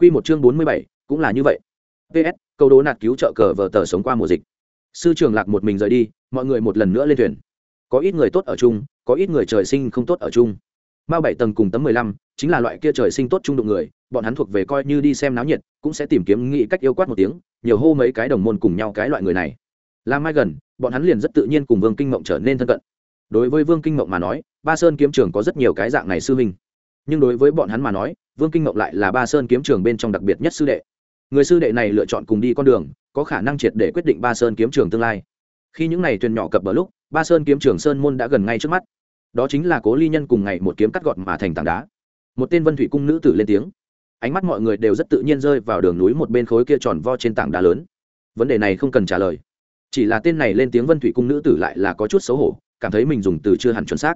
Quy một chương bốn mươi bảy, cũng là như vậy. Ps câu đố nạt cứu trợ cờ vở tờ sống qua mùa dịch. Sư trường lạc một mình rời đi, mọi người một lần nữa lên thuyền. Có ít người tốt ở chung, có ít người trời sinh không tốt ở chung. Mao bảy tầng cùng tấm mười lăm, chính là loại kia trời sinh tốt chung đụng người, bọn hắn thuộc về coi như đi xem náo nhiệt, cũng sẽ tìm kiếm nghĩ cách yêu quát một tiếng, nhiều hô mấy cái đồng môn cùng nhau cái loại người này. Làm mai gần, bọn hắn liền rất tự nhiên cùng vương kinh mộng trở nên thân cận. Đối với vương kinh mộng mà nói, ba sơn kiếm trường có rất nhiều cái dạng này sư huynh. Nhưng đối với bọn hắn mà nói vương kinh mộng lại là ba sơn kiếm trường bên trong đặc biệt nhất sư đệ. Người sư đệ này lựa chọn cùng đi con đường, có khả năng triệt để quyết định ba sơn kiếm trường tương lai. Khi những n à y thuyền nhỏ cập bờ lúc, ba sơn kiếm trường sơn môn đã gần ngay trước mắt. Đó chính là cố ly nhân cùng ngày một kiếm cắt gọt mà thành tảng đá. Một tên vân thủy cung nữ tử lên tiếng. Ánh mắt mọi người đều rất tự nhiên rơi vào đường núi một bên khối kia tròn vo trên tảng đá lớn. Vấn đề này không cần trả lời. Chỉ là tên này lên tiếng vân thủy cung nữ tử lại là có chút xấu hổ, cảm thấy mình dùng từ chưa hẳn chuẩn xác.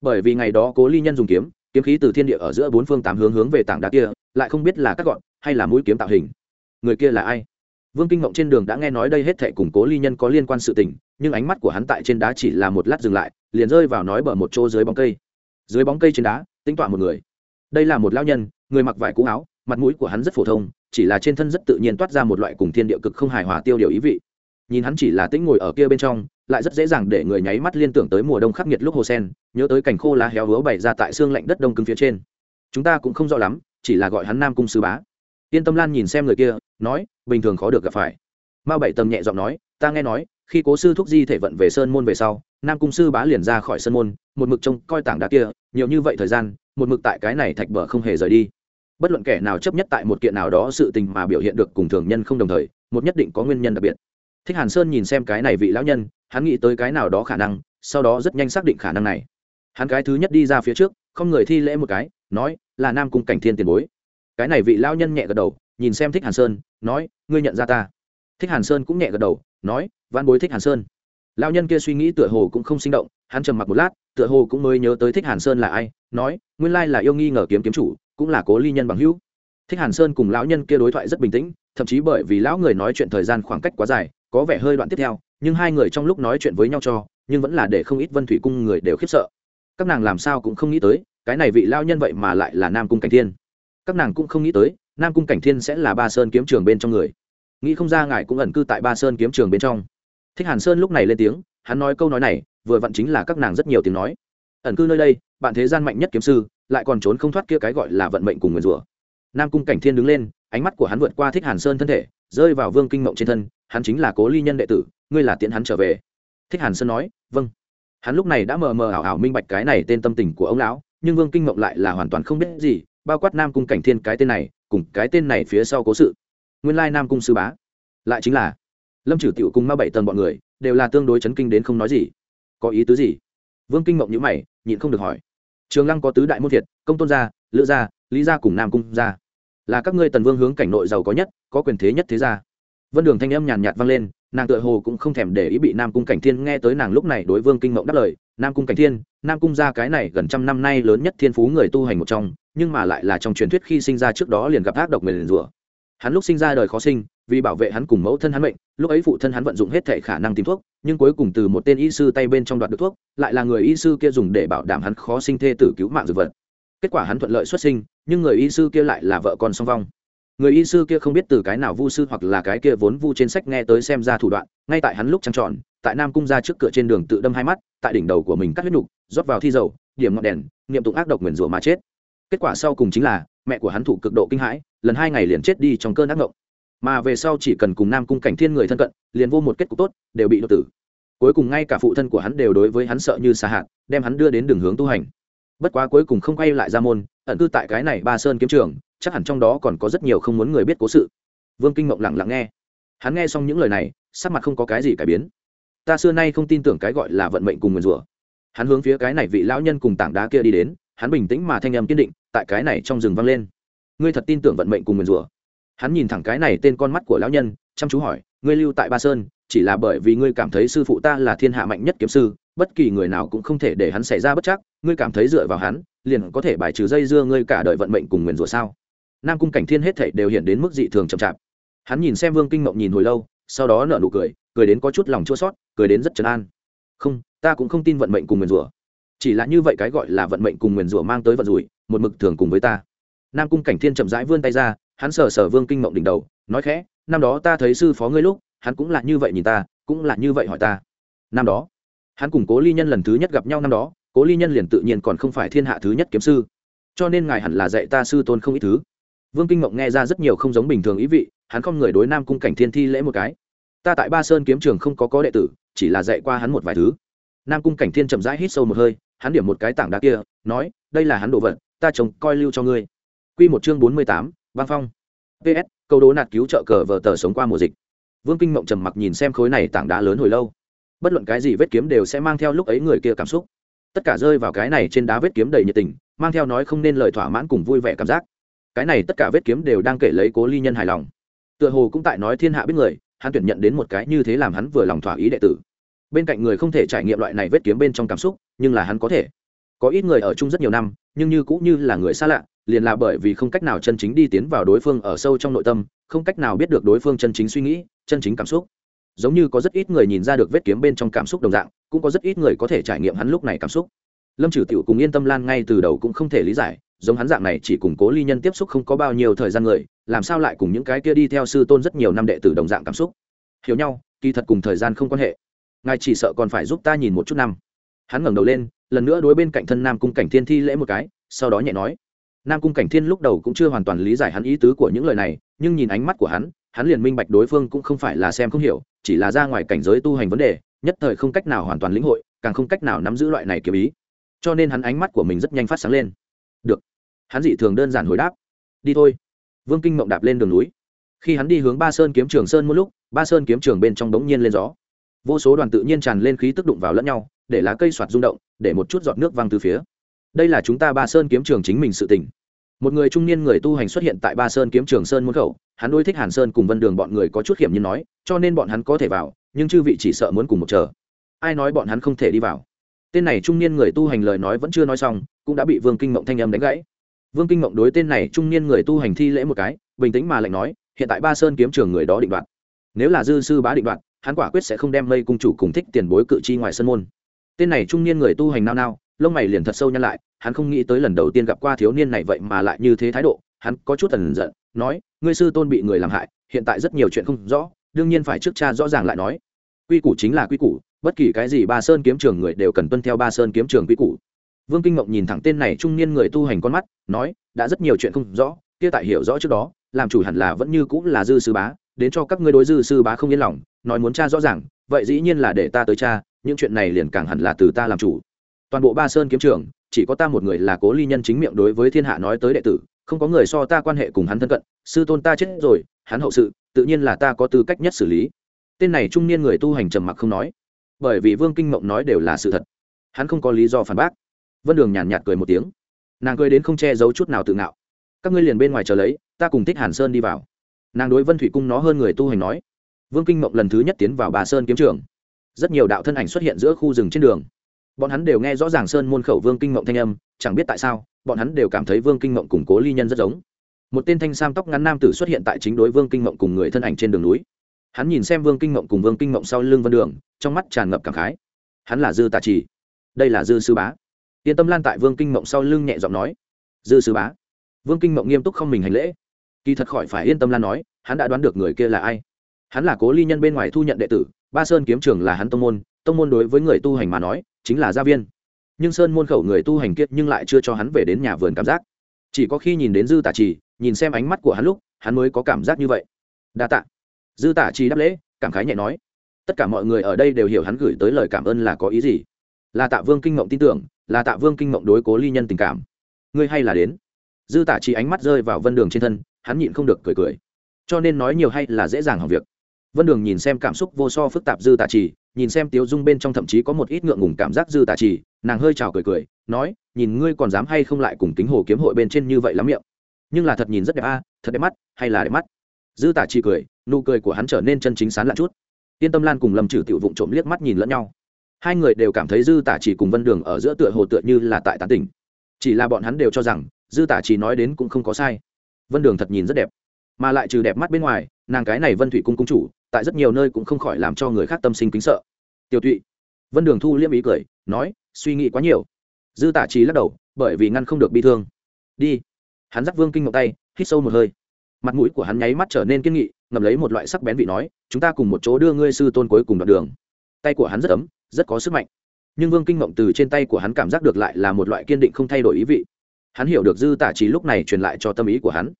Bởi vì ngày đó cố ly nhân dùng kiếm kiếm khí từ thiên địa ở giữa bốn phương tám hướng hướng về tảng đá kia, lại không biết là các gọn hay là mũi kiếm tạo hình. Người kia là ai? Vương kinh ngộng trên đường đã nghe nói đây hết thệ củng cố ly nhân có liên quan sự tình, nhưng ánh mắt của hắn tại trên đá chỉ là một lát dừng lại, liền rơi vào nói bờ một chỗ dưới bóng cây. Dưới bóng cây trên đá tính tọa một người. Đây là một lao nhân, người mặc vải cũ áo, mặt mũi của hắn rất phổ thông, chỉ là trên thân rất tự nhiên toát ra một loại cùng thiên địa cực không hài hòa tiêu điều ý vị. Nhìn hắn chỉ là tĩnh ngồi ở kia bên trong lại rất dễ dàng để người nháy mắt liên tưởng tới mùa đông khắc nghiệt lúc hồ sen, nhớ tới cảnh khô lá héo hứa bày ra tại xương lạnh đất đông cứng phía trên. Chúng ta cũng không rõ lắm, chỉ là gọi hắn nam cung sư bá. Yên tâm lan nhìn xem người kia, nói, bình thường khó được gặp phải. Mao bảy tầm nhẹ giọng nói, ta nghe nói, khi cố sư thúc di thể vận về sơn môn về sau, nam cung sư bá liền ra khỏi sơn môn, một mực trông coi tảng đá kia, nhiều như vậy thời gian, một mực tại cái này thạch bờ không hề rời đi. Bất luận kẻ nào chấp nhất tại một kiện nào đó sự tình mà biểu hiện được cùng thường nhân không đồng thời, một nhất định có nguyên nhân đặc biệt. Thích hàn sơn nhìn xem cái này vị lão nhân hắn nghĩ tới cái nào đó khả năng, sau đó rất nhanh xác định khả năng này. Hắn cái thứ nhất đi ra phía trước, không người thi lễ một cái, nói, là nam cung cảnh thiên tiền bối. Cái này vị lão nhân nhẹ gật đầu, nhìn xem thích hàn sơn, nói, ngươi nhận ra ta? Thích hàn sơn cũng nhẹ gật đầu, nói văn bối thích hàn sơn. Lão nhân kia suy nghĩ tựa hồ cũng không sinh động, hắn trầm mặc một lát, tựa hồ cũng mới nhớ tới thích hàn sơn là ai, nói, nguyên lai là yêu nghi ngờ kiếm kiếm chủ, cũng là cố ly nhân bằng hữu. Thích hàn sơn cùng lão nhân kia đối thoại rất bình tĩnh, thậm chí bởi vì lão người nói chuyện thời gian khoảng cách quá dài có vẻ hơi đoạn tiếp theo, nhưng hai người trong lúc nói chuyện với nhau cho, nhưng vẫn là để không ít vân thủy cung người đều khiếp sợ. Các nàng làm sao cũng không nghĩ tới, cái này vị lao nhân vậy mà lại là nam cung cảnh thiên. Các nàng cũng không nghĩ tới, nam cung cảnh thiên sẽ là ba sơn kiếm trường bên trong người. Nghĩ không ra ngài cũng ẩn cư tại ba sơn kiếm trường bên trong. Thích hàn sơn lúc này lên tiếng, hắn nói câu nói này, vừa vặn chính là các nàng rất nhiều tiếng nói. Ẩn cư nơi đây, bạn thế gian mạnh nhất kiếm sư, lại còn trốn không thoát kia cái gọi là vận mệnh cùng nguyền rủa. Nam cung cảnh thiên đứng lên, ánh mắt của hắn vượt qua thích hàn sơn thân thể rơi vào vương kinh mộng trên thân, hắn chính là cố ly nhân đệ tử, ngươi là tiễn hắn trở về. Thích hàn sơn nói vâng. Hắn lúc này đã mờ mờ ảo ảo minh bạch cái này tên tâm tình của ông lão, nhưng vương kinh mộng lại là hoàn toàn không biết gì, bao quát nam cung cảnh thiên cái tên này, cùng cái tên này phía sau cố sự. Nguyên lai nam cung sư bá lại chính là lâm trừ tiểu cùng ma bảy tầng bọn người, đều là tương đối chấn kinh đến không nói gì. Có ý tứ gì? Vương kinh mộng nhữ mày, nhịn không được hỏi. Trường lăng có tứ đại môn thiệt, công tôn gia, lữ gia, lý gia cùng nam cung gia là các ngươi tần vương hướng cảnh nội giàu có nhất, có quyền thế nhất thế gia. Vân đường thanh âm nhàn nhạt vang lên, nàng tựa hồ cũng không thèm để ý bị nam cung cảnh thiên nghe tới nàng lúc này đối vương kinh mộng đáp lời. Nam cung cảnh thiên, nam cung gia cái này gần trăm năm nay lớn nhất thiên phú người tu hành một trong, nhưng mà lại là trong truyền thuyết khi sinh ra trước đó liền gặp ác độc mềm rủa. Hắn lúc sinh ra đời khó sinh, vì bảo vệ hắn cùng mẫu thân hắn bệnh lúc ấy phụ thân hắn vận dụng hết thể khả năng tìm thuốc, nhưng cuối cùng từ một tên y sư tay bên trong đoạt được thuốc, lại là người y sư kia dùng để bảo đảm hắn khó sinh thê tử cứu mạng dược vật kết quả hắn thuận lợi xuất sinh, nhưng người y sư kia lại là vợ con song vong. Người y sư kia không biết từ cái nào vu sư hoặc là cái kia vốn vu trên sách nghe tới xem ra thủ đoạn, ngay tại hắn lúc trăng tròn, tại nam cung ra trước cửa trên đường tự đâm hai mắt, tại đỉnh đầu của mình cắt huyết nục rót vào thi dầu, điểm ngọn đèn, niệm tụng ác độc nguyền rủa mà chết. Kết quả sau cùng chính là, mẹ của hắn thủ cực độ kinh hãi, lần hai ngày liền chết đi trong cơn ác ngộng. Mà về sau chỉ cần cùng nam cung cảnh thiên người thân cận, liền vô một kết cục tốt, đều bị đột tử. Cuối cùng ngay cả phụ thân của hắn đều đối với hắn sợ như xa hạn đem hắn đưa đến đường hướng tu hành bất quá cuối cùng không quay lại ra môn, ẩn cư tại cái này ba sơn kiếm trường, chắc hẳn trong đó còn có rất nhiều không muốn người biết cố sự. Vương kinh mộng lặng lặng nghe. Hắn nghe xong những lời này, sắc mặt không có cái gì cải biến. Ta xưa nay không tin tưởng cái gọi là vận mệnh cùng nguyền rủa. Hắn hướng phía cái này vị lão nhân cùng tảng đá kia đi đến, hắn bình tĩnh mà thanh âm kiên định, tại cái này trong rừng vang lên. Ngươi thật tin tưởng vận mệnh cùng nguyền rủa? Hắn nhìn thẳng cái này tên con mắt của lão nhân, chăm chú hỏi ngươi lưu tại ba sơn, chỉ là bởi vì ngươi cảm thấy sư phụ ta là thiên hạ mạnh nhất kiếm sư, bất kỳ người nào cũng không thể để hắn xảy ra bất chắc, ngươi cảm thấy dựa vào hắn, liền có thể bài trừ dây dưa ngươi cả đời vận mệnh cùng nguyền rủa sao? Nam cung cảnh thiên hết thảy đều hiện đến mức dị thường chậm chạp. Hắn nhìn xem vương kinh mộng nhìn hồi lâu, sau đó nở nụ cười cười đến có chút lòng chua sót cười đến rất trấn an. Không, ta cũng không tin vận mệnh cùng nguyền rủa. Chỉ là như vậy cái gọi là vận mệnh cùng nguyền rủa mang tới vận rủi, một mực thường cùng với ta. Nam cung cảnh thiên chậm rãi vươn tay ra, hắn sờ sờ vương kinh mộng đỉnh đầu, nói khẽ năm đó ta thấy sư phó ngươi lúc, hắn cũng là như vậy nhìn ta, cũng là như vậy hỏi ta. Năm đó, hắn cùng cố ly nhân lần thứ nhất gặp nhau năm đó, cố ly nhân liền tự nhiên còn không phải thiên hạ thứ nhất kiếm sư. Cho nên ngài hẳn là dạy ta sư tôn không ít thứ. Vương kinh mộng nghe ra rất nhiều không giống bình thường ý vị, hắn không người đối nam cung cảnh thiên thi lễ một cái. Ta tại ba sơn kiếm trường không có có đệ tử, chỉ là dạy qua hắn một vài thứ. Nam cung cảnh thiên chậm rãi hít sâu một hơi, hắn điểm một cái tảng đá kia, nói, đây là hắn đồ vật, ta trông coi lưu cho ngươi. Q một chương bốn mươi tám văn phong. Ps câu đố nạt cứu trợ cờ vờ tờ sống qua mùa dịch. Vương kinh mộng trầm mặc nhìn xem khối này tảng đá lớn hồi lâu. Bất luận cái gì vết kiếm đều sẽ mang theo lúc ấy người kia cảm xúc. Tất cả rơi vào cái này trên đá vết kiếm đầy nhiệt tình, mang theo nói không nên lời thỏa mãn cùng vui vẻ cảm giác. Cái này tất cả vết kiếm đều đang kể lấy cố ly nhân hài lòng. Tựa hồ cũng tại nói thiên hạ biết người, hắn tuyển nhận đến một cái như thế làm hắn vừa lòng thỏa ý đệ tử. Bên cạnh người không thể trải nghiệm loại này vết kiếm bên trong cảm xúc, nhưng là hắn có thể. Có ít người ở chung rất nhiều năm, nhưng như cũng như là người xa lạ liền là bởi vì không cách nào chân chính đi tiến vào đối phương ở sâu trong nội tâm, không cách nào biết được đối phương chân chính suy nghĩ, chân chính cảm xúc. Giống như có rất ít người nhìn ra được vết kiếm bên trong cảm xúc đồng dạng, cũng có rất ít người có thể trải nghiệm hắn lúc này cảm xúc. Lâm trừ tiểu cùng yên tâm lan ngay từ đầu cũng không thể lý giải, giống hắn dạng này chỉ cùng cố ly nhân tiếp xúc không có bao nhiêu thời gian người, làm sao lại cùng những cái kia đi theo sư tôn rất nhiều năm đệ tử đồng dạng cảm xúc? Hiểu nhau, kỳ thật cùng thời gian không quan hệ. Ngài chỉ sợ còn phải giúp ta nhìn một chút năm. Hắn ngẩng đầu lên, lần nữa đối bên cạnh thân nam cung cảnh thiên thi lễ một cái, sau đó nhẹ nói nam cung cảnh thiên lúc đầu cũng chưa hoàn toàn lý giải hắn ý tứ của những lời này, nhưng nhìn ánh mắt của hắn hắn liền minh bạch đối phương cũng không phải là xem không hiểu, chỉ là ra ngoài cảnh giới tu hành vấn đề, nhất thời không cách nào hoàn toàn lĩnh hội, càng không cách nào nắm giữ loại này kiếm ý. Cho nên hắn ánh mắt của mình rất nhanh phát sáng lên. Được. Hắn dị thường đơn giản hồi đáp. Đi thôi. Vương kinh mộng đạp lên đường núi. Khi hắn đi hướng ba sơn kiếm trường sơn một lúc, ba sơn kiếm trường bên trong đống nhiên lên gió. Vô số đoàn tự nhiên tràn lên khí tức đụng vào lẫn nhau, để lá cây soạt rung động, để một chút giọt nước văng từ phía đây là chúng ta ba sơn kiếm trường chính mình sự tỉnh một người trung niên người tu hành xuất hiện tại ba sơn kiếm trường sơn môn khẩu, hắn đôi thích hàn sơn cùng vân đường bọn người có chút hiểm như nói, cho nên bọn hắn có thể vào, nhưng chư vị chỉ sợ muốn cùng một chờ. Ai nói bọn hắn không thể đi vào? Tên này trung niên người tu hành lời nói vẫn chưa nói xong, cũng đã bị vương kinh mộng thanh âm đánh gãy. Vương kinh mộng đối tên này trung niên người tu hành thi lễ một cái, bình tĩnh mà lạnh nói, hiện tại ba sơn kiếm trường người đó định đoạt. Nếu là dư sư bá định đoạt, hắn quả quyết sẽ không đem lây cung chủ cùng thích tiền bối cự chi ngoài sân môn. Tên này trung niên người tu hành nao nao lông mày liền thật sâu nhăn lại, hắn không nghĩ tới lần đầu tiên gặp qua thiếu niên này vậy mà lại như thế thái độ, hắn có chút thần giận, nói, ngươi sư tôn bị người làm hại, hiện tại rất nhiều chuyện không rõ, đương nhiên phải trước cha rõ ràng lại nói. Quy củ chính là quy củ, bất kỳ cái gì ba sơn kiếm trường người đều cần tuân theo ba sơn kiếm trường quy củ. Vương kinh mộng nhìn thẳng tên này trung niên người tu hành con mắt, nói, đã rất nhiều chuyện không rõ, kia tại hiểu rõ trước đó, làm chủ hẳn là vẫn như cũng là dư sư bá, đến cho các ngươi đối dư sư bá không yên lòng, nói muốn cha rõ ràng, vậy dĩ nhiên là để ta tới cha, những chuyện này liền càng hẳn là từ ta làm chủ toàn bộ ba sơn kiếm trường, chỉ có ta một người là cố ly nhân chính miệng đối với thiên hạ nói tới đệ tử, không có người so ta quan hệ cùng hắn thân cận, sư tôn ta chết rồi, hắn hậu sự, tự nhiên là ta có tư cách nhất xử lý. Tên này trung niên người tu hành trầm mặc không nói, bởi vì vương kinh mộng nói đều là sự thật. Hắn không có lý do phản bác. Vân đường nhàn nhạt cười một tiếng. Nàng cười đến không che giấu chút nào tự ngạo. Các ngươi liền bên ngoài chờ lấy, ta cùng thích hàn sơn đi vào. Nàng đối vân thủy cung nó hơn người tu hành nói. Vương kinh mộng lần thứ nhất tiến vào bà sơn kiếm trường. Rất nhiều đạo thân ảnh xuất hiện giữa khu rừng trên đường bọn hắn đều nghe rõ ràng sơn môn khẩu vương kinh mộng thanh âm, chẳng biết tại sao, bọn hắn đều cảm thấy vương kinh mộng cùng cố ly nhân rất giống. Một tên thanh sam tóc ngắn nam tử xuất hiện tại chính đối vương kinh mộng cùng người thân ảnh trên đường núi. Hắn nhìn xem vương kinh mộng cùng vương kinh mộng sau lưng vân đường, trong mắt tràn ngập cảm khái. Hắn là dư tà trì. Đây là dư sư bá. Yên tâm lan tại vương kinh mộng sau lưng nhẹ giọng nói. Dư sư bá. Vương kinh mộng nghiêm túc không mình hành lễ. Kỳ thật khỏi phải yên tâm lan nói, hắn đã đoán được người kia là ai. Hắn là cố ly nhân bên ngoài thu nhận đệ tử, ba sơn kiếm trường là hắn tông môn tông môn đối với người tu hành mà nói chính là gia viên. Nhưng sơn môn khẩu người tu hành kiết nhưng lại chưa cho hắn về đến nhà vườn cảm giác. Chỉ có khi nhìn đến dư tả trì, nhìn xem ánh mắt của hắn lúc, hắn mới có cảm giác như vậy. Đa tạ. Dư tả trì đáp lễ, cảm khái nhẹ nói. Tất cả mọi người ở đây đều hiểu hắn gửi tới lời cảm ơn là có ý gì. Là tạ vương kinh mộng tin tưởng, là tạ vương kinh mộng đối cố ly nhân tình cảm. Ngươi hay là đến. Dư tả trì ánh mắt rơi vào vân đường trên thân, hắn nhịn không được cười cười. Cho nên nói nhiều hay là dễ dàng hỏng việc vân đường nhìn xem cảm xúc vô so phức tạp dư tả trì, nhìn xem tiếu dung bên trong thậm chí có một ít ngượng ngùng cảm giác dư tả trì, nàng hơi chào cười cười, nói, nhìn ngươi còn dám hay không lại cùng kính hồ kiếm hội bên trên như vậy lắm miệng. Nhưng là thật nhìn rất đẹp a à, thật đẹp mắt, hay là đẹp mắt? Dư tả trì cười, nụ cười của hắn trở nên chân chính sán lạ chút. Yên tâm lan cùng lâm trừ tiểu vụng trộm liếc mắt nhìn lẫn nhau. Hai người đều cảm thấy dư tả trì cùng vân đường ở giữa tựa hồ tựa như là tại tán tỉnh. Chỉ là bọn hắn đều cho rằng, dư tả trì nói đến cũng không có sai. Vân đường thật nhìn rất đẹp, mà lại trừ đẹp mắt bên ngoài nàng cái này vân thủy cung cung chủ, tại rất nhiều nơi cũng không khỏi làm cho người khác tâm sinh kính sợ. Tiêu tụy vân đường thu liêm ý cười, nói, suy nghĩ quá nhiều. Dư tả trí lắc đầu, bởi vì ngăn không được bi thương. Đi. Hắn dắt vương kinh ngọc tay, hít sâu một hơi. Mặt mũi của hắn nháy mắt trở nên kiên nghị ngầm lấy một loại sắc bén vị nói, chúng ta cùng một chỗ đưa ngươi sư tôn cuối cùng đoạn đường. Tay của hắn rất ấm, rất có sức mạnh. Nhưng vương kinh mộng từ trên tay của hắn cảm giác được lại là một loại kiên định không thay đổi ý vị. Hắn hiểu được dư tả trí lúc này truyền lại cho tâm ý của hắn.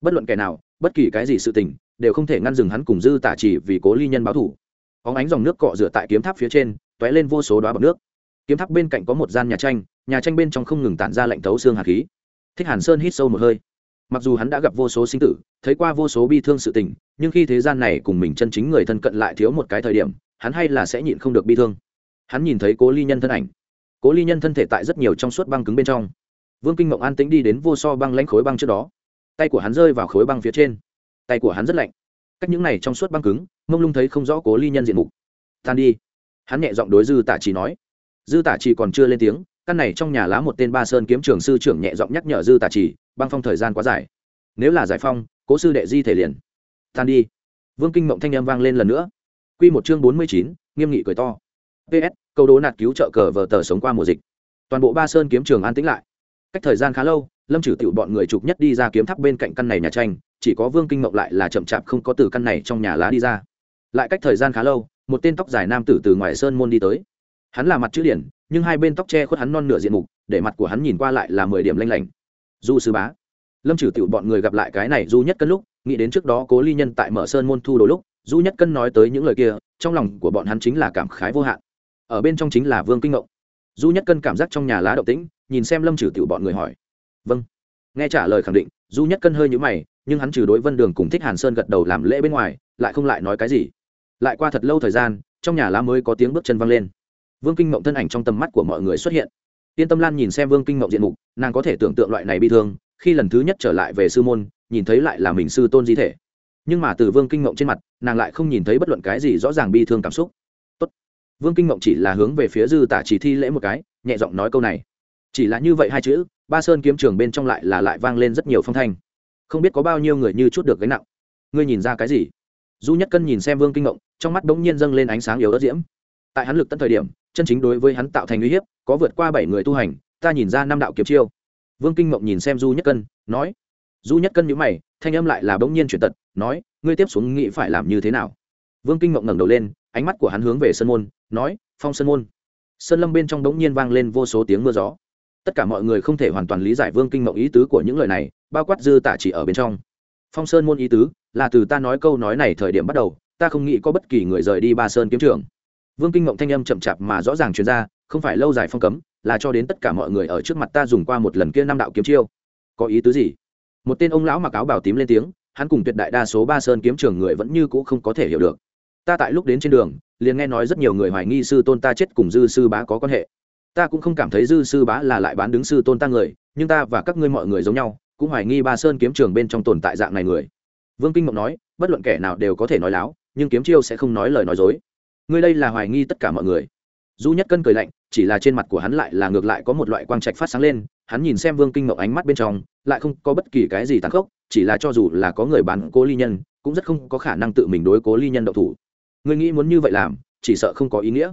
Bất luận kẻ nào, bất kỳ cái gì sự tình đều không thể ngăn dừng hắn cùng dư tả chỉ vì cố ly nhân báo thủ. Óng ánh dòng nước cọ rửa tại kiếm tháp phía trên t ó é lên vô số đoá bọc nước. Kiếm tháp bên cạnh có một gian nhà tranh nhà tranh bên trong không ngừng tản ra lạnh thấu xương hạt khí. Thích hàn sơn hít sâu một hơi. Mặc dù hắn đã gặp vô số sinh tử, thấy qua vô số bi thương sự tình, nhưng khi thế gian này cùng mình chân chính người thân cận lại thiếu một cái thời điểm, hắn hay là sẽ nhịn không được bi thương. Hắn nhìn thấy cố ly nhân thân ảnh. Cố ly nhân thân thể tại rất nhiều trong suốt băng cứng bên trong. Vương kinh mộng an tĩnh đi đến vô so băng lãnh khối băng trước đó. Tay của hắn rơi vào khối băng phía trên tay của hắn rất lạnh. Cách những này trong suốt băng cứng, mông lung thấy không rõ cố ly nhân diện mục. Tan đi. Hắn nhẹ giọng đối dư tả chỉ nói. Dư tả chỉ còn chưa lên tiếng, căn này trong nhà lá một tên ba sơn kiếm trường sư trưởng nhẹ giọng nhắc nhở dư tả chỉ băng phong thời gian quá dài. Nếu là giải phong, cố sư đệ di thể liền. Tan đi. Vương kinh mộng thanh â m vang lên lần nữa. Q một chương bốn mươi chín, nghiêm nghị cười to. Ps câu đố nạt cứu trợ cờ vờ tờ sống qua mùa dịch. Toàn bộ ba sơn kiếm trường an tĩnh lại. Cách thời gian khá lâu, lâm trừ tiểu bọn người chụp nhất đi ra kiếm tháp bên cạnh căn này nhà tranh chỉ có vương kinh mộng lại là chậm chạp không có từ căn này trong nhà lá đi ra. Lại cách thời gian khá lâu, một tên tóc dài nam tử từ ngoài sơn môn đi tới. Hắn là mặt chữ điển, nhưng hai bên tóc che khuất hắn non nửa diện mục, để mặt của hắn nhìn qua lại là mười điểm lanh lảnh. Du sư bá, lâm trừ tiểu bọn người gặp lại cái này du nhất cân lúc, nghĩ đến trước đó cố ly nhân tại mở sơn môn thu đồ lúc du nhất cân nói tới những lời kia, trong lòng của bọn hắn chính là cảm khái vô hạn. Ở bên trong chính là vương kinh ngộng du nhất cân cảm giác trong nhà lá động tĩnh, nhìn xem lâm trừ tiểu bọn người hỏi. Vâng. Nghe trả lời khẳng định du nhất cân hơi nhũ mày, nhưng hắn trừ đối vân đường cùng thích hàn sơn gật đầu làm lễ bên ngoài, lại không lại nói cái gì. Lại qua thật lâu thời gian, trong nhà lá mới có tiếng bước chân văng lên. Vương kinh mộng thân ảnh trong tầm mắt của mọi người xuất hiện. Yên tâm lan nhìn xem vương kinh mộng diện mục, nàng có thể tưởng tượng loại này bị thương, khi lần thứ nhất trở lại về sư môn, nhìn thấy lại là mình sư tôn di thể. Nhưng mà từ vương kinh mộng trên mặt, nàng lại không nhìn thấy bất luận cái gì rõ ràng bi thương cảm xúc. Tốt. vương kinh mộng chỉ là hướng về phía dư tả chỉ thi lễ một cái, nhẹ giọng nói câu này. Chỉ là như vậy hai chữ ba sơn kiếm trường bên trong lại là lại vang lên rất nhiều phong thanh. Không biết có bao nhiêu người như chút được gánh nặng. Ngươi nhìn ra cái gì? Du nhất cân nhìn xem vương kinh ngộng, trong mắt bỗng nhiên dâng lên ánh sáng yếu ớt diễm. Tại hắn lực tận thời điểm, chân chính đối với hắn tạo thành uy hiếp, có vượt qua bảy người tu hành, ta nhìn ra năm đạo kiếm chiêu. Vương kinh ngộng nhìn xem du nhất cân, nói. Du nhất cân nhữ mày, thanh âm lại là bỗng nhiên chuyển tật nói, ngươi tiếp xuống nghĩ phải làm như thế nào? Vương kinh ngộng ngẩng đầu lên, ánh mắt của hắn hướng về sân môn, nói, phong sân môn. Sơn lâm bên trong bỗng nhiên vang lên vô số tiếng mưa gió tất cả mọi người không thể hoàn toàn lý giải vương kinh mộng ý tứ của những lời này, bao quát dư tả chỉ ở bên trong. Phong sơn môn ý tứ là từ ta nói câu nói này thời điểm bắt đầu, ta không nghĩ có bất kỳ người rời đi ba sơn kiếm trường. Vương kinh mộng thanh âm chậm chạp mà rõ ràng truyền ra, không phải lâu dài phong cấm, là cho đến tất cả mọi người ở trước mặt ta dùng qua một lần kia năm đạo kiếm chiêu. Có ý tứ gì? Một tên ông lão mặc áo bảo tím lên tiếng, hắn cùng tuyệt đại đa số ba sơn kiếm trường người vẫn như cũ không có thể hiểu được. Ta tại lúc đến trên đường, liền nghe nói rất nhiều người hoài nghi sư tôn ta chết cùng dư sư bá có quan hệ ta cũng không cảm thấy dư sư bá là lại bán đứng sư tôn ta người, nhưng ta và các ngươi mọi người giống nhau, cũng hoài nghi ba sơn kiếm trường bên trong tồn tại dạng này người. Vương kinh mộng nói, bất luận kẻ nào đều có thể nói láo, nhưng kiếm chiêu sẽ không nói lời nói dối. Ngươi đây là hoài nghi tất cả mọi người. Du nhất cân cười lạnh, chỉ là trên mặt của hắn lại là ngược lại có một loại quang trạch phát sáng lên, hắn nhìn xem vương kinh mộng ánh mắt bên trong, lại không có bất kỳ cái gì tàn khốc, chỉ là cho dù là có người bán cố ly nhân, cũng rất không có khả năng tự mình đối cố ly nhân độc thủ. Ngươi nghĩ muốn như vậy làm, chỉ sợ không có ý nghĩa.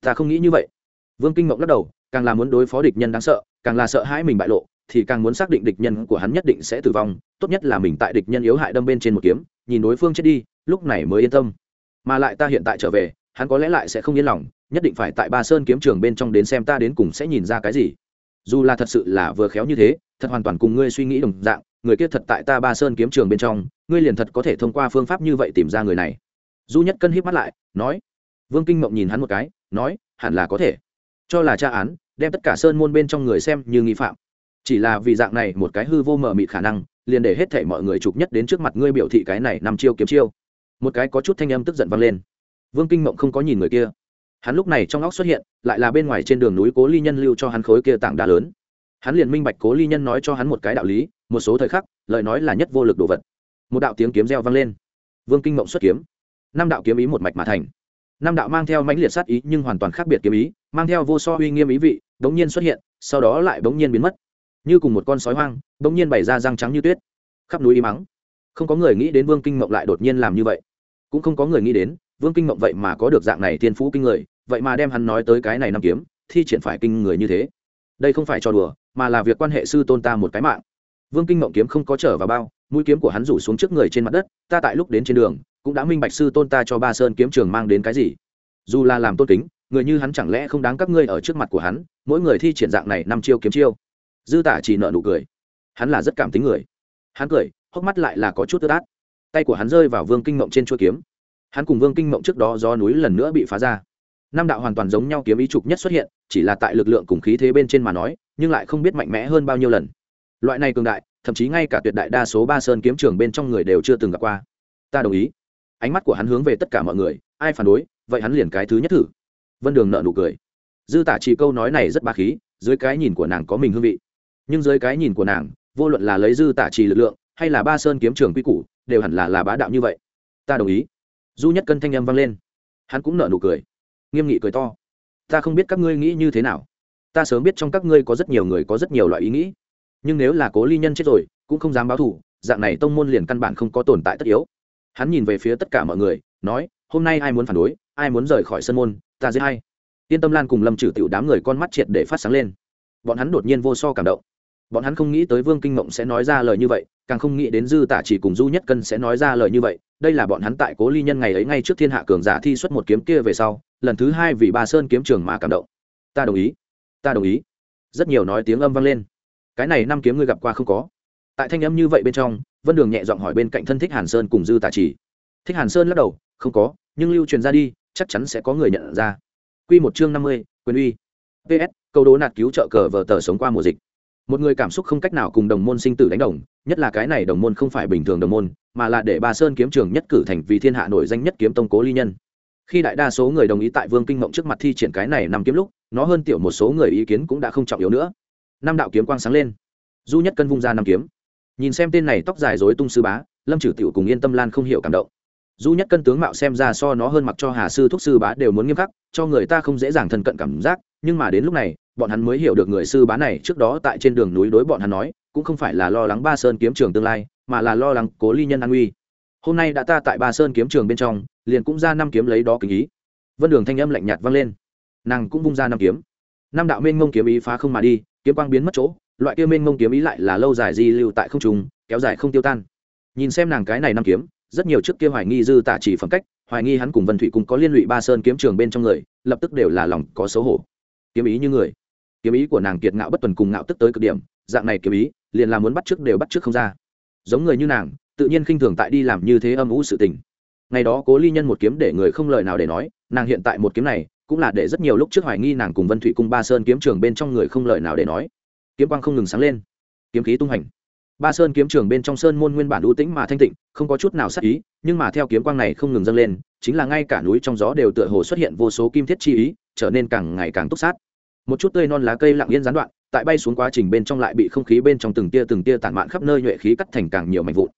Ta không nghĩ như vậy vương kinh mộng lắc đầu, càng là muốn đối phó địch nhân đáng sợ, càng là sợ hãi mình bại lộ, thì càng muốn xác định địch nhân của hắn nhất định sẽ tử vong, tốt nhất là mình tại địch nhân yếu hại đâm bên trên một kiếm, nhìn đối phương chết đi, lúc này mới yên tâm. Mà lại ta hiện tại trở về, hắn có lẽ lại sẽ không yên lòng, nhất định phải tại ba sơn kiếm trường bên trong đến xem ta đến cùng sẽ nhìn ra cái gì. Dù là thật sự là vừa khéo như thế, thật hoàn toàn cùng ngươi suy nghĩ đồng dạng, người kia thật tại ta ba sơn kiếm trường bên trong, ngươi liền thật có thể thông qua phương pháp như vậy tìm ra người này. Du nhất cân híp mắt lại, nói. Vương kinh mộng nhìn hắn một cái, nói, hẳn là có thể cho là tra án, đem tất cả sơn môn bên trong người xem như nghi phạm. Chỉ là vì dạng này một cái hư vô mờ mịt khả năng, liền để hết thể mọi người chụp nhất đến trước mặt ngươi biểu thị cái này nằm chiêu kiếm chiêu. Một cái có chút thanh âm tức giận vang lên. Vương kinh mộng không có nhìn người kia. Hắn lúc này trong óc xuất hiện, lại là bên ngoài trên đường núi cố ly nhân lưu cho hắn khối kia tảng đá lớn. Hắn liền minh bạch cố ly nhân nói cho hắn một cái đạo lý, một số thời khắc, lời nói là nhất vô lực đồ vật. Một đạo tiếng kiếm reo vang lên. Vương kinh mộng xuất kiếm. Năm đạo kiếm ý một mạch mà thành năm đạo mang theo mãnh liệt sát ý nhưng hoàn toàn khác biệt kiếm ý, mang theo vô so uy nghiêm ý vị, bỗng nhiên xuất hiện, sau đó lại bỗng nhiên biến mất. Như cùng một con sói hoang, bỗng nhiên bày ra răng trắng như tuyết. Khắp núi y mắng không có người nghĩ đến vương kinh mộng lại đột nhiên làm như vậy. Cũng không có người nghĩ đến, vương kinh mộng vậy mà có được dạng này thiên phú kinh người, vậy mà đem hắn nói tới cái này năm kiếm, thi triển phải kinh người như thế. Đây không phải cho đùa, mà là việc quan hệ sư tôn ta một cái mạng. Vương kinh mộng kiếm không có trở vào bao, mũi kiếm của hắn rủ xuống trước người trên mặt đất, ta tại lúc đến trên đường cũng đã minh bạch sư tôn ta cho ba sơn kiếm trường mang đến cái gì. Dù là làm tôn kính, người như hắn chẳng lẽ không đáng các ngươi ở trước mặt của hắn, mỗi người thi triển dạng này năm chiêu kiếm chiêu. Dư tả chỉ nợ nụ cười. Hắn là rất cảm tính người. Hắn cười, hốc mắt lại là có chút tơ át tay của hắn rơi vào vương kinh mộng trên chuôi kiếm. Hắn cùng vương kinh mộng trước đó do núi lần nữa bị phá ra. Năm đạo hoàn toàn giống nhau kiếm ý trục nhất xuất hiện, chỉ là tại lực lượng cùng khí thế bên trên mà nói, nhưng lại không biết mạnh mẽ hơn bao nhiêu lần. Loại này cường đại, thậm chí ngay cả tuyệt đại đa số ba sơn kiếm trường bên trong người đều chưa từng gặp qua. Ta đồng ý ánh mắt của hắn hướng về tất cả mọi người, ai phản đối, vậy hắn liền cái thứ nhất thử. Vân đường nợ nụ cười. Dư tả chỉ câu nói này rất ba khí, dưới cái nhìn của nàng có mình hương vị. Nhưng dưới cái nhìn của nàng, vô luận là lấy dư tả trì lực lượng, hay là ba sơn kiếm trường quy củ, đều hẳn là là bá đạo như vậy. Ta đồng ý. Du nhất cân thanh âm vang lên. Hắn cũng nợ nụ cười. Nghiêm nghị cười to. Ta không biết các ngươi nghĩ như thế nào. Ta sớm biết trong các ngươi có rất nhiều người có rất nhiều loại ý nghĩ. Nhưng nếu là cố ly nhân chết rồi, cũng không dám báo thù, dạng này tông môn liền căn bản không có tồn tại tất yếu hắn nhìn về phía tất cả mọi người, nói, hôm nay ai muốn phản đối, ai muốn rời khỏi sân môn, ta dễ hay yên tâm lan cùng lâm trừ tiểu đám người con mắt triệt để phát sáng lên. Bọn hắn đột nhiên vô so cảm động. Bọn hắn không nghĩ tới vương kinh mộng sẽ nói ra lời như vậy, càng không nghĩ đến dư tả chỉ cùng du nhất cân sẽ nói ra lời như vậy. Đây là bọn hắn tại cố ly nhân ngày ấy ngay trước thiên hạ cường giả thi xuất một kiếm kia về sau, lần thứ hai vì ba sơn kiếm trường mà cảm động. Ta đồng ý. Ta đồng ý. Rất nhiều nói tiếng âm vang lên. Cái này năm kiếm ngươi gặp qua không có. Tại thanh âm như vậy bên trong vân đường nhẹ giọng hỏi bên cạnh thân thích hàn sơn cùng dư tả chỉ thích hàn sơn lắc đầu, không có, nhưng lưu truyền ra đi, chắc chắn sẽ có người nhận ra. Q một chương năm mươi, quyền uy. Ps câu đố nạt cứu trợ cờ vờ tờ sống qua mùa dịch. Một người cảm xúc không cách nào cùng đồng môn sinh tử đánh đồng, nhất là cái này đồng môn không phải bình thường đồng môn, mà là để bà sơn kiếm trường nhất cử thành vì thiên hạ nổi danh nhất kiếm tông cố ly nhân. Khi đại đa số người đồng ý tại vương kinh mộng trước mặt thi triển cái này năm kiếm lúc, nó hơn tiểu một số người ý kiến cũng đã không trọng yếu nữa. Năm đạo kiếm quang sáng lên. Du nhất cân vung ra năm kiếm nhìn xem tên này tóc dài dối tung sư bá, lâm trừ tiểu cùng yên tâm lan không hiểu cảm động. Du nhất cân tướng mạo xem ra so nó hơn mặc cho hà sư thúc sư bá đều muốn nghiêm khắc, cho người ta không dễ dàng thân cận cảm giác, nhưng mà đến lúc này, bọn hắn mới hiểu được người sư bá này trước đó tại trên đường núi đối bọn hắn nói, cũng không phải là lo lắng ba sơn kiếm trường tương lai, mà là lo lắng cố ly nhân an uy hôm nay đã ta tại ba sơn kiếm trường bên trong, liền cũng ra năm kiếm lấy đó kính ý. Vân đường thanh âm lạnh nhạt vang lên. Nàng cũng vung ra năm kiếm. Năm đạo mênh mông kiếm ý phá không mà đi, kiếm quang biến mất chỗ loại kia mênh mông kiếm ý lại là lâu dài di lưu tại không trùng kéo dài không tiêu tan. Nhìn xem nàng cái này năm kiếm, rất nhiều trước kia hoài nghi dư tả chỉ phẩm cách, hoài nghi hắn cùng vân thủy cùng có liên lụy ba sơn kiếm trường bên trong người, lập tức đều là lòng có xấu hổ. Kiếm ý như người. Kiếm ý của nàng kiệt ngạo bất tuần cùng ngạo tức tới cực điểm, dạng này kiếm ý, liền là muốn bắt trước đều bắt trước không ra. Giống người như nàng, tự nhiên khinh thường tại đi làm như thế âm ủ sự tình. Ngày đó cố ly nhân một kiếm để người không lời nào để nói, nàng hiện tại một kiếm này, cũng là để rất nhiều lúc trước hoài nghi nàng cùng vân thụy cung ba sơn kiếm trường bên trong người không lời nào để nói kiếm quang không ngừng sáng lên. Kiếm khí tung hành ba sơn kiếm trường bên trong sơn môn nguyên bản ưu tĩnh mà thanh tịnh, không có chút nào sắc ý, nhưng mà theo kiếm quang này không ngừng dâng lên, chính là ngay cả núi trong gió đều tựa hồ xuất hiện vô số kim thiết chi ý, trở nên càng ngày càng túc sát. Một chút tươi non lá cây lặng yên gián đoạn, tại bay xuống quá trình bên trong lại bị không khí bên trong từng tia từng tia tản mạn khắp nơi nhuệ khí cắt thành càng nhiều mảnh vụn.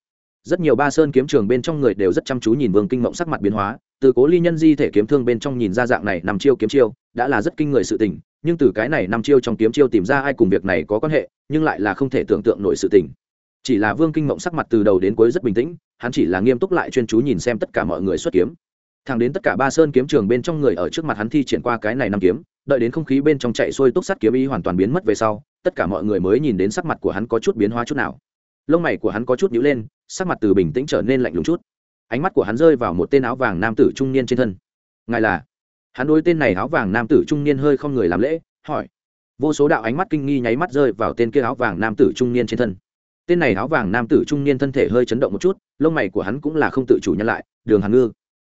Rất nhiều ba sơn kiếm trường bên trong người đều rất chăm chú nhìn vương kinh mộng sắc mặt biến hóa từ cố ly nhân di thể kiếm thương bên trong nhìn ra dạng này nằm chiêu kiếm chiêu, đã là rất kinh người sự tình, nhưng từ cái này nằm chiêu trong kiếm chiêu tìm ra ai cùng việc này có quan hệ, nhưng lại là không thể tưởng tượng nổi sự tình. Chỉ là vương kinh mộng sắc mặt từ đầu đến cuối rất bình tĩnh, hắn chỉ là nghiêm túc lại chuyên chú nhìn xem tất cả mọi người xuất kiếm. Thẳng đến tất cả ba sơn kiếm trường bên trong người ở trước mặt hắn thi triển qua cái này năm kiếm, đợi đến không khí bên trong chạy xuôi túc sắt kiếm ý hoàn toàn biến mất về sau, tất cả mọi người mới nhìn đến sắc mặt của hắn có chút biến hóa chút nào. Lông mày của hắn có chút nhíu lên, sắc mặt từ bình tĩnh trở nên lạnh lùng chút ánh mắt của hắn rơi vào một tên áo vàng nam tử trung niên trên thân. Ngài là? Hắn đối tên này áo vàng nam tử trung niên hơi không người làm lễ, hỏi. Vô số đạo ánh mắt kinh nghi nháy mắt rơi vào tên kia áo vàng nam tử trung niên trên thân. Tên này áo vàng nam tử trung niên thân thể hơi chấn động một chút, lông mày của hắn cũng là không tự chủ nhân lại, đường hàn ngư.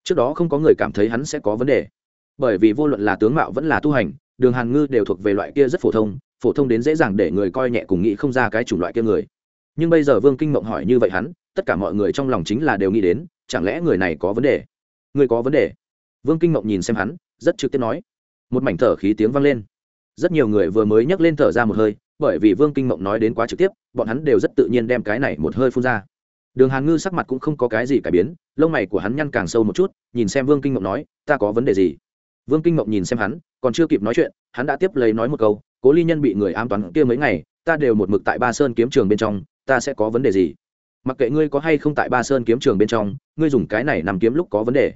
Trước đó không có người cảm thấy hắn sẽ có vấn đề. Bởi vì vô luận là tướng mạo vẫn là tu hành, đường hàn ngư đều thuộc về loại kia rất phổ thông phổ thông đến dễ dàng để người coi nhẹ cùng nghĩ không ra cái chủng loại kia người. Nhưng bây giờ vương kinh mộng hỏi như vậy hắn tất cả mọi người trong lòng chính là đều nghĩ đến, chẳng lẽ người này có vấn đề? Người có vấn đề? Vương kinh mộng nhìn xem hắn, rất trực tiếp nói. Một mảnh thở khí tiếng vang lên. Rất nhiều người vừa mới nhấc lên thở ra một hơi, bởi vì vương kinh mộng nói đến quá trực tiếp, bọn hắn đều rất tự nhiên đem cái này một hơi phun ra. Đường hàn ngư sắc mặt cũng không có cái gì cải biến, lông mày của hắn nhăn càng sâu một chút, nhìn xem vương kinh mộng nói, ta có vấn đề gì? Vương kinh mộng nhìn xem hắn, còn chưa kịp nói chuyện, hắn đã tiếp lấy nói một câu, cố ly nhân bị người ám toán kia mấy ngày, ta đều một mực tại ba sơn kiếm trường bên trong, ta sẽ có vấn đề gì? Mặc kệ ngươi có hay không tại ba sơn kiếm trường bên trong, ngươi dùng cái này nằm kiếm lúc có vấn đề.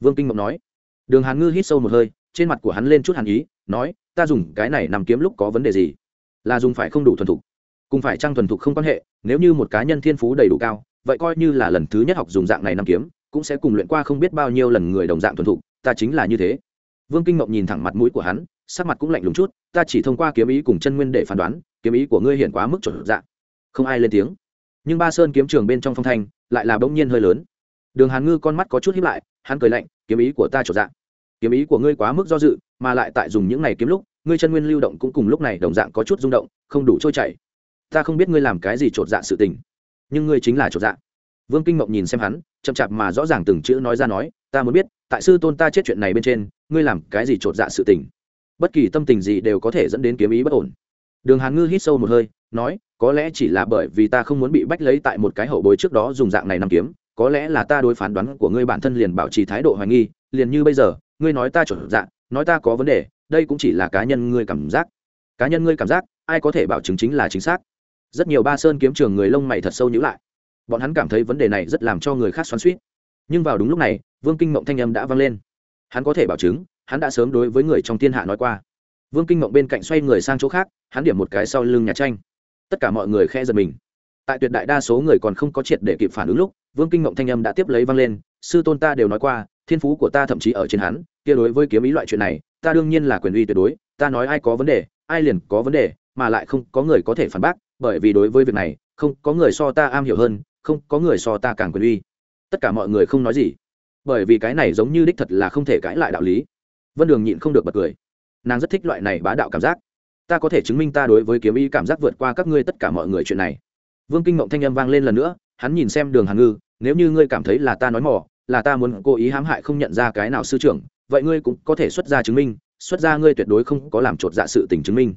Vương kinh mộng nói. Đường hàn ngư hít sâu một hơi, trên mặt của hắn lên chút hàn ý, nói, ta dùng cái này nằm kiếm lúc có vấn đề gì? Là dùng phải không đủ thuần thục. Cùng phải trang thuần thục không quan hệ, nếu như một cá nhân thiên phú đầy đủ cao, vậy coi như là lần thứ nhất học dùng dạng này nằm kiếm, cũng sẽ cùng luyện qua không biết bao nhiêu lần người đồng dạng thuần thục, ta chính là như thế. Vương kinh mộng nhìn thẳng mặt mũi của hắn, sắc mặt cũng lạnh lùng chút, ta chỉ thông qua kiếm ý cùng chân nguyên để phán đoán, kiếm ý của ngươi hiện quá mức chuẩn dạng. Không ai lên tiếng nhưng ba sơn kiếm trường bên trong phong thanh lại là bỗng nhiên hơi lớn. Đường hàn ngư con mắt có chút hiếp lại, hắn cười lạnh, kiếm ý của ta trổ dạng. Kiếm ý của ngươi quá mức do dự, mà lại tại dùng những này kiếm lúc, ngươi chân nguyên lưu động cũng cùng lúc này đồng dạng có chút rung động, không đủ trôi chảy. Ta không biết ngươi làm cái gì trột dạ sự tình, nhưng ngươi chính là trột dạ vương kinh mộng nhìn xem hắn, chậm chạp mà rõ ràng từng chữ nói ra nói, ta muốn biết, tại sư tôn ta chết chuyện này bên trên, ngươi làm cái gì trột dạ sự tình? Bất kỳ tâm tình gì đều có thể dẫn đến kiếm ý bất ổn. Đường hàn ngư hít sâu một hơi, nói có lẽ chỉ là bởi vì ta không muốn bị bách lấy tại một cái hậu bối trước đó dùng dạng này nằm kiếm, có lẽ là ta đối phán đoán của ngươi bản thân liền bảo trì thái độ hoài nghi, liền như bây giờ, ngươi nói ta chuẩn dạng, nói ta có vấn đề, đây cũng chỉ là cá nhân ngươi cảm giác. Cá nhân ngươi cảm giác, ai có thể bảo chứng chính là chính xác? Rất nhiều ba sơn kiếm trường người lông mày thật sâu nhữ lại. Bọn hắn cảm thấy vấn đề này rất làm cho người khác xoắn suýt nhưng vào đúng lúc này, vương kinh mộng thanh âm đã vang lên. Hắn có thể bảo chứng, hắn đã sớm đối với người trong thiên hạ nói qua. Vương kinh mộng bên cạnh xoay người sang chỗ khác, hắn điểm một cái sau lưng nhà tranh tất cả mọi người khe giật mình. Tại tuyệt đại đa số người còn không có triệt để kịp phản ứng lúc, vương kinh ngộng thanh âm đã tiếp lấy vang lên, sư tôn ta đều nói qua, thiên phú của ta thậm chí ở trên hắn, kia đối với kiếm ý loại chuyện này, ta đương nhiên là quyền uy tuyệt đối, ta nói ai có vấn đề, ai liền có vấn đề, mà lại không có người có thể phản bác, bởi vì đối với việc này, không có người so ta am hiểu hơn, không có người so ta càng quyền uy. Tất cả mọi người không nói gì, bởi vì cái này giống như đích thật là không thể cãi lại đạo lý. Vân đường nhịn không được bật cười. Nàng rất thích loại này bá đạo cảm giác ta có thể chứng minh ta đối với kiếm ý cảm giác vượt qua các ngươi tất cả mọi người chuyện này. Vương kinh mộng thanh âm vang lên lần nữa, hắn nhìn xem đường hàn ngư, nếu như ngươi cảm thấy là ta nói mỏ, là ta muốn cố ý hãm hại không nhận ra cái nào sư trưởng, vậy ngươi cũng có thể xuất ra chứng minh, xuất ra ngươi tuyệt đối không có làm trột dạ sự tình chứng minh.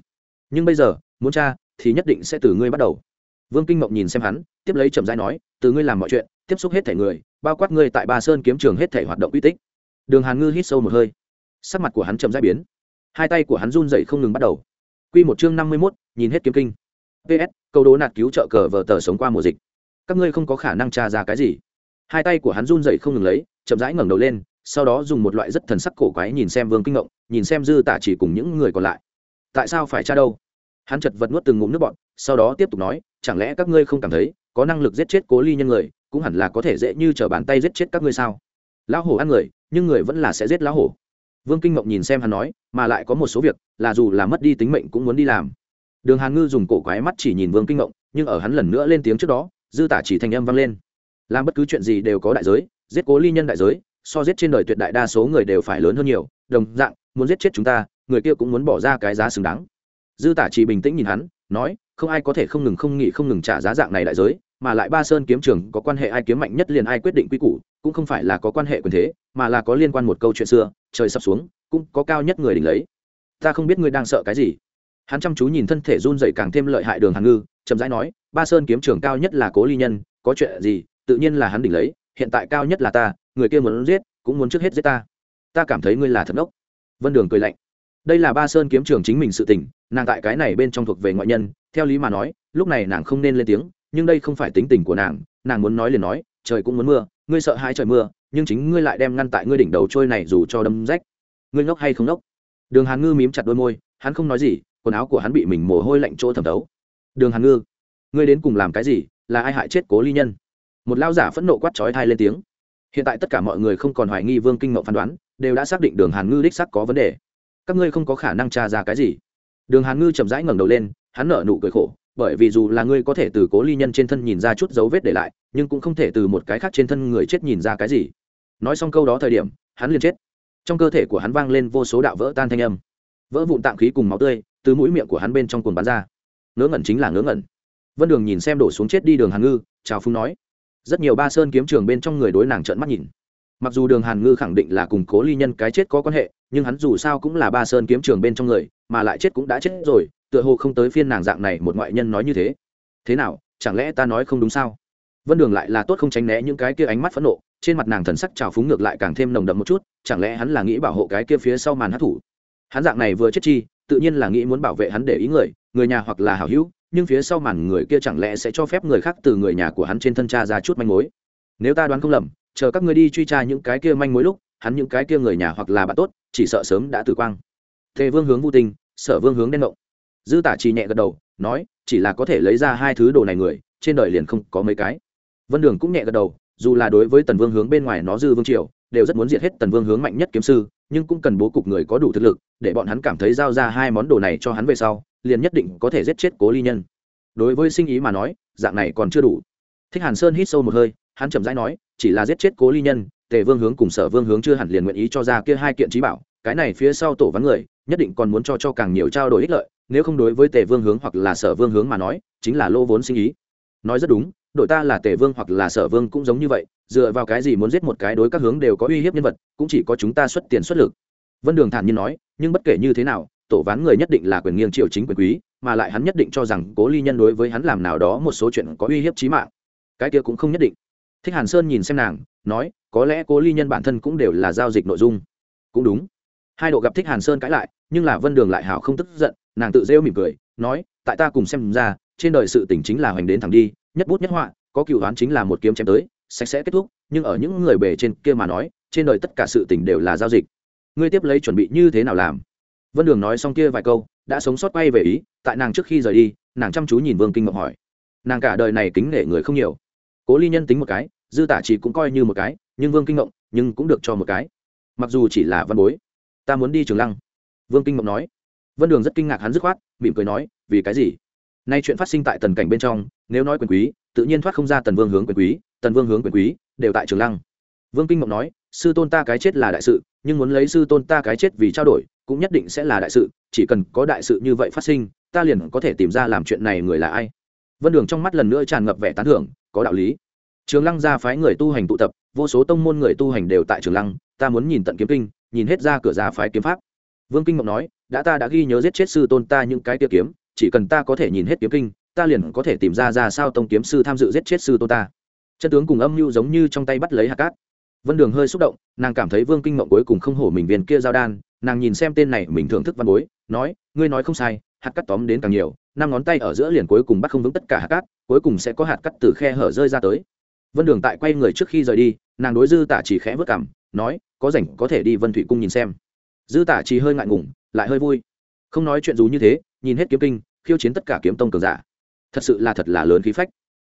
Nhưng bây giờ, muốn cha thì nhất định sẽ từ ngươi bắt đầu. Vương kinh mộng nhìn xem hắn, tiếp lấy chậm rãi nói, từ ngươi làm mọi chuyện, tiếp xúc hết thể người, bao quát ngươi tại ba sơn kiếm trường hết thể hoạt động uy tích. Đường hàn ngư hít sâu một hơi. Sắc mặt của hắn chậm rãi biến. Hai tay của hắn run dậy không ngừng bắt đầu. Quy một chương năm mươi 51, nhìn hết kiếm kinh. PS, câu đố nạt cứu trợ cờ vở tờ sống qua mùa dịch. Các ngươi không có khả năng tra ra cái gì. Hai tay của hắn run rẩy không ngừng lấy, chậm rãi ngẩng đầu lên, sau đó dùng một loại rất thần sắc cổ quái nhìn xem Vương Kinh Ngộng, nhìn xem Dư tạ chỉ cùng những người còn lại. Tại sao phải tra đâu? Hắn chật vật nuốt từng ngụm nước bọt, sau đó tiếp tục nói, chẳng lẽ các ngươi không cảm thấy, có năng lực giết chết Cố Ly nhân người, cũng hẳn là có thể dễ như trở bàn tay giết chết các ngươi sao? Lão hổ ăn người, nhưng người vẫn là sẽ giết lão hổ vương kinh ngộng nhìn xem hắn nói, mà lại có một số việc, là dù là mất đi tính mệnh cũng muốn đi làm. Đường hàn ngư dùng cổ quái mắt chỉ nhìn vương kinh ngộng, nhưng ở hắn lần nữa lên tiếng trước đó, dư tả chỉ thành âm vang lên. Làm bất cứ chuyện gì đều có đại giới, giết cố ly nhân đại giới, so giết trên đời tuyệt đại đa số người đều phải lớn hơn nhiều, đồng dạng, muốn giết chết chúng ta, người kia cũng muốn bỏ ra cái giá xứng đáng. Dư tả chỉ bình tĩnh nhìn hắn, nói, không ai có thể không ngừng không nghỉ không ngừng trả giá dạng này đại giới, mà lại ba sơn kiếm trường có quan hệ ai kiếm mạnh nhất liền ai quyết định quy củ cũng không phải là có quan hệ quyền thế, mà là có liên quan một câu chuyện xưa, trời sắp xuống, cũng có cao nhất người đỉnh lấy. Ta không biết ngươi đang sợ cái gì. Hắn chăm chú nhìn thân thể run dậy càng thêm lợi hại đường hàn ngư, chậm rãi nói, ba sơn kiếm trường cao nhất là cố ly nhân, có chuyện gì, tự nhiên là hắn đỉnh lấy, hiện tại cao nhất là ta, người kia muốn giết, cũng muốn trước hết giết ta. Ta cảm thấy ngươi là thật ốc vân đường cười lạnh. Đây là ba sơn kiếm trường chính mình sự tình, nàng tại cái này bên trong thuộc về ngoại nhân, theo lý mà nói, lúc này nàng không nên lên tiếng, nhưng đây không phải tính tình của nàng nàng muốn nói liền nói, trời cũng muốn mưa ngươi sợ hai trời mưa, nhưng chính ngươi lại đem ngăn tại ngươi đỉnh đầu trôi này dù cho đâm rách. Ngươi ngốc hay không ngốc? Đường hàn ngư mím chặt đôi môi, hắn không nói gì, quần áo của hắn bị mình mồ hôi lạnh chỗ thẩm thấu. Đường hàn ngư, ngươi đến cùng làm cái gì? Là ai hại chết cố ly nhân? Một lao giả phẫn nộ quát trói thai lên tiếng. Hiện tại tất cả mọi người không còn hoài nghi vương kinh ngộ phán đoán, đều đã xác định đường hàn ngư đích sắc có vấn đề. Các ngươi không có khả năng tra ra cái gì. Đường hàn ngư chậm rãi ngẩng đầu lên, hắn nở nụ cười khổ, bởi vì dù là ngươi có thể từ cố ly nhân trên thân nhìn ra chút dấu vết để lại nhưng cũng không thể từ một cái khác trên thân người chết nhìn ra cái gì. Nói xong câu đó thời điểm, hắn liền chết. Trong cơ thể của hắn vang lên vô số đạo vỡ tan thanh âm. Vỡ vụn tạm khí cùng máu tươi, từ mũi miệng của hắn bên trong cuồng bắn ra. Ngớ ngẩn chính là ngớ ngẩn. Vân đường nhìn xem đổ xuống chết đi đường hàn ngư, chào phung nói. Rất nhiều ba sơn kiếm trường bên trong người đối nàng trợn mắt nhìn. Mặc dù đường hàn ngư khẳng định là cùng cố ly nhân cái chết có quan hệ, nhưng hắn dù sao cũng là ba sơn kiếm trường bên trong người, mà lại chết cũng đã chết rồi, tựa hồ không tới phiên nàng dạng này một ngoại nhân nói như thế. Thế nào, chẳng lẽ ta nói không đúng sao? Vân đường lại là tốt không tránh né những cái kia ánh mắt phẫn nộ, trên mặt nàng thần sắc trào phúng ngược lại càng thêm nồng đậm một chút, chẳng lẽ hắn là nghĩ bảo hộ cái kia phía sau màn hát thủ hắn dạng này vừa chết chi, tự nhiên là nghĩ muốn bảo vệ hắn để ý người người nhà hoặc là hảo hữu, nhưng phía sau màn người kia chẳng lẽ sẽ cho phép người khác từ người nhà của hắn trên thân cha ra chút manh mối? Nếu ta đoán không lầm, chờ các ngươi đi truy tra những cái kia manh mối lúc, hắn những cái kia người nhà hoặc là bạn tốt, chỉ sợ sớm đã tử quang. Thế vương hướng vô tình sở vương hướng đen động dư tả trì nhẹ gật đầu, nói, chỉ là có thể lấy ra hai thứ đồ này người, trên đời liền không có mấy cái vân đường cũng nhẹ gật đầu, dù là đối với tần vương hướng bên ngoài nó dư vương triều, đều rất muốn diệt hết tần vương hướng mạnh nhất kiếm sư, nhưng cũng cần bố cục người có đủ thực lực, để bọn hắn cảm thấy giao ra hai món đồ này cho hắn về sau, liền nhất định có thể giết chết cố ly nhân. Đối với sinh ý mà nói, dạng này còn chưa đủ. Thích hàn sơn hít sâu một hơi, hắn chậm rãi nói, chỉ là giết chết cố ly nhân, tề vương hướng cùng sở vương hướng chưa hẳn liền nguyện ý cho ra kia hai kiện trí bảo, cái này phía sau tổ vắng người, nhất định còn muốn cho cho càng nhiều trao đổi ích lợi, nếu không đối với tề vương hướng hoặc là sở vương hướng mà nói, chính là lô vốn sinh ý. Nói rất đúng đội ta là tề vương hoặc là sở vương cũng giống như vậy, dựa vào cái gì muốn giết một cái đối các hướng đều có uy hiếp nhân vật, cũng chỉ có chúng ta xuất tiền xuất lực. Vân đường thản nhiên nói, nhưng bất kể như thế nào, tổ ván người nhất định là quyền nghiêng triều chính quyền quý, mà lại hắn nhất định cho rằng cố ly nhân đối với hắn làm nào đó một số chuyện có uy hiếp trí mạng. Cái kia cũng không nhất định. Thích hàn sơn nhìn xem nàng, nói, có lẽ cố ly nhân bản thân cũng đều là giao dịch nội dung. Cũng đúng. Hai độ gặp thích hàn sơn cãi lại, nhưng là vân đường lại hảo không tức giận, nàng tự rêu mỉm cười, nói, tại ta cùng xem ra, trên đời sự tình chính là hoành đến thẳng đi nhất bút nhất họa, có cựu đoán chính là một kiếm chém tới, sạch sẽ kết thúc, nhưng ở những người bề trên kia mà nói, trên đời tất cả sự tình đều là giao dịch. Ngươi tiếp lấy chuẩn bị như thế nào làm? Vân đường nói xong kia vài câu, đã sống sót quay về ý, tại nàng trước khi rời đi, nàng chăm chú nhìn vương kinh ngọc hỏi. Nàng cả đời này kính nể người không nhiều. Cố ly nhân tính một cái, dư tả chỉ cũng coi như một cái, nhưng vương kinh ngộng nhưng cũng được cho một cái. Mặc dù chỉ là văn bối, ta muốn đi trường lăng. Vương kinh ngộng nói. Vân đường rất kinh ngạc hắn dứt khoát, mỉm cười nói, vì cái gì? Nay chuyện phát sinh tại tần cảnh bên trong, nếu nói quyền quý, tự nhiên thoát không ra tần vương hướng quyền quý, tần vương hướng quyền quý, đều tại trường lăng. Vương kinh mộng nói, sư tôn ta cái chết là đại sự, nhưng muốn lấy sư tôn ta cái chết vì trao đổi, cũng nhất định sẽ là đại sự, chỉ cần có đại sự như vậy phát sinh, ta liền có thể tìm ra làm chuyện này người là ai. Vân đường trong mắt lần nữa tràn ngập vẻ tán thưởng, có đạo lý. Trường lăng ra phái người tu hành tụ tập, vô số tông môn người tu hành đều tại trường lăng, ta muốn nhìn tận kiếm kinh, nhìn hết ra cửa ra phái kiếm pháp. Vương kinh mộng nói, đã ta đã ghi nhớ giết chết sư tôn ta những cái tiêu kiếm chỉ cần ta có thể nhìn hết kiếm kinh, ta liền có thể tìm ra ra sao tông kiếm sư tham dự giết chết sư tôn ta. Chân tướng cùng âm mưu giống như trong tay bắt lấy hạt cát. Vân đường hơi xúc động, nàng cảm thấy vương kinh mộng cuối cùng không hổ mình viên kia giao đan, nàng nhìn xem tên này mình thưởng thức văn bối, nói, ngươi nói không sai, hạt cắt tóm đến càng nhiều, năm ngón tay ở giữa liền cuối cùng bắt không vững tất cả hạt cát, cuối cùng sẽ có hạt cắt từ khe hở rơi ra tới. Vân đường tại quay người trước khi rời đi, nàng đối dư tả chỉ khẽ vất cảm, nói, có rảnh có thể đi vân thủy cung nhìn xem. Dư tả chỉ hơi ngại ngùng, lại hơi vui. Không nói chuyện dù như thế nhìn hết kiếm kinh, khiêu chiến tất cả kiếm tông cường giả. Thật sự là thật là lớn khí phách.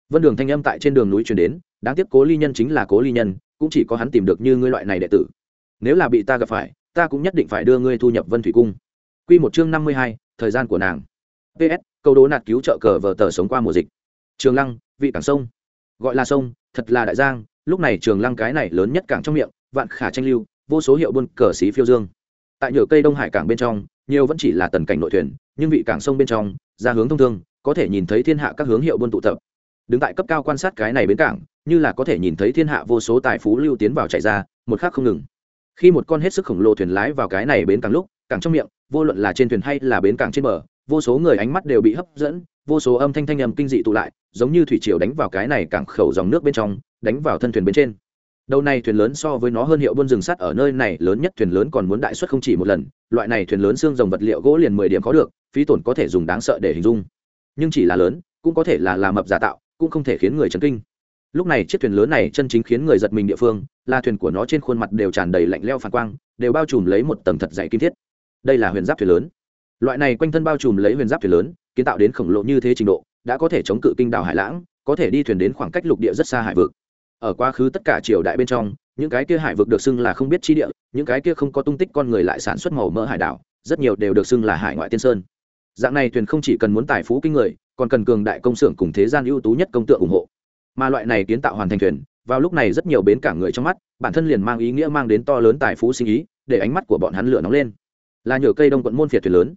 Vân đường thanh âm tại trên đường núi truyền đến, đáng tiếc cố ly nhân chính là cố ly nhân, cũng chỉ có hắn tìm được như ngươi loại này đệ tử. Nếu là bị ta gặp phải, ta cũng nhất định phải đưa ngươi thu nhập vân thủy cung. Q một chương năm mươi hai, thời gian của nàng. Ps câu đố nạt cứu trợ cờ vờ tờ sống qua mùa dịch. Trường lăng, vị cảng sông. Gọi là sông, thật là đại giang, lúc này trường lăng cái này lớn nhất cảng trong miệng, vạn khả tranh lưu, vô số hiệu buôn cờ xí phiêu dương. Tại nhựa cây đông hải cảng bên trong, nhiều vẫn chỉ là tần cảnh nội thuyền nhưng vị cảng sông bên trong, ra hướng thông thương, có thể nhìn thấy thiên hạ các hướng hiệu buôn tụ tập. Đứng tại cấp cao quan sát cái này bến cảng, như là có thể nhìn thấy thiên hạ vô số tài phú lưu tiến vào chạy ra, một khác không ngừng. Khi một con hết sức khổng lồ thuyền lái vào cái này bến cảng lúc, cảng trong miệng, vô luận là trên thuyền hay là bến cảng trên bờ, vô số người ánh mắt đều bị hấp dẫn, vô số âm thanh thanh âm kinh dị tụ lại, giống như thủy triều đánh vào cái này cảng khẩu dòng nước bên trong, đánh vào thân thuyền bên trên. Đầu này thuyền lớn so với nó hơn hiệu buôn rừng sắt ở nơi này lớn nhất thuyền lớn còn muốn đại suất không chỉ một lần, loại này thuyền lớn xương dòng vật liệu gỗ liền mười điểm có được phí tổn có thể dùng đáng sợ để hình dung. Nhưng chỉ là lớn, cũng có thể là làm mập giả tạo, cũng không thể khiến người chấn kinh. Lúc này chiếc thuyền lớn này chân chính khiến người giật mình địa phương, là thuyền của nó trên khuôn mặt đều tràn đầy lạnh leo phản quang, đều bao trùm lấy một tầng thật dày kim thiết. Đây là huyền giáp thuyền lớn. Loại này quanh thân bao trùm lấy huyền giáp thuyền lớn, kiến tạo đến khổng lồ như thế trình độ, đã có thể chống cự kinh đảo hải lãng, có thể đi thuyền đến khoảng cách lục địa rất xa hải vực. Ở quá khứ tất cả triều đại bên trong, những cái kia hải vực được xưng là không biết chi địa, những cái kia không có tung tích con người lại sản xuất màu mỡ hải đảo, rất nhiều đều được xưng là hải ngoại tiên sơn dạng này thuyền không chỉ cần muốn tài phú kinh người, còn cần cường đại công xưởng cùng thế gian ưu tú nhất công tượng ủng hộ. Mà loại này kiến tạo hoàn thành thuyền, vào lúc này rất nhiều bến cảng người trong mắt, bản thân liền mang ý nghĩa mang đến to lớn tài phú sinh ý, để ánh mắt của bọn hắn lửa nóng lên. Là nhờ cây đông quận môn phiệt thuyền lớn.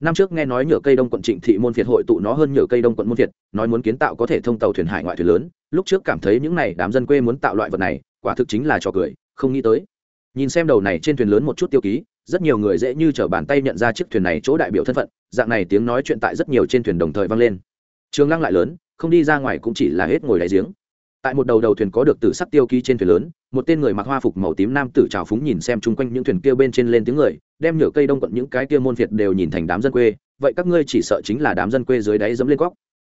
Năm trước nghe nói nhờ cây đông quận trịnh thị môn phiệt hội tụ nó hơn nhờ cây đông quận môn phiệt, nói muốn kiến tạo có thể thông tàu thuyền hải ngoại thuyền lớn, lúc trước cảm thấy những này đám dân quê muốn tạo loại vật này, quả thực chính là trò cười, không nghĩ tới. Nhìn xem đầu này trên thuyền lớn một chút tiêu ký rất nhiều người dễ như t r ở bàn tay nhận ra chiếc thuyền này chỗ đại biểu thân phận, dạng này tiếng nói chuyện tại rất nhiều trên thuyền đồng thời vang lên. Trường lăng lại lớn, không đi ra ngoài cũng chỉ là hết ngồi đáy giếng. Tại một đầu đầu thuyền có được tử sắc tiêu ký trên thuyền lớn, một tên người mặc hoa phục màu tím nam tử trào phúng nhìn xem chung quanh những thuyền kia bên trên lên tiếng người, đem nhựa cây đông quận những cái kia môn việt đều nhìn thành đám dân quê, vậy các ngươi chỉ sợ chính là đám dân quê dưới đáy dẫm lên góc.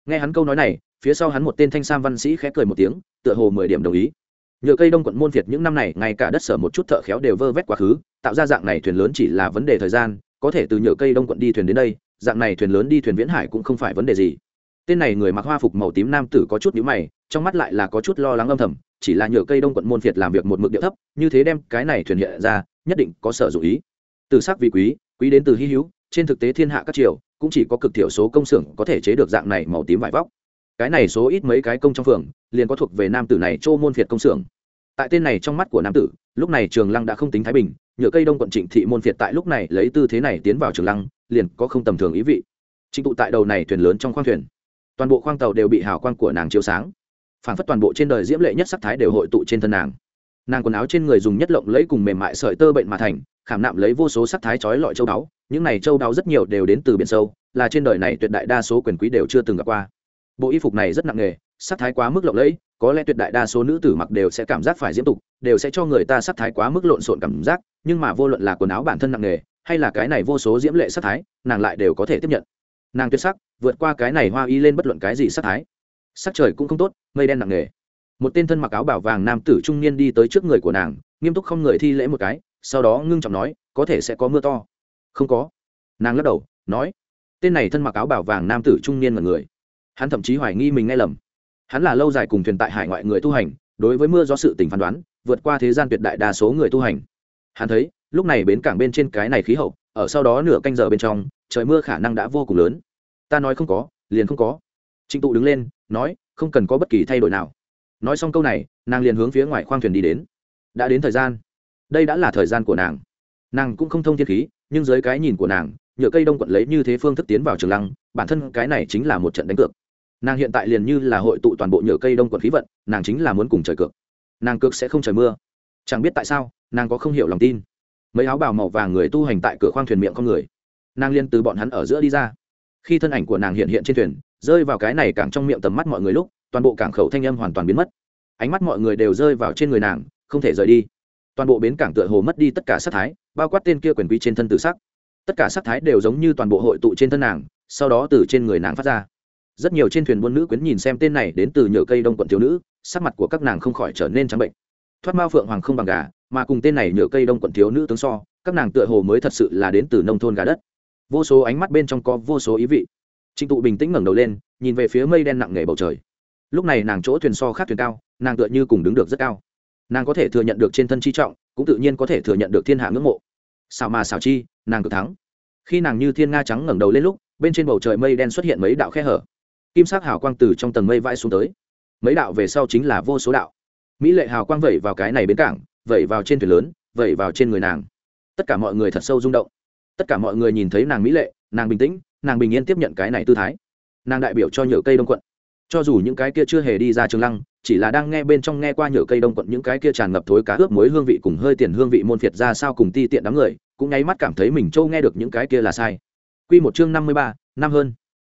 Nghe hắn câu nói này, phía sau hắn một tên thanh sam văn sĩ khẽ cười một tiếng, tựa hồ mười điểm đồng ý. Nhựa cây đông quận môn việt những năm này, ngay cả đất sở một chút thợ khéo đều vơ vét quá khứ tạo ra dạng này thuyền lớn chỉ là vấn đề thời gian, có thể từ nhựa cây đông quận đi thuyền đến đây, dạng này thuyền lớn đi thuyền viễn hải cũng không phải vấn đề gì. Tên này người mặc hoa phục màu tím nam tử có chút nhíu mày, trong mắt lại là có chút lo lắng âm thầm, chỉ là nhựa cây đông quận môn phiệt làm việc một mực địa thấp, như thế đem cái này thuyền hiện ra, nhất định có sở dụ ý. Từ sắc vì quý quý đến từ hy hữu, trên thực tế thiên hạ các triều, cũng chỉ có cực thiểu số công xưởng có thể chế được dạng này màu tím vải vóc. Cái này số ít mấy cái công trong phường, liền có thuộc về nam tử này châu môn phiệt công xưởng. Tại tên này trong mắt của nam tử, lúc này trường lăng đã không tính thái bình nhựa cây đông quận trịnh thị môn phiệt tại lúc này lấy tư thế này tiến vào trường lăng, liền có không tầm thường ý vị. Trịnh tụ tại đầu này thuyền lớn trong khoang thuyền. Toàn bộ khoang tàu đều bị hào quang của nàng chiếu sáng. Phản phất toàn bộ trên đời diễm lệ nhất sắc thái đều hội tụ trên thân nàng. Nàng quần áo trên người dùng nhất lộng lấy cùng mềm mại sợi tơ bệnh mà thành, khảm nạm lấy vô số sắc thái trói lọi châu đáo, những này châu đáo rất nhiều đều đến từ biển sâu, là trên đời này tuyệt đại đa số quyền quý đều chưa từng gặp qua. Bộ y phục này rất nặng nề, sắc thái quá mức lộng lẫy có lẽ tuyệt đại đa số nữ tử mặc đều sẽ cảm giác phải diễm tục, đều sẽ cho người ta sắc thái quá mức lộn xộn cảm giác, nhưng mà vô luận là quần áo bản thân nặng nề, hay là cái này vô số diễm lệ sắc thái, nàng lại đều có thể tiếp nhận. Nàng tuyệt sắc, vượt qua cái này hoa y lên bất luận cái gì sắc thái. Sắc trời cũng không tốt, mây đen nặng nề. Một tên thân mặc áo bảo vàng nam tử trung niên đi tới trước người của nàng, nghiêm túc không người thi lễ một cái, sau đó ngưng trọng nói, có thể sẽ có mưa to. Không có. Nàng lắc đầu, nói, tên này thân mặc áo bảo vàng nam tử trung niên là người. Hắn thậm chí hoài nghi mình nghe lầm hắn là lâu dài cùng thuyền tại hải ngoại người tu hành, đối với mưa do sự tình phán đoán, vượt qua thế gian tuyệt đại đa số người tu hành. Hắn thấy, lúc này bến cảng bên trên cái này khí hậu, ở sau đó nửa canh giờ bên trong, trời mưa khả năng đã vô cùng lớn. Ta nói không có, liền không có. Trịnh tụ đứng lên, nói, không cần có bất kỳ thay đổi nào. Nói xong câu này, nàng liền hướng phía ngoài khoang thuyền đi đến. Đã đến thời gian. Đây đã là thời gian của nàng. Nàng cũng không thông thiên khí, nhưng dưới cái nhìn của nàng, nhựa cây đông quận lấy như thế phương thức tiến vào trường lăng, bản thân cái này chính là một trận đánh cược nàng hiện tại liền như là hội tụ toàn bộ nhựa cây đông quận khí vận, nàng chính là muốn cùng trời cược. Nàng cược sẽ không trời mưa. Chẳng biết tại sao, nàng có không hiểu lòng tin. Mấy áo bào màu vàng người tu hành tại cửa khoang thuyền miệng con người. Nàng liên từ bọn hắn ở giữa đi ra. Khi thân ảnh của nàng hiện hiện trên thuyền, rơi vào cái này càng trong miệng tầm mắt mọi người lúc, toàn bộ cảng khẩu thanh âm hoàn toàn biến mất. Ánh mắt mọi người đều rơi vào trên người nàng, không thể rời đi. Toàn bộ bến cảng tựa hồ mất đi tất cả sắc thái, bao quát tên kia quyền quý trên thân tự sắc. Tất cả sắc thái đều giống như toàn bộ hội tụ trên thân nàng, sau đó từ trên người nàng phát ra rất nhiều trên thuyền buôn nữ quyến nhìn xem tên này đến từ nhựa cây đông quận thiếu nữ, sắc mặt của các nàng không khỏi trở nên trắng bệnh. Thoát mao phượng hoàng không bằng gà, mà cùng tên này nhựa cây đông quận thiếu nữ tướng so, các nàng tựa hồ mới thật sự là đến từ nông thôn gà đất. Vô số ánh mắt bên trong có vô số ý vị. Trịnh tụ bình tĩnh ngẩng đầu lên, nhìn về phía mây đen nặng nề bầu trời. Lúc này nàng chỗ thuyền so khác thuyền cao, nàng tựa như cùng đứng được rất cao. Nàng có thể thừa nhận được trên thân chi trọng, cũng tự nhiên có thể thừa nhận được thiên hạ ngưỡng mộ. Sao mà xảo chi, nàng cực thắng. Khi nàng như thiên nga trắng ngẩng đầu lên lúc, bên trên bầu trời mây đen xuất hiện mấy đạo khe hở kim sắc hào quang từ trong tầng mây vãi xuống tới. Mấy đạo về sau chính là vô số đạo. Mỹ lệ hào quang vẩy vào cái này bến cảng, vẩy vào trên thuyền lớn, vẩy vào trên người nàng. Tất cả mọi người thật sâu rung động. Tất cả mọi người nhìn thấy nàng mỹ lệ, nàng bình tĩnh, nàng bình yên tiếp nhận cái này tư thái. Nàng đại biểu cho nhựa cây đông quận. Cho dù những cái kia chưa hề đi ra trường lăng, chỉ là đang nghe bên trong nghe qua nhựa cây đông quận những cái kia tràn ngập thối cá ướp muối hương vị cùng hơi tiền hương vị môn phiệt ra sao cùng ti tiện đám người, cũng nháy mắt cảm thấy mình trâu nghe được những cái kia là sai. Quy một chương năm mươi ba, năm hơn.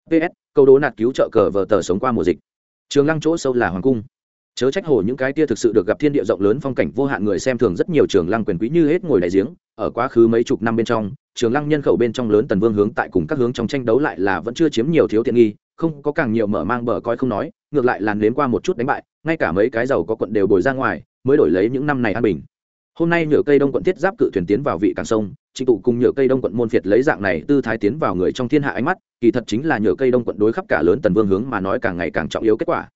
Ps câu đố nạt cứu trợ cờ vờ tờ sống qua mùa dịch. Trường lăng chỗ sâu là hoàng cung. Chớ trách hồ những cái tia thực sự được gặp thiên địa rộng lớn phong cảnh vô hạn người xem thường rất nhiều trường lăng quyền quý như hết ngồi đại giếng, ở quá khứ mấy chục năm bên trong, trường lăng nhân khẩu bên trong lớn tần vương hướng tại cùng các hướng trong tranh đấu lại là vẫn chưa chiếm nhiều thiếu tiện nghi, không có càng nhiều mở mang bờ coi không nói, ngược lại làn đến qua một chút đánh bại, ngay cả mấy cái giàu có quận đều bồi ra ngoài, mới đổi lấy những năm này an bình. Hôm nay nhựa cây đông quận thiết giáp cự thuyền tiến vào vị càng sông trịnh tụ cùng nhựa cây đông quận môn phiệt lấy dạng này tư thái tiến vào người trong thiên hạ ánh mắt, kỳ thật chính là nhựa cây đông quận đối khắp cả lớn tần vương hướng mà nói càng ngày càng trọng yếu kết quả.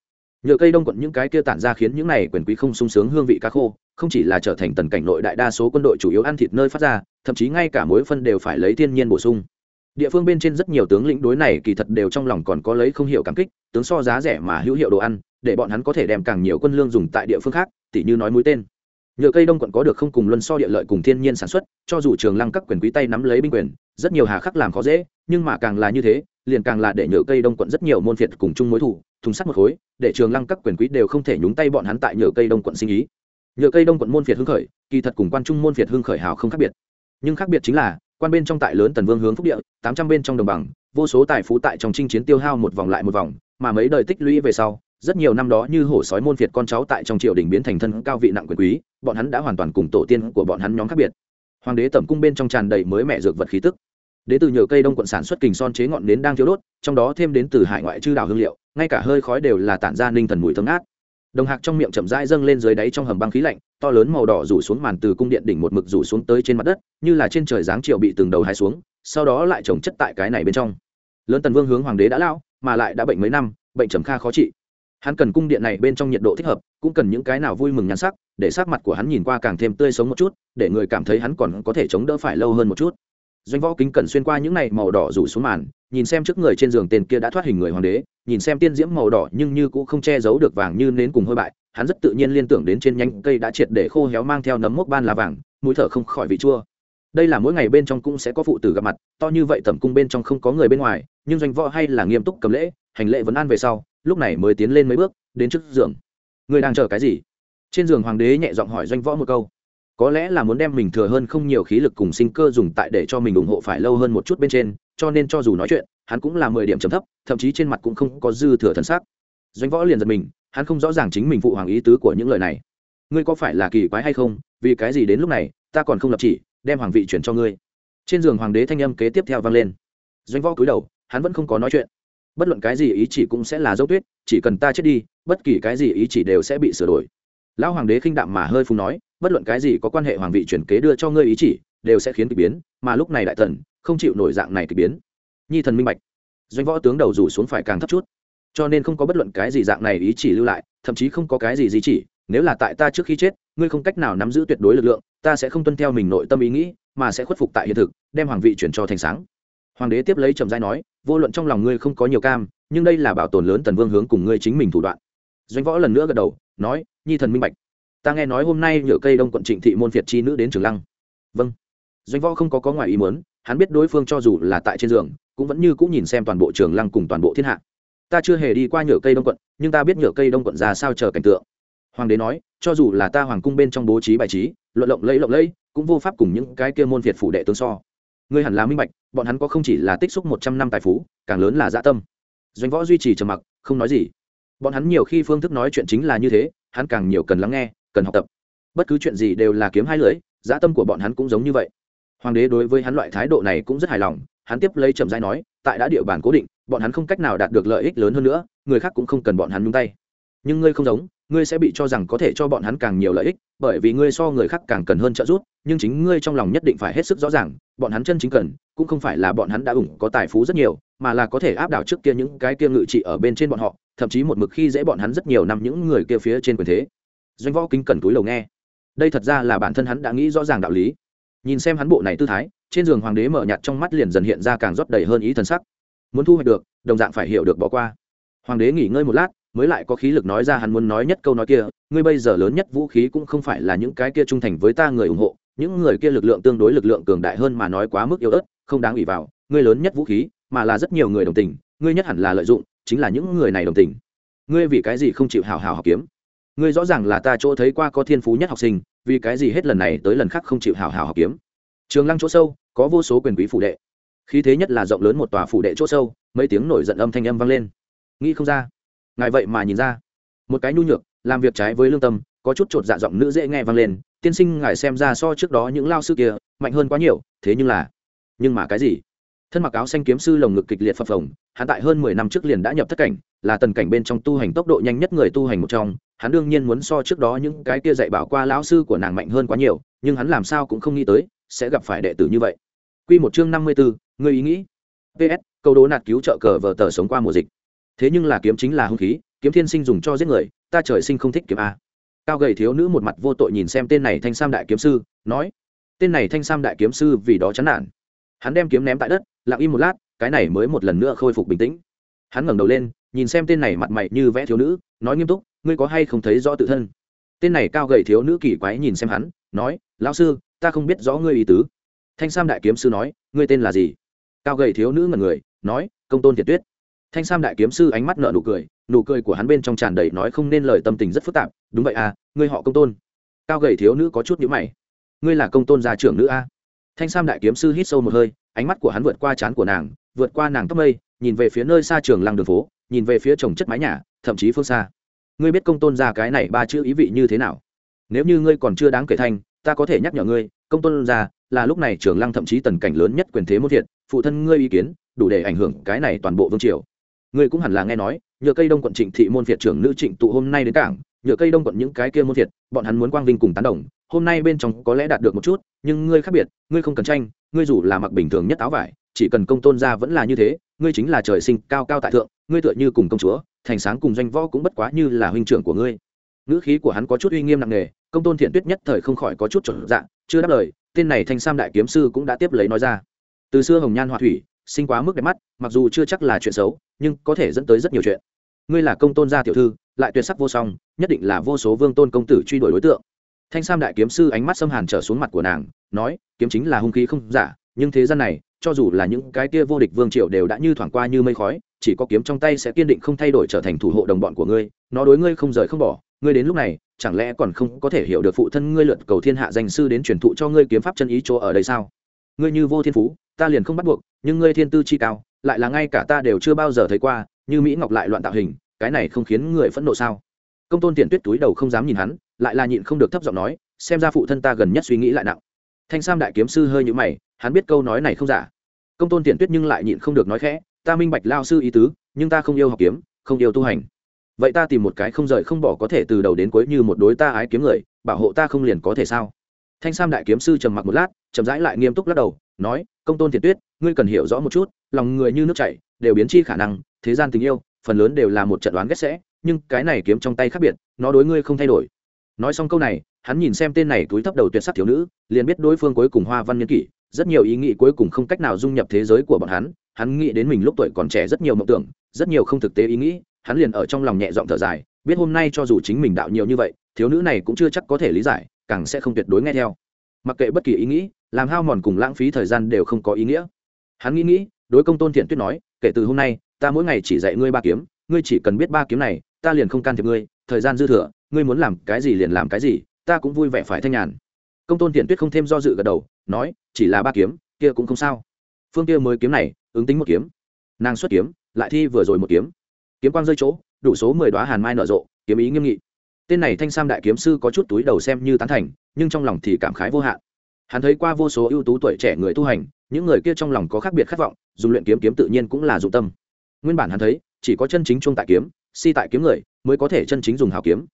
Nhựa cây đông quận những cái kia tản ra khiến những này quyền quý không sung sướng hương vị cá khô, không chỉ là trở thành tần cảnh nội đại đa số quân đội chủ yếu ăn thịt nơi phát ra, thậm chí ngay cả mối phân đều phải lấy thiên nhiên bổ sung. Địa phương bên trên rất nhiều tướng lĩnh đối này kỳ thật đều trong lòng còn có lấy không hiểu cảm kích, tướng so giá rẻ mà hữu hiệu đồ ăn, để bọn hắn có thể đem càng nhiều quân lương dùng tại địa phương khác, tỉ như nói mũi tên nhựa cây đông quận có được không cùng luân so địa lợi cùng thiên nhiên sản xuất, cho dù trường lăng các quyền quý tay nắm lấy binh quyền, rất nhiều hà khắc làm khó dễ, nhưng mà càng là như thế, liền càng là để nhựa cây đông quận rất nhiều môn phiệt cùng chung mối thủ, thùng sắt một khối, để trường lăng các quyền quý đều không thể nhúng tay bọn hắn tại nhựa cây đông quận sinh ý. Nhựa cây đông quận môn phiệt hưng khởi, kỳ thật cùng quan trung môn phiệt hưng khởi hào không khác biệt. Nhưng khác biệt chính là, quan bên trong tại lớn tần vương hướng phúc địa, tám trăm bên trong đồng bằng, vô số tài phú tại trong chinh chiến tiêu hao một vòng lại một vòng, mà mấy đời tích lũy về sau rất nhiều năm đó như hổ sói môn phiệt con cháu tại trong triều đình biến thành thân cao vị nặng quyền quý, bọn hắn đã hoàn toàn cùng tổ tiên của bọn hắn nhóm khác biệt. Hoàng đế tẩm cung bên trong tràn đầy mới mẹ dược vật khí tức. Đế từ nhờ cây đông quận sản xuất kình son chế ngọn nến đang thiếu đốt, trong đó thêm đến từ hải ngoại chư đảo hương liệu, ngay cả hơi khói đều là tản ra ninh thần mùi thơm ngát. Đồng hạc trong miệng chậm rãi dâng lên dưới đáy trong hầm băng khí lạnh, to lớn màu đỏ rủ xuống màn từ cung điện đỉnh một mực rủ xuống tới trên mặt đất, như là trên trời dáng triệu bị từng đầu hai xuống, sau đó lại trồng chất tại cái này bên trong. Lớn tần vương hướng hoàng đế đã lao, mà lại đã bệnh mấy năm, bệnh trầm kha khó trị hắn cần cung điện này bên trong nhiệt độ thích hợp, cũng cần những cái nào vui mừng nhắn sắc, để sắc mặt của hắn nhìn qua càng thêm tươi sống một chút, để người cảm thấy hắn còn có thể chống đỡ phải lâu hơn một chút. Doanh võ kính cẩn xuyên qua những này màu đỏ rủ xuống màn, nhìn xem trước người trên giường tên kia đã thoát hình người hoàng đế, nhìn xem tiên diễm màu đỏ nhưng như cũng không che giấu được vàng như nến cùng hơi bại, hắn rất tự nhiên liên tưởng đến trên nhánh cây đã triệt để khô héo mang theo nấm mốc ban là vàng, mũi thở không khỏi vị chua. Đây là mỗi ngày bên trong cũng sẽ có phụ tử gặp mặt, to như vậy tẩm cung bên trong không có người bên ngoài, nhưng doanh võ hay là nghiêm túc cầm lễ, hành lễ vấn an về sau lúc này mới tiến lên mấy bước, đến trước giường. Người đang chờ cái gì? Trên giường hoàng đế nhẹ giọng hỏi doanh võ một câu. Có lẽ là muốn đem mình thừa hơn không nhiều khí lực cùng sinh cơ dùng tại để cho mình ủng hộ phải lâu hơn một chút bên trên, cho nên cho dù nói chuyện, hắn cũng là mười điểm chấm thấp, thậm chí trên mặt cũng không có dư thừa thân xác doanh võ liền giật mình, hắn không rõ ràng chính mình phụ hoàng ý tứ của những lời này. Ngươi có phải là kỳ quái hay không? Vì cái gì đến lúc này, ta còn không lập chỉ, đem hoàng vị chuyển cho ngươi. Trên giường hoàng đế thanh âm kế tiếp theo vang lên. Doanh võ cúi đầu, hắn vẫn không có nói chuyện bất luận cái gì ý chỉ cũng sẽ là dấu tuyết, chỉ cần ta chết đi, bất kỳ cái gì ý chỉ đều sẽ bị sửa đổi. Lão hoàng đế khinh đạm mà hơi phung nói, bất luận cái gì có quan hệ hoàng vị chuyển kế đưa cho ngươi ý chỉ, đều sẽ khiến k ỳ biến, mà lúc này đại thần, không chịu nổi dạng này k ỳ biến. Nhi thần minh bạch. Doanh võ tướng đầu rủ xuống phải càng thấp chút. Cho nên không có bất luận cái gì dạng này ý chỉ lưu lại, thậm chí không có cái gì gì chỉ, nếu là tại ta trước khi chết, ngươi không cách nào nắm giữ tuyệt đối lực lượng, ta sẽ không tuân theo mình nội tâm ý nghĩ, mà sẽ khuất phục tại hiện thực, đem hoàng vị chuyển cho thành sáng hoàng đế tiếp lấy trầm giai nói, vô luận trong lòng ngươi không có nhiều cam, nhưng đây là bảo tồn lớn tần vương hướng cùng ngươi chính mình thủ đoạn. Doanh võ lần nữa gật đầu, nói, nhi thần minh bạch. Ta nghe nói hôm nay nhựa cây đông quận trịnh thị môn phiệt chi nữ đến trường lăng. Vâng. Doanh võ không có có ngoài ý muốn, hắn biết đối phương cho dù là tại trên giường, cũng vẫn như cũng nhìn xem toàn bộ trường lăng cùng toàn bộ thiên hạ. Ta chưa hề đi qua nhựa cây đông quận, nhưng ta biết nhựa cây đông quận ra sao chờ cảnh tượng. Hoàng đế nói, cho dù là ta hoàng cung bên trong bố trí bài trí, luận lộng lẫy lộng lẫy, cũng vô pháp cùng những cái kia môn việt phủ đệ tương so ngươi hẳn là minh bạch, bọn hắn có không chỉ là tích xúc một trăm năm tài phú, càng lớn là dạ tâm. Doanh võ duy trì trầm mặc, không nói gì. Bọn hắn nhiều khi phương thức nói chuyện chính là như thế, hắn càng nhiều cần lắng nghe, cần học tập. Bất cứ chuyện gì đều là kiếm hai lưỡi dã tâm của bọn hắn cũng giống như vậy. Hoàng đế đối với hắn loại thái độ này cũng rất hài lòng, hắn tiếp lấy trầm dai nói, tại đã địa bàn cố định, bọn hắn không cách nào đạt được lợi ích lớn hơn nữa, người khác cũng không cần bọn hắn nhung tay. Nhưng ngươi không giống ngươi sẽ bị cho rằng có thể cho bọn hắn càng nhiều lợi ích, bởi vì ngươi so người khác càng cần hơn trợ giúp, nhưng chính ngươi trong lòng nhất định phải hết sức rõ ràng, bọn hắn chân chính cần, cũng không phải là bọn hắn đã ủng có tài phú rất nhiều, mà là có thể áp đảo trước kia những cái kia ngự trị ở bên trên bọn họ, thậm chí một mực khi dễ bọn hắn rất nhiều năm những người kia phía trên quyền thế. Doanh võ kính cẩn túi lầu nghe. Đây thật ra là bản thân hắn đã nghĩ rõ ràng đạo lý. Nhìn xem hắn bộ này tư thái, trên giường hoàng đế mở nhạt trong mắt liền dần hiện ra càng rót đầy hơn ý thần sắc. Muốn thu hoạch được, đồng dạng phải hiểu được bỏ qua. Hoàng đế nghỉ ngơi một lát mới lại có khí lực nói ra hắn muốn nói nhất câu nói kia, ngươi bây giờ lớn nhất vũ khí cũng không phải là những cái kia trung thành với ta người ủng hộ, những người kia lực lượng tương đối lực lượng cường đại hơn mà nói quá mức yếu ớt, không đáng ủy vào, ngươi lớn nhất vũ khí mà là rất nhiều người đồng tình, ngươi nhất hẳn là lợi dụng, chính là những người này đồng tình. Ngươi vì cái gì không chịu hào hào học kiếm? Ngươi rõ ràng là ta chỗ thấy qua có thiên phú nhất học sinh, vì cái gì hết lần này tới lần khác không chịu hào hào học kiếm? Trường lăng chỗ sâu, có vô số quyền quý phủ đệ. Khí thế nhất là rộng lớn một tòa phủ đệ chỗ sâu, mấy tiếng nổi giận âm thanh âm vang lên. Nghĩ không ra ngài vậy mà nhìn ra một cái nhu nhược làm việc trái với lương tâm có chút chột dạ giọng nữ dễ nghe vang lên tiên sinh ngài xem ra so trước đó những lao sư kia mạnh hơn quá nhiều thế nhưng là nhưng mà cái gì thân mặc áo xanh kiếm sư lồng ngực kịch liệt phập phồng hắn tại hơn mười năm trước liền đã nhập thất cảnh là tần cảnh bên trong tu hành tốc độ nhanh nhất người tu hành một trong hắn đương nhiên muốn so trước đó những cái kia dạy bảo qua lão sư của nàng mạnh hơn quá nhiều nhưng hắn làm sao cũng không nghĩ tới sẽ gặp phải đệ tử như vậy Quy một chương năm mươi 54, người ý nghĩ. PS, câu đố nạt cứu trợ cờ vở tờ sống qua mùa dịch. Thế nhưng là kiếm chính là hung khí, kiếm thiên sinh dùng cho giết người, ta trời sinh không thích kiếm a. Cao gầy thiếu nữ một mặt vô tội nhìn xem tên này Thanh Sam đại kiếm sư, nói: "Tên này Thanh Sam đại kiếm sư vì đó chán nản." Hắn đem kiếm ném tại đất, lặng im một lát, cái này mới một lần nữa khôi phục bình tĩnh. Hắn ngẩng đầu lên, nhìn xem tên này mặt mày như vẽ thiếu nữ, nói nghiêm túc: "Ngươi có hay không thấy rõ tự thân?" Tên này cao gầy thiếu nữ kỳ quái nhìn xem hắn, nói: "Lão sư, ta không biết rõ ngươi ý tứ." thanh sam đại kiếm sư nói ngươi tên là gì cao gầy thiếu nữ ngẩn người nói công tôn thiệt tuyết thanh sam đại kiếm sư ánh mắt nợ nụ cười nụ cười của hắn bên trong tràn đầy nói không nên lời tâm tình rất phức tạp. Đúng vậy à ngươi họ công tôn. Cao gầy thiếu nữ có chút nhữ mày. Ngươi là công tôn gia trưởng nữ a? À? thanh sam đại kiếm sư hít sâu một hơi ánh mắt của hắn vượt qua trán của nàng vượt qua nàng tóc mây nhìn về phía nơi xa trường làng đường phố nhìn về phía trồng chất mái nhà thậm chí phương xa. Ngươi biết công tôn gia cái này ba chữ ý vị như thế nào? Nếu như ngươi còn chưa đáng kể thanh ta có thể nhắc nhở ngươi công tôn gia là lúc này trường lăng thậm chí tần cảnh lớn nhất quyền thế môn thiện, phụ thân ngươi ý kiến đủ để ảnh hưởng cái này toàn bộ vương triều ngươi cũng hẳn là nghe nói, nhựa cây đông quận trịnh thị môn phiệt trưởng nữ trịnh tụ hôm nay đến cảng, nhựa cây đông quận những cái kia môn phiệt bọn hắn muốn quang vinh cùng tán đồng, hôm nay bên trong có lẽ đạt được một chút, nhưng ngươi khác biệt, ngươi không cần tranh, ngươi dù là mặc bình thường nhất áo vải, chỉ cần công tôn ra vẫn là như thế, ngươi chính là trời sinh cao cao tại thượng, ngươi tựa như cùng công chúa, thành sáng cùng doanh võ cũng bất quá như là huynh trưởng của ngươi. Ngữ khí của hắn có chút uy nghiêm nặng nề, công tôn thiện tuyết nhất thời không khỏi có chút trở dạng chưa đáp lời, tên này thanh sam đại kiếm sư cũng đã tiếp lấy nói ra. Từ xưa hồng nhan họa thủy, sinh quá mức đẹp mắt, mặc dù chưa chắc là chuyện xấu nhưng có thể dẫn tới rất nhiều chuyện. Ngươi là công tôn gia tiểu thư, lại tuyệt sắc vô song, nhất định là vô số vương tôn công tử truy đuổi đối tượng. Thanh sam đại kiếm sư ánh mắt xâm hàn trở xuống mặt của nàng, nói, kiếm chính là hung khí không giả, nhưng thế gian này, cho dù là những cái kia vô địch vương triều đều đã như thoảng qua như mây khói, chỉ có kiếm trong tay sẽ kiên định không thay đổi trở thành thủ hộ đồng bọn của ngươi, nó đối ngươi không rời không bỏ, ngươi đến lúc này, chẳng lẽ còn không có thể hiểu được phụ thân ngươi lượt cầu thiên hạ danh sư đến truyền thụ cho ngươi kiếm pháp chân ý chỗ ở đây sao? Ngươi như vô thiên phú, ta liền không bắt buộc, nhưng ngươi thiên tư chi cao, lại là ngay cả ta đều chưa bao giờ thấy qua, như mỹ ngọc lại loạn tạo hình, cái này không khiến người phẫn nộ sao? Công tôn tiện tuyết túi đầu không dám nhìn hắn, lại là nhịn không được thấp giọng nói, xem ra phụ thân ta gần nhất suy nghĩ lại nặng. Thanh sam đại kiếm sư hơi nhũ mày, hắn biết câu nói này không giả. Công tôn tiện tuyết nhưng lại nhịn không được nói khẽ, ta minh bạch lao sư ý tứ, nhưng ta không yêu học kiếm, không yêu tu hành. Vậy ta tìm một cái không rời không bỏ có thể từ đầu đến cuối như một đối ta ái kiếm người, bảo hộ ta không liền có thể sao? Thanh sam đại kiếm sư trầm mặc một lát chậm rãi lại nghiêm túc lắc đầu, nói, công tôn thiệt tuyết, ngươi cần hiểu rõ một chút, lòng người như nước chảy, đều biến chi khả năng, thế gian tình yêu, phần lớn đều là một trận đoán ghét sẽ, nhưng cái này kiếm trong tay khác biệt, nó đối ngươi không thay đổi. Nói xong câu này, hắn nhìn xem tên này túi thấp đầu tuyệt sắc thiếu nữ, liền biết đối phương cuối cùng hoa văn nhân kỷ, rất nhiều ý nghĩ cuối cùng không cách nào dung nhập thế giới của bọn hắn hắn nghĩ đến mình lúc tuổi còn trẻ rất nhiều mộng tưởng, rất nhiều không thực tế ý nghĩ, hắn liền ở trong lòng nhẹ giọng thở dài, biết hôm nay cho dù chính mình đạo nhiều như vậy, thiếu nữ này cũng chưa chắc có thể lý giải, càng sẽ không tuyệt đối nghe theo. Mặc kệ bất kỳ ý nghĩ làm hao mòn cùng lãng phí thời gian đều không có ý nghĩa. Hắn nghĩ nghĩ, đối công tôn thiện tuyết nói, kể từ hôm nay, ta mỗi ngày chỉ dạy ngươi ba kiếm, ngươi chỉ cần biết ba kiếm này, ta liền không can thiệp ngươi, thời gian dư thừa, ngươi muốn làm cái gì liền làm cái gì, ta cũng vui vẻ phải thanh nhàn. Công tôn thiện tuyết không thêm do dự gật đầu, nói, chỉ là ba kiếm, kia cũng không sao. Phương kia mới kiếm này, ứng tính một kiếm. Nàng xuất kiếm, lại thi vừa rồi một kiếm. Kiếm quang rơi chỗ, đủ số mười đoá hàn mai nở rộ, kiếm ý nghiêm nghị. Tên này thanh sam đại kiếm sư có chút túi đầu xem như tán thành, nhưng trong lòng thì cảm khái vô hạn hắn thấy qua vô số ưu tú tuổi trẻ người tu hành, những người kia trong lòng có khác biệt khát vọng, dùng luyện kiếm kiếm tự nhiên cũng là dụng tâm. Nguyên bản hắn thấy, chỉ có chân chính chung tại kiếm, si tại kiếm người, mới có thể chân chính dùng hào kiếm.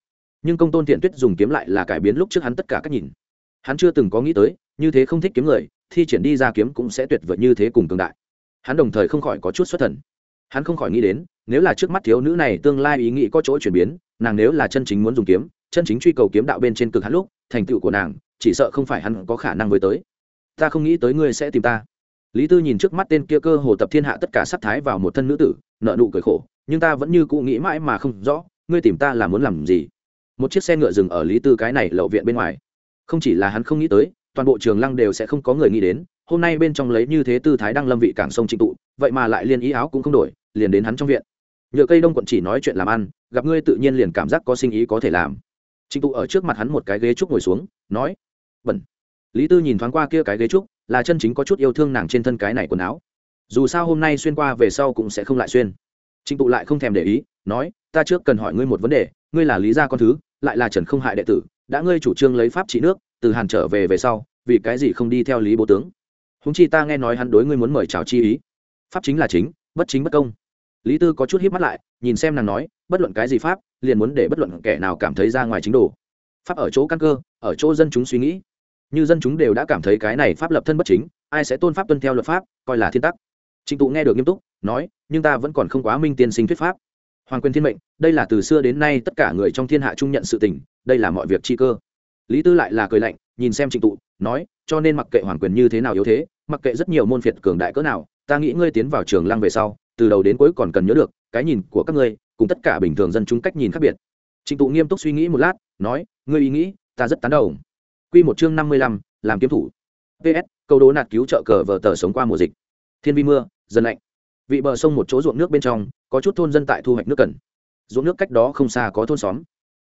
Nhưng công tôn thiện tuyết dùng kiếm lại là cải biến lúc trước hắn tất cả cách nhìn. Hắn chưa từng có nghĩ tới, như thế không thích kiếm người, thi triển đi ra kiếm cũng sẽ tuyệt vời như thế cùng cường đại. Hắn đồng thời không khỏi có chút xuất thần. Hắn không khỏi nghĩ đến, nếu là trước mắt thiếu nữ này tương lai ý nghĩ có chỗ chuyển biến, nàng nếu là chân chính muốn dùng kiếm, chân chính truy cầu kiếm đạo bên trên cực hắn lúc, thành tựu của nàng chỉ sợ không phải hắn có khả năng với tới. Ta không nghĩ tới ngươi sẽ tìm ta. Lý tư nhìn trước mắt tên kia cơ hồ tập thiên hạ tất cả sắc thái vào một thân nữ tử nợ nụ cười khổ, nhưng ta vẫn như cũ nghĩ mãi mà không rõ, ngươi tìm ta là muốn làm gì? Một chiếc xe ngựa dừng ở lý tư cái này lậu viện bên ngoài. Không chỉ là hắn không nghĩ tới, toàn bộ trường lăng đều sẽ không có người nghĩ đến, hôm nay bên trong lấy như thế tư thái đang lâm vị cảng sông trịnh tụ, vậy mà lại liên ý áo cũng không đổi, liền đến hắn trong viện. Nhựa cây đông quận chỉ nói chuyện làm ăn, gặp ngươi tự nhiên liền cảm giác có sinh ý có thể làm. Trịnh tụ ở trước mặt hắn một cái ghế trúc ngồi xuống, nói bẩn. Lý tư nhìn thoáng qua kia cái ghế trúc, là chân chính có chút yêu thương nàng trên thân cái này quần áo. Dù sao hôm nay xuyên qua về sau cũng sẽ không lại xuyên. Trịnh tụ lại không thèm để ý, nói, ta trước cần hỏi ngươi một vấn đề, ngươi là lý gia con thứ, lại là trần không hại đệ tử, đã ngươi chủ trương lấy pháp trị nước, từ hàn trở về về sau, vì cái gì không đi theo lý bố tướng? Húng chi ta nghe nói hắn đối ngươi muốn mời chào chi ý. Pháp chính là chính, bất chính bất công. Lý tư có chút hiếp mắt lại, nhìn xem nàng nói, bất luận cái gì pháp, liền muốn để bất luận kẻ nào cảm thấy ra ngoài chính đồ. Pháp ở chỗ căn cơ, ở chỗ dân chúng suy nghĩ như dân chúng đều đã cảm thấy cái này pháp lập thân bất chính, ai sẽ tôn pháp tuân theo luật pháp, coi là thiên tắc. Trịnh tụ nghe được nghiêm túc, nói, nhưng ta vẫn còn không quá minh tiên sinh thuyết pháp. Hoàng quyền thiên mệnh, đây là từ xưa đến nay tất cả người trong thiên hạ trung nhận sự tình, đây là mọi việc chi cơ. Lý tư lại là cười lạnh, nhìn xem trịnh tụ, nói, cho nên mặc kệ hoàng quyền như thế nào yếu thế, mặc kệ rất nhiều môn phiệt cường đại cỡ nào, ta nghĩ ngươi tiến vào trường lăng về sau, từ đầu đến cuối còn cần nhớ được, cái nhìn của các ngươi, cùng tất cả bình thường dân chúng cách nhìn khác biệt. Trịnh tụ nghiêm túc suy nghĩ một lát, nói, ngươi ý nghĩ, ta rất tán đồng. Quy một chương năm mươi lăm, làm kiếm thủ. Ps câu đố nạt cứu trợ cờ vở tờ sống qua mùa dịch. Thiên vi mưa, dần lạnh. Vị bờ sông một chỗ ruộng nước bên trong, có chút thôn dân tại thu hoạch nước cần. Ruộng nước cách đó không xa có thôn xóm.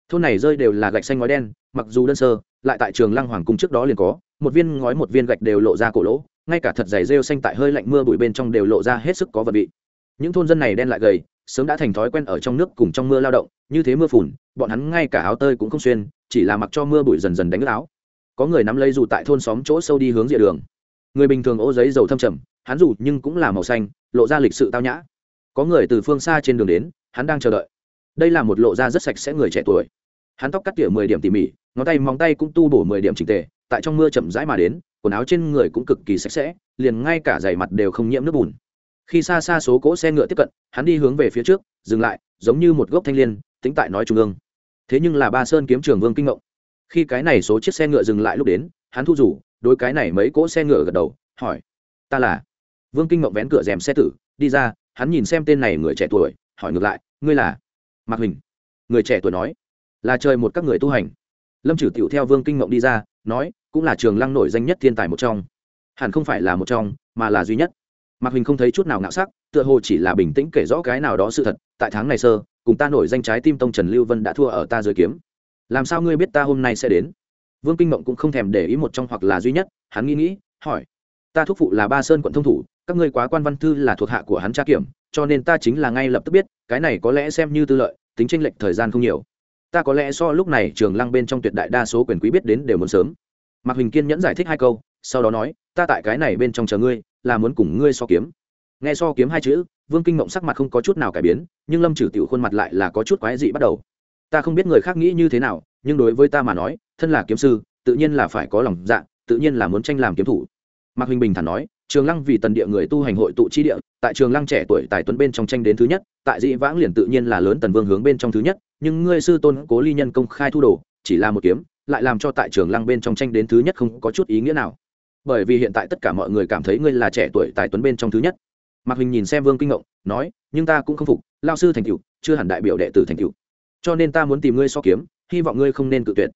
Thôn này rơi đều là gạch xanh ngói đen, mặc dù đơn sơ, lại tại trường lăng hoàng cung trước đó liền có. Một viên ngói, một viên gạch đều lộ ra cổ lỗ, ngay cả thật dày rêu xanh tại hơi lạnh mưa bụi bên trong đều lộ ra hết sức có vật vị. Những thôn dân này đen lại gầy, sớm đã thành thói quen ở trong nước cùng trong mưa lao động, như thế mưa phùn, bọn hắn ngay cả áo tơi cũng không xuyên, chỉ là mặc cho mưa bụi dần dần đánh ướt áo có người nắm lấy dù tại thôn xóm chỗ sâu đi hướng rìa đường. Người bình thường ô giấy dầu thâm trầm, hắn dù nhưng cũng là màu xanh, lộ ra lịch sự tao nhã. Có người từ phương xa trên đường đến, hắn đang chờ đợi. Đây là một lộ ra rất sạch sẽ người trẻ tuổi. Hắn tóc cắt tỉa mười điểm tỉ mỉ, ngón tay móng tay cũng tu bổ mười điểm trình tề, tại trong mưa chậm rãi mà đến, quần áo trên người cũng cực kỳ sạch sẽ, liền ngay cả giày mặt đều không nhiễm nước bùn. Khi xa xa số cỗ xe ngựa tiếp cận, hắn đi hướng về phía trước, dừng lại, giống như một gốc thanh l i ê n tính tại nói trung ương. Thế nhưng là ba sơn kiếm trường vương kinh ngộng khi cái này số chiếc xe ngựa dừng lại lúc đến, hắn thu rủ đôi cái này mấy cỗ xe ngựa gật đầu, hỏi, ta là vương kinh mộng vén cửa rèm xe tử, đi ra, hắn nhìn xem tên này người trẻ tuổi, hỏi ngược lại, ngươi là mạc huỳnh? Người trẻ tuổi nói, là trời một các người tu hành. Lâm trừ tiểu theo vương kinh mộng đi ra, nói, cũng là trường lăng nổi danh nhất thiên tài một trong. Hẳn không phải là một trong, mà là duy nhất. Mạc huỳnh không thấy chút nào ngạo sắc, tựa hồ chỉ là bình tĩnh kể rõ cái nào đó sự thật, tại tháng này sơ, cùng ta nổi danh trái tim tông trần lưu vân đã thua ở ta dưới kiếm làm sao ngươi biết ta hôm nay sẽ đến? Vương kinh mộng cũng không thèm để ý một trong hoặc là duy nhất, hắn nghĩ nghĩ, hỏi. Ta thúc phụ là ba sơn quận thông thủ, các ngươi quá quan văn thư là thuộc hạ của hắn tra kiểm, cho nên ta chính là ngay lập tức biết, cái này có lẽ xem như tư lợi, tính tranh lệch thời gian không nhiều. Ta có lẽ so lúc này trường lăng bên trong tuyệt đại đa số quyền quý biết đến đều muốn sớm. Mạc huỳnh kiên nhẫn giải thích hai câu, sau đó nói, ta tại cái này bên trong chờ ngươi, là muốn cùng ngươi so kiếm. Nghe so kiếm hai chữ, vương kinh mộng sắc mặt không có chút nào cải biến, nhưng lâm trừ tiểu khuôn mặt lại là có chút quái dị bắt đầu ta không biết người khác nghĩ như thế nào, nhưng đối với ta mà nói, thân là kiếm sư, tự nhiên là phải có lòng dạ tự nhiên là muốn tranh làm kiếm thủ. Mạc huỳnh bình thản nói, trường lăng vì tần địa người tu hành hội tụ chi địa, tại trường lăng trẻ tuổi tài tuấn bên trong tranh đến thứ nhất, tại dĩ vãng liền tự nhiên là lớn tần vương hướng bên trong thứ nhất, nhưng ngươi sư tôn cố ly nhân công khai thu đồ, chỉ là một kiếm, lại làm cho tại trường lăng bên trong tranh đến thứ nhất không có chút ý nghĩa nào. Bởi vì hiện tại tất cả mọi người cảm thấy ngươi là trẻ tuổi tài tuấn bên trong thứ nhất. Mạc huỳnh nhìn xem vương kinh ngộng, nói, nhưng ta cũng không phục lao sư thành cựu chưa hẳn đại biểu đệ tử thành cựu cho nên ta muốn tìm ngươi so kiếm, hy vọng ngươi không nên cự tuyệt.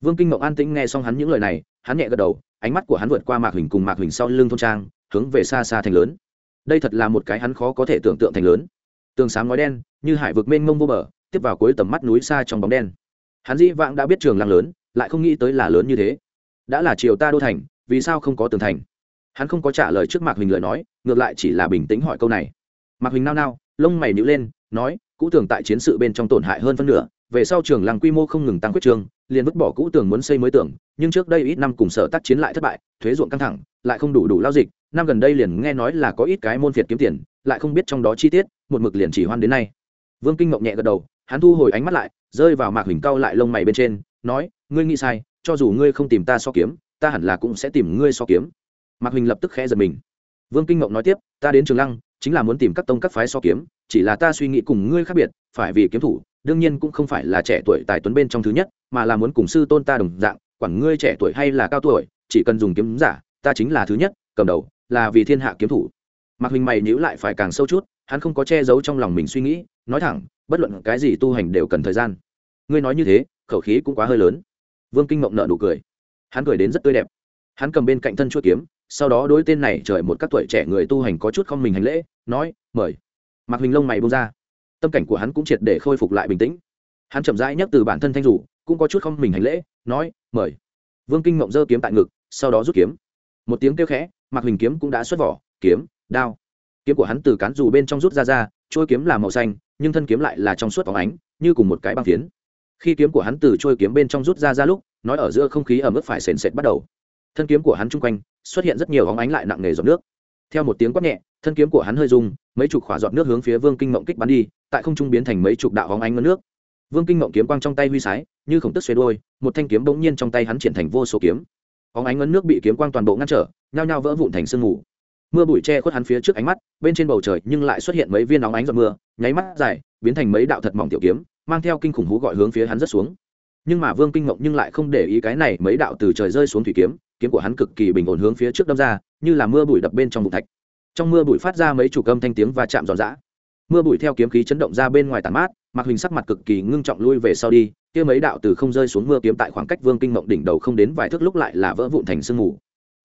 Vương kinh mộng an tĩnh nghe xong hắn những lời này, hắn nhẹ gật đầu, ánh mắt của hắn vượt qua mạc huỳnh cùng mạc huỳnh sau lưng thôn trang, hướng về xa xa thành lớn. Đây thật là một cái hắn khó có thể tưởng tượng thành lớn. Tường sáng ngói đen, như hải vực mênh mông vô bờ, tiếp vào cuối tầm mắt núi xa trong bóng đen. Hắn dĩ vãng đã biết trường lăng lớn, lại không nghĩ tới là lớn như thế. Đã là triều ta đô thành, vì sao không có tường thành? Hắn không có trả lời trước mạc huỳnh lời nói, ngược lại chỉ là bình tĩnh hỏi câu này. Mạc huỳnh nao nao, lông mày nhữ lên, nói cũ tường tại chiến sự bên trong tổn hại hơn phân nửa, về sau trường làng quy mô không ngừng tăng quyết trường, liền vứt bỏ cũ tường muốn xây mới tường, nhưng trước đây ít năm cùng sở tác chiến lại thất bại, thuế ruộng căng thẳng, lại không đủ đủ lao dịch, năm gần đây liền nghe nói là có ít cái môn phiệt kiếm tiền, lại không biết trong đó chi tiết, một mực liền chỉ hoan đến nay. Vương kinh mộng nhẹ gật đầu, hắn thu hồi ánh mắt lại, rơi vào mạc hình cau lại lông mày bên trên, nói, ngươi nghĩ sai, cho dù ngươi không tìm ta so kiếm, ta hẳn là cũng sẽ tìm ngươi so kiếm. Mạc hình lập tức khẽ giật mình. Vương kinh mộng nói tiếp, ta đến trường lăng chính là muốn tìm các tông các phái so kiếm, chỉ là ta suy nghĩ cùng ngươi khác biệt, phải vì kiếm thủ, đương nhiên cũng không phải là trẻ tuổi tài tuấn bên trong thứ nhất, mà là muốn cùng sư tôn ta đồng dạng, quản ngươi trẻ tuổi hay là cao tuổi, chỉ cần dùng kiếm giả, ta chính là thứ nhất, cầm đầu, là vì thiên hạ kiếm thủ. Mạc huỳnh mày nhữ lại phải càng sâu chút, hắn không có che giấu trong lòng mình suy nghĩ, nói thẳng, bất luận cái gì tu hành đều cần thời gian. Ngươi nói như thế, khẩu khí cũng quá hơi lớn. Vương kinh mộng nợ nụ cười. Hắn cười đến rất tươi đẹp. Hắn cầm bên cạnh thân chuỗi kiếm sau đó đối tên này trời một các tuổi trẻ người tu hành có chút không mình hành lễ, nói, mời. Mạc huỳnh lông mày bông ra. Tâm cảnh của hắn cũng triệt để khôi phục lại bình tĩnh. Hắn chậm rãi nhắc từ bản thân thanh rủ cũng có chút không mình hành lễ, nói, mời. Vương kinh mộng giơ kiếm tại ngực, sau đó rút kiếm. Một tiếng kêu khẽ, mạc huỳnh kiếm cũng đã xuất vỏ, kiếm, đao. Kiếm của hắn từ cán dù bên trong rút ra ra trôi kiếm là màu xanh, nhưng thân kiếm lại là trong suốt phóng ánh, như cùng một cái băng phiến. Khi kiếm của hắn từ trôi kiếm bên trong rút ra ra lúc, nói ở giữa không khí ở mức phải sền sệt bắt đầu thân kiếm của hắn chung quanh xuất hiện rất nhiều óng ánh lại nặng nề giọt nước. Theo một tiếng quát nhẹ, thân kiếm của hắn hơi rung, mấy chục khỏa giọt nước hướng phía vương kinh mộng kích bắn đi, tại không trung biến thành mấy chục đạo óng ánh ngân nước. Vương kinh mộng kiếm quang trong tay huy sái, như khổng tức xuế đôi một thanh kiếm bỗng nhiên trong tay hắn triển thành vô số kiếm. Óng ánh ngân nước bị kiếm quang toàn bộ ngăn trở, nhao nhao vỡ vụn thành sương mù. Mưa bụi che khuất hắn phía trước ánh mắt, bên trên bầu trời nhưng lại xuất hiện mấy viên óng ánh giọt mưa, nháy mắt dài, biến thành mấy đạo thật mỏng tiểu kiếm, mang theo kinh khủng hú gọi hướng phía hắn rất xuống. Nhưng mà vương kinh mộng nhưng lại không để ý cái này mấy đạo từ trời rơi xuống thủy kiếm kiếm của hắn cực kỳ bình ổn hướng phía trước đâm ra, như là mưa bụi đập bên trong bụng thạch. Trong mưa bụi phát ra mấy chủ âm thanh tiếng và chạm giòn giã. Mưa bụi theo kiếm khí chấn động ra bên ngoài tàn mát mặc hình sắc mặt cực kỳ ngưng trọng lui về sau đi, kia mấy đạo từ không rơi xuống mưa kiếm tại khoảng cách vương kinh mộng đỉnh đầu không đến vài thước lúc lại là vỡ vụn thành sương mù.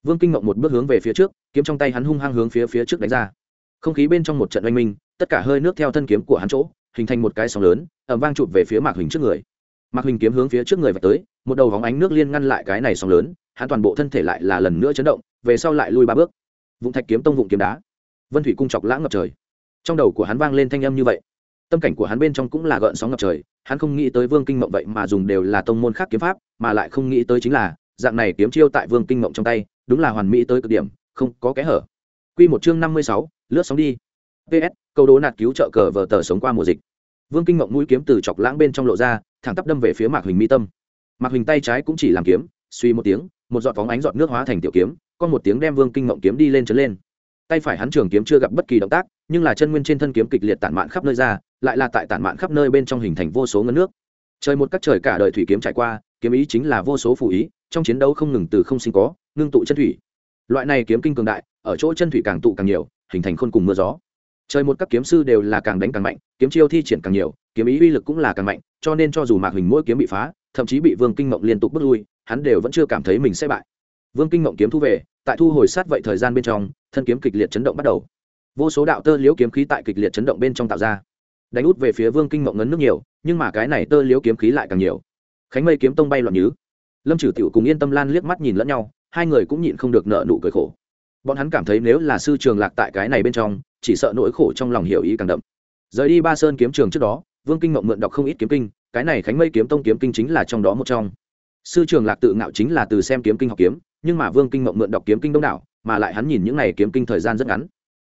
Vương kinh mộng một bước hướng về phía trước, kiếm trong tay hắn hung hăng hướng phía phía trước đánh ra. Không khí bên trong một trận oanh minh, tất cả hơi nước theo thân kiếm của hắn chỗ, hình thành một cái sóng lớn ẩm vang chụp về phía mạc hình trước người. Mạc hình kiếm hướng phía trước người và tới, một đầu vóng ánh nước liên ngăn lại cái này sóng lớn hắn toàn bộ thân thể lại là lần nữa chấn động, về sau lại lui ba bước. Vụng thạch kiếm tông vụng kiếm đá. Vân thủy cung chọc lãng ngập trời. Trong đầu của hắn vang lên thanh âm như vậy. Tâm cảnh của hắn bên trong cũng là gợn sóng ngập trời, hắn không nghĩ tới vương kinh mộng vậy mà dùng đều là tông môn khác kiếm pháp, mà lại không nghĩ tới chính là, dạng này kiếm chiêu tại vương kinh mộng trong tay, đúng là hoàn mỹ tới cực điểm, không có kẽ hở. Q một chương năm mươi sáu, lướt sóng đi. Ps câu đố nạt cứu trợ cờ vờ tờ sống qua mùa dịch. Vương kinh mộng mũi kiếm từ chọc lãng bên trong lộ ra, thẳng tắp đâm về phía mạc huỳnh mi tâm. Mạc huỳnh tay trái cũng chỉ làm kiếm, suy một tiếng một giọt phóng ánh giọt nước hóa thành tiểu kiếm, con một tiếng đem vương kinh mộng kiếm đi lên trấn lên. Tay phải hắn trường kiếm chưa gặp bất kỳ động tác, nhưng là chân nguyên trên thân kiếm kịch liệt tản mạn khắp nơi ra, lại là tại tản mạn khắp nơi bên trong hình thành vô số ngân nước. Trời một các trời cả đời thủy kiếm trải qua, kiếm ý chính là vô số phù ý, trong chiến đấu không ngừng từ không sinh có, ngưng tụ chân thủy. Loại này kiếm kinh cường đại, ở chỗ chân thủy càng tụ càng nhiều, hình thành khôn cùng mưa gió. Trời một các kiếm sư đều là càng đánh càng mạnh, kiếm chiêu thi triển càng nhiều, kiếm ý uy lực cũng là càng mạnh, cho nên cho dù mạc hình mỗi kiếm bị phá, thậm chí bị vương kinh mộng liên tục bước lui hắn đều vẫn chưa cảm thấy mình sẽ bại. Vương kinh ngộng kiếm thu về, tại thu hồi sát vậy thời gian bên trong, thân kiếm kịch liệt chấn động bắt đầu. Vô số đạo tơ liễu kiếm khí tại kịch liệt chấn động bên trong tạo ra. Đánh út về phía vương kinh ngộng ngấn nước nhiều, nhưng mà cái này tơ liễu kiếm khí lại càng nhiều. Khánh mây kiếm tông bay loạn nhứ. Lâm trừ tiểu cùng yên tâm lan liếc mắt nhìn lẫn nhau, hai người cũng nhịn không được nợ nụ cười khổ. Bọn hắn cảm thấy nếu là sư trường lạc tại cái này bên trong, chỉ sợ nỗi khổ trong lòng hiểu ý càng đậm. Rời đi ba sơn kiếm trường trước đó, vương kinh ngộng mượn đọc không ít kiếm kinh, cái này khánh mây kiếm tông kiếm kinh chính là trong đó một trong sư trường lạc tự ngạo chính là từ xem kiếm kinh học kiếm, nhưng mà vương kinh mộng mượn đọc kiếm kinh đông đảo, mà lại hắn nhìn những n à y kiếm kinh thời gian rất ngắn.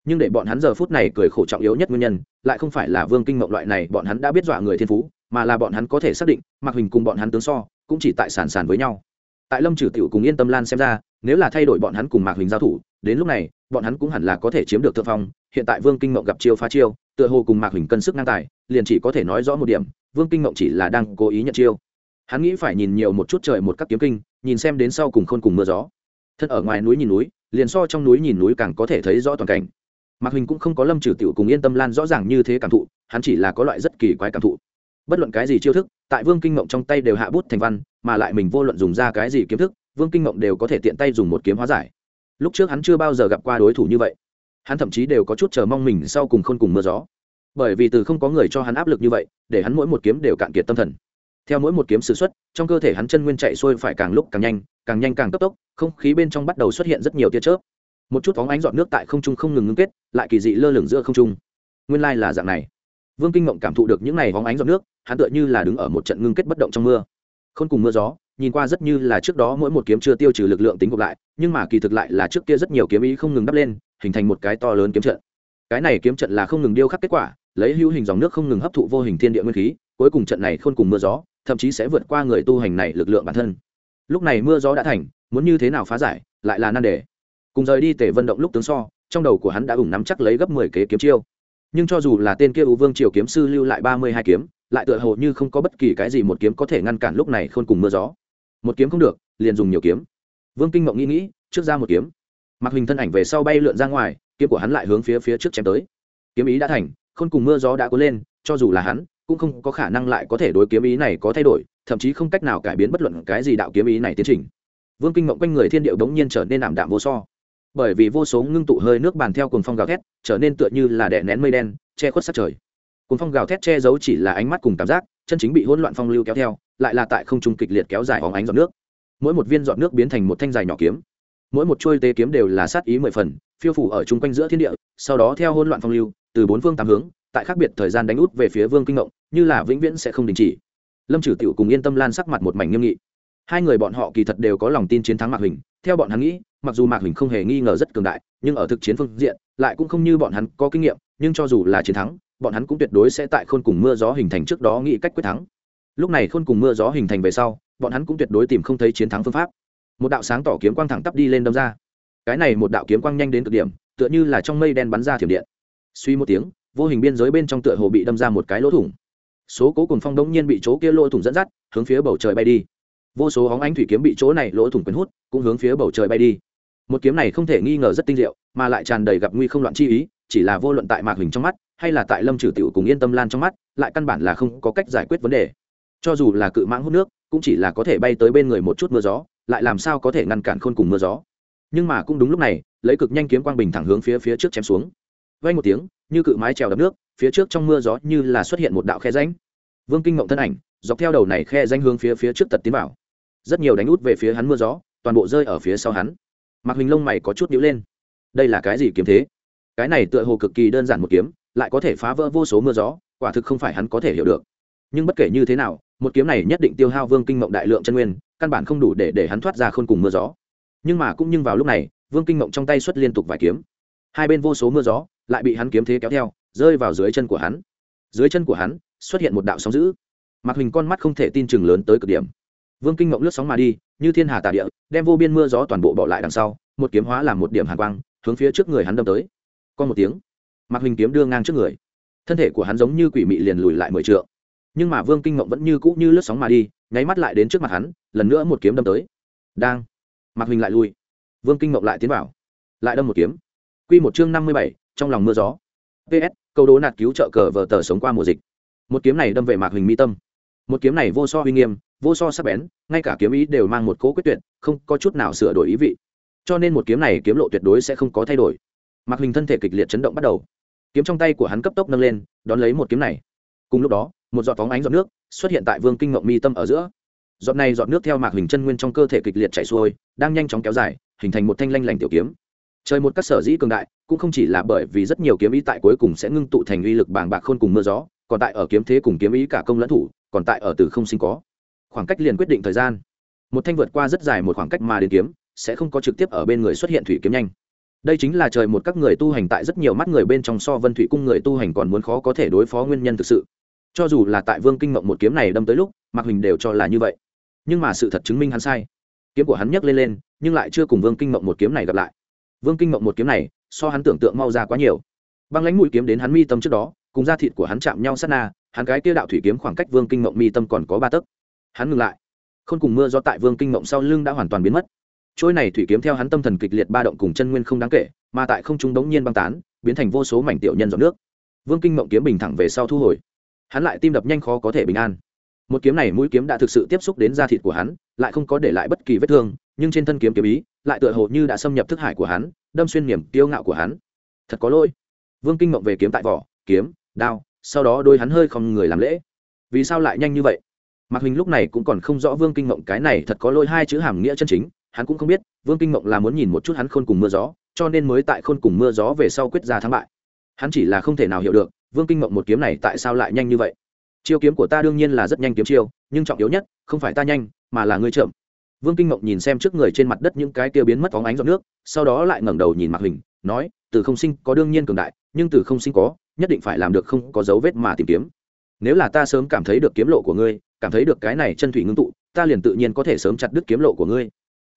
Nhưng để bọn hắn giờ phút này cười khổ trọng yếu nhất nguyên nhân, lại không phải là vương kinh mộng loại này bọn hắn đã biết dọa người thiên phú, mà là bọn hắn có thể xác định mặc hình cùng bọn hắn tướng so, cũng chỉ tại sàn sàn với nhau. Tại lâm trừ tiểu cùng yên tâm lan xem ra, nếu là thay đổi bọn hắn cùng mạc hình giao thủ, đến lúc này, bọn hắn cũng hẳn là có thể chiếm được thượng phong. Hiện tại vương kinh mộng gặp chiêu phá chiêu, tựa hồ cùng mạc hình cân sức ngang tài, liền chỉ có thể nói rõ một điểm, vương kinh mộng chỉ là đang cố ý nhận chiêu hắn nghĩ phải nhìn nhiều một chút trời một các kiếm kinh, nhìn xem đến sau cùng khôn cùng mưa gió. Thân ở ngoài núi nhìn núi, liền so trong núi nhìn núi càng có thể thấy rõ toàn cảnh. Mạc hình cũng không có lâm trừ tiểu cùng yên tâm lan rõ ràng như thế cảm thụ, hắn chỉ là có loại rất kỳ quái cảm thụ. Bất luận cái gì chiêu thức, tại vương kinh mộng trong tay đều hạ bút thành văn, mà lại mình vô luận dùng ra cái gì kiếm thức, vương kinh mộng đều có thể tiện tay dùng một kiếm hóa giải. Lúc trước hắn chưa bao giờ gặp qua đối thủ như vậy. Hắn thậm chí đều có chút chờ mong mình sau cùng khôn cùng mưa gió. Bởi vì từ không có người cho hắn áp lực như vậy, để hắn mỗi một kiếm đều cạn kiệt tâm thần theo mỗi một kiếm s ử x u ấ t trong cơ thể hắn chân nguyên chạy xuôi phải càng lúc càng nhanh càng nhanh càng cấp tốc, không khí bên trong bắt đầu xuất hiện rất nhiều tia chớp. Một chút phóng ánh dọn nước tại không trung không ngừng ngưng kết, lại kỳ dị lơ lửng giữa không trung. Nguyên lai、like、là dạng này. Vương kinh mộng cảm thụ được những n à y phóng ánh dọn nước, hắn tựa như là đứng ở một trận ngưng kết bất động trong mưa. Không cùng mưa gió, nhìn qua rất như là trước đó mỗi một kiếm chưa tiêu trừ lực lượng tính gộp lại, nhưng mà kỳ thực lại là trước kia rất nhiều kiếm ý không ngừng đắp lên, hình thành một cái to lớn kiếm trận. Cái này kiếm trận là không ngừng điêu khắc kết quả, lấy hữu hình dòng nước không ngừng hấp thụ vô hình thiên địa nguyên khí, cuối cùng trận này không cùng mưa gió thậm chí sẽ vượt qua người tu hành này lực lượng bản thân. Lúc này mưa gió đã thành, muốn như thế nào phá giải, lại là nan đề. Cùng rời đi tể vận động lúc tướng so, trong đầu của hắn đã ủng nắm chắc lấy gấp mười kế kiếm chiêu. Nhưng cho dù là tên kia u vương triều kiếm sư lưu lại ba mươi hai kiếm, lại tựa hồ như không có bất kỳ cái gì một kiếm có thể ngăn cản lúc này khôn cùng mưa gió. Một kiếm không được, liền dùng nhiều kiếm. Vương kinh mộng nghĩ nghĩ, trước ra một kiếm. Mặc hình thân ảnh về sau bay lượn ra ngoài, kiếm của hắn lại hướng phía phía trước chém tới. Kiếm ý đã thành, khôn cùng mưa gió đã cuốn lên, cho dù là hắn cũng không có khả năng lại có thể đối kiếm ý này có thay đổi, thậm chí không cách nào cải biến bất luận cái gì đạo kiếm ý này tiến trình. Vương kinh mộng quanh người thiên điệu đống nhiên trở nên ảm đạm vô so. Bởi vì vô số ngưng tụ hơi nước bàn theo cùng phong gào thét, trở nên tựa như là đè nén mây đen, che khuất sát trời. Cùng phong gào thét che giấu chỉ là ánh mắt cùng cảm giác, chân chính bị hỗn loạn phong lưu kéo theo, lại là tại không trung kịch liệt kéo dài hóng ánh giọt nước. Mỗi một viên giọt nước biến thành một thanh dài nhỏ kiếm. Mỗi một chuôi tế kiếm đều là sát ý mười phần, phiêu phủ ở chung quanh giữa thiên địa, sau đó theo hỗn loạn phong lưu, từ bốn phương tám hướng tại khác biệt thời gian đánh út về phía vương kinh ngộng, như là vĩnh viễn sẽ không đình chỉ. Lâm trừ tiểu cùng yên tâm lan sắc mặt một mảnh nghiêm nghị. Hai người bọn họ kỳ thật đều có lòng tin chiến thắng mạc huỳnh, theo bọn hắn nghĩ, mặc dù mạc huỳnh không hề nghi ngờ rất cường đại, nhưng ở thực chiến phương diện, lại cũng không như bọn hắn có kinh nghiệm, nhưng cho dù là chiến thắng, bọn hắn cũng tuyệt đối sẽ tại khôn cùng mưa gió hình thành trước đó nghĩ cách quyết thắng. Lúc này khôn cùng mưa gió hình thành về sau, bọn hắn cũng tuyệt đối tìm không thấy chiến thắng phương pháp. Một đạo sáng tỏ kiếm quang thẳng tắp đi lên đâm ra. Cái này một đạo kiếm quang nhanh đến cực điểm, tựa như là trong mây đen bắn ra thiểm điện. Suy một tiếng vô hình biên giới bên trong tựa hồ bị đâm ra một cái lỗ thủng. Số cố cùng phong đống nhiên bị chỗ kia lỗ thủng dẫn dắt, hướng phía bầu trời bay đi. Vô số hóng ánh thủy kiếm bị chỗ này lỗ thủng quấn hút, cũng hướng phía bầu trời bay đi. Một kiếm này không thể nghi ngờ rất tinh diệu, mà lại tràn đầy gặp nguy không loạn chi ý, chỉ là vô luận tại mạc hình trong mắt, hay là tại lâm trừ tiểu cùng yên tâm lan trong mắt, lại căn bản là không có cách giải quyết vấn đề. Cho dù là cự mãng hút nước, cũng chỉ là có thể bay tới bên người một chút mưa gió, lại làm sao có thể ngăn cản khôn cùng mưa gió. Nhưng mà cũng đúng lúc này, lấy cực nhanh kiếm quang bình thẳng hướng phía phía trước chém xuống vay một tiếng, như cự mái trèo đập nước, phía trước trong mưa gió như là xuất hiện một đạo khe ránh vương kinh ngộng thân ảnh, dọc theo đầu này khe danh hướng phía phía trước tật tiến vào. Rất nhiều đánh út về phía hắn mưa gió, toàn bộ rơi ở phía sau hắn. Mạc hình lông mày có chút nhíu lên. Đây là cái gì kiếm thế? Cái này tựa hồ cực kỳ đơn giản một kiếm, lại có thể phá vỡ vô số mưa gió, quả thực không phải hắn có thể hiểu được. Nhưng bất kể như thế nào, một kiếm này nhất định tiêu hao vương kinh mộng đại lượng chân nguyên, căn bản không đủ để để hắn thoát ra khôn cùng mưa gió. Nhưng mà cũng nhưng vào lúc này, vương kinh mộng trong tay xuất liên tục vài kiếm. Hai bên vô số mưa gió lại bị hắn kiếm thế kéo theo, rơi vào dưới chân của hắn. Dưới chân của hắn, xuất hiện một đạo sóng dữ. Mạc hình con mắt không thể tin chừng lớn tới cực điểm. Vương kinh mộng lướt sóng mà đi, như thiên hà tà địa, đem vô biên mưa gió toàn bộ bỏ lại đằng sau, một kiếm hóa làm một điểm hàn quang, hướng phía trước người hắn đâm tới. Con một tiếng, mạc huỳnh kiếm đưa ngang trước người. Thân thể của hắn giống như quỷ mị liền lùi lại mười trượng. Nhưng mà vương kinh mộng vẫn như cũ như lướt sóng mà đi, nháy mắt lại đến trước mặt hắn, lần nữa một kiếm đâm tới. Đang, mạc huỳnh lại lui. Vương kinh mộng lại tiến vào, lại đâm một kiếm. Q một chương năm mươi bảy trong lòng mưa gió. Ps câu đố nạt cứu trợ cờ vờ tờ sống qua mùa dịch. Một kiếm này đâm về mạc huỳnh mi tâm. Một kiếm này vô so uy nghiêm, vô so sắc bén, ngay cả kiếm ý đều mang một cố quyết tuyệt, không có chút nào sửa đổi ý vị. Cho nên một kiếm này kiếm lộ tuyệt đối sẽ không có thay đổi. Mạc huỳnh thân thể kịch liệt chấn động bắt đầu. Kiếm trong tay của hắn cấp tốc nâng lên, đón lấy một kiếm này. Cùng lúc đó, một giọt phóng ánh giọt nước xuất hiện tại vương kinh ngộng mi tâm ở giữa. Giọt này giọt nước theo mạc huỳnh chân nguyên trong cơ thể kịch liệt chảy xuôi, đang nhanh chóng kéo dài, hình thành một thanh lanh lảnh tiểu kiếm trời một các sở dĩ cường đại, cũng không chỉ là bởi vì rất nhiều kiếm ý tại cuối cùng sẽ ngưng tụ thành uy lực bàng bạc khôn cùng mưa gió, còn tại ở kiếm thế cùng kiếm ý cả công lẫn thủ, còn tại ở từ không sinh có. Khoảng cách liền quyết định thời gian. Một thanh vượt qua rất dài một khoảng cách mà đến kiếm, sẽ không có trực tiếp ở bên người xuất hiện thủy kiếm nhanh. Đây chính là trời một các người tu hành tại rất nhiều mắt người bên trong so vân thủy cung người tu hành còn muốn khó có thể đối phó nguyên nhân thực sự. Cho dù là tại vương kinh mộng một kiếm này đâm tới lúc, mạc huỳnh đều cho là như vậy. Nhưng mà sự thật chứng minh hắn sai. Kiếm của hắn nhấc lên lên, nhưng lại chưa cùng vương kinh mộng một kiếm này gặp lại vương kinh mộng một kiếm này, so hắn tưởng tượng mau ra quá nhiều. Băng lãnh mũi kiếm đến hắn mi tâm trước đó, cùng da thịt của hắn chạm nhau sát na, hắn cái kia đạo thủy kiếm khoảng cách vương kinh mộng mi tâm còn có ba tấc. Hắn ngừng lại. Không cùng mưa do tại vương kinh mộng sau lưng đã hoàn toàn biến mất. Trôi này thủy kiếm theo hắn tâm thần kịch liệt ba động cùng chân nguyên không đáng kể, mà tại không trung đống nhiên băng tán, biến thành vô số mảnh tiểu nhân giọt nước. Vương kinh mộng kiếm bình thẳng về sau thu hồi. Hắn lại tim đập nhanh khó có thể bình an. Một kiếm này mũi kiếm đã thực sự tiếp xúc đến da thịt của hắn, lại không có để lại bất kỳ vết thương nhưng trên thân kiếm kiếm ý lại tựa hồ như đã xâm nhập thức hải của hắn, đâm xuyên niềm kiêu ngạo của hắn. Thật có lỗi. Vương kinh mộng về kiếm tại vỏ, kiếm, đao, sau đó đôi hắn hơi không người làm lễ. Vì sao lại nhanh như vậy? Mạc huỳnh lúc này cũng còn không rõ vương kinh mộng cái này thật có lỗi hai chữ hàm nghĩa chân chính, hắn cũng không biết, vương kinh mộng là muốn nhìn một chút hắn khôn cùng mưa gió, cho nên mới tại khôn cùng mưa gió về sau quyết ra thắng bại. Hắn chỉ là không thể nào hiểu được, vương kinh mộng một kiếm này tại sao lại nhanh như vậy? Chiêu kiếm của ta đương nhiên là rất nhanh kiếm chiêu, nhưng trọng yếu nhất, không phải ta nhanh, mà là ngươi chậm vương kinh Ngọc nhìn xem trước người trên mặt đất những cái kia biến mất phóng ánh giọt nước sau đó lại ngẩng đầu nhìn mạc hình, nói từ không sinh có đương nhiên cường đại nhưng từ không sinh có nhất định phải làm được không có dấu vết mà tìm kiếm. Nếu là ta sớm cảm thấy được kiếm lộ của ngươi cảm thấy được cái này chân thủy ngưng tụ ta liền tự nhiên có thể sớm chặt đứt kiếm lộ của ngươi.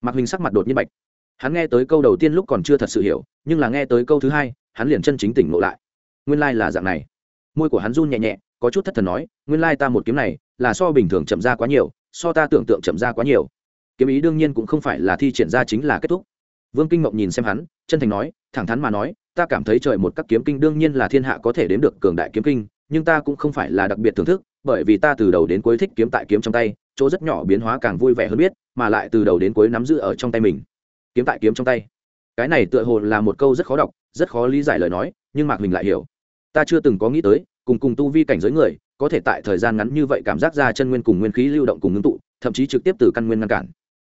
Mạc hình sắc mặt đột nhiên bạch. Hắn nghe tới câu đầu tiên lúc còn chưa thật sự hiểu nhưng là nghe tới câu thứ hai hắn liền chân chính tỉnh ngộ lại. Nguyên lai là dạng này. Môi của hắn run nhẹ nhẹ có chút thất thần nói nguyên lai ta một kiếm này là so bình thường chậm ra quá nhiều so ta tưởng tượng chậm ra quá nhiều kiếm ý đương nhiên cũng không phải là thi triển ra chính là kết thúc. Vương kinh mộng nhìn xem hắn, chân thành nói, thẳng thắn mà nói, ta cảm thấy trời một các kiếm kinh đương nhiên là thiên hạ có thể đến được cường đại kiếm kinh, nhưng ta cũng không phải là đặc biệt thưởng thức, bởi vì ta từ đầu đến cuối thích kiếm tại kiếm trong tay, chỗ rất nhỏ biến hóa càng vui vẻ hơn biết, mà lại từ đầu đến cuối nắm giữ ở trong tay mình. Kiếm tại kiếm trong tay. Cái này tựa hồ là một câu rất khó đọc, rất khó lý giải lời nói, nhưng mạc mình lại hiểu. Ta chưa từng có nghĩ tới, cùng cùng tu vi cảnh giới người, có thể tại thời gian ngắn như vậy cảm giác ra chân nguyên cùng nguyên khí lưu động cùng ngưng tụ, thậm chí trực tiếp từ căn nguyên ngăn cản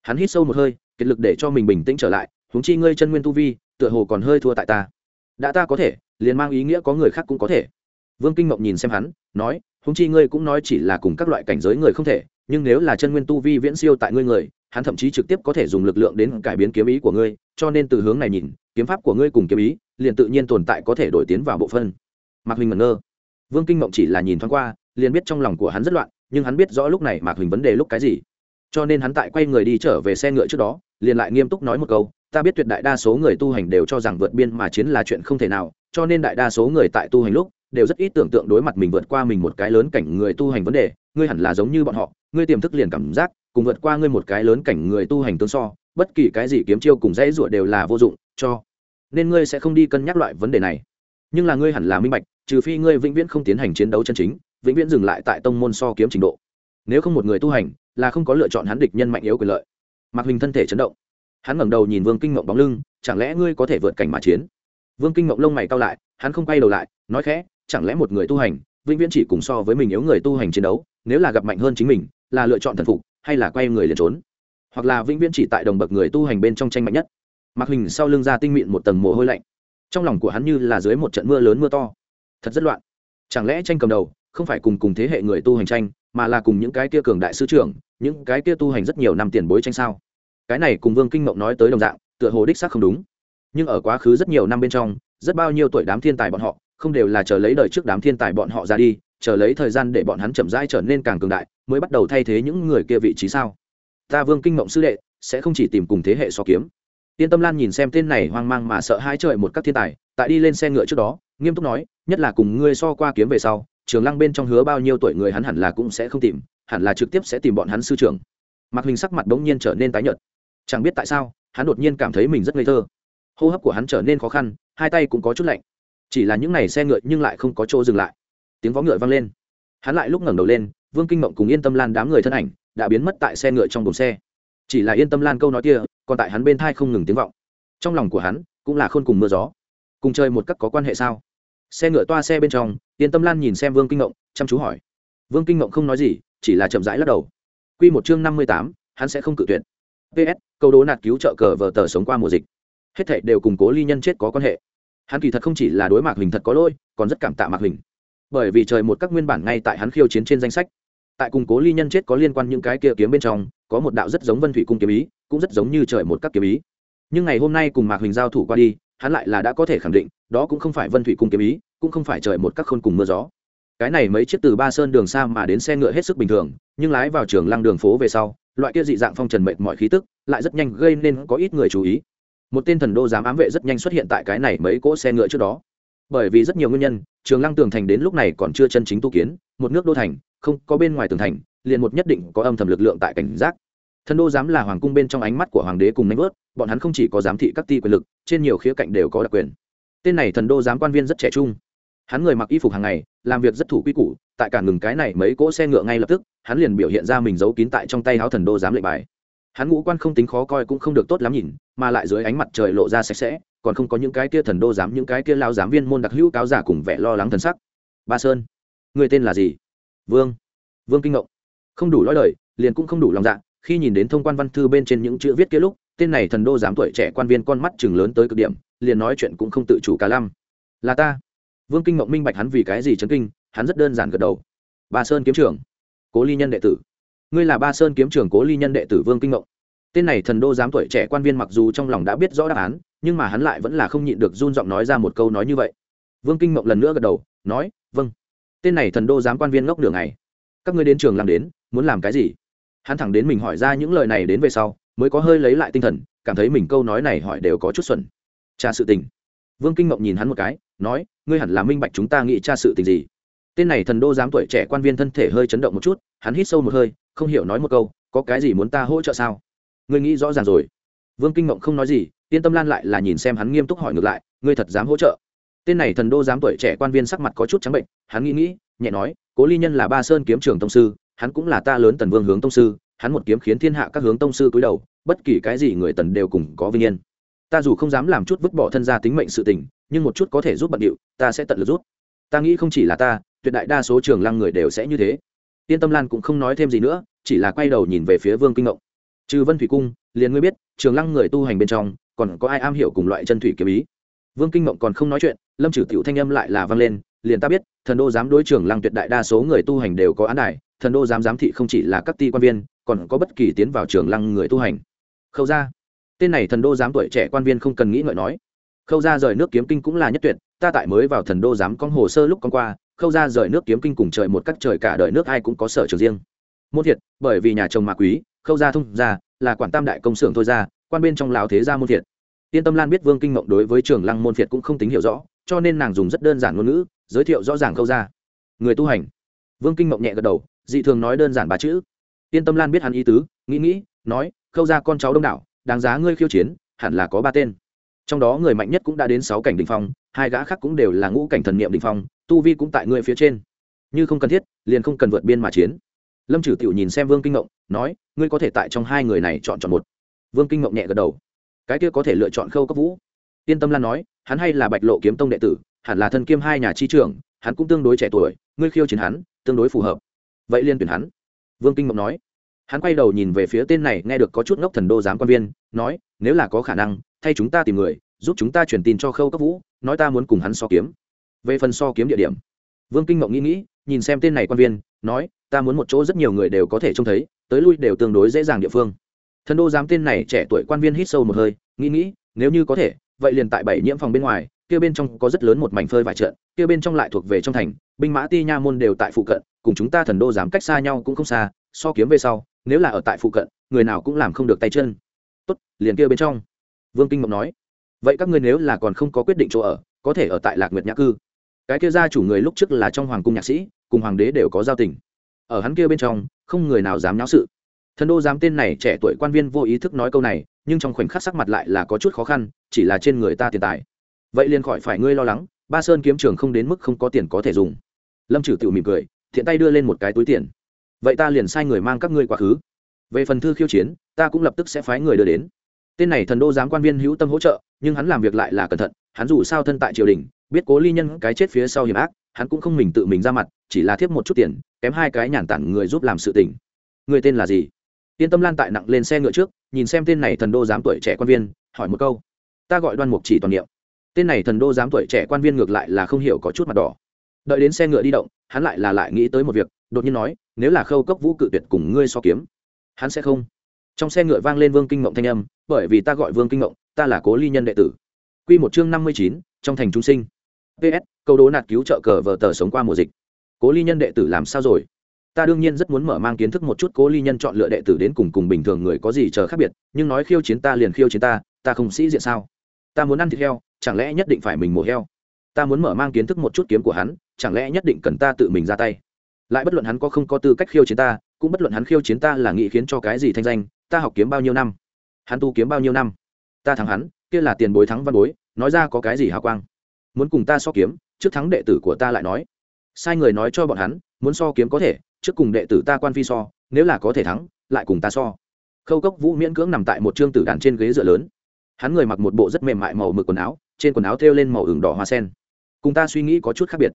hắn hít sâu một hơi, kiệt lực để cho mình bình tĩnh trở lại, huống chi ngươi chân nguyên tu vi, tựa hồ còn hơi thua tại ta. Đã ta có thể, liền mang ý nghĩa có người khác cũng có thể. Vương kinh mộng nhìn xem hắn, nói, huống chi ngươi cũng nói chỉ là cùng các loại cảnh giới người không thể, nhưng nếu là chân nguyên tu vi viễn siêu tại ngươi người, hắn thậm chí trực tiếp có thể dùng lực lượng đến cải biến kiếm ý của ngươi, cho nên từ hướng này nhìn, kiếm pháp của ngươi cùng kiếm ý, liền tự nhiên tồn tại có thể đổi tiến vào bộ phân. Mạc huỳnh ngẩn ngơ. Vương kinh mộng chỉ là nhìn thoáng qua, liền biết trong lòng của hắn rất loạn, nhưng hắn biết rõ lúc này mạc huỳnh vấn đề lúc cái gì cho nên hắn tại quay người đi trở về xe ngựa trước đó, liền lại nghiêm túc nói một câu, ta biết tuyệt đại đa số người tu hành đều cho rằng vượt biên mà chiến là chuyện không thể nào, cho nên đại đa số người tại tu hành lúc, đều rất ít tưởng tượng đối mặt mình vượt qua mình một cái lớn cảnh người tu hành vấn đề, ngươi hẳn là giống như bọn họ, ngươi tiềm thức liền cảm giác, cùng vượt qua ngươi một cái lớn cảnh người tu hành tương so, bất kỳ cái gì kiếm chiêu cùng dãy ruột đều là vô dụng, cho nên ngươi sẽ không đi cân nhắc loại vấn đề này. Nhưng là ngươi hẳn là minh bạch, trừ phi ngươi vĩnh viễn không tiến hành chiến đấu chân chính, vĩnh viễn dừng lại tại tông môn so kiếm trình độ. Nếu không một người tu hành là không có lựa chọn hắn địch nhân mạnh yếu quyền lợi. Mạc huỳnh thân thể chấn động. Hắn ngẩng đầu nhìn vương kinh mộng bóng lưng, chẳng lẽ ngươi có thể vượt cảnh mà chiến? Vương kinh mộng lông mày cao lại, hắn không quay đầu lại, nói khẽ, chẳng lẽ một người tu hành, vĩnh viễn chỉ cùng so với mình yếu người tu hành chiến đấu, nếu là gặp mạnh hơn chính mình, là lựa chọn thần phục, hay là quay người liền trốn? Hoặc là vĩnh viễn chỉ tại đồng bậc người tu hành bên trong tranh mạnh nhất? Mạc huỳnh sau lưng ra tinh mịn một tầng mồ hôi lạnh. Trong lòng của hắn như là dưới một trận mưa lớn mưa to. Thật rất loạn. Chẳng lẽ tranh cầm đầu không phải cùng cùng thế hệ người tu hành tranh, mà là cùng những cái kia cường đại sư trưởng những cái kia tu hành rất nhiều năm tiền bối tranh sao? Cái này cùng vương kinh mộng nói tới đồng dạng, tựa hồ đích xác không đúng. Nhưng ở quá khứ rất nhiều năm bên trong, rất bao nhiêu tuổi đám thiên tài bọn họ, không đều là chờ lấy đời trước đám thiên tài bọn họ ra đi, chờ lấy thời gian để bọn hắn chậm rãi trở nên càng cường đại, mới bắt đầu thay thế những người kia vị trí sao? Ta vương kinh mộng sư đệ, sẽ không chỉ tìm cùng thế hệ so kiếm. Tiên tâm lan nhìn xem tên này hoang mang mà sợ hãi trời một các thiên tài, tại đi lên xe ngựa trước đó, nghiêm túc nói, nhất là cùng ngươi so qua kiếm về sau, trường lăng bên trong hứa bao nhiêu tuổi người hắn hẳn là cũng sẽ không tìm hẳn là trực tiếp sẽ tìm bọn hắn sư trưởng. Mạc hình sắc mặt bỗng nhiên trở nên tái nhợt. Chẳng biết tại sao, hắn đột nhiên cảm thấy mình rất ngây thơ. Hô hấp của hắn trở nên khó khăn, hai tay cũng có chút lạnh. Chỉ là những n à y xe ngựa nhưng lại không có chỗ dừng lại. Tiếng vó ngựa vang lên. Hắn lại lúc ngẩng đầu lên, vương kinh mộng cùng yên tâm lan đám người thân ảnh đã biến mất tại xe ngựa trong đồn xe. Chỉ là yên tâm lan câu nói kia, còn tại hắn bên thai không ngừng tiếng vọng. Trong lòng của hắn cũng là khôn cùng mưa gió. Cùng chơi một cách có quan hệ sao? Xe ngựa toa xe bên trong, yên tâm lan nhìn xem vương kinh mộng, chăm chú hỏi. Vương kinh mộng không nói gì chỉ là chậm rãi lắc đầu. Q một chương năm mươi tám, hắn sẽ không cự tuyệt. Ps câu đố nạt cứu trợ cờ vờ tờ sống qua mùa dịch. Hết thảy đều cùng cố ly nhân chết có quan hệ. Hắn kỳ thật không chỉ là đối mạc hình thật có lỗi, còn rất cảm tạ mạc hình bởi vì trời một các nguyên bản ngay tại hắn khiêu chiến trên danh sách. Tại cùng cố ly nhân chết có liên quan những cái kia kiếm bên trong, có một đạo rất giống vân thủy cung kiếm ý, cũng rất giống như trời một các kiếm ý. Nhưng ngày hôm nay cùng mạc hình giao thủ qua đi, hắn lại là đã có thể khẳng định, đó cũng không phải vân thủy cung kiếm ý, cũng không phải trời một các khôn cùng mưa gió cái này mấy chiếc từ ba sơn đường xa mà đến xe ngựa hết sức bình thường, nhưng lái vào trường lăng đường phố về sau, loại kia dị dạng phong trần mệt mọi khí tức lại rất nhanh gây nên có ít người chú ý. Một tên thần đô giám ám vệ rất nhanh xuất hiện tại cái này mấy cỗ xe ngựa trước đó. Bởi vì rất nhiều nguyên nhân, trường lăng tường thành đến lúc này còn chưa chân chính tu kiến, một nước đô thành, không có bên ngoài tường thành, liền một nhất định có âm thầm lực lượng tại cảnh giác. Thần đô giám là hoàng cung bên trong ánh mắt của hoàng đế cùng nanh vớt, bọn hắn không chỉ có giám thị các ti quyền lực, trên nhiều khía cạnh đều có đặc quyền. Tên này thần đô giám quan viên rất trẻ trung hắn người mặc y phục hàng ngày, làm việc rất thủ quy củ, tại cả ngừng cái này mấy cỗ xe ngựa ngay lập tức, hắn liền biểu hiện ra mình giấu kín tại trong tay áo thần đô giám lệnh bài. Hắn ngũ quan không tính khó coi cũng không được tốt lắm nhìn, mà lại dưới ánh mặt trời lộ ra sạch sẽ, còn không có những cái kia thần đô giám, những cái kia lao giám viên môn đặc hữu cáo giả cùng vẻ lo lắng thần sắc. Ba sơn, người tên là gì? Vương. Vương kinh ngộng. Không đủ lõi lời, liền cũng không đủ lòng dạ khi nhìn đến thông quan văn thư bên trên những chữ viết kia lúc, tên này thần đô giám tuổi trẻ quan viên con mắt chừng lớn tới cực điểm, liền nói chuyện cũng không tự chủ cả lăm. Là ta vương kinh ngộng minh bạch hắn vì cái gì chấn kinh, hắn rất đơn giản gật đầu. Ba sơn kiếm trưởng, cố ly nhân đệ tử. Ngươi là ba sơn kiếm trưởng cố ly nhân đệ tử vương kinh ngộng. Tên này thần đô giám tuổi trẻ quan viên mặc dù trong lòng đã biết rõ đáp án, nhưng mà hắn lại vẫn là không nhịn được run giọng nói ra một câu nói như vậy. Vương kinh mộng lần nữa gật đầu, nói vâng. Tên này thần đô giám quan viên ngốc đường này các ngươi đến trường làm đến, muốn làm cái gì? Hắn thẳng đến mình hỏi ra những lời này đến về sau, mới có hơi lấy lại tinh thần, cảm thấy mình câu nói này hỏi đều có chút xuẩn. Cha sự tình. Vương kinh mộng nhìn hắn một cái, nói ngươi hẳn là minh bạch chúng ta nghĩ tra sự tình gì. Tên này thần đô giám tuổi trẻ quan viên thân thể hơi chấn động một chút, hắn hít sâu một hơi, không hiểu nói một câu, có cái gì muốn ta hỗ trợ sao? Ngươi nghĩ rõ ràng rồi. Vương kinh mộng không nói gì, yên tâm lan lại là nhìn xem hắn nghiêm túc hỏi ngược lại, ngươi thật dám hỗ trợ? Tên này thần đô giám tuổi trẻ quan viên sắc mặt có chút trắng bệnh, hắn nghĩ nghĩ, nhẹ nói, cố ly nhân là ba sơn kiếm trường tông sư, hắn cũng là ta lớn tần vương hướng tông sư, hắn một kiếm khiến thiên hạ các hướng tông sư cúi đầu, bất kỳ cái gì người tần đều cùng có vinh yên ta dù không dám làm chút vứt bỏ thân gia tính mệnh sự tình, nhưng một chút có thể giúp bận điệu, ta sẽ tận lực rút ta nghĩ không chỉ là ta, tuyệt đại đa số trường lăng người đều sẽ như thế. Tiên tâm lan cũng không nói thêm gì nữa, chỉ là quay đầu nhìn về phía vương kinh ngộng. Trừ vân thủy cung, liền ngươi biết, trường lăng người tu hành bên trong, còn có ai am hiểu cùng loại chân thủy kiếm ý? Vương kinh ngộng còn không nói chuyện, lâm trừ tiểu thanh âm lại là vang lên, liền ta biết, thần đô giám đối trường lăng tuyệt đại đa số người tu hành đều có án đài, thần đô giám giám thị không chỉ là các ti quan viên, còn có bất kỳ tiến vào trường lăng người tu hành. Khâu ra tên này thần đô giám tuổi trẻ quan viên không cần nghĩ ngợi nói. Khâu ra rời nước kiếm kinh cũng là nhất tuyệt, ta tại mới vào thần đô giám con hồ sơ lúc con qua, khâu ra rời nước kiếm kinh cùng trời một cách trời cả đời nước ai cũng có sở trường riêng. Môn thiệt, bởi vì nhà chồng mạ quý, khâu ra thông ra là quản tam đại công xưởng thôi ra quan bên trong lào thế gia môn thiệt. Yên tâm lan biết vương kinh mộng đối với trường lăng môn thiệt cũng không tính hiểu rõ, cho nên nàng dùng rất đơn giản ngôn ngữ, giới thiệu rõ ràng khâu ra người tu hành. Vương kinh mộng nhẹ gật đầu, dị thường nói đơn giản ba chữ. Yên tâm lan biết hắn ý tứ, nghĩ nghĩ, nói, khâu ra con cháu đông đảo đáng giá ngươi khiêu chiến, hẳn là có ba tên. Trong đó người mạnh nhất cũng đã đến sáu cảnh đình phong, hai gã khác cũng đều là ngũ cảnh thần niệm đình phong, tu vi cũng tại ngươi phía trên. Như không cần thiết, liền không cần vượt biên mà chiến. Lâm trừ tiểu nhìn xem vương kinh ngộng, nói, ngươi có thể tại trong hai người này chọn chọn một. Vương kinh ngộng nhẹ gật đầu. Cái kia có thể lựa chọn khâu cấp vũ. Yên tâm lan nói, hắn hay là bạch lộ kiếm tông đệ tử, hẳn là thân kiêm hai nhà chi trưởng, hắn cũng tương đối trẻ tuổi, ngươi khiêu chiến hắn, tương đối phù hợp. Vậy liên tuyển hắn. Vương kinh ngộng nói hắn quay đầu nhìn về phía tên này, nghe được có chút ngốc thần đô giám quan viên, nói, nếu là có khả năng, thay chúng ta tìm người, giúp chúng ta truyền tin cho khâu cấp vũ, nói ta muốn cùng hắn so kiếm. Về phần so kiếm địa điểm, vương kinh mộng nghĩ nghĩ, nhìn xem tên này quan viên, nói, ta muốn một chỗ rất nhiều người đều có thể trông thấy, tới lui đều tương đối dễ dàng địa phương. Thần đô giám tên này trẻ tuổi quan viên hít sâu một hơi, nghĩ nghĩ, nếu như có thể, vậy liền tại bảy nhiễm phòng bên ngoài, kia bên trong có rất lớn một mảnh phơi vài trận kia bên trong lại thuộc về trong thành, binh mã ti nha môn đều tại phụ cận, cùng chúng ta thần đô giám cách xa nhau cũng không xa, so kiếm về sau nếu là ở tại phụ cận, người nào cũng làm không được tay chân. Tốt, liền kia bên trong. Vương kinh mộng nói. Vậy các ngươi nếu là còn không có quyết định chỗ ở, có thể ở tại lạc nguyệt nhã cư. Cái kia gia chủ người lúc trước là trong hoàng cung nhạc sĩ, cùng hoàng đế đều có giao tình. Ở hắn kia bên trong, không người nào dám náo sự. Thần đô dám tên này trẻ tuổi quan viên vô ý thức nói câu này, nhưng trong khoảnh khắc sắc mặt lại là có chút khó khăn, chỉ là trên người ta tiền tài. Vậy liền khỏi phải ngươi lo lắng, ba sơn kiếm trường không đến mức không có tiền có thể dùng. Lâm trừ tự mỉm cười, thiện tay đưa lên một cái túi tiền vậy ta liền sai người mang các ngươi quá khứ. Về phần thư khiêu chiến, ta cũng lập tức sẽ phái người đưa đến. Tên này thần đô giám quan viên hữu tâm hỗ trợ, nhưng hắn làm việc lại là cẩn thận, hắn dù sao thân tại triều đình, biết cố ly nhân cái chết phía sau hiểm ác, hắn cũng không mình tự mình ra mặt, chỉ là thiếp một chút tiền, kém hai cái nhàn tản người giúp làm sự tình. Người tên là gì? Yên tâm lan tại nặng lên xe ngựa trước, nhìn xem tên này thần đô giám tuổi trẻ quan viên, hỏi một câu. Ta gọi đoan mục chỉ toàn niệm. Tên này thần đô giám tuổi trẻ quan viên ngược lại là không hiểu có chút mặt đỏ. Đợi đến xe ngựa đi động, hắn lại là lại nghĩ tới một việc, đột nhiên nói nếu là khâu cốc vũ cự tuyệt cùng ngươi so kiếm, hắn sẽ không. Trong xe ngựa vang lên vương kinh mộng thanh âm, bởi vì ta gọi vương kinh mộng, ta là cố ly nhân đệ tử. Q một chương năm mươi chín, trong thành trung sinh. Ps câu đố nạt cứu trợ cờ vờ tờ sống qua mùa dịch. Cố ly nhân đệ tử làm sao rồi? Ta đương nhiên rất muốn mở mang kiến thức một chút cố ly nhân chọn lựa đệ tử đến cùng cùng bình thường người có gì chờ khác biệt, nhưng nói khiêu chiến ta liền khiêu chiến ta ta không sĩ diện sao? Ta muốn ăn thịt heo, chẳng lẽ nhất định phải mình mổ heo? Ta muốn mở mang kiến thức một chút kiếm của hắn, chẳng lẽ nhất định cần ta tự mình ra tay? Lại bất luận hắn có không có tư cách khiêu chiến ta, cũng bất luận hắn khiêu chiến ta là nghĩ khiến cho cái gì thanh danh, ta học kiếm bao nhiêu năm? Hắn tu kiếm bao nhiêu năm? Ta thắng hắn, kia là tiền bối thắng văn bối, nói ra có cái gì hào quang? Muốn cùng ta so kiếm, trước thắng đệ tử của ta lại nói. Sai người nói cho bọn hắn, muốn so kiếm có thể, trước cùng đệ tử ta quan phi so, nếu là có thể thắng, lại cùng ta so. Khâu cốc vũ miễn cưỡng nằm tại một trương tử đàn trên ghế dựa lớn. Hắn người mặc một bộ rất mềm mại màu mực quần áo, trên quần áo thêu lên màu ửng đỏ hoa sen. Cùng ta suy nghĩ có chút khác biệt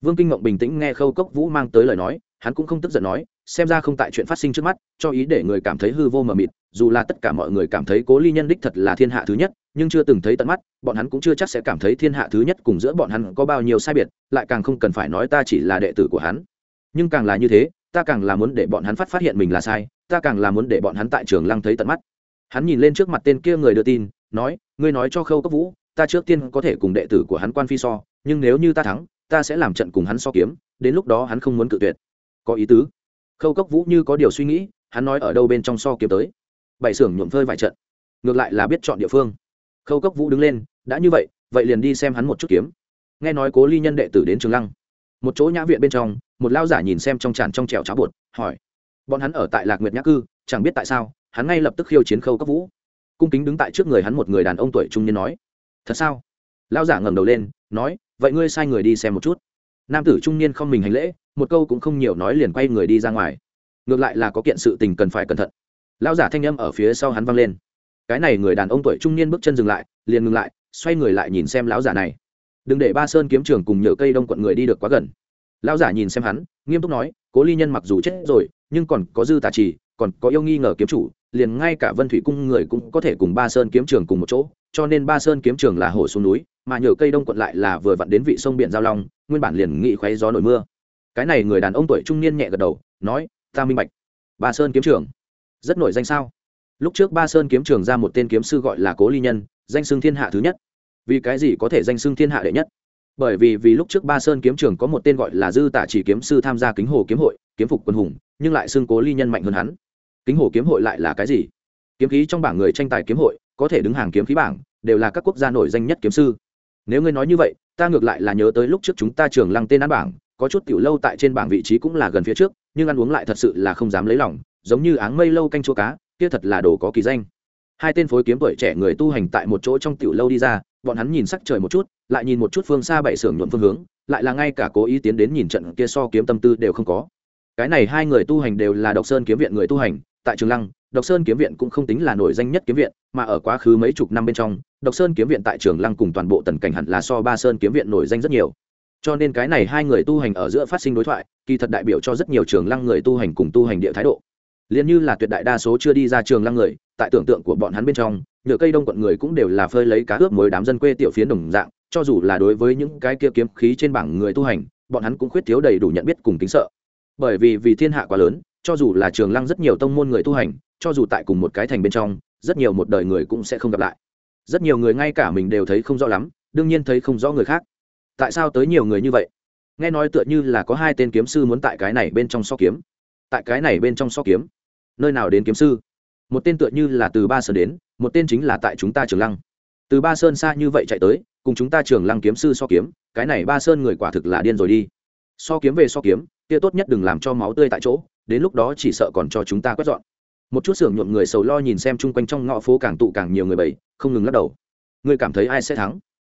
vương kinh mộng bình tĩnh nghe khâu cốc vũ mang tới lời nói, hắn cũng không tức giận nói, xem ra không tại chuyện phát sinh trước mắt, cho ý để người cảm thấy hư vô mờ mịt, dù là tất cả mọi người cảm thấy cố ly nhân đích thật là thiên hạ thứ nhất, nhưng chưa từng thấy tận mắt, bọn hắn cũng chưa chắc sẽ cảm thấy thiên hạ thứ nhất cùng giữa bọn hắn có bao nhiêu sai biệt, lại càng không cần phải nói ta chỉ là đệ tử của hắn. Nhưng càng là như thế, ta càng là muốn để bọn hắn phát phát hiện mình là sai, ta càng là muốn để bọn hắn tại trường lăng thấy tận mắt. Hắn nhìn lên trước mặt tên kia người đưa tin, nói, ngươi nói cho khâu cấp vũ, ta trước tiên có thể cùng đệ tử của hắn quan phi so, nhưng nếu như ta thắng ta sẽ làm trận cùng hắn so kiếm, đến lúc đó hắn không muốn cự tuyệt. Có ý tứ. Khâu cốc vũ như có điều suy nghĩ, hắn nói ở đâu bên trong so kiếm tới. Bảy xưởng nhuộm phơi vài trận. Ngược lại là biết chọn địa phương. Khâu cốc vũ đứng lên, đã như vậy vậy liền đi xem hắn một chút kiếm. Nghe nói cố ly nhân đệ tử đến trường lăng. Một chỗ nhã viện bên trong, một lao giả nhìn xem trong tràn trong trèo cháo bột, hỏi. Bọn hắn ở tại lạc nguyệt nhã cư, chẳng biết tại sao, hắn ngay lập tức khiêu chiến khâu cấp vũ. Cung kính đứng tại trước người hắn một người đàn ông tuổi trung niên nói. Thật sao? Lao giả ngẩng đầu lên, nói vậy ngươi sai người đi xem một chút. Nam tử trung niên không mình hành lễ, một câu cũng không nhiều nói liền quay người đi ra ngoài. Ngược lại là có kiện sự tình cần phải cẩn thận. Lao giả thanh â m ở phía sau hắn vang lên. Cái này người đàn ông tuổi trung niên bước chân dừng lại, liền ngừng lại, xoay người lại nhìn xem lão giả này. Đừng để ba sơn kiếm trường cùng nhựa cây đông quận người đi được quá gần. Lão giả nhìn xem hắn, nghiêm túc nói, cố ly nhân mặc dù chết rồi, nhưng còn có dư tà trì, còn có yêu nghi ngờ kiếm chủ, liền ngay cả vân thủy cung người cũng có thể cùng ba sơn kiếm trường cùng một chỗ cho nên ba sơn kiếm trường là hồ xuống núi, mà nhờ cây đông quận lại là vừa vặn đến vị sông biển giao long, nguyên bản liền nghị khoáy gió nổi mưa. Cái này người đàn ông tuổi trung niên nhẹ gật đầu, nói, ta minh bạch. Ba sơn kiếm trường, rất nổi danh sao? Lúc trước ba sơn kiếm trường ra một tên kiếm sư gọi là cố ly nhân, danh xưng thiên hạ thứ nhất. Vì cái gì có thể danh xưng thiên hạ đệ nhất? Bởi vì vì lúc trước ba sơn kiếm trường có một tên gọi là dư tả chỉ kiếm sư tham gia kính hồ kiếm hội, kiếm phục quân hùng, nhưng lại xưng cố ly nhân mạnh hơn hắn. Kính hồ kiếm hội lại là cái gì? Kiếm khí trong bảng người tranh tài kiếm hội có thể đứng hàng kiếm khí bảng, đều là các quốc gia nổi danh nhất kiếm sư. Nếu ngươi nói như vậy, ta ngược lại là nhớ tới lúc trước chúng ta trường lăng tên ăn bảng, có chút tiểu lâu tại trên bảng vị trí cũng là gần phía trước, nhưng ăn uống lại thật sự là không dám lấy lòng, giống như áng mây lâu canh chua cá, kia thật là đồ có kỳ danh. Hai tên phối kiếm tuổi trẻ người tu hành tại một chỗ trong tiểu lâu đi ra, bọn hắn nhìn sắc trời một chút, lại nhìn một chút phương xa bảy xưởng nhuộm phương hướng, lại là ngay cả cố ý tiến đến nhìn trận kia so kiếm tâm tư đều không có. Cái này hai người tu hành đều là độc sơn kiếm viện người tu hành, tại trường lăng độc sơn kiếm viện cũng không tính là nổi danh nhất kiếm viện, mà ở quá khứ mấy chục năm bên trong, độc sơn kiếm viện tại trường lăng cùng toàn bộ tần cảnh hẳn là so ba sơn kiếm viện nổi danh rất nhiều. Cho nên cái này hai người tu hành ở giữa phát sinh đối thoại, kỳ thật đại biểu cho rất nhiều trường lăng người tu hành cùng tu hành địa thái độ. Liên như là tuyệt đại đa số chưa đi ra trường lăng người, tại tưởng tượng của bọn hắn bên trong, nhựa cây đông quận người cũng đều là phơi lấy cá ướp muối đám dân quê tiểu phiến đồng dạng, cho dù là đối với những cái kia kiếm khí trên bảng người tu hành, bọn hắn cũng khuyết thiếu đầy đủ nhận biết cùng kính sợ. Bởi vì vì thiên hạ quá lớn, cho dù là trường lăng rất nhiều tông môn người tu hành cho dù tại cùng một cái thành bên trong, rất nhiều một đời người cũng sẽ không gặp lại. Rất nhiều người ngay cả mình đều thấy không rõ lắm, đương nhiên thấy không rõ người khác. Tại sao tới nhiều người như vậy? Nghe nói tựa như là có hai tên kiếm sư muốn tại cái này bên trong so kiếm. Tại cái này bên trong so kiếm. Nơi nào đến kiếm sư? Một tên tựa như là từ ba Sơn đến, một tên chính là tại chúng ta trường lăng. Từ ba sơn xa như vậy chạy tới, cùng chúng ta trường lăng kiếm sư so kiếm, cái này ba sơn người quả thực là điên rồi đi. So kiếm về so kiếm, kia tốt nhất đừng làm cho máu tươi tại chỗ, đến lúc đó chỉ sợ còn cho chúng ta quét dọn một chút xưởng nhuộm người sầu lo nhìn xem chung quanh trong ngõ phố càng tụ càng nhiều người bầy, không ngừng lắc đầu. Ngươi cảm thấy ai sẽ thắng?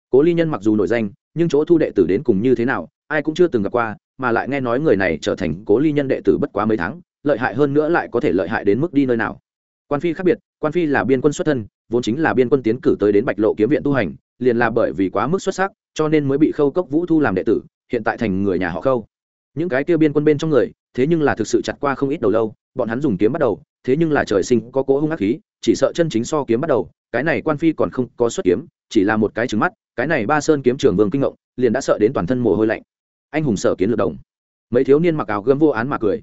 Cố ly nhân mặc dù nổi danh, nhưng chỗ thu đệ tử đến cùng như thế nào, ai cũng chưa từng gặp qua, mà lại nghe nói người này trở thành cố ly nhân đệ tử bất quá mấy tháng, lợi hại hơn nữa lại có thể lợi hại đến mức đi nơi nào. Quan phi khác biệt, quan phi là biên quân xuất thân, vốn chính là biên quân tiến cử tới đến bạch lộ kiếm viện tu hành, liền là bởi vì quá mức xuất sắc, cho nên mới bị khâu cốc vũ thu làm đệ tử, hiện tại thành người nhà họ khâu. Những cái kia biên quân bên trong người, thế nhưng là thực sự chặt qua không ít đầu lâu, bọn hắn dùng kiếm bắt đầu thế nhưng là trời sinh có cỗ hung ác khí, chỉ sợ chân chính so kiếm bắt đầu, cái này quan phi còn không có xuất kiếm, chỉ là một cái trứng mắt, cái này ba sơn kiếm trường vương kinh ngộng, liền đã sợ đến toàn thân mồ hôi lạnh. Anh hùng sở kiến lược đồng. Mấy thiếu niên mặc áo gấm vô án mà cười.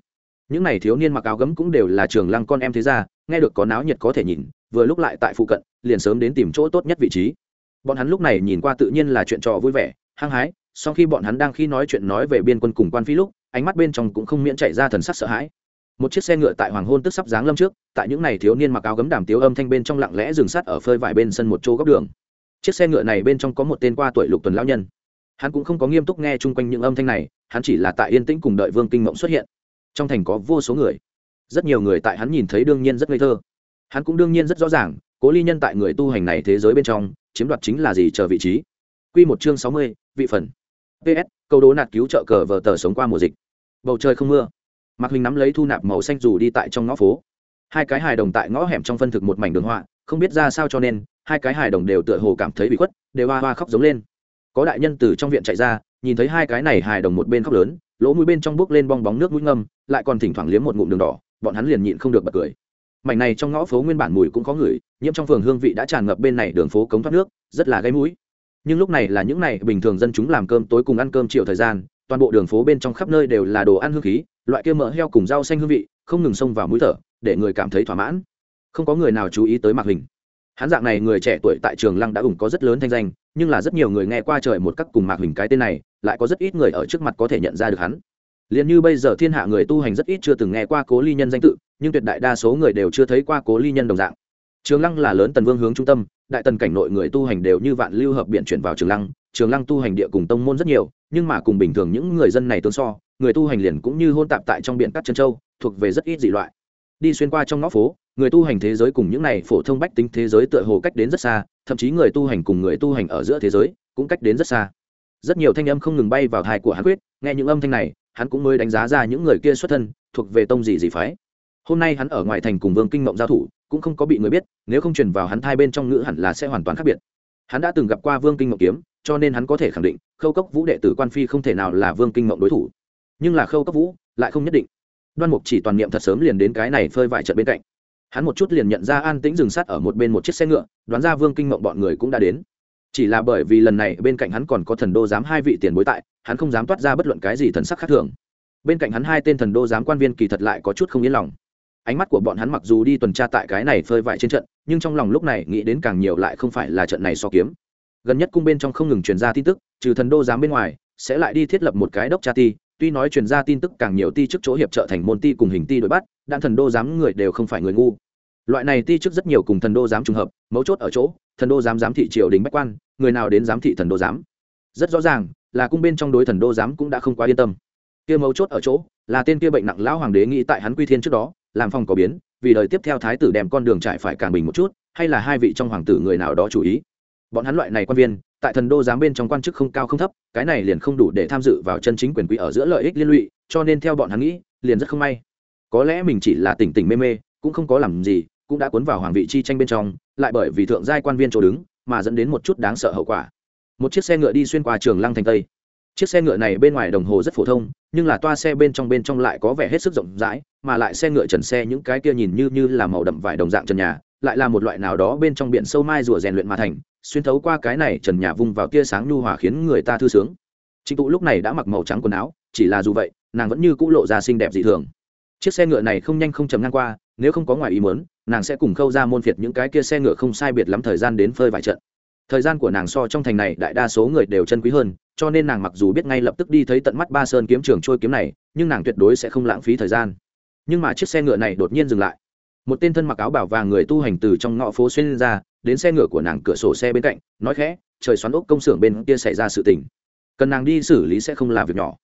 Những n à y thiếu niên mặc áo gấm cũng đều là trường lăng con em thế gia, nghe được có náo nhiệt có thể nhìn, vừa lúc lại tại phụ cận, liền sớm đến tìm chỗ tốt nhất vị trí. Bọn hắn lúc này nhìn qua tự nhiên là chuyện trò vui vẻ, hăng hái, sau khi bọn hắn đang khi nói chuyện nói về biên quân cùng quan phi lúc, ánh mắt bên trong cũng không miễn chạy ra thần sắc sợ hãi một chiếc xe ngựa tại hoàng hôn tức sắp giáng lâm trước, tại những ngày thiếu niên mặc áo gấm đàm tiếu âm thanh bên trong lặng lẽ dừng sắt ở phơi vải bên sân một chỗ góc đường. Chiếc xe ngựa này bên trong có một tên qua tuổi lục tuần lão nhân. Hắn cũng không có nghiêm túc nghe chung quanh những âm thanh này, hắn chỉ là tại yên tĩnh cùng đợi vương kinh mộng xuất hiện. Trong thành có vô số người. Rất nhiều người tại hắn nhìn thấy đương nhiên rất ngây thơ. Hắn cũng đương nhiên rất rõ ràng, cố ly nhân tại người tu hành này thế giới bên trong, chiếm đoạt chính là gì chờ vị trí. Q một chương sáu mươi, vị phần. Ps câu đố nạt cứu trợ cờ vờ tờ sống qua mùa dịch. Bầu trời không mưa mạc huỳnh nắm lấy thu nạp màu xanh dù đi tại trong ngõ phố. Hai cái hài đồng tại ngõ hẻm trong phân thực một mảnh đường họa, không biết ra sao cho nên, hai cái hài đồng đều tựa hồ cảm thấy bị khuất, đều hoa hoa khóc giống lên. Có đại nhân từ trong viện chạy ra, nhìn thấy hai cái này hài đồng một bên khóc lớn, lỗ mũi bên trong bước lên bong bóng nước mũi ngâm, lại còn thỉnh thoảng liếm một ngụm đường đỏ, bọn hắn liền nhịn không được bật cười. Mảnh này trong ngõ phố nguyên bản mùi cũng có người, nhiễm trong phường hương vị đã tràn ngập bên này đường phố cống thoát nước, rất là gây mũi. Nhưng lúc này là những này bình thường dân chúng làm cơm tối cùng ăn cơm chiều thời gian, toàn bộ đường phố bên trong khắp nơi đều là đồ ăn hương khí loại kia mỡ heo cùng rau xanh hương vị, không ngừng xông vào mũi thở, để người cảm thấy thỏa mãn. Không có người nào chú ý tới mạc hình. Hắn dạng này người trẻ tuổi tại trường lăng đã ủng có rất lớn thanh danh, nhưng là rất nhiều người nghe qua trời một cách cùng mạc hình cái tên này, lại có rất ít người ở trước mặt có thể nhận ra được hắn. Liền như bây giờ thiên hạ người tu hành rất ít chưa từng nghe qua cố ly nhân danh tự, nhưng tuyệt đại đa số người đều chưa thấy qua cố ly nhân đồng dạng. Trường lăng là lớn tần vương hướng trung tâm, đại tần cảnh nội người tu hành đều như vạn lưu hợp biện chuyển vào trường lăng. Trường lăng tu hành địa cùng tông môn rất nhiều, nhưng mà cùng bình thường những người dân này tương so người tu hành liền cũng như hôn tạp tại trong biển cát chân châu, thuộc về rất ít dị loại. Đi xuyên qua trong ngõ phố, người tu hành thế giới cùng những này phổ thông bách tính thế giới tựa hồ cách đến rất xa, thậm chí người tu hành cùng người tu hành ở giữa thế giới cũng cách đến rất xa. Rất nhiều thanh âm không ngừng bay vào thai của hắn quyết, nghe những âm thanh này, hắn cũng mới đánh giá ra những người kia xuất thân thuộc về tông gì gì phái. Hôm nay hắn ở ngoài thành cùng vương kinh mộng giao thủ, cũng không có bị người biết, nếu không truyền vào hắn thai bên trong ngữ hẳn là sẽ hoàn toàn khác biệt. Hắn đã từng gặp qua vương kinh mộng kiếm, cho nên hắn có thể khẳng định, khâu cốc vũ đệ tử quan phi không thể nào là vương kinh mộng đối thủ nhưng là khâu cấp vũ lại không nhất định. Đoan mục chỉ toàn niệm thật sớm liền đến cái này phơi vải trận bên cạnh. Hắn một chút liền nhận ra an tĩnh dừng sát ở một bên một chiếc xe ngựa, đoán ra vương kinh mộng bọn người cũng đã đến. Chỉ là bởi vì lần này bên cạnh hắn còn có thần đô giám hai vị tiền bối tại, hắn không dám toát ra bất luận cái gì thần sắc khác thường. Bên cạnh hắn hai tên thần đô giám quan viên kỳ thật lại có chút không yên lòng. Ánh mắt của bọn hắn mặc dù đi tuần tra tại cái này phơi vải trên trận, nhưng trong lòng lúc này nghĩ đến càng nhiều lại không phải là trận này so kiếm. Gần nhất cung bên trong không ngừng truyền ra tin tức, trừ thần đô giám bên ngoài, sẽ lại đi thiết lập một cái đốc tra ti tuy nói truyền ra tin tức càng nhiều ti chức chỗ hiệp trợ thành môn ti cùng hình ti đội bắt, đạn thần đô giám người đều không phải người ngu. Loại này ti chức rất nhiều cùng thần đô giám trùng hợp, mấu chốt ở chỗ, thần đô giám giám thị triều đình bách quan, người nào đến giám thị thần đô giám. Rất rõ ràng, là cung bên trong đối thần đô giám cũng đã không quá yên tâm. Kia mấu chốt ở chỗ, là tên kia bệnh nặng lão hoàng đế nghĩ tại hắn quy thiên trước đó, làm phòng có biến, vì đời tiếp theo thái tử đem con đường trải phải càng bình một chút, hay là hai vị trong hoàng tử người nào đó chú ý. Bọn hắn loại này quan viên tại thần đô giám bên trong quan chức không cao không thấp, cái này liền không đủ để tham dự vào chân chính quyền quý ở giữa lợi ích liên lụy, cho nên theo bọn hắn nghĩ, liền rất không may. Có lẽ mình chỉ là tỉnh tỉnh mê mê, cũng không có làm gì, cũng đã cuốn vào hoàng vị chi tranh bên trong, lại bởi vì thượng giai quan viên chỗ đứng, mà dẫn đến một chút đáng sợ hậu quả. Một chiếc xe ngựa đi xuyên qua trường lăng thành tây. Chiếc xe ngựa này bên ngoài đồng hồ rất phổ thông, nhưng là toa xe bên trong bên trong lại có vẻ hết sức rộng rãi, mà lại xe ngựa trần xe những cái kia nhìn như như là màu đậm vải đồng dạng trần nhà lại là một loại nào đó bên trong biển sâu mai rùa rèn luyện mà thành, xuyên thấu qua cái này trần nhà vung vào tia sáng nhu hòa khiến người ta thư sướng. Trịnh tụ lúc này đã mặc màu trắng quần áo, chỉ là dù vậy, nàng vẫn như cũ lộ ra xinh đẹp dị thường. Chiếc xe ngựa này không nhanh không chầm ngang qua, nếu không có ngoài ý muốn, nàng sẽ cùng khâu ra môn phiệt những cái kia xe ngựa không sai biệt lắm thời gian đến phơi vài trận. Thời gian của nàng so trong thành này đại đa số người đều chân quý hơn, cho nên nàng mặc dù biết ngay lập tức đi thấy tận mắt ba sơn kiếm trường trôi kiếm này, nhưng nàng tuyệt đối sẽ không lãng phí thời gian. Nhưng mà chiếc xe ngựa này đột nhiên dừng lại một tên thân mặc áo bảo vàng người tu hành từ trong ngõ phố xuyên ra, đến xe ngựa của nàng cửa sổ xe bên cạnh, nói khẽ, trời xoắn ốc công xưởng bên kia xảy ra sự tình. Cần nàng đi xử lý sẽ không là việc nhỏ.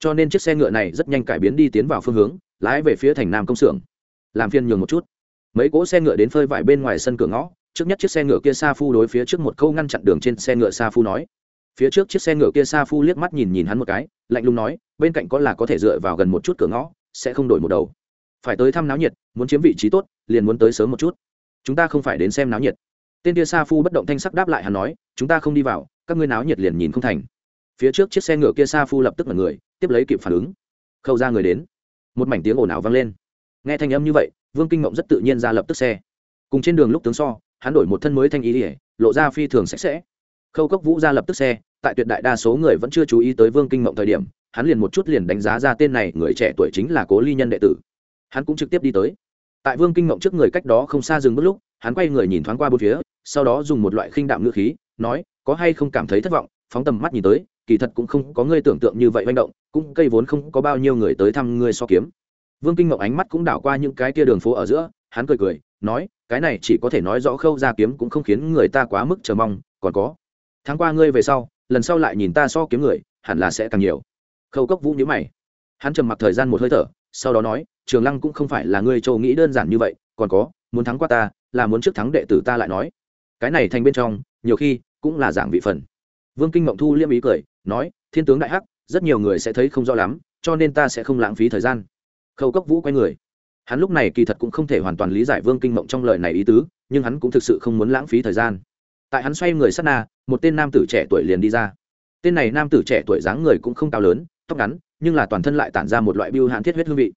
Cho nên chiếc xe ngựa này rất nhanh cải biến đi tiến vào phương hướng, lái về phía thành nam công xưởng. Làm phiên nhường một chút. Mấy cỗ xe ngựa đến phơi vải bên ngoài sân cửa ngõ, trước nhất chiếc xe ngựa kia sa phu đối phía trước một câu ngăn chặn đường trên xe ngựa sa phu nói. Phía trước chiếc xe ngựa kia sa phu liếc mắt nhìn nhìn hắn một cái, lạnh lùng nói, bên cạnh có là có thể dựa vào gần một chút cửa ngõ, sẽ không đổi một đầu phải tới thăm náo nhiệt, muốn chiếm vị trí tốt, liền muốn tới sớm một chút. Chúng ta không phải đến xem náo nhiệt. Tên kia sa phu bất động thanh sắc đáp lại hắn nói, chúng ta không đi vào, các ngươi náo nhiệt liền nhìn không thành. Phía trước chiếc xe ngựa kia sa phu lập tức là người, tiếp lấy kịp phản ứng. Khâu ra người đến. Một mảnh tiếng ồn ào vang lên. Nghe thanh âm như vậy, vương kinh mộng rất tự nhiên ra lập tức xe. Cùng trên đường lúc tướng so, hắn đổi một thân mới thanh ý ỉa lộ ra phi thường sạch sẽ. Khâu cốc vũ ra lập tức xe, tại tuyệt đại đa số người vẫn chưa chú ý tới vương kinh mộng thời điểm, hắn liền một chút liền đánh giá ra tên này, người trẻ tuổi chính là cố ly nhân đệ tử hắn cũng trực tiếp đi tới. Tại vương kinh ngộng trước người cách đó không xa dừng bước lúc, hắn quay người nhìn thoáng qua bốn phía, sau đó dùng một loại khinh đạm ngữ khí, nói, có hay không cảm thấy thất vọng? Phóng tầm mắt nhìn tới, kỳ thật cũng không có ngươi tưởng tượng như vậy manh động, cũng cây vốn không có bao nhiêu người tới thăm ngươi so kiếm. Vương kinh ngộng ánh mắt cũng đảo qua những cái tia đường phố ở giữa, hắn cười cười, nói, cái này chỉ có thể nói rõ khâu ra kiếm cũng không khiến người ta quá mức chờ mong, còn có tháng qua ngươi về sau, lần sau lại nhìn ta so kiếm người, hẳn là sẽ càng nhiều. Khâu cốc vũ nhữ mày. Hắn trầm mặc thời gian một hơi thở, sau đó nói trường lăng cũng không phải là ngươi châu nghĩ đơn giản như vậy, còn có, muốn thắng qua ta, là muốn trước thắng đệ tử ta lại nói. Cái này thành bên trong, nhiều khi, cũng là giảng vị phần. Vương kinh mộng thu liêm ý cười, nói, thiên tướng đại hắc, rất nhiều người sẽ thấy không rõ lắm, cho nên ta sẽ không lãng phí thời gian. Khâu cốc vũ quay người. Hắn lúc này kỳ thật cũng không thể hoàn toàn lý giải vương kinh mộng trong lời này ý tứ, nhưng hắn cũng thực sự không muốn lãng phí thời gian. Tại hắn xoay người sát na, một tên nam tử trẻ tuổi liền đi ra. Tên này nam tử trẻ tuổi dáng người cũng không cao lớn, tóc ngắn, nhưng là toàn thân lại tản ra một loại biêu hạn thiết huyết hương vị.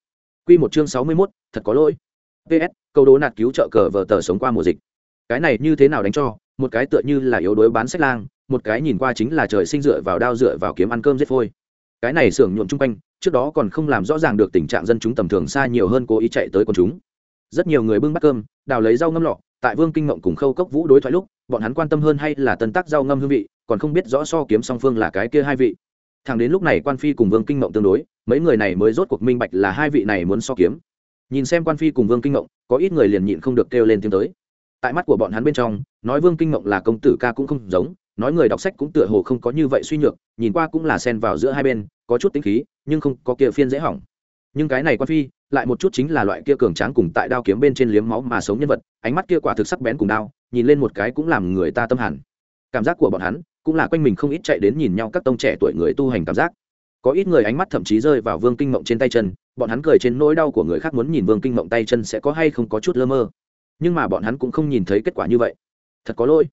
Quy một chương sáu mươi mốt, thật có lỗi. Ps câu đố nạt cứu trợ cờ vở tờ sống qua mùa dịch. Cái này như thế nào đánh cho? Một cái tựa như là yếu đuối bán sách lang, một cái nhìn qua chính là trời sinh dựa vào đao dựa vào kiếm ăn cơm giết phôi. Cái này xưởng nhuộm chung quanh, trước đó còn không làm rõ ràng được tình trạng dân chúng tầm thường xa nhiều hơn cố ý chạy tới con chúng. Rất nhiều người bưng bắt cơm, đào lấy rau ngâm lọ, tại vương kinh Ngộng cùng khâu cốc vũ đối thoại lúc, bọn hắn quan tâm hơn hay là tân tác rau ngâm hương vị, còn không biết rõ so kiếm song phương là cái kia hai vị. Thẳng đến lúc này quan phi cùng vương kinh Ngộng tương đối mấy người này mới rốt cuộc minh bạch là hai vị này muốn so kiếm. Nhìn xem quan phi cùng vương kinh ngộng, có ít người liền nhịn không được kêu lên tiếng tới. Tại mắt của bọn hắn bên trong, nói vương kinh ngộng là công tử ca cũng không giống, nói người đọc sách cũng tựa hồ không có như vậy suy nhược, nhìn qua cũng là xen vào giữa hai bên, có chút tính khí, nhưng không có kia phiên dễ hỏng. Nhưng cái này quan phi, lại một chút chính là loại kia cường tráng cùng tại đao kiếm bên trên liếm máu mà sống nhân vật, ánh mắt kia quả thực sắc bén cùng đao, nhìn lên một cái cũng làm người ta tâm hẳn. Cảm giác của bọn hắn, cũng là quanh mình không ít chạy đến nhìn nhau các tông trẻ tuổi người tu hành cảm giác có ít người ánh mắt thậm chí rơi vào vương kinh mộng trên tay chân, bọn hắn cười trên nỗi đau của người khác muốn nhìn vương kinh mộng tay chân sẽ có hay không có chút lơ mơ. Nhưng mà bọn hắn cũng không nhìn thấy kết quả như vậy. Thật có lỗi.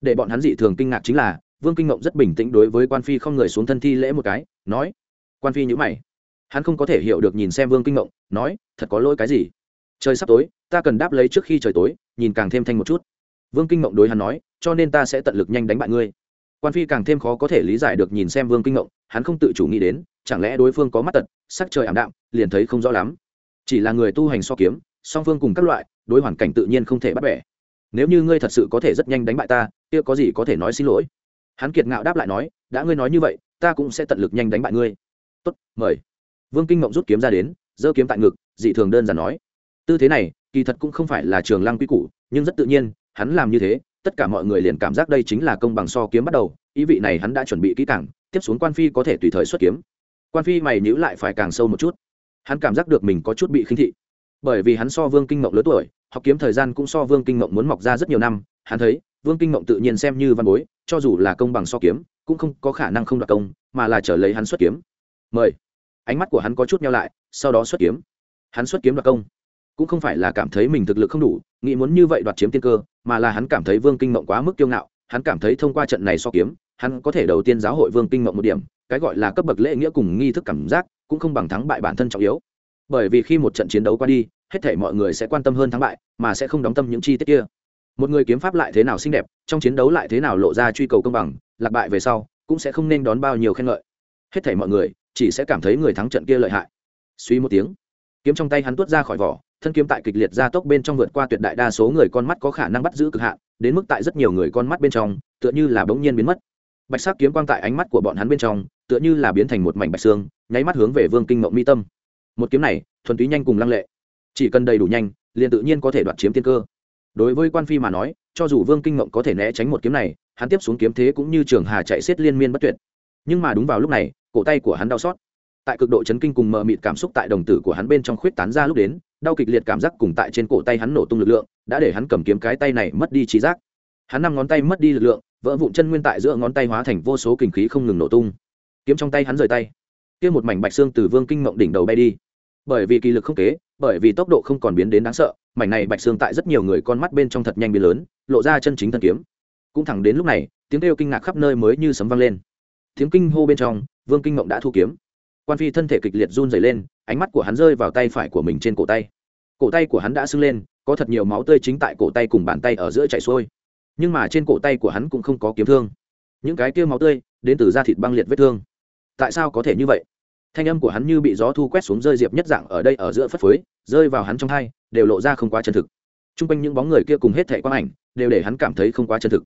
Để bọn hắn dị thường kinh ngạc chính là, vương kinh mộng rất bình tĩnh đối với quan phi không người xuống thân thi lễ một cái, nói, quan phi nhữ mày. Hắn không có thể hiểu được nhìn xem vương kinh mộng, nói, thật có lỗi cái gì? Trời sắp tối, ta cần đáp lấy trước khi trời tối, nhìn càng thêm thanh một chút. Vương kinh mộng đối hắn nói, cho nên ta sẽ tận lực nhanh đánh bại ngươi quan phi càng thêm khó có thể lý giải được nhìn xem vương kinh mộng hắn không tự chủ nghĩ đến, chẳng lẽ đối phương có mắt tật, sắc trời ảm đạm, liền thấy không rõ lắm. Chỉ là người tu hành so kiếm, song phương cùng các loại, đối hoàn cảnh tự nhiên không thể bắt bẻ. Nếu như ngươi thật sự có thể rất nhanh đánh bại ta, kia có gì có thể nói xin lỗi? Hắn kiệt ngạo đáp lại nói, đã ngươi nói như vậy, ta cũng sẽ tận lực nhanh đánh bại ngươi. Tốt, mời. Vương kinh mộng rút kiếm ra đến, giơ kiếm tại ngực, dị thường đơn giản nói. Tư thế này, kỳ thật cũng không phải là trường lăng quy củ, nhưng rất tự nhiên, hắn làm như thế tất cả mọi người liền cảm giác đây chính là công bằng so kiếm bắt đầu, ý vị này hắn đã chuẩn bị kỹ càng, tiếp xuống quan phi có thể tùy thời xuất kiếm. Quan phi mày nhữ lại phải càng sâu một chút. Hắn cảm giác được mình có chút bị khinh thị. Bởi vì hắn so vương kinh mộng lớn tuổi, học kiếm thời gian cũng so vương kinh mộng muốn mọc ra rất nhiều năm, hắn thấy, vương kinh mộng tự nhiên xem như văn bối, cho dù là công bằng so kiếm, cũng không có khả năng không đoạt công, mà là trở lấy hắn xuất kiếm. Mời. Ánh mắt của hắn có chút nhau lại, sau đó xuất kiếm. Hắn xuất kiếm đoạt công cũng không phải là cảm thấy mình thực lực không đủ, nghĩ muốn như vậy đoạt chiếm tiên cơ, mà là hắn cảm thấy vương kinh mộng quá mức kiêu ngạo, hắn cảm thấy thông qua trận này so kiếm, hắn có thể đầu tiên giáo hội vương kinh mộng một điểm, cái gọi là cấp bậc lễ nghĩa cùng nghi thức cảm giác cũng không bằng thắng bại bản thân trọng yếu. Bởi vì khi một trận chiến đấu qua đi, hết thể mọi người sẽ quan tâm hơn thắng bại, mà sẽ không đóng tâm những chi tiết kia. Một người kiếm pháp lại thế nào xinh đẹp, trong chiến đấu lại thế nào lộ ra truy cầu công bằng, lạc bại về sau, cũng sẽ không nên đón bao nhiêu khen ngợi. Hết thể mọi người chỉ sẽ cảm thấy người thắng trận kia lợi hại. Suy một tiếng, kiếm trong tay hắn tuốt ra khỏi vỏ thân kiếm tại kịch liệt gia tốc bên trong vượt qua tuyệt đại đa số người con mắt có khả năng bắt giữ cực hạn, đến mức tại rất nhiều người con mắt bên trong, tựa như là bỗng nhiên biến mất. Bạch sắc kiếm quang tại ánh mắt của bọn hắn bên trong, tựa như là biến thành một mảnh bạch xương, nháy mắt hướng về vương kinh mộng mi tâm. Một kiếm này, thuần túy nhanh cùng lăng lệ. Chỉ cần đầy đủ nhanh, liền tự nhiên có thể đoạt chiếm tiên cơ. Đối với quan phi mà nói, cho dù vương kinh mộng có thể né tránh một kiếm này, hắn tiếp xuống kiếm thế cũng như trường hà chạy xiết liên miên bất tuyệt. Nhưng mà đúng vào lúc này, cổ tay của hắn đau xót. Tại cực độ chấn kinh cùng mờ mịt cảm xúc tại đồng tử của hắn bên trong khuyết tán ra lúc đến đau kịch liệt cảm giác cùng tại trên cổ tay hắn nổ tung lực lượng, đã để hắn cầm kiếm cái tay này mất đi trí giác. Hắn năm ngón tay mất đi lực lượng, vỡ vụn chân nguyên tại giữa ngón tay hóa thành vô số kinh khí không ngừng nổ tung. Kiếm trong tay hắn rời tay. Kia một mảnh bạch xương từ vương kinh mộng đỉnh đầu bay đi. Bởi vì kỳ lực không kế, bởi vì tốc độ không còn biến đến đáng sợ, mảnh này bạch xương tại rất nhiều người con mắt bên trong thật nhanh biến lớn, lộ ra chân chính thân kiếm. Cũng thẳng đến lúc này, tiếng kêu kinh ngạc khắp nơi mới như sấm vang lên. Tiếng kinh hô bên trong, vương kinh mộng đã thu kiếm quan phi thân thể kịch liệt run dày lên, ánh mắt của hắn rơi vào tay phải của mình trên cổ tay. Cổ tay của hắn đã sưng lên, có thật nhiều máu tươi chính tại cổ tay cùng bàn tay ở giữa chảy xuôi. Nhưng mà trên cổ tay của hắn cũng không có kiếm thương. Những cái kia máu tươi đến từ da thịt băng liệt vết thương. Tại sao có thể như vậy? Thanh âm của hắn như bị gió thu quét xuống rơi diệp nhất dạng ở đây ở giữa phất phới, rơi vào hắn trong hai, đều lộ ra không quá chân thực. T r u n g quanh những bóng người kia cùng hết thẻ quang ảnh, đều để hắn cảm thấy không quá chân thực.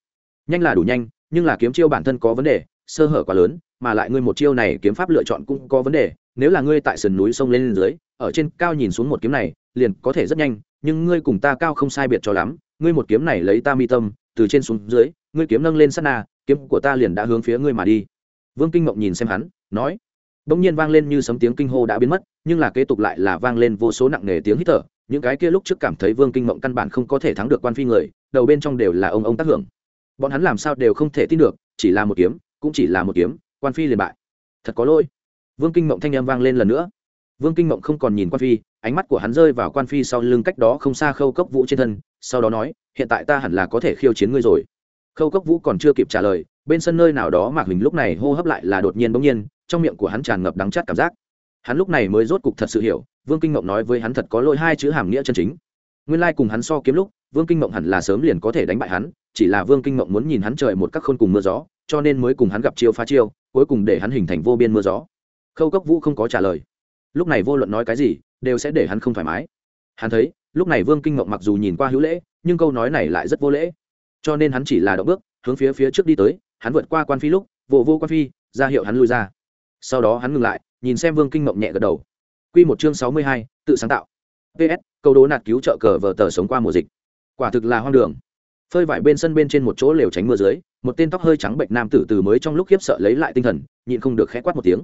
Nhanh là đủ nhanh, nhưng là kiếm chiêu bản thân có vấn đề sơ hở quá lớn, mà lại ngươi một chiêu này kiếm pháp lựa chọn cũng có vấn đề, nếu là ngươi tại sườn núi sông lên dưới, ở trên cao nhìn xuống một kiếm này, liền có thể rất nhanh, nhưng ngươi cùng ta cao không sai biệt cho lắm, ngươi một kiếm này lấy ta mi tâm, từ trên xuống dưới, ngươi kiếm nâng lên sát na, kiếm của ta liền đã hướng phía ngươi mà đi. Vương kinh mộng nhìn xem hắn, nói, bỗng nhiên vang lên như sấm tiếng kinh hô đã biến mất, nhưng là kế tục lại là vang lên vô số nặng nề tiếng hít thở, những cái kia lúc trước cảm thấy vương kinh mộng căn bản không có thể thắng được quan phi người, đầu bên trong đều là ông ông tác hưởng. Bọn hắn làm sao đều không thể tin được, chỉ là một kiếm cũng chỉ là một kiếm, quan phi liền bại. Thật có lỗi. Vương kinh mộng thanh â m vang lên lần nữa. Vương kinh mộng không còn nhìn quan phi, ánh mắt của hắn rơi vào quan phi sau lưng cách đó không xa khâu cốc vũ trên thân, sau đó nói, hiện tại ta hẳn là có thể khiêu chiến ngươi rồi. Khâu cốc vũ còn chưa kịp trả lời, bên sân nơi nào đó mạc huỳnh lúc này hô hấp lại là đột nhiên bỗng nhiên, trong miệng của hắn tràn ngập đắng chát cảm giác. Hắn lúc này mới rốt cục thật sự hiểu, vương kinh mộng nói với hắn thật có lỗi hai chữ hàm nghĩa chân chính. Nguyên lai cùng hắn so kiếm lúc, vương kinh mộng hẳn là sớm liền có thể đánh bại hắn, chỉ là vương kinh mộng muốn nhìn hắn trời một các khôn cùng mưa gió cho nên mới cùng hắn gặp chiêu phá chiêu, cuối cùng để hắn hình thành vô biên mưa gió. Khâu cốc vũ không có trả lời. Lúc này vô luận nói cái gì, đều sẽ để hắn không thoải mái. Hắn thấy, lúc này vương kinh ngộng mặc dù nhìn qua hữu lễ, nhưng câu nói này lại rất vô lễ. Cho nên hắn chỉ là động bước, hướng phía phía trước đi tới, hắn vượt qua quan phi lúc, vô vô quan phi, ra hiệu hắn lui ra. Sau đó hắn ngừng lại, nhìn xem vương kinh ngộng nhẹ gật đầu. Q một chương sáu mươi hai, tự sáng tạo. Ps câu đố nạt cứu trợ cờ vờ tờ sống qua mùa dịch. Quả thực là hoang đường phơi vải bên sân bên trên một chỗ lều tránh mưa dưới, một tên tóc hơi trắng bệnh nam tử từ mới trong lúc khiếp sợ lấy lại tinh thần, nhịn không được khẽ quát một tiếng.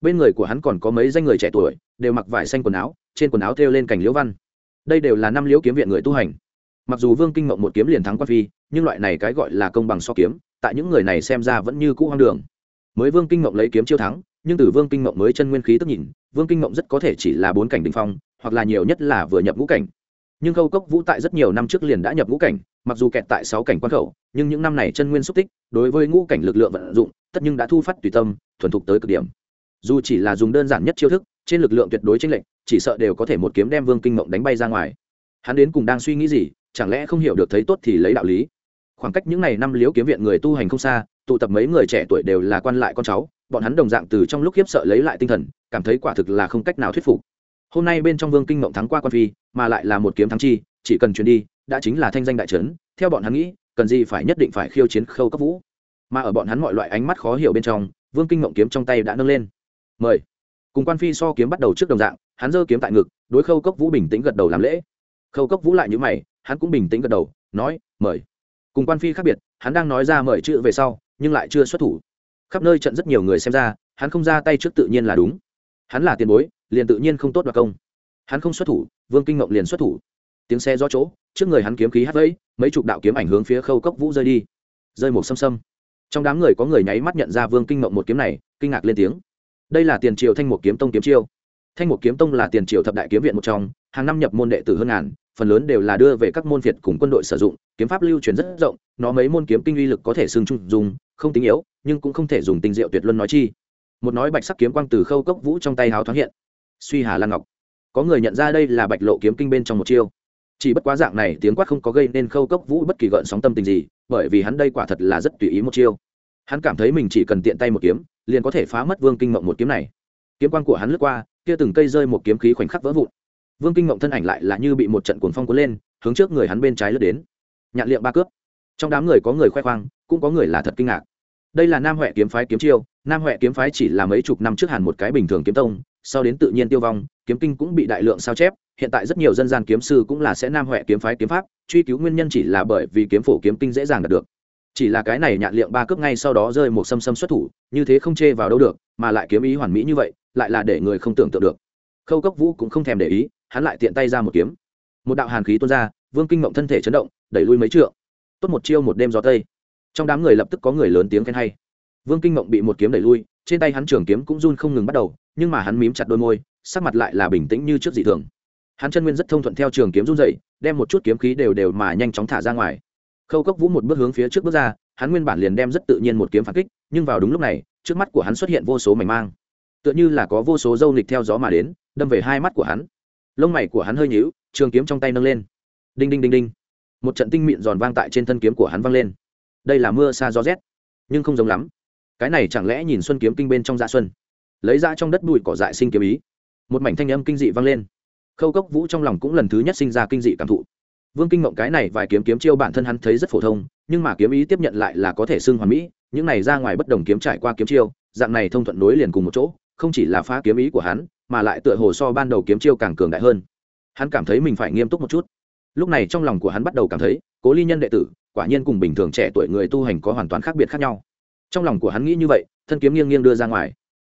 Bên người của hắn còn có mấy danh người trẻ tuổi, đều mặc vải xanh quần áo, trên quần áo thêu lên cành liễu văn. Đây đều là năm liễu kiếm viện người tu hành. Mặc dù vương kinh mộng một kiếm liền thắng quan phi, nhưng loại này cái gọi là công bằng so kiếm, tại những người này xem ra vẫn như cũ hoang đường. Mới vương kinh mộng lấy kiếm chiêu thắng, nhưng từ vương kinh mộng mới chân nguyên khí tức nhìn, vương kinh mộng rất có thể chỉ là bốn cảnh đình phong, hoặc là nhiều nhất là vừa nhập ngũ cảnh nhưng khâu cốc vũ tại rất nhiều năm trước liền đã nhập ngũ cảnh, mặc dù kẹt tại sáu cảnh quan khẩu, nhưng những năm này chân nguyên xúc tích, đối với ngũ cảnh lực lượng vận dụng, tất nhưng đã thu phát tùy tâm, thuần thục tới cực điểm. Dù chỉ là dùng đơn giản nhất chiêu thức, trên lực lượng tuyệt đối tranh lệch, chỉ sợ đều có thể một kiếm đem vương kinh mộng đánh bay ra ngoài. Hắn đến cùng đang suy nghĩ gì, chẳng lẽ không hiểu được thấy tốt thì lấy đạo lý. Khoảng cách những ngày năm liếu kiếm viện người tu hành không xa, tụ tập mấy người trẻ tuổi đều là quan lại con cháu, bọn hắn đồng dạng từ trong lúc khiếp sợ lấy lại tinh thần, cảm thấy quả thực là không cách nào thuyết phục hôm nay bên trong vương kinh mộng thắng qua quan phi, mà lại là một kiếm thắng chi, chỉ cần chuyển đi, đã chính là thanh danh đại trấn. Theo bọn hắn nghĩ, cần gì phải nhất định phải khiêu chiến khâu cấp vũ. Mà ở bọn hắn mọi loại ánh mắt khó hiểu bên trong, vương kinh mộng kiếm trong tay đã nâng lên. Mời. Cùng quan phi so kiếm bắt đầu trước đồng dạng, hắn giơ kiếm tại ngực, đối khâu cốc vũ bình tĩnh gật đầu làm lễ. Khâu cốc vũ lại như mày, hắn cũng bình tĩnh gật đầu, nói, mời. Cùng quan phi khác biệt, hắn đang nói ra mời chữ về sau, nhưng lại chưa xuất thủ. Khắp nơi trận rất nhiều người xem ra, hắn không ra tay trước tự nhiên là đúng hắn là tiền bối, liền tự nhiên không tốt đoạt công. Hắn không xuất thủ, vương kinh ngộng liền xuất thủ. Tiếng xe do chỗ, trước người hắn kiếm khí hắt vẫy, mấy chục đạo kiếm ảnh hướng phía khâu cốc vũ rơi đi. Rơi một xăm xăm trong đám người có người nháy mắt nhận ra vương kinh ngộng một kiếm này, kinh ngạc lên tiếng. Đây là tiền triều thanh một kiếm tông kiếm chiêu. Thanh một kiếm tông là tiền triều thập đại kiếm viện một trong, hàng năm nhập môn đệ tử hơn ngàn, phần lớn đều là đưa về các môn việt cùng quân đội sử dụng, kiếm pháp lưu truyền rất rộng, nó mấy môn kiếm kinh uy lực có thể xương trung dùng, không tính yếu, nhưng cũng không thể dùng tinh diệu tuyệt luân nói chi một nói bạch sắc kiếm quang từ khâu cốc vũ trong tay háo thoáng hiện. Suy hà lan ngọc, có người nhận ra đây là bạch lộ kiếm kinh bên trong một chiêu. Chỉ bất quá dạng này tiếng quát không có gây nên khâu cốc vũ bất kỳ gợn sóng tâm tình gì, bởi vì hắn đây quả thật là rất tùy ý một chiêu. Hắn cảm thấy mình chỉ cần tiện tay một kiếm, liền có thể phá mất vương kinh mộng một kiếm này. Kiếm quang của hắn lướt qua, kia từng cây rơi một kiếm khí khoảnh khắc vỡ vụn. Vương kinh mộng thân ảnh lại là như bị một trận cuồng phong cuốn lên, hướng trước người hắn bên trái lướt đến. Nhạn liệm ba cướp. Trong đám người có người khoe khoang, cũng có người là thật kinh ngạc đây là nam huệ kiếm phái kiếm chiêu, nam huệ kiếm phái chỉ là mấy chục năm trước hẳn một cái bình thường kiếm tông, sau đến tự nhiên tiêu vong, kiếm kinh cũng bị đại lượng sao chép, hiện tại rất nhiều dân gian kiếm sư cũng là sẽ nam huệ kiếm phái kiếm pháp, truy cứu nguyên nhân chỉ là bởi vì kiếm phổ kiếm kinh dễ dàng đạt được. Chỉ là cái này nhạn liệm ba cướp ngay sau đó rơi một xâm xâm xuất thủ, như thế không chê vào đâu được, mà lại kiếm ý hoàn mỹ như vậy, lại là để người không tưởng tượng được. Khâu cốc vũ cũng không thèm để ý, hắn lại tiện tay ra một kiếm. Một đạo hàn khí tuôn ra, vương kinh mộng thân thể chấn động, đẩy lui mấy trượng. Tốt một chiêu một đêm gió tây trong đám người lập tức có người lớn tiếng khen hay. Vương kinh mộng bị một kiếm đẩy lui, trên tay hắn trường kiếm cũng run không ngừng bắt đầu, nhưng mà hắn mím chặt đôi môi, sắc mặt lại là bình tĩnh như trước dị thường. Hắn chân nguyên rất thông thuận theo trường kiếm run dậy đem một chút kiếm khí đều đều mà nhanh chóng thả ra ngoài. Khâu cốc vũ một bước hướng phía trước bước ra, hắn nguyên bản liền đem rất tự nhiên một kiếm phản kích, nhưng vào đúng lúc này, trước mắt của hắn xuất hiện vô số mảnh mang. Tựa như là có vô số dâu nghịch theo gió mà đến, đâm về hai mắt của hắn. Lông mày của hắn hơi nhíu, trường kiếm trong tay nâng lên. Đinh đinh đinh đinh. Một trận tinh mịn giòn vang tại trên thân kiếm của hắn vang lên đây là mưa xa gió rét, nhưng không giống lắm. Cái này chẳng lẽ nhìn xuân kiếm kinh bên trong dạ xuân? Lấy ra trong đất bụi cỏ dại sinh kiếm ý. Một mảnh thanh âm kinh dị vang lên. Khâu cốc vũ trong lòng cũng lần thứ nhất sinh ra kinh dị cảm thụ. Vương kinh mộng cái này vài kiếm kiếm chiêu bản thân hắn thấy rất phổ thông, nhưng mà kiếm ý tiếp nhận lại là có thể xưng hoàn mỹ, những này ra ngoài bất đồng kiếm trải qua kiếm chiêu, dạng này thông thuận nối liền cùng một chỗ, không chỉ là phá kiếm ý của hắn, mà lại tựa hồ so ban đầu kiếm chiêu càng cường đại hơn. Hắn cảm thấy mình phải nghiêm túc một chút. Lúc này trong lòng của hắn bắt đầu cảm thấy, cố ly nhân đệ tử quả nhiên cùng bình thường trẻ tuổi người tu hành có hoàn toàn khác biệt khác nhau. Trong lòng của hắn nghĩ như vậy, thân kiếm nghiêng nghiêng đưa ra ngoài.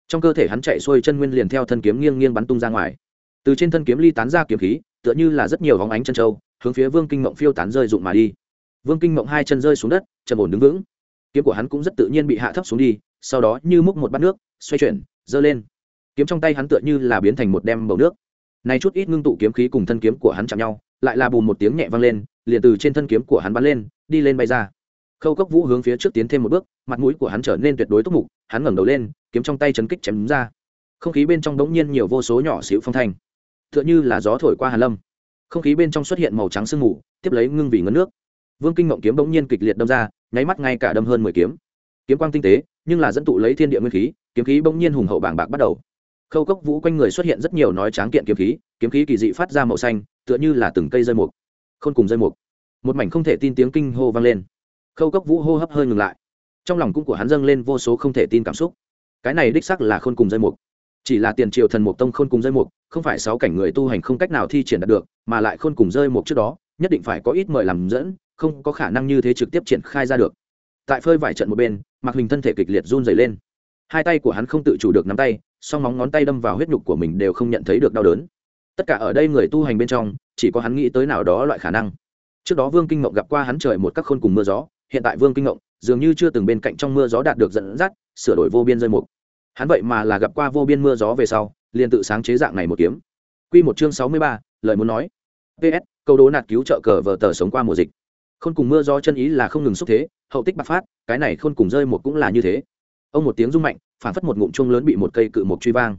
Trong cơ thể hắn chạy xuôi chân nguyên liền theo thân kiếm nghiêng nghiêng bắn tung ra ngoài. Từ trên thân kiếm ly tán ra kiếm khí, tựa như là rất nhiều hóng ánh chân trâu hướng phía vương kinh mộng phiêu tán rơi rụng mà đi. Vương kinh mộng hai chân rơi xuống đất, trầm ổn đứng vững. Kiếm của hắn cũng rất tự nhiên bị hạ thấp xuống đi, sau đó như múc một bát nước, xoay chuyển, giơ lên. Kiếm trong tay hắn tựa như là biến thành một đem bầu nước. Này chút ít ngưng tụ kiếm khí cùng thân kiếm của hắn chạm nhau, lại là bùn một tiếng nhẹ vang lên, liền từ trên thân kiếm của hắn bắn lên đi lên bay ra. Khâu cốc vũ hướng phía trước tiến thêm một bước, mặt mũi của hắn trở nên tuyệt đối túc mục, hắn ngẩng đầu lên, kiếm trong tay chấn kích chém đúng ra. Không khí bên trong đống nhiên nhiều vô số nhỏ xịu phong thanh. Tựa như là gió thổi qua hàn lâm. Không khí bên trong xuất hiện màu trắng sương mù, tiếp lấy ngưng vì ngấn nước. Vương kinh mộng kiếm đống nhiên kịch liệt đâm ra, nháy mắt ngay cả đâm hơn mười kiếm. Kiếm quang tinh tế, nhưng là dẫn tụ lấy thiên địa nguyên khí, kiếm khí bỗng nhiên hùng hậu bảng bạc bắt đầu. Khâu cốc vũ quanh người xuất hiện rất nhiều nói tráng kiện kiếm khí kiếm khí kỳ dị phát ra màu xanh, tựa như là từng cây rơi mục. Không cùng rơi mục một mảnh không thể tin tiếng kinh hô vang lên. Khâu cốc vũ hô hấp hơi ngừng lại. Trong lòng cũng của hắn dâng lên vô số không thể tin cảm xúc. Cái này đích sắc là khôn cùng rơi mục. Chỉ là tiền triều thần mục tông khôn cùng rơi mục, không phải sáu cảnh người tu hành không cách nào thi triển đạt được, mà lại khôn cùng rơi mục trước đó, nhất định phải có ít mời làm dẫn, không có khả năng như thế trực tiếp triển khai ra được. Tại phơi vải trận một bên mặc hình thân thể kịch liệt run dày lên. Hai tay của hắn không tự chủ được nắm tay, song móng ngón tay đâm vào huyết nhục của mình đều không nhận thấy được đau đớn. Tất cả ở đây người tu hành bên trong, chỉ có hắn nghĩ tới nào đó loại khả năng trước đó vương kinh ngộng gặp qua hắn trời một các khôn cùng mưa gió, hiện tại vương kinh ngộng dường như chưa từng bên cạnh trong mưa gió đạt được dẫn dắt, sửa đổi vô biên rơi mục. Hắn vậy mà là gặp qua vô biên mưa gió về sau, liền tự sáng chế dạng này một kiếm. Q một chương sáu mươi ba, lời muốn nói. Ps câu đố nạt cứu trợ cờ vờ tờ sống qua mùa dịch. Khôn cùng mưa gió chân ý là không ngừng xúc thế, hậu tích bạc phát, cái này khôn cùng rơi một cũng là như thế. Ông một tiếng rung mạnh, phản phất một ngụm chuông lớn bị một cây cự mộc truy vang.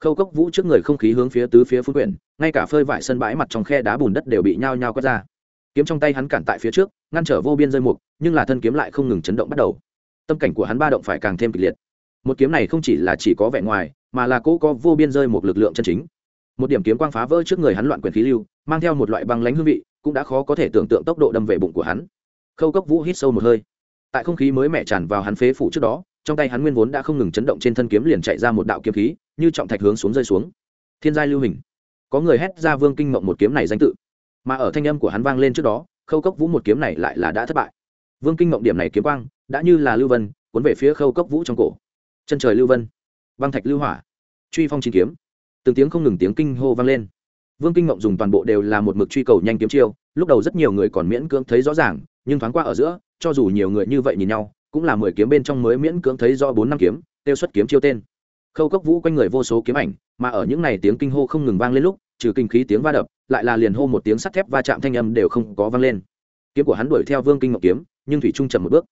Khâu cốc vũ trước người không khí hướng phía tứ phía phú quyển, ngay cả phơi vải sân bãi mặt trong khe đá bùn đất đều bị nhao nhao quét ra kiếm trong tay hắn cản tại phía trước, ngăn trở vô biên rơi mục, nhưng là thân kiếm lại không ngừng chấn động bắt đầu. Tâm cảnh của hắn ba động phải càng thêm kịch liệt. Một kiếm này không chỉ là chỉ có vẻ ngoài, mà là cỗ có vô biên rơi một lực lượng chân chính. Một điểm kiếm quang phá vỡ trước người hắn loạn quyền khí lưu, mang theo một loại băng lánh hương vị, cũng đã khó có thể tưởng tượng tốc độ đâm về bụng của hắn. Khâu cốc vũ hít sâu một hơi. Tại không khí mới mẻ tràn vào hắn phế phủ trước đó, trong tay hắn nguyên vốn đã không ngừng chấn động trên thân kiếm liền chạy ra một đạo kiếm khí, như trọng thạch hướng xuống rơi xuống. Thiên giai lưu hình. Có người hét ra vương kinh mộng một kiếm này danh tự mà ở thanh âm của hắn vang lên trước đó, khâu cốc vũ một kiếm này lại là đã thất bại. Vương kinh mộng điểm này kiếm quang, đã như là lưu vân, cuốn về phía khâu cốc vũ trong cổ. Chân trời lưu vân, băng thạch lưu hỏa, truy phong chín kiếm. Từng tiếng không ngừng tiếng kinh hô vang lên. Vương kinh mộng dùng toàn bộ đều là một mực truy cầu nhanh kiếm chiêu, lúc đầu rất nhiều người còn miễn cưỡng thấy rõ ràng, nhưng thoáng qua ở giữa, cho dù nhiều người như vậy nhìn nhau, cũng là mười kiếm bên trong mới miễn cưỡng thấy do bốn năm kiếm, tiêu xuất kiếm chiêu tên. Khâu cốc vũ quanh người vô số kiếm ảnh, mà ở những này tiếng kinh hô không ngừng vang lên lúc trừ kinh khí tiếng va đập, lại là liền hô một tiếng sắt thép va chạm thanh âm đều không có vang lên. Kiếm của hắn đuổi theo vương kinh ngọc kiếm, nhưng thủy trung chậm một bước.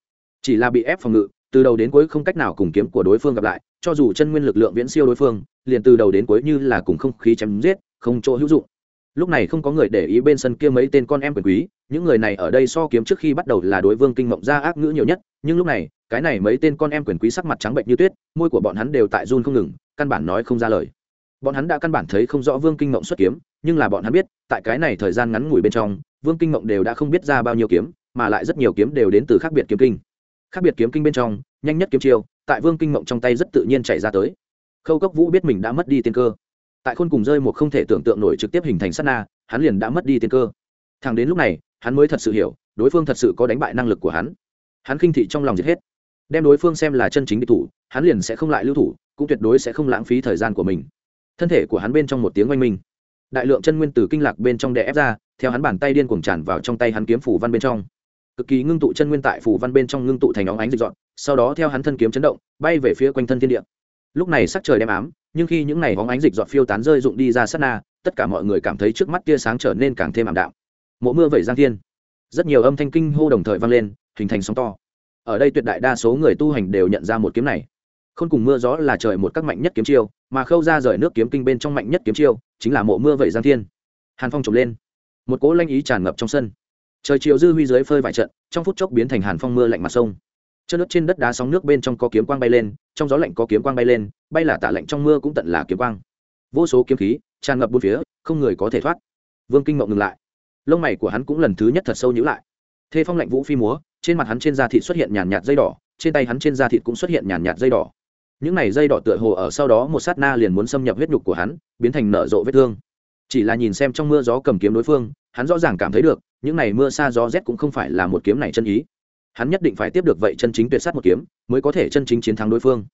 Chỉ là bị ép phòng ngự, từ đầu đến cuối không cách nào cùng kiếm của đối phương gặp lại, cho dù chân nguyên lực lượng viễn siêu đối phương, liền từ đầu đến cuối như là cùng không khí chém giết, không chỗ hữu dụng. Lúc này không có người để ý bên sân kia mấy tên con em quyền quý, những người này ở đây so kiếm trước khi bắt đầu là đối vương kinh mộng ra ác ngữ nhiều nhất, nhưng lúc này, cái này mấy tên con em quyền quý sắc mặt trắng bệnh như tuyết, môi của bọn hắn đều tại run không ngừng, căn bản nói không ra lời bọn hắn đã căn bản thấy không rõ vương kinh mộng xuất kiếm, nhưng là bọn hắn biết, tại cái này thời gian ngắn ngủi bên trong, vương kinh mộng đều đã không biết ra bao nhiêu kiếm, mà lại rất nhiều kiếm đều đến từ khác biệt kiếm kinh. Khác biệt kiếm kinh bên trong, nhanh nhất kiếm chiêu, tại vương kinh mộng trong tay rất tự nhiên chạy ra tới. Khâu cốc vũ biết mình đã mất đi tiên cơ. Tại khôn cùng rơi một không thể tưởng tượng nổi trực tiếp hình thành sát na, hắn liền đã mất đi tiên cơ. Thằng đến lúc này, hắn mới thật sự hiểu, đối phương thật sự có đánh bại năng lực của hắn. Hắn khinh thị trong lòng giết hết. Đem đối phương xem là chân chính địch thủ, hắn liền sẽ không lại lưu thủ, cũng tuyệt đối sẽ không lãng phí thời gian của mình thân thể của hắn bên trong một tiếng oanh minh. Đại lượng chân nguyên từ kinh lạc bên trong đè ép ra, theo hắn bàn tay điên cuồng tràn vào trong tay hắn kiếm phủ văn bên trong. Cực kỳ ngưng tụ chân nguyên tại phủ văn bên trong ngưng tụ thành óng ánh dịch dọn, sau đó theo hắn thân kiếm chấn động, bay về phía quanh thân thiên địa. Lúc này sắc trời đem ám, nhưng khi những này óng ánh dịch dọn phiêu tán rơi rụng đi ra sát na, tất cả mọi người cảm thấy trước mắt tia sáng trở nên càng thêm ảm đạm. Mộ mưa vẩy giang thiên. Rất nhiều âm thanh kinh hô đồng thời vang lên, hình thành sóng to. Ở đây tuyệt đại đa số người tu hành đều nhận ra một kiếm này khôn cùng mưa gió là trời một các mạnh nhất kiếm chiêu, mà khâu ra rời nước kiếm kinh bên trong mạnh nhất kiếm chiêu chính là mộ mưa vậy giang thiên. Hàn phong trộm lên. Một cỗ lanh ý tràn ngập trong sân. Trời chiều dư huy dưới phơi vài trận, trong phút chốc biến thành hàn phong mưa lạnh mặt sông. Chân nước trên đất đá sóng nước bên trong có kiếm quang bay lên, trong gió lạnh có kiếm quang bay lên, bay là tả lạnh trong mưa cũng tận là kiếm quang. Vô số kiếm khí tràn ngập bốn phía, không người có thể thoát. Vương kinh mộng ngừng lại. Lông mày của hắn cũng lần thứ nhất thật sâu nhíu lại. Thê phong lạnh vũ phi múa, trên mặt hắn trên da thịt xuất hiện nhàn nhạt dây đỏ, trên tay hắn trên da thịt cũng xuất hiện nhàn nhạt dây đỏ những này dây đỏ tựa hồ ở sau đó một sát na liền muốn xâm nhập huyết nhục của hắn, biến thành nở rộ vết thương. Chỉ là nhìn xem trong mưa gió cầm kiếm đối phương, hắn rõ ràng cảm thấy được, những này mưa xa gió rét cũng không phải là một kiếm này chân ý. Hắn nhất định phải tiếp được vậy chân chính tuyệt sát một kiếm, mới có thể chân chính chiến thắng đối phương.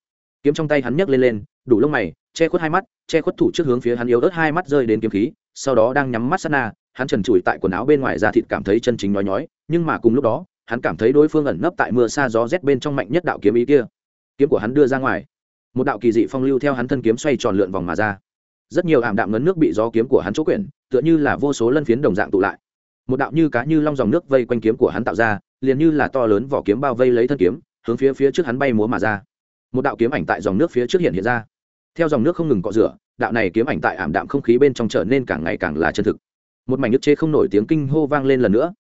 Kiếm trong tay hắn nhấc lên lên, đủ lông mày, che khuất hai mắt, che khuất thủ trước hướng phía hắn yếu ớt hai mắt rơi đến kiếm khí, sau đó đang nhắm mắt sát na, hắn trần trụi tại quần áo bên ngoài da thịt cảm thấy chân chính nói nhói, nhưng mà cùng lúc đó, hắn cảm thấy đối phương ẩn nấp tại mưa xa gió rét bên trong mạnh nhất đạo kiếm ý kia. Kiếm của hắn đưa ra ngoài một đạo kỳ dị phong lưu theo hắn thân kiếm xoay tròn lượn vòng mà ra. Rất nhiều ảm đạm ngấn nước bị gió kiếm của hắn chỗ quyển, tựa như là vô số lân phiến đồng dạng tụ lại. Một đạo như cá như long dòng nước vây quanh kiếm của hắn tạo ra, liền như là to lớn vỏ kiếm bao vây lấy thân kiếm, hướng phía phía trước hắn bay múa mà ra. Một đạo kiếm ảnh tại dòng nước phía trước hiện hiện ra. Theo dòng nước không ngừng cọ rửa, đạo này kiếm ảnh tại ảm đạm không khí bên trong trở nên càng ngày càng là chân thực. Một mảnh nước chế không nổi tiếng kinh hô vang lên lần nữa.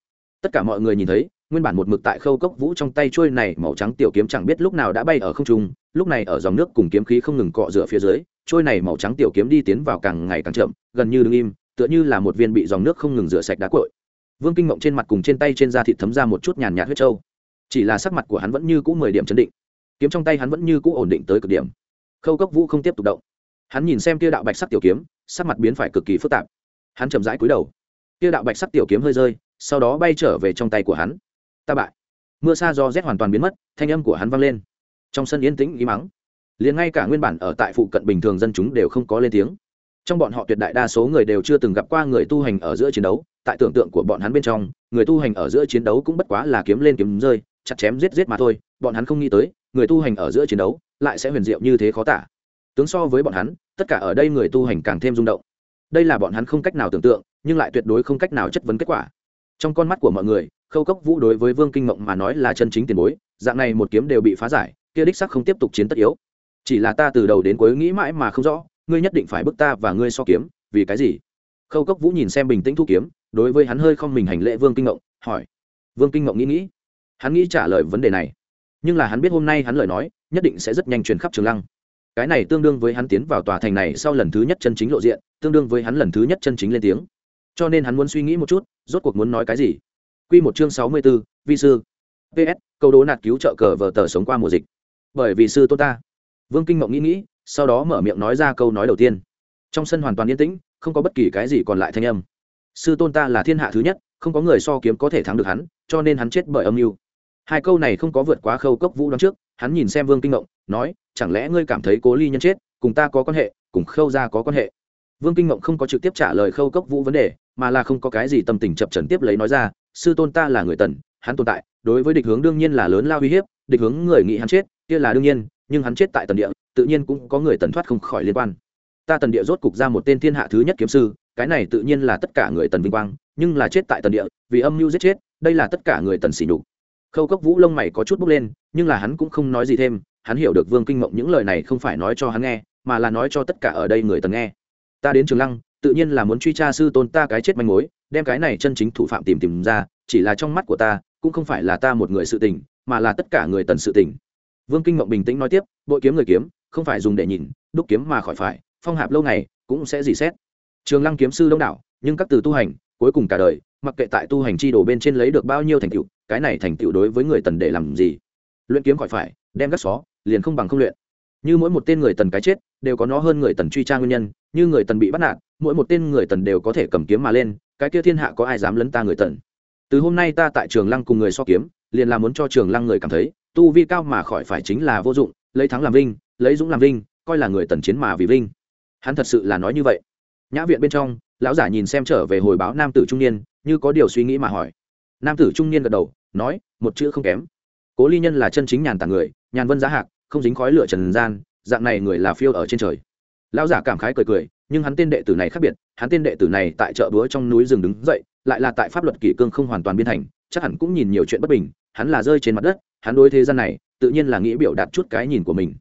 Tất cả mọi người nhìn thấy, nguyên bản một mực tại khâu cốc vũ trong tay trôi này màu trắng tiểu kiếm chẳng biết lúc nào đã bay ở không trung lúc này ở dòng nước cùng kiếm khí không ngừng cọ rửa phía dưới, trôi này màu trắng tiểu kiếm đi tiến vào càng ngày càng chậm, gần như đứng im, tựa như là một viên bị dòng nước không ngừng rửa sạch đá cội vương kinh mộng trên mặt cùng trên tay trên da thịt thấm ra một chút nhàn nhạt huyết trâu chỉ là sắc mặt của hắn vẫn như cũ mười điểm chấn định. Kiếm trong tay hắn vẫn như cũ ổn định tới cực điểm. Khâu cốc vũ không tiếp tục động. Hắn nhìn xem tia đạo bạch sắc tiểu kiếm, sắc mặt biến phải cực kỳ phức tạp. Hắn chậm rãi cúi đầu. Tia đạo bạch sắc tiểu kiếm hơi rơi, sau đó bay trở về trong tay của hắn. Ta bại. Mưa xa do rét hoàn toàn biến mất, thanh âm của hắn vang lên trong sân yên tĩnh ý mắng liền ngay cả nguyên bản ở tại phụ cận bình thường dân chúng đều không có lên tiếng. Trong bọn họ tuyệt đại đa số người đều chưa từng gặp qua người tu hành ở giữa chiến đấu, tại tưởng tượng của bọn hắn bên trong, người tu hành ở giữa chiến đấu cũng bất quá là kiếm lên kiếm rơi, chặt chém giết giết mà thôi, bọn hắn không nghĩ tới, người tu hành ở giữa chiến đấu lại sẽ huyền diệu như thế khó tả. Tướng so với bọn hắn, tất cả ở đây người tu hành càng thêm rung động. Đây là bọn hắn không cách nào tưởng tượng, nhưng lại tuyệt đối không cách nào chất vấn kết quả. Trong con mắt của mọi người, khâu cốc vũ đối với vương kinh mộng mà nói là chân chính tiền bối, dạng này một kiếm đều bị phá giải kia đích sắc không tiếp tục chiến tất yếu. Chỉ là ta từ đầu đến cuối nghĩ mãi mà không rõ ngươi nhất định phải bức ta và ngươi so kiếm vì cái gì? Khâu cốc vũ nhìn xem bình tĩnh thu kiếm đối với hắn hơi không mình hành lễ vương kinh ngộng hỏi. Vương kinh ngộng nghĩ nghĩ. Hắn nghĩ trả lời vấn đề này. Nhưng là hắn biết hôm nay hắn lời nói nhất định sẽ rất nhanh truyền khắp trường lăng. Cái này tương đương với hắn tiến vào tòa thành này sau lần thứ nhất chân chính lộ diện tương đương với hắn lần thứ nhất chân chính lên tiếng. Cho nên hắn muốn suy nghĩ một chút rốt cuộc muốn nói cái gì? Quy một chương sáu mươi 64, vi sư. PS, câu đố nạt cứu trợ cờ vờ tờ sống qua mùa dịch. Bởi vì sư tôn ta. Vương Kinh Mộng nghĩ nghĩ, sau đó mở miệng nói ra câu nói đầu tiên. Trong sân hoàn toàn yên tĩnh, không có bất kỳ cái gì còn lại thanh âm. Sư tôn ta là thiên hạ thứ nhất, không có người so kiếm có thể thắng được hắn, cho nên hắn chết bởi âm mưu. Hai câu này không có vượt quá khâu cốc vũ đón trước, hắn nhìn xem Vương Kinh Mộng, nói, chẳng lẽ ngươi cảm thấy Cố Ly nhân chết, cùng ta có quan hệ, cùng Khâu ra có quan hệ? Vương Kinh Mộng không có trực tiếp trả lời khâu cốc vũ vấn đề, mà là không có cái gì tâm tình chập trần tiếp lấy nói ra, sư tôn ta là người tần hắn tồn tại đối với địch hướng đương nhiên là lớn lao uy hiếp địch hướng người nghĩ hắn chết kia là đương nhiên, nhưng hắn chết tại tần địa, tự nhiên cũng có người tần thoát không khỏi liên quan. Ta tần địa rốt cục ra một tên thiên hạ thứ nhất kiếm sư, cái này tự nhiên là tất cả người tần vinh quang, nhưng là chết tại tần địa, vì âm mưu giết chết, đây là tất cả người tần xỉ nhục. Khâu cốc vũ lông mày có chút bốc lên, nhưng là hắn cũng không nói gì thêm, hắn hiểu được vương kinh mộng những lời này không phải nói cho hắn nghe, mà là nói cho tất cả ở đây người tần nghe. Ta đến trường lăng, tự nhiên là muốn truy tra sư tôn ta cái chết manh mối, đem cái này chân chính thủ phạm tìm tìm ra, chỉ là trong mắt của ta, cũng không phải là ta một người sự tình, mà là tất cả người tần sự tình vương kinh mộng bình tĩnh nói tiếp, bội kiếm người kiếm, không phải dùng để nhìn, đúc kiếm mà khỏi phải, phong hạp lâu ngày, cũng sẽ dì xét. Trường lăng kiếm sư đông đảo, nhưng các từ tu hành, cuối cùng cả đời, mặc kệ tại tu hành chi đồ bên trên lấy được bao nhiêu thành tựu, cái này thành tựu đối với người tần để làm gì? Luyện kiếm khỏi phải, đem gắt xó, liền không bằng không luyện. Như mỗi một tên người tần cái chết, đều có nó hơn người tần truy tra nguyên nhân, như người tần bị bắt nạt, mỗi một tên người tần đều có thể cầm kiếm mà lên, cái kia thiên hạ có ai dám lấn ta người tần? Từ hôm nay ta tại trường lăng cùng người so kiếm, liền là muốn cho trường lăng người cảm thấy tu vi cao mà khỏi phải chính là vô dụng, lấy thắng làm vinh, lấy dũng làm vinh, coi là người tần chiến mà vì vinh. Hắn thật sự là nói như vậy. Nhã viện bên trong, lão giả nhìn xem trở về hồi báo nam tử trung niên, như có điều suy nghĩ mà hỏi. Nam tử trung niên gật đầu, nói, một chữ không kém. Cố ly nhân là chân chính nhàn tàng người, nhàn vân giá hạc, không dính khói lửa trần gian, dạng này người là phiêu ở trên trời. Lão giả cảm khái cười cười, nhưng hắn tên đệ tử này khác biệt, hắn tên đệ tử này tại chợ búa trong núi rừng đứng dậy, lại là tại pháp luật kỷ cương không hoàn toàn biên thành, chắc hẳn cũng nhìn nhiều chuyện bất bình, hắn là rơi trên mặt đất hắn đối thế gian này tự nhiên là nghĩ biểu đạt chút cái nhìn của mình.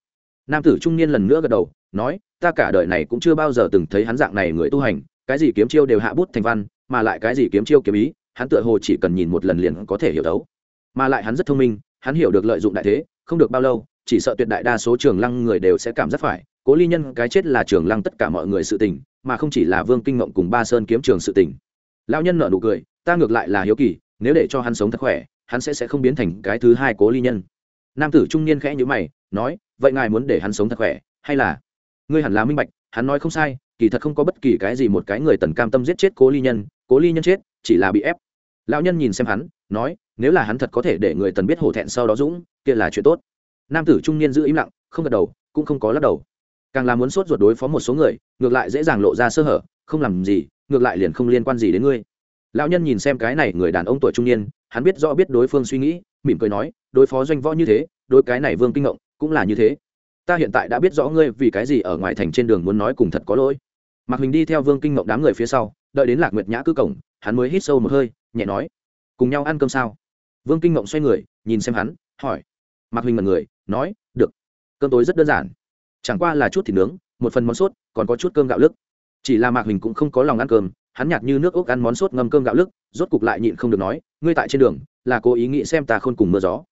Nam tử trung niên lần nữa gật đầu, nói, ta cả đời này cũng chưa bao giờ từng thấy hắn dạng này người tu hành, cái gì kiếm chiêu đều hạ bút thành văn, mà lại cái gì kiếm chiêu kiếm ý, hắn tựa hồ chỉ cần nhìn một lần liền có thể hiểu đấu mà lại hắn rất thông minh, hắn hiểu được lợi dụng đại thế, không được bao lâu, chỉ sợ tuyệt đại đa số trường lăng người đều sẽ cảm giác phải, cố ly nhân cái chết là trường lăng tất cả mọi người sự tình, mà không chỉ là vương kinh mộng cùng ba sơn kiếm trường sự tình. Lao nhân nợ nụ cười, ta ngược lại là hiếu kỳ, nếu để cho hắn sống thật khỏe hắn sẽ sẽ không biến thành cái thứ hai cố ly nhân. Nam tử trung niên khẽ nhữ mày, nói, vậy ngài muốn để hắn sống thật khỏe, hay là ngươi hẳn là minh bạch, hắn nói không sai, kỳ thật không có bất kỳ cái gì một cái người tần cam tâm giết chết cố ly nhân, cố ly nhân chết, chỉ là bị ép. Lão nhân nhìn xem hắn, nói, nếu là hắn thật có thể để người tần biết hổ thẹn sau đó dũng, kia là chuyện tốt. Nam tử trung niên giữ im lặng, không gật đầu, cũng không có lắc đầu. Càng là muốn sốt ruột đối phó một số người, ngược lại dễ dàng lộ ra sơ hở, không làm gì, ngược lại liền không liên quan gì đến ngươi. Lão nhân nhìn xem cái này người đàn ông tuổi trung niên hắn biết rõ biết đối phương suy nghĩ, mỉm cười nói, đối phó doanh võ như thế, đối cái này vương kinh ngộng cũng là như thế. Ta hiện tại đã biết rõ ngươi vì cái gì ở ngoài thành trên đường muốn nói cùng thật có lỗi. Mạc huỳnh đi theo vương kinh ngộng đám người phía sau, đợi đến lạc nguyệt nhã cứ cổng, hắn mới hít sâu một hơi, nhẹ nói, cùng nhau ăn cơm sao? Vương kinh ngộng xoay người, nhìn xem hắn, hỏi. Mạc huỳnh mật người nói, được, cơm tối rất đơn giản. Chẳng qua là chút thịt nướng, một phần món sốt, còn có chút cơm gạo lức. Chỉ là mạc huỳnh cũng không có lòng ăn cơm hắn nhạt như nước ốc ăn món sốt ngâm cơm gạo lức, rốt cục lại nhịn không được nói, ngươi tại trên đường, là cố ý nghĩ xem ta khôn cùng mưa gió.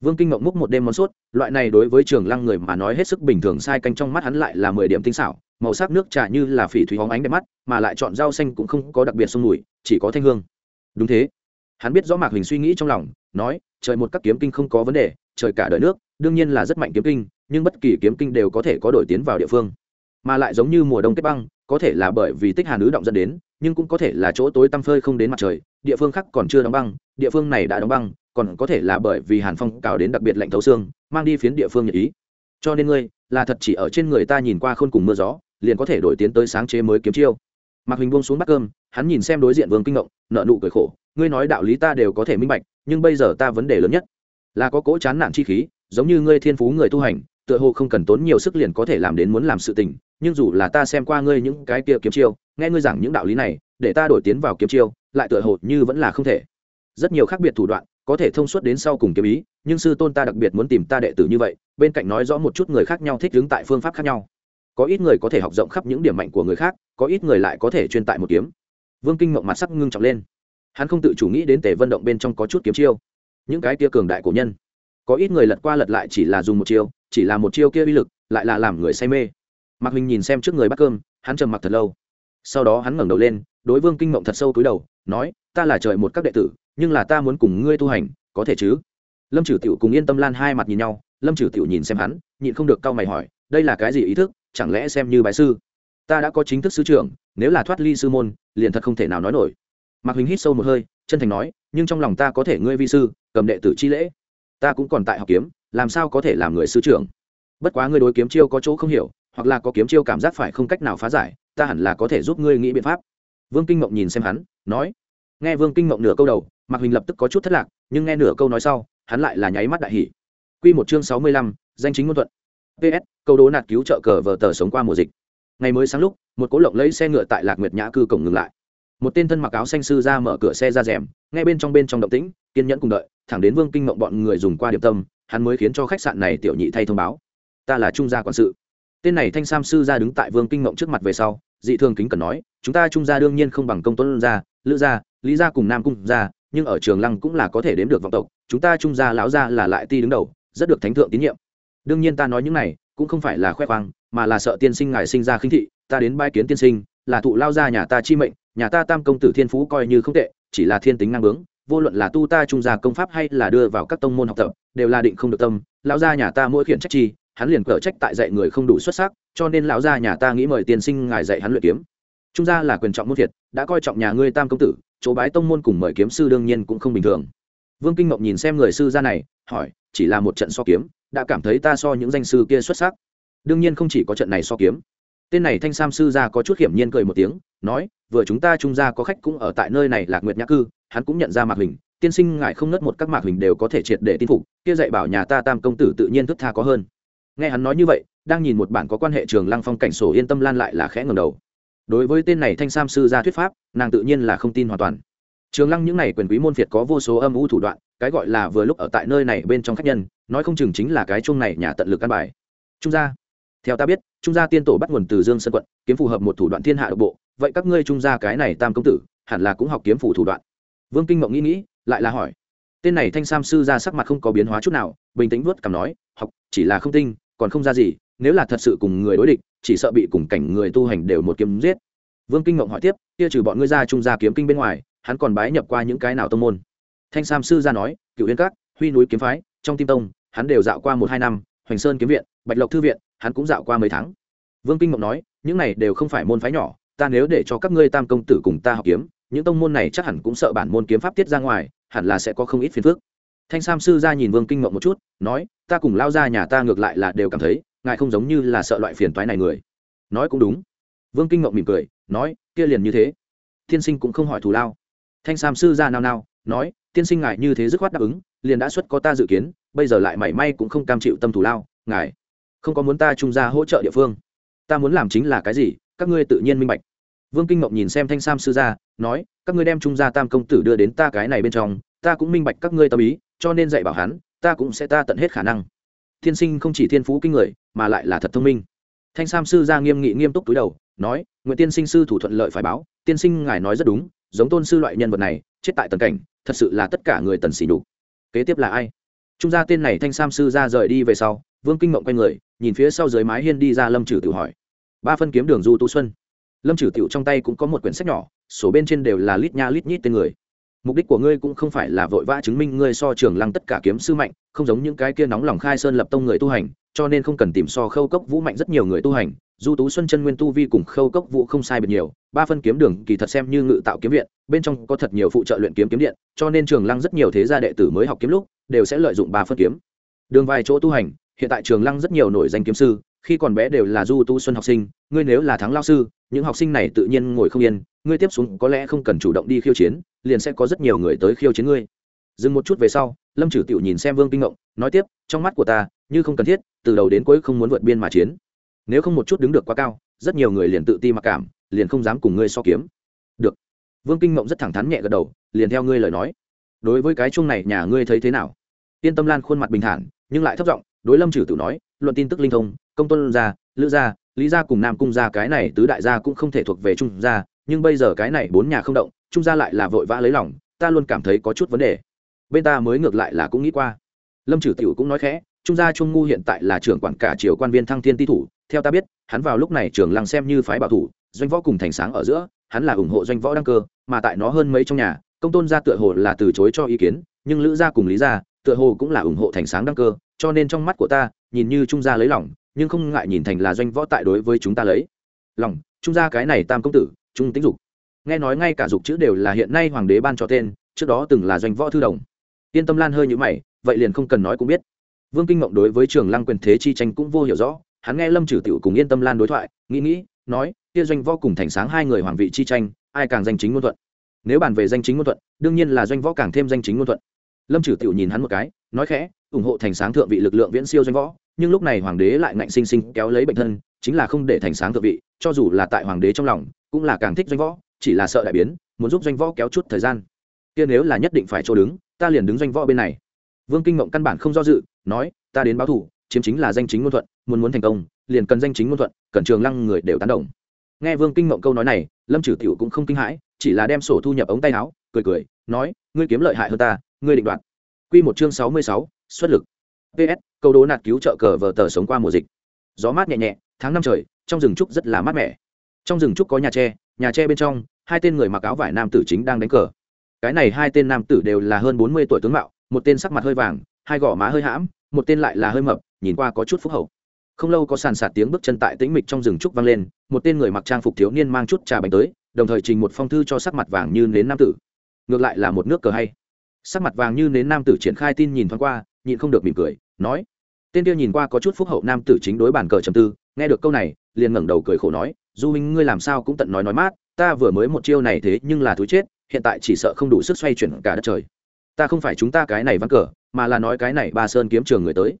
Vương kinh mộng múc một đêm món sốt, loại này đối với trường lăng người mà nói hết sức bình thường sai canh trong mắt hắn lại là mười điểm tinh xảo, màu sắc nước trà như là phỉ thúy hóng ánh đẹp mắt, mà lại chọn rau xanh cũng không có đặc biệt sông mùi, chỉ có thanh hương. Đúng thế. Hắn biết rõ mạc hình suy nghĩ trong lòng, nói, trời một các kiếm kinh không có vấn đề, trời cả đời nước, đương nhiên là rất mạnh kiếm kinh, nhưng bất kỳ kiếm kinh đều có thể có đổi tiến vào địa phương. Mà lại giống như mùa đông kết băng có thể là bởi vì tích hà ứ động dẫn đến, nhưng cũng có thể là chỗ tối tăm phơi không đến mặt trời, địa phương khác còn chưa đóng băng, địa phương này đã đóng băng, còn có thể là bởi vì hàn phong cào đến đặc biệt lạnh thấu xương, mang đi phiến địa phương nhật ý. Cho nên ngươi, là thật chỉ ở trên người ta nhìn qua khôn cùng mưa gió, liền có thể đổi tiến tới sáng chế mới kiếm chiêu. Mạc huỳnh buông xuống bát cơm, hắn nhìn xem đối diện vương kinh ngộng nợ nụ cười khổ, ngươi nói đạo lý ta đều có thể minh bạch, nhưng bây giờ ta vấn đề lớn nhất là có cỗ chán nản chi khí, giống như ngươi thiên phú người tu hành, tựa hồ không cần tốn nhiều sức liền có thể làm đến muốn làm sự tình nhưng dù là ta xem qua ngươi những cái kia kiếm chiêu, nghe ngươi giảng những đạo lý này, để ta đổi tiến vào kiếm chiêu, lại tựa hồ như vẫn là không thể. Rất nhiều khác biệt thủ đoạn, có thể thông suốt đến sau cùng kiếm ý, nhưng sư tôn ta đặc biệt muốn tìm ta đệ tử như vậy, bên cạnh nói rõ một chút người khác nhau thích đứng tại phương pháp khác nhau. Có ít người có thể học rộng khắp những điểm mạnh của người khác, có ít người lại có thể chuyên tại một kiếm. Vương kinh mộng mặt sắc ngưng trọng lên. Hắn không tự chủ nghĩ đến tề vận động bên trong có chút kiếm chiêu. Những cái kia cường đại cổ nhân. Có ít người lật qua lật lại chỉ là dùng một chiêu, chỉ là một chiêu kia uy lực, lại là làm người say mê mạc huỳnh nhìn xem trước người bắt cơm, hắn trầm mặc thật lâu. Sau đó hắn ngẩng đầu lên, đối vương kinh mộng thật sâu túi đầu, nói, ta là trời một các đệ tử, nhưng là ta muốn cùng ngươi tu hành, có thể chứ? Lâm trừ tiểu cùng yên tâm lan hai mặt nhìn nhau, lâm trừ tiểu nhìn xem hắn, nhịn không được cau mày hỏi, đây là cái gì ý thức? Chẳng lẽ xem như bài sư? Ta đã có chính thức sư trưởng, nếu là thoát ly sư môn, liền thật không thể nào nói nổi. Mạc huỳnh hít sâu một hơi, chân thành nói, nhưng trong lòng ta có thể ngươi vi sư, cầm đệ tử chi lễ. Ta cũng còn tại học kiếm, làm sao có thể làm người sư trưởng? Bất quá ngươi đối kiếm chiêu có chỗ không hiểu hoặc là có kiếm chiêu cảm giác phải không cách nào phá giải, ta hẳn là có thể giúp ngươi nghĩ biện pháp. Vương kinh mộng nhìn xem hắn, nói. Nghe vương kinh mộng nửa câu đầu, mạc huỳnh lập tức có chút thất lạc, nhưng nghe nửa câu nói sau, hắn lại là nháy mắt đại hỷ q một chương sáu mươi lăm, danh chính ngôn thuận. Ps câu đố nạt cứu trợ cờ vờ tờ sống qua mùa dịch. Ngày mới sáng lúc, một cố lộng lấy xe ngựa tại lạc nguyệt nhã cư cổng ngừng lại. Một tên thân mặc áo xanh sư ra mở cửa xe ra rèm ngay bên trong bên trong động tĩnh, kiên nhẫn cùng đợi, thẳng đến vương kinh mộng bọn người dùng qua điểm tâm, hắn mới khiến cho khách sạn này tiểu nhị thay thông báo. Ta là trung gia quản sự tên này thanh sam sư ra đứng tại vương kinh mộng trước mặt về sau, dị thường kính cần nói, chúng ta trung gia đương nhiên không bằng công tuấn gia, lữ gia, lý gia cùng nam cung gia, nhưng ở trường lăng cũng là có thể đếm được vọng tộc, chúng ta trung gia lão gia là lại ti đứng đầu, rất được thánh thượng tín nhiệm. Đương nhiên ta nói những này cũng không phải là khoe khoang, mà là sợ tiên sinh ngài sinh ra khinh thị, ta đến bãi kiến tiên sinh, là thụ lao gia nhà ta chi mệnh, nhà ta tam công tử thiên phú coi như không tệ, chỉ là thiên tính năng bướng, vô luận là tu ta trung gia công pháp hay là đưa vào các tông môn học tập, đều là định không được tâm, lão gia nhà ta mỗi khiển trách chi hắn liền cở trách tại dạy người không đủ xuất sắc, cho nên lão gia nhà ta nghĩ mời tiên sinh ngài dạy hắn luyện kiếm. Trung gia là quyền trọng môn thiệt đã coi trọng nhà ngươi tam công tử, chỗ bái tông môn cùng mời kiếm sư đương nhiên cũng không bình thường. Vương kinh mộng nhìn xem người sư gia này, hỏi, chỉ là một trận so kiếm, đã cảm thấy ta so những danh sư kia xuất sắc. Đương nhiên không chỉ có trận này so kiếm. Tên này thanh sam sư gia có chút hiểm nhiên cười một tiếng, nói, vừa chúng ta trung gia có khách cũng ở tại nơi này lạc nguyệt nhã cư, hắn cũng nhận ra mạc hình tiên sinh ngài không nớt một các mạc hình đều có thể triệt để tin phục, kia dạy bảo nhà ta tam công tử tự nhiên thức tha có hơn nghe hắn nói như vậy, đang nhìn một bản có quan hệ trường lăng phong cảnh sổ yên tâm lan lại là khẽ ngầm đầu. Đối với tên này thanh sam sư gia thuyết pháp, nàng tự nhiên là không tin hoàn toàn. Trường lăng những này quyền quý môn phiệt có vô số âm u thủ đoạn, cái gọi là vừa lúc ở tại nơi này bên trong khách nhân, nói không chừng chính là cái chung này nhà tận lực căn bài. Trung gia, theo ta biết, trung gia tiên tổ bắt nguồn từ dương sơn quận, kiếm phù hợp một thủ đoạn thiên hạ độc bộ, vậy các ngươi trung gia cái này tam công tử, hẳn là cũng học kiếm phủ thủ đoạn. Vương kinh mộng nghĩ nghĩ, lại là hỏi. Tên này thanh sam sư ra sắc mặt không có biến hóa chút nào, bình tĩnh vuốt cằm nói, học, chỉ là không tinh còn không ra gì, nếu là thật sự cùng người đối địch, chỉ sợ bị cùng cảnh người tu hành đều một kiếm giết. Vương kinh ngộng hỏi tiếp, kia trừ bọn ngươi ra trung gia kiếm kinh bên ngoài, hắn còn bái nhập qua những cái nào tông môn? Thanh sam sư ra nói cựu yên các, huy núi kiếm phái, trong tim tông, hắn đều dạo qua một hai năm, hoành sơn kiếm viện, bạch lộc thư viện, hắn cũng dạo qua mấy tháng. Vương kinh ngộng nói, những này đều không phải môn phái nhỏ, ta nếu để cho các ngươi tam công tử cùng ta học kiếm, những tông môn này chắc hẳn cũng sợ bản môn kiếm pháp tiết ra ngoài, hẳn là sẽ có không ít phiền phức thanh sam sư ra nhìn vương kinh mộng một chút, nói, ta cùng lao ra nhà ta ngược lại là đều cảm thấy, ngài không giống như là sợ loại phiền toái này người. Nói cũng đúng. Vương kinh mộng mỉm cười, nói, kia liền như thế. Tiên sinh cũng không hỏi thù lao. Thanh sam sư ra nao nao, nói, tiên sinh ngài như thế dứt khoát đáp ứng, liền đã xuất có ta dự kiến, bây giờ lại mảy may cũng không cam chịu tâm thù lao, ngài không có muốn ta trung ra hỗ trợ địa phương. Ta muốn làm chính là cái gì, các ngươi tự nhiên minh bạch. Vương kinh mộng nhìn xem thanh sam sư gia, nói, các ngươi đem trung gia tam công tử đưa đến ta cái này bên trong, ta cũng minh bạch các ngươi tâm ý cho nên dạy bảo hắn, ta cũng sẽ ta tận hết khả năng. Thiên sinh không chỉ thiên phú kinh người, mà lại là thật thông minh. Thanh sam sư gia nghiêm nghị nghiêm túc túi đầu, nói nguyện tiên sinh sư thủ thuận lợi phải báo, tiên sinh ngài nói rất đúng, giống tôn sư loại nhân vật này, chết tại tần cảnh, thật sự là tất cả người tần xỉ nhục. Kế tiếp là ai? Trung gia tên này thanh sam sư gia rời đi về sau, vương kinh mộng quay người, nhìn phía sau dưới mái hiên đi ra lâm trừ tự hỏi, ba phân kiếm đường du tu xuân. Lâm trừ tiểu trong tay cũng có một quyển sách nhỏ, sổ bên trên đều là lít nha lít nhít tên người mục đích của ngươi cũng không phải là vội vã chứng minh ngươi so trường lăng tất cả kiếm sư mạnh, không giống những cái kia nóng lòng khai sơn lập tông người tu hành, cho nên không cần tìm so khâu cốc vũ mạnh rất nhiều người tu hành. Du tú xuân chân nguyên tu vi cùng khâu cốc vũ không sai biệt nhiều, ba phân kiếm đường kỳ thật xem như ngự tạo kiếm viện, bên trong có thật nhiều phụ trợ luyện kiếm kiếm điện, cho nên trường lăng rất nhiều thế gia đệ tử mới học kiếm lúc, đều sẽ lợi dụng ba phân kiếm. Đường vài chỗ tu hành, hiện tại trường lăng rất nhiều nổi danh kiếm sư, khi còn bé đều là du tu xuân học sinh, ngươi nếu là thắng lao sư, những học sinh này tự nhiên ngồi không yên ngươi tiếp xuống có lẽ không cần chủ động đi khiêu chiến, liền sẽ có rất nhiều người tới khiêu chiến ngươi. Dừng một chút về sau, lâm trừ tiểu nhìn xem vương kinh ngộng, nói tiếp, trong mắt của ta, như không cần thiết, từ đầu đến cuối không muốn vượt biên mà chiến. Nếu không một chút đứng được quá cao, rất nhiều người liền tự ti mặc cảm, liền không dám cùng ngươi so kiếm. Được. Vương kinh ngộng rất thẳng thắn nhẹ gật đầu, liền theo ngươi lời nói. Đối với cái chung này nhà ngươi thấy thế nào? Yên tâm lan khuôn mặt bình thản, nhưng lại thấp giọng, đối lâm trừ tự nói, luận tin tức linh thông, công tôn gia, lữ gia, lý gia cùng nam cung gia cái này tứ đại gia cũng không thể thuộc về trung gia nhưng bây giờ cái này bốn nhà không động trung gia lại là vội vã lấy lòng, ta luôn cảm thấy có chút vấn đề. Bên ta mới ngược lại là cũng nghĩ qua. Lâm trừ tiểu cũng nói khẽ trung gia trung ngu hiện tại là trưởng quản cả triều quan viên thăng thiên ti thủ, theo ta biết, hắn vào lúc này trường lăng xem như phái bảo thủ, doanh võ cùng thành sáng ở giữa, hắn là ủng hộ doanh võ đăng cơ, mà tại nó hơn mấy trong nhà, công tôn gia tựa hồ là từ chối cho ý kiến, nhưng lữ gia cùng lý gia, tựa hồ cũng là ủng hộ thành sáng đăng cơ, cho nên trong mắt của ta, nhìn như trung gia lấy lòng, nhưng không ngại nhìn thành là doanh võ tại đối với chúng ta lấy. Lòng trung gia cái này tam công tử trung tính dục. Nghe nói ngay cả dục chữ đều là hiện nay hoàng đế ban cho tên, trước đó từng là doanh võ thư đồng. Yên tâm lan hơi như mày, vậy liền không cần nói cũng biết. Vương kinh mộng đối với trường lăng quyền thế chi tranh cũng vô hiểu rõ, hắn nghe lâm trừ tiểu cùng yên tâm lan đối thoại, nghĩ nghĩ, nói, kia doanh võ cùng thành sáng hai người hoàng vị chi tranh, ai càng danh chính ngôn thuận? Nếu bàn về danh chính ngôn thuận, đương nhiên là doanh võ càng thêm danh chính ngôn thuận. Lâm trừ tiểu nhìn hắn một cái, nói khẽ, ủng hộ thành sáng thượng vị lực lượng viễn siêu doanh võ, nhưng lúc này hoàng đế lại ngạnh sinh sinh kéo lấy bệnh thân, chính là không để thành sáng thượng vị cho dù là tại hoàng đế trong lòng, cũng là càng thích doanh võ, chỉ là sợ đại biến, muốn giúp doanh võ kéo chút thời gian. Kia nếu là nhất định phải chỗ đứng, ta liền đứng doanh võ bên này. Vương kinh mộng căn bản không do dự, nói, ta đến báo thủ, chiếm chính là danh chính ngôn thuận, muốn muốn thành công, liền cần danh chính ngôn thuận, cần trường lăng người đều tán đồng. Nghe vương kinh mộng câu nói này, lâm trừ tiểu cũng không kinh hãi, chỉ là đem sổ thu nhập ống tay áo, cười cười, nói, ngươi kiếm lợi hại hơn ta, ngươi định đoạt. Q một chương sáu mươi sáu, xuất lực. Ps câu đố nạt cứu trợ cờ vờ tờ sống qua mùa dịch. Gió mát nhẹ nhẹ, tháng năm trời trong rừng trúc rất là mát mẻ. Trong rừng trúc có nhà tre nhà tre bên trong, hai tên người mặc áo vải nam tử chính đang đánh cờ. Cái này hai tên nam tử đều là hơn bốn mươi tuổi tướng mạo, một tên sắc mặt hơi vàng, hai gò má hơi hãm, một tên lại là hơi mập, nhìn qua có chút phúc hậu. Không lâu có sàn sạt tiếng bước chân tại tĩnh mịch trong rừng trúc vang lên, một tên người mặc trang phục thiếu niên mang chút trà bánh tới, đồng thời trình một phong thư cho sắc mặt vàng như nến nam tử. Ngược lại là một nước cờ hay. Sắc mặt vàng như nến nam tử triển khai tin nhìn thoáng qua, nhịn không được mỉm cười, nói, tên kia nhìn qua có chút phúc hậu nam tử chính đối bàn cờ trầm tư, nghe được câu này liền ngẩng đầu cười khổ nói, du huynh, ngươi làm sao cũng tận nói nói mát, ta vừa mới một chiêu này thế nhưng là túi chết, hiện tại chỉ sợ không đủ sức xoay chuyển cả đất trời. Ta không phải chúng ta cái này vắng cờ, mà là nói cái này ba sơn kiếm trường người tới.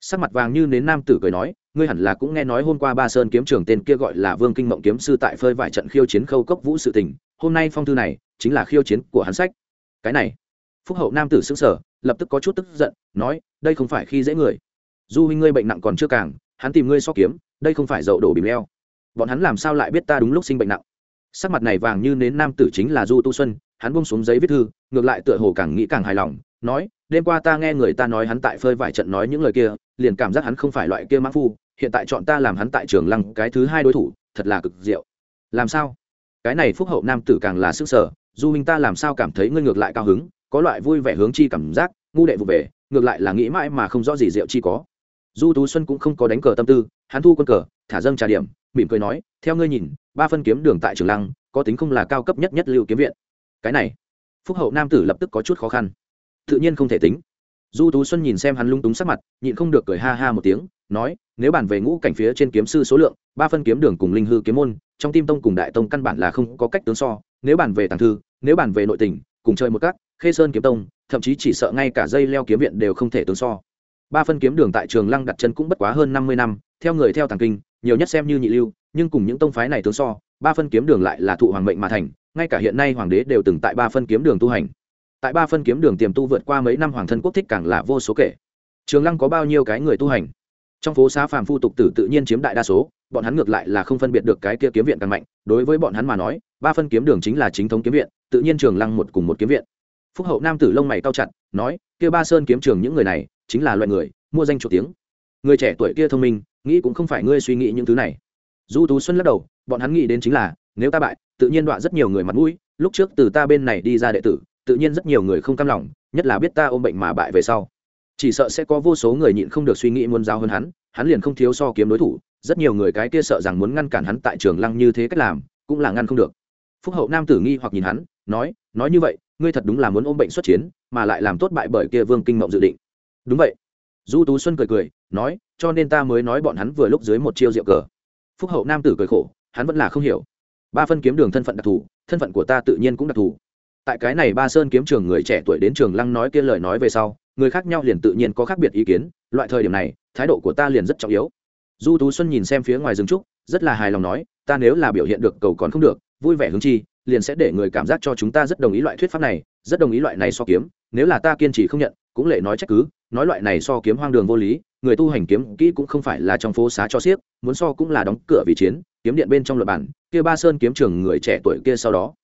Sắc mặt vàng như nến nam tử cười nói, ngươi hẳn là cũng nghe nói hôm qua ba sơn kiếm trường tên kia gọi là vương kinh mộng kiếm sư tại phơi vài trận khiêu chiến khâu cốc vũ sự tình, hôm nay phong thư này chính là khiêu chiến của hắn sách. Cái này, phúc hậu nam tử xứng sở lập tức có chút tức giận, nói, đây không phải khi dễ người. Du huynh, ngươi bệnh nặng còn chưa càng, hắn tìm ngươi so kiếm đây không phải dậu đổ bìm leo. Bọn hắn làm sao lại biết ta đúng lúc sinh bệnh nặng? Sắc mặt này vàng như nến nam tử chính là du tu xuân, hắn bông xuống giấy viết thư, ngược lại tựa hồ càng nghĩ càng hài lòng, nói, đêm qua ta nghe người ta nói hắn tại phơi vài trận nói những lời kia, liền cảm giác hắn không phải loại kia mã phu, hiện tại chọn ta làm hắn tại trường lăng cái thứ hai đối thủ, thật là cực diệu. Làm sao? Cái này phúc hậu nam tử càng là sức sở, du Minh ta làm sao cảm thấy ngươi ngược lại cao hứng, có loại vui vẻ hướng chi cảm giác, ngu đệ vụ về, ngược lại là nghĩ mãi mà không rõ gì diệu chi có du tú xuân cũng không có đánh cờ tâm tư, hắn thu quân cờ, thả dâng trà điểm, mỉm cười nói, theo ngươi nhìn, ba phân kiếm đường tại trường lăng, có tính không là cao cấp nhất nhất lưu kiếm viện. Cái này, phúc hậu nam tử lập tức có chút khó khăn. Tự nhiên không thể tính. Du tú xuân nhìn xem hắn lung túng sắc mặt, nhịn không được cười ha ha một tiếng, nói, nếu bàn về ngũ cảnh phía trên kiếm sư số lượng, ba phân kiếm đường cùng linh hư kiếm môn, trong tim tông cùng đại tông căn bản là không có cách tướng so, nếu bàn về tàng thư, nếu bàn về nội tình, cùng chơi một các, khê sơn kiếm tông, thậm chí chỉ sợ ngay cả dây leo kiếm viện đều không thể tướng so ba phân kiếm đường tại trường lăng đặt chân cũng bất quá hơn năm mươi năm, theo người theo tàng kinh, nhiều nhất xem như nhị lưu, nhưng cùng những tông phái này tướng so, ba phân kiếm đường lại là thụ hoàng mệnh mà thành, ngay cả hiện nay hoàng đế đều từng tại ba phân kiếm đường tu hành. Tại ba phân kiếm đường tiềm tu vượt qua mấy năm hoàng thân quốc thích càng là vô số kể. Trường lăng có bao nhiêu cái người tu hành? Trong phố xá phàm phu tục tử tự nhiên chiếm đại đa số, bọn hắn ngược lại là không phân biệt được cái kia kiếm viện càng mạnh, đối với bọn hắn mà nói, ba phân kiếm đường chính là chính thống kiếm viện, tự nhiên trường lăng một cùng một kiếm viện phúc hậu nam tử lông mày cao chặt, nói, kia ba sơn kiếm trường những người này, chính là loại người, mua danh chủ tiếng. Người trẻ tuổi kia thông minh, nghĩ cũng không phải ngươi suy nghĩ những thứ này. Du tú xuân lắc đầu, bọn hắn nghĩ đến chính là, nếu ta bại, tự nhiên đọa rất nhiều người mặt mũi, lúc trước từ ta bên này đi ra đệ tử, tự nhiên rất nhiều người không cam lòng, nhất là biết ta ôm bệnh mà bại về sau. Chỉ sợ sẽ có vô số người nhịn không được suy nghĩ muốn giao hơn hắn hắn liền không thiếu so kiếm đối thủ, rất nhiều người cái kia sợ rằng muốn ngăn cản hắn tại trường lăng như thế cách làm, cũng là ngăn không được. Phúc hậu nam tử nghi hoặc nhìn hắn, nói nói như vậy ngươi thật đúng là muốn ôm bệnh xuất chiến, mà lại làm tốt bại bởi kia vương kinh mộng dự định. Đúng vậy. Du tú xuân cười cười, nói, cho nên ta mới nói bọn hắn vừa lúc dưới một chiêu rượu cờ. Phúc hậu nam tử cười khổ, hắn vẫn là không hiểu. Ba phân kiếm đường thân phận đặc thù, thân phận của ta tự nhiên cũng đặc thù. Tại cái này ba sơn kiếm trường người trẻ tuổi đến trường lăng nói kia lời nói về sau, người khác nhau liền tự nhiên có khác biệt ý kiến, loại thời điểm này, thái độ của ta liền rất trọng yếu. Du tú xuân nhìn xem phía ngoài rừng trúc, rất là hài lòng nói, ta nếu là biểu hiện được cầu còn không được, vui vẻ hứng chi liền sẽ để người cảm giác cho chúng ta rất đồng ý loại thuyết pháp này, rất đồng ý loại này so kiếm, nếu là ta kiên trì không nhận, cũng lệ nói trách cứ, nói loại này so kiếm hoang đường vô lý, người tu hành kiếm kỹ cũng không phải là trong phố xá cho xiếc, muốn so cũng là đóng cửa vì chiến, kiếm điện bên trong luật bản, kia ba sơn kiếm trường người trẻ tuổi kia sau đó.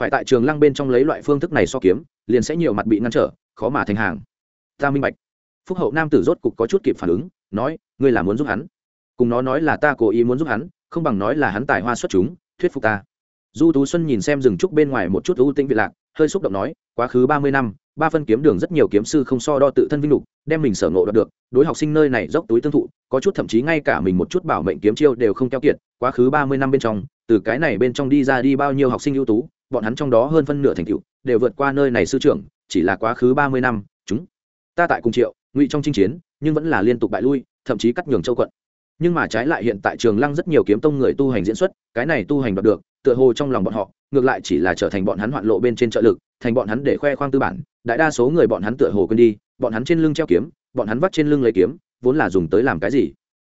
Phải tại trường lăng bên trong lấy loại phương thức này so kiếm, liền sẽ nhiều mặt bị ngăn trở, khó mà thành hàng. Ta minh bạch. Phúc hậu nam tử rốt cục có chút kịp phản ứng, nói, ngươi là muốn giúp hắn. Cùng nó nói là ta cố ý muốn giúp hắn, không bằng nói là hắn tài hoa xuất chúng, thuyết phục ta du tú xuân nhìn xem rừng trúc bên ngoài một chút ưu tĩnh vị lạc, hơi xúc động nói, quá khứ ba mươi năm, ba phân kiếm đường rất nhiều kiếm sư không so đo tự thân vinh lục, đem mình sở ngộ đạt được, đối học sinh nơi này dốc túi tương thụ, có chút thậm chí ngay cả mình một chút bảo mệnh kiếm chiêu đều không keo kiệt, quá khứ ba mươi năm bên trong, từ cái này bên trong đi ra đi bao nhiêu học sinh ưu tú, bọn hắn trong đó hơn phân nửa thành tựu, đều vượt qua nơi này sư trưởng, chỉ là quá khứ ba mươi năm, chúng ta tại cùng triệu, ngụy trong chinh chiến, nhưng vẫn là liên tục bại lui, thậm chí cắt nhường châu quận. Nhưng mà trái lại hiện tại trường lăng rất nhiều kiếm tông người tu hành diễn xuất, cái này tu hành đoạt được tựa hồ trong lòng bọn họ, ngược lại chỉ là trở thành bọn hắn hoạn lộ bên trên trợ lực, thành bọn hắn để khoe khoang tư bản, đại đa số người bọn hắn tựa hồ quên đi, bọn hắn trên lưng treo kiếm, bọn hắn vắt trên lưng lấy kiếm, vốn là dùng tới làm cái gì?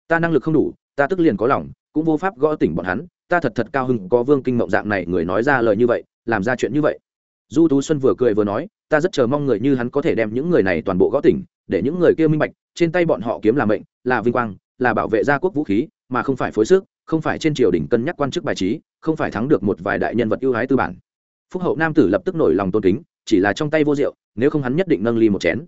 Ta năng lực không đủ, ta tức liền có lòng, cũng vô pháp gõ tỉnh bọn hắn, ta thật thật cao hưng có vương kinh mộng dạng này người nói ra lời như vậy, làm ra chuyện như vậy. Du tú xuân vừa cười vừa nói, ta rất chờ mong người như hắn có thể đem những người này toàn bộ gõ tỉnh, để những người kia minh bạch, trên tay bọn họ kiếm là mệnh, là vinh quang, là bảo vệ gia quốc vũ khí mà không phải phối sức, không phải trên triều đình cân nhắc quan chức bài trí, không phải thắng được một vài đại nhân vật ưu ái tư bản. Phúc hậu nam tử lập tức nổi lòng tôn kính, chỉ là trong tay vô rượu nếu không hắn nhất định nâng ly một chén.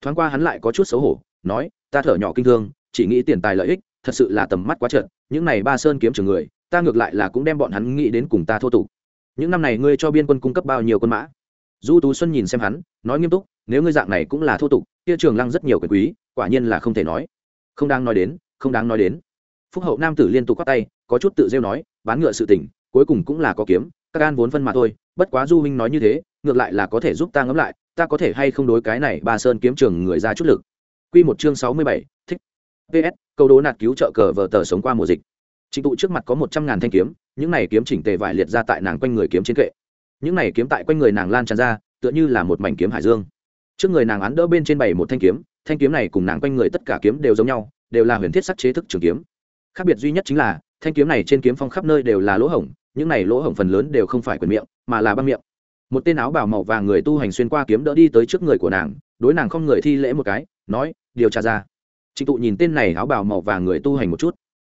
Thoáng qua hắn lại có chút xấu hổ, nói, ta thở nhỏ kinh thương, chỉ nghĩ tiền tài lợi ích, thật sự là tầm mắt quá trợn, những này ba sơn kiếm trường người, ta ngược lại là cũng đem bọn hắn nghĩ đến cùng ta thô tục. Những năm này ngươi cho biên quân cung cấp bao nhiêu quân mã? Du tú xuân nhìn xem hắn, nói nghiêm túc, nếu ngươi dạng này cũng là thô tục, kia trường lăng rất nhiều quyền quý, quả nhiên là không thể nói. Không đang nói đến, không đáng nói đến phúc hậu nam tử liên tục quát tay có chút tự rêu nói bán ngựa sự tỉnh cuối cùng cũng là có kiếm các gan vốn phân mà thôi bất quá du huynh nói như thế ngược lại là có thể giúp ta ngẫm lại ta có thể hay không đối cái này ba sơn kiếm trường người ra chút lực Quy một chương sáu mươi bảy, thích. PS, câu đố nạt cứu trợ cờ vờ tờ sống qua mùa dịch. Trình tụ trước mặt có một trăm ngàn thanh kiếm, những này kiếm chỉnh tề vải liệt ra tại nàng quanh người kiếm trên kệ. Những này kiếm tại quanh người nàng lan tràn ra, tựa như là một mảnh kiếm hải dương. Trước người nàng án đỡ bên trên bảy một thanh kiếm, thanh kiếm này cùng nàng quanh người tất cả kiếm đều giống nhau, đều là huyền thiết sắc chế thức trường kiếm. Khác biệt duy nhất chính là, thanh kiếm này trên kiếm phong khắp nơi đều là lỗ hổng, những này lỗ hổng phần lớn đều không phải quyền miệng, mà là băng miệng. Một tên áo bào màu vàng người tu hành xuyên qua kiếm đỡ đi tới trước người của nàng, đối nàng không người thi lễ một cái, nói, điều tra ra trịnh tụ nhìn tên này áo bào màu vàng người tu hành một chút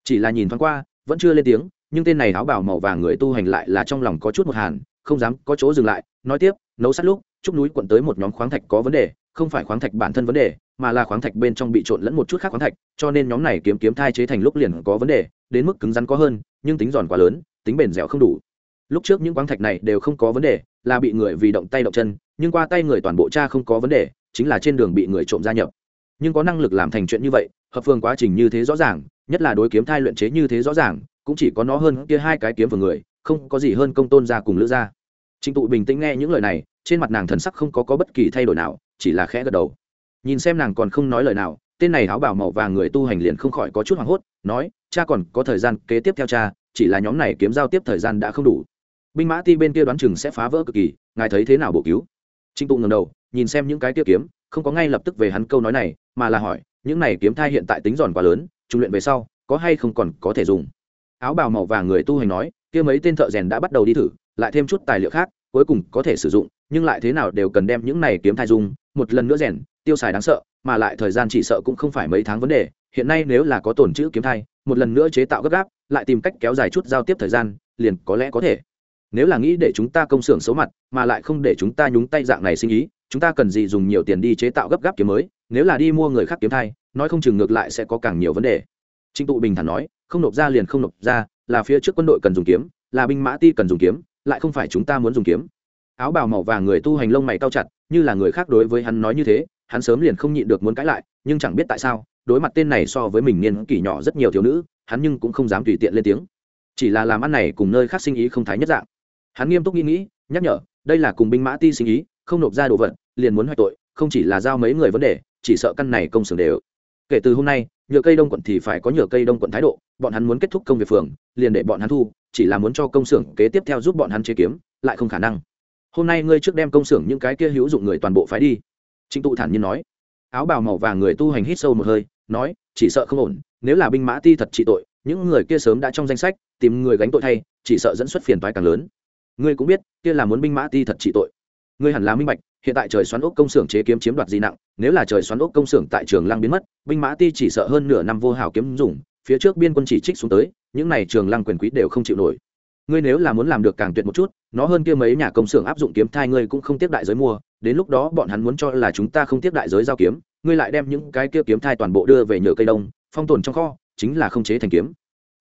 chỉ là nhìn thoáng qua vẫn chưa lên tiếng nhưng tên này áo bào màu vàng người tu hành lại là trong lòng có chút một hàn không dám có chỗ dừng lại nói tiếp nấu sát lúc chúc núi quận tới một nhóm khoáng thạch có vấn đề không phải khoáng thạch bản thân vấn đề mà là khoáng thạch bên trong bị trộn lẫn một chút khác khoáng thạch cho nên nhóm này kiếm kiếm thai chế thành lúc liền có vấn đề đến mức cứng rắn có hơn nhưng tính giòn quá lớn tính bền dẻo không đủ lúc trước những khoáng thạch này đều không có vấn đề là bị người vì động tay động chân nhưng qua tay người toàn bộ cha không có vấn đề chính là trên đường bị người trộm gia nhập nhưng có năng lực làm thành chuyện như vậy hợp phương quá trình như thế rõ ràng nhất là đối kiếm thai luyện chế như thế rõ ràng cũng chỉ có nó hơn kia hai cái kiếm vừa người không có gì hơn công tôn ra cùng lữ gia. trịnh tụ bình tĩnh nghe những lời này trên mặt nàng thần sắc không có, có bất kỳ thay đổi nào chỉ là khẽ gật đầu. Nhìn xem nàng còn không nói lời nào, tên này áo bảo màu vàng người tu hành liền không khỏi có chút hoảng hốt, nói, cha còn có thời gian kế tiếp theo cha, chỉ là nhóm này kiếm giao tiếp thời gian đã không đủ. Binh mã ti bên kia đoán chừng sẽ phá vỡ cực kỳ, ngài thấy thế nào bổ cứu? Trinh tụ ngầm đầu, nhìn xem những cái tiêu kiếm, không có ngay lập tức về hắn câu nói này, mà là hỏi, những này kiếm thai hiện tại tính giòn quá lớn trung luyện về sau, có hay không còn có thể dùng? Áo bào màu vàng người tu hành nói, kia mấy tên thợ rèn đã bắt đầu đi thử, lại thêm chút tài liệu khác, cuối cùng có thể sử dụng, nhưng lại thế nào đều cần đem những này kiếm thai dùng một lần nữa rèn, tiêu xài đáng sợ, mà lại thời gian chỉ sợ cũng không phải mấy tháng vấn đề, hiện nay nếu là có tổn chữ kiếm thai, một lần nữa chế tạo gấp gáp, lại tìm cách kéo dài chút giao tiếp thời gian, liền có lẽ có thể. Nếu là nghĩ để chúng ta công xưởng xấu mặt, mà lại không để chúng ta nhúng tay dạng này sinh ý, chúng ta cần gì dùng nhiều tiền đi chế tạo gấp gáp kiếm mới, nếu là đi mua người khác kiếm thai, nói không chừng ngược lại sẽ có càng nhiều vấn đề. Trịnh tụ bình thản nói, không nộp ra liền không nộp ra, là phía trước quân đội cần dùng kiếm, là binh mã ti cần dùng kiếm, lại không phải chúng ta muốn dùng kiếm. Áo bào màu vàng người tu hành lông mày cao chặt như là người khác đối với hắn nói như thế, hắn sớm liền không nhịn được muốn cãi lại, nhưng chẳng biết tại sao, đối mặt tên này so với mình niên kỷ nhỏ rất nhiều thiếu nữ, hắn nhưng cũng không dám tùy tiện lên tiếng. Chỉ là làm ăn này cùng nơi khác sinh ý không thái nhất dạng. Hắn nghiêm túc nghĩ nghĩ, nhắc nhở, đây là cùng binh mã ti sinh ý, không nộp ra đồ vật, liền muốn hoạch tội, không chỉ là giao mấy người vấn đề, chỉ sợ căn này công xưởng đều. Kể từ hôm nay, nhựa cây đông quận thì phải có nhựa cây đông quận thái độ, bọn hắn muốn kết thúc công việc phường, liền để bọn hắn thu, chỉ là muốn cho công xưởng kế tiếp theo giúp bọn hắn chế kiếm, lại không khả năng hôm nay ngươi trước đem công xưởng những cái kia hữu dụng người toàn bộ phái đi. Trịnh tụ thản nhiên nói. Áo bào màu vàng người tu hành hít sâu một hơi, nói, chỉ sợ không ổn, nếu là binh mã ti thật trị tội, những người kia sớm đã trong danh sách, tìm người gánh tội thay, chỉ sợ dẫn xuất phiền toái càng lớn. Ngươi cũng biết, kia là muốn binh mã ti thật trị tội. Ngươi hẳn là minh bạch, hiện tại trời xoắn ốc công xưởng chế kiếm chiếm đoạt gì nặng, nếu là trời xoắn ốc công xưởng tại trường lăng biến mất, binh mã ti chỉ sợ hơn nửa năm vô hào kiếm dùng, phía trước biên quân chỉ trích xuống tới, những này trường lăng quyền quý đều không chịu nổi ngươi nếu là muốn làm được càng tuyệt một chút, nó hơn kia mấy nhà công xưởng áp dụng kiếm thai ngươi cũng không tiếp đại giới mua, đến lúc đó bọn hắn muốn cho là chúng ta không tiếp đại giới giao kiếm, ngươi lại đem những cái kia kiếm thai toàn bộ đưa về nhựa cây đông, phong tồn trong kho, chính là không chế thành kiếm.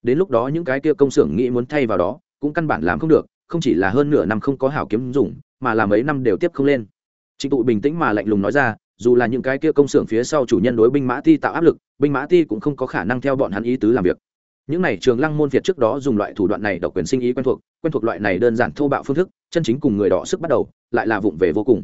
Đến lúc đó những cái kia công xưởng nghĩ muốn thay vào đó, cũng căn bản làm không được, không chỉ là hơn nửa năm không có hảo kiếm dùng, mà là mấy năm đều tiếp không lên. Trịnh tụ bình tĩnh mà lạnh lùng nói ra, dù là những cái kia công xưởng phía sau chủ nhân đối binh mã ti tạo áp lực, binh mã ti cũng không có khả năng theo bọn hắn ý tứ làm việc những này trường lăng môn việt trước đó dùng loại thủ đoạn này độc quyền sinh ý quen thuộc quen thuộc loại này đơn giản thô bạo phương thức, chân chính cùng người đỏ sức bắt đầu, lại là vụng về vô cùng.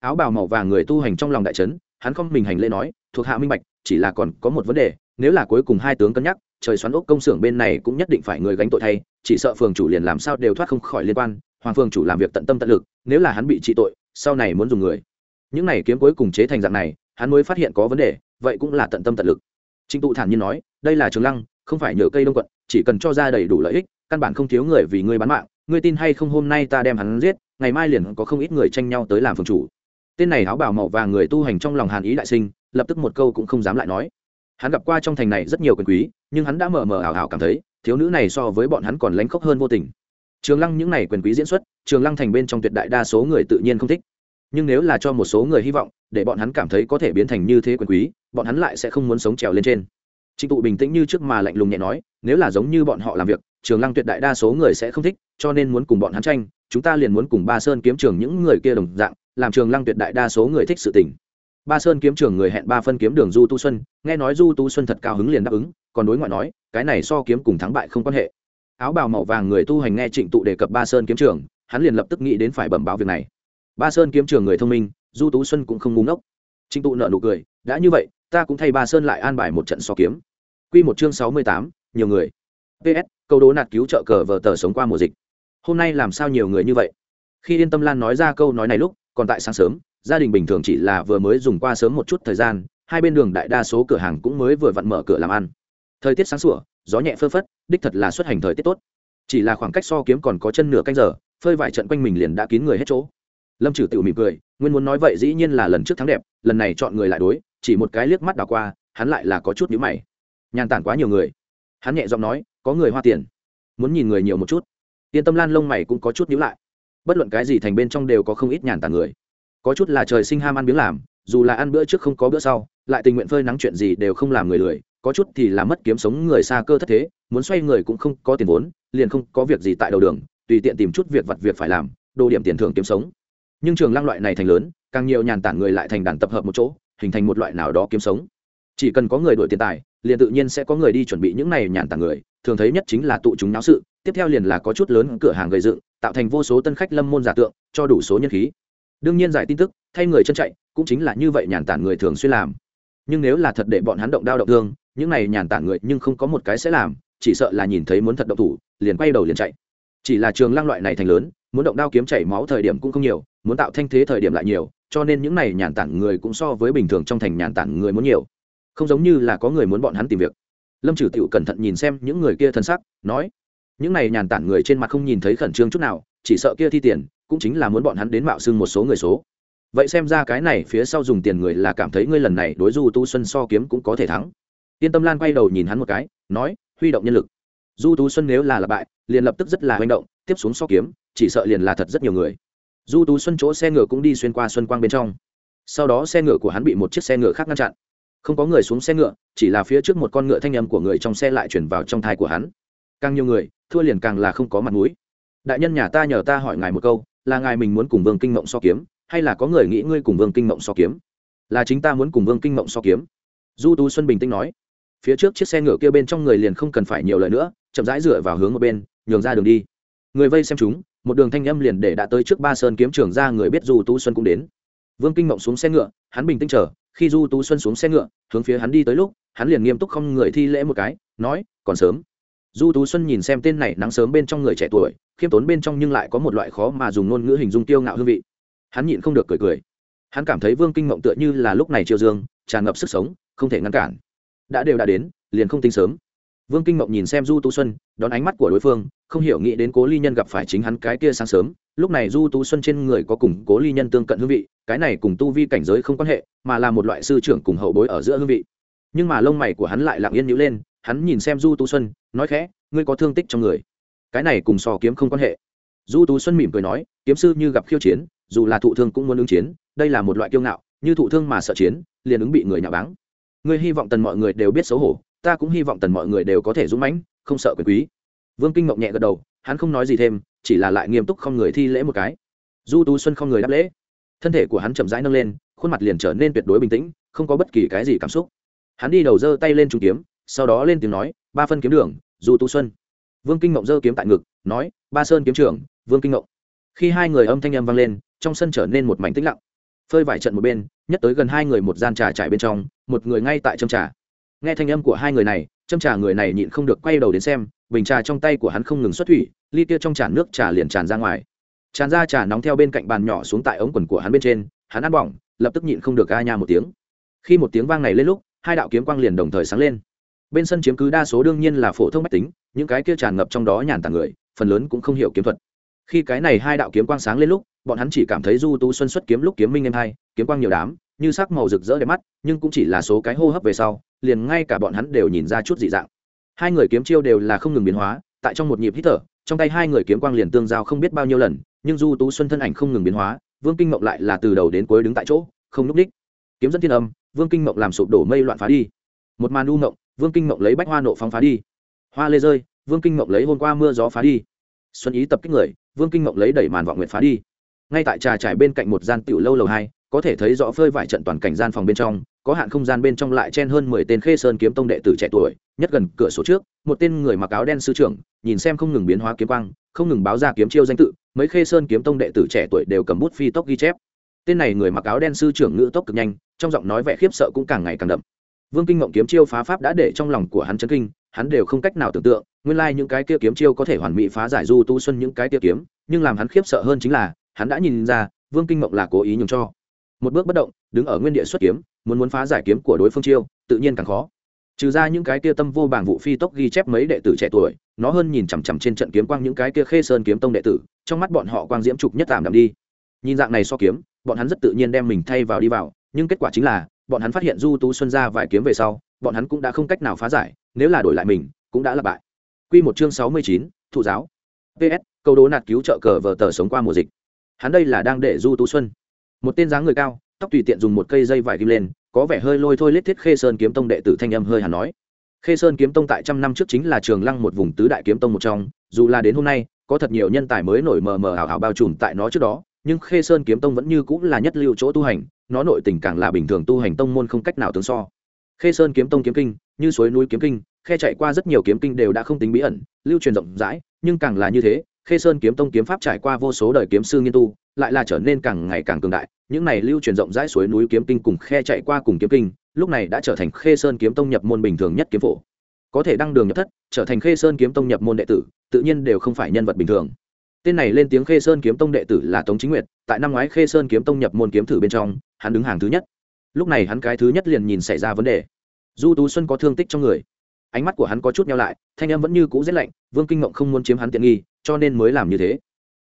Áo bào màu vàng người tu hành trong lòng đại trấn hắn không mình hành lễ nói, thuộc hạ minh bạch, chỉ là còn có một vấn đề, nếu là cuối cùng hai tướng cân nhắc, trời xoắn ốc công xưởng bên này cũng nhất định phải người gánh tội thay, chỉ sợ phường chủ liền làm sao đều thoát không khỏi liên quan, hoàng phường chủ làm việc tận tâm tận lực, nếu là hắn bị trị tội, sau này muốn dùng người. Những này kiếm cuối cùng chế thành dạng này, hắn mới phát hiện có vấn đề, vậy cũng là tận tâm tận lực. Trịnh tụ thản nhiên nói, đây là trường lăng không phải nhờ cây đông quận, chỉ cần cho ra đầy đủ lợi ích, căn bản không thiếu người vì ngươi bán mạng. Ngươi tin hay không hôm nay ta đem hắn giết, ngày mai liền có không ít người tranh nhau tới làm phường chủ. Tên này áo bảo màu và người tu hành trong lòng hàn ý đại sinh, lập tức một câu cũng không dám lại nói. Hắn gặp qua trong thành này rất nhiều quyền quý, nhưng hắn đã mờ mờ ảo ảo cảm thấy, thiếu nữ này so với bọn hắn còn lánh khóc hơn vô tình. Trường lăng những n à y quyền quý diễn xuất, trường lăng thành bên trong tuyệt đại đa số người tự nhiên không thích. Nhưng nếu là cho một số người hy vọng, để bọn hắn cảm thấy có thể biến thành như thế quyền quý, bọn hắn lại sẽ không muốn sống trèo lên trên trịnh tụ bình tĩnh như trước mà lạnh lùng nhẹ nói, nếu là giống như bọn họ làm việc, trường lăng tuyệt đại đa số người sẽ không thích, cho nên muốn cùng bọn hắn tranh, chúng ta liền muốn cùng ba sơn kiếm trường những người kia đồng dạng, làm trường lăng tuyệt đại đa số người thích sự tình. Ba sơn kiếm trường người hẹn ba phân kiếm đường du tu xuân, nghe nói du tu xuân thật cao hứng liền đáp ứng, còn đối ngoại nói, cái này so kiếm cùng thắng bại không quan hệ. Áo bào màu vàng người tu hành nghe trịnh tụ đề cập ba sơn kiếm trường hắn liền lập tức nghĩ đến phải bẩm báo việc này. Ba sơn kiếm trường người thông minh, du tú xuân cũng không ngu ngốc. Trịnh tụ nợ nụ cười, đã như vậy ta cũng thay ba sơn lại an bài một trận so kiếm. Q một chương sáu mươi tám, nhiều người. Ps câu đố nạt cứu trợ cờ vờ tờ sống qua mùa dịch. Hôm nay làm sao nhiều người như vậy? Khi yên tâm lan nói ra câu nói này lúc, còn tại sáng sớm, gia đình bình thường chỉ là vừa mới dùng qua sớm một chút thời gian, hai bên đường đại đa số cửa hàng cũng mới vừa vặn mở cửa làm ăn. Thời tiết sáng sủa, gió nhẹ phơ phất, đích thật là xuất hành thời tiết tốt. Chỉ là khoảng cách so kiếm còn có chân nửa canh giờ, phơi vài trận quanh mình liền đã kín người hết chỗ. Lâm trừ tự mỉm cười, nguyên muốn nói vậy dĩ nhiên là lần trước thắng đẹp, lần này chọn người lại đối chỉ một cái liếc mắt đảo qua, hắn lại là có chút nhíu mày. Nhàn tản quá nhiều người. Hắn nhẹ giọng nói, có người hoa tiền. Muốn nhìn người nhiều một chút. Yên tâm lan lông mày cũng có chút nhíu lại. Bất luận cái gì thành bên trong đều có không ít nhàn tản người. Có chút là trời sinh ham ăn biếng làm, dù là ăn bữa trước không có bữa sau, lại tình nguyện phơi nắng chuyện gì đều không làm người lười, có chút thì là mất kiếm sống người xa cơ thất thế, muốn xoay người cũng không có tiền vốn, liền không có việc gì tại đầu đường, tùy tiện tìm chút việc vặt việc phải làm, đồ điểm tiền thưởng kiếm sống. Nhưng trường lăng loại này thành lớn, càng nhiều nhàn tản người lại thành đàn tập hợp một chỗ hình thành một loại nào đó kiếm sống. Chỉ cần có người đổi tiền tài, liền tự nhiên sẽ có người đi chuẩn bị những này nhàn tản người, thường thấy nhất chính là tụ chúng náo sự, tiếp theo liền là có chút lớn cửa hàng gây dựng, tạo thành vô số tân khách lâm môn giả tượng, cho đủ số nhân khí. Đương nhiên giải tin tức, thay người chân chạy, cũng chính là như vậy nhàn tản người thường xuyên làm. Nhưng nếu là thật để bọn hắn động đao động thương, những này nhàn tản người nhưng không có một cái sẽ làm, chỉ sợ là nhìn thấy muốn thật động thủ, liền quay đầu liền chạy. Chỉ là trường lăng loại này thành lớn, muốn động đao kiếm chảy máu thời điểm cũng không nhiều, muốn tạo thanh thế thời điểm lại nhiều cho nên những này nhàn tản người cũng so với bình thường trong thành nhàn tản người muốn nhiều. Không giống như là có người muốn bọn hắn tìm việc. Lâm trừ tựu cẩn thận nhìn xem những người kia thân sắc, nói, những này nhàn tản người trên mặt không nhìn thấy khẩn trương chút nào, chỉ sợ kia thi tiền, cũng chính là muốn bọn hắn đến mạo xưng một số người số. Vậy xem ra cái này phía sau dùng tiền người là cảm thấy ngươi lần này đối du tu xuân so kiếm cũng có thể thắng. Yên tâm lan quay đầu nhìn hắn một cái, nói, huy động nhân lực. Du tú xuân nếu là là bại, liền lập tức rất là manh động, tiếp xuống so kiếm, chỉ sợ liền là thật rất nhiều người du tú xuân chỗ xe ngựa cũng đi xuyên qua xuân quang bên trong. Sau đó xe ngựa của hắn bị một chiếc xe ngựa khác ngăn chặn. Không có người xuống xe ngựa, chỉ là phía trước một con ngựa thanh âm của người trong xe lại chuyển vào trong thai của hắn. Càng nhiều người, thua liền càng là không có mặt mũi. Đại nhân nhà ta nhờ ta hỏi ngài một câu, là ngài mình muốn cùng vương kinh mộng so kiếm, hay là có người nghĩ ngươi cùng vương kinh mộng so kiếm? Là chính ta muốn cùng vương kinh mộng so kiếm. Du tú xuân bình tĩnh nói. Phía trước chiếc xe ngựa kia bên trong người liền không cần phải nhiều lời nữa, chậm rãi dựa vào hướng một bên, nhường ra đường đi. Người vây xem chúng một đường thanh âm liền để đã tới trước ba sơn kiếm trường ra người biết du tú xuân cũng đến. Vương kinh mộng xuống xe ngựa, hắn bình tĩnh chờ, khi du tú xuân xuống xe ngựa, hướng phía hắn đi tới lúc, hắn liền nghiêm túc không người thi lễ một cái, nói, còn sớm. Du tú xuân nhìn xem tên này nắng sớm bên trong người trẻ tuổi, khiêm tốn bên trong nhưng lại có một loại khó mà dùng ngôn ngữ hình dung tiêu ngạo hương vị. Hắn nhịn không được cười cười. Hắn cảm thấy vương kinh mộng tựa như là lúc này triều dương, tràn ngập sức sống, không thể ngăn cản. Đã đều đã đến, liền không tính sớm. Vương kinh mộng nhìn xem du tú xuân, đón ánh mắt của đối phương không hiểu nghĩ đến cố ly nhân gặp phải chính hắn cái kia sáng sớm, lúc này du tú xuân trên người có cùng cố ly nhân tương cận hương vị, cái này cùng tu vi cảnh giới không quan hệ, mà là một loại sư trưởng cùng hậu bối ở giữa hương vị. Nhưng mà lông mày của hắn lại lặng yên nhữ lên, hắn nhìn xem du tú xuân, nói khẽ, ngươi có thương tích trong người. Cái này cùng sò kiếm không quan hệ. Du tú xuân mỉm cười nói, kiếm sư như gặp khiêu chiến, dù là thụ thương cũng muốn ứng chiến, đây là một loại kiêu ngạo, như thụ thương mà sợ chiến, liền ứng bị người nhà báng. Ngươi hy vọng tần mọi người đều biết xấu hổ, ta cũng hy vọng tần mọi người đều có thể dũng mãnh, không sợ quyền quý vương kinh mộng nhẹ gật đầu, hắn không nói gì thêm, chỉ là lại nghiêm túc không người thi lễ một cái. Du tú xuân không người đáp lễ. Thân thể của hắn chậm rãi nâng lên, khuôn mặt liền trở nên tuyệt đối bình tĩnh, không có bất kỳ cái gì cảm xúc. Hắn đi đầu giơ tay lên trung kiếm, sau đó lên tiếng nói, ba phân kiếm đường, du tú xuân. Vương kinh mộng giơ kiếm tại ngực, nói, ba sơn kiếm trưởng vương kinh mộng khi hai người âm thanh âm vang lên, trong sân trở nên một mảnh tĩnh lặng. Phơi vải trận một bên, nhất tới gần hai người một gian trà trải bên trong, một người ngay tại trong trà nghe thanh âm của hai người này, châm trà người này nhịn không được quay đầu đến xem, bình trà trong tay của hắn không ngừng xuất thủy, ly kia trong trà nước trà liền tràn ra ngoài. Tràn ra trà nóng theo bên cạnh bàn nhỏ xuống tại ống quần của hắn bên trên, hắn ăn bỏng, lập tức nhịn không được ga nha một tiếng. Khi một tiếng vang này lên lúc, hai đạo kiếm quang liền đồng thời sáng lên. Bên sân chiếm cứ đa số đương nhiên là phổ thông mách tính, những cái kia tràn ngập trong đó nhàn tàng người, phần lớn cũng không hiểu kiếm thuật. Khi cái này hai đạo kiếm quang sáng lên lúc, bọn hắn chỉ cảm thấy du tu xuân xuất kiếm lúc kiếm minh em hai, kiếm quang nhiều đám như sắc màu rực rỡ đẹp mắt, nhưng cũng chỉ là số cái hô hấp về sau, liền ngay cả bọn hắn đều nhìn ra chút dị dạng. Hai người kiếm chiêu đều là không ngừng biến hóa, tại trong một nhịp hít thở, trong tay hai người kiếm quang liền tương giao không biết bao nhiêu lần, nhưng du tú xuân thân ảnh không ngừng biến hóa, vương kinh mộng lại là từ đầu đến cuối đứng tại chỗ, không núp đích. Kiếm dẫn thiên âm, vương kinh mộng làm sụp đổ mây loạn phá đi. Một màn u mộng, vương kinh mộng lấy bách hoa nộ phóng phá đi. Hoa lê rơi, vương kinh mộng lấy hôm qua mưa gió phá đi. Xuân ý tập kích người, vương kinh mộng lấy đẩy màn vọng nguyện phá đi. Ngay tại trà trải bên cạnh một gian tiểu lâu lầu hai có thể thấy rõ phơi vải trận toàn cảnh gian phòng bên trong, có hạn không gian bên trong lại chen hơn mười tên khê sơn kiếm tông đệ tử trẻ tuổi, nhất gần cửa sổ trước, một tên người mặc áo đen sư trưởng, nhìn xem không ngừng biến hóa kiếm quang, không ngừng báo ra kiếm chiêu danh tự, mấy khê sơn kiếm tông đệ tử trẻ tuổi đều cầm bút phi tốc ghi chép. Tên này người mặc áo đen sư trưởng ngữ tốc cực nhanh, trong giọng nói vẻ khiếp sợ cũng càng ngày càng đậm. Vương kinh mộng kiếm chiêu phá pháp đã để trong lòng của hắn chấn kinh, hắn đều không cách nào tưởng tượng, nguyên lai những cái kia kiếm chiêu có thể hoàn mỹ phá giải du tu xuân những cái kia kiếm, nhưng làm hắn khiếp sợ hơn chính là, hắn đã nhìn ra, vương kinh mộng là cố ý nhường cho một bước bất động đứng ở nguyên địa xuất kiếm muốn muốn phá giải kiếm của đối phương chiêu tự nhiên càng khó trừ ra những cái kia tâm vô bảng vụ phi tốc ghi chép mấy đệ tử trẻ tuổi nó hơn nhìn chằm chằm trên trận kiếm quang những cái kia khê sơn kiếm tông đệ tử trong mắt bọn họ quang diễm trục nhất tạm đạm đi nhìn dạng này so kiếm bọn hắn rất tự nhiên đem mình thay vào đi vào nhưng kết quả chính là bọn hắn phát hiện du tú xuân ra vài kiếm về sau bọn hắn cũng đã không cách nào phá giải nếu là đổi lại mình cũng đã là bại Quy một chương sáu mươi chín, thụ giáo. PS, câu đố nạt cứu trợ cờ vờ tờ sống qua mùa dịch. Hắn đây là đang để Du Tú Xuân. Một tên dáng người cao, tóc tùy tiện dùng một cây dây vải kim lên, có vẻ hơi lôi thôi lết thiết Khê Sơn kiếm tông đệ tử thanh âm hơi hàn nói. Khê Sơn kiếm tông tại trăm năm trước chính là trường lăng một vùng tứ đại kiếm tông một trong, dù là đến hôm nay, có thật nhiều nhân tài mới nổi mờ mờ hào hào bao trùm tại nó trước đó, nhưng Khê Sơn kiếm tông vẫn như cũng là nhất lưu chỗ tu hành, nó nội tình càng là bình thường tu hành tông môn không cách nào tương so. Khê Sơn kiếm tông kiếm kinh, như suối núi kiếm kinh, khe chạy qua rất nhiều kiếm kinh đều đã không tính bí ẩn, lưu truyền rộng rãi, nhưng càng là như thế, Khê Sơn kiếm tông kiếm pháp trải qua vô số đời kiếm sư nghiên tu, lại là trở nên càng ngày càng cường đại, những này lưu truyền rộng rãi suối núi kiếm kinh cùng khe chạy qua cùng kiếm kinh, lúc này đã trở thành Khê Sơn kiếm tông nhập môn bình thường nhất kiếm phổ. Có thể đăng đường nhập thất, trở thành Khê Sơn kiếm tông nhập môn đệ tử, tự nhiên đều không phải nhân vật bình thường. Tên này lên tiếng Khê Sơn kiếm tông đệ tử là Tống Chính Nguyệt, tại năm ngoái Khê Sơn kiếm tông nhập môn kiếm thử bên trong, hắn đứng hàng thứ nhất. Lúc này hắn cái thứ nhất liền nhìn xảy ra vấn đề du tú xuân có thương tích trong người ánh mắt của hắn có chút nhau lại thanh em vẫn như cũ rét lạnh vương kinh ngộng không muốn chiếm hắn tiện nghi cho nên mới làm như thế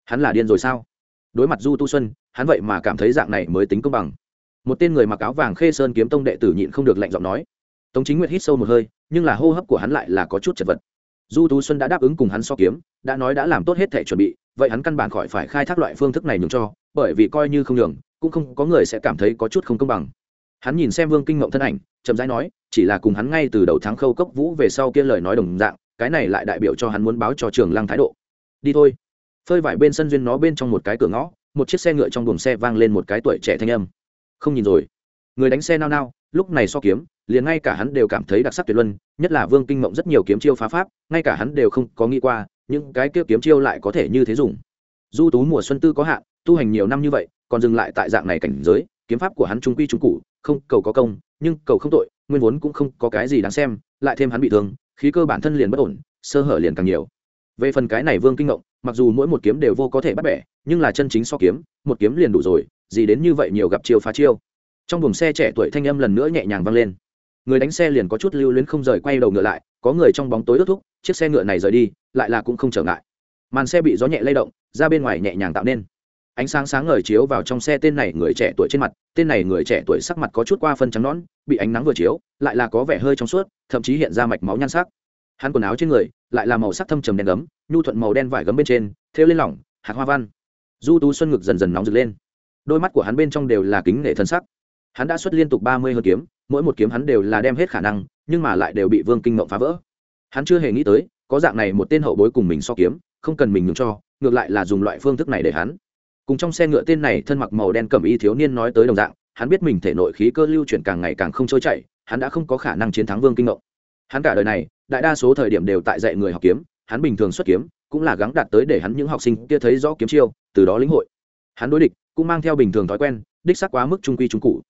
hắn là điên rồi sao đối mặt du tu xuân, hắn vậy mà cảm thấy dạng này mới tính công bằng. Một tên người mặc áo vàng khê sơn kiếm tông đệ tử nhịn không được lạnh giọng nói. Tống chính nguyệt hít sâu một hơi, nhưng là hô hấp của hắn lại là có chút chật vật. Du tú xuân đã đáp ứng cùng hắn so kiếm, đã nói đã làm tốt hết thể chuẩn bị, vậy hắn căn bản khỏi phải khai thác loại phương thức này nhường cho, bởi vì coi như không nhường, cũng không có người sẽ cảm thấy có chút không công bằng. Hắn nhìn xem vương kinh ngộng thân ảnh, chậm rãi nói, chỉ là cùng hắn ngay từ đầu tháng khâu cốc vũ về sau kia lời nói đồng dạng, cái này lại đại biểu cho hắn muốn báo cho trường lăng thái độ. Đi thôi phơi vải bên sân duyên nó bên trong một cái cửa ngõ, một chiếc xe ngựa trong buồng xe vang lên một cái tuổi trẻ thanh âm. Không nhìn rồi. Người đánh xe nao nao, lúc này so kiếm, liền ngay cả hắn đều cảm thấy đặc sắc tuyệt luân, nhất là vương kinh mộng rất nhiều kiếm chiêu phá pháp, ngay cả hắn đều không có nghĩ qua, những cái kia kiếm chiêu lại có thể như thế dùng. Du tú mùa xuân tư có hạn, tu hành nhiều năm như vậy, còn dừng lại tại dạng này cảnh giới, kiếm pháp của hắn trung quy trung cụ không, cầu có công, nhưng cầu không tội, nguyên vốn cũng không có cái gì đáng xem, lại thêm hắn bị thương, khí cơ bản thân liền bất ổn, sơ hở liền càng nhiều về phần cái này vương kinh ngộng, mặc dù mỗi một kiếm đều vô có thể bắt bẻ, nhưng là chân chính so kiếm, một kiếm liền đủ rồi, gì đến như vậy nhiều gặp chiêu phá chiêu. Trong buồng xe trẻ tuổi thanh âm lần nữa nhẹ nhàng vang lên. Người đánh xe liền có chút lưu luyến không rời quay đầu ngựa lại, có người trong bóng tối ước thúc, chiếc xe ngựa này rời đi, lại là cũng không trở ngại. Màn xe bị gió nhẹ lay động, ra bên ngoài nhẹ nhàng tạo nên. Ánh sáng sáng ngời chiếu vào trong xe tên này người trẻ tuổi trên mặt, tên này người trẻ tuổi sắc mặt có chút qua phân trắng nón bị ánh nắng vừa chiếu, lại là có vẻ hơi trong suốt, thậm chí hiện ra mạch máu nhan sắc hắn quần áo trên người lại là màu sắc thâm trầm đen gấm, nhu thuận màu đen vải gấm bên trên, thêu lên lỏng, hạt hoa văn. Du tú xuân ngực dần dần nóng rực lên. Đôi mắt của hắn bên trong đều là kính nghệ thân sắc. Hắn đã xuất liên tục ba mươi hơn kiếm, mỗi một kiếm hắn đều là đem hết khả năng, nhưng mà lại đều bị vương kinh mộng phá vỡ. Hắn chưa hề nghĩ tới, có dạng này một tên hậu bối cùng mình so kiếm, không cần mình nhường cho, ngược lại là dùng loại phương thức này để hắn. Cùng trong xe ngựa tên này thân mặc màu đen cẩm y thiếu niên nói tới đồng dạng, hắn biết mình thể nội khí cơ lưu chuyển càng ngày càng không trôi chảy, hắn đã không có khả năng chiến thắng vương kinh mộng hắn cả đời này, đại đa số thời điểm đều tại dạy người học kiếm, hắn bình thường xuất kiếm, cũng là gắng đạt tới để hắn những học sinh kia thấy rõ kiếm chiêu, từ đó lĩnh hội. Hắn đối địch, cũng mang theo bình thường thói quen, đích xác quá mức trung quy trung cụ.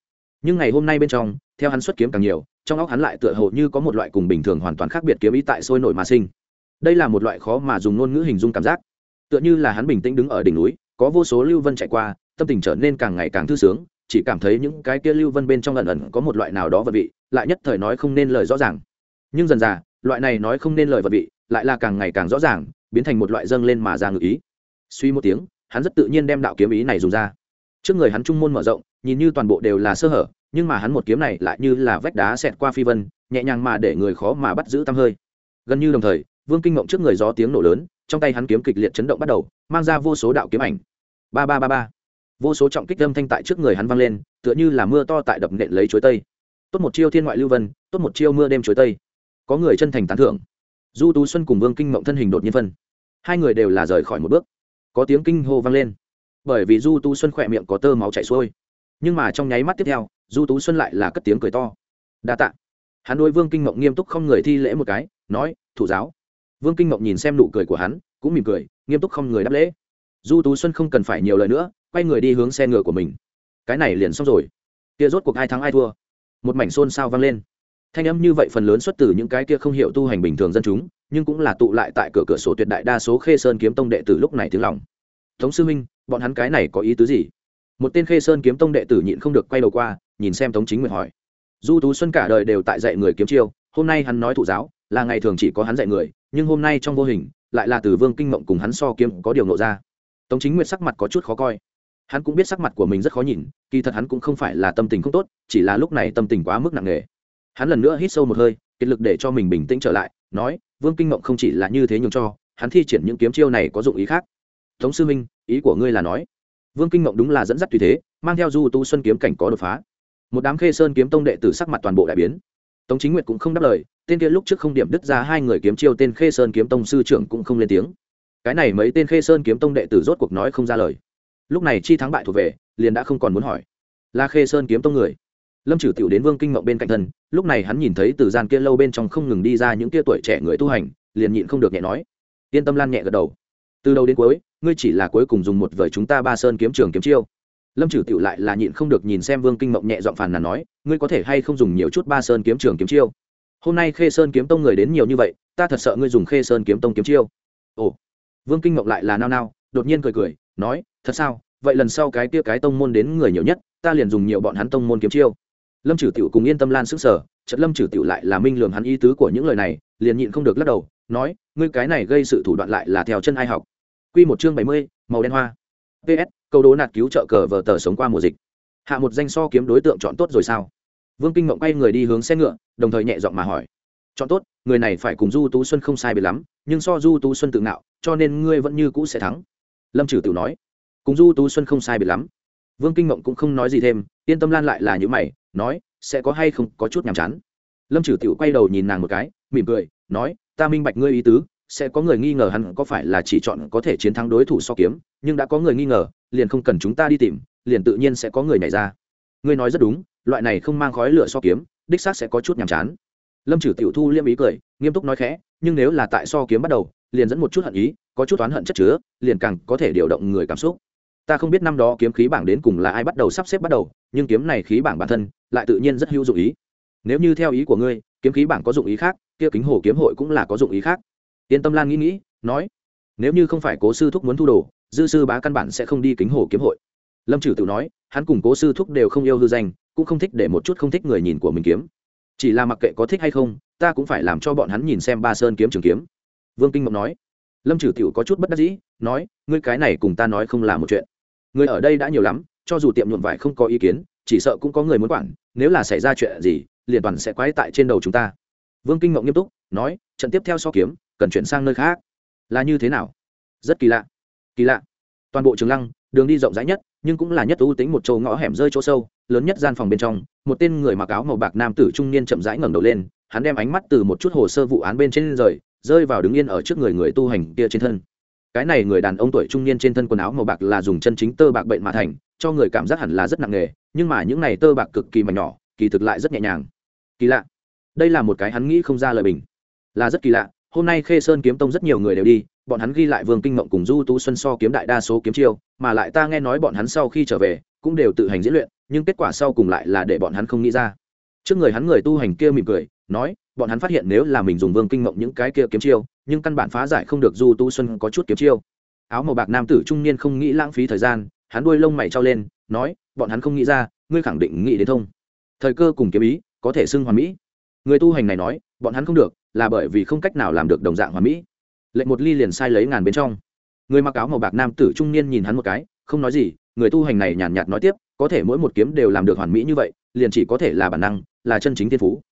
Nhưng ngày hôm nay bên trong, theo hắn xuất kiếm càng nhiều, trong óc hắn lại tựa hồ như có một loại cùng bình thường hoàn toàn khác biệt kiếm ý tại sôi nổi mà sinh. Đây là một loại khó mà dùng ngôn ngữ hình dung cảm giác. Tựa như là hắn bình tĩnh đứng ở đỉnh núi, có vô số lưu vân chạy qua, tâm tình trở nên càng ngày càng thư sướng, chỉ cảm thấy những cái kia lưu vân bên trong ẩn ẩn có một loại nào đó vật vị, lại nhất thời nói không nên lời rõ ràng nhưng dần dà, loại này nói không nên lời vật vị, lại là càng ngày càng rõ ràng, biến thành một loại dâng lên mà ra ngự ý. Suy một tiếng, hắn rất tự nhiên đem đạo kiếm ý này dùng ra. Trước người hắn trung môn mở rộng, nhìn như toàn bộ đều là sơ hở, nhưng mà hắn một kiếm này lại như là vách đá xẹt qua phi vân, nhẹ nhàng mà để người khó mà bắt giữ tăm hơi. Gần như đồng thời, vương kinh mộng trước người gió tiếng nổ lớn, trong tay hắn kiếm kịch liệt chấn động bắt đầu, mang ra vô số đạo kiếm ảnh. Ba ba ba ba. Vô số trọng kích âm thanh tại trước người hắn vang lên, tựa như là mưa to tại đập nện lấy chuối tây. Tốt một chiêu thiên ngoại lưu vân, tốt một chiêu mưa đêm chuối tây có người chân thành tán thưởng. Du tú xuân cùng vương kinh mộng thân hình đột nhiên phân. Hai người đều là rời khỏi một bước. Có tiếng kinh hô vang lên. Bởi vì du tú xuân khỏe miệng có tơ máu chảy xuôi. Nhưng mà trong nháy mắt tiếp theo, du tú xuân lại là cất tiếng cười to. Đa tạ. Hắn đôi vương kinh mộng nghiêm túc không người thi lễ một cái, nói, thủ giáo. Vương kinh mộng nhìn xem nụ cười của hắn, cũng mỉm cười, nghiêm túc không người đáp lễ. Du tú xuân không cần phải nhiều lời nữa, quay người đi hướng xe ngựa của mình. Cái này liền xong rồi. Kia rốt cuộc ai thắng ai thua? Một mảnh xôn xao vang lên thanh âm như vậy phần lớn xuất từ những cái kia không hiểu tu hành bình thường dân chúng, nhưng cũng là tụ lại tại cửa cửa sổ tuyệt đại đa số khê sơn kiếm tông đệ tử lúc này tiếng lòng. Tống sư minh bọn hắn cái này có ý tứ gì? Một tên khê sơn kiếm tông đệ tử nhịn không được quay đầu qua, nhìn xem tống chính nguyện hỏi. Du tú xuân cả đời đều tại dạy người kiếm chiêu, hôm nay hắn nói thụ giáo, là ngày thường chỉ có hắn dạy người, nhưng hôm nay trong vô hình, lại là từ vương kinh mộng cùng hắn so kiếm có điều nộ ra. Tống chính nguyện sắc mặt có chút khó coi. Hắn cũng biết sắc mặt của mình rất khó nhìn, kỳ thật hắn cũng không phải là tâm tình không tốt, chỉ là lúc này tâm tình quá mức nặng nề hắn lần nữa hít sâu một hơi, kiệt lực để cho mình bình tĩnh trở lại, nói, vương kinh mộng không chỉ là như thế nhường cho, hắn thi triển những kiếm chiêu này có dụng ý khác. Tống sư minh ý của ngươi là nói. Vương kinh mộng đúng là dẫn dắt tùy thế, mang theo du tu xuân kiếm cảnh có đột phá. Một đám khê sơn kiếm tông đệ tử sắc mặt toàn bộ đại biến. Tống chính nguyệt cũng không đáp lời, tên kia lúc trước không điểm đứt ra hai người kiếm chiêu tên khê sơn kiếm tông sư trưởng cũng không lên tiếng. Cái này mấy tên khê sơn kiếm tông đệ tử rốt cuộc nói không ra lời. Lúc này chi thắng bại thuộc về, liền đã không còn muốn hỏi. Là khê sơn kiếm tông người? Lâm trừ tiểu đến vương kinh mộng bên cạnh thân, lúc này hắn nhìn thấy từ gian kia lâu bên trong không ngừng đi ra những kia tuổi trẻ người tu hành, liền nhịn không được nhẹ nói. Yên tâm lan nhẹ gật đầu. Từ đầu đến cuối, ngươi chỉ là cuối cùng dùng một vời chúng ta ba sơn kiếm trường kiếm chiêu. Lâm trừ tiểu lại là nhịn không được nhìn xem vương kinh mộng nhẹ giọng phàn nàn nói, ngươi có thể hay không dùng nhiều chút ba sơn kiếm trường kiếm chiêu? Hôm nay khê sơn kiếm tông người đến nhiều như vậy, ta thật sợ ngươi dùng khê sơn kiếm tông kiếm chiêu. Ồ. Vương kinh mộng lại là nao nao, đột nhiên cười cười, nói, thật sao? Vậy lần sau cái kia cái tông môn đến người nhiều nhất, ta liền dùng nhiều bọn hắn tông môn kiếm chiêu lâm trừ tiểu cùng yên tâm lan sức sở chật lâm trừ tiểu lại là minh lường hắn ý tứ của những lời này, liền nhịn không được lắc đầu, nói, ngươi cái này gây sự thủ đoạn lại là theo chân ai học? Quy một chương bảy mươi, màu đen hoa. Ps câu đố nạt cứu trợ cờ vờ tờ sống qua mùa dịch. Hạ một danh so kiếm đối tượng chọn tốt rồi sao? Vương kinh mộng quay người đi hướng xe ngựa, đồng thời nhẹ giọng mà hỏi, chọn tốt, người này phải cùng du tú xuân không sai biệt lắm, nhưng so du tú xuân tự ngạo, cho nên ngươi vẫn như cũ sẽ thắng. Lâm trừ tiểu nói, cùng du tú xuân không sai biệt lắm. Vương kinh mộng cũng không nói gì thêm yên tâm lan lại là những mày, nói, sẽ có hay không có chút nhàm chán? Lâm trừ tiểu quay đầu nhìn nàng một cái, mỉm cười, nói, ta minh bạch ngươi ý tứ, sẽ có người nghi ngờ hắn có phải là chỉ chọn có thể chiến thắng đối thủ so kiếm, nhưng đã có người nghi ngờ, liền không cần chúng ta đi tìm, liền tự nhiên sẽ có người nhảy ra. Ngươi nói rất đúng, loại này không mang khói lửa so kiếm, đích xác sẽ có chút nhàm chán. Lâm trừ tiểu thu liêm ý cười, nghiêm túc nói khẽ, nhưng nếu là tại so kiếm bắt đầu, liền dẫn một chút hận ý, có chút oán hận chất chứa, liền càng có thể điều động người cảm xúc ta không biết năm đó kiếm khí bảng đến cùng là ai bắt đầu sắp xếp bắt đầu, nhưng kiếm này khí bảng bản thân lại tự nhiên rất hữu dụng ý. Nếu như theo ý của ngươi, kiếm khí bảng có dụng ý khác, kia kính hồ kiếm hội cũng là có dụng ý khác. Yên tâm lan nghĩ nghĩ, nói, nếu như không phải cố sư thúc muốn thu đồ, dư sư bá căn bản sẽ không đi kính hồ kiếm hội. Lâm trừ tự nói, hắn cùng cố sư thúc đều không yêu hư danh, cũng không thích để một chút không thích người nhìn của mình kiếm. Chỉ là mặc kệ có thích hay không, ta cũng phải làm cho bọn hắn nhìn xem ba sơn kiếm trường kiếm. Vương kinh mộng nói. Lâm trừ tiểu có chút bất đắc dĩ, nói, ngươi cái này cùng ta nói không là một chuyện người ở đây đã nhiều lắm, cho dù tiệm nhuộm vải không có ý kiến, chỉ sợ cũng có người muốn quản, nếu là xảy ra chuyện gì, liền toàn sẽ quái tại trên đầu chúng ta. Vương kinh ngộng nghiêm túc, nói, trận tiếp theo so kiếm, cần chuyển sang nơi khác. Là như thế nào? Rất kỳ lạ. Kỳ lạ. Toàn bộ trường lăng, đường đi rộng rãi nhất, nhưng cũng là nhất ưu tính một chỗ ngõ hẻm rơi chỗ sâu, lớn nhất gian phòng bên trong, một tên người mặc áo màu bạc nam tử trung niên chậm rãi ngẩng đầu lên, hắn đem ánh mắt từ một chút hồ sơ vụ án bên trên rời, rơi vào đứng yên ở trước người người tu hành kia trên thân cái này người đàn ông tuổi trung niên trên thân quần áo màu bạc là dùng chân chính tơ bạc bệnh mà thành, cho người cảm giác hẳn là rất nặng nề, nhưng mà những này tơ bạc cực kỳ mà nhỏ, kỳ thực lại rất nhẹ nhàng. Kỳ lạ. Đây là một cái hắn nghĩ không ra lời bình. Là rất kỳ lạ. Hôm nay khê sơn kiếm tông rất nhiều người đều đi, bọn hắn ghi lại vương kinh mộng cùng du tú xuân so kiếm đại đa số kiếm chiêu, mà lại ta nghe nói bọn hắn sau khi trở về, cũng đều tự hành diễn luyện, nhưng kết quả sau cùng lại là để bọn hắn không nghĩ ra. Trước người hắn người tu hành kia mỉm cười, nói, bọn hắn phát hiện nếu là mình dùng vương kinh mộng những cái kia kiếm chiêu nhưng căn bản phá giải không được du tu xuân có chút kiếm chiêu. Áo màu bạc nam tử trung niên không nghĩ lãng phí thời gian, hắn đuôi lông mày trao lên, nói, bọn hắn không nghĩ ra, ngươi khẳng định nghĩ đến thông. Thời cơ cùng kiếm ý, có thể xưng hoàn mỹ. Người tu hành này nói, bọn hắn không được, là bởi vì không cách nào làm được đồng dạng hoàn mỹ. Lệnh một ly liền sai lấy ngàn bên trong. Người mặc áo màu bạc nam tử trung niên nhìn hắn một cái, không nói gì, người tu hành này nhàn nhạt nói tiếp, có thể mỗi một kiếm đều làm được hoàn mỹ như vậy, liền chỉ có thể là bản năng, là chân chính thiên phú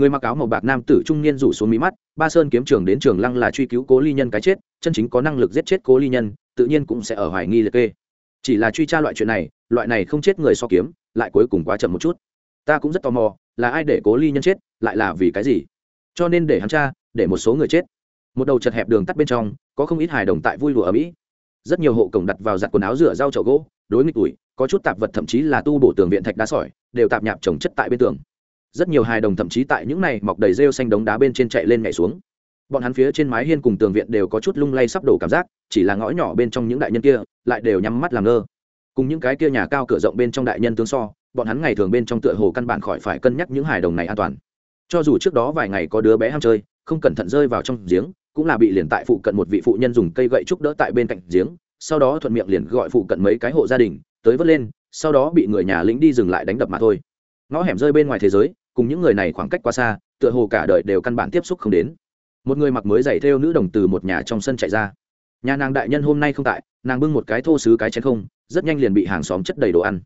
người mặc áo màu bạc nam tử trung niên rủ xuống mí mắt, ba sơn kiếm trường đến trường lăng là truy cứu cố ly nhân cái chết, chân chính có năng lực giết chết cố ly nhân, tự nhiên cũng sẽ ở hoài nghi liệt kê. Chỉ là truy tra loại chuyện này, loại này không chết người so kiếm, lại cuối cùng quá chậm một chút. Ta cũng rất tò mò, là ai để cố ly nhân chết, lại là vì cái gì? Cho nên để hắn tra, để một số người chết. Một đầu chật hẹp đường tắt bên trong, có không ít hài đồng tại vui lụa ở mỹ. Rất nhiều hộ cổng đặt vào giặt quần áo rửa rau chậu gỗ, đối nghịch tuổi có chút tạp vật thậm chí là tu bổ tường viện thạch đá sỏi, đều tạp nhạp trồng chất tại bên tường rất nhiều hài đồng thậm chí tại những này mọc đầy rêu xanh đống đá bên trên chạy lên nhảy xuống. Bọn hắn phía trên mái hiên cùng tường viện đều có chút lung lay sắp đổ cảm giác, chỉ là ngõ nhỏ bên trong những đại nhân kia lại đều nhắm mắt làm ngơ. Cùng những cái kia nhà cao cửa rộng bên trong đại nhân tướng so, bọn hắn ngày thường bên trong tựa hồ căn bản khỏi phải cân nhắc những hài đồng này an toàn. Cho dù trước đó vài ngày có đứa bé ham chơi, không cẩn thận rơi vào trong giếng, cũng là bị liền tại phụ cận một vị phụ nhân dùng cây gậy trúc đỡ tại bên cạnh giếng, sau đó thuận miệng liền gọi phụ cận mấy cái hộ gia đình, tới vớt lên, sau đó bị người nhà lính đi dừng lại đánh đập mà thôi. Ngõ hẻm rơi bên ngoài thế giới cùng những người này khoảng cách quá xa, tựa hồ cả đời đều căn bản tiếp xúc không đến. Một người mặc mới giày theo nữ đồng từ một nhà trong sân chạy ra. Nhà nàng đại nhân hôm nay không tại, nàng bưng một cái thô xứ cái chén không, rất nhanh liền bị hàng xóm chất đầy đồ ăn.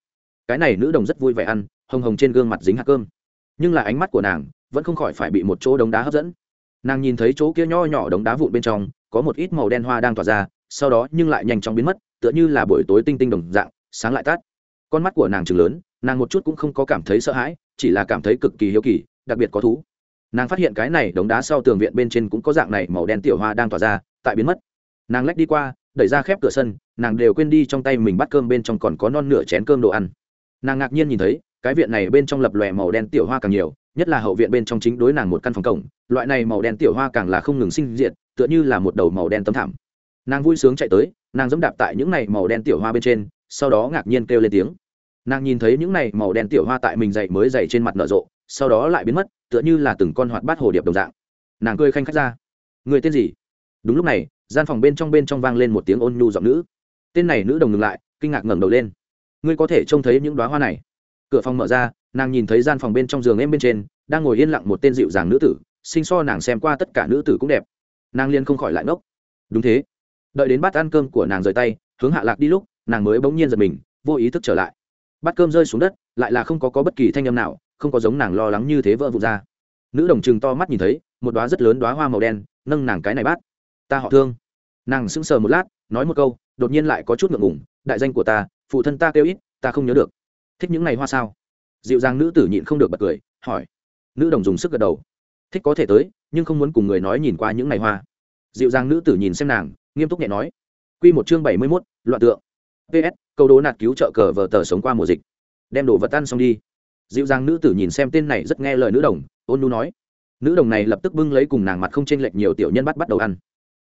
Cái này nữ đồng rất vui vẻ ăn, hồng hồng trên gương mặt dính hạt cơm. Nhưng là ánh mắt của nàng vẫn không khỏi phải bị một chỗ đống đá hấp dẫn. Nàng nhìn thấy chỗ kia nho nhỏ đống đá vụn bên trong, có một ít màu đen hoa đang tỏa ra, sau đó nhưng lại nhanh chóng biến mất, tựa như là buổi tối tinh tinh đồng dạng, sáng lại tắt. Con mắt của nàng chừng lớn, nàng một chút cũng không có cảm thấy sợ hãi chỉ là cảm thấy cực kỳ hiếu kỳ, đặc biệt có thú. Nàng phát hiện cái này đống đá sau tường viện bên trên cũng có dạng này màu đen tiểu hoa đang tỏa ra, tại biến mất. Nàng lách đi qua, đẩy ra khép cửa sân, nàng đều quên đi trong tay mình bắt cơm bên trong còn có non nửa chén cơm đồ ăn. Nàng ngạc nhiên nhìn thấy, cái viện này bên trong lập lòe màu đen tiểu hoa càng nhiều, nhất là hậu viện bên trong chính đối nàng một căn phòng cổng, loại này màu đen tiểu hoa càng là không ngừng sinh diện tựa như là một đầu màu đen tấm thảm. Nàng vui sướng chạy tới, nàng dẫm đạp tại những này màu đen tiểu hoa bên trên, sau đó ngạc nhiên kêu lên tiếng nàng nhìn thấy những này màu đen tiểu hoa tại mình dậy mới dày trên mặt nở rộ, sau đó lại biến mất, tựa như là từng con hoạt bát hồ điệp đồng dạng. Nàng cười khanh khách ra. Người tên gì? Đúng lúc này, gian phòng bên trong bên trong vang lên một tiếng ôn nhu giọng nữ. Tên này nữ đồng ngừng lại, kinh ngạc ngẩng đầu lên. Ngươi có thể trông thấy những đóa hoa này. Cửa phòng mở ra, nàng nhìn thấy gian phòng bên trong giường em bên trên, đang ngồi yên lặng một tên dịu dàng nữ tử, sinh so nàng xem qua tất cả nữ tử cũng đẹp. Nàng liên không khỏi lại ngốc. Đúng thế. Đợi đến bát ăn cơm của nàng rời tay, hướng hạ lạc đi lúc, nàng mới bỗng nhiên giật mình, vô ý thức trở lại bát cơm rơi xuống đất lại là không có, có bất kỳ thanh âm nào không có giống nàng lo lắng như thế vỡ vụt ra. Nữ đồng chừng to mắt nhìn thấy một đoá rất lớn đoá hoa màu đen nâng nàng cái này bát. Ta họ thương. Nàng sững sờ một lát nói một câu đột nhiên lại có chút ngượng ngùng đại danh của ta phụ thân ta kêu ít ta không nhớ được. Thích những ngày hoa sao? Dịu dàng nữ tử nhịn không được bật cười hỏi. Nữ đồng dùng sức gật đầu. Thích có thể tới nhưng không muốn cùng người nói nhìn qua những ngày hoa. Dịu dàng nữ tử nhìn xem nàng nghiêm túc nhẹ nói. Q một chương bảy mươi mốt loạn tượng. Ps câu đố nạt cứu trợ cờ vờ tờ sống qua mùa dịch. Đem đồ vật ăn xong đi. Dịu dàng nữ tử nhìn xem tên này rất nghe lời nữ đồng, ôn nu nói. Nữ đồng này lập tức bưng lấy cùng nàng mặt không chênh lệch nhiều tiểu nhân bắt bắt đầu ăn.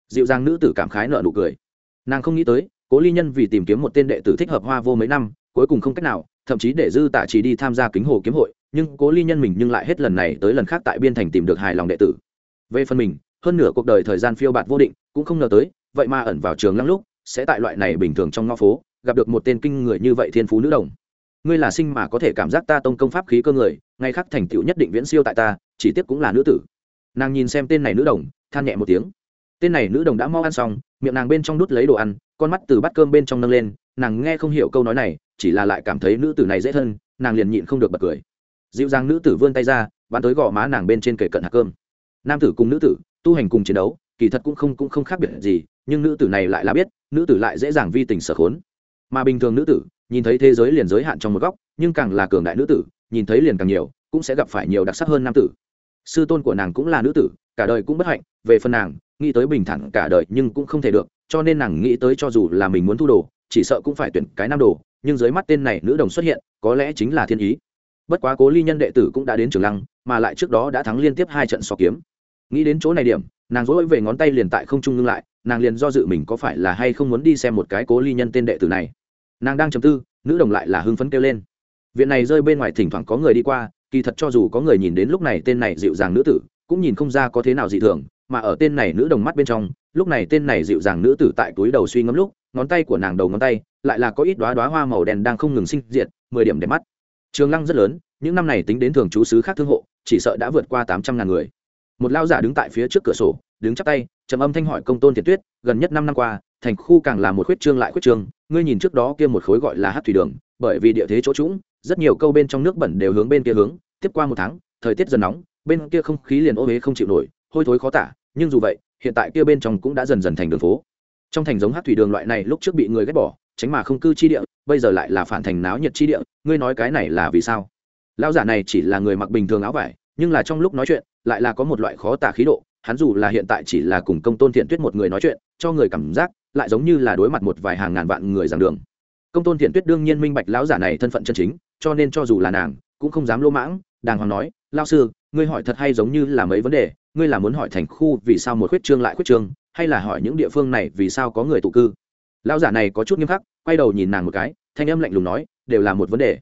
Dịu dàng nữ tử cảm khái nợ nụ cười. Nàng không nghĩ tới, cố ly nhân vì tìm kiếm một tên đệ tử thích hợp hoa vô mấy năm, cuối cùng không cách nào, thậm chí để dư tạ chỉ đi tham gia kính hồ kiếm hội, nhưng cố ly nhân mình nhưng lại hết lần này tới lần khác tại biên thành tìm được hài lòng đệ tử. Về phần mình, hơn nửa cuộc đời thời gian phiêu bạt vô định, cũng không ngờ tới, vậy mà ẩn vào trường lăng lúc, sẽ tại loại này bình thường trong ngõ phố gặp được một tên kinh người như vậy thiên phú nữ đồng. Ngươi là sinh mà có thể cảm giác ta tông công pháp khí cơ người ngay khắc thành tựu nhất định viễn siêu tại ta, chỉ tiếc cũng là nữ tử. Nàng nhìn xem tên này nữ đồng, than nhẹ một tiếng. Tên này nữ đồng đã mau ăn xong, miệng nàng bên trong đút lấy đồ ăn, con mắt từ bát cơm bên trong nâng lên, nàng nghe không hiểu câu nói này, chỉ là lại cảm thấy nữ tử này dễ thân, nàng liền nhịn không được bật cười. Dịu dàng nữ tử vươn tay ra bắn tới gò má nàng bên trên kề cận hạt cơm. Nam tử cùng nữ tử, tu hành cùng chiến đấu, kỳ thật cũng không cũng không khác biệt gì, nhưng nữ tử này lại là biết, nữ tử lại dễ dàng vi tình sở khốn mà bình thường nữ tử, nhìn thấy thế giới liền giới hạn trong một góc, nhưng càng là cường đại nữ tử, nhìn thấy liền càng nhiều, cũng sẽ gặp phải nhiều đặc sắc hơn nam tử. Sư tôn của nàng cũng là nữ tử, cả đời cũng bất hạnh, về phần nàng, nghĩ tới bình thản cả đời nhưng cũng không thể được, cho nên nàng nghĩ tới cho dù là mình muốn thu đồ, chỉ sợ cũng phải tuyển cái nam đồ, nhưng dưới mắt tên này nữ đồng xuất hiện, có lẽ chính là thiên ý. Bất quá cố ly nhân đệ tử cũng đã đến trường lăng, mà lại trước đó đã thắng liên tiếp hai trận so kiếm nghĩ đến chỗ này điểm, nàng dối về ngón tay liền tại không trung ngưng lại, nàng liền do dự mình có phải là hay không muốn đi xem một cái cố ly nhân tên đệ tử này. Nàng đang chầm tư, nữ đồng lại là hưng phấn kêu lên. Viện này rơi bên ngoài thỉnh thoảng có người đi qua, kỳ thật cho dù có người nhìn đến lúc này tên này dịu dàng nữ tử, cũng nhìn không ra có thế nào dị thường, mà ở tên này nữ đồng mắt bên trong, lúc này tên này dịu dàng nữ tử tại túi đầu suy ngẫm lúc, ngón tay của nàng đầu ngón tay, lại là có ít đoá đoá hoa màu đen đang không ngừng sinh diệt, mười điểm đẹp mắt. Trường lăng rất lớn, những năm này tính đến thường trú sứ khác thương hộ, chỉ sợ đã vượt qua tám trăm ngàn người một lao giả đứng tại phía trước cửa sổ, đứng chắp tay, trầm âm thanh hỏi công tôn thiệt tuyết, gần nhất năm năm qua, thành khu càng là một khuyết trương lại khuyết trương, ngươi nhìn trước đó kia một khối gọi là hát thủy đường, bởi vì địa thế chỗ trũng, rất nhiều câu bên trong nước bẩn đều hướng bên kia hướng, tiếp qua một tháng, thời tiết dần nóng, bên kia không khí liền ô huế không chịu nổi, hôi thối khó tả, nhưng dù vậy, hiện tại kia bên trong cũng đã dần dần thành đường phố. Trong thành giống hát thủy đường loại này lúc trước bị người ghét bỏ, tránh mà không cư chi địa, bây giờ lại là phản thành náo nhiệt chi địa, ngươi nói cái này là vì sao? Lão giả này chỉ là người mặc bình thường áo vải, nhưng là trong lúc nói chuyện lại là có một loại khó tả khí độ, hắn dù là hiện tại chỉ là cùng công tôn thiện tuyết một người nói chuyện, cho người cảm giác lại giống như là đối mặt một vài hàng ngàn vạn người giảng đường. Công tôn thiện tuyết đương nhiên minh bạch lão giả này thân phận chân chính, cho nên cho dù là nàng, cũng không dám lô mãng, đàng hoàng nói lao sư, ngươi hỏi thật hay giống như là mấy vấn đề, ngươi là muốn hỏi thành khu vì sao một khuyết trương lại khuyết trương, hay là hỏi những địa phương này vì sao có người tụ cư? Lão giả này có chút nghiêm khắc, quay đầu nhìn nàng một cái, thanh âm lạnh lùng nói, đều là một vấn đề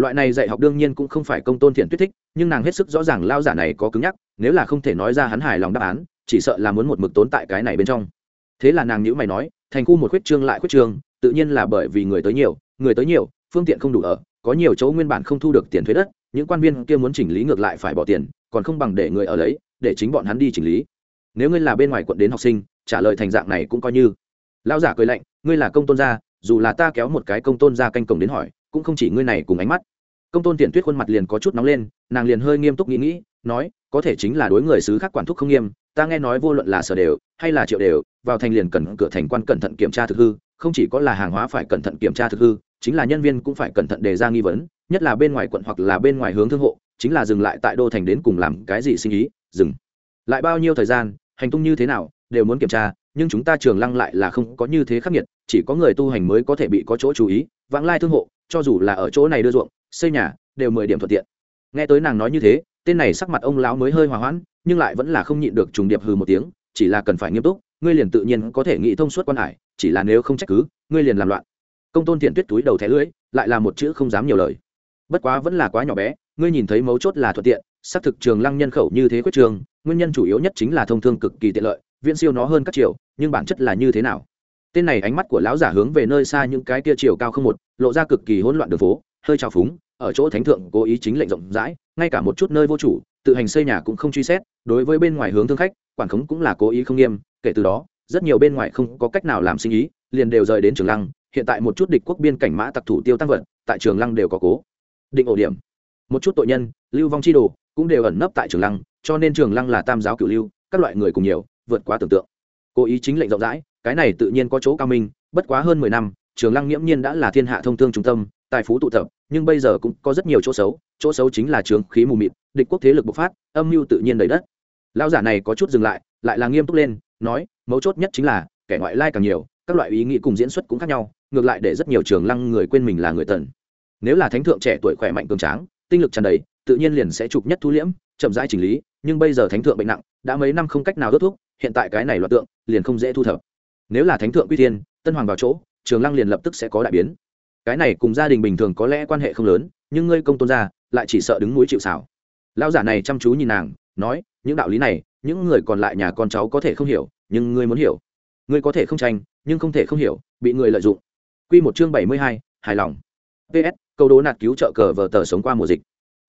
loại này dạy học đương nhiên cũng không phải công tôn thiện tuyết thích, nhưng nàng hết sức rõ ràng lao giả này có cứng nhắc, nếu là không thể nói ra hắn hài lòng đáp án, chỉ sợ là muốn một mực tốn tại cái này bên trong. Thế là nàng nhữ mày nói, thành khu một khuyết trương lại khuyết trương, tự nhiên là bởi vì người tới nhiều, người tới nhiều, phương tiện không đủ ở, có nhiều chỗ nguyên bản không thu được tiền thuế đất, những quan viên kia muốn chỉnh lý ngược lại phải bỏ tiền, còn không bằng để người ở lấy, để chính bọn hắn đi chỉnh lý. Nếu ngươi là bên ngoài quận đến học sinh, trả lời thành dạng này cũng coi như. Lao giả cười lạnh, ngươi là công tôn gia, dù là ta kéo một cái công tôn gia canh cổng đến hỏi cũng không chỉ ngươi này cùng ánh mắt. Công tôn tiện tuyết khuôn mặt liền có chút nóng lên, nàng liền hơi nghiêm túc nghĩ nghĩ, nói, có thể chính là đối người xứ khác quản thúc không nghiêm, ta nghe nói vô luận là sở đều, hay là triệu đều, vào thành liền cần cửa thành quan cẩn thận kiểm tra thực hư, không chỉ có là hàng hóa phải cẩn thận kiểm tra thực hư, chính là nhân viên cũng phải cẩn thận đề ra nghi vấn, nhất là bên ngoài quận hoặc là bên ngoài hướng thương hộ, chính là dừng lại tại đô thành đến cùng làm cái gì sinh ý, dừng. Lại bao nhiêu thời gian, hành tung như thế nào, đều muốn kiểm tra, nhưng chúng ta trường lăng lại là không có như thế khắc nghiệt, chỉ có người tu hành mới có thể bị có chỗ chú ý, vãng lai thương hộ cho dù là ở chỗ này đưa ruộng, xây nhà, đều mười điểm thuận tiện. Nghe tới nàng nói như thế, tên này sắc mặt ông lão mới hơi hòa hoãn, nhưng lại vẫn là không nhịn được trùng điệp hừ một tiếng, chỉ là cần phải nghiêm túc, ngươi liền tự nhiên có thể nghĩ thông suốt quan hải, chỉ là nếu không trách cứ, ngươi liền làm loạn. Công tôn thiện tuyết túi đầu thẻ lưỡi, lại là một chữ không dám nhiều lời. Bất quá vẫn là quá nhỏ bé, ngươi nhìn thấy mấu chốt là thuận tiện, xác thực trường lăng nhân khẩu như thế quyết trường, nguyên nhân chủ yếu nhất chính là thông thương cực kỳ tiện lợi, viễn siêu nó hơn các triều, nhưng bản chất là như thế nào? Tên này ánh mắt của lão giả hướng về nơi xa những cái tia chiều cao không một, lộ ra cực kỳ hỗn loạn đường phố, hơi trào phúng, ở chỗ thánh thượng cố ý chính lệnh rộng rãi, ngay cả một chút nơi vô chủ, tự hành xây nhà cũng không truy xét, đối với bên ngoài hướng thương khách, quản khống cũng là cố ý không nghiêm, kể từ đó, rất nhiều bên ngoài không có cách nào làm sinh ý, liền đều rời đến trường lăng, hiện tại một chút địch quốc biên cảnh mã tặc thủ tiêu tăng vật, tại trường lăng đều có cố. Định ổ điểm. Một chút tội nhân, lưu vong chi đồ, cũng đều ẩn nấp tại trường lăng, cho nên trường lăng là tam giáo cửu lưu, các loại người cùng nhiều, vượt quá tưởng tượng. Cố ý chính lệnh rộng rãi cái này tự nhiên có chỗ cao minh, bất quá hơn mười năm, trường lăng nghiễm nhiên đã là thiên hạ thông thương trung tâm, tài phú tụ tập, nhưng bây giờ cũng có rất nhiều chỗ xấu chỗ xấu chính là trường khí mù mịt, địch quốc thế lực bộc phát, âm mưu tự nhiên đầy đất. Lao giả này có chút dừng lại lại là nghiêm túc lên, nói, mấu chốt nhất chính là, kẻ ngoại lai càng nhiều, các loại ý nghĩ cùng diễn xuất cũng khác nhau, ngược lại để rất nhiều trường lăng người quên mình là người tần. Nếu là thánh thượng trẻ tuổi khỏe mạnh cường tráng, tinh lực tràn đầy, tự nhiên liền sẽ trục nhất thu liễm, chậm rãi chỉnh lý, nhưng bây giờ thánh thượng bệnh nặng, đã mấy năm không cách nào đốt thuốc, hiện tại cái này loạt tượng, liền không dễ thu thập nếu là thánh thượng quy tiên, tân hoàng vào chỗ trường lăng liền lập tức sẽ có đại biến. Cái này cùng gia đình bình thường có lẽ quan hệ không lớn nhưng ngươi công tôn gia lại chỉ sợ đứng núi chịu xảo lão giả này chăm chú nhìn nàng nói những đạo lý này những người còn lại nhà con cháu có thể không hiểu nhưng ngươi muốn hiểu. Ngươi có thể không tranh nhưng không thể không hiểu bị người lợi dụng. Q một chương bảy mươi hai hài lòng. Ps câu đố nạt cứu trợ cờ vờ tờ sống qua mùa dịch.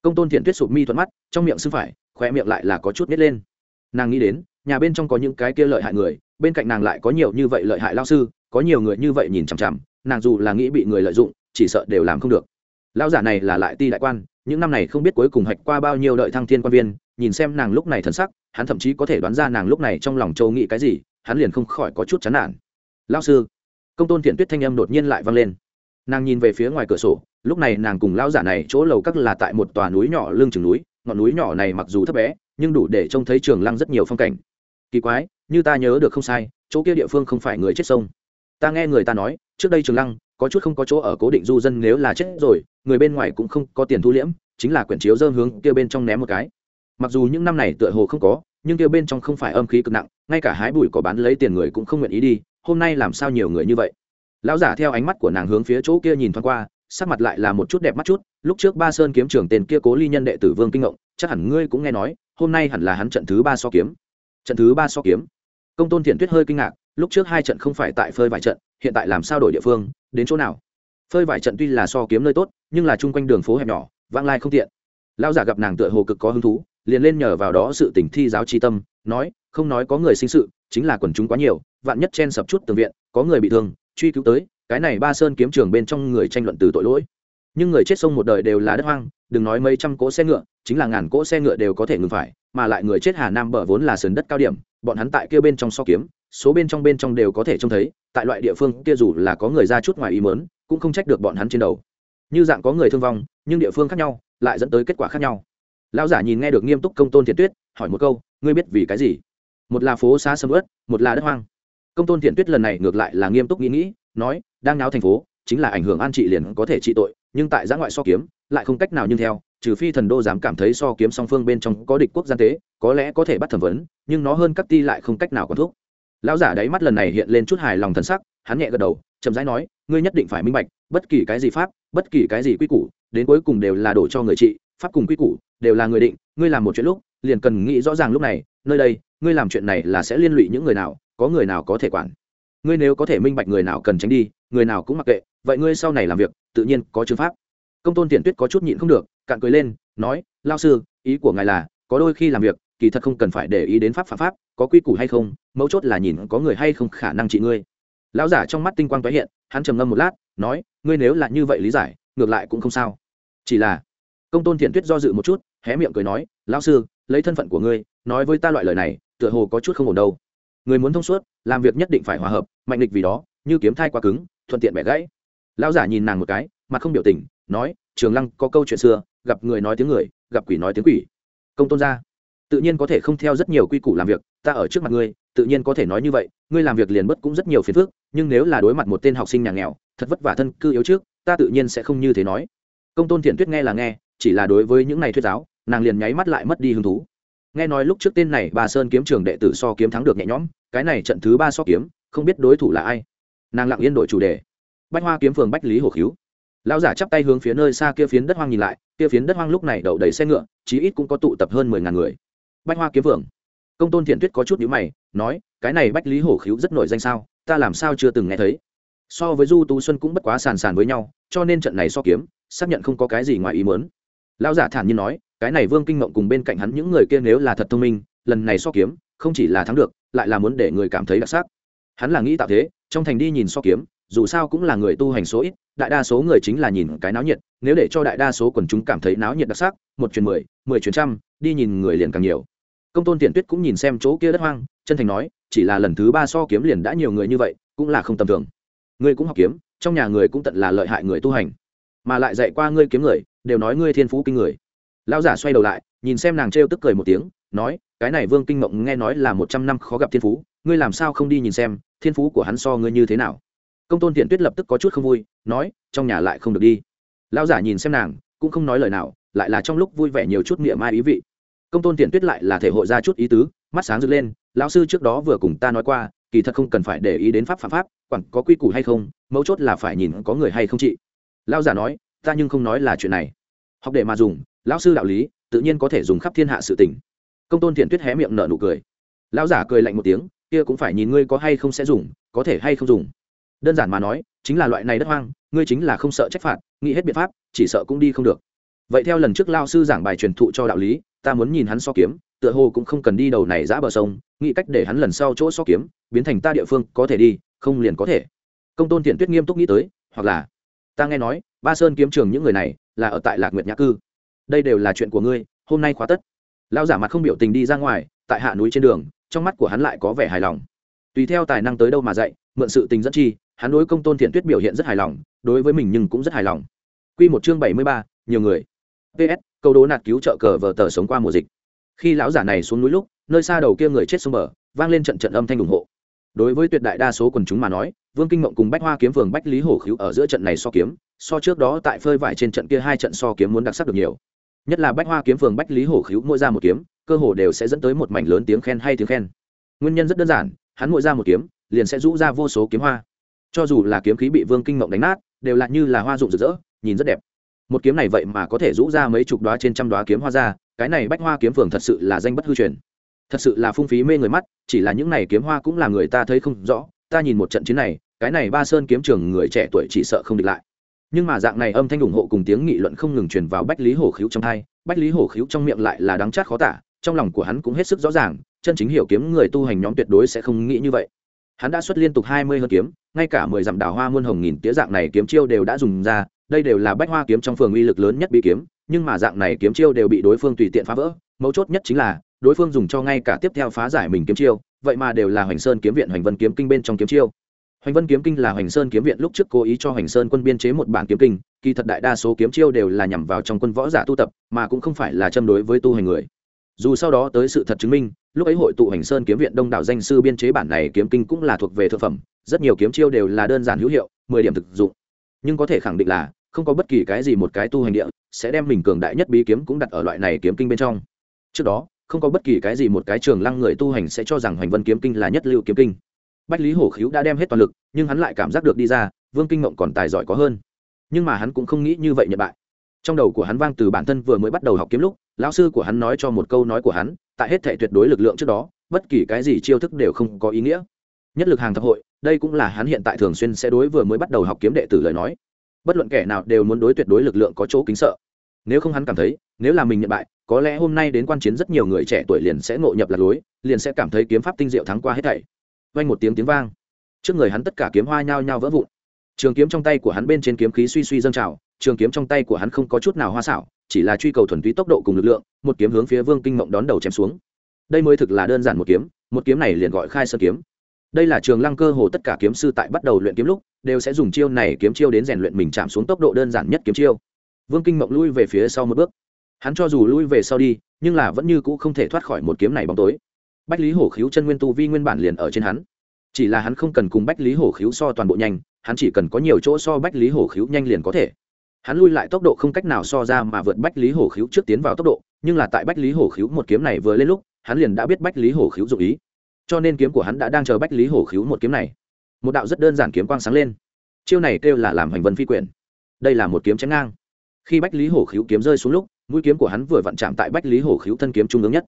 Công tôn thiện tuyết sụp mi thuận mắt trong miệng xưng phải khoe miệng lại là có chút nít lên. Nàng nghĩ đến nhà bên trong có những cái kia lợi hại người, bên cạnh nàng lại có nhiều như vậy lợi hại lao sư, có nhiều người như vậy nhìn chằm chằm, nàng dù là nghĩ bị người lợi dụng, chỉ sợ đều làm không được. Lão giả này là lại ti đại quan, những năm này không biết cuối cùng hạch qua bao nhiêu đợi thăng thiên quan viên, nhìn xem nàng lúc này thần sắc, hắn thậm chí có thể đoán ra nàng lúc này trong lòng châu nghĩ cái gì, hắn liền không khỏi có chút chán nản. Lao sư. Công tôn thiện tuyết thanh âm đột nhiên lại vang lên. Nàng nhìn về phía ngoài cửa sổ, lúc này nàng cùng lao giả này chỗ lầu các là tại một tòa núi nhỏ lưng chừng núi, ngọn núi nhỏ này mặc dù thấp bé, nhưng đủ để trông thấy trường lăng rất nhiều phong cảnh kỳ quái, như ta nhớ được không sai, chỗ kia địa phương không phải người chết sông. Ta nghe người ta nói, trước đây trường lăng, có chút không có chỗ ở cố định du dân nếu là chết rồi, người bên ngoài cũng không có tiền thu liễm, chính là quyển chiếu dơm hướng kia bên trong ném một cái. Mặc dù những năm này tựa hồ không có, nhưng kia bên trong không phải âm khí cực nặng, ngay cả hái bụi có bán lấy tiền người cũng không nguyện ý đi, hôm nay làm sao nhiều người như vậy? Lão giả theo ánh mắt của nàng hướng phía chỗ kia nhìn thoáng qua, sắc mặt lại là một chút đẹp mắt chút, lúc trước ba sơn kiếm trưởng tên kia cố ly nhân đệ tử vương kinh ngộng, chắc hẳn ngươi cũng nghe nói, hôm nay hẳn là hắn trận thứ ba so kiếm trận thứ ba so kiếm. Công tôn thiện tuyết hơi kinh ngạc, lúc trước hai trận không phải tại phơi vài trận, hiện tại làm sao đổi địa phương, đến chỗ nào? Phơi vài trận tuy là so kiếm nơi tốt, nhưng là chung quanh đường phố hẹp nhỏ vang lai không tiện. Lão giả gặp nàng tựa hồ cực có hứng thú, liền lên nhờ vào đó sự tỉnh thi giáo tri tâm, nói, không nói có người sinh sự, chính là quần chúng quá nhiều, vạn nhất chen sập chút tường viện, có người bị thương, truy cứu tới, cái này ba sơn kiếm trường bên trong người tranh luận từ tội lỗi. Nhưng người chết sông một đời đều là đất hoang, đừng nói mấy trăm cỗ xe ngựa, chính là ngàn cỗ xe ngựa đều có thể ngừng phải mà lại người chết hà nam bờ vốn là sườn đất cao điểm, bọn hắn tại kia bên trong so kiếm, số bên trong bên trong đều có thể trông thấy, tại loại địa phương kia dù là có người ra chút ngoài ý mớn cũng không trách được bọn hắn trên đầu. Như dạng có người thương vong, nhưng địa phương khác nhau, lại dẫn tới kết quả khác nhau. Lão giả nhìn nghe được nghiêm túc công tôn thiện tuyết, hỏi một câu, ngươi biết vì cái gì? Một là phố xa sầm ớt một là đất hoang. Công tôn thiện tuyết lần này ngược lại là nghiêm túc nghĩ nghĩ, nói, đang náo thành phố chính là ảnh hưởng an trị liền có thể trị tội, nhưng tại giã ngoại so kiếm, lại không cách nào nhưng theo, trừ phi thần đô dám cảm thấy so kiếm song phương bên trong có địch quốc gian tế, có lẽ có thể bắt thẩm vấn, nhưng nó hơn các ti lại không cách nào còn thuốc lão giả đáy mắt lần này hiện lên chút hài lòng thần sắc, hắn nhẹ gật đầu, chậm rãi nói, ngươi nhất định phải minh bạch, bất kỳ cái gì pháp, bất kỳ cái gì quy củ, đến cuối cùng đều là đổ cho người trị, pháp cùng quy củ đều là người định, ngươi làm một chuyện lúc, liền cần nghĩ rõ ràng lúc này, nơi đây, ngươi làm chuyện này là sẽ liên lụy những người nào, có người nào có thể quản ngươi nếu có thể minh bạch người nào cần tránh đi, người nào cũng mặc kệ, vậy ngươi sau này làm việc, tự nhiên có chứng pháp. Công tôn tiện tuyết có chút nhịn không được, cạn cười lên, nói lao sư, ý của ngài là, có đôi khi làm việc, kỳ thật không cần phải để ý đến pháp phạm pháp, có quy củ hay không, mấu chốt là nhìn có người hay không khả năng trị ngươi. Lão giả trong mắt tinh quang tái hiện, hắn trầm ngâm một lát, nói, ngươi nếu là như vậy lý giải, ngược lại cũng không sao. Chỉ là, công tôn thiện tuyết do dự một chút, hé miệng cười nói, lão sư, lấy thân phận của ngươi, nói với ta loại lời này, tựa hồ có chút không ổn đâu người muốn thông suốt, làm việc nhất định phải hòa hợp, mạnh địch vì đó, như kiếm thai quá cứng, thuận tiện bẻ gãy. Lão giả nhìn nàng một cái, mặt không biểu tình, nói, trường lăng, có câu chuyện xưa, gặp người nói tiếng người, gặp quỷ nói tiếng quỷ. Công tôn gia, tự nhiên có thể không theo rất nhiều quy củ làm việc, ta ở trước mặt ngươi, tự nhiên có thể nói như vậy, ngươi làm việc liền bất cũng rất nhiều phiền phức, nhưng nếu là đối mặt một tên học sinh nhà nghèo, thật vất vả thân cư yếu trước, ta tự nhiên sẽ không như thế nói. Công tôn thiện tuyết nghe là nghe, chỉ là đối với những này thuyết giáo, nàng liền nháy mắt lại mất đi hứng thú nghe nói lúc trước tên này bà sơn kiếm trường đệ tử so kiếm thắng được nhẹ nhõm, cái này trận thứ ba so kiếm, không biết đối thủ là ai. Nàng lặng yên đổi chủ đề. Bách hoa kiếm phường bách lý hồ khiếu lão giả chắp tay hướng phía nơi xa kia phiến đất hoang nhìn lại, kia phiến đất hoang lúc này đậu đầy xe ngựa, chí ít cũng có tụ tập hơn mười ngàn người. Bách hoa kiếm phường. Công tôn thiện tuyết có chút nhữ mày, nói, cái này bách lý hổ khiếu rất nổi danh sao, ta làm sao chưa từng nghe thấy. So với du tú xuân cũng bất quá sàn sàn với nhau, cho nên trận này so kiếm, xác nhận không có cái gì ngoài ý mớn lão giả thản nhiên nói cái này vương kinh mộng cùng bên cạnh hắn những người kia nếu là thật thông minh, lần này so kiếm, không chỉ là thắng được, lại là muốn để người cảm thấy đặc sắc. Hắn là nghĩ tạo thế, trong thành đi nhìn so kiếm, dù sao cũng là người tu hành số ít, đại đa số người chính là nhìn cái náo nhiệt, nếu để cho đại đa số quần chúng cảm thấy náo nhiệt đặc sắc, một chuyến mười mười chuyến trăm, đi nhìn người liền càng nhiều. Công tôn tiện tuyết cũng nhìn xem chỗ kia đất hoang, chân thành nói, chỉ là lần thứ ba so kiếm liền đã nhiều người như vậy, cũng là không tầm thường. Ngươi cũng học kiếm, trong nhà người cũng tận là lợi hại người tu hành, mà lại dạy qua ngươi kiếm người, đều nói ngươi thiên phú kinh người lão giả xoay đầu lại, nhìn xem nàng trêu tức cười một tiếng, nói, cái này vương kinh mộng nghe nói là một trăm năm khó gặp thiên phú, ngươi làm sao không đi nhìn xem, thiên phú của hắn so ngươi như thế nào? Công tôn tiện tuyết lập tức có chút không vui, nói, trong nhà lại không được đi. Lão giả nhìn xem nàng, cũng không nói lời nào, lại là trong lúc vui vẻ nhiều chút miệng mai ý vị. Công tôn tiện tuyết lại là thể hội ra chút ý tứ, mắt sáng rực lên, lão sư trước đó vừa cùng ta nói qua, kỳ thật không cần phải để ý đến pháp phạm pháp, quản có quy củ hay không, mấu chốt là phải nhìn có người hay không chị. Lão giả nói, ta nhưng không nói là chuyện này. Học để mà dùng lão sư đạo lý, tự nhiên có thể dùng khắp thiên hạ sự tình. Công tôn thiện tuyết hé miệng nở nụ cười. Lão giả cười lạnh một tiếng, kia cũng phải nhìn ngươi có hay không sẽ dùng, có thể hay không dùng. Đơn giản mà nói, chính là loại này đất hoang, ngươi chính là không sợ trách phạt, nghĩ hết biện pháp, chỉ sợ cũng đi không được. Vậy theo lần trước lao sư giảng bài truyền thụ cho đạo lý, ta muốn nhìn hắn so kiếm, tựa hồ cũng không cần đi đầu này giã bờ sông, nghĩ cách để hắn lần sau chỗ so kiếm, biến thành ta địa phương, có thể đi, không liền có thể. Công tôn thiện tuyết nghiêm túc nghĩ tới, hoặc là, ta nghe nói, ba sơn kiếm trường những người này là ở tại lạc nguyệt nhã cư đây đều là chuyện của ngươi, hôm nay khóa tất. Lao giả mặt không biểu tình đi ra ngoài, tại hạ núi trên đường, trong mắt của hắn lại có vẻ hài lòng. Tùy theo tài năng tới đâu mà dạy, mượn sự tình dẫn chi, hắn đối công tôn thiện tuyết biểu hiện rất hài lòng, đối với mình nhưng cũng rất hài lòng. Q một chương bảy mươi ba, nhiều người. Ps câu đố nạt cứu trợ cờ vờ tờ sống qua mùa dịch. Khi lão giả này xuống núi lúc, nơi xa đầu kia người chết sông bờ, vang lên trận trận âm thanh ủng hộ. Đối với tuyệt đại đa số quần chúng mà nói, vương kinh mộng cùng bách hoa kiếm phường bách lý hổ khíu ở giữa trận này so kiếm, so trước đó tại phơi vải trên trận kia hai trận so kiếm muốn đặc sắc được nhiều nhất là bách hoa kiếm phường bách lý hổ khíu mỗi ra một kiếm, cơ hồ đều sẽ dẫn tới một mảnh lớn tiếng khen hay tiếng khen. Nguyên nhân rất đơn giản, hắn mỗi ra một kiếm, liền sẽ rũ ra vô số kiếm hoa. Cho dù là kiếm khí bị vương kinh mộng đánh nát, đều là như là hoa rụng rực rỡ, nhìn rất đẹp. Một kiếm này vậy mà có thể rũ ra mấy chục đoá trên trăm đoá kiếm hoa ra, cái này bách hoa kiếm phường thật sự là danh bất hư truyền. Thật sự là phung phí mê người mắt, chỉ là những này kiếm hoa cũng là người ta thấy không rõ, ta nhìn một trận chiến này, cái này ba sơn kiếm trường người trẻ tuổi chỉ sợ không địch lại nhưng mà dạng này âm thanh ủng hộ cùng tiếng nghị luận không ngừng truyền vào bách lý hổ khiếu trong hai bách lý hổ khiếu trong miệng lại là đáng chát khó tả, trong lòng của hắn cũng hết sức rõ ràng, chân chính hiểu kiếm người tu hành nhóm tuyệt đối sẽ không nghĩ như vậy. Hắn đã xuất liên tục hai mươi hơn kiếm, ngay cả mười dặm đào hoa muôn hồng nghìn tía dạng này kiếm chiêu đều đã dùng ra, đây đều là bách hoa kiếm trong phường uy lực lớn nhất bị kiếm, nhưng mà dạng này kiếm chiêu đều bị đối phương tùy tiện phá vỡ, mấu chốt nhất chính là, đối phương dùng cho ngay cả tiếp theo phá giải mình kiếm chiêu, vậy mà đều là hoành sơn kiếm viện hoành vân kiếm kinh bên trong kiếm chiêu hoành vân kiếm kinh là hoành sơn kiếm viện lúc trước cố ý cho hoành sơn quân biên chế một bản kiếm kinh, kỳ thật đại đa số kiếm chiêu đều là nhằm vào trong quân võ giả tu tập, mà cũng không phải là châm đối với tu hành người. Dù sau đó tới sự thật chứng minh, lúc ấy hội tụ Hoành sơn kiếm viện đông đảo danh sư biên chế bản này kiếm kinh cũng là thuộc về thượng phẩm, rất nhiều kiếm chiêu đều là đơn giản hữu hiệu, mười điểm thực dụng. Nhưng có thể khẳng định là, không có bất kỳ cái gì một cái tu hành địa sẽ đem mình cường đại nhất bí kiếm cũng đặt ở loại này kiếm kinh bên trong. Trước đó, không có bất kỳ cái gì một cái trường lăng người tu hành sẽ cho rằng hoành vân kiếm kinh là nhất lưu kiếm kinh bách lý hổ khíu đã đem hết toàn lực, nhưng hắn lại cảm giác được đi ra, vương kinh mộng còn tài giỏi có hơn. Nhưng mà hắn cũng không nghĩ như vậy nhận bại. Trong đầu của hắn vang từ bản thân vừa mới bắt đầu học kiếm lúc, lão sư của hắn nói cho một câu nói của hắn, tại hết thể tuyệt đối lực lượng trước đó, bất kỳ cái gì chiêu thức đều không có ý nghĩa. Nhất lực hàng thập hội, đây cũng là hắn hiện tại thường xuyên sẽ đối vừa mới bắt đầu học kiếm đệ tử lời nói. Bất luận kẻ nào đều muốn đối tuyệt đối lực lượng có chỗ kính sợ. Nếu không hắn cảm thấy, nếu là mình nhận bại, có lẽ hôm nay đến quan chiến rất nhiều người trẻ tuổi liền sẽ ngộ nhập lạc lối, liền sẽ cảm thấy kiếm pháp tinh diệu thắng qua hết thảy vang một tiếng tiếng vang. Trước người hắn tất cả kiếm hoa nhao nhao vỡ vụn. Trường kiếm trong tay của hắn bên trên kiếm khí suy suy dâng trào, trường kiếm trong tay của hắn không có chút nào hoa xảo, chỉ là truy cầu thuần túy tốc độ cùng lực lượng, một kiếm hướng phía vương kinh mộng đón đầu chém xuống. Đây mới thực là đơn giản một kiếm một kiếm này liền gọi khai sơn kiếm. Đây là trường lăng cơ hồ tất cả kiếm sư tại bắt đầu luyện kiếm lúc, đều sẽ dùng chiêu này kiếm chiêu đến rèn luyện mình chạm xuống tốc độ đơn giản nhất kiếm chiêu. Vương kinh mộng lui về phía sau một bước. Hắn cho dù lui về sau đi, nhưng là vẫn như cũ không thể thoát khỏi một kiếm này bóng tối bách lý hổ khiếu chân nguyên tu vi nguyên bản liền ở trên hắn. Chỉ là hắn không cần cùng bách lý hổ khiếu so toàn bộ nhanh, hắn chỉ cần có nhiều chỗ so bách lý hổ khiếu nhanh liền có thể. Hắn lui lại tốc độ không cách nào so ra mà vượt bách lý hổ khiếu trước tiến vào tốc độ, nhưng là tại bách lý hổ khiếu một kiếm này vừa lên lúc, hắn liền đã biết bách lý hổ khiếu dụ ý. Cho nên kiếm của hắn đã đang chờ bách lý hổ khiếu một kiếm này. Một đạo rất đơn giản kiếm quang sáng lên. Chiêu này kêu là làm hành vân phi quyển. Đây là một kiếm chém ngang. Khi bách lý hổ khiếu kiếm rơi xuống lúc, mũi kiếm của hắn vừa vặn chạm tại bách lý hổ khiếu thân kiếm trung ương nhất.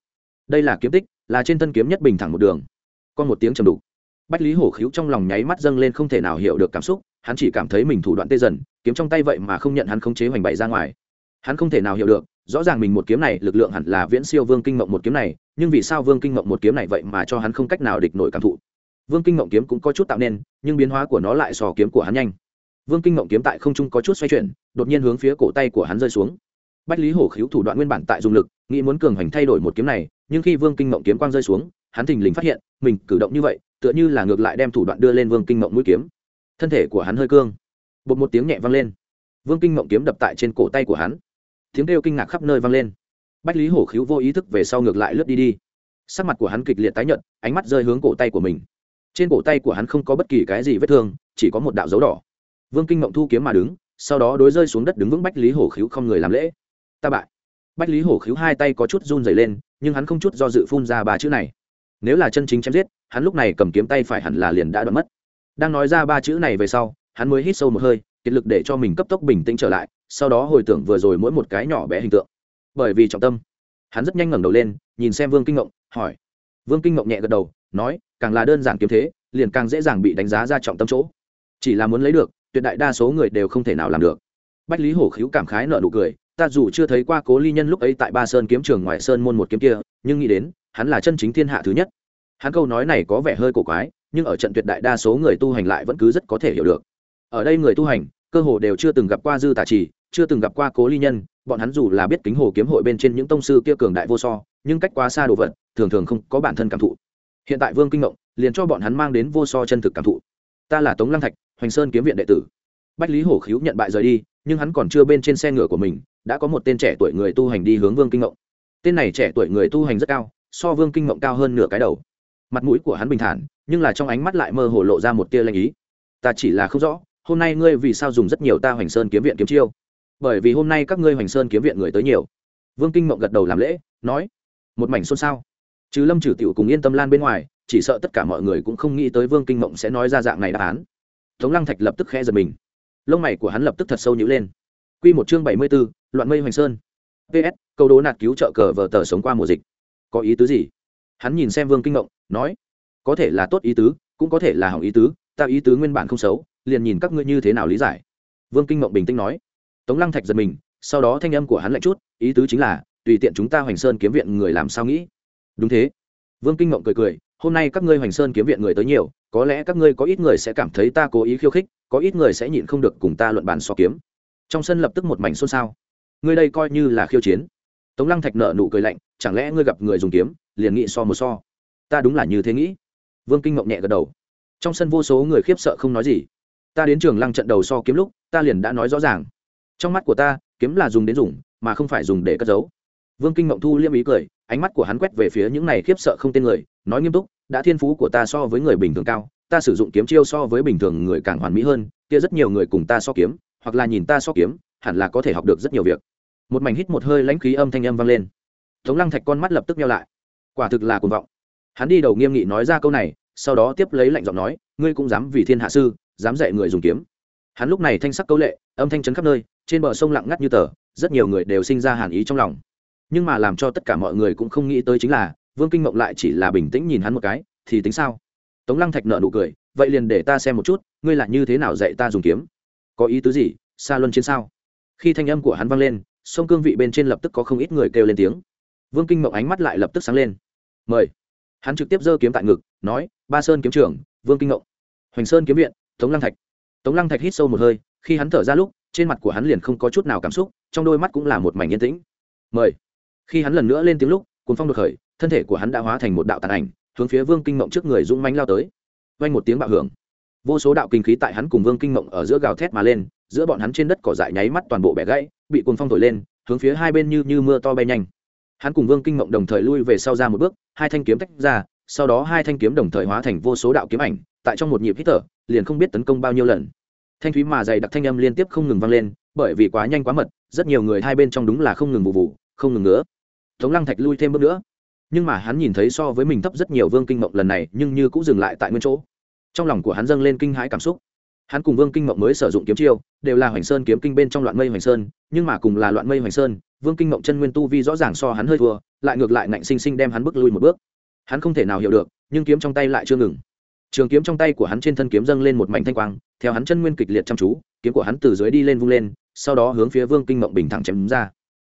Đây là kiếm tích là trên thân kiếm nhất bình thẳng một đường. Con một tiếng trầm đục. Bách lý hổ khíu trong lòng nháy mắt dâng lên không thể nào hiểu được cảm xúc, hắn chỉ cảm thấy mình thủ đoạn tê dần, kiếm trong tay vậy mà không nhận hắn khống chế hoành bày ra ngoài. Hắn không thể nào hiểu được, rõ ràng mình một kiếm này lực lượng hẳn là viễn siêu vương kinh mộng một kiếm này, nhưng vì sao vương kinh mộng một kiếm này vậy mà cho hắn không cách nào địch nổi cảm thụ? Vương kinh mộng kiếm cũng có chút tạo nên, nhưng biến hóa của nó lại sò kiếm của hắn nhanh. Vương kinh mộng kiếm tại không trung có chút xoay chuyển, đột nhiên hướng phía cổ tay của hắn rơi xuống. Bách lý hổ khíu thủ đoạn nguyên bản tại dùng lực, nghĩ muốn cường hành thay đổi một kiếm này nhưng khi vương kinh mộng kiếm quang rơi xuống, hắn thình lình phát hiện, mình cử động như vậy, tựa như là ngược lại đem thủ đoạn đưa lên vương kinh mộng mũi kiếm. Thân thể của hắn hơi cương. Bột một tiếng nhẹ vang lên. Vương kinh mộng kiếm đập tại trên cổ tay của hắn. Tiếng kêu kinh ngạc khắp nơi vang lên. Bách lý hổ khiếu vô ý thức về sau ngược lại lướt đi đi. Sắc mặt của hắn kịch liệt tái nhợt, ánh mắt rơi hướng cổ tay của mình. Trên cổ tay của hắn không có bất kỳ cái gì vết thương, chỉ có một đạo dấu đỏ. Vương kinh mộng thu kiếm mà đứng, sau đó đối rơi xuống đất đứng vững bách lý hổ khiếu không người làm lễ. Ta bại bách lý hổ khiếu hai tay có chút run dày lên, nhưng hắn không chút do dự phun ra ba chữ này. Nếu là chân chính chém giết, hắn lúc này cầm kiếm tay phải hẳn là liền đã đoạn mất. Đang nói ra ba chữ này về sau, hắn mới hít sâu một hơi, kiệt lực để cho mình cấp tốc bình tĩnh trở lại, sau đó hồi tưởng vừa rồi mỗi một cái nhỏ bé hình tượng. Bởi vì trọng tâm, hắn rất nhanh ngẩng đầu lên, nhìn xem vương kinh ngộng, hỏi. Vương kinh ngộng nhẹ gật đầu, nói, càng là đơn giản kiếm thế, liền càng dễ dàng bị đánh giá ra trọng tâm chỗ. Chỉ là muốn lấy được, tuyệt đại đa số người đều không thể nào làm được. Bách lý hổ Khíu cảm khái nợ nụ cười ta dù chưa thấy qua cố ly nhân lúc ấy tại ba sơn kiếm trường ngoài sơn môn một kiếm kia, nhưng nghĩ đến, hắn là chân chính thiên hạ thứ nhất. Hắn câu nói này có vẻ hơi cổ quái, nhưng ở trận tuyệt đại đa số người tu hành lại vẫn cứ rất có thể hiểu được. Ở đây người tu hành, cơ hồ đều chưa từng gặp qua dư tả trì, chưa từng gặp qua cố ly nhân, bọn hắn dù là biết kính hồ kiếm hội bên trên những tông sư kia cường đại vô so, nhưng cách quá xa đồ vật, thường thường không có bản thân cảm thụ. Hiện tại vương kinh ngộng liền cho bọn hắn mang đến vô so chân thực cảm thụ. Ta là tống lăng thạch, hoành sơn kiếm viện đệ tử. Bách lý hổ khiếu nhận bại rời đi nhưng hắn còn chưa bên trên xe ngựa của mình, đã có một tên trẻ tuổi người tu hành đi hướng vương kinh ngộng. Tên này trẻ tuổi người tu hành rất cao, so vương kinh ngộng cao hơn nửa cái đầu. Mặt mũi của hắn bình thản, nhưng là trong ánh mắt lại mơ hồ lộ ra một tia lanh ý. Ta chỉ là không rõ, hôm nay ngươi vì sao dùng rất nhiều ta hoành sơn kiếm viện kiếm chiêu? Bởi vì hôm nay các ngươi hoành sơn kiếm viện người tới nhiều. Vương kinh mộng gật đầu làm lễ, nói, một mảnh xôn xao. Chứ lâm trừ tiểu cùng yên tâm lan bên ngoài, chỉ sợ tất cả mọi người cũng không nghĩ tới vương kinh mộng sẽ nói ra dạng này đáp án. Tống lăng thạch lập tức khẽ giật mình lông mày của hắn lập tức thật sâu nhữ lên. Q một chương bảy mươi b ố loạn mây hoành sơn. Ps câu đố nạt cứu trợ cờ vờ tờ sống qua mùa dịch. Có ý tứ gì? Hắn nhìn xem vương kinh mộng nói, có thể là tốt ý tứ, cũng có thể là hỏng ý tứ, ta ý tứ nguyên bản không xấu, liền nhìn các ngươi như thế nào lý giải. Vương kinh mộng bình tĩnh nói. Tống lăng thạch giật mình, sau đó thanh âm của hắn lạnh chút, ý tứ chính là, tùy tiện chúng ta hoành sơn kiếm viện người làm sao nghĩ. Đúng thế. Vương kinh mộng cười cười hôm nay các ngươi hoành sơn kiếm viện người tới nhiều, có lẽ các ngươi có ít người sẽ cảm thấy ta cố ý khiêu khích, có ít người sẽ nhịn không được cùng ta luận bàn so kiếm. Trong sân lập tức một mảnh xôn xao. Ngươi đây coi như là khiêu chiến. Tống lăng thạch nợ nụ cười lạnh, chẳng lẽ ngươi gặp người dùng kiếm, liền nghị so một so? Ta đúng là như thế nghĩ. Vương kinh mộng nhẹ gật đầu. Trong sân vô số người khiếp sợ không nói gì. Ta đến trường lăng trận đầu so kiếm lúc, ta liền đã nói rõ ràng. Trong mắt của ta, kiếm là dùng đến dùng, mà không phải dùng để cất giấu. Vương kinh mộng thu liêm ý cười, ánh mắt của hắn quét về phía những này khiếp sợ không tên người, nói nghiêm túc đã thiên phú của ta so với người bình thường cao, ta sử dụng kiếm chiêu so với bình thường người càng hoàn mỹ hơn, kia rất nhiều người cùng ta so kiếm, hoặc là nhìn ta so kiếm, hẳn là có thể học được rất nhiều việc. Một mảnh hít một hơi lãnh khí âm thanh âm vang lên. Tống lăng thạch con mắt lập tức nhau lại. Quả thực là cuồng vọng. Hắn đi đầu nghiêm nghị nói ra câu này, sau đó tiếp lấy lạnh giọng nói, ngươi cũng dám vì thiên hạ sư, dám dạy người dùng kiếm. Hắn lúc này thanh sắc câu lệ, âm thanh trấn khắp nơi, trên bờ sông lặng ngắt như tờ, rất nhiều người đều sinh ra hàn ý trong lòng. Nhưng mà làm cho tất cả mọi người cũng không nghĩ tới chính là vương kinh mộng lại chỉ là bình tĩnh nhìn hắn một cái, thì tính sao? Tống lăng thạch nợ nụ cười, vậy liền để ta xem một chút, ngươi là như thế nào dạy ta dùng kiếm? Có ý tứ gì? Xa luân chiến sao? Khi thanh âm của hắn vang lên, sông cương vị bên trên lập tức có không ít người kêu lên tiếng. Vương kinh mộng ánh mắt lại lập tức sáng lên. Mời. Hắn trực tiếp giơ kiếm tại ngực, nói, ba sơn kiếm trưởng, vương kinh mộng. Hoành sơn kiếm viện, tống lăng thạch. Tống lăng thạch hít sâu một hơi, khi hắn thở ra lúc, trên mặt của hắn liền không có chút nào cảm xúc, trong đôi mắt cũng là một mảnh yên tĩnh. Mời. Khi hắn lần nữa lên tiếng lúc cuốn phong được khởi thân thể của hắn đã hóa thành một đạo tàn ảnh, hướng phía vương kinh mộng trước người dũng mánh lao tới. Vang một tiếng bạo hưởng. Vô số đạo kinh khí tại hắn cùng vương kinh mộng ở giữa gào thét mà lên, giữa bọn hắn trên đất cỏ dại nháy mắt toàn bộ bẻ gãy, bị cuồng phong thổi lên, hướng phía hai bên như như mưa to bay nhanh. Hắn cùng vương kinh mộng đồng thời lui về sau ra một bước, hai thanh kiếm tách ra, sau đó hai thanh kiếm đồng thời hóa thành vô số đạo kiếm ảnh, tại trong một nhịp hít thở, liền không biết tấn công bao nhiêu lần. Thanh thúy mà dày đặc thanh âm liên tiếp không ngừng vang lên, bởi vì quá nhanh quá mật, rất nhiều người hai bên trong đúng là không ngừng vụ vụ, không ngừng nữa tống lăng thạch lui thêm bước nữa nhưng mà hắn nhìn thấy so với mình thấp rất nhiều vương kinh mộng lần này, nhưng như cũng dừng lại tại nguyên chỗ. Trong lòng của hắn dâng lên kinh hãi cảm xúc. Hắn cùng vương kinh mộng mới sử dụng kiếm chiêu, đều là hoành sơn kiếm kinh bên trong loạn mây hoành sơn, nhưng mà cùng là loạn mây hoành sơn, vương kinh mộng chân nguyên tu vi rõ ràng so hắn hơi thua, lại ngược lại ngạnh sinh sinh đem hắn bước lui một bước. Hắn không thể nào hiểu được, nhưng kiếm trong tay lại chưa ngừng. Trường kiếm trong tay của hắn trên thân kiếm dâng lên một mảnh thanh quang, theo hắn chân nguyên kịch liệt chăm chú, kiếm của hắn từ dưới đi lên vung lên, sau đó hướng phía vương kinh mộng bình thẳng chém ra.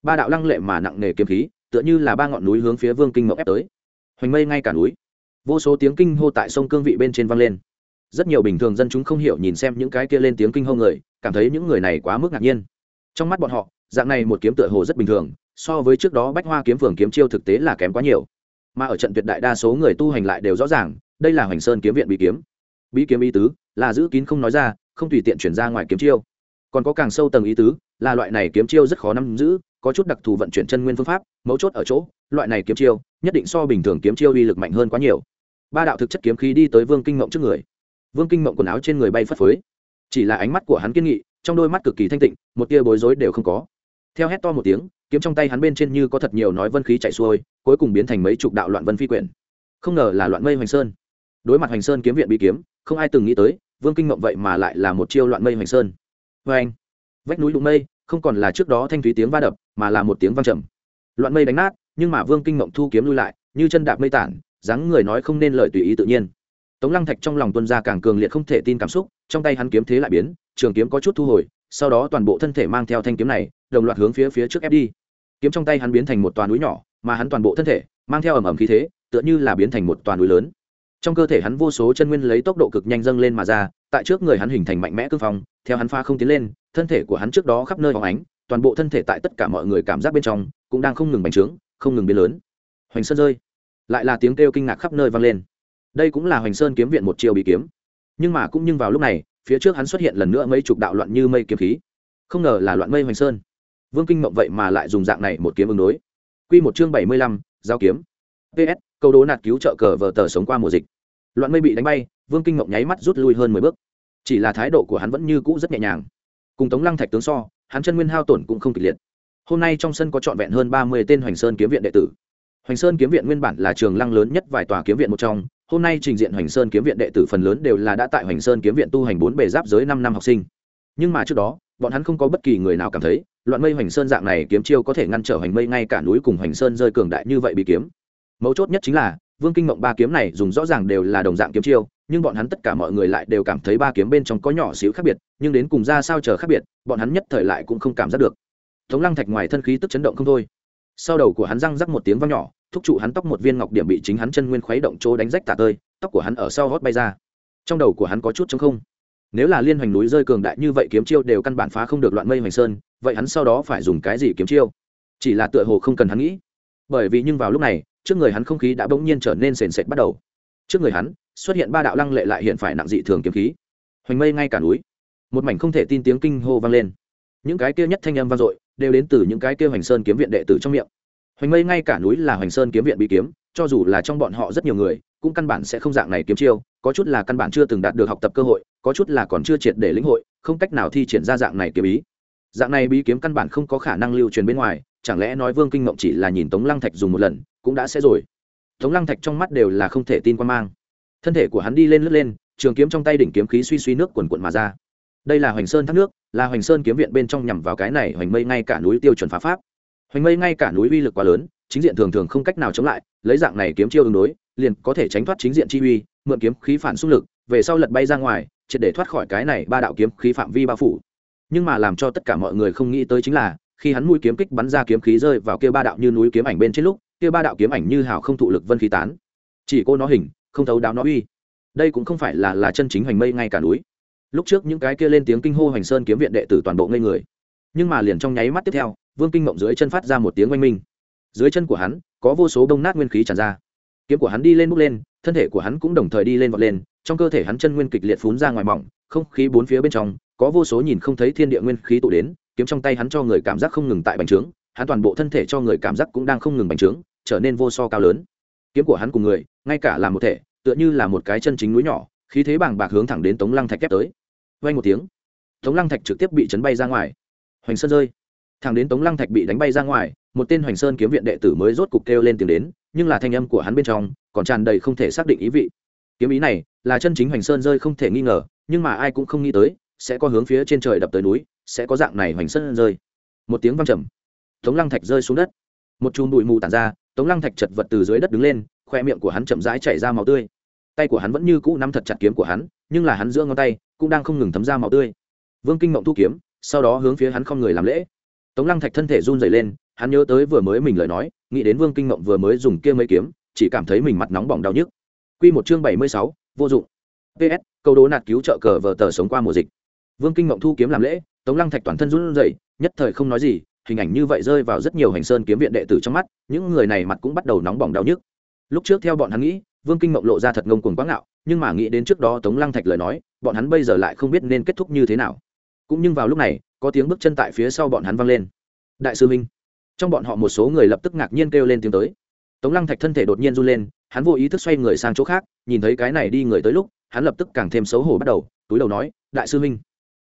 Ba đạo lăng lệ mà nặng nề kiếm khí tựa như là ba ngọn núi hướng phía vương kinh mộng ép tới. Hoành mây ngay cả núi. Vô số tiếng kinh hô tại sông cương vị bên trên vang lên. Rất nhiều bình thường dân chúng không hiểu nhìn xem những cái kia lên tiếng kinh hô người, cảm thấy những người này quá mức ngạc nhiên. Trong mắt bọn họ, dạng này một kiếm tựa hồ rất bình thường, so với trước đó bách hoa kiếm phường kiếm chiêu thực tế là kém quá nhiều. Mà ở trận tuyệt đại đa số người tu hành lại đều rõ ràng, đây là hoành sơn kiếm viện bí kiếm. Bí kiếm ý tứ là giữ kín không nói ra, không tùy tiện chuyển ra ngoài kiếm chiêu. Còn có càng sâu tầng ý tứ là loại này kiếm chiêu rất khó nắm giữ có chút đặc thù vận chuyển chân nguyên phương pháp, mấu chốt ở chỗ, loại này kiếm chiêu, nhất định so bình thường kiếm chiêu uy lực mạnh hơn quá nhiều. Ba đạo thực chất kiếm khí đi tới vương kinh mộng trước người. Vương kinh mộng quần áo trên người bay phất phới. Chỉ là ánh mắt của hắn kiên nghị, trong đôi mắt cực kỳ thanh tịnh, một tia bối rối đều không có. Theo hét to một tiếng, kiếm trong tay hắn bên trên như có thật nhiều nói vân khí chạy xuôi, cuối cùng biến thành mấy chục đạo loạn vân phi quyển. Không ngờ là loạn mây hoành sơn. Đối mặt hoành sơn kiếm viện bị kiếm, không ai từng nghĩ tới, vương kinh mộng vậy mà lại là một chiêu loạn mây hoành sơn. Vê anh vách núi đụng mây không còn là trước đó thanh thúy tiếng va đập, mà là một tiếng vang trầm. Loạn mây đánh nát, nhưng mà vương kinh mộng thu kiếm lui lại, như chân đạp mây tản, dáng người nói không nên lời tùy ý tự nhiên. Tống lăng thạch trong lòng tuân ra càng cường liệt không thể tin cảm xúc, trong tay hắn kiếm thế lại biến, trường kiếm có chút thu hồi, sau đó toàn bộ thân thể mang theo thanh kiếm này, đồng loạt hướng phía phía trước ép đi. Kiếm trong tay hắn biến thành một toàn núi nhỏ, mà hắn toàn bộ thân thể mang theo ẩm ẩm khí thế, tựa như là biến thành một toàn núi lớn. Trong cơ thể hắn vô số chân nguyên lấy tốc độ cực nhanh dâng lên mà ra tại trước người hắn hình thành mạnh mẽ cương phong, theo hắn pha không tiến lên, thân thể của hắn trước đó khắp nơi phóng ánh, toàn bộ thân thể tại tất cả mọi người cảm giác bên trong cũng đang không ngừng bành trướng, không ngừng biến lớn. Hoành sơn rơi. Lại là tiếng kêu kinh ngạc khắp nơi vang lên. Đây cũng là hoành sơn kiếm viện một chiều bị kiếm. Nhưng mà cũng nhưng vào lúc này, phía trước hắn xuất hiện lần nữa mấy chục đạo loạn như mây kiếm khí. Không ngờ là loạn mây hoành sơn. Vương kinh mộng vậy mà lại dùng dạng này một kiếm ứng đối. Q một chương bảy mươi lăm, giao kiếm. Ps câu đố nạt cứu trợ cờ vờ tờ sống qua mùa dịch loạn mây bị đánh bay, vương kinh mộng nháy mắt rút lui hơn mười bước. Chỉ là thái độ của hắn vẫn như cũ rất nhẹ nhàng. Cùng tống lăng thạch tướng so, hắn chân nguyên hao tổn cũng không kịch liệt. Hôm nay trong sân có trọn vẹn hơn ba mươi tên hoành sơn kiếm viện đệ tử. Hoành sơn kiếm viện nguyên bản là trường lăng lớn nhất vài tòa kiếm viện một trong, hôm nay trình diện hoành sơn kiếm viện đệ tử phần lớn đều là đã tại hoành sơn kiếm viện tu hành bốn bề giáp giới năm năm học sinh. Nhưng mà trước đó, bọn hắn không có bất kỳ người nào cảm thấy, loạn mây hoành sơn dạng này kiếm chiêu có thể ngăn trở hoành mây ngay cả núi cùng hoành sơn rơi cường đại như vậy bị kiếm. Mấu chốt nhất chính là vương kinh mộng ba kiếm này dùng rõ ràng đều là đồng dạng kiếm chiêu, nhưng bọn hắn tất cả mọi người lại đều cảm thấy ba kiếm bên trong có nhỏ xíu khác biệt, nhưng đến cùng ra sao chờ khác biệt, bọn hắn nhất thời lại cũng không cảm giác được. Tống lăng thạch ngoài thân khí tức chấn động không thôi. Sau đầu của hắn răng rắc một tiếng vang nhỏ, thúc trụ hắn tóc một viên ngọc điểm bị chính hắn chân nguyên khuấy động chỗ đánh rách tả tơi, tóc của hắn ở sau hót bay ra. Trong đầu của hắn có chút chống không. Nếu là liên hoành núi rơi cường đại như vậy kiếm chiêu đều căn bản phá không được loạn mây hoành sơn, vậy hắn sau đó phải dùng cái gì kiếm chiêu? Chỉ là tựa hồ không cần hắn nghĩ. Bởi vì nhưng vào lúc này trước người hắn không khí đã bỗng nhiên trở nên sền sệt bắt đầu. Trước người hắn, xuất hiện ba đạo lăng lệ lại hiện phải nặng dị thường kiếm khí. Hoành mây ngay cả núi. Một mảnh không thể tin tiếng kinh hô vang lên. Những cái kia nhất thanh âm vang dội, đều đến từ những cái kia hoành sơn kiếm viện đệ tử trong miệng. Hoành mây ngay cả núi là hoành sơn kiếm viện bị kiếm, cho dù là trong bọn họ rất nhiều người, cũng căn bản sẽ không dạng này kiếm chiêu, có chút là căn bản chưa từng đạt được học tập cơ hội, có chút là còn chưa triệt để lĩnh hội, không cách nào thi triển ra dạng này kiếm ý. Dạng này bí kiếm căn bản không có khả năng lưu truyền bên ngoài, chẳng lẽ nói vương kinh ngộng chỉ là nhìn tống lăng thạch dùng một lần cũng đã sẽ rồi. Tống lăng thạch trong mắt đều là không thể tin quan mang. Thân thể của hắn đi lên lướt lên, trường kiếm trong tay đỉnh kiếm khí suy suy nước quần quận mà ra. Đây là hoành sơn thác nước, là hoành sơn kiếm viện bên trong nhằm vào cái này hoành mây ngay cả núi tiêu chuẩn phá pháp. Hoành mây ngay cả núi uy lực quá lớn, chính diện thường thường không cách nào chống lại, lấy dạng này kiếm chiêu ứng đối, liền có thể tránh thoát chính diện chi uy, mượn kiếm khí phản xung lực, về sau lật bay ra ngoài, triệt để thoát khỏi cái này ba đạo kiếm khí phạm vi bao phủ. Nhưng mà làm cho tất cả mọi người không nghĩ tới chính là, khi hắn mũi kiếm kích bắn ra kiếm khí rơi vào kia ba đạo như núi kiếm ảnh bên trên lúc kia ba đạo kiếm ảnh như hào không thụ lực vân khí tán. Chỉ cô nó hình, không thấu đáo nó uy. Đây cũng không phải là là chân chính hoành mây ngay cả núi. Lúc trước những cái kia lên tiếng kinh hô hoành sơn kiếm viện đệ tử toàn bộ ngây người. Nhưng mà liền trong nháy mắt tiếp theo, vương kinh mộng dưới chân phát ra một tiếng oanh minh. Dưới chân của hắn, có vô số bông nát nguyên khí tràn ra. Kiếm của hắn đi lên bút lên, thân thể của hắn cũng đồng thời đi lên vọt lên, trong cơ thể hắn chân nguyên kịch liệt phún ra ngoài mỏng, không khí bốn phía bên trong, có vô số nhìn không thấy thiên địa nguyên khí tụ đến, kiếm trong tay hắn cho người cảm giác không ngừng tại bành trướng hắn toàn bộ thân thể cho người cảm giác cũng đang không ngừng bành trướng, trở nên vô so cao lớn. Kiếm của hắn cùng người, ngay cả là một thể, tựa như là một cái chân chính núi nhỏ, khí thế bàng bạc hướng thẳng đến tống lăng thạch kép tới. Vay một tiếng, tống lăng thạch trực tiếp bị chấn bay ra ngoài. Hoành sơn rơi. Thẳng đến tống lăng thạch bị đánh bay ra ngoài, một tên hoành sơn kiếm viện đệ tử mới rốt cục kêu lên tiếng đến, nhưng là thanh âm của hắn bên trong còn tràn đầy không thể xác định ý vị. Kiếm ý này là chân chính hoành sơn rơi không thể nghi ngờ, nhưng mà ai cũng không nghĩ tới, sẽ có hướng phía trên trời đập tới núi, sẽ có dạng này hoành sơn rơi. Một tiếng văng trầm tống lăng thạch rơi xuống đất. Một chùm bụi mù tàn ra, tống lăng thạch chật vật từ dưới đất đứng lên, khoe miệng của hắn chậm rãi chảy ra màu tươi. Tay của hắn vẫn như cũ nắm thật chặt kiếm của hắn, nhưng là hắn giữa ngón tay cũng đang không ngừng thấm ra màu tươi. Vương kinh mộng thu kiếm, sau đó hướng phía hắn không người làm lễ. Tống lăng thạch thân thể run dày lên, hắn nhớ tới vừa mới mình lời nói, nghĩ đến vương kinh mộng vừa mới dùng kia mấy kiếm, chỉ cảm thấy mình mặt nóng bỏng đau nhức. Q một chương bảy mươi sáu, vô dụng. Ps câu đố nạt cứu trợ cờ vờ tờ sống qua mùa dịch. Vương kinh mộng thu kiếm làm lễ, tống lăng thạch toàn thân run rẩy, nhất thời không nói gì hình ảnh như vậy rơi vào rất nhiều hành sơn kiếm viện đệ tử trong mắt, những người này mặt cũng bắt đầu nóng bỏng đau nhức. Lúc trước theo bọn hắn nghĩ, vương kinh mộng lộ ra thật ngông cuồng quáng ngạo, nhưng mà nghĩ đến trước đó tống lăng thạch lời nói, bọn hắn bây giờ lại không biết nên kết thúc như thế nào. Cũng nhưng vào lúc này, có tiếng bước chân tại phía sau bọn hắn vang lên. Đại sư minh trong bọn họ một số người lập tức ngạc nhiên kêu lên tiếng tới. Tống lăng thạch thân thể đột nhiên run lên, hắn vô ý thức xoay người sang chỗ khác, nhìn thấy cái này đi người tới lúc, hắn lập tức càng thêm xấu hổ bắt đầu, túi đầu nói, đại sư minh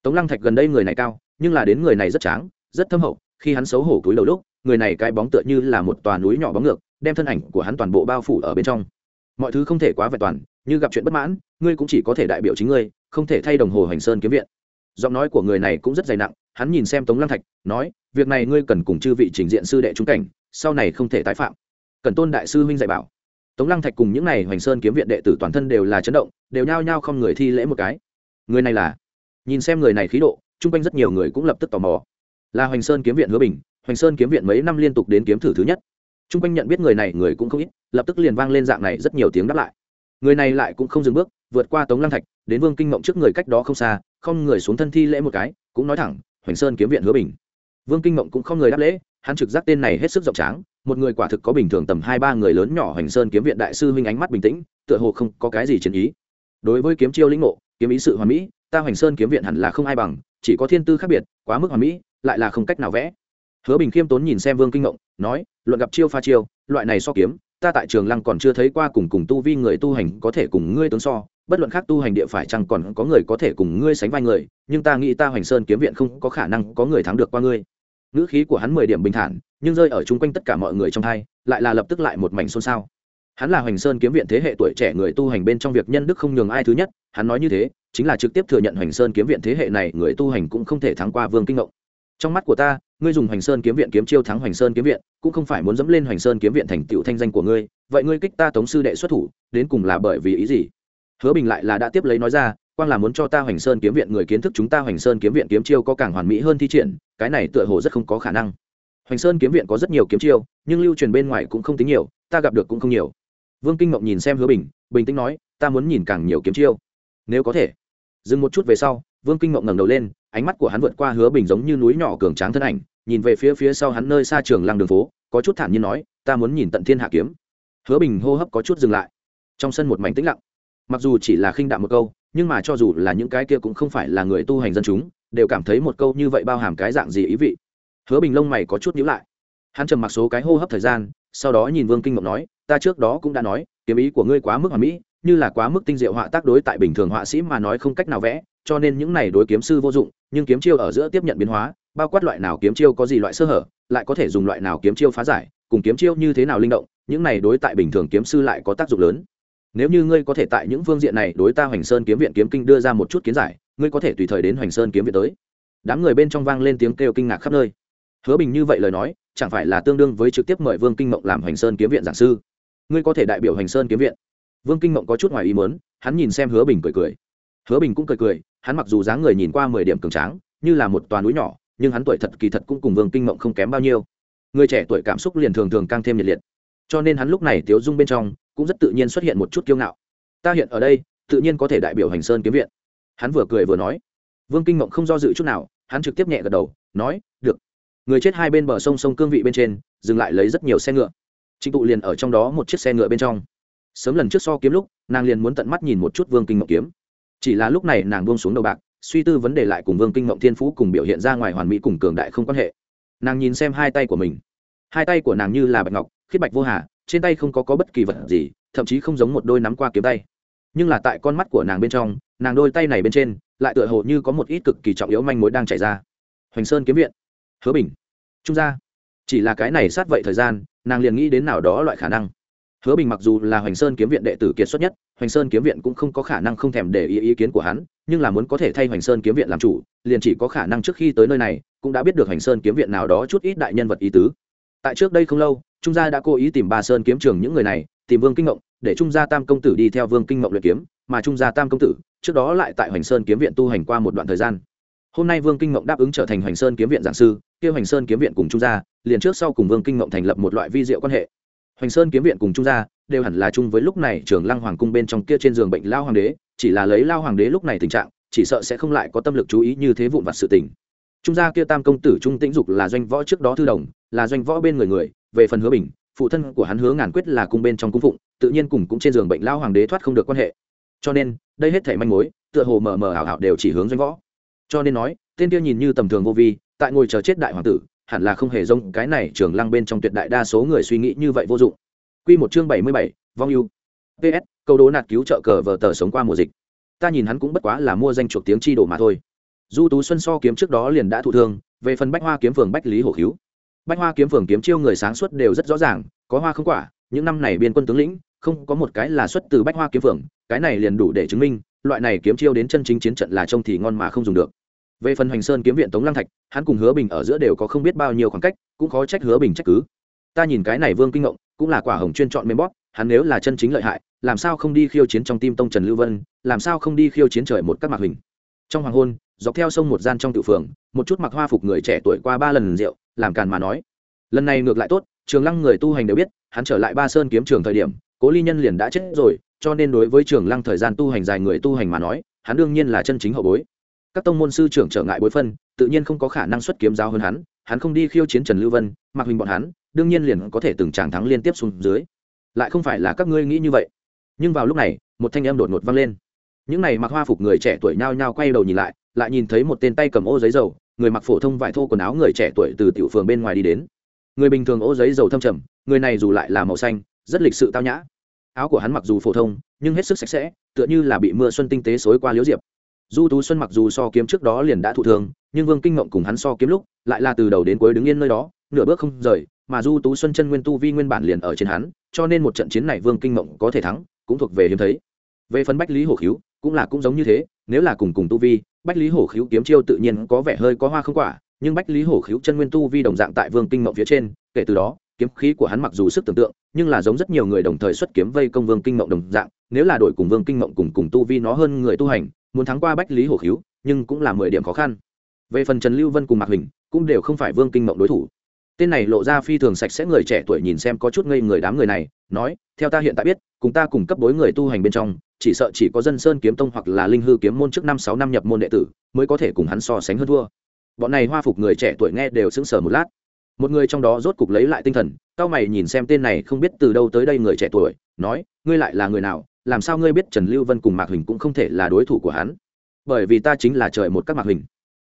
tống lăng thạch gần đây người này cao, nhưng là đến người này rất tráng, rất thâm hậu khi hắn xấu hổ túi đầu lúc, người này cái bóng tựa như là một tòa núi nhỏ bóng ngược, đem thân ảnh của hắn toàn bộ bao phủ ở bên trong. Mọi thứ không thể quá vẹn toàn, như gặp chuyện bất mãn, ngươi cũng chỉ có thể đại biểu chính ngươi, không thể thay đồng hồ hành sơn kiếm viện. Giọng nói của người này cũng rất dày nặng, hắn nhìn xem tống lăng thạch, nói, việc này ngươi cần cùng chư vị trình diện sư đệ trúng cảnh, sau này không thể tái phạm. Cần tôn đại sư huynh dạy bảo. Tống lăng thạch cùng những n à y hoành sơn kiếm viện đệ tử toàn thân đều là chấn động, đều nhao nhao không người thi lễ một cái. Người này là? Nhìn xem người này khí độ, chung quanh rất nhiều người cũng lập tức tò mò là hoành sơn kiếm viện hứa bình, hoành sơn kiếm viện mấy năm liên tục đến kiếm thử thứ nhất. Chung quanh nhận biết người này người cũng không ít, lập tức liền vang lên dạng này rất nhiều tiếng đáp lại. Người này lại cũng không dừng bước, vượt qua tống lăng thạch, đến vương kinh mộng trước người cách đó không xa, không người xuống thân thi lễ một cái, cũng nói thẳng, hoành sơn kiếm viện hứa bình. Vương kinh mộng cũng không người đáp lễ, hắn trực giác tên này hết sức rộng tráng, một người quả thực có bình thường tầm hai ba người lớn nhỏ hoành sơn kiếm viện đại sư huynh ánh mắt bình tĩnh, tựa hồ không có cái gì chiến ý. Đối với kiếm chiêu lĩnh ngộ, kiếm ý sự hoàn mỹ ta hoành sơn kiếm viện hẳn là không ai bằng, chỉ có thiên tư khác biệt, quá mức hoàn mỹ, lại là không cách nào vẽ. Hứa bình khiêm tốn nhìn xem vương kinh ngộng, nói, luận gặp chiêu pha chiêu, loại này so kiếm, ta tại trường lăng còn chưa thấy qua cùng cùng tu vi người tu hành có thể cùng ngươi tốn so, bất luận khác tu hành địa phải chăng còn có người có thể cùng ngươi sánh vai người, nhưng ta nghĩ ta hoành sơn kiếm viện không có khả năng có người thắng được qua ngươi. Ngữ khí của hắn mười điểm bình thản, nhưng rơi ở chung quanh tất cả mọi người trong hai, lại là lập tức lại một mảnh xôn xao. Hắn là hoành sơn kiếm viện thế hệ tuổi trẻ người tu hành bên trong việc nhân đức không nhường ai thứ nhất, hắn nói như thế chính là trực tiếp thừa nhận hoành sơn kiếm viện thế hệ này người tu hành cũng không thể thắng qua vương kinh ngộng. Trong mắt của ta, ngươi dùng hoành sơn kiếm viện kiếm chiêu thắng hoành sơn kiếm viện, cũng không phải muốn dẫm lên hoành sơn kiếm viện thành tựu thanh danh của ngươi, vậy ngươi kích ta tống sư đệ xuất thủ, đến cùng là bởi vì ý gì? Hứa bình lại là đã tiếp lấy nói ra, quang là muốn cho ta hoành sơn kiếm viện người kiến thức chúng ta hoành sơn kiếm viện kiếm chiêu có càng hoàn mỹ hơn thi triển, cái này tựa hồ rất không có khả năng. Hoành sơn kiếm viện có rất nhiều kiếm chiêu, nhưng lưu truyền bên ngoài cũng không tính nhiều, ta gặp được cũng không nhiều. Vương kinh mộng nhìn xem hứa bình bình tĩnh nói, ta muốn nhìn càng nhiều kiếm chiêu. Nếu có thể dừng một chút về sau, vương kinh mộng ngẩng đầu lên, ánh mắt của hắn vượt qua hứa bình giống như núi nhỏ cường tráng thân ảnh, nhìn về phía phía sau hắn nơi xa trường làng đường phố, có chút thản nhiên nói, ta muốn nhìn tận thiên hạ kiếm. Hứa bình hô hấp có chút dừng lại. Trong sân một mảnh tĩnh lặng. Mặc dù chỉ là khinh đạm một câu, nhưng mà cho dù là những cái kia cũng không phải là người tu hành dân chúng, đều cảm thấy một câu như vậy bao hàm cái dạng gì ý vị. Hứa bình lông mày có chút nhíu lại. Hắn trầm mặc số cái hô hấp thời gian, sau đó nhìn vương kinh mộng nói, ta trước đó cũng đã nói, kiếm ý của ngươi quá mức hoàn mỹ như là quá mức tinh diệu họa tác đối tại bình thường họa sĩ mà nói không cách nào vẽ, cho nên những này đối kiếm sư vô dụng, nhưng kiếm chiêu ở giữa tiếp nhận biến hóa, bao quát loại nào kiếm chiêu có gì loại sơ hở, lại có thể dùng loại nào kiếm chiêu phá giải, cùng kiếm chiêu như thế nào linh động, những này đối tại bình thường kiếm sư lại có tác dụng lớn. Nếu như ngươi có thể tại những phương diện này đối ta hoành sơn kiếm viện kiếm kinh đưa ra một chút kiến giải, ngươi có thể tùy thời đến hoành sơn kiếm viện tới. Đám người bên trong vang lên tiếng kêu kinh ngạc khắp nơi. Hứa bình như vậy lời nói, chẳng phải là tương đương với trực tiếp mời vương kinh mộng làm hoành sơn kiếm viện giảng sư? Ngươi có thể đại biểu hoành sơn kiếm viện vương kinh mộng có chút ngoài ý mớn hắn nhìn xem hứa bình cười cười. Hứa bình cũng cười cười, hắn mặc dù dáng người nhìn qua mười điểm cường tráng, như là một toàn núi nhỏ, nhưng hắn tuổi thật kỳ thật cũng cùng vương kinh mộng không kém bao nhiêu. Người trẻ tuổi cảm xúc liền thường thường càng thêm nhiệt liệt. Cho nên hắn lúc này tiếu dung bên trong, cũng rất tự nhiên xuất hiện một chút kiêu ngạo. Ta hiện ở đây, tự nhiên có thể đại biểu hành sơn kiếm viện. Hắn vừa cười vừa nói. Vương kinh mộng không do dự chút nào, hắn trực tiếp nhẹ gật đầu, nói, được. Người chết hai bên bờ sông sông cương vị bên trên, dừng lại lấy rất nhiều xe ngựa. Trịnh tụ liền ở trong đó một chiếc xe ngựa bên trong sớm lần trước so kiếm lúc nàng liền muốn tận mắt nhìn một chút vương kinh mộng kiếm. Chỉ là lúc này nàng buông xuống đầu bạc suy tư vấn đề lại cùng vương kinh mộng thiên phú cùng biểu hiện ra ngoài hoàn mỹ cùng cường đại không quan hệ. Nàng nhìn xem hai tay của mình. Hai tay của nàng như là bạch ngọc khiết bạch vô hà trên tay không có, có bất kỳ vật gì thậm chí không giống một đôi nắm qua kiếm tay. Nhưng là tại con mắt của nàng bên trong nàng đôi tay này bên trên lại tựa hồ như có một ít cực kỳ trọng yếu manh mối đang chảy ra. Hoành sơn kiếm viện. Hứa bình. Trung gia. Chỉ là cái này sát vậy thời gian nàng liền nghĩ đến nào đó loại khả năng hứa bình mặc dù là hoành sơn kiếm viện đệ tử kiệt xuất nhất, hoành sơn kiếm viện cũng không có khả năng không thèm để ý ý kiến của hắn, nhưng là muốn có thể thay hoành sơn kiếm viện làm chủ, liền chỉ có khả năng trước khi tới nơi này, cũng đã biết được hoành sơn kiếm viện nào đó chút ít đại nhân vật ý tứ. Tại trước đây không lâu, trung gia đã cố ý tìm ba sơn kiếm trường những người này, tìm vương kinh ngộng, để trung gia tam công tử đi theo vương kinh ngộng luyện kiếm, mà trung gia tam công tử, trước đó lại tại hoành sơn kiếm viện tu hành qua một đoạn thời gian. Hôm nay vương kinh ngộng đáp ứng trở thành hoành sơn kiếm viện giảng sư kêu hoành sơn kiếm viện cùng trung gia, liền trước sau cùng vương kinh ngộng thành lập một loại vi diệu quan hệ hoành sơn kiếm viện cùng trung gia đều hẳn là chung với lúc này trường lăng hoàng cung bên trong kia trên giường bệnh lao hoàng đế, chỉ là lấy lao hoàng đế lúc này tình trạng, chỉ sợ sẽ không lại có tâm lực chú ý như thế vụn vặt sự tình. Trung gia kia tam công tử trung tĩnh dục là doanh võ trước đó thư đồng, là doanh võ bên người người, về phần hứa bình, phụ thân của hắn hứa ngàn quyết là cung bên trong cung phụng, tự nhiên cùng cũng trên giường bệnh lao hoàng đế thoát không được quan hệ. Cho nên, đây hết thể manh mối, tựa hồ mờ mờ ảo ảo đều chỉ hướng doanh võ. Cho nên nói, tên kia nhìn như tầm thường vô vi, tại ngồi chờ chết đại hoàng tử hẳn là không hề giống cái này trường lăng bên trong tuyệt đại đa số người suy nghĩ như vậy vô dụng Quy một chương bảy mươi bảy, vong ưu. PS, câu đố nạt cứu trợ cờ vở tờ sống qua mùa dịch. Ta nhìn hắn cũng bất quá là mua danh chuộc tiếng chi đồ mà thôi. Du Tú Xuân so kiếm trước đó liền đã thụ thương, về phần Bách Hoa kiếm phường Bách Lý Hổ cứu, Bách Hoa kiếm phường kiếm chiêu người sáng suốt đều rất rõ ràng, có hoa không quả, những năm này biên quân tướng lĩnh, không có một cái là xuất từ Bách Hoa kiếm phường, cái này liền đủ để chứng minh, loại này kiếm chiêu đến chân chính chiến trận là trông thì ngon mà không dùng được về phần hoành sơn kiếm viện tống lăng thạch, hắn cùng hứa bình ở giữa đều có không biết bao nhiêu khoảng cách, cũng khó trách hứa bình trách cứ. Ta nhìn cái này vương kinh ngộng, cũng là quả hồng chuyên chọn mềm bóp hắn nếu là chân chính lợi hại, làm sao không đi khiêu chiến trong tim tông trần lưu vân, làm sao không đi khiêu chiến trời một các mạc hình trong hoàng hôn, dọc theo sông một gian trong tự phường, một chút mặc hoa phục người trẻ tuổi qua ba lần rượu, làm càn mà nói. Lần này ngược lại tốt, trường lăng người tu hành đều biết, hắn trở lại ba sơn kiếm trường thời điểm, cố ly nhân liền đã chết rồi, cho nên đối với trường lăng thời gian tu hành dài người tu hành mà nói, hắn đương nhiên là chân chính hậu bối các tông môn sư trưởng trở ngại bối phân, tự nhiên không có khả năng xuất kiếm giáo hơn hắn hắn không đi khiêu chiến trần lưu vân mặc hình bọn hắn, đương nhiên liền có thể từng tràng thắng liên tiếp xuống dưới. Lại không phải là các ngươi nghĩ như vậy. Nhưng vào lúc này, một thanh âm đột ngột vang lên. Những này mặc hoa phục người trẻ tuổi nhao nhao quay đầu nhìn lại lại nhìn thấy một tên tay cầm ô giấy dầu, người mặc phổ thông vải thô quần áo người trẻ tuổi từ tiểu phường bên ngoài đi đến. Người bình thường ô giấy dầu thâm trầm, người này dù lại là màu xanh, rất lịch sự tao nhã. Áo của hắn mặc dù phổ thông, nhưng hết sức sạch sẽ, tựa như là bị mưa xuân tinh tế xối qua liễu diệp du tú xuân mặc dù so kiếm trước đó liền đã thụ thường nhưng vương kinh mộng cùng hắn so kiếm lúc, lại là từ đầu đến cuối đứng yên nơi đó, nửa bước không rời, mà du tú xuân chân nguyên tu vi nguyên bản liền ở trên hắn, cho nên một trận chiến này vương kinh mộng có thể thắng, cũng thuộc về hiếm thấy. Về phần bách lý hổ khiếu, cũng là cũng giống như thế, nếu là cùng cùng tu vi, bách lý hổ khiếu kiếm chiêu tự nhiên có vẻ hơi có hoa không quả, nhưng bách lý hổ khiếu chân nguyên tu vi đồng dạng tại vương kinh mộng phía trên, kể từ đó, kiếm khí của hắn mặc dù sức tưởng tượng, nhưng là giống rất nhiều người đồng thời xuất kiếm vây công vương kinh mộng đồng dạng, nếu là đổi cùng vương kinh mộng cùng cùng tu vi nó hơn người tu hành muốn thắng qua bách lý hổ khiếu nhưng cũng là mười điểm khó khăn. Về phần trần lưu vân cùng mạc hình cũng đều không phải vương kinh mộng đối thủ. Tên này lộ ra phi thường sạch sẽ người trẻ tuổi nhìn xem có chút ngây người đám người này, nói, theo ta hiện tại biết, cùng ta cùng cấp đối người tu hành bên trong, chỉ sợ chỉ có dân sơn kiếm tông hoặc là linh hư kiếm môn trước năm, sáu năm nhập môn đệ tử, mới có thể cùng hắn so sánh hơn thua. Bọn này hoa phục người trẻ tuổi nghe đều sững sờ một lát. Một người trong đó rốt cục lấy lại tinh thần, cao mày nhìn xem tên này không biết từ đâu tới đây người trẻ tuổi, nói, ngươi lại là người nào? Làm sao ngươi biết trần lưu vân cùng mạc huỳnh cũng không thể là đối thủ của hắn? Bởi vì ta chính là trời một các mạc huỳnh.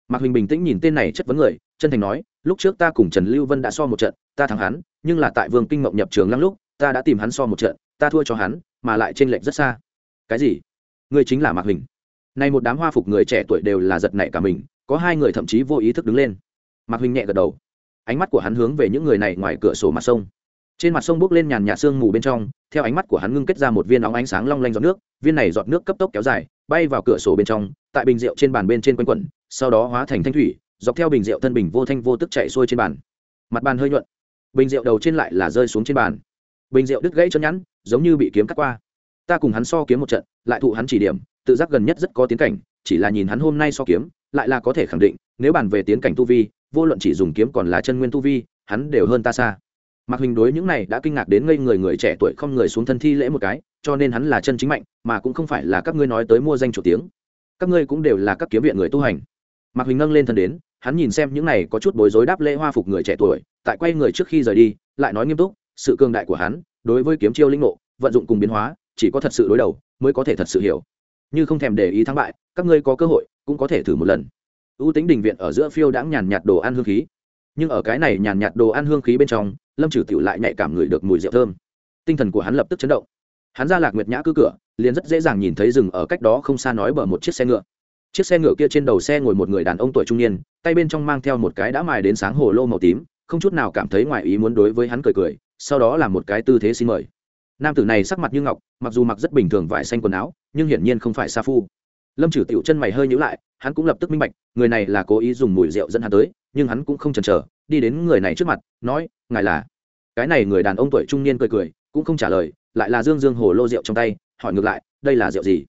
Mạc huỳnh bình tĩnh nhìn tên này chất vấn người, chân thành nói, lúc trước ta cùng trần lưu vân đã so một trận, ta thắng hắn, nhưng là tại vương kinh mộng nhập trường lăng lúc, ta đã tìm hắn so một trận, ta thua cho hắn, mà lại t r ê n lệch rất xa. Cái gì? Ngươi chính là mạc huỳnh? Nay một đám hoa phục người trẻ tuổi đều là giật nảy cả mình, có hai người thậm chí vô ý thức đứng lên. Mạc huỳnh nhẹ gật đầu. Ánh mắt của hắn hướng về những người này ngoài cửa sổ mặt sông. Trên mặt sông bước lên nhàn nhạt sương mù bên trong theo ánh mắt của hắn ngưng kết ra một viên óng ánh sáng long lanh giọt nước, viên này giọt nước cấp tốc kéo dài, bay vào cửa sổ bên trong, tại bình rượu trên bàn bên trên quanh quẩn, sau đó hóa thành thanh thủy, dọc theo bình rượu thân bình vô thanh vô tức chạy xuôi trên bàn. Mặt bàn hơi nhuận, bình rượu đầu trên lại là rơi xuống trên bàn. Bình rượu đứt gãy chân nhẵn, giống như bị kiếm cắt qua. Ta cùng hắn so kiếm một trận, lại thụ hắn chỉ điểm, tự giác gần nhất rất có tiến cảnh, chỉ là nhìn hắn hôm nay so kiếm, lại là có thể khẳng định, nếu bàn về tiến cảnh tu vi, vô luận chỉ dùng kiếm còn là chân nguyên tu vi, hắn đều hơn ta xa mạc huỳnh đối những này đã kinh ngạc đến ngây người người trẻ tuổi không người xuống thân thi lễ một cái, cho nên hắn là chân chính mạnh, mà cũng không phải là các ngươi nói tới mua danh chủ tiếng. Các ngươi cũng đều là các kiếm viện người tu hành. Mạc huỳnh nâng lên thân đến, hắn nhìn xem những này có chút bối rối đáp lễ hoa phục người trẻ tuổi, tại quay người trước khi rời đi, lại nói nghiêm túc, sự cường đại của hắn, đối với kiếm chiêu linh ngộ, vận dụng cùng biến hóa, chỉ có thật sự đối đầu, mới có thể thật sự hiểu. Như không thèm để ý thắng bại, các ngươi có cơ hội, cũng có thể thử một lần. Ưu tính đình viện ở giữa phiêu đãng nhàn nhạt đồ ăn hương khí. Nhưng ở cái này nhàn nhạt đồ ăn hương khí bên trong lâm trừ tiểu lại nhạy cảm ngửi được mùi rượu thơm. Tinh thần của hắn lập tức chấn động. Hắn ra lạc nguyệt nhã cứ cửa, liền rất dễ dàng nhìn thấy rừng ở cách đó không xa nói bờ một chiếc xe ngựa. Chiếc xe ngựa kia trên đầu xe ngồi một người đàn ông tuổi trung niên, tay bên trong mang theo một cái đã mài đến sáng hồ lô màu tím, không chút nào cảm thấy ngoài ý muốn đối với hắn cười cười, sau đó là một cái tư thế xin mời. Nam tử này sắc mặt như ngọc, mặc dù mặc rất bình thường vải xanh quần áo, nhưng hiển nhiên không phải sa phu. Lâm trừ tiểu chân mày hơi nhữ lại, hắn cũng lập tức minh bạch, người này là cố ý dùng mùi rượu dẫn hắn tới, nhưng hắn cũng không chần chờ đi đến người này trước mặt, nói, ngài là? Cái này người đàn ông tuổi trung niên cười cười, cũng không trả lời, lại là dương dương hồ lô rượu trong tay, hỏi ngược lại, đây là rượu gì?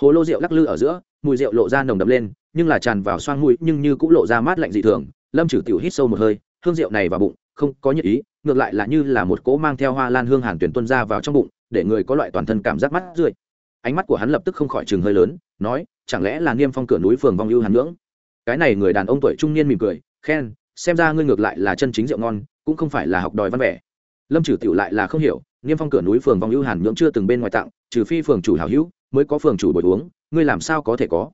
Hồ lô rượu lắc lư ở giữa, mùi rượu lộ ra nồng đậm lên, nhưng là tràn vào xoang mũi, nhưng như cũng lộ ra mát lạnh dị thường. Lâm trừ tiểu hít sâu một hơi, hương rượu này vào bụng, không có nhiệt ý, ngược lại là như là một cỗ mang theo hoa lan hương hàn tuyển tuân ra vào trong bụng, để người có loại toàn thân cảm giác mắt rượi. Ánh mắt của hắn lập tức không khỏi chừng hơi lớn, nói, chẳng lẽ là niêm phong cửa núi phường vong ưu hàn ngưỡng? cái này người đàn ông tuổi trung niên mỉm cười, khen xem ra ngươi ngược lại là chân chính rượu ngon, cũng không phải là học đòi văn vẻ. Lâm trừ tiểu lại là không hiểu, niêm phong cửa núi phường vong ưu hàn nhưỡng chưa từng bên ngoài tặng, trừ phi phường chủ hảo hữu mới có phường chủ bồi uống, ngươi làm sao có thể có.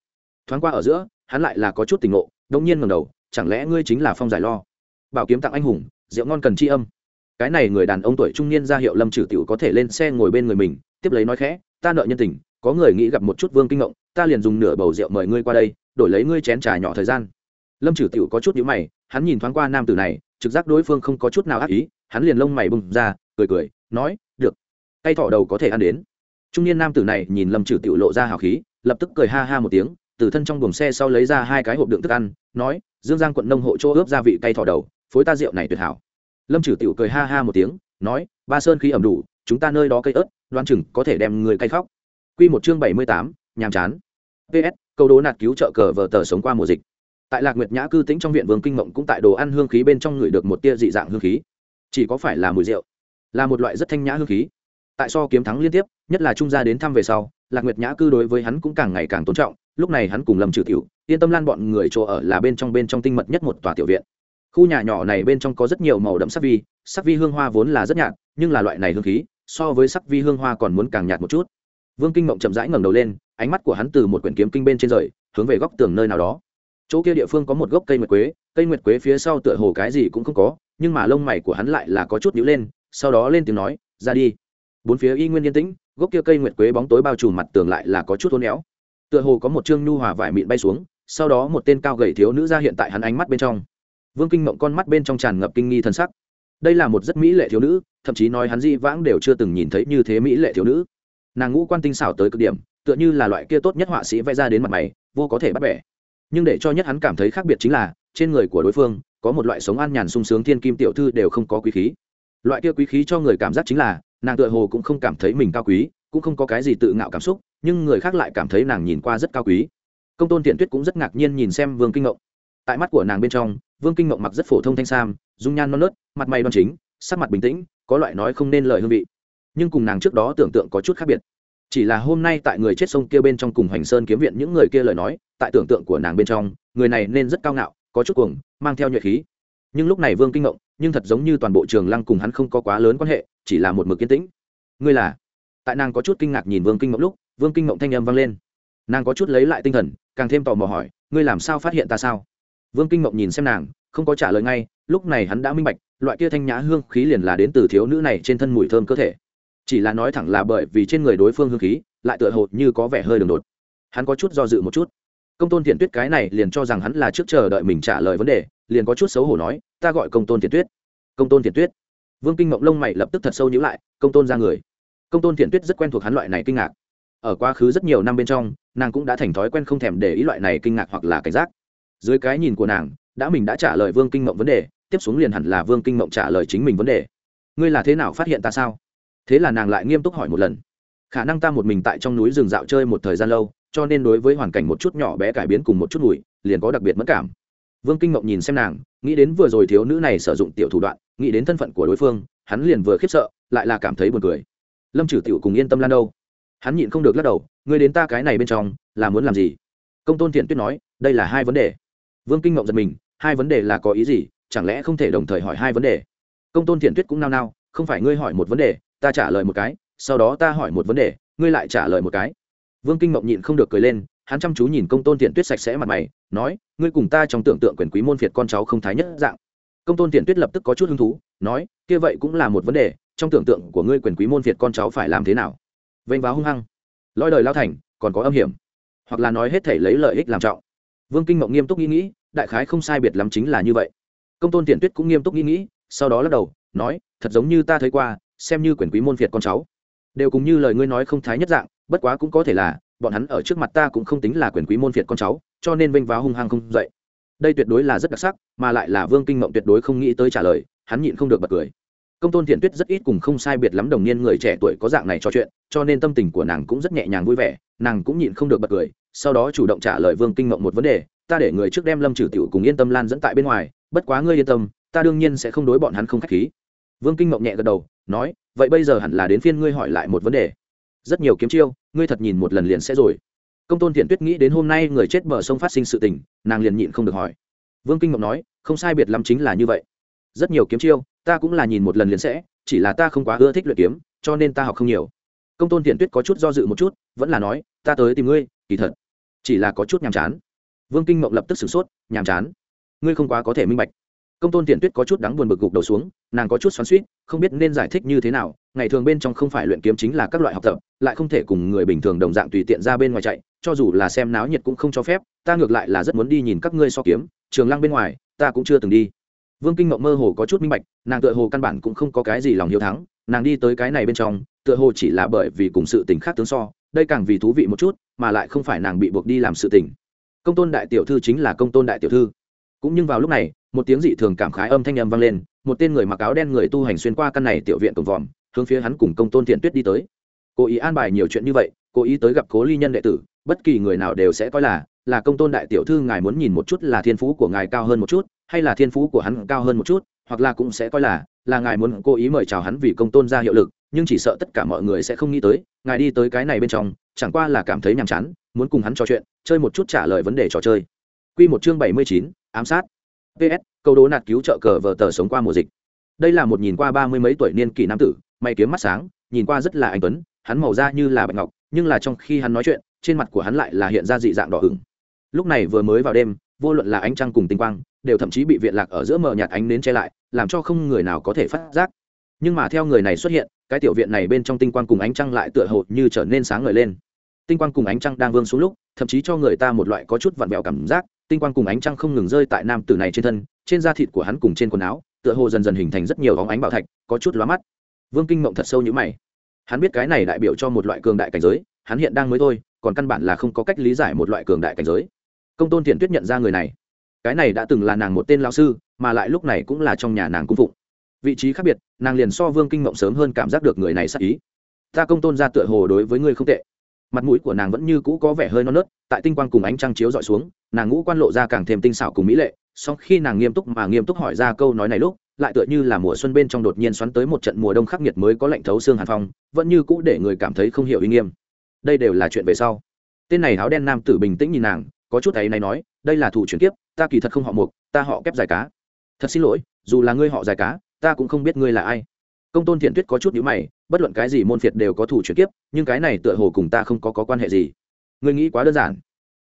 Thoáng qua ở giữa, hắn lại là có chút tình ngộ đông nhiên ngầm đầu, chẳng lẽ ngươi chính là phong giải lo? Bảo kiếm tặng anh hùng, rượu ngon cần tri âm. Cái này người đàn ông tuổi trung niên ra hiệu lâm trừ tiểu có thể lên xe ngồi bên người mình, tiếp lấy nói khẽ, ta nợ nhân tình, có người nghĩ gặp một chút vương kinh ngộng, ta liền dùng nửa bầu rượu mời ngươi qua đây, đổi lấy ngươi chén trà nhỏ thời gian. Lâm trừ tiểu có chút nhíu mày hắn nhìn thoáng qua nam tử này, trực giác đối phương không có chút nào ác ý, hắn liền lông mày bùng ra, cười cười, nói, được, tay thỏ đầu có thể ăn đến. Trung niên nam tử này nhìn lâm trừ tiểu lộ ra hào khí, lập tức cười ha ha một tiếng, từ thân trong buồng xe sau lấy ra hai cái hộp đựng thức ăn, nói, dương giang quận nông hộ chỗ ướp gia vị cay thỏ đầu, phối ta rượu này tuyệt hảo. Lâm trừ tiểu cười ha ha một tiếng, nói, ba sơn khí ẩm đủ, chúng ta nơi đó cây ớt, đoan chừng có thể đem người cay khóc. Quy một chương bảy mươi tám, nhàm chán. Ps câu đố nạt cứu trợ cờ vờ tờ sống qua mùa dịch tại lạc nguyệt nhã cư tĩnh trong viện vương kinh mộng cũng tại đồ ăn hương khí bên trong người được một tia dị dạng hương khí. Chỉ có phải là mùi rượu, là một loại rất thanh nhã hương khí. Tại so kiếm thắng liên tiếp, nhất là trung gia đến thăm về sau, lạc nguyệt nhã cư đối với hắn cũng càng ngày càng tôn trọng. Lúc này hắn cùng lâm trừ tiểu, yên tâm lan bọn người chỗ ở là bên trong bên trong tinh mật nhất một tòa tiểu viện. Khu nhà nhỏ này bên trong có rất nhiều màu đậm sắc vi sắc vi hương hoa vốn là rất nhạt, nhưng là loại này hương khí, so với sắc vi hương hoa còn muốn càng nhạt một chút. Vương kinh mộng chậm rãi ngẩng đầu lên, ánh mắt của hắn từ một quyển kiếm kinh bên trên rời, hướng về góc tường nơi nào đó chỗ kia địa phương có một gốc cây nguyệt quế, cây nguyệt quế phía sau tựa hồ cái gì cũng không có, nhưng mà lông mày của hắn lại là có chút nhíu lên, sau đó lên tiếng nói, ra đi. Bốn phía y nguyên yên tĩnh, gốc kia cây nguyệt quế bóng tối bao trùm mặt tường lại là có chút hôn éo. Tựa hồ có một chương nhu hòa vải mịn bay xuống, sau đó một tên cao gầy thiếu nữ ra hiện tại hắn ánh mắt bên trong. Vương kinh mộng con mắt bên trong tràn ngập kinh nghi thân sắc. Đây là một rất mỹ lệ thiếu nữ, thậm chí nói hắn di vãng đều chưa từng nhìn thấy như thế mỹ lệ thiếu nữ. Nàng ngũ quan tinh xảo tới cực điểm, tựa như là loại kia tốt nhất họa sĩ vẽ ra đến mặt mày, vô có thể bắt bẻ nhưng để cho nhất hắn cảm thấy khác biệt chính là, trên người của đối phương, có một loại sống an nhàn sung sướng thiên kim tiểu thư đều không có quý khí. Loại kia quý khí cho người cảm giác chính là, nàng tựa hồ cũng không cảm thấy mình cao quý, cũng không có cái gì tự ngạo cảm xúc, nhưng người khác lại cảm thấy nàng nhìn qua rất cao quý. Công tôn tiện tuyết cũng rất ngạc nhiên nhìn xem vương kinh ngộng. Tại mắt của nàng bên trong, vương kinh ngộng mặc rất phổ thông thanh sam, dung nhan non nớt, mặt mày đoan chính, sắc mặt bình tĩnh, có loại nói không nên lời hương vị. Nhưng cùng nàng trước đó tưởng tượng có chút khác biệt chỉ là hôm nay tại người chết sông kia bên trong cùng hoành sơn kiếm viện những người kia lời nói, tại tưởng tượng của nàng bên trong, người này nên rất cao ngạo, có chút cuồng, mang theo nhuệ khí. Nhưng lúc này vương kinh ngộng, nhưng thật giống như toàn bộ trường lăng cùng hắn không có quá lớn quan hệ, chỉ là một mực yên tĩnh. Ngươi là? Tại nàng có chút kinh ngạc nhìn vương kinh ngộng lúc, vương kinh ngộng thanh âm vang lên. Nàng có chút lấy lại tinh thần, càng thêm tò mò hỏi, ngươi làm sao phát hiện ta sao? Vương kinh ngộng nhìn xem nàng, không có trả lời ngay, lúc này hắn đã minh bạch, loại kia thanh nhã hương khí liền là đến từ thiếu nữ này trên thân mùi thơm cơ thể chỉ là nói thẳng là bởi vì trên người đối phương hương khí lại tựa hồ như có vẻ hơi đường đột. Hắn có chút do dự một chút. Công tôn thiện tuyết cái này liền cho rằng hắn là trước chờ đợi mình trả lời vấn đề, liền có chút xấu hổ nói, ta gọi công tôn thiện tuyết. Công tôn thiện tuyết. Vương kinh mộng lông mày lập tức thật sâu nhữ lại, công tôn ra người. Công tôn thiện tuyết rất quen thuộc hắn loại này kinh ngạc. Ở quá khứ rất nhiều năm bên trong, nàng cũng đã thành thói quen không thèm để ý loại này kinh ngạc hoặc là cảnh giác. Dưới cái nhìn của nàng, đã mình đã trả lời vương kinh mộng vấn đề, tiếp xuống liền hẳn là vương kinh mộng trả lời chính mình vấn đề. Ngươi là thế nào phát hiện ta sao? Thế là nàng lại nghiêm túc hỏi một lần. Khả năng ta một mình tại trong núi rừng dạo chơi một thời gian lâu, cho nên đối với hoàn cảnh một chút nhỏ bé cải biến cùng một chút mùi liền có đặc biệt mất cảm. Vương kinh mộng nhìn xem nàng, nghĩ đến vừa rồi thiếu nữ này sử dụng tiểu thủ đoạn, nghĩ đến thân phận của đối phương, hắn liền vừa khiếp sợ, lại là cảm thấy buồn cười. Lâm trừ tiểu cùng yên tâm lan đâu? Hắn nhịn không được lắc đầu, ngươi đến ta cái này bên trong, là muốn làm gì? Công tôn thiện tuyết nói, đây là hai vấn đề. Vương kinh mộng giật mình, hai vấn đề là có ý gì? Chẳng lẽ không thể đồng thời hỏi hai vấn đề? Công tôn thiện tuyết cũng nao nao, không phải ngươi hỏi một vấn đề ta trả lời một cái, sau đó ta hỏi một vấn đề, ngươi lại trả lời một cái. Vương kinh mộng nhịn không được cười lên, hắn chăm chú nhìn công tôn thiện tuyết sạch sẽ mặt mày, nói, ngươi cùng ta trong tưởng tượng quyền quý môn phiệt con cháu không thái nhất dạng. Công tôn thiện tuyết lập tức có chút hứng thú, nói, kia vậy cũng là một vấn đề, trong tưởng tượng của ngươi quyền quý môn phiệt con cháu phải làm thế nào? Vênh váo hung hăng. Lôi đời lao thành, còn có âm hiểm. Hoặc là nói hết thể lấy lợi ích làm trọng. Vương kinh mộng nghiêm túc nghĩ nghĩ, đại khái không sai biệt lắm chính là như vậy. Công tôn thiện tuyết cũng nghiêm túc nghĩ nghĩ, sau đó lắc đầu, nói, thật giống như ta thấy qua xem như quyền quý môn phiệt con cháu. Đều cùng như lời ngươi nói không thái nhất dạng, bất quá cũng có thể là, bọn hắn ở trước mặt ta cũng không tính là quyền quý môn phiệt con cháu, cho nên vênh váo hung hăng không dậy. Đây tuyệt đối là rất đặc sắc, mà lại là vương kinh mộng tuyệt đối không nghĩ tới trả lời, hắn nhịn không được bật cười. Công tôn thiện tuyết rất ít cùng không sai biệt lắm đồng niên người trẻ tuổi có dạng này trò chuyện, cho nên tâm tình của nàng cũng rất nhẹ nhàng vui vẻ, nàng cũng nhịn không được bật cười, sau đó chủ động trả lời vương kinh mộng một vấn đề, ta để người trước đem lâm trừ tiểu cùng yên tâm lan dẫn tại bên ngoài, bất quá ngươi yên tâm, ta đương nhiên sẽ không đối bọn hắn không k h á c h khí vương kinh mộng nhẹ gật đầu, nói, vậy bây giờ hẳn là đến phiên ngươi hỏi lại một vấn đề. Rất nhiều kiếm chiêu, ngươi thật nhìn một lần liền sẽ rồi. Công tôn thiện tuyết nghĩ đến hôm nay người chết bờ sông phát sinh sự tình, nàng liền nhịn không được hỏi. Vương kinh mộng nói, không sai biệt lắm chính là như vậy. Rất nhiều kiếm chiêu, ta cũng là nhìn một lần liền sẽ, chỉ là ta không quá ưa thích luyện kiếm, cho nên ta học không nhiều. Công tôn thiện tuyết có chút do dự một chút, vẫn là nói, ta tới tìm ngươi, kỳ thật, chỉ là có chút nhàm chán. Vương kinh mộng lập tức sửng sốt, nhàm chán? Ngươi không quá có thể minh bạch công tôn Tiện tuyết có chút đắng buồn bực gục đầu xuống, nàng có chút xoắn suýt không biết nên giải thích như thế nào, ngày thường bên trong không phải luyện kiếm chính là các loại học tập, lại không thể cùng người bình thường đồng dạng tùy tiện ra bên ngoài chạy, cho dù là xem náo nhiệt cũng không cho phép, ta ngược lại là rất muốn đi nhìn các ngươi so kiếm, trường lăng bên ngoài, ta cũng chưa từng đi. Vương kinh mộng mơ hồ có chút minh bạch, nàng tựa hồ căn bản cũng không có cái gì lòng hiếu thắng, nàng đi tới cái này bên trong, tựa hồ chỉ là bởi vì cùng sự tình khác tướng so, đây càng vì thú vị một chút, mà lại không phải nàng bị buộc đi làm sự tình. Công tôn đại tiểu thư chính là công tôn đại tiểu thư. Cũng nhưng vào lúc này một tiếng dị thường cảm khái âm thanh âm vang lên một tên người mặc áo đen người tu hành xuyên qua căn này tiểu viện cổng vòm hướng phía hắn cùng công tôn thiện tuyết đi tới cố ý an bài nhiều chuyện như vậy cố ý tới gặp cố ly nhân đệ tử bất kỳ người nào đều sẽ coi là là công tôn đại tiểu thư ngài muốn nhìn một chút là thiên phú của ngài cao hơn một chút hay là thiên phú của hắn cao hơn một chút hoặc là cũng sẽ coi là là ngài muốn cố ý mời chào hắn vì công tôn ra hiệu lực nhưng chỉ sợ tất cả mọi người sẽ không nghĩ tới ngài đi tới cái này bên trong chẳng qua là cảm thấy nhàm chán muốn cùng hắn trò chuyện chơi một chút trả lời vấn đề trò chơi Quy một chương bảy mươi chín, ám sát. PS, câu đố nạt cứu trợ cờ vờ tờ sống qua mùa dịch. Đây là một nhìn qua ba mươi mấy tuổi niên kỷ nam tử, mày kiếm mắt sáng, nhìn qua rất là anh tuấn, hắn màu da như là bạch ngọc, nhưng là trong khi hắn nói chuyện, trên mặt của hắn lại là hiện ra dị dạng đỏ hửng. Lúc này vừa mới vào đêm, vô luận là ánh trăng cùng tinh quang, đều thậm chí bị viện lạc ở giữa mờ nhạt ánh nến che lại, làm cho không người nào có thể phát giác. Nhưng mà theo người này xuất hiện, cái tiểu viện này bên trong tinh quang cùng ánh trăng lại tựa hồ như trở nên sáng ngời lên tinh quang cùng ánh trăng đang vương xuống lúc thậm chí cho người ta một loại có chút vặn vẹo cảm giác tinh quang cùng ánh trăng không ngừng rơi tại nam tử này trên thân, trên da thịt của hắn cùng trên quần áo, tựa hồ dần dần hình thành rất nhiều óng ánh bảo thạch, có chút lóa mắt. Vương kinh mộng thật sâu như mày. Hắn biết cái này đại biểu cho một loại cường đại cảnh giới, hắn hiện đang mới thôi, còn căn bản là không có cách lý giải một loại cường đại cảnh giới. Công tôn thiện tuyết nhận ra người này. Cái này đã từng là nàng một tên lao sư, mà lại lúc này cũng là trong nhà nàng cung phụng. Vị trí khác biệt, nàng liền so vương kinh mộng sớm hơn cảm giác được người này sắc ý. Ta công tôn ra tựa hồ đối với ngươi không tệ mặt mũi của nàng vẫn như cũ có vẻ hơi non nớt, tại tinh quang cùng ánh trăng chiếu dọi xuống, nàng ngũ quan lộ ra càng thêm tinh xảo cùng mỹ lệ, Song khi nàng nghiêm túc mà nghiêm túc hỏi ra câu nói này lúc, lại tựa như là mùa xuân bên trong đột nhiên xoắn tới một trận mùa đông khắc nghiệt mới có lạnh thấu xương hàn phong, vẫn như cũ để người cảm thấy không hiểu uy nghiêm. Đây đều là chuyện về sau. Tên này áo đen nam tử bình tĩnh nhìn nàng, có chút ấy này nói, đây là thủ chuyển kiếp, ta kỳ thật không họ mục, ta họ kép dài cá. Thật xin lỗi, dù là ngươi họ dài cá, ta cũng không biết ngươi là ai. Công tôn thiện tuyết có chút nhữ mày bất luận cái gì môn phiệt đều có thủ chuyển kiếp nhưng cái này tựa hồ cùng ta không có, có quan hệ gì. Ngươi nghĩ quá đơn giản.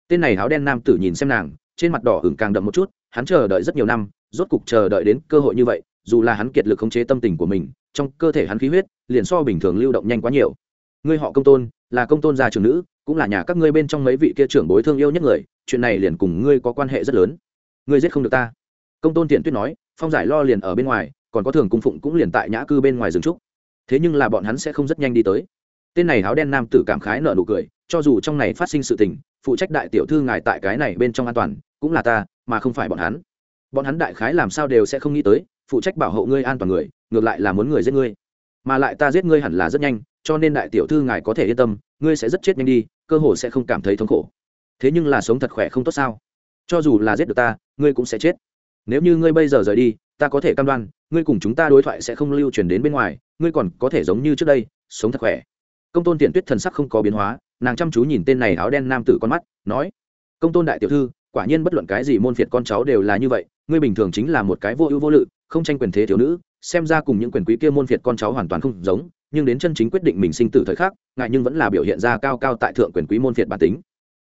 Tên này áo đen nam tử nhìn xem nàng trên mặt đỏ hửng càng đậm một chút hắn chờ đợi rất nhiều năm rốt cục chờ đợi đến cơ hội như vậy dù là hắn kiệt lực khống chế tâm tình của mình trong cơ thể hắn khí huyết liền so bình thường lưu động nhanh quá nhiều. Ngươi họ công tôn là công tôn gia trưởng nữ cũng là nhà các ngươi bên trong mấy vị kia trưởng bối thương yêu nhất người chuyện này liền cùng ngươi có quan hệ rất lớn. Ngươi giết không được ta. Công tôn tiện tuyết nói phong giải lo liền ở bên ngoài còn có thường cung phụng cũng liền tại nhã cư bên ngoài rừng trúc thế nhưng là bọn hắn sẽ không rất nhanh đi tới. Tên này áo đen nam tử cảm khái nợ nụ cười, cho dù trong này phát sinh sự tình, phụ trách đại tiểu thư ngài tại cái này bên trong an toàn, cũng là ta, mà không phải bọn hắn. Bọn hắn đại khái làm sao đều sẽ không nghĩ tới, phụ trách bảo hộ ngươi an toàn người, ngược lại là muốn người giết ngươi. Mà lại ta giết ngươi hẳn là rất nhanh, cho nên đại tiểu thư ngài có thể yên tâm, ngươi sẽ rất chết nhanh đi, cơ hồ sẽ không cảm thấy thống khổ. Thế nhưng là sống thật khỏe không tốt sao? Cho dù là giết được ta, ngươi cũng sẽ chết. Nếu như ngươi bây giờ rời đi ta có thể cam đoan, ngươi cùng chúng ta đối thoại sẽ không lưu truyền đến bên ngoài, ngươi còn có thể giống như trước đây, sống thật khỏe. Công tôn tiện tuyết thần sắc không có biến hóa, nàng chăm chú nhìn tên này áo đen nam tử con mắt, nói, công tôn đại tiểu thư, quả nhiên bất luận cái gì môn phiệt con cháu đều là như vậy, ngươi bình thường chính là một cái vô ưu vô lự, không tranh quyền thế thiếu nữ, xem ra cùng những quyền quý kia môn phiệt con cháu hoàn toàn không giống, nhưng đến chân chính quyết định mình sinh tử thời khắc ngại nhưng vẫn là biểu hiện ra cao cao tại thượng quyền quý môn phiệt bản tính.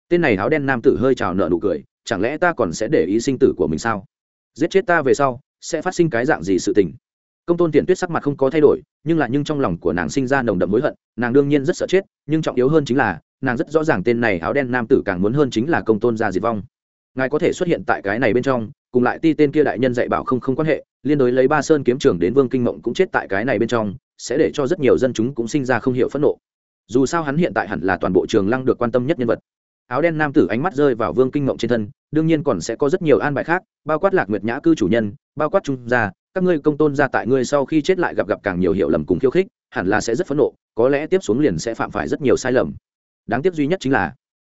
Tên này áo đen nam tử hơi trào nợ nụ cười, chẳng lẽ ta còn sẽ để ý sinh tử của mình sao? Giết chết ta về sau sẽ phát sinh cái dạng gì sự tình. Công tôn tiện tuyết sắc mặt không có thay đổi, nhưng lại nhưng trong lòng của nàng sinh ra nồng đậm hối hận, nàng đương nhiên rất sợ chết, nhưng trọng yếu hơn chính là, nàng rất rõ ràng tên này áo đen nam tử càng muốn hơn chính là công tôn gia diệt vong. Ngài có thể xuất hiện tại cái này bên trong, cùng lại ti tên kia đại nhân dạy bảo không không quan hệ, liên đối lấy ba sơn kiếm trường đến vương kinh mộng cũng chết tại cái này bên trong, sẽ để cho rất nhiều dân chúng cũng sinh ra không hiểu phẫn nộ. Dù sao hắn hiện tại hẳn là toàn bộ trường lăng được quan tâm nhất nhân vật áo đen nam tử ánh mắt rơi vào vương kinh mộng trên thân, đương nhiên còn sẽ có rất nhiều an bài khác, bao quát lạc nguyệt nhã cư chủ nhân, bao quát trung gia, các ngươi công tôn gia tại ngươi sau khi chết lại gặp gặp càng nhiều hiểu lầm cùng khiêu khích, hẳn là sẽ rất phẫn nộ, có lẽ tiếp xuống liền sẽ phạm phải rất nhiều sai lầm. Đáng tiếc duy nhất chính là,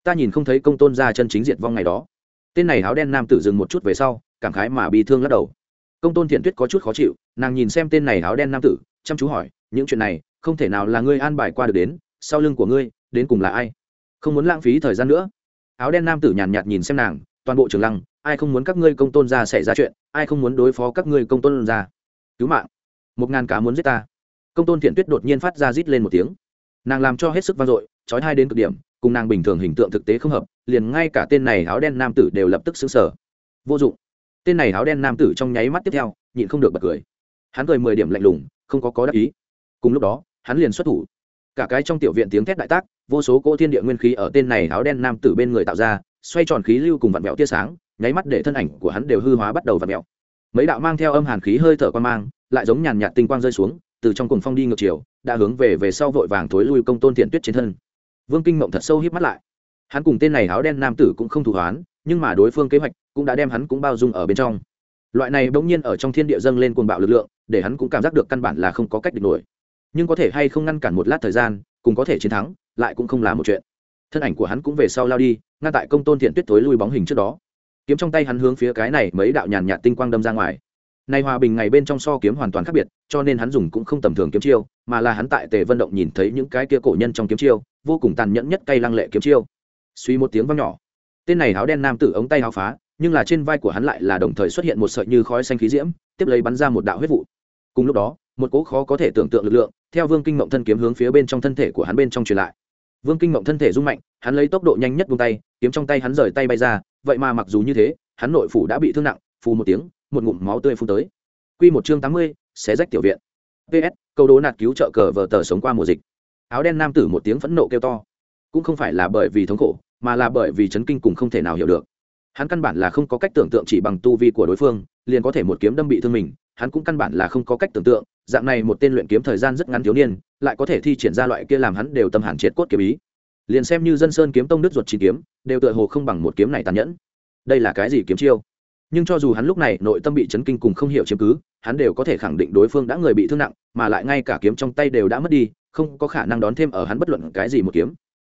ta nhìn không thấy công tôn gia chân chính diệt vong ngày đó. Tên này áo đen nam tử dừng một chút về sau, cảm khái mà bị thương lắc đầu. Công tôn thiện tuyết có chút khó chịu, nàng nhìn xem tên này áo đen nam tử, chăm chú hỏi, những chuyện này, không thể nào là ngươi an bài qua được đến, sau lưng của ngươi, đến cùng là ai? Không muốn lãng phí thời gian nữa. Áo đen nam tử nhàn nhạt nhìn xem nàng, toàn bộ trường lăng, ai không muốn các ngươi công tôn ra xảy ra chuyện, ai không muốn đối phó các ngươi công tôn ra cứu mạng. Một ngàn cá muốn giết ta. Công tôn thiện tuyết đột nhiên phát ra rít lên một tiếng. Nàng làm cho hết sức vang dội, trói hai đến cực điểm, cùng nàng bình thường hình tượng thực tế không hợp, liền ngay cả tên này áo đen nam tử đều lập tức xứng sở vô dụng. Tên này áo đen nam tử trong nháy mắt tiếp theo, nhịn không được bật cười. Hắn cười mười điểm lạnh lùng, không có có đắc ý. Cùng lúc đó, hắn liền xuất thủ cả cái trong tiểu viện tiếng thét đại tác, vô số cỗ thiên địa nguyên khí ở tên này áo đen nam tử bên người tạo ra, xoay tròn khí lưu cùng vặn vẹo tia sáng, nháy mắt để thân ảnh của hắn đều hư hóa bắt đầu vặn vẹo. Mấy đạo mang theo âm hàn khí hơi thở quan mang, lại giống nhàn nhạt tinh quang rơi xuống, từ trong cùng phong đi ngược chiều, đã hướng về về sau vội vàng thối lui công tôn thiện tuyết trên thân. Vương kinh mộng thật sâu híp mắt lại. Hắn cùng tên này áo đen nam tử cũng không thủ hoán, nhưng mà đối phương kế hoạch cũng đã đem hắn cũng bao dung ở bên trong. Loại này bỗng nhiên ở trong thiên địa dâng lên cuồng bạo lực lượng, để hắn cũng cảm giác được căn bản là không có cách địch nổi nhưng có thể hay không ngăn cản một lát thời gian, cùng có thể chiến thắng, lại cũng không là một chuyện. Thân ảnh của hắn cũng về sau lao đi, ngăn tại công tôn thiện tuyết tối lui bóng hình trước đó. Kiếm trong tay hắn hướng phía cái này mấy đạo nhàn nhạt tinh quang đâm ra ngoài. Nay hòa bình ngày bên trong so kiếm hoàn toàn khác biệt, cho nên hắn dùng cũng không tầm thường kiếm chiêu, mà là hắn tại tề vân động nhìn thấy những cái kia cổ nhân trong kiếm chiêu, vô cùng tàn nhẫn nhất cay lăng lệ kiếm chiêu. Suy một tiếng vang nhỏ. Tên này áo đen nam tử ống tay áo phá, nhưng là trên vai của hắn lại là đồng thời xuất hiện một sợi như khói xanh khí diễm, tiếp lấy bắn ra một đạo huyết vụ. Cùng lúc đó một cỗ khó có thể tưởng tượng lực lượng, theo vương kinh mộng thân kiếm hướng phía bên trong thân thể của hắn bên trong truyền lại. Vương kinh mộng thân thể rung mạnh, hắn lấy tốc độ nhanh nhất buông tay, kiếm trong tay hắn rời tay bay ra, vậy mà mặc dù như thế, hắn nội phủ đã bị thương nặng, phù một tiếng, một ngụm máu tươi phun tới. Q một chương tám mươi, xé rách tiểu viện. Ps câu đố nạt cứu trợ cờ vờ tờ sống qua mùa dịch. Áo đen nam tử một tiếng phẫn nộ kêu to. Cũng không phải là bởi vì thống khổ, mà là bởi vì chấn kinh cùng không thể nào hiểu được. Hắn căn bản là không có cách tưởng tượng chỉ bằng tu vi của đối phương, liền có thể một kiếm đâm bị thương mình hắn cũng căn bản là không có cách tưởng tượng, dạng này một tên luyện kiếm thời gian rất ngắn thiếu niên, lại có thể thi triển ra loại kia làm hắn đều tâm hàn triệt cốt kiếm ý. Liền xem như dân sơn kiếm tông đứt ruột chín kiếm, đều tựa hồ không bằng một kiếm này tàn nhẫn. Đây là cái gì kiếm chiêu? Nhưng cho dù hắn lúc này nội tâm bị chấn kinh cùng không hiểu chiếm cứ, hắn đều có thể khẳng định đối phương đã người bị thương nặng, mà lại ngay cả kiếm trong tay đều đã mất đi, không có khả năng đón thêm ở hắn bất luận cái gì một kiếm.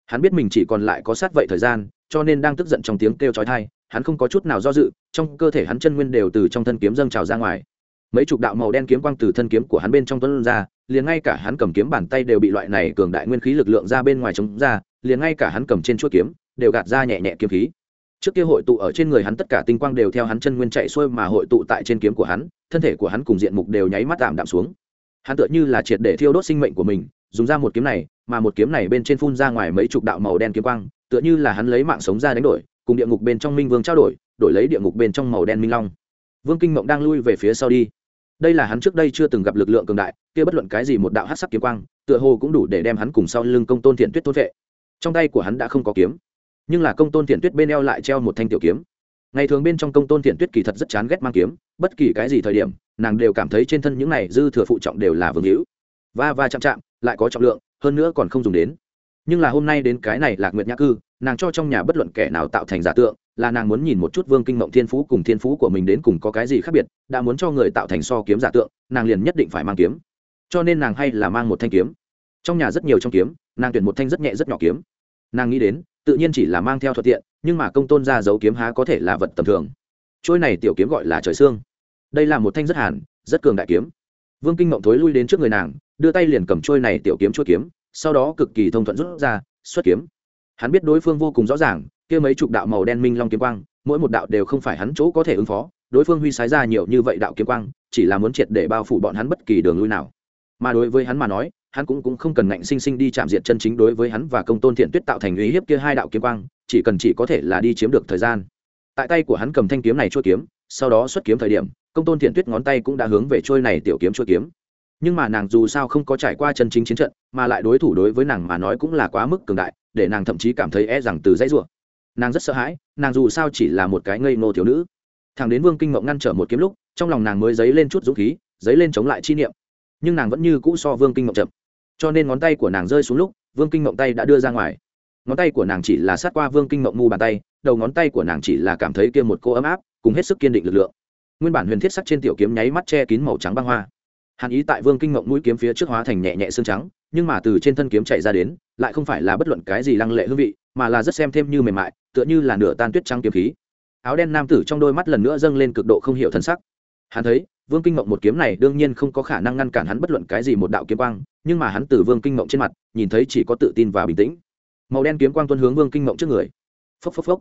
Hắn biết mình chỉ còn lại có sát vậy thời gian, cho nên đang tức giận trong tiếng kêu chói tai, hắn không có chút nào do dự, trong cơ thể hắn chân nguyên đều từ trong thân kiếm dâng trào ra ngoài mấy chục đạo màu đen kiếm quang từ thân kiếm của hắn bên trong tuấn ra, liền ngay cả hắn cầm kiếm bàn tay đều bị loại này cường đại nguyên khí lực lượng ra bên ngoài chống ra, liền ngay cả hắn cầm trên chuỗi kiếm đều gạt ra nhẹ nhẹ kiếm khí. Trước kia hội tụ ở trên người hắn tất cả tinh quang đều theo hắn chân nguyên chạy xuôi mà hội tụ tại trên kiếm của hắn, thân thể của hắn cùng diện mục đều nháy mắt tạm đạm xuống. Hắn tựa như là triệt để thiêu đốt sinh mệnh của mình, dùng ra một kiếm này, mà một kiếm này bên trên phun ra ngoài mấy chục đạo màu đen kiếm quang, tựa như là hắn lấy mạng sống ra đánh đổi, cùng địa ngục bên trong minh vương trao đổi đổi lấy địa ngục bên trong màu đen minh long. Vương kinh mộng đang lui về phía sau đi đây là hắn trước đây chưa từng gặp lực lượng cường đại, kia bất luận cái gì một đạo hát sắc kiếm quang, tựa hồ cũng đủ để đem hắn cùng sau lưng công tôn thiện tuyết thốt vệ. Trong tay của hắn đã không có kiếm, nhưng là công tôn thiện tuyết bên eo lại treo một thanh tiểu kiếm. Ngày thường bên trong công tôn thiện tuyết kỳ thật rất chán ghét mang kiếm, bất kỳ cái gì thời điểm, nàng đều cảm thấy trên thân những này dư thừa phụ trọng đều là vương hữu. Va va chạm chạm, lại có trọng lượng, hơn nữa còn không dùng đến. Nhưng là hôm nay đến cái này lạc nguyệt nhã cư, nàng cho trong nhà bất luận kẻ nào tạo thành giả tượng là nàng muốn nhìn một chút vương kinh mộng thiên phú cùng thiên phú của mình đến cùng có cái gì khác biệt, đã muốn cho người tạo thành so kiếm giả tượng, nàng liền nhất định phải mang kiếm. Cho nên nàng hay là mang một thanh kiếm. Trong nhà rất nhiều trong kiếm, nàng tuyển một thanh rất nhẹ rất nhỏ kiếm. Nàng nghĩ đến, tự nhiên chỉ là mang theo thuận tiện, nhưng mà công tôn ra giấu kiếm há có thể là vật tầm thường. Trôi này tiểu kiếm gọi là trời xương. Đây là một thanh rất hàn, rất cường đại kiếm. Vương kinh mộng thối lui đến trước người nàng, đưa tay liền cầm trôi này tiểu kiếm chua kiếm, sau đó cực kỳ thông thuận rút ra, xuất kiếm. Hắn biết đối phương vô cùng rõ ràng kia mấy chục đạo màu đen minh long kiếm quang, mỗi một đạo đều không phải hắn chỗ có thể ứng phó, đối phương huy sái ra nhiều như vậy đạo kiếm quang, chỉ là muốn triệt để bao phủ bọn hắn bất kỳ đường lui nào. Mà đối với hắn mà nói, hắn cũng cũng không cần ngạnh sinh sinh đi chạm diện chân chính đối với hắn và công tôn thiện tuyết tạo thành uy hiếp kia hai đạo kiếm quang, chỉ cần chỉ có thể là đi chiếm được thời gian. Tại tay của hắn cầm thanh kiếm này chua kiếm, sau đó xuất kiếm thời điểm, công tôn thiện tuyết ngón tay cũng đã hướng về trôi này tiểu kiếm chua kiếm. Nhưng mà nàng dù sao không có trải qua chân chính chiến trận, mà lại đối thủ đối với nàng mà nói cũng là quá mức cường đại, để nàng thậm chí cảm thấy e rằng từ dãy rủa nàng rất sợ hãi, nàng dù sao chỉ là một cái ngây ngô thiếu nữ. Thằng đến vương kinh mộng ngăn trở một kiếm lúc, trong lòng nàng mới dấy lên chút dũng khí, dấy lên chống lại chi niệm. Nhưng nàng vẫn như cũ so vương kinh mộng chậm. Cho nên ngón tay của nàng rơi xuống lúc, vương kinh mộng tay đã đưa ra ngoài. Ngón tay của nàng chỉ là sát qua vương kinh mộng mu bàn tay, đầu ngón tay của nàng chỉ là cảm thấy kia một cô ấm áp, cùng hết sức kiên định lực lượng. Nguyên bản huyền thiết sắc trên tiểu kiếm nháy mắt che kín màu trắng băng hoa. Hàn ý tại vương kinh mộng mũi kiếm phía trước hóa thành nhẹ nhẹ xương trắng, nhưng mà từ trên thân kiếm chạy ra đến, lại không phải là bất luận cái gì lăng lệ hương vị mà là rất xem thêm như mềm mại, tựa như là nửa tan tuyết trắng kiếm khí. Áo đen nam tử trong đôi mắt lần nữa dâng lên cực độ không hiểu thân sắc. Hắn thấy, vương kinh mộng một kiếm này đương nhiên không có khả năng ngăn cản hắn bất luận cái gì một đạo kiếm quang, nhưng mà hắn từ vương kinh mộng trên mặt, nhìn thấy chỉ có tự tin và bình tĩnh. Màu đen kiếm quang tuân hướng vương kinh mộng trước người. Phốc phốc phốc.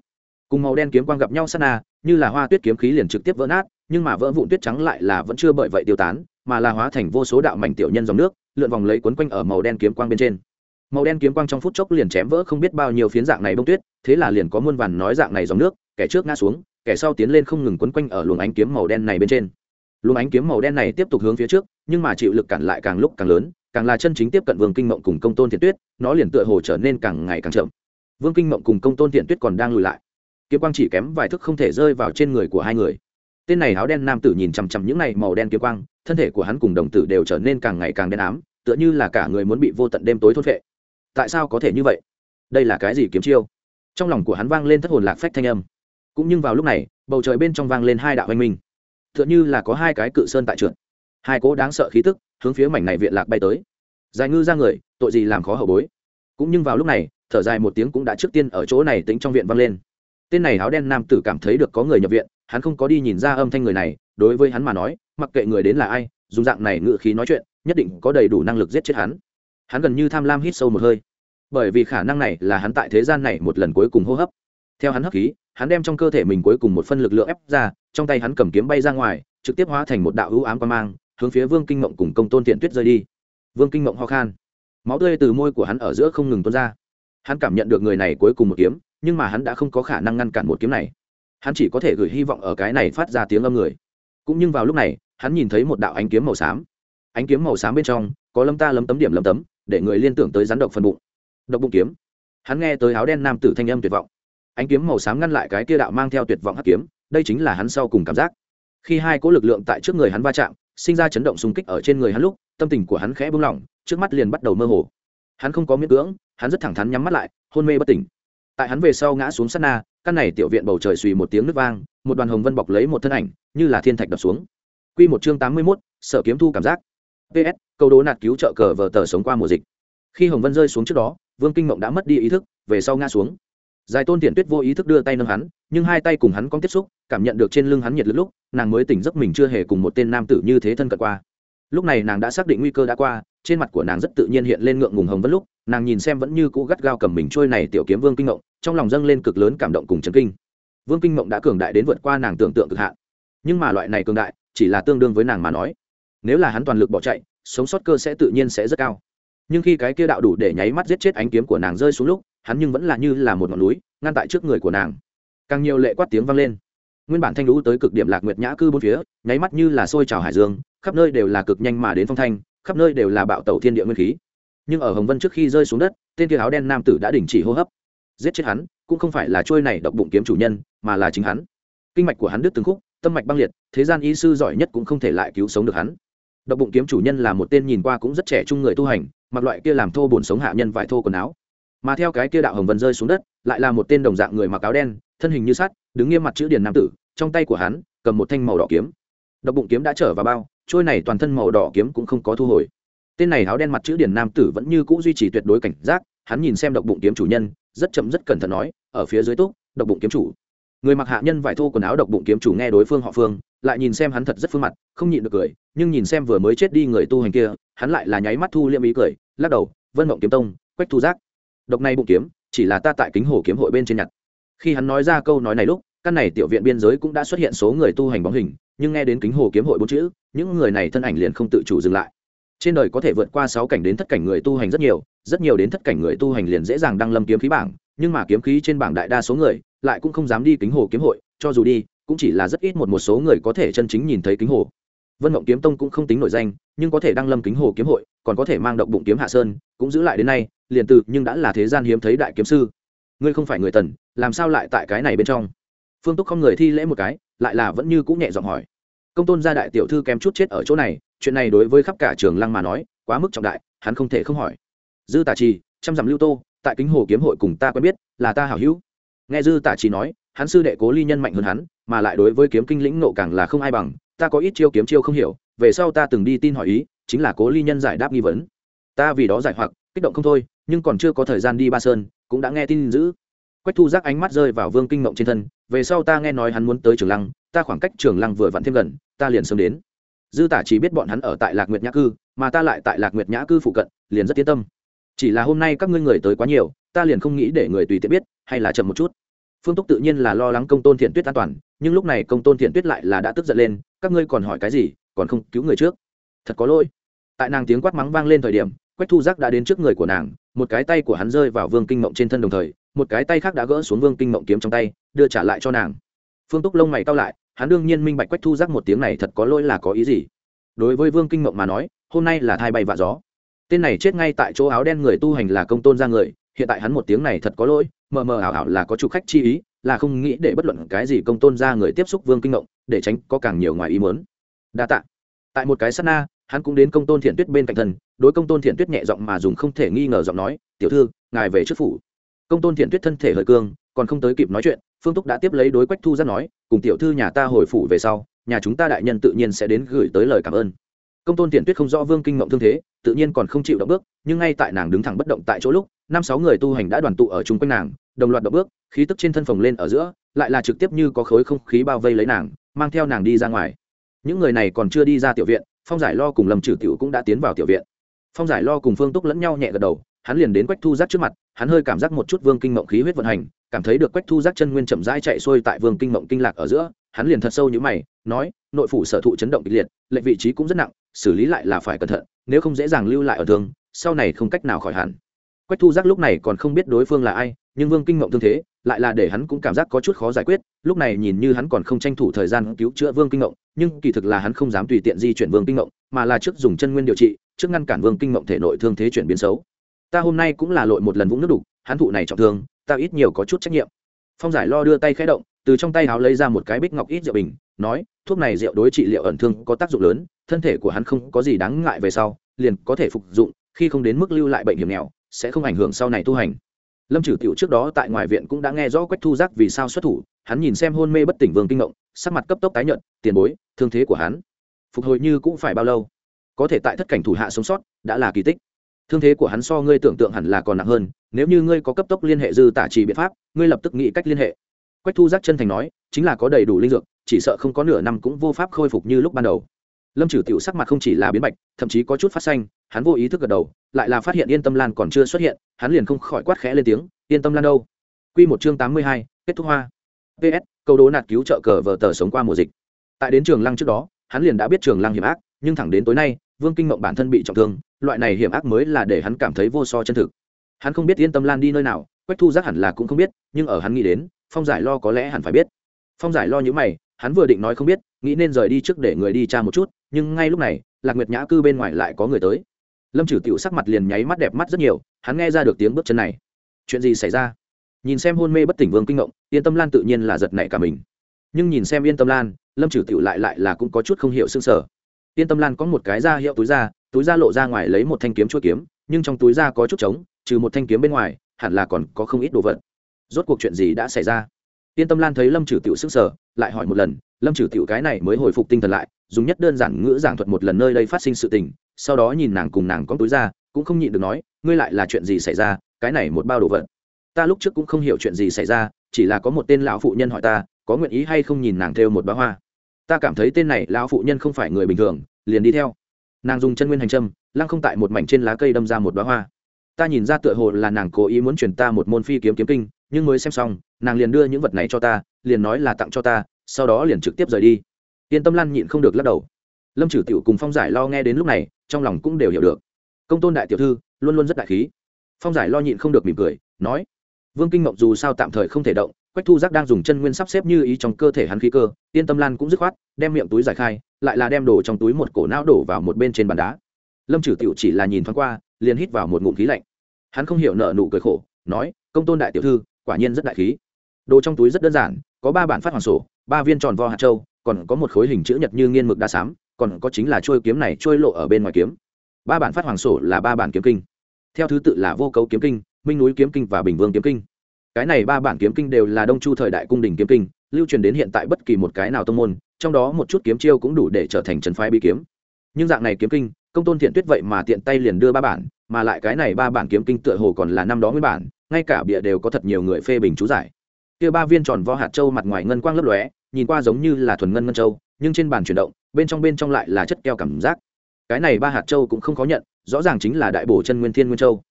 Cùng màu đen kiếm quang gặp nhau sát na, như là hoa tuyết kiếm khí liền trực tiếp vỡ nát, nhưng mà vỡ vụn tuyết trắng lại là vẫn chưa bởi vậy tiêu tán, mà là hóa thành vô số đạo mảnh tiểu nhân dòng nước, lượn vòng lấy quấn quanh ở màu đen kiếm quang bên trên màu đen kiếm quang trong phút chốc liền chém vỡ không biết bao nhiêu phiến dạng này bông tuyết, thế là liền có muôn vàn nói dạng này dòng nước, kẻ trước ngã xuống, kẻ sau tiến lên không ngừng quấn quanh ở luồng ánh kiếm màu đen này bên trên. Luồng ánh kiếm màu đen này tiếp tục hướng phía trước, nhưng mà chịu lực cản lại càng lúc càng lớn, càng là chân chính tiếp cận vương kinh mộng cùng công tôn thiện tuyết, nó liền tựa hồ trở nên càng ngày càng chậm. Vương kinh mộng cùng công tôn thiện tuyết còn đang lùi lại. Kiếm quang chỉ kém vài thức không thể rơi vào trên người của hai người. Tên này áo đen nam tử nhìn chằm chằm những này màu đen kiếm quang, thân thể của hắn cùng đồng tử đều trở nên càng ngày càng đen ám, tựa như là cả người muốn bị vô tận đêm tối thốt vệ tại sao có thể như vậy? Đây là cái gì kiếm chiêu? Trong lòng của hắn vang lên thất hồn lạc phách thanh âm. Cũng nhưng vào lúc này, bầu trời bên trong vang lên hai đạo oanh minh. Tựa như là có hai cái cự sơn tại trượt. Hai cỗ đáng sợ khí tức hướng phía mảnh này viện lạc bay tới. Dài ngư ra người, tội gì làm khó hậu bối. Cũng nhưng vào lúc này, thở dài một tiếng cũng đã trước tiên ở chỗ này tính trong viện vang lên. Tên này áo đen nam tử cảm thấy được có người nhập viện, hắn không có đi nhìn ra âm thanh người này, đối với hắn mà nói, mặc kệ người đến là ai, dùng dạng này ngự khí nói chuyện, nhất định có đầy đủ năng lực giết chết hắn hắn gần như tham lam hít sâu một hơi. Bởi vì khả năng này là hắn tại thế gian này một lần cuối cùng hô hấp. Theo hắn hấp khí, hắn đem trong cơ thể mình cuối cùng một phân lực lượng ép ra, trong tay hắn cầm kiếm bay ra ngoài, trực tiếp hóa thành một đạo hữu ám quan mang, hướng phía vương kinh mộng cùng công tôn thiện tuyết rơi đi. Vương kinh mộng ho khan. Máu tươi từ môi của hắn ở giữa không ngừng tuôn ra. Hắn cảm nhận được người này cuối cùng một kiếm, nhưng mà hắn đã không có khả năng ngăn cản một kiếm này. Hắn chỉ có thể gửi hy vọng ở cái này phát ra tiếng âm người. Cũng nhưng vào lúc này, hắn nhìn thấy một đạo ánh kiếm màu xám. Ánh kiếm màu xám bên trong, có lâm ta lấm tấm điểm lấm tấm để người liên tưởng tới rắn độc phần bụng. Độc bụng kiếm. Hắn nghe tới áo đen nam tử thanh âm tuyệt vọng. Ánh kiếm màu xám ngăn lại cái kia đạo mang theo tuyệt vọng hắc kiếm đây chính là hắn sau cùng cảm giác. Khi hai cỗ lực lượng tại trước người hắn va chạm sinh ra chấn động xung kích ở trên người hắn lúc tâm tình của hắn khẽ buông lỏng trước mắt liền bắt đầu mơ hồ. Hắn không có miễn cưỡng hắn rất thẳng thắn nhắm mắt lại hôn mê bất tỉnh. Tại hắn về sau ngã xuống sát na căn này tiểu viện bầu trời suy một tiếng nước vang một đoàn hồng vân bọc lấy một thân ảnh như là thiên thạch đập xuống. Quy một chương tám mươi 81, sở kiếm thu cảm giác. Ps câu đố nạt cứu trợ cờ vờ tờ sống qua mùa dịch. Khi hồng vân rơi xuống trước đó, vương kinh mộng đã mất đi ý thức, về sau ngã xuống. Giải tôn tiện tuyết vô ý thức đưa tay nâng hắn, nhưng hai tay cùng hắn có tiếp xúc, cảm nhận được trên lưng hắn nhiệt lực lúc, nàng mới tỉnh giấc mình chưa hề cùng một tên nam tử như thế thân cận qua. Lúc này nàng đã xác định nguy cơ đã qua, trên mặt của nàng rất tự nhiên hiện lên ngượng ngùng hồng vân lúc, nàng nhìn xem vẫn như cũ gắt gao cầm mình trôi này tiểu kiếm vương kinh mộng, trong lòng dâng lên cực lớn cảm động cùng chấn kinh. Vương kinh mộng đã cường đại đến vượt qua nàng tưởng tượng cực hạn. Nhưng mà loại này cường đại, chỉ là tương đương với nàng mà nói. Nếu là hắn toàn lực bỏ chạy sống sót cơ sẽ tự nhiên sẽ rất cao. Nhưng khi cái kia đạo đủ để nháy mắt giết chết ánh kiếm của nàng rơi xuống lúc, hắn nhưng vẫn là như là một ngọn núi, ngăn tại trước người của nàng. Càng nhiều lệ quát tiếng vang lên. Nguyên bản thanh lũ tới cực điểm lạc nguyệt nhã cư bốn phía, nháy mắt như là sôi trào hải dương, khắp nơi đều là cực nhanh mà đến phong thanh, khắp nơi đều là bạo tẩu thiên địa nguyên khí. Nhưng ở hồng vân trước khi rơi xuống đất, tên kia áo đen nam tử đã đình chỉ hô hấp. Giết chết hắn, cũng không phải là trôi này độc bụng kiếm chủ nhân, mà là chính hắn. Kinh mạch của hắn đứt từng khúc, tâm mạch băng liệt, thế gian y sư giỏi nhất cũng không thể lại cứu sống được hắn độc bụng kiếm chủ nhân là một tên nhìn qua cũng rất trẻ trung người tu hành, mặc loại kia làm thô bổn sống hạ nhân vải thô quần áo. Mà theo cái kia đạo hồng vân rơi xuống đất, lại là một tên đồng dạng người mặc áo đen, thân hình như sắt, đứng nghiêm mặt chữ điền nam tử, trong tay của hắn, cầm một thanh màu đỏ kiếm. Độc bụng kiếm đã trở vào bao, trôi này toàn thân màu đỏ kiếm cũng không có thu hồi. Tên này áo đen mặt chữ điền nam tử vẫn như cũ duy trì tuyệt đối cảnh giác, hắn nhìn xem độc bụng kiếm chủ nhân, rất chậm rất cẩn thận nói, ở phía dưới túc, độc bụng kiếm chủ. Người mặc hạ nhân vải thô quần áo độc bụng kiếm chủ nghe đối phương họ phương lại nhìn xem hắn thật rất phương mặt, không nhịn được cười, nhưng nhìn xem vừa mới chết đi người tu hành kia, hắn lại là nháy mắt thu liêm ý cười, lắc đầu, vân mộng kiếm tông, quách thu giác. Độc này bụng kiếm, chỉ là ta tại kính hồ kiếm hội bên trên nhặt. Khi hắn nói ra câu nói này lúc, căn này tiểu viện biên giới cũng đã xuất hiện số người tu hành bóng hình, nhưng nghe đến kính hồ kiếm hội bốn chữ, những người này thân ảnh liền không tự chủ dừng lại. Trên đời có thể vượt qua sáu cảnh đến thất cảnh người tu hành rất nhiều rất nhiều đến thất cảnh người tu hành liền dễ dàng đăng lâm kiếm khí bảng, nhưng mà kiếm khí trên bảng đại đa số người lại cũng không dám đi kính hồ kiếm hội, cho dù đi cũng chỉ là rất ít một một số người có thể chân chính nhìn thấy kính hồ. Vân mộng kiếm tông cũng không tính nổi danh, nhưng có thể đăng lâm kính hồ kiếm hội, còn có thể mang động bụng kiếm hạ sơn, cũng giữ lại đến nay, liền từ, nhưng đã là thế gian hiếm thấy đại kiếm sư. Ngươi không phải người tần, làm sao lại tại cái này bên trong? Phương túc không người thi lễ một cái, lại là vẫn như cũng nhẹ giọng hỏi. Công tôn gia đại tiểu thư kém chút chết ở chỗ này, chuyện này đối với khắp cả trường lăng mà nói, quá mức trọng đại, hắn không thể không hỏi. Dư tả trì, trăm dặm lưu tô, tại kính hồ kiếm hội cùng ta quen biết, là ta hảo hữu. Nghe dư tả trì nói hắn sư đệ cố ly nhân mạnh hơn hắn, mà lại đối với kiếm kinh lĩnh nộ càng là không ai bằng, ta có ít chiêu kiếm chiêu không hiểu, về sau ta từng đi tin hỏi ý, chính là cố ly nhân giải đáp nghi vấn. Ta vì đó giải hoặc, kích động không thôi, nhưng còn chưa có thời gian đi ba sơn, cũng đã nghe tin giữ quách thu giác ánh mắt rơi vào vương kinh mộng trên thân, về sau ta nghe nói hắn muốn tới trường lăng, ta khoảng cách trường lăng vừa vặn thêm gần, ta liền sớm đến. Dư tả chỉ biết bọn hắn ở tại lạc nguyệt nhã cư, mà ta lại tại lạc nguyệt nhã cư phụ cận, liền rất yên tâm. Chỉ là hôm nay các ngươi người tới quá nhiều, ta liền không nghĩ để người tùy tiện biết, hay là chậm một chút phương túc tự nhiên là lo lắng công tôn thiện tuyết an toàn, nhưng lúc này công tôn thiện tuyết lại là đã tức giận lên, các ngươi còn hỏi cái gì, còn không cứu người trước? Thật có lỗi. Tại nàng tiếng quát mắng vang lên thời điểm, quách thu giác đã đến trước người của nàng, một cái tay của hắn rơi vào vương kinh mộng trên thân đồng thời, một cái tay khác đã gỡ xuống vương kinh mộng kiếm trong tay, đưa trả lại cho nàng. Phương túc lông mày cao lại, hắn đương nhiên minh bạch quách thu giác một tiếng này thật có lỗi là có ý gì. Đối với vương kinh mộng mà nói, hôm nay là thai bay vạ gió. Tên này chết ngay tại chỗ áo đen người tu hành là công tôn ra người hiện tại hắn một tiếng này thật có lỗi, mờ mờ ảo ảo là có chủ khách chi ý, là không nghĩ để bất luận cái gì công tôn ra người tiếp xúc vương kinh ngộng, để tránh có càng nhiều ngoài ý muốn. Đa tạ. Tại một cái sát na, hắn cũng đến công tôn thiện tuyết bên cạnh thân, đối công tôn thiện tuyết nhẹ giọng mà dùng không thể nghi ngờ giọng nói, tiểu thư, ngài về trước phủ. Công tôn thiện tuyết thân thể hơi cương, còn không tới kịp nói chuyện, phương túc đã tiếp lấy đối quách thu ra nói, cùng tiểu thư nhà ta hồi phủ về sau, nhà chúng ta đại nhân tự nhiên sẽ đến gửi tới lời cảm ơn công tôn tiện tuyết không rõ vương kinh ngộng thương thế, tự nhiên còn không chịu động bước, nhưng ngay tại nàng đứng thẳng bất động tại chỗ lúc, năm sáu người tu hành đã đoàn tụ ở chung quanh nàng, đồng loạt động bước, khí tức trên thân phồng lên ở giữa, lại là trực tiếp như có khối không khí bao vây lấy nàng, mang theo nàng đi ra ngoài. Những người này còn chưa đi ra tiểu viện, phong giải lo cùng lâm trừ tiểu cũng đã tiến vào tiểu viện. Phong giải lo cùng phương túc lẫn nhau nhẹ gật đầu, hắn liền đến quách thu giác trước mặt, hắn hơi cảm giác một chút vương kinh mộng khí huyết vận hành, cảm thấy được quách thu giác chân nguyên chậm rãi chạy xuôi tại vương kinh mộng kinh lạc ở giữa, hắn liền thật sâu như mày, nói, nội phủ sở thụ chấn động kịch liệt lệnh vị trí cũng rất nặng xử lý lại là phải cẩn thận, nếu không dễ dàng lưu lại ở thương, sau này không cách nào khỏi hẳn. Quách thu giác lúc này còn không biết đối phương là ai, nhưng vương kinh mộng thương thế, lại là để hắn cũng cảm giác có chút khó giải quyết, lúc này nhìn như hắn còn không tranh thủ thời gian cứu chữa vương kinh mộng nhưng kỳ thực là hắn không dám tùy tiện di chuyển vương kinh mộng mà là trước dùng chân nguyên điều trị, trước ngăn cản vương kinh mộng thể nội thương thế chuyển biến xấu. Ta hôm nay cũng là lội một lần vũng nước đục, hắn thụ này trọng thương, ta ít nhiều có chút trách nhiệm. Phong giải lo đưa tay khẽ động từ trong tay áo lấy ra một cái bích ngọc ít rượu bình, nói, thuốc này rượu đối trị liệu ẩn thương có tác dụng lớn, thân thể của hắn không có gì đáng ngại về sau, liền có thể phục dụng, khi không đến mức lưu lại bệnh hiểm nghèo, sẽ không ảnh hưởng sau này tu hành. Lâm trừ tiểu trước đó tại ngoài viện cũng đã nghe rõ quách thu giác vì sao xuất thủ, hắn nhìn xem hôn mê bất tỉnh vương kinh ngộng, sắc mặt cấp tốc tái nhợt, tiền bối, thương thế của hắn, phục hồi như cũng phải bao lâu? Có thể tại thất cảnh thủ hạ sống sót, đã là kỳ tích. Thương thế của hắn so ngươi tưởng tượng hẳn là còn nặng hơn, nếu như ngươi có cấp tốc liên hệ dư tả trì biện pháp, ngươi lập tức nghĩ cách liên hệ quách thu giác chân thành nói, chính là có đầy đủ linh dược, chỉ sợ không có nửa năm cũng vô pháp khôi phục như lúc ban đầu. Lâm trừ tiểu sắc mặt không chỉ là biến bạch, thậm chí có chút phát xanh, hắn vô ý thức gật đầu, lại là phát hiện yên tâm lan còn chưa xuất hiện, hắn liền không khỏi quát khẽ lên tiếng, yên tâm lan đâu? Q một chương tám mươi hai, kết thúc hoa. Ps câu đố nạt cứu trợ cờ vờ tờ sống qua mùa dịch. Tại đến trường lăng trước đó, hắn liền đã biết trường lăng hiểm ác, nhưng thẳng đến tối nay, vương kinh mộng bản thân bị trọng thương, loại này hiểm ác mới là để hắn cảm thấy vô so chân thực. Hắn không biết yên tâm lan đi nơi nào, quách thu giác hẳn là cũng không biết, nhưng ở hắn nghĩ đến phong giải lo có lẽ hẳn phải biết. Phong giải lo như mày, hắn vừa định nói không biết, nghĩ nên rời đi trước để người đi tra một chút, nhưng ngay lúc này, lạc nguyệt nhã cư bên ngoài lại có người tới. Lâm trừ tiểu sắc mặt liền nháy mắt đẹp mắt rất nhiều, hắn nghe ra được tiếng bước chân này. Chuyện gì xảy ra? Nhìn xem hôn mê bất tỉnh vương kinh ngộng, yên tâm lan tự nhiên là giật nảy cả mình. Nhưng nhìn xem yên tâm lan, lâm trừ tiểu lại lại là cũng có chút không hiểu xương sở yên tâm lan có một cái da hiệu túi da túi da lộ ra ngoài lấy một thanh kiếm chuỗi kiếm, nhưng trong túi da có chút trống, trừ một thanh kiếm bên ngoài, hẳn là còn có không ít đồ vật rốt cuộc chuyện gì đã xảy ra? Yên tâm lan thấy lâm trừ tiểu sức sở lại hỏi một lần, lâm trừ tiểu cái này mới hồi phục tinh thần lại, dùng nhất đơn giản ngữ giảng thuật một lần nơi đây phát sinh sự tình, sau đó nhìn nàng cùng nàng có túi ra, cũng không nhịn được nói, ngươi lại là chuyện gì xảy ra? Cái này một bao đồ vật. Ta lúc trước cũng không hiểu chuyện gì xảy ra, chỉ là có một tên lão phụ nhân hỏi ta, có nguyện ý hay không nhìn nàng theo một bá hoa? Ta cảm thấy tên này lão phụ nhân không phải người bình thường, liền đi theo. Nàng dùng chân nguyên hành trâm lăng không tại một mảnh trên lá cây đâm ra một bá hoa. Ta nhìn ra tựa hồ là nàng cố ý muốn truyền ta một môn phi kiếm kiếm kinh nhưng mới xem xong, nàng liền đưa những vật này cho ta, liền nói là tặng cho ta, sau đó liền trực tiếp rời đi. Yên tâm lan nhịn không được lắc đầu. Lâm trừ tiểu cùng phong giải lo nghe đến lúc này, trong lòng cũng đều hiểu được. Công tôn đại tiểu thư, luôn luôn rất đại khí. Phong giải lo nhịn không được mỉm cười, nói, vương kinh mộng dù sao tạm thời không thể động, quách thu giác đang dùng chân nguyên sắp xếp như ý trong cơ thể hắn khí cơ, yên tâm lan cũng dứt khoát, đem miệng túi giải khai, lại là đem đồ trong túi một cổ não đổ vào một bên trên bàn đá. Lâm trừ tiểu chỉ là nhìn thoáng qua, liền hít vào một ngụm khí lạnh. Hắn không hiểu nợ nụ cười khổ, nói, công tôn đại tiểu thư quả nhiên rất đại khí. Đồ trong túi rất đơn giản, có ba bản phát hoàng sổ, ba viên tròn vo hạt châu, còn có một khối hình chữ nhật như nghiên mực đa xám, còn có chính là trôi kiếm này trôi lộ ở bên ngoài kiếm. Ba bản phát hoàng sổ là ba bản kiếm kinh. Theo thứ tự là vô cấu kiếm kinh, minh núi kiếm kinh và bình vương kiếm kinh. Cái này ba bản kiếm kinh đều là đông chu thời đại cung đình kiếm kinh, lưu truyền đến hiện tại bất kỳ một cái nào tông môn, trong đó một chút kiếm chiêu cũng đủ để trở thành trần phái bi kiếm. Nhưng dạng này kiếm kinh, công tôn thiện tuyết vậy mà tiện tay liền đưa ba bản mà lại cái này ba bản kiếm kinh tựa hồ còn là năm đó nguyên bản, ngay cả bịa đều có thật nhiều người phê bình chú giải. Kia ba viên tròn vo hạt châu mặt ngoài ngân quang lấp lóe, nhìn qua giống như là thuần ngân ngân châu, nhưng trên bàn chuyển động, bên trong bên trong lại là chất keo cảm giác. Cái này ba hạt châu cũng không khó nhận, rõ ràng chính là đại bổ chân nguyên thiên nguyên châu.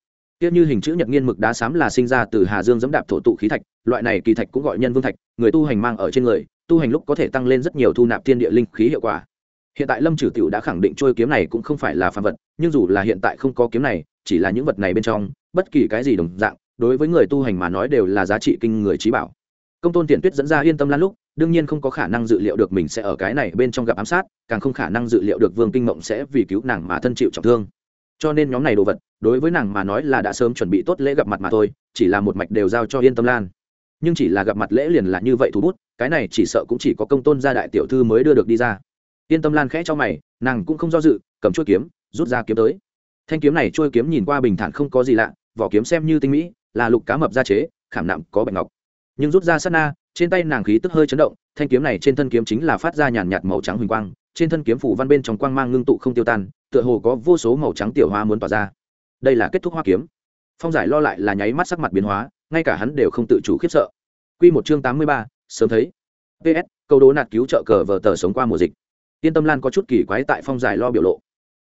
Kia như hình chữ nhật nghiên mực đá xám là sinh ra từ hà dương dẫm đạp thổ tụ khí thạch, loại này kỳ thạch cũng gọi nhân vương thạch, người tu hành mang ở trên người, tu hành lúc có thể tăng lên rất nhiều thu nạp thiên địa linh khí hiệu quả hiện tại lâm trừ tiểu đã khẳng định trôi kiếm này cũng không phải là phàm vật, nhưng dù là hiện tại không có kiếm này, chỉ là những vật này bên trong, bất kỳ cái gì đồng dạng, đối với người tu hành mà nói đều là giá trị kinh người trí bảo. Công tôn tiện tuyết dẫn ra yên tâm lan lúc, đương nhiên không có khả năng dự liệu được mình sẽ ở cái này bên trong gặp ám sát, càng không khả năng dự liệu được vương kinh mộng sẽ vì cứu nàng mà thân chịu trọng thương. Cho nên nhóm này đồ vật, đối với nàng mà nói là đã sớm chuẩn bị tốt lễ gặp mặt mà thôi, chỉ là một mạch đều giao cho yên tâm lan. Nhưng chỉ là gặp mặt lễ liền là như vậy thú bút, cái này chỉ sợ cũng chỉ có công tôn gia đại tiểu thư mới đưa được đi ra yên tâm lan khẽ cho mày, nàng cũng không do dự, cầm chuôi kiếm, rút ra kiếm tới. Thanh kiếm này chuôi kiếm nhìn qua bình thản không có gì lạ, vỏ kiếm xem như tinh mỹ, là lục cá mập gia chế, khảm nặng có bạch ngọc. Nhưng rút ra sát na, trên tay nàng khí tức hơi chấn động, thanh kiếm này trên thân kiếm chính là phát ra nhàn nhạt màu trắng huỳnh quang, trên thân kiếm phủ văn bên trong quang mang ngưng tụ không tiêu tan, tựa hồ có vô số màu trắng tiểu hoa muốn tỏa ra. Đây là kết thúc hoa kiếm. Phong giải lo lại là nháy mắt sắc mặt biến hóa, ngay cả hắn đều không tự chủ khiếp sợ. Q một chương tám mươi ba, sớm thấy. Ps câu đố nạt cứu trợ cờ vờ tờ sống qua mùa dịch yên tâm lan có chút kỳ quái tại phong giải lo biểu lộ.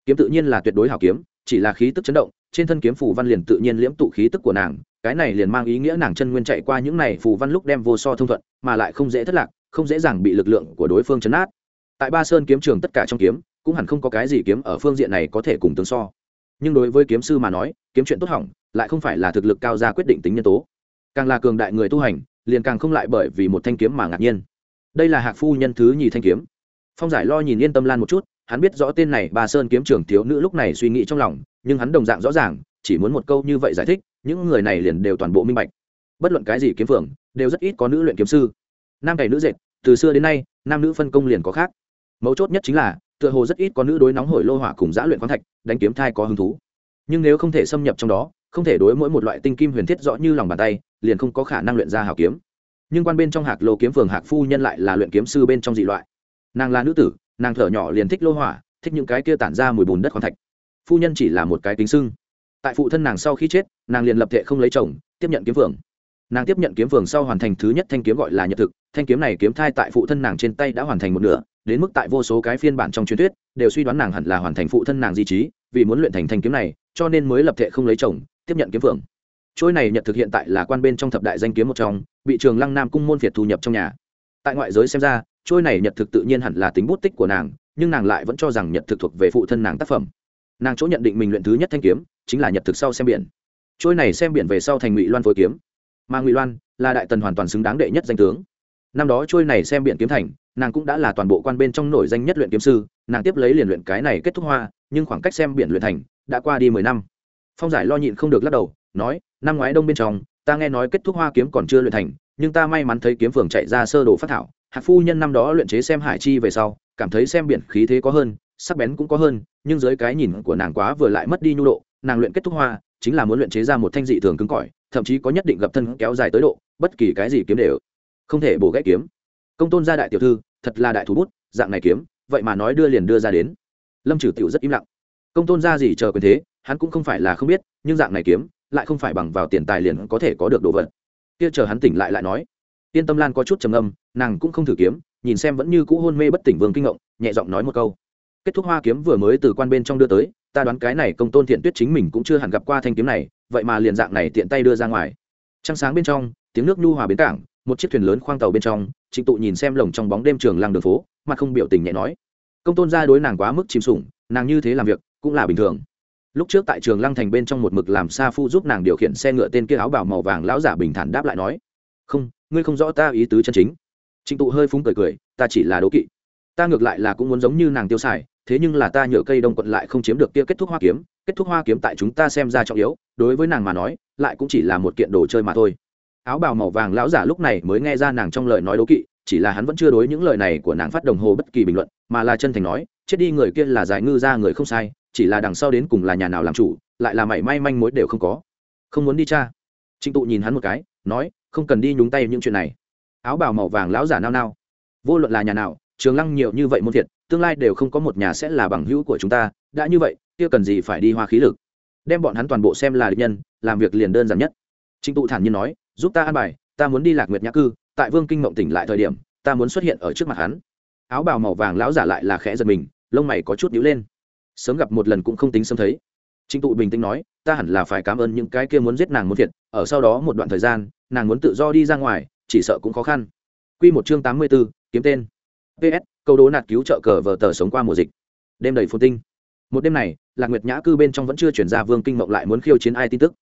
Kiếm tự nhiên là tuyệt đối hảo kiếm, chỉ là khí tức chấn động, trên thân kiếm phù văn liền tự nhiên liễm tụ khí tức của nàng, cái này liền mang ý nghĩa nàng chân nguyên chạy qua những này phù văn lúc đem vô so thông thuận, mà lại không dễ thất lạc, không dễ dàng bị lực lượng của đối phương chấn áp. tại ba sơn kiếm trường tất cả trong kiếm, cũng hẳn không có cái gì kiếm ở phương diện này có thể cùng tương so. Nhưng đối với kiếm sư mà nói, kiếm chuyện tốt hỏng, lại không phải là thực lực cao ra quyết định tính nhân tố. Càng là cường đại người tu hành, liền càng không lại bởi vì một thanh kiếm mà ngạc nhiên. Đây là hạc phu nhân thứ nhì thanh kiếm phong giải lo nhìn yên tâm lan một chút, hắn biết rõ tên này bà sơn kiếm trưởng thiếu nữ lúc này suy nghĩ trong lòng, nhưng hắn đồng dạng rõ ràng, chỉ muốn một câu như vậy giải thích, những người này liền đều toàn bộ minh bạch. Bất luận cái gì kiếm phường đều rất ít có nữ luyện kiếm sư. Nam cày nữ dệt, từ xưa đến nay, nam nữ phân công liền có khác. Mấu chốt nhất chính là, tựa hồ rất ít có nữ đối nóng hổi lô hỏa cùng giã luyện khoáng thạch, đánh kiếm thai có hứng thú. Nhưng nếu không thể xâm nhập trong đó, không thể đối mỗi một loại tinh kim huyền thiết rõ như lòng bàn tay, liền không có khả năng luyện ra hào kiếm. Nhưng quan bên trong hạc lô kiếm phường hạc phu nhân lại là luyện kiếm sư bên trong dị loại nàng là nữ tử, nàng thở nhỏ liền thích lô hỏa, thích những cái kia tản ra mùi bùn đất khoáng thạch. Phu nhân chỉ là một cái kính sưng. Tại phụ thân nàng sau khi chết, nàng liền lập thệ không lấy chồng, tiếp nhận kiếm phường nàng tiếp nhận kiếm phường sau hoàn thành thứ nhất thanh kiếm gọi là nhật thực, thanh kiếm này kiếm thai tại phụ thân nàng trên tay đã hoàn thành một nửa, đến mức tại vô số cái phiên bản trong truyền thuyết, đều suy đoán nàng hẳn là hoàn thành phụ thân nàng di trí, vì muốn luyện thành thanh kiếm này, cho nên mới lập thệ không lấy chồng, tiếp nhận kiếm phường trôi này nhật thực hiện tại là quan bên trong thập đại danh kiếm một trong, bị trường lăng nam cung môn việt thu nhập trong nhà. Tại ngoại giới xem ra trôi này nhật thực tự nhiên hẳn là tính bút tích của nàng, nhưng nàng lại vẫn cho rằng nhật thực thuộc về phụ thân nàng tác phẩm. Nàng chỗ nhận định mình luyện thứ nhất thanh kiếm, chính là nhật thực sau xem biển. Trôi này xem biển về sau thành ngụy loan phối kiếm. Mà ngụy loan là đại tần hoàn toàn xứng đáng đệ nhất danh tướng. Năm đó trôi này xem biển kiếm thành, nàng cũng đã là toàn bộ quan bên trong nổi danh nhất luyện kiếm sư, nàng tiếp lấy liền luyện cái này kết thúc hoa, nhưng khoảng cách xem biển luyện thành đã qua đi mười năm. Phong giải lo nhịn không được lắc đầu, nói, năm ngoái đông bên trong, ta nghe nói kết thúc hoa kiếm còn chưa luyện thành, nhưng ta may mắn thấy kiếm phường chạy ra sơ đồ phát thảo hạc phu nhân năm đó luyện chế xem hải chi về sau, cảm thấy xem biển khí thế có hơn, sắc bén cũng có hơn, nhưng dưới cái nhìn của nàng quá vừa lại mất đi nhu độ, nàng luyện kết thúc hoa, chính là muốn luyện chế ra một thanh dị thường cứng cỏi, thậm chí có nhất định gập thân kéo dài tới độ, bất kỳ cái gì kiếm đều không thể bổ gãy kiếm. Công tôn gia đại tiểu thư, thật là đại thủ bút, dạng này kiếm, vậy mà nói đưa liền đưa ra đến. Lâm trừ tiểu rất im lặng. Công tôn gia gì chờ quyền thế, hắn cũng không phải là không biết, nhưng dạng này kiếm, lại không phải bằng vào tiền tài liền có thể có được đồ vật. Kia chờ hắn tỉnh lại lại nói. Yên tâm lan có chút trầm âm nàng cũng không thử kiếm, nhìn xem vẫn như cũ hôn mê bất tỉnh vương kinh ngộng, nhẹ giọng nói một câu. Kết thúc hoa kiếm vừa mới từ quan bên trong đưa tới, ta đoán cái này công tôn thiện tuyết chính mình cũng chưa hẳn gặp qua thanh kiếm này, vậy mà liền dạng này tiện tay đưa ra ngoài. Trăng sáng bên trong, tiếng nước nhu hòa bến cảng, một chiếc thuyền lớn khoang tàu bên trong, trịnh tụ nhìn xem lồng trong bóng đêm trường làng đường phố mà không biểu tình nhẹ nói. Công tôn ra đối nàng quá mức chìm sủng, nàng như thế làm việc, cũng là bình thường. Lúc trước tại trường lăng thành bên trong một mực làm sa phu giúp nàng điều khiển xe ngựa tên kia áo bảo màu vàng lão giả bình thản đáp lại nói. Không, ngươi không rõ ta ý tứ chân chính trịnh tụ hơi phúng cười cười, ta chỉ là đố kỵ. Ta ngược lại là cũng muốn giống như nàng tiêu xài, thế nhưng là ta nhựa cây đông quận lại không chiếm được kia kết thúc hoa kiếm. Kết thúc hoa kiếm tại chúng ta xem ra trọng yếu, đối với nàng mà nói, lại cũng chỉ là một kiện đồ chơi mà thôi. Áo bào màu vàng lão giả lúc này mới nghe ra nàng trong lời nói đố kỵ, chỉ là hắn vẫn chưa đối những lời này của nàng phát đồng hồ bất kỳ bình luận, mà là chân thành nói, chết đi người kia là giải ngư ra người không sai, chỉ là đằng sau đến cùng là nhà nào làm chủ, lại là mảy may manh mối đều không có. Không muốn đi cha. Trịnh tụ nhìn hắn một cái, nói, không cần đi nhúng tay những chuyện này áo bào màu vàng lão giả nao nao. Vô luận là nhà nào, trường lăng nhiều như vậy môn thiệt, tương lai đều không có một nhà sẽ là bằng hữu của chúng ta. Đã như vậy, kia cần gì phải đi hoa khí lực? Đem bọn hắn toàn bộ xem là địch nhân, làm việc liền đơn giản nhất. Trịnh tụ thản nhiên nói, giúp ta an bài, ta muốn đi lạc nguyệt nhã cư, tại vương kinh mộng tỉnh lại thời điểm, ta muốn xuất hiện ở trước mặt hắn. Áo bào màu vàng lão giả lại là khẽ giật mình, lông mày có chút nhíu lên. Sớm gặp một lần cũng không tính sớm thấy. Trịnh tụ bình tĩnh nói, ta hẳn là phải cảm ơn những cái kia muốn giết nàng muốn thiệt, ở sau đó một đoạn thời gian, nàng muốn tự do đi ra ngoài chỉ sợ cũng khó khăn. Quy một chương tám mươi 84, kiếm tên. Ps câu đố nạt cứu trợ cờ vờ tờ sống qua mùa dịch. Đêm đầy phồn tinh. Một đêm này lạc nguyệt nhã cư bên trong vẫn chưa chuyển ra vương kinh mộng lại muốn khiêu chiến ai tin tức.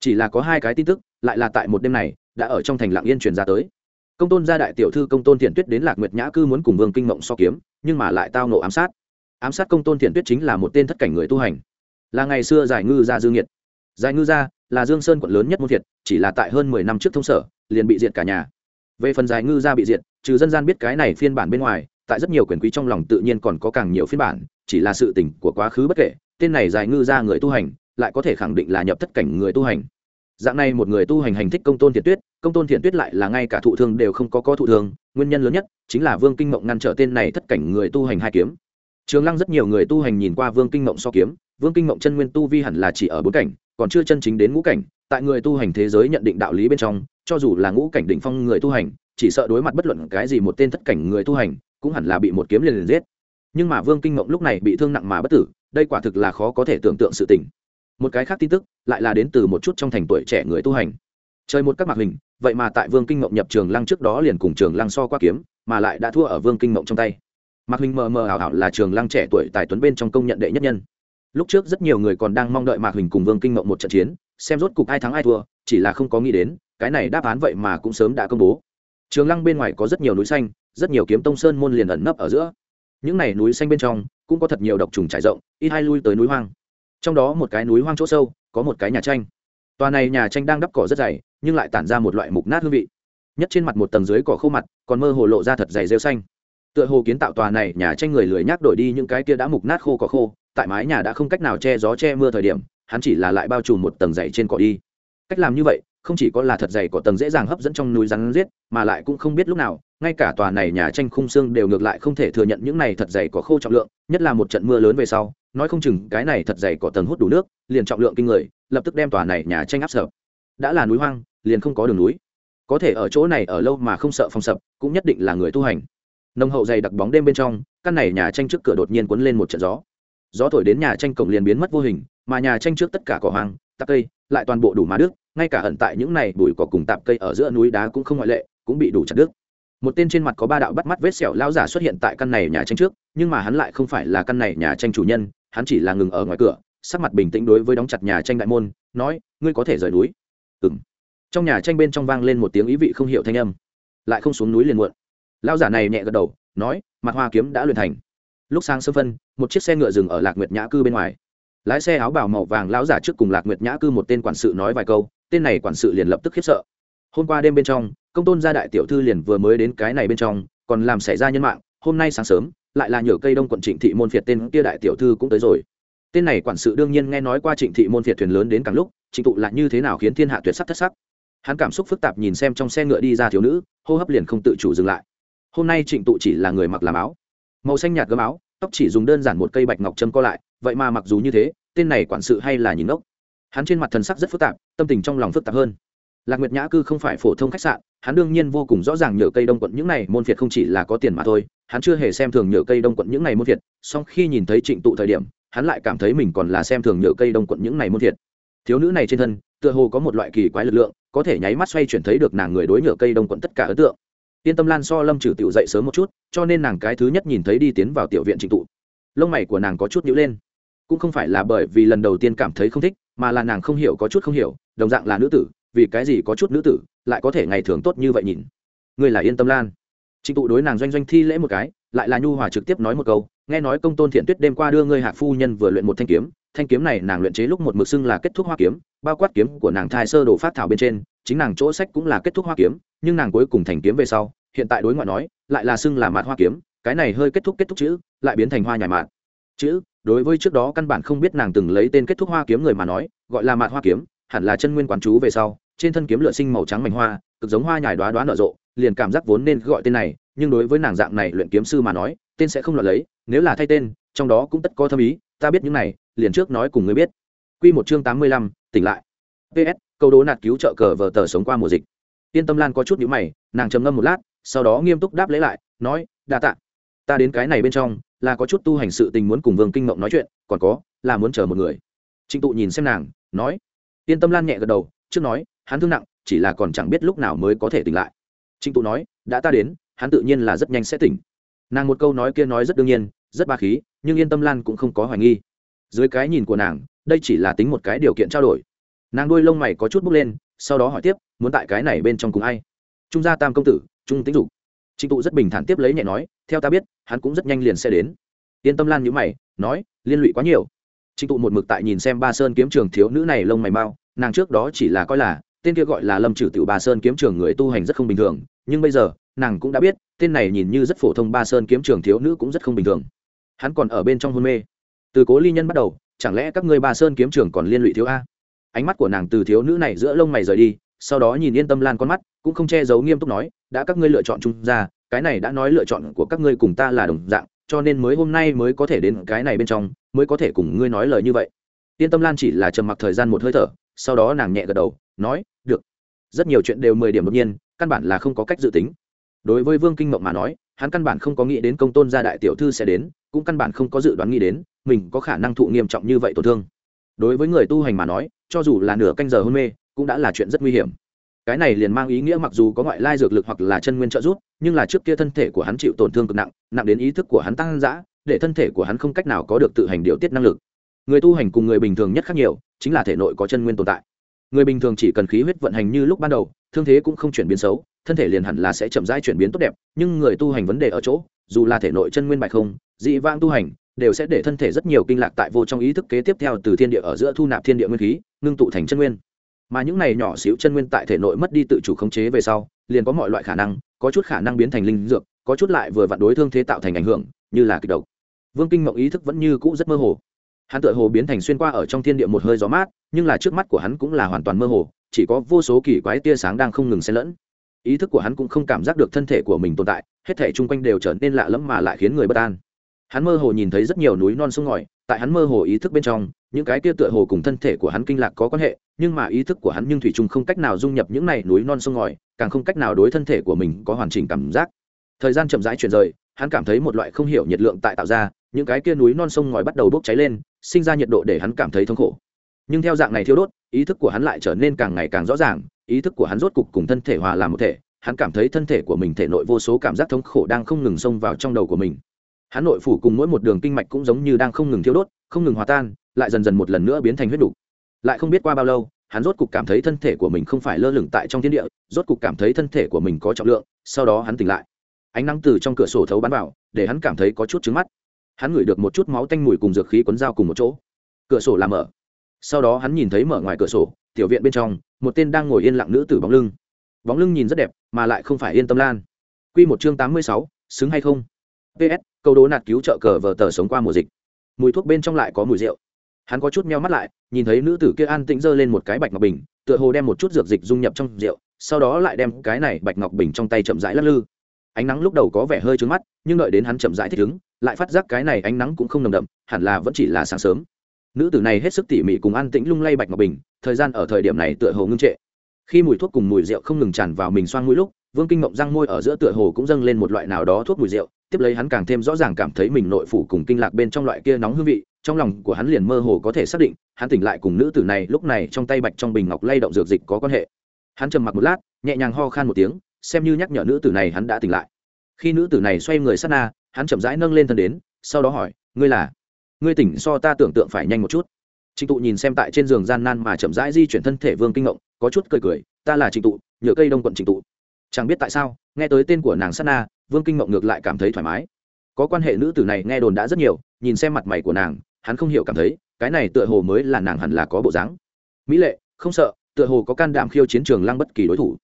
Chỉ là có hai cái tin tức lại là tại một đêm này đã ở trong thành lạng yên truyền ra tới. Công tôn gia đại tiểu thư công tôn thiện tuyết đến lạc nguyệt nhã cư muốn cùng vương kinh mộng so kiếm nhưng mà lại tao nộ ám sát. Ám sát công tôn thiện tuyết chính là một tên thất cảnh người tu hành. Là ngày xưa giải ngư gia dương nhiệt. Giải ngư gia là dương sơn quận lớn nhất môn thiệt chỉ là tại hơn mười năm trước thông sở liền bị diệt cả nhà về phần dài ngư gia bị diệt, trừ dân gian biết cái này phiên bản bên ngoài, tại rất nhiều quyền quý trong lòng tự nhiên còn có càng nhiều phiên bản, chỉ là sự tình của quá khứ bất kể, tên này dài ngư gia người tu hành, lại có thể khẳng định là nhập thất cảnh người tu hành. Dạng này một người tu hành hành thích công tôn thiện tuyết, công tôn thiện tuyết lại là ngay cả thụ thương đều không có có thụ thương, nguyên nhân lớn nhất chính là vương kinh mộng ngăn trở tên này thất cảnh người tu hành hai kiếm. Trường lăng rất nhiều người tu hành nhìn qua vương kinh mộng so kiếm, vương kinh mộng chân nguyên tu vi hẳn là chỉ ở bốn cảnh, còn chưa chân chính đến ngũ cảnh, tại người tu hành thế giới nhận định đạo lý bên trong cho dù là ngũ cảnh đỉnh phong người tu hành, chỉ sợ đối mặt bất luận cái gì một tên thất cảnh người tu hành, cũng hẳn là bị một kiếm liền liền giết. Nhưng mà vương kinh Ngộng lúc này bị thương nặng mà bất tử, đây quả thực là khó có thể tưởng tượng sự tình. Một cái khác tin tức lại là đến từ một chút trong thành tuổi trẻ người tu hành. Chơi một các mạc hình, vậy mà tại vương kinh Ngộng nhập trường lăng trước đó liền cùng trường lăng so qua kiếm, mà lại đã thua ở vương kinh Ngộng trong tay. Mạc hình mờ mờ ảo ảo là trường lăng trẻ tuổi tài tuấn bên trong công nhận đệ nhất nhân. Lúc trước rất nhiều người còn đang mong đợi mạc hình cùng vương kinh Ngộng một trận chiến, xem rốt cục ai thắng ai thua, chỉ là không có nghĩ đến cái này đáp án vậy mà cũng sớm đã công bố. Trường lăng bên ngoài có rất nhiều núi xanh, rất nhiều kiếm tông sơn môn liền ẩn nấp ở giữa. Những này núi xanh bên trong, cũng có thật nhiều độc trùng trải rộng, ít hai lui tới núi hoang. Trong đó một cái núi hoang chỗ sâu, có một cái nhà tranh. Tòa này nhà tranh đang đắp cỏ rất dày, nhưng lại tản ra một loại mục nát hương vị. Nhất trên mặt một tầng dưới cỏ khô mặt, còn mơ hồ lộ ra thật dày rêu xanh. Tựa hồ kiến tạo tòa này nhà tranh người lười nhác đổi đi những cái kia đã mục nát khô cỏ khô, tại mái nhà đã không cách nào che gió che mưa thời điểm, hắn chỉ là lại bao trùm một tầng dày trên cỏ đi. Cách làm như vậy không chỉ có là thật dày cỏ tầng dễ dàng hấp dẫn trong núi rắn giết, mà lại cũng không biết lúc nào, ngay cả tòa này nhà tranh khung xương đều ngược lại không thể thừa nhận những này thật dày có khô trọng lượng, nhất là một trận mưa lớn về sau, nói không chừng cái này thật dày có tầng hút đủ nước, liền trọng lượng kinh người, lập tức đem tòa này nhà tranh áp sập. Đã là núi hoang, liền không có đường núi. Có thể ở chỗ này ở lâu mà không sợ phong sập, cũng nhất định là người tu hành. Nông hậu dày đặc bóng đêm bên trong, căn này nhà tranh trước cửa đột nhiên cuốn lên một trận gió. Gió thổi đến nhà tranh cổng liền biến mất vô hình, mà nhà tranh trước tất cả cỏ hoang tắc cây, lại toàn bộ đủ má đức ngay cả ẩn tại những này bụi cỏ cùng tạp cây ở giữa núi đá cũng không ngoại lệ, cũng bị đủ chặt đứt. Một tên trên mặt có ba đạo bắt mắt vết sẹo lao giả xuất hiện tại căn này nhà tranh trước, nhưng mà hắn lại không phải là căn này nhà tranh chủ nhân, hắn chỉ là ngừng ở ngoài cửa, sắc mặt bình tĩnh đối với đóng chặt nhà tranh đại môn, nói, ngươi có thể rời núi. Ừng trong nhà tranh bên trong vang lên một tiếng ý vị không hiểu thanh âm. Lại không xuống núi liền muộn. Lão giả này nhẹ gật đầu, nói, mặt hoa kiếm đã luyện thành. Lúc sáng sơ phân, một chiếc xe ngựa dừng ở lạc nguyệt nhã cư bên ngoài. Lái xe áo bào màu vàng lão giả trước cùng lạc nguyệt nhã cư một tên quản sự nói vài câu tên này quản sự liền lập tức khiếp sợ. Hôm qua đêm bên trong, công tôn gia đại tiểu thư liền vừa mới đến cái này bên trong, còn làm xảy ra nhân mạng, hôm nay sáng sớm, lại là nhờ cây đông quận trịnh thị môn phiệt tên kia đại tiểu thư cũng tới rồi. Tên này quản sự đương nhiên nghe nói qua trịnh thị môn phiệt thuyền lớn đến càng lúc, trịnh tụ lại như thế nào khiến thiên hạ tuyệt sắc thất sắc? Hắn cảm xúc phức tạp nhìn xem trong xe ngựa đi ra thiếu nữ, hô hấp liền không tự chủ dừng lại. Hôm nay trịnh tụ chỉ là người mặc làm áo. Màu xanh nhạt gấm áo, tóc chỉ dùng đơn giản một cây bạch ngọc châm co lại, vậy mà mặc dù như thế, tên này quản sự hay là nhìn ngốc hắn trên mặt thần sắc rất phức tạp, tâm tình trong lòng phức tạp hơn. Lạc nguyệt nhã cư không phải phổ thông khách sạn, hắn đương nhiên vô cùng rõ ràng nhựa cây đông quận những này môn phiệt không chỉ là có tiền mà thôi, hắn chưa hề xem thường nhựa cây đông quận những này môn phiệt, song khi nhìn thấy trịnh tụ thời điểm, hắn lại cảm thấy mình còn là xem thường nhựa cây đông quận những này môn phiệt. Thiếu nữ này trên thân, tựa hồ có một loại kỳ quái lực lượng, có thể nháy mắt xoay chuyển thấy được nàng người đối nhựa cây đông quận tất cả ấn tượng. Yên tâm lan so lâm trừ tiểu dậy sớm một chút, cho nên nàng cái thứ nhất nhìn thấy đi tiến vào tiểu viện trịnh tụ. Lông mày của nàng có chút nhữ lên. Cũng không phải là bởi vì lần đầu tiên cảm thấy không thích mà là nàng không hiểu có chút không hiểu, đồng dạng là nữ tử, vì cái gì có chút nữ tử lại có thể ngày thường tốt như vậy nhìn. Ngươi là yên tâm lan. Trịnh tụ đối nàng doanh doanh thi lễ một cái, lại là nhu hòa trực tiếp nói một câu, nghe nói công tôn thiện tuyết đêm qua đưa ngươi hạ phu nhân vừa luyện một thanh kiếm thanh kiếm này nàng luyện chế lúc một mực xưng là kết thúc hoa kiếm, bao quát kiếm của nàng thai sơ đồ phát thảo bên trên, chính nàng chỗ sách cũng là kết thúc hoa kiếm, nhưng nàng cuối cùng thành kiếm về sau, hiện tại đối ngoại nói, lại là xưng là mạt hoa kiếm, cái này hơi kết thúc kết thúc chữ, lại biến thành hoa nhài mạt. Chữ đối với trước đó căn bản không biết nàng từng lấy tên kết thúc hoa kiếm người mà nói gọi là mạt hoa kiếm hẳn là chân nguyên quán chú về sau trên thân kiếm lựa sinh màu trắng mảnh hoa cực giống hoa nhài đoá đoá nở rộ liền cảm giác vốn nên gọi tên này nhưng đối với nàng dạng này luyện kiếm sư mà nói tên sẽ không lọt lấy nếu là thay tên trong đó cũng tất có thâm ý ta biết những này liền trước nói cùng ngươi biết Quy một chương tám mươi lăm, tỉnh lại. PS, câu đố nạt cứu trợ cờ vờ tờ sống qua mùa dịch. Tiên Tâm Lan có chút nhíu mày, nàng trầm ngâm một lát, sau đó nghiêm túc đáp lấy lại, nói, "Đa tạ. Ta đến cái này bên trong, là có chút tu hành sự tình muốn cùng Vương Kinh mộng nói chuyện, còn có, là muốn chờ một người." Trịnh Tụ nhìn xem nàng, nói. Yên Tâm Lan nhẹ gật đầu, trước nói, hắn thương nặng, chỉ là còn chẳng biết lúc nào mới có thể tỉnh lại. Trịnh Tụ nói, "Đã ta đến, hắn tự nhiên là rất nhanh sẽ tỉnh." Nàng một câu nói kia nói rất đương nhiên, rất ba khí, nhưng Yên Tâm Lan cũng không có hoài nghi dưới cái nhìn của nàng đây chỉ là tính một cái điều kiện trao đổi nàng đuôi lông mày có chút bước lên sau đó hỏi tiếp muốn tại cái này bên trong cùng ai trung gia tam công tử trung Tĩnh dục trịnh tụ rất bình thản tiếp lấy nhẹ nói, theo ta biết, hắn cũng rất nhanh liền sẽ đến. Yên tâm lan nhữ mày, nói, liên lụy quá nhiều. Trịnh tụ một mực tại nhìn xem ba sơn kiếm trường thiếu nữ này lông mày mau, nàng trước đó chỉ là coi là, tên kia gọi là lâm trừ tiểu ba sơn kiếm trường người tu hành rất không bình thường, nhưng bây giờ, nàng cũng đã biết, tên này nhìn như rất phổ thông ba sơn kiếm trường thiếu nữ cũng rất không bình thường. Hắn còn ở bên trong hôn mê. Từ cố ly nhân bắt đầu, chẳng lẽ các ngươi ba sơn kiếm trường còn liên lụy thiếu a? Ánh mắt của nàng từ thiếu nữ này giữa lông mày rời đi sau đó nhìn yên tâm lan con mắt, cũng không che giấu nghiêm túc nói, đã các ngươi lựa chọn chúng ra, cái này đã nói lựa chọn của các ngươi cùng ta là đồng dạng, cho nên mới hôm nay mới có thể đến cái này bên trong, mới có thể cùng ngươi nói lời như vậy. Yên tâm lan chỉ là trầm mặc thời gian một hơi thở, sau đó nàng nhẹ gật đầu, nói, được. Rất nhiều chuyện đều mười điểm đột nhiên, căn bản là không có cách dự tính. Đối với vương kinh mộng mà nói, hắn căn bản không có nghĩ đến công tôn gia đại tiểu thư sẽ đến, cũng căn bản không có dự đoán nghĩ đến, mình có khả năng thụ nghiêm trọng như vậy tổn thương. Đối với người tu hành mà nói, cho dù là nửa canh giờ hôn mê cũng đã là chuyện rất nguy hiểm. Cái này liền mang ý nghĩa mặc dù có ngoại lai dược lực hoặc là chân nguyên trợ giúp, nhưng là trước kia thân thể của hắn chịu tổn thương cực nặng nặng đến ý thức của hắn tăng dã, để thân thể của hắn không cách nào có được tự hành điều tiết năng lực. Người tu hành cùng người bình thường nhất khác nhiều, chính là thể nội có chân nguyên tồn tại. Người bình thường chỉ cần khí huyết vận hành như lúc ban đầu, thương thế cũng không chuyển biến xấu, thân thể liền hẳn là sẽ chậm rãi chuyển biến tốt đẹp, nhưng người tu hành vấn đề ở chỗ, dù là thể nội chân nguyên bại không, dị vãng tu hành, đều sẽ để thân thể rất nhiều kinh lạc tại vô trong ý thức kế tiếp theo từ thiên địa ở giữa thu nạp thiên địa nguyên khí, ngưng tụ thành chân nguyên mà những này nhỏ xíu chân nguyên tại thể nội mất đi tự chủ khống chế về sau, liền có mọi loại khả năng, có chút khả năng biến thành linh dược, có chút lại vừa vặn đối thương thế tạo thành ảnh hưởng, như là kịch độc. Vương kinh mộng ý thức vẫn như cũ rất mơ hồ. Hắn tựa hồ biến thành xuyên qua ở trong thiên địa một hơi gió mát, nhưng là trước mắt của hắn cũng là hoàn toàn mơ hồ, chỉ có vô số kỳ quái tia sáng đang không ngừng xen lẫn. Ý thức của hắn cũng không cảm giác được thân thể của mình tồn tại, hết thể chung quanh đều trở nên lạ lẫm mà lại khiến người bất an. Hắn mơ hồ nhìn thấy rất nhiều núi non sông ngòi tại hắn mơ hồ ý thức bên trong, những cái kia tựa hồ cùng thân thể của hắn kinh lạc có quan hệ, nhưng mà ý thức của hắn nhưng thủy chung không cách nào dung nhập những này núi non sông ngòi, càng không cách nào đối thân thể của mình có hoàn chỉnh cảm giác. Thời gian chậm rãi chuyển rời, hắn cảm thấy một loại không hiểu nhiệt lượng tại tạo ra, những cái kia núi non sông ngòi bắt đầu bốc cháy lên, sinh ra nhiệt độ để hắn cảm thấy thống khổ. Nhưng theo dạng này thiêu đốt, ý thức của hắn lại trở nên càng ngày càng rõ ràng, ý thức của hắn rốt cục cùng thân thể hòa làm một thể, hắn cảm thấy thân thể của mình thể nội vô số cảm giác thống khổ đang không ngừng xông vào trong đầu của mình hắn nội phủ cùng mỗi một đường kinh mạch cũng giống như đang không ngừng thiêu đốt, không ngừng hòa tan, lại dần dần một lần nữa biến thành huyết đục lại không biết qua bao lâu, hắn rốt cục cảm thấy thân thể của mình không phải lơ lửng tại trong thiên địa, rốt cục cảm thấy thân thể của mình có trọng lượng, sau đó hắn tỉnh lại. Ánh nắng từ trong cửa sổ thấu bắn vào, để hắn cảm thấy có chút trứng mắt. Hắn ngửi được một chút máu tanh mùi cùng dược khí quấn dao cùng một chỗ. Cửa sổ làm mở. Sau đó hắn nhìn thấy mở ngoài cửa sổ, tiểu viện bên trong, một tên đang ngồi yên lặng nữ tử bóng lưng. Bóng lưng nhìn rất đẹp, mà lại không phải yên tâm lan. Q một chương tám mươi sáu, xứng hay không? Ps câu đố nạt cứu trợ cờ vờ tờ sống qua mùa dịch. Mùi thuốc bên trong lại có mùi rượu. Hắn có chút meo mắt lại, nhìn thấy nữ tử kia an tĩnh giơ lên một cái bạch ngọc bình, tựa hồ đem một chút dược dịch dung nhập trong rượu, sau đó lại đem cái này bạch ngọc bình trong tay chậm rãi lắc lư. Ánh nắng lúc đầu có vẻ hơi trướng mắt, nhưng đợi đến hắn chậm rãi thích ứng, lại phát giác cái này ánh nắng cũng không nồng đậm, hẳn là vẫn chỉ là sáng sớm. Nữ tử này hết sức tỉ mỉ cùng an tĩnh lung lay bạch ngọc bình, thời gian ở thời điểm này tựa hồ ngưng trệ. Khi mùi thuốc cùng mùi rượu không ngừng tràn vào mình xoang mũi lúc, vương kinh mộng răng môi ở giữa tựa hồ cũng dâng lên một loại nào đó thuốc mùi rượu tiếp lấy hắn càng thêm rõ ràng cảm thấy mình nội phủ cùng kinh lạc bên trong loại kia nóng hương vị, trong lòng của hắn liền mơ hồ có thể xác định, hắn tỉnh lại cùng nữ tử này lúc này trong tay bạch trong bình ngọc lay động dược dịch có quan hệ. Hắn trầm mặc một lát, nhẹ nhàng ho khan một tiếng, xem như nhắc nhở nữ tử này hắn đã tỉnh lại. Khi nữ tử này xoay người sát na, hắn chậm rãi nâng lên thân đến, sau đó hỏi, ngươi là? Ngươi tỉnh so ta tưởng tượng phải nhanh một chút. Trịnh tụ nhìn xem tại trên giường gian nan mà chậm rãi di chuyển thân thể vương kinh ngộng, có chút cười cười, ta là trịnh tụ, nhựa cây đông quận trịnh tụ. Chẳng biết tại sao, nghe tới tên của nàng sát na vương kinh mộng ngược lại cảm thấy thoải mái. Có quan hệ nữ tử này nghe đồn đã rất nhiều, nhìn xem mặt mày của nàng, hắn không hiểu cảm thấy, cái này tựa hồ mới là nàng hẳn là có bộ dáng. Mỹ lệ, không sợ, tựa hồ có can đảm khiêu chiến trường lăng bất kỳ đối thủ.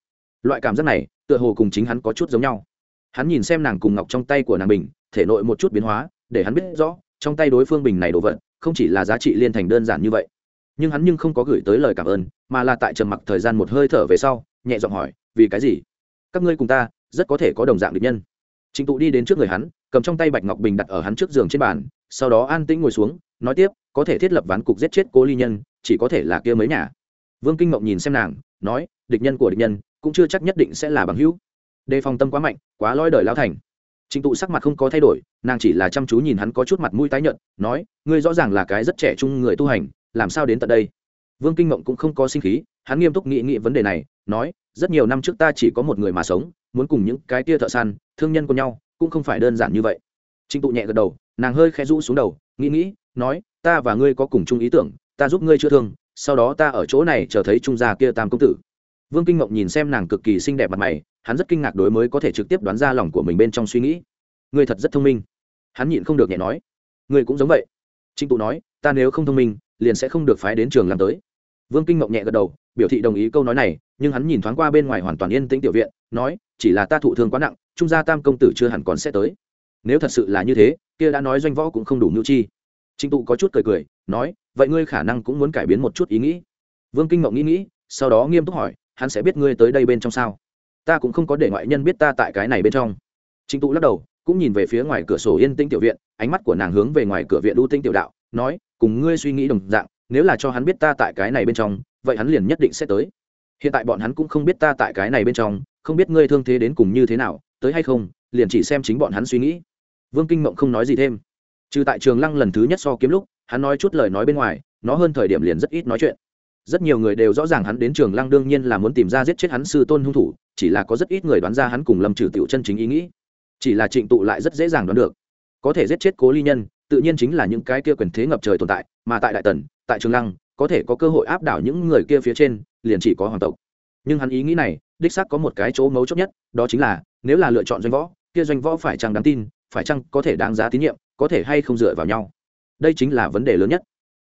Loại cảm giác này, tựa hồ cùng chính hắn có chút giống nhau. Hắn nhìn xem nàng cùng ngọc trong tay của nàng bình, thể nội một chút biến hóa, để hắn biết rõ, trong tay đối phương bình này đồ vật, không chỉ là giá trị liên thành đơn giản như vậy. Nhưng hắn nhưng không có gửi tới lời cảm ơn, mà là tại trầm mặc thời gian một hơi thở về sau, nhẹ giọng hỏi, vì cái gì? Các ngươi cùng ta rất có thể có đồng dạng địch nhân. Trịnh tụ đi đến trước người hắn, cầm trong tay bạch ngọc bình đặt ở hắn trước giường trên bàn, sau đó an tĩnh ngồi xuống, nói tiếp, có thể thiết lập ván cục giết chết cố ly nhân, chỉ có thể là kia mấy nhà. Vương kinh mộng nhìn xem nàng, nói, địch nhân của địch nhân, cũng chưa chắc nhất định sẽ là bằng hữu. Đề phòng tâm quá mạnh, quá lôi đời lao thành. Trịnh tụ sắc mặt không có thay đổi, nàng chỉ là chăm chú nhìn hắn có chút mặt mũi tái nhợt, nói, ngươi rõ ràng là cái rất trẻ trung người tu hành, làm sao đến tận đây? Vương kinh mộng cũng không có sinh khí, hắn nghiêm túc nghĩ nghĩ vấn đề này, nói, rất nhiều năm trước ta chỉ có một người mà sống muốn cùng những cái tia thợ săn, thương nhân của nhau, cũng không phải đơn giản như vậy. Trịnh tụ nhẹ gật đầu, nàng hơi khẽ rũ xuống đầu, nghĩ nghĩ, nói, ta và ngươi có cùng chung ý tưởng, ta giúp ngươi chữa thương, sau đó ta ở chỗ này chờ thấy trung gia kia tam công tử. Vương kinh ngộng nhìn xem nàng cực kỳ xinh đẹp mặt mày, hắn rất kinh ngạc đối mới có thể trực tiếp đoán ra lòng của mình bên trong suy nghĩ. Ngươi thật rất thông minh. Hắn nhịn không được nhẹ nói. Ngươi cũng giống vậy. Trịnh tụ nói, ta nếu không thông minh, liền sẽ không được phái đến trường làm tới. Vương kinh ngộng nhẹ gật đầu, biểu thị đồng ý câu nói này, nhưng hắn nhìn thoáng qua bên ngoài hoàn toàn yên tĩnh tiểu viện, nói chỉ là ta thụ thương quá nặng, trung gia tam công tử chưa hẳn còn sẽ tới. Nếu thật sự là như thế, kia đã nói doanh võ cũng không đủ mưu chi. Trịnh tụ có chút cười cười, nói, vậy ngươi khả năng cũng muốn cải biến một chút ý nghĩ. Vương kinh mộng nghĩ nghĩ, sau đó nghiêm túc hỏi, hắn sẽ biết ngươi tới đây bên trong sao? Ta cũng không có để ngoại nhân biết ta tại cái này bên trong. Trịnh tụ lắc đầu, cũng nhìn về phía ngoài cửa sổ yên tĩnh tiểu viện, ánh mắt của nàng hướng về ngoài cửa viện đu tinh tiểu đạo, nói, cùng ngươi suy nghĩ đồng dạng, nếu là cho hắn biết ta tại cái này bên trong, vậy hắn liền nhất định sẽ tới. Hiện tại bọn hắn cũng không biết ta tại cái này bên trong không biết ngươi thương thế đến cùng như thế nào, tới hay không, liền chỉ xem chính bọn hắn suy nghĩ. Vương kinh mộng không nói gì thêm. Trừ tại trường lăng lần thứ nhất so kiếm lúc, hắn nói chút lời nói bên ngoài, nó hơn thời điểm liền rất ít nói chuyện. Rất nhiều người đều rõ ràng hắn đến trường lăng đương nhiên là muốn tìm ra giết chết hắn sư tôn hung thủ, chỉ là có rất ít người đoán ra hắn cùng lâm trừ tiểu chân chính ý nghĩ. Chỉ là trịnh tụ lại rất dễ dàng đoán được. Có thể giết chết cố ly nhân, tự nhiên chính là những cái kia quyền thế ngập trời tồn tại, mà tại đại tần, tại trường lăng, có thể có cơ hội áp đảo những người kia phía trên, liền chỉ có hoàng tộc. Nhưng hắn ý nghĩ này đích xác có một cái chỗ mấu chốt nhất, đó chính là, nếu là lựa chọn doanh võ, kia doanh võ phải chăng đáng tin, phải chăng có thể đáng giá tín nhiệm, có thể hay không dựa vào nhau. Đây chính là vấn đề lớn nhất.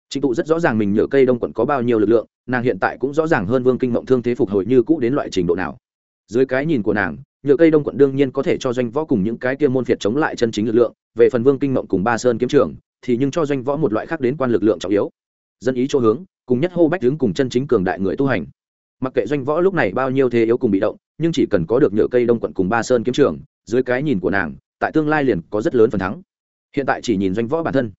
Trịnh tụ rất rõ ràng mình nhựa cây đông quận có bao nhiêu lực lượng, nàng hiện tại cũng rõ ràng hơn vương kinh mộng thương thế phục hồi như cũ đến loại trình độ nào. Dưới cái nhìn của nàng, nhựa cây đông quận đương nhiên có thể cho doanh võ cùng những cái kia môn phiệt chống lại chân chính lực lượng, về phần vương kinh mộng cùng ba sơn kiếm trường, thì nhưng cho doanh võ một loại khác đến quan lực lượng trọng yếu. Dân ý chỗ hướng, cùng nhất hô bách hướng cùng chân chính cường đại người tu hành mặc kệ doanh võ lúc này bao nhiêu thế yếu cùng bị động, nhưng chỉ cần có được nhựa cây đông quận cùng ba sơn kiếm trường, dưới cái nhìn của nàng, tại tương lai liền có rất lớn phần thắng. Hiện tại chỉ nhìn doanh võ bản thân.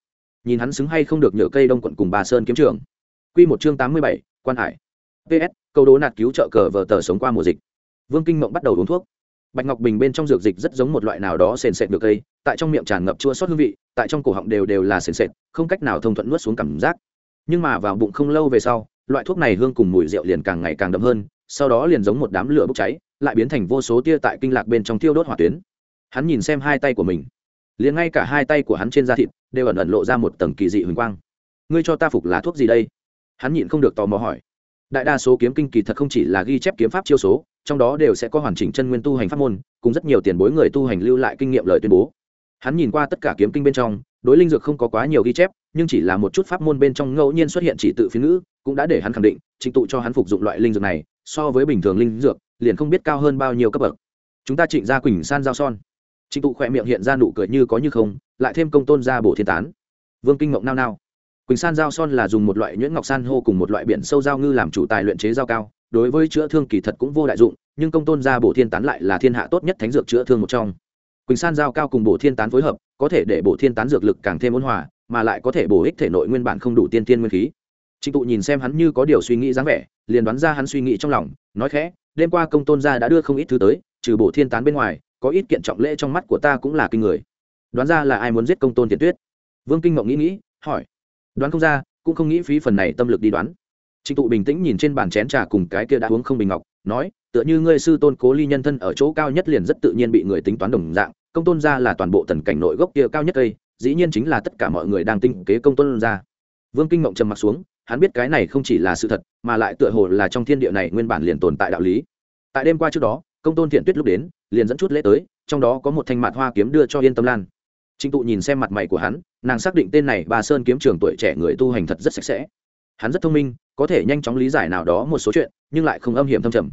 Nhìn hắn xứng hay không được nhựa cây đông quận cùng ba sơn kiếm trường. Q một chương tám mươi bảy, quan hải. Ps câu đố nạt cứu trợ cờ vờ tờ sống qua mùa dịch. Vương kinh mộng bắt đầu uống thuốc. Bạch ngọc bình bên trong dược dịch rất giống một loại nào đó sền sệt được cây, tại trong miệng tràn ngập chua sót hương vị, tại trong cổ họng đều đều là sền sệt, không cách nào thông thuận nuốt xuống cảm giác. Nhưng mà vào bụng không lâu về sau loại thuốc này hương cùng mùi rượu liền càng ngày càng đậm hơn, sau đó liền giống một đám lửa bốc cháy, lại biến thành vô số tia tại kinh lạc bên trong thiêu đốt hỏa tuyến. Hắn nhìn xem hai tay của mình. Liền ngay cả hai tay của hắn trên da thịt đều ẩn ẩn lộ ra một tầng kỳ dị huỳnh quang. Ngươi cho ta phục là thuốc gì đây? Hắn nhịn không được tò mò hỏi. Đại đa số kiếm kinh kỳ thật không chỉ là ghi chép kiếm pháp chiêu số, trong đó đều sẽ có hoàn chỉnh chân nguyên tu hành pháp môn, cùng rất nhiều tiền bối người tu hành lưu lại kinh nghiệm lời tuyên bố hắn nhìn qua tất cả kiếm kinh bên trong, đối linh dược không có quá nhiều ghi chép, nhưng chỉ là một chút pháp môn bên trong ngẫu nhiên xuất hiện chỉ tự phiên ngữ, cũng đã để hắn khẳng định trình tụ cho hắn phục dụng loại linh dược này, so với bình thường linh dược, liền không biết cao hơn bao nhiêu cấp bậc. Chúng ta trịnh ra quỳnh san giao son. Trịnh tụ khỏe miệng hiện ra nụ cười như có như không, lại thêm công tôn ra bổ thiên tán. Vương kinh mộng nao nao. Quỳnh san giao son là dùng một loại nhuyễn ngọc san hô cùng một loại biển sâu giao ngư làm chủ tài luyện chế giao cao, đối với chữa thương kỳ thật cũng vô đại dụng, nhưng công tôn ra bổ thiên tán lại là thiên hạ tốt nhất thánh dược chữa thương một trong quỳnh san giao cao cùng bổ thiên tán phối hợp, có thể để bổ thiên tán dược lực càng thêm ôn hòa, mà lại có thể bổ ích thể nội nguyên bản không đủ tiên tiên nguyên khí. Trịnh tụ nhìn xem hắn như có điều suy nghĩ dáng vẻ, liền đoán ra hắn suy nghĩ trong lòng, nói khẽ, đêm qua công tôn gia đã đưa không ít thứ tới, trừ bổ thiên tán bên ngoài, có ít kiện trọng lễ trong mắt của ta cũng là kinh người. Đoán ra là ai muốn giết công tôn tiền tuyết. Vương kinh ngộng nghĩ nghĩ, hỏi. Đoán không ra, cũng không nghĩ phí phần này tâm lực đi đoán. Trịnh tụ bình tĩnh nhìn trên bàn chén trà cùng cái kia đã uống không bình ngọc, nói tựa như ngươi sư tôn cố ly nhân thân ở chỗ cao nhất liền rất tự nhiên bị người tính toán đồng dạng, công tôn gia là toàn bộ tần cảnh nội gốc kia cao nhất đây dĩ nhiên chính là tất cả mọi người đang tinh kế công tôn gia. Vương kinh mộng trầm mặc xuống, hắn biết cái này không chỉ là sự thật, mà lại tựa hồ là trong thiên địa này nguyên bản liền tồn tại đạo lý. Tại đêm qua trước đó, công tôn thiện tuyết lúc đến, liền dẫn chút lễ tới, trong đó có một thanh mạt hoa kiếm đưa cho yên tâm lan. Trịnh tụ nhìn xem mặt mày của hắn, nàng xác định tên này bà sơn kiếm trường tuổi trẻ người tu hành thật rất sạch sẽ. Hắn rất thông minh, có thể nhanh chóng lý giải nào đó một số chuyện, nhưng lại không âm hiểm thâm trầm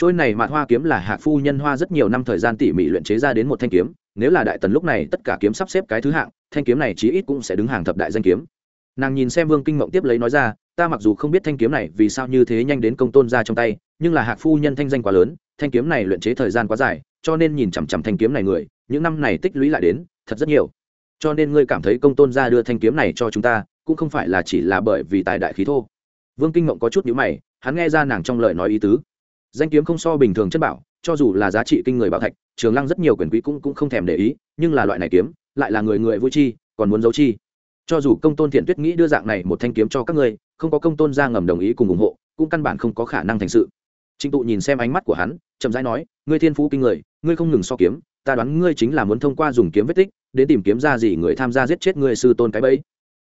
trôi này mạt hoa kiếm là hạc phu nhân hoa rất nhiều năm thời gian tỉ mỉ luyện chế ra đến một thanh kiếm, nếu là đại tần lúc này tất cả kiếm sắp xếp cái thứ hạng, thanh kiếm này chí ít cũng sẽ đứng hàng thập đại danh kiếm. Nàng nhìn xem vương kinh mộng tiếp lấy nói ra, ta mặc dù không biết thanh kiếm này vì sao như thế nhanh đến công tôn ra trong tay, nhưng là hạc phu nhân thanh danh quá lớn, thanh kiếm này luyện chế thời gian quá dài, cho nên nhìn chằm chằm thanh kiếm này người, những năm này tích lũy lại đến, thật rất nhiều. Cho nên ngươi cảm thấy công tôn ra đưa thanh kiếm này cho chúng ta, cũng không phải là chỉ là bởi vì tài đại khí thô. Vương kinh mộng có chút nhữ mày, hắn nghe ra nàng trong lời nói ý tứ danh kiếm không so bình thường chất bảo, cho dù là giá trị kinh người bảo thạch, trường lăng rất nhiều quyền quý cũng cũng không thèm để ý, nhưng là loại này kiếm, lại là người người vui chi, còn muốn giấu chi. Cho dù công tôn thiện tuyết nghĩ đưa dạng này một thanh kiếm cho các ngươi, không có công tôn ra ngầm đồng ý cùng ủng hộ, cũng căn bản không có khả năng thành sự. Trịnh tụ nhìn xem ánh mắt của hắn, chậm rãi nói, ngươi thiên phú kinh người, ngươi không ngừng so kiếm, ta đoán ngươi chính là muốn thông qua dùng kiếm vết tích, đến tìm kiếm ra gì người tham gia giết chết ngươi sư tôn cái bẫy.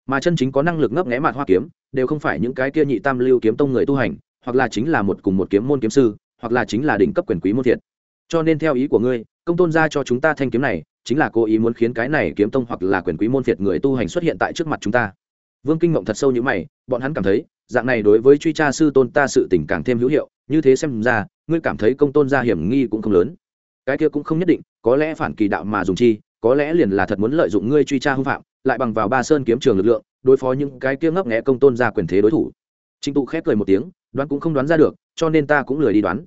Mà chân chính có năng lực ngấp nghẽ mặt hoa kiếm, đều không phải những cái kia nhị tam lưu kiếm tông người tu hành hoặc là chính là một cùng một kiếm môn kiếm sư, hoặc là chính là đỉnh cấp quyền quý môn thiệt. Cho nên theo ý của ngươi, công tôn ra cho chúng ta thanh kiếm này, chính là cố ý muốn khiến cái này kiếm tông hoặc là quyền quý môn phiệt người tu hành xuất hiện tại trước mặt chúng ta. Vương kinh mộng thật sâu như mày, bọn hắn cảm thấy, dạng này đối với truy tra sư tôn ta sự tình càng thêm hữu hiệu, như thế xem ra, ngươi cảm thấy công tôn ra hiểm nghi cũng không lớn. Cái kia cũng không nhất định, có lẽ phản kỳ đạo mà dùng chi, có lẽ liền là thật muốn lợi dụng ngươi truy tra hư phạm, lại bằng vào ba sơn kiếm trường lực lượng, đối phó những cái kia ngấp nghẽ công tôn ra quyền thế đối thủ. Trinh tụ khép cười một tiếng đoán cũng không đoán ra được, cho nên ta cũng lười đi đoán.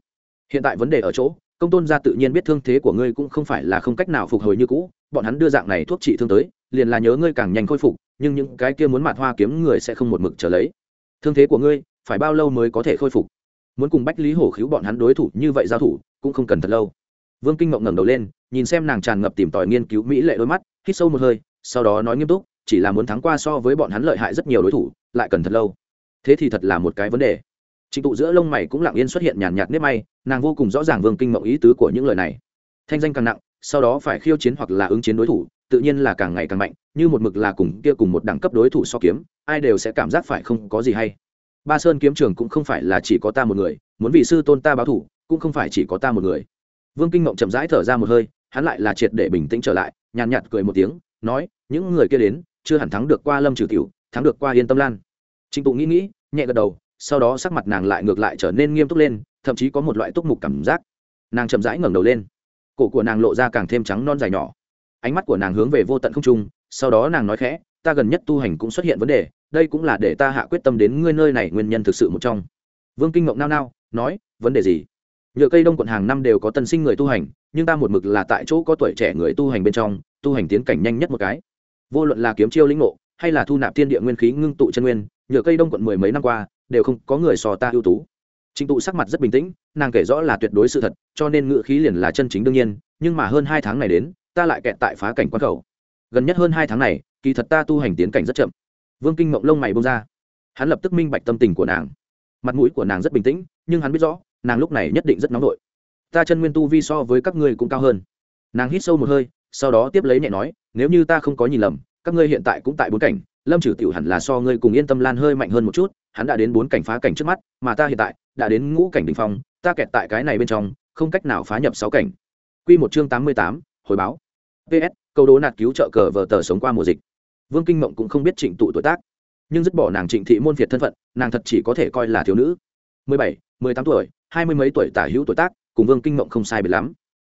Hiện tại vấn đề ở chỗ, công tôn gia tự nhiên biết thương thế của ngươi cũng không phải là không cách nào phục hồi như cũ, bọn hắn đưa dạng này thuốc trị thương tới, liền là nhớ ngươi càng nhanh khôi phục, nhưng những cái kia muốn mạt hoa kiếm người sẽ không một mực trở lấy. Thương thế của ngươi, phải bao lâu mới có thể khôi phục? Muốn cùng bách lý hổ khiếu bọn hắn đối thủ như vậy giao thủ, cũng không cần thật lâu. Vương kinh mộng ngẩng đầu lên, nhìn xem nàng tràn ngập tìm tòi nghiên cứu mỹ lệ đôi mắt, hít sâu một hơi, sau đó nói nghiêm túc, chỉ là muốn thắng qua so với bọn hắn lợi hại rất nhiều đối thủ, lại cần thật lâu. Thế thì thật là một cái vấn đề trịnh tụ giữa lông mày cũng lặng yên xuất hiện nhàn nhạt nếp may, nàng vô cùng rõ ràng vương kinh mộng ý tứ của những lời này. Thanh danh càng nặng, sau đó phải khiêu chiến hoặc là ứng chiến đối thủ, tự nhiên là càng ngày càng mạnh, như một mực là cùng kia cùng một đẳng cấp đối thủ so kiếm, ai đều sẽ cảm giác phải không có gì hay. Ba sơn kiếm trường cũng không phải là chỉ có ta một người, muốn vị sư tôn ta báo thủ, cũng không phải chỉ có ta một người. Vương kinh mộng chậm rãi thở ra một hơi, hắn lại là triệt để bình tĩnh trở lại, nhàn nhạt cười một tiếng, nói, những người kia đến, chưa hẳn thắng được qua lâm trừ cửu thắng được qua yên tâm lan. Trịnh tụ nghĩ nghĩ, nhẹ gật đầu sau đó sắc mặt nàng lại ngược lại trở nên nghiêm túc lên, thậm chí có một loại túc mục cảm giác. Nàng chậm rãi ngẩng đầu lên. Cổ của nàng lộ ra càng thêm trắng non dài nhỏ. Ánh mắt của nàng hướng về vô tận không trung, sau đó nàng nói khẽ, ta gần nhất tu hành cũng xuất hiện vấn đề, đây cũng là để ta hạ quyết tâm đến ngươi nơi này nguyên nhân thực sự một trong. Vương kinh ngộng nao nao, nói, vấn đề gì? Nhựa cây đông quận hàng năm đều có tân sinh người tu hành, nhưng ta một mực là tại chỗ có tuổi trẻ người tu hành bên trong, tu hành tiến cảnh nhanh nhất một cái. Vô luận là kiếm chiêu lĩnh ngộ, hay là thu nạp thiên địa nguyên khí ngưng tụ chân nguyên, nhựa cây đông quận mười mấy năm qua đều không có người so ta ưu tú. Trịnh tụ sắc mặt rất bình tĩnh, nàng kể rõ là tuyệt đối sự thật, cho nên ngự khí liền là chân chính đương nhiên, nhưng mà hơn hai tháng này đến, ta lại kẹt tại phá cảnh quan khẩu. Gần nhất hơn hai tháng này, kỳ thật ta tu hành tiến cảnh rất chậm. Vương kinh mộng lông mày bông ra. Hắn lập tức minh bạch tâm tình của nàng. Mặt mũi của nàng rất bình tĩnh, nhưng hắn biết rõ, nàng lúc này nhất định rất nóng vội ta chân nguyên tu vi so với các ngươi cũng cao hơn. Nàng hít sâu một hơi, sau đó tiếp lấy nhẹ nói, nếu như ta không có nhìn lầm, các ngươi hiện tại cũng tại bốn cảnh, lâm trừ tiểu hẳn là so ngươi cùng yên tâm lan hơi mạnh hơn một chút hắn đã đến bốn cảnh phá cảnh trước mắt mà ta hiện tại đã đến ngũ cảnh đ ỉ n h phong ta kẹt tại cái này bên trong không cách nào phá nhập sáu cảnh Quy một chương tám mươi tám, hồi báo. PS, câu đố nạt cứu trợ cờ vở tờ sống qua mùa dịch. Vương Kinh Mộng cũng không biết Trịnh tụ tuổi tác, nhưng dứt bỏ nàng Trịnh thị môn việt thân phận, nàng thật chỉ có thể coi là thiếu nữ. mười bảy, mười tám tuổi, hai mươi mấy tuổi tả hữu tuổi tác, cùng Vương Kinh Mộng không sai biệt lắm.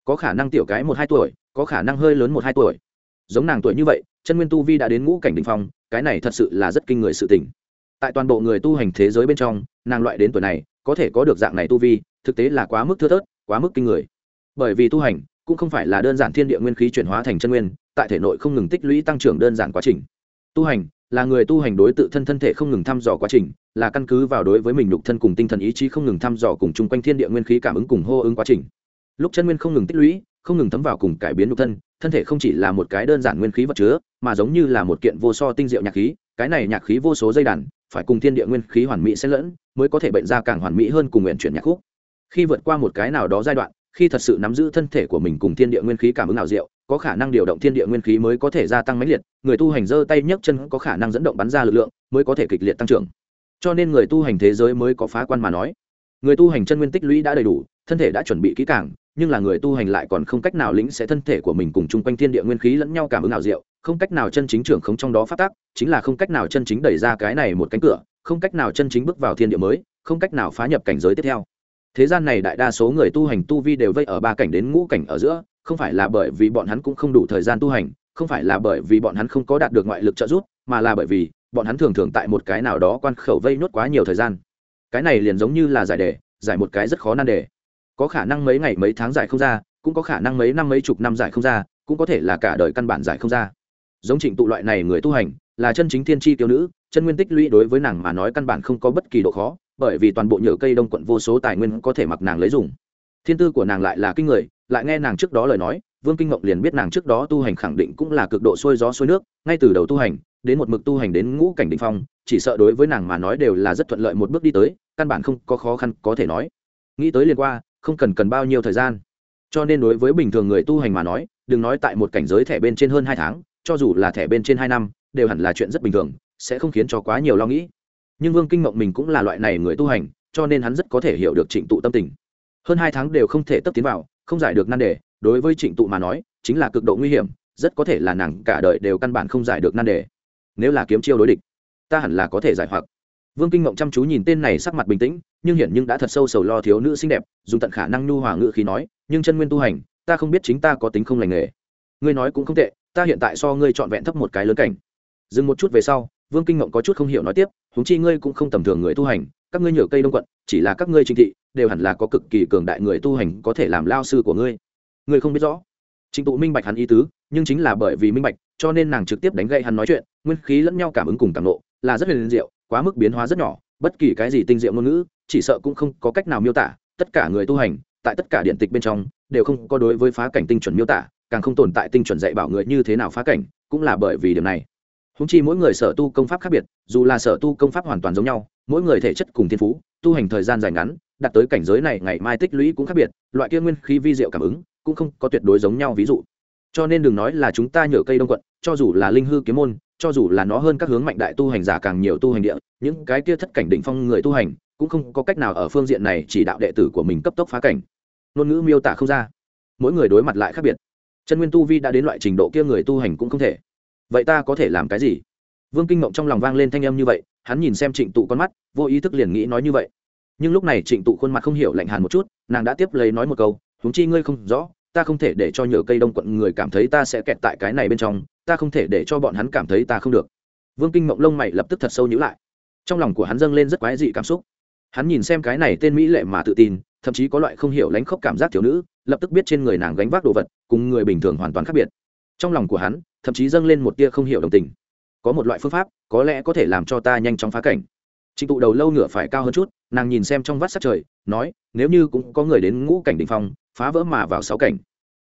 Có khả năng tiểu cái một hai tuổi, có khả năng hơi lớn một hai tuổi. Giống nàng tuổi như vậy, chân nguyên tu vi đã đến ngũ cảnh đỉnh phong, cái này thật sự là rất kinh người sự tình. Tại toàn bộ người tu hành thế giới bên trong, nàng loại đến tuổi này, có thể có được dạng này tu vi, thực tế là quá mức thưa thớt, quá mức kinh người. Bởi vì tu hành, cũng không phải là đơn giản thiên địa nguyên khí chuyển hóa thành chân nguyên tại thể nội không ngừng tích lũy tăng trưởng đơn giản quá trình tu hành là người tu hành đối tự thân thân thể không ngừng thăm dò quá trình là căn cứ vào đối với mình đục thân cùng tinh thần ý chí không ngừng thăm dò cùng chung quanh thiên địa nguyên khí cảm ứng cùng hô ứng quá trình lúc chân nguyên không ngừng tích lũy không ngừng thấm vào cùng cải biến đục thân thân thể không chỉ là một cái đơn giản nguyên khí vật chứa mà giống như là một kiện vô so tinh diệu nhạc khí cái này nhạc khí vô số dây đàn, phải cùng thiên địa nguyên khí hoàn mỹ xen lẫn, mới có thể bệnh ra càng hoàn mỹ hơn cùng nguyện chuyển nhạc khúc. Khi vượt qua một cái nào đó giai đoạn, khi thật sự nắm giữ thân thể của mình cùng thiên địa nguyên khí cảm ứng nào diệu có khả năng điều động thiên địa nguyên khí mới có thể gia tăng mãnh liệt, người tu hành giơ tay nhấc chân có khả năng dẫn động bắn ra lực lượng, mới có thể kịch liệt tăng trưởng. Cho nên người tu hành thế giới mới có phá quan mà nói. Người tu hành chân nguyên tích lũy đã đầy đủ thân thể đã chuẩn bị kỹ càng, nhưng là người tu hành lại còn không cách nào lĩnh sẽ thân thể của mình cùng chung quanh thiên địa nguyên khí lẫn nhau cảm ứng nào diệu, không cách nào chân chính trưởng không trong đó phát tác, chính là không cách nào chân chính đẩy ra cái này một cánh cửa, không cách nào chân chính bước vào thiên địa mới, không cách nào phá nhập cảnh giới tiếp theo. Thế gian này đại đa số người tu hành tu vi đều vây ở ba cảnh đến ngũ cảnh ở giữa, không phải là bởi vì bọn hắn cũng không đủ thời gian tu hành, không phải là bởi vì bọn hắn không có đạt được ngoại lực trợ giúp, mà là bởi vì bọn hắn thường thường tại một cái nào đó quan khẩu vây nhốt quá nhiều thời gian. Cái này liền giống như là giải đề, giải một cái rất khó nan đề có khả năng mấy ngày mấy tháng giải không ra, cũng có khả năng mấy năm mấy chục năm giải không ra, cũng có thể là cả đời căn bản giải không ra. Giống trịnh tụ loại này người tu hành, là chân chính thiên tri tiêu nữ, chân nguyên tích lũy đối với nàng mà nói căn bản không có bất kỳ độ khó, bởi vì toàn bộ nhựa cây đông quận vô số tài nguyên có thể mặc nàng lấy dùng. Thiên tư của nàng lại là kinh người, lại nghe nàng trước đó lời nói, vương kinh ngọc liền biết nàng trước đó tu hành khẳng định cũng là cực độ xuôi gió xuôi nước, ngay từ đầu tu hành, đến một mực tu hành đến ngũ cảnh định phong, chỉ sợ đối với nàng mà nói đều là rất thuận lợi một bước đi tới, căn bản không có khó khăn có thể nói. Nghĩ tới liền qua không cần cần bao nhiêu thời gian. Cho nên đối với bình thường người tu hành mà nói, đừng nói tại một cảnh giới thẻ bên trên hơn hai tháng, cho dù là thẻ bên trên hai năm, đều hẳn là chuyện rất bình thường, sẽ không khiến cho quá nhiều lo nghĩ. Nhưng vương kinh mộng mình cũng là loại này người tu hành, cho nên hắn rất có thể hiểu được trịnh tụ tâm tình. Hơn hai tháng đều không thể tấp tiến vào, không giải được nan đề, đối với trịnh tụ mà nói, chính là cực độ nguy hiểm, rất có thể là nàng cả đời đều căn bản không giải được nan đề. Nếu là kiếm chiêu đối địch, ta hẳn là có thể giải hoặc vương kinh mộng chăm chú nhìn tên này sắc mặt bình tĩnh, nhưng hiển nhưng đã thật sâu sầu lo thiếu nữ xinh đẹp, dùng tận khả năng nhu hòa ngự khí nói, nhưng chân nguyên tu hành, ta không biết chính ta có tính không lành nghề. Ngươi nói cũng không tệ, ta hiện tại so ngươi trọn vẹn thấp một cái lớn cảnh. Dừng một chút về sau, vương kinh mộng có chút không hiểu nói tiếp, huống chi ngươi cũng không tầm thường người tu hành, các ngươi nhở cây đông quận, chỉ là các ngươi trình thị, đều hẳn là có cực kỳ cường đại người tu hành có thể làm lao sư của ngươi. Ngươi không biết rõ. Trình tụ minh bạch hắn ý tứ, nhưng chính là bởi vì minh bạch, cho nên nàng trực tiếp đánh gậy hắn nói chuyện, nguyên khí lẫn nhau cảm ứng cùng cảm nộ, là rất huyền diệu quá mức biến hóa rất nhỏ, bất kỳ cái gì tinh diệu ngôn ngữ, chỉ sợ cũng không có cách nào miêu tả, tất cả người tu hành, tại tất cả điện tịch bên trong, đều không có đối với phá cảnh tinh chuẩn miêu tả, càng không tồn tại tinh chuẩn dạy bảo người như thế nào phá cảnh, cũng là bởi vì điểm này. Húng chi mỗi người sở tu công pháp khác biệt, dù là sở tu công pháp hoàn toàn giống nhau, mỗi người thể chất cùng thiên phú, tu hành thời gian dài ngắn, đạt tới cảnh giới này ngày mai tích lũy cũng khác biệt, loại kia nguyên khí vi diệu cảm ứng, cũng không có tuyệt đối giống nhau ví dụ cho nên đừng nói là chúng ta nhờ cây đông quận, cho dù là linh hư kiếm môn, cho dù là nó hơn các hướng mạnh đại tu hành giả càng nhiều tu hành địa, những cái kia thất cảnh đỉnh phong người tu hành, cũng không có cách nào ở phương diện này chỉ đạo đệ tử của mình cấp tốc phá cảnh. Ngôn ngữ miêu tả không ra. Mỗi người đối mặt lại khác biệt. Chân nguyên tu vi đã đến loại trình độ kia người tu hành cũng không thể. Vậy ta có thể làm cái gì? Vương kinh mộng trong lòng vang lên thanh âm như vậy, hắn nhìn xem trịnh tụ con mắt, vô ý thức liền nghĩ nói như vậy. Nhưng lúc này trịnh tụ khuôn mặt không hiểu lạnh hàn một chút, nàng đã tiếp lấy nói một câu, huống chi ngươi không rõ ta không thể để cho nhờ cây đông quận người cảm thấy ta sẽ kẹt tại cái này bên trong, ta không thể để cho bọn hắn cảm thấy ta không được. Vương kinh mộng lông mày lập tức thật sâu nhữ lại. Trong lòng của hắn dâng lên rất quái dị cảm xúc. Hắn nhìn xem cái này tên mỹ lệ mà tự tin, thậm chí có loại không hiểu lánh khóc cảm giác thiếu nữ, lập tức biết trên người nàng gánh vác đồ vật, cùng người bình thường hoàn toàn khác biệt. Trong lòng của hắn, thậm chí dâng lên một tia không hiểu đồng tình. Có một loại phương pháp, có lẽ có thể làm cho ta nhanh chóng phá cảnh. Trịnh tụ đầu lâu nửa phải cao hơn chút, nàng nhìn xem trong vắt sát trời, nói, nếu như cũng có người đến ngũ cảnh đ ỉ n h phong phá vỡ mà vào sáu cảnh.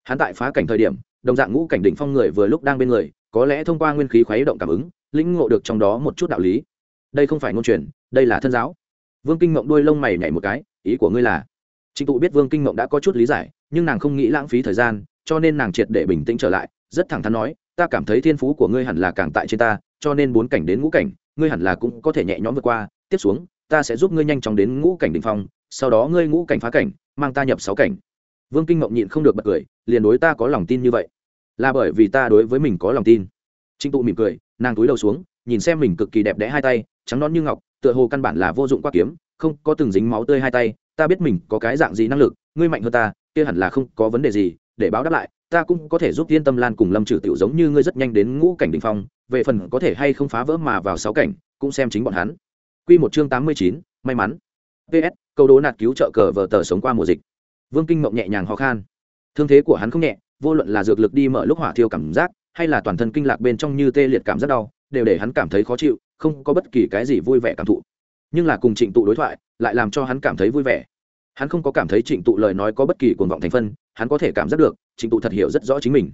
Hắn tại phá cảnh thời điểm, đồng dạng ngũ cảnh đỉnh phong người vừa lúc đang bên người, có lẽ thông qua nguyên khí khuấy động cảm ứng, lĩnh ngộ được trong đó một chút đạo lý. Đây không phải ngôn truyền, đây là thân giáo. Vương kinh mộng đuôi lông mày nhảy một cái, ý của ngươi là? Trịnh tụ biết vương kinh mộng đã có chút lý giải, nhưng nàng không nghĩ lãng phí thời gian, cho nên nàng triệt để bình tĩnh trở lại, rất thẳng thắn nói, ta cảm thấy thiên phú của ngươi hẳn là càng tại trên ta, cho nên bốn cảnh đến ngũ cảnh, ngươi hẳn là cũng có thể nhẹ nhõm vượt qua. Tiếp xuống, ta sẽ giúp ngươi nhanh chóng đến ngũ cảnh đ ỉ n h phong, sau đó ngươi ngũ cảnh phá cảnh, mang ta nhập sáu cảnh vương kinh mộng nhịn không được bật cười, liền đối ta có lòng tin như vậy. Là bởi vì ta đối với mình có lòng tin. Trịnh tụ mỉm cười, nàng túi đầu xuống, nhìn xem mình cực kỳ đẹp đẽ hai tay, trắng non như ngọc, tựa hồ căn bản là vô dụng qua kiếm, không có từng dính máu tươi hai tay, ta biết mình có cái dạng gì năng lực, ngươi mạnh hơn ta, kia hẳn là không có vấn đề gì, để báo đáp lại, ta cũng có thể giúp yên tâm lan cùng lâm trừ tiểu giống như ngươi rất nhanh đến ngũ cảnh đình phong, về phần có thể hay không phá vỡ mà vào sáu cảnh, cũng xem chính bọn hắn. Quy một chương tám mươi chín, may mắn. Ps câu đố nạt cứu trợ cờ vờ tờ sống qua mùa dịch vương kinh mộng nhẹ nhàng ho khan. Thương thế của hắn không nhẹ, vô luận là dược lực đi mở lúc hỏa thiêu cảm giác, hay là toàn thân kinh lạc bên trong như tê liệt cảm giác đau, đều để hắn cảm thấy khó chịu, không có bất kỳ cái gì vui vẻ cảm thụ. Nhưng là cùng trịnh tụ đối thoại, lại làm cho hắn cảm thấy vui vẻ. Hắn không có cảm thấy trịnh tụ lời nói có bất kỳ cuồng vọng thành phân, hắn có thể cảm giác được, trịnh tụ thật hiểu rất rõ chính mình.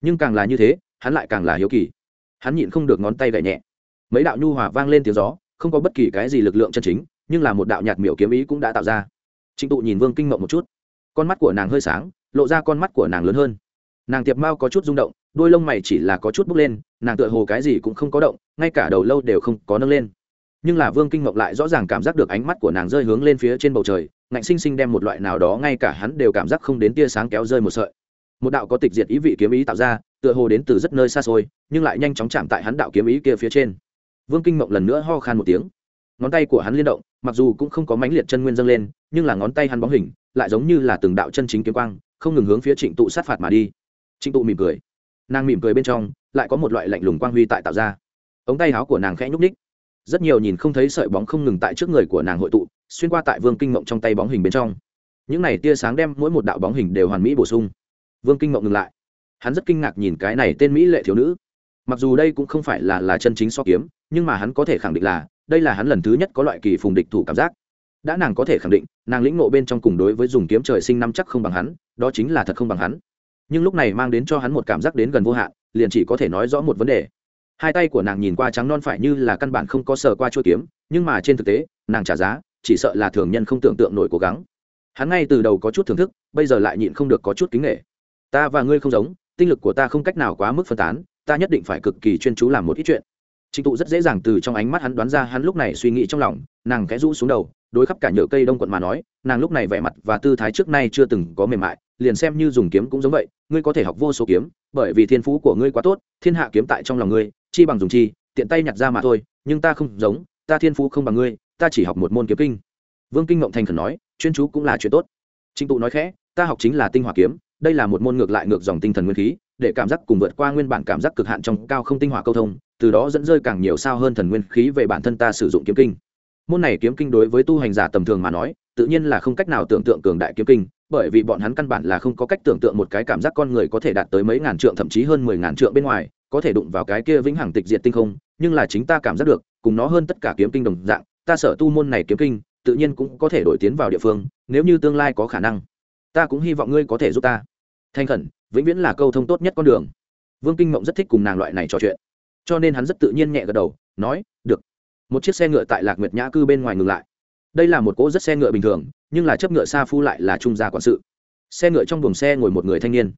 Nhưng càng là như thế, hắn lại càng là hiếu kỳ. Hắn nhịn không được ngón tay gậy nhẹ. Mấy đạo nhu hòa vang lên tiếng gió, không có bất kỳ cái gì lực lượng chân chính, nhưng là một đạo nhạt miểu kiếm ý cũng đã tạo ra. Trịnh tụ nhìn vương kinh mộng một chút con mắt của nàng hơi sáng, lộ ra con mắt của nàng lớn hơn. Nàng tiệp mao có chút rung động, đôi lông mày chỉ là có chút bốc lên, nàng tựa hồ cái gì cũng không có động, ngay cả đầu lâu đều không có nâng lên. Nhưng là vương kinh mộng lại rõ ràng cảm giác được ánh mắt của nàng rơi hướng lên phía trên bầu trời, ngạnh sinh sinh đem một loại nào đó ngay cả hắn đều cảm giác không đến tia sáng kéo rơi một sợi. Một đạo có tịch diệt ý vị kiếm ý tạo ra, tựa hồ đến từ rất nơi xa xôi, nhưng lại nhanh chóng chạm tại hắn đạo kiếm ý kia phía trên. Vương kinh mộng lần nữa ho khan một tiếng. Ngón tay của hắn liên động, mặc dù cũng không có mãnh liệt chân nguyên dâng lên, nhưng là ngón tay hắn bóng hình lại giống như là từng đạo chân chính kiếm quang, không ngừng hướng phía trịnh tụ sát phạt mà đi. Trịnh tụ mỉm cười. Nàng mỉm cười bên trong, lại có một loại lạnh lùng quang huy tại tạo ra. Ống tay áo của nàng khẽ nhúc ních rất nhiều nhìn không thấy sợi bóng không ngừng tại trước người của nàng hội tụ, xuyên qua tại vương kinh mộng trong tay bóng hình bên trong. Những này tia sáng đem mỗi một đạo bóng hình đều hoàn mỹ bổ sung. Vương kinh mộng ngừng lại. Hắn rất kinh ngạc nhìn cái này tên mỹ lệ thiếu nữ. Mặc dù đây cũng không phải là là chân chính so kiếm, nhưng mà hắn có thể khẳng định là, đây là hắn lần thứ nhất có loại kỳ phùng địch thủ cảm giác đã nàng có thể khẳng định, nàng lĩnh ngộ bên trong cùng đối với dùng kiếm trời sinh năm chắc không bằng hắn, đó chính là thật không bằng hắn. Nhưng lúc này mang đến cho hắn một cảm giác đến gần vô hạn, liền chỉ có thể nói rõ một vấn đề. Hai tay của nàng nhìn qua trắng non phải như là căn bản không có sờ qua chuôi kiếm, nhưng mà trên thực tế, nàng trả giá, chỉ sợ là thường nhân không tưởng tượng nổi cố gắng. Hắn ngay từ đầu có chút thưởng thức, bây giờ lại nhịn không được có chút kính nghệ ta và ngươi không giống, tinh lực của ta không cách nào quá mức phân tán, ta nhất định phải cực kỳ chuyên chú làm một ít chuyện trịnh tụ rất dễ dàng từ trong ánh mắt hắn đoán ra hắn lúc này suy nghĩ trong lòng, nàng khẽ rũ xuống đầu, đối khắp cả nhựa cây đông quận mà nói, nàng lúc này vẻ mặt và tư thái trước nay chưa từng có mềm mại, liền xem như dùng kiếm cũng giống vậy, ngươi có thể học vô số kiếm, bởi vì thiên phú của ngươi quá tốt, thiên hạ kiếm tại trong lòng ngươi, chi bằng dùng chi, tiện tay nhặt ra mà thôi, nhưng ta không giống, ta thiên phú không bằng ngươi, ta chỉ học một môn kiếm kinh. Vương kinh ngộng thành khẩn nói, chuyên chú cũng là chuyện tốt. Trịnh tụ nói khẽ, ta học chính là tinh hỏa kiếm, đây là một môn ngược lại ngược dòng tinh thần nguyên khí để cảm giác cùng vượt qua nguyên bản cảm giác cực hạn trong cao không tinh hỏa câu thông, từ đó dẫn rơi càng nhiều sao hơn thần nguyên khí về bản thân ta sử dụng kiếm kinh. Môn này kiếm kinh đối với tu hành giả tầm thường mà nói, tự nhiên là không cách nào tưởng tượng cường đại kiếm kinh, bởi vì bọn hắn căn bản là không có cách tưởng tượng một cái cảm giác con người có thể đạt tới mấy ngàn trượng thậm chí hơn mười ngàn trượng bên ngoài, có thể đụng vào cái kia vĩnh hằng tịch diệt tinh không, nhưng là chính ta cảm giác được, cùng nó hơn tất cả kiếm kinh đồng dạng, ta sở tu môn này kiếm kinh, tự nhiên cũng có thể đổi tiến vào địa phương, nếu như tương lai có khả năng, ta cũng hy vọng ngươi có thể giúp ta. Thanh khẩn vĩnh viễn là câu thông tốt nhất con đường. Vương kinh mộng rất thích cùng nàng loại này trò chuyện, cho nên hắn rất tự nhiên nhẹ gật đầu, nói, được. Một chiếc xe ngựa tại lạc nguyệt nhã cư bên ngoài ngừng lại. Đây là một cỗ rất xe ngựa bình thường, nhưng là chấp ngựa xa phu lại là trung gia quản sự. Xe ngựa trong buồng xe ngồi một người thanh niên.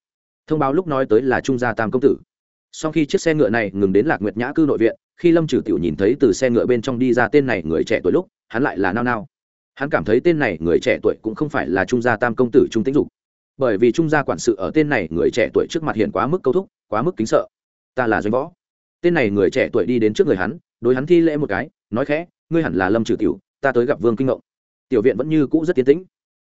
Thông báo lúc nói tới là trung gia tam công tử. Sau khi chiếc xe ngựa này ngừng đến lạc nguyệt nhã cư nội viện, khi lâm trừ tiểu nhìn thấy từ xe ngựa bên trong đi ra tên này người trẻ tuổi lúc, hắn lại là nao nao. Hắn cảm thấy tên này người trẻ tuổi cũng không phải là trung gia tam công tử trung tĩnh dục bởi vì trung gia quản sự ở tên này người trẻ tuổi trước mặt hiện quá mức câu thúc, quá mức kính sợ. Ta là doanh võ. Tên này người trẻ tuổi đi đến trước người hắn, đối hắn thi lễ một cái, nói khẽ, ngươi hẳn là lâm trừ tiểu, ta tới gặp vương kinh ngộng. Tiểu viện vẫn như cũ rất tiến tĩnh.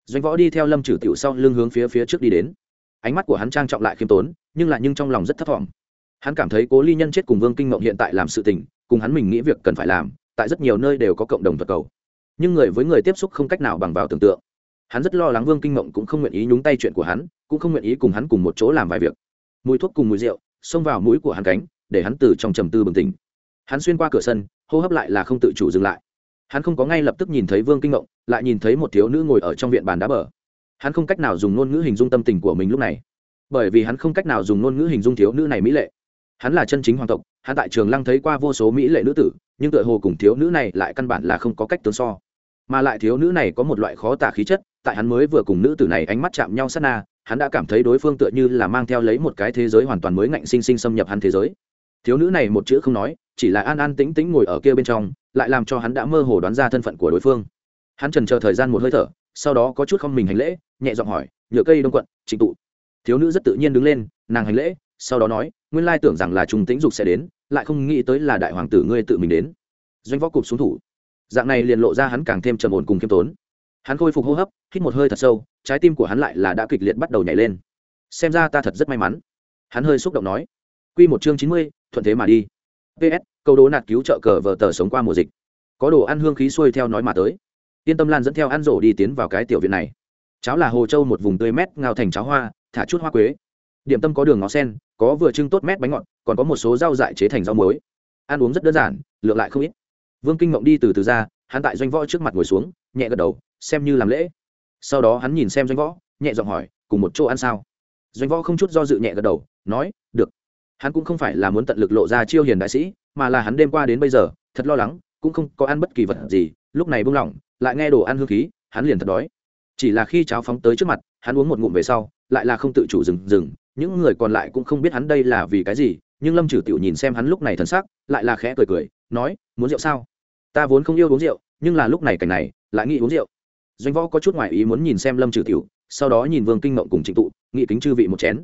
Doanh võ đi theo lâm trừ tiểu sau lưng hướng phía phía trước đi đến. Ánh mắt của hắn trang trọng lại khiêm tốn, nhưng lại nhưng trong lòng rất thấp thỏm. Hắn cảm thấy cố ly nhân chết cùng vương kinh ngộng hiện tại làm sự tình, cùng hắn mình nghĩ việc cần phải làm, tại rất nhiều nơi đều có cộng đồng vật cầu. Nhưng người với người tiếp xúc không cách nào bằng vào tưởng tượng hắn rất lo lắng vương kinh mộng cũng không nguyện ý nhúng tay chuyện của hắn, cũng không nguyện ý cùng hắn cùng một chỗ làm vài việc. Mùi thuốc cùng mùi rượu, xông vào mũi của hắn cánh, để hắn từ trong trầm tư bừng tỉnh. Hắn xuyên qua cửa sân, hô hấp lại là không tự chủ dừng lại. Hắn không có ngay lập tức nhìn thấy vương kinh mộng, lại nhìn thấy một thiếu nữ ngồi ở trong viện bàn đá bờ. Hắn không cách nào dùng ngôn ngữ hình dung tâm tình của mình lúc này, bởi vì hắn không cách nào dùng ngôn ngữ hình dung thiếu nữ này mỹ lệ. Hắn là chân chính hoàng tộc, hắn tại trường lăng thấy qua vô số mỹ lệ nữ tử, nhưng tựa hồ cùng thiếu nữ này lại căn bản là không có cách tướng so. Mà lại thiếu nữ này có một loại khó tả khí chất tại hắn mới vừa cùng nữ tử này ánh mắt chạm nhau sát na, hắn đã cảm thấy đối phương tựa như là mang theo lấy một cái thế giới hoàn toàn mới ngạnh sinh sinh xâm nhập hắn thế giới. Thiếu nữ này một chữ không nói, chỉ là an an tĩnh tĩnh ngồi ở kia bên trong, lại làm cho hắn đã mơ hồ đoán ra thân phận của đối phương. Hắn trần chờ thời gian một hơi thở, sau đó có chút không mình hành lễ, nhẹ giọng hỏi, nhựa cây đông quận, trịnh tụ. Thiếu nữ rất tự nhiên đứng lên, nàng hành lễ, sau đó nói, nguyên lai tưởng rằng là trung tĩnh dục sẽ đến, lại không nghĩ tới là đại hoàng tử ngươi tự mình đến. Doanh võ cụp xuống thủ. Dạng này liền lộ ra hắn càng thêm trầm ổn cùng khiêm tốn hắn khôi phục hô hấp, hít một hơi thật sâu, trái tim của hắn lại là đã kịch liệt bắt đầu nhảy lên. Xem ra ta thật rất may mắn. Hắn hơi xúc động nói. Q một chương chín mươi, thuận thế mà đi. Ps câu đố nạt cứu trợ cờ vờ tờ sống qua mùa dịch. Có đồ ăn hương khí xuôi theo nói mà tới. Yên tâm lan dẫn theo ăn rổ đi tiến vào cái tiểu viện này. Cháo là hồ châu một vùng tươi mét ngao thành cháo hoa, thả chút hoa quế. Điểm tâm có đường ngó sen, có vừa trưng tốt mét bánh ngọt, còn có một số rau dại chế thành rau muối. Ăn uống rất đơn giản, lượng lại không ít. Vương kinh mộng đi từ từ ra hắn tại doanh võ trước mặt ngồi xuống, nhẹ gật đầu, xem như làm lễ. Sau đó hắn nhìn xem doanh võ, nhẹ giọng hỏi, cùng một chỗ ăn sao? Doanh võ không chút do dự nhẹ gật đầu, nói, được. Hắn cũng không phải là muốn tận lực lộ ra chiêu hiền đại sĩ, mà là hắn đêm qua đến bây giờ, thật lo lắng, cũng không có ăn bất kỳ vật gì, lúc này buông lỏng, lại nghe đồ ăn hương khí, hắn liền thật đói. Chỉ là khi cháo phóng tới trước mặt, hắn uống một ngụm về sau, lại là không tự chủ dừng dừng, những người còn lại cũng không biết hắn đây là vì cái gì, nhưng lâm trừ tiểu nhìn xem hắn lúc này thân sắc, lại là khẽ cười cười, nói, muốn rượu sao? Ta vốn không yêu uống rượu, nhưng là lúc này cảnh này, lại nghĩ uống rượu. Doanh võ có chút ngoại ý muốn nhìn xem lâm trừ tiểu, sau đó nhìn vương kinh mộng cùng trịnh tụ, nghị kính chư vị một chén.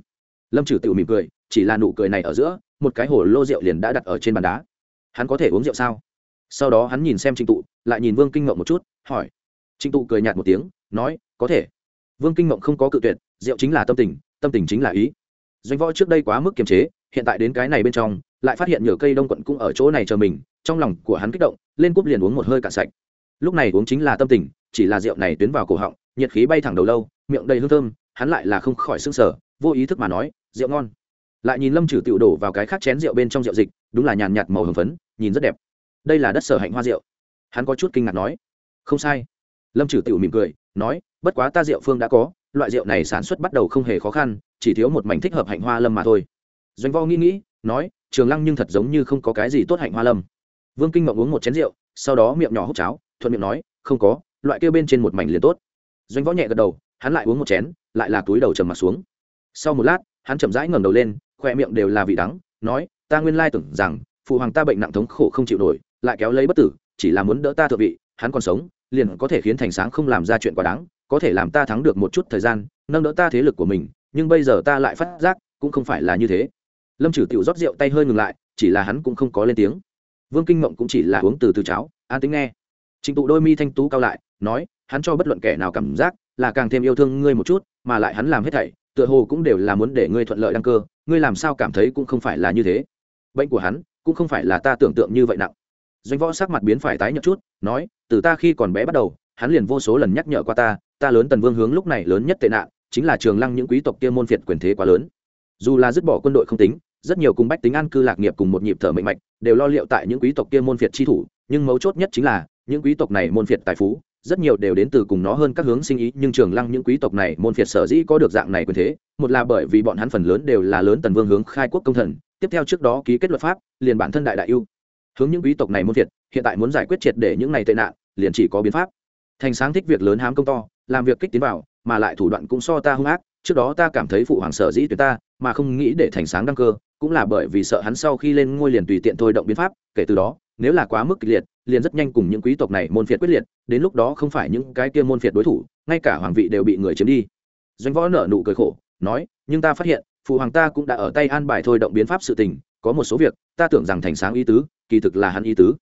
Lâm trừ tiểu mỉm cười, chỉ là nụ cười này ở giữa, một cái hồ lô rượu liền đã đặt ở trên bàn đá. Hắn có thể uống rượu sao? Sau đó hắn nhìn xem trịnh tụ, lại nhìn vương kinh mộng một chút, hỏi. Trịnh tụ cười nhạt một tiếng, nói, có thể. Vương kinh mộng không có cự tuyệt, rượu chính là tâm tình tâm tình chính là ý. Doanh võ trước đây quá mức kiềm chế, hiện tại đến cái này bên trong, lại phát hiện nhựa cây đông quận cũng ở chỗ này chờ mình trong lòng của hắn kích động, lên cúp liền uống một hơi cạn sạch. Lúc này uống chính là tâm tình, chỉ là rượu này tuyến vào cổ họng, nhiệt khí bay thẳng đầu lâu, miệng đầy hương thơm, hắn lại là không khỏi sưng sở vô ý thức mà nói, rượu ngon. Lại nhìn lâm trừ tiểu đổ vào cái khác chén rượu bên trong rượu dịch, đúng là nhàn nhạt màu hồng phấn, nhìn rất đẹp. Đây là đất sở hạnh hoa rượu. Hắn có chút kinh ngạc nói, không sai. Lâm trừ tiểu mỉm cười, nói, bất quá ta rượu phương đã có, loại rượu này sản xuất bắt đầu không hề khó khăn, chỉ thiếu một mảnh thích hợp hạnh hoa lâm mà thôi. Doanh vo nghĩ nghĩ, nói, trường lăng nhưng thật giống như không có cái gì tốt hạnh hoa lâm vương kinh mộng uống một chén rượu, sau đó miệng nhỏ hút cháo, thuận miệng nói, không có, loại kêu bên trên một mảnh liền tốt. Doanh võ nhẹ gật đầu, hắn lại uống một chén, lại là túi đầu trầm mặt xuống. Sau một lát, hắn chậm rãi ngẩng đầu lên, khoe miệng đều là vị đắng, nói, ta nguyên lai tưởng rằng, phụ hoàng ta bệnh nặng thống khổ không chịu nổi, lại kéo lấy bất tử, chỉ là muốn đỡ ta thượng vị, hắn còn sống, liền có thể khiến thành sáng không làm ra chuyện quá đáng, có thể làm ta thắng được một chút thời gian, nâng đỡ ta thế lực của mình, nhưng bây giờ ta lại phát giác, cũng không phải là như thế. Lâm trừ tiểu rót rượu tay hơi ngừng lại, chỉ là hắn cũng không có lên tiếng vương kinh mộng cũng chỉ là uống từ từ cháo, an tính nghe. Trình tụ đôi mi thanh tú cao lại, nói, hắn cho bất luận kẻ nào cảm giác là càng thêm yêu thương ngươi một chút, mà lại hắn làm hết thảy, tựa hồ cũng đều là muốn để ngươi thuận lợi đăng cơ, ngươi làm sao cảm thấy cũng không phải là như thế. Bệnh của hắn cũng không phải là ta tưởng tượng như vậy nặng. Doanh võ sắc mặt biến phải tái nhợt chút, nói, từ ta khi còn bé bắt đầu, hắn liền vô số lần nhắc nhở qua ta ta lớn tần vương hướng lúc này lớn nhất tệ nạn, chính là trường lăng những quý tộc kia môn phiệt quyền thế quá lớn. Dù là dứt bỏ quân đội không tính rất nhiều cùng bách tính an cư lạc nghiệp cùng một nhịp thở mạnh mạnh đều lo liệu tại những quý tộc kia môn phiệt chi thủ, nhưng mấu chốt nhất chính là, những quý tộc này môn phiệt tài phú, rất nhiều đều đến từ cùng nó hơn các hướng sinh ý, nhưng trường lăng những quý tộc này môn phiệt sở dĩ có được dạng này quyền thế, một là bởi vì bọn hắn phần lớn đều là lớn tần vương hướng khai quốc công thần, tiếp theo trước đó ký kết luật pháp, liền bản thân đại đại ưu. Hướng những quý tộc này môn phiệt, hiện tại muốn giải quyết triệt để những này tệ nạn, liền chỉ có biến pháp. Thành sáng thích việc lớn hám công to, làm việc kích tiến vào, mà lại thủ đoạn cũng so ta hung ác, trước đó ta cảm thấy phụ hoàng sở dĩ tuyệt ta, mà không nghĩ để thành sáng đăng cơ cũng là bởi vì sợ hắn sau khi lên ngôi liền tùy tiện thôi động biến pháp, kể từ đó, nếu là quá mức kịch liệt, liền rất nhanh cùng những quý tộc này môn phiệt quyết liệt, đến lúc đó không phải những cái kia môn phiệt đối thủ, ngay cả hoàng vị đều bị người chiếm đi. Doanh võ nở nụ cười khổ, nói, nhưng ta phát hiện, phụ hoàng ta cũng đã ở tay an bài thôi động biến pháp sự tình, có một số việc, ta tưởng rằng thành sáng ý tứ, kỳ thực là hắn ý tứ.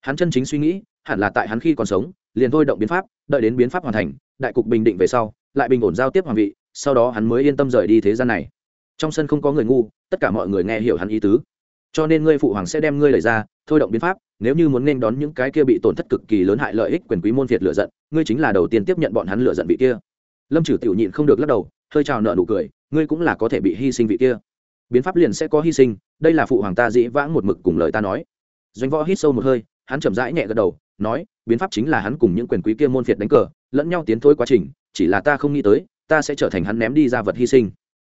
Hắn chân chính suy nghĩ, hẳn là tại hắn khi còn sống, liền thôi động biến pháp, đợi đến biến pháp hoàn thành, đại cục bình định về sau, lại bình ổn giao tiếp hoàng vị, sau đó hắn mới yên tâm rời đi thế gian này trong sân không có người ngu, tất cả mọi người nghe hiểu hắn ý tứ. Cho nên ngươi phụ hoàng sẽ đem ngươi lời ra, thôi động biến pháp, nếu như muốn nên đón những cái kia bị tổn thất cực kỳ lớn hại lợi ích quyền quý môn việt lựa giận, ngươi chính là đầu tiên tiếp nhận bọn hắn lựa giận vị kia. Lâm trừ tiểu nhịn không được lắc đầu, hơi chào nợ nụ cười, ngươi cũng là có thể bị hy sinh vị kia. Biến pháp liền sẽ có hy sinh, đây là phụ hoàng ta dĩ vãng một mực cùng lời ta nói. Doanh võ hít sâu một hơi, hắn chậm rãi nhẹ gật đầu, nói, biến pháp chính là hắn cùng những quyền quý kia môn phiệt đánh cờ, lẫn nhau tiến thối quá trình, chỉ là ta không nghĩ tới, ta sẽ trở thành hắn ném đi ra vật hy sinh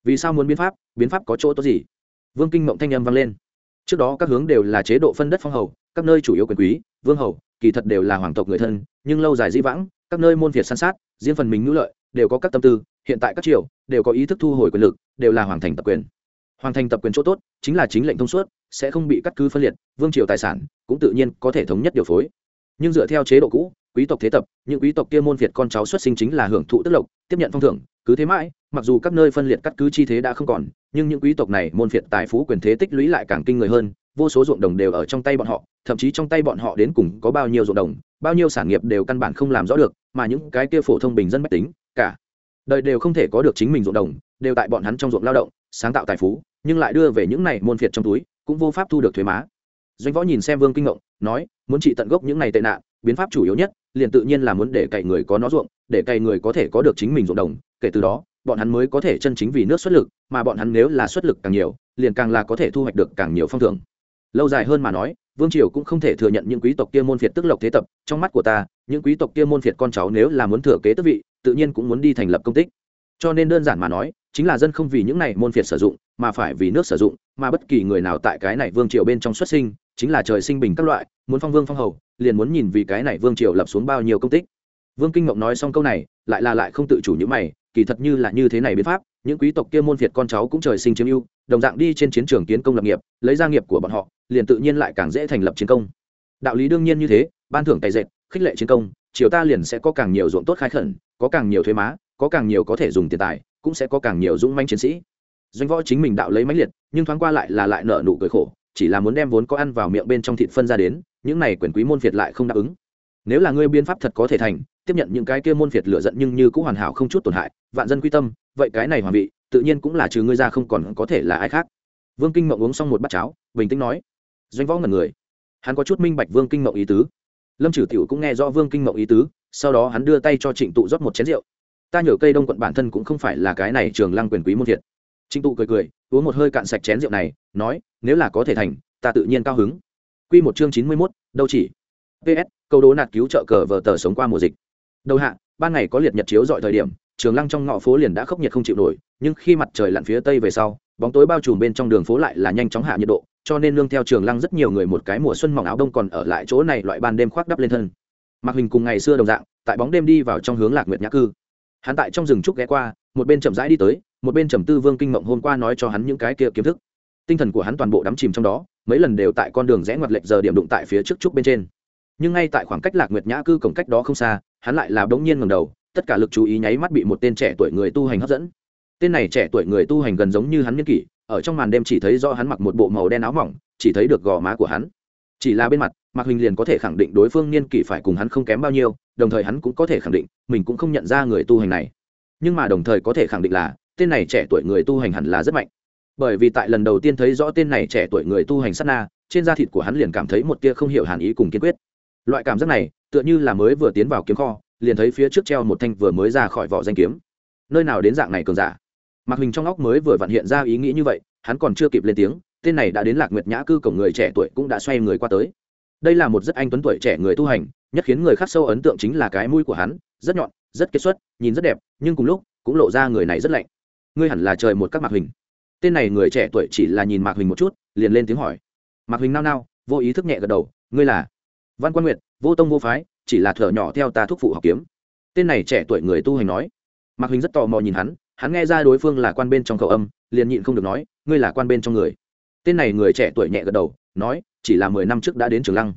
vì sao muốn biến pháp biến pháp có chỗ tốt gì? Vương kinh mộng thanh âm vang lên. Trước đó các hướng đều là chế độ phân đất phong hầu, các nơi chủ yếu quyền quý, vương hầu, kỳ thật đều là hoàng tộc người thân, nhưng lâu dài di vãng, các nơi môn việt san sát, riêng phần mình ngữ lợi, đều có các tâm tư, hiện tại các triều đều có ý thức thu hồi quyền lực, đều là hoàng thành tập quyền. Hoàng thành tập quyền chỗ tốt, chính là chính lệnh thông suốt, sẽ không bị cắt cứ phân liệt, vương triều tài sản cũng tự nhiên có thể thống nhất điều phối. Nhưng dựa theo chế độ cũ, quý tộc thế tập, những quý tộc kia môn việt con cháu xuất sinh chính là hưởng thụ tức lộc, tiếp nhận phong thưởng, cứ thế mãi mặc dù các nơi phân liệt cắt cứ chi thế đã không còn, nhưng những quý tộc này môn phiệt tài phú quyền thế tích lũy lại càng kinh người hơn, vô số ruộng đồng đều ở trong tay bọn họ, thậm chí trong tay bọn họ đến cùng có bao nhiêu ruộng đồng, bao nhiêu sản nghiệp đều căn bản không làm rõ được, mà những cái kia phổ thông bình dân mách tính, cả đời đều không thể có được chính mình ruộng đồng, đều tại bọn hắn trong ruộng lao động, sáng tạo tài phú, nhưng lại đưa về những này môn phiệt trong túi, cũng vô pháp thu được thuế má. Doanh võ nhìn xem vương kinh ngộng, nói, muốn trị tận gốc những này tệ nạn, biến pháp chủ yếu nhất, liền tự nhiên là muốn để cày người có nó ruộng, để cày người có thể có được chính mình ruộng đồng, kể từ đó bọn hắn mới có thể chân chính vì nước xuất lực, mà bọn hắn nếu là xuất lực càng nhiều, liền càng là có thể thu hoạch được càng nhiều phong thưởng. Lâu dài hơn mà nói, vương triều cũng không thể thừa nhận những quý tộc kia môn phiệt tức lộc thế tập, trong mắt của ta, những quý tộc kia môn phiệt con cháu nếu là muốn thừa kế tước vị, tự nhiên cũng muốn đi thành lập công tích. Cho nên đơn giản mà nói, chính là dân không vì những này môn phiệt sử dụng, mà phải vì nước sử dụng, mà bất kỳ người nào tại cái này vương triều bên trong xuất sinh, chính là trời sinh bình các loại, muốn phong vương phong hầu, liền muốn nhìn vì cái này vương triều lập xuống bao nhiêu công tích vương kinh ngộng nói xong câu này, lại là lại không tự chủ những mày, kỳ thật như là như thế này biến pháp, những quý tộc kia môn việt con cháu cũng trời sinh chiếm ưu, đồng dạng đi trên chiến trường kiến công lập nghiệp, lấy gia nghiệp của bọn họ, liền tự nhiên lại càng dễ thành lập chiến công. Đạo lý đương nhiên như thế, ban thưởng tài dệt, khích lệ chiến công, triều ta liền sẽ có càng nhiều ruộng tốt khai khẩn, có càng nhiều thuế má, có càng nhiều có thể dùng tiền tài, cũng sẽ có càng nhiều dũng manh chiến sĩ. Doanh võ chính mình đạo lấy máy liệt, nhưng thoáng qua lại là lại nợ nụ cười khổ, chỉ là muốn đem vốn có ăn vào miệng bên trong thịt phân ra đến, những này quyền quý môn việt lại không đáp ứng. Nếu là ngươi biên pháp thật có thể thành tiếp nhận những cái kia môn việt lựa giận nhưng như cũng hoàn hảo không chút tổn hại, vạn dân quy tâm, vậy cái này hoàng vị, tự nhiên cũng là trừ ngươi ra không còn có thể là ai khác. Vương kinh mộng uống xong một bát cháo, bình tĩnh nói, doanh võ ngần người. Hắn có chút minh bạch vương kinh mộng ý tứ. Lâm trừ tiểu cũng nghe rõ vương kinh mộng ý tứ, sau đó hắn đưa tay cho trịnh tụ rót một chén rượu. Ta nhờ cây đông quận bản thân cũng không phải là cái này trường lăng quyền quý môn thiệt trịnh tụ cười cười, uống một hơi cạn sạch chén rượu này, nói, nếu là có thể thành, ta tự nhiên cao hứng. Q một chương chín mươi mốt, đâu chỉ. Ps câu đố nạt cứu trợ cờ vờ tờ sống qua mùa dịch đầu hạ, ban ngày có liệt nhật chiếu dọi thời điểm, trường lăng trong ngõ phố liền đã khốc nhiệt không chịu nổi, nhưng khi mặt trời lặn phía tây về sau, bóng tối bao trùm bên trong đường phố lại là nhanh chóng hạ nhiệt độ, cho nên nương theo trường lăng rất nhiều người một cái mùa xuân mỏng áo đông còn ở lại chỗ này loại ban đêm khoác đắp lên thân. Mặc hình cùng ngày xưa đồng dạng, tại bóng đêm đi vào trong hướng lạc nguyệt nhã cư. Hắn tại trong rừng trúc ghé qua, một bên chậm rãi đi tới, một bên trầm tư vương kinh mộng hôm qua nói cho hắn những cái kia kiến thức. Tinh thần của hắn toàn bộ đắm chìm trong đó, mấy lần đều tại con đường rẽ ngoặt lệch giờ điểm đụng tại phía trước trúc bên trên nhưng ngay tại khoảng cách lạc nguyệt nhã cư cổng cách đó không xa, hắn lại là bỗng nhiên ngầm đầu, tất cả lực chú ý nháy mắt bị một tên trẻ tuổi người tu hành hấp dẫn. Tên này trẻ tuổi người tu hành gần giống như hắn n kỷ, ở trong màn đêm chỉ thấy do hắn mặc một bộ màu đen áo mỏng, chỉ thấy được gò má của hắn. Chỉ là bên mặt, mạc huỳnh liền có thể khẳng định đối phương niên kỷ phải cùng hắn không kém bao nhiêu, đồng thời hắn cũng có thể khẳng định, mình cũng không nhận ra người tu hành này. Nhưng mà đồng thời có thể khẳng định là, tên này trẻ tuổi người tu hành hẳn là rất mạnh. Bởi vì tại lần đầu tiên thấy rõ tên này trẻ tuổi người tu hành sát na, trên da thịt của hắn liền cảm thấy một tia không hiểu hàn ý cùng kiên quyết loại cảm giác này, tựa như là mới vừa tiến vào kiếm kho, liền thấy phía trước treo một thanh vừa mới ra khỏi vỏ danh kiếm. Nơi nào đến dạng này cường giả? Mạc Hình trong óc mới vừa vặn hiện ra ý nghĩ như vậy, hắn còn chưa kịp lên tiếng, tên này đã đến lạc nguyệt nhã cư cổng người trẻ tuổi cũng đã xoay người qua tới. Đây là một rất anh tuấn tuổi trẻ người tu hành, nhất khiến người khác sâu ấn tượng chính là cái mũi của hắn, rất nhọn, rất kết xuất, nhìn rất đẹp, nhưng cùng lúc, cũng lộ ra người này rất lạnh. Ngươi hẳn là trời một các mạc hình. Tên này người trẻ tuổi chỉ là nhìn mạc hình một chút, liền lên tiếng hỏi. Mạc hình nao nao, vô ý thức nhẹ gật đầu, ngươi là? Văn quan nguyệt, vô tông vô phái, chỉ là thở nhỏ theo ta thúc phụ học kiếm. Tên này trẻ tuổi người tu hành nói. Mạc Huỳnh rất tò mò nhìn hắn hắn nghe ra đối phương là quan bên trong khẩu âm, liền nhịn không được nói, ngươi là quan bên trong người. Tên này người trẻ tuổi nhẹ gật đầu, nói, chỉ là mười năm trước đã đến trường lăng.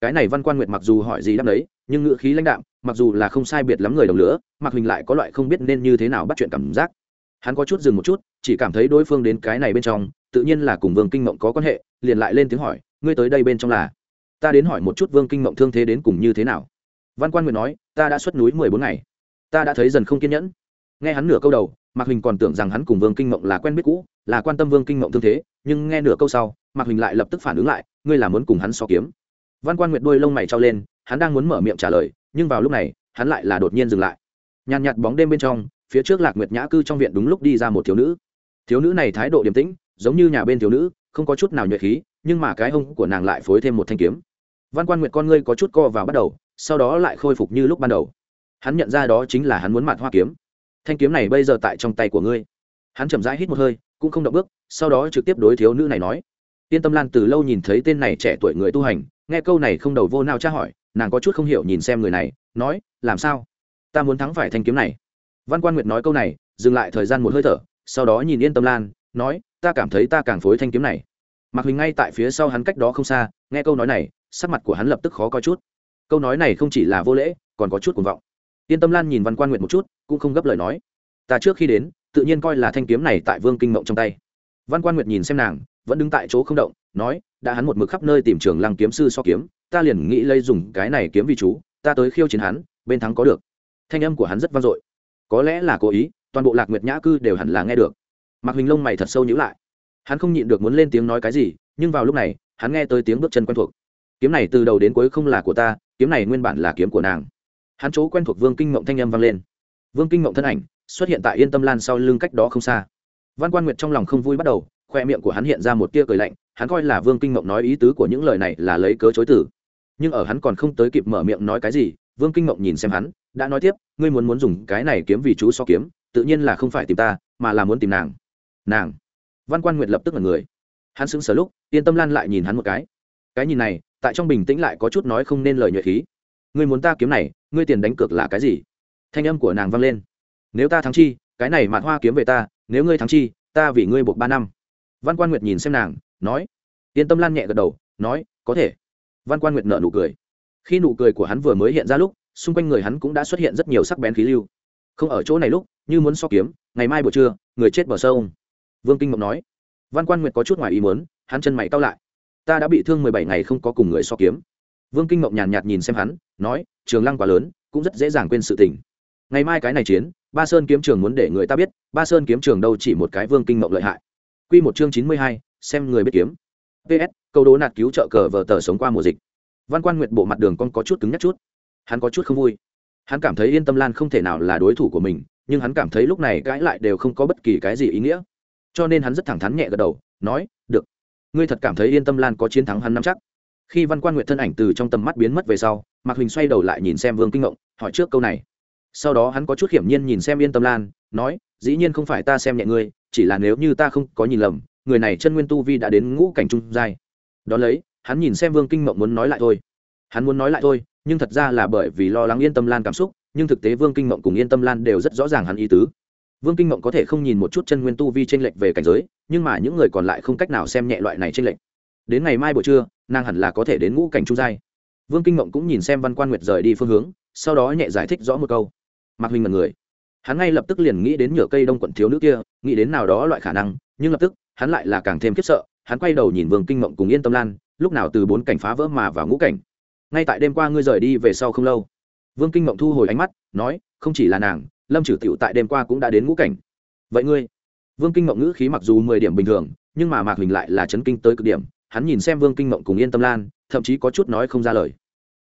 Cái này văn quan nguyệt mặc dù hỏi gì đáp đấy, nhưng ngữ khí lãnh đạm, mặc dù là không sai biệt lắm người đồng lửa mặc huỳnh lại có loại không biết nên như thế nào bắt chuyện cảm giác. Hắn có chút dừng một chút, chỉ cảm thấy đối phương đến cái này bên trong, tự nhiên là cùng vương kinh mộng có quan hệ, liền lại lên tiếng hỏi, ngươi tới đây bên trong là? Ta đến hỏi một chút vương kinh mộng thương thế đến cùng như thế nào. Văn quan nguyện nói, ta đã xuất núi mười bốn ngày. Ta đã thấy dần không kiên nhẫn. Nghe hắn nửa câu đầu, mạc huỳnh còn tưởng rằng hắn cùng vương kinh mộng là quen biết cũ, là quan tâm vương kinh mộng thương thế, nhưng nghe nửa câu sau, mạc huỳnh lại lập tức phản ứng lại, ngươi là muốn cùng hắn so kiếm. Văn quan nguyệt đôi lông mày trao lên, hắn đang muốn mở miệng trả lời, nhưng vào lúc này, hắn lại là đột nhiên dừng lại. Nhàn nhạt bóng đêm bên trong, phía trước lạc nguyệt nhã cư trong viện đúng lúc đi ra một thiếu nữ. Thiếu nữ này thái độ điềm tĩnh, giống như nhà bên thiếu nữ, không có chút nào nhuệ khí, nhưng mà cái hông của nàng lại phối thêm một thanh kiếm văn quan nguyệt con ngươi có chút co vào bắt đầu, sau đó lại khôi phục như lúc ban đầu. Hắn nhận ra đó chính là hắn muốn mặt hoa kiếm. Thanh kiếm này bây giờ tại trong tay của ngươi. Hắn chậm rãi hít một hơi, cũng không động bước, sau đó trực tiếp đối thiếu nữ này nói. Yên tâm lan từ lâu nhìn thấy tên này trẻ tuổi người tu hành, nghe câu này không đầu vô nào tra hỏi, nàng có chút không hiểu nhìn xem người này, nói, làm sao? Ta muốn thắng phải thanh kiếm này. Văn quan nguyệt nói câu này, dừng lại thời gian một hơi thở, sau đó nhìn yên tâm lan, nói, ta cảm thấy ta càng phối thanh kiếm này. Mặc huỳnh ngay tại phía sau hắn cách đó không xa, nghe câu nói này sắc mặt của hắn lập tức khó coi chút. Câu nói này không chỉ là vô lễ, còn có chút cuồng vọng. Yên tâm lan nhìn văn quan nguyệt một chút, cũng không gấp lời nói. Ta trước khi đến, tự nhiên coi là thanh kiếm này tại vương kinh mộng trong tay. Văn quan nguyệt nhìn xem nàng, vẫn đứng tại chỗ không động, nói, đã hắn một mực khắp nơi tìm trường lăng kiếm sư so kiếm, ta liền nghĩ lây dùng cái này kiếm vì chú, ta tới khiêu chiến hắn, bên thắng có được. Thanh âm của hắn rất vang dội. Có lẽ là cố ý, toàn bộ lạc nguyệt nhã cư đều hẳn là nghe được. Mặc hình lông mày thật sâu nhữ lại. Hắn không nhịn được muốn lên tiếng nói cái gì, nhưng vào lúc này, hắn nghe tới tiếng bước chân quen thuộc kiếm này từ đầu đến cuối không là của ta, kiếm này nguyên bản là kiếm của nàng. Hắn chỗ quen thuộc vương kinh mộng thanh âm vang lên. Vương kinh mộng thân ảnh xuất hiện tại yên tâm lan sau lưng cách đó không xa. Văn quan nguyệt trong lòng không vui bắt đầu, khoe miệng của hắn hiện ra một tia cười lạnh, hắn coi là vương kinh mộng nói ý tứ của những lời này là lấy cớ chối tử nhưng ở hắn còn không tới kịp mở miệng nói cái gì, vương kinh mộng nhìn xem hắn, đã nói tiếp, ngươi muốn muốn dùng cái này kiếm vì chú so kiếm, tự nhiên là không phải tìm ta, mà là muốn tìm nàng. Nàng. Văn quan nguyệt lập tức là người. Hắn sững sờ lúc, yên tâm lan lại nhìn hắn một cái cái nhìn này, tại trong bình tĩnh lại có chút nói không nên lời nhuệ khí. Ngươi muốn ta kiếm này, ngươi tiền đánh cược là cái gì? Thanh âm của nàng vang lên. Nếu ta thắng chi, cái này mạt hoa kiếm về ta, nếu ngươi thắng chi, ta vì ngươi buộc ba năm. Văn quan nguyệt nhìn xem nàng, nói. Yên tâm lan nhẹ gật đầu, nói, có thể. Văn quan nguyệt nợ nụ cười. Khi nụ cười của hắn vừa mới hiện ra lúc, xung quanh người hắn cũng đã xuất hiện rất nhiều sắc bén khí lưu. Không ở chỗ này lúc, như muốn so kiếm, ngày mai buổi trưa, người chết bờ sâu vương kinh mộng nói. Văn quan nguyệt có chút ngoài ý muốn, hắn chân mày cao lại ta đã bị thương mười bảy ngày không có cùng người so kiếm. Vương kinh mộng nhàn nhạt nhìn xem hắn, nói, trường lăng quá lớn, cũng rất dễ dàng quên sự tình. Ngày mai cái này chiến, ba sơn kiếm trường muốn để người ta biết, ba sơn kiếm trường đâu chỉ một cái vương kinh mộng lợi hại. Q một chương chín mươi hai, xem người biết kiếm. Ps câu đố nạt cứu trợ cờ vờ tờ sống qua mùa dịch. Văn quan nguyệt bộ mặt đường con có chút cứng nhắc chút. Hắn có chút không vui. Hắn cảm thấy yên tâm lan không thể nào là đối thủ của mình, nhưng hắn cảm thấy lúc này cãi lại đều không có bất kỳ cái gì ý nghĩa. Cho nên hắn rất thẳng thắn nhẹ gật đầu, nói, được ngươi thật cảm thấy yên tâm lan có chiến thắng hắn nắm chắc. Khi văn quan nguyện thân ảnh từ trong tầm mắt biến mất về sau, mạc huỳnh xoay đầu lại nhìn xem vương kinh ngộng, hỏi trước câu này. Sau đó hắn có chút hiểm nhiên nhìn xem yên tâm lan, nói, dĩ nhiên không phải ta xem nhẹ ngươi, chỉ là nếu như ta không có nhìn lầm, người này chân nguyên tu vi đã đến ngũ cảnh trung giai. Đón lấy, hắn nhìn xem vương kinh mộng muốn nói lại thôi. Hắn muốn nói lại thôi, nhưng thật ra là bởi vì lo lắng yên tâm lan cảm xúc, nhưng thực tế vương kinh mộng cùng yên tâm lan đều rất rõ ràng hắn ý tứ vương kinh mộng có thể không nhìn một chút chân nguyên tu vi t r ê n lệch về cảnh giới, nhưng mà những người còn lại không cách nào xem nhẹ loại này t r ê n lệch. Đến ngày mai buổi trưa, nàng hẳn là có thể đến ngũ cảnh trung giai. Vương kinh mộng cũng nhìn xem văn quan nguyệt rời đi phương hướng, sau đó nhẹ giải thích rõ một câu. Mạc huỳnh mật người. Hắn ngay lập tức liền nghĩ đến nhựa cây đông quận thiếu nữ kia, nghĩ đến nào đó loại khả năng, nhưng lập tức, hắn lại là càng thêm khiếp sợ, hắn quay đầu nhìn vương kinh mộng cùng yên tâm lan, lúc nào từ bốn cảnh phá vỡ mà vào ngũ cảnh. Ngay tại đêm qua ngươi rời đi về sau không lâu. Vương kinh mộng thu hồi ánh mắt, nói, không chỉ là nàng lâm trừ tiểu tại đêm qua cũng đã đến ngũ cảnh. Vậy ngươi? Vương kinh mộng ngữ khí mặc dù mười điểm bình thường, nhưng mà mạc huỳnh lại là chấn kinh tới cực điểm, hắn nhìn xem vương kinh mộng cùng yên tâm lan, thậm chí có chút nói không ra lời.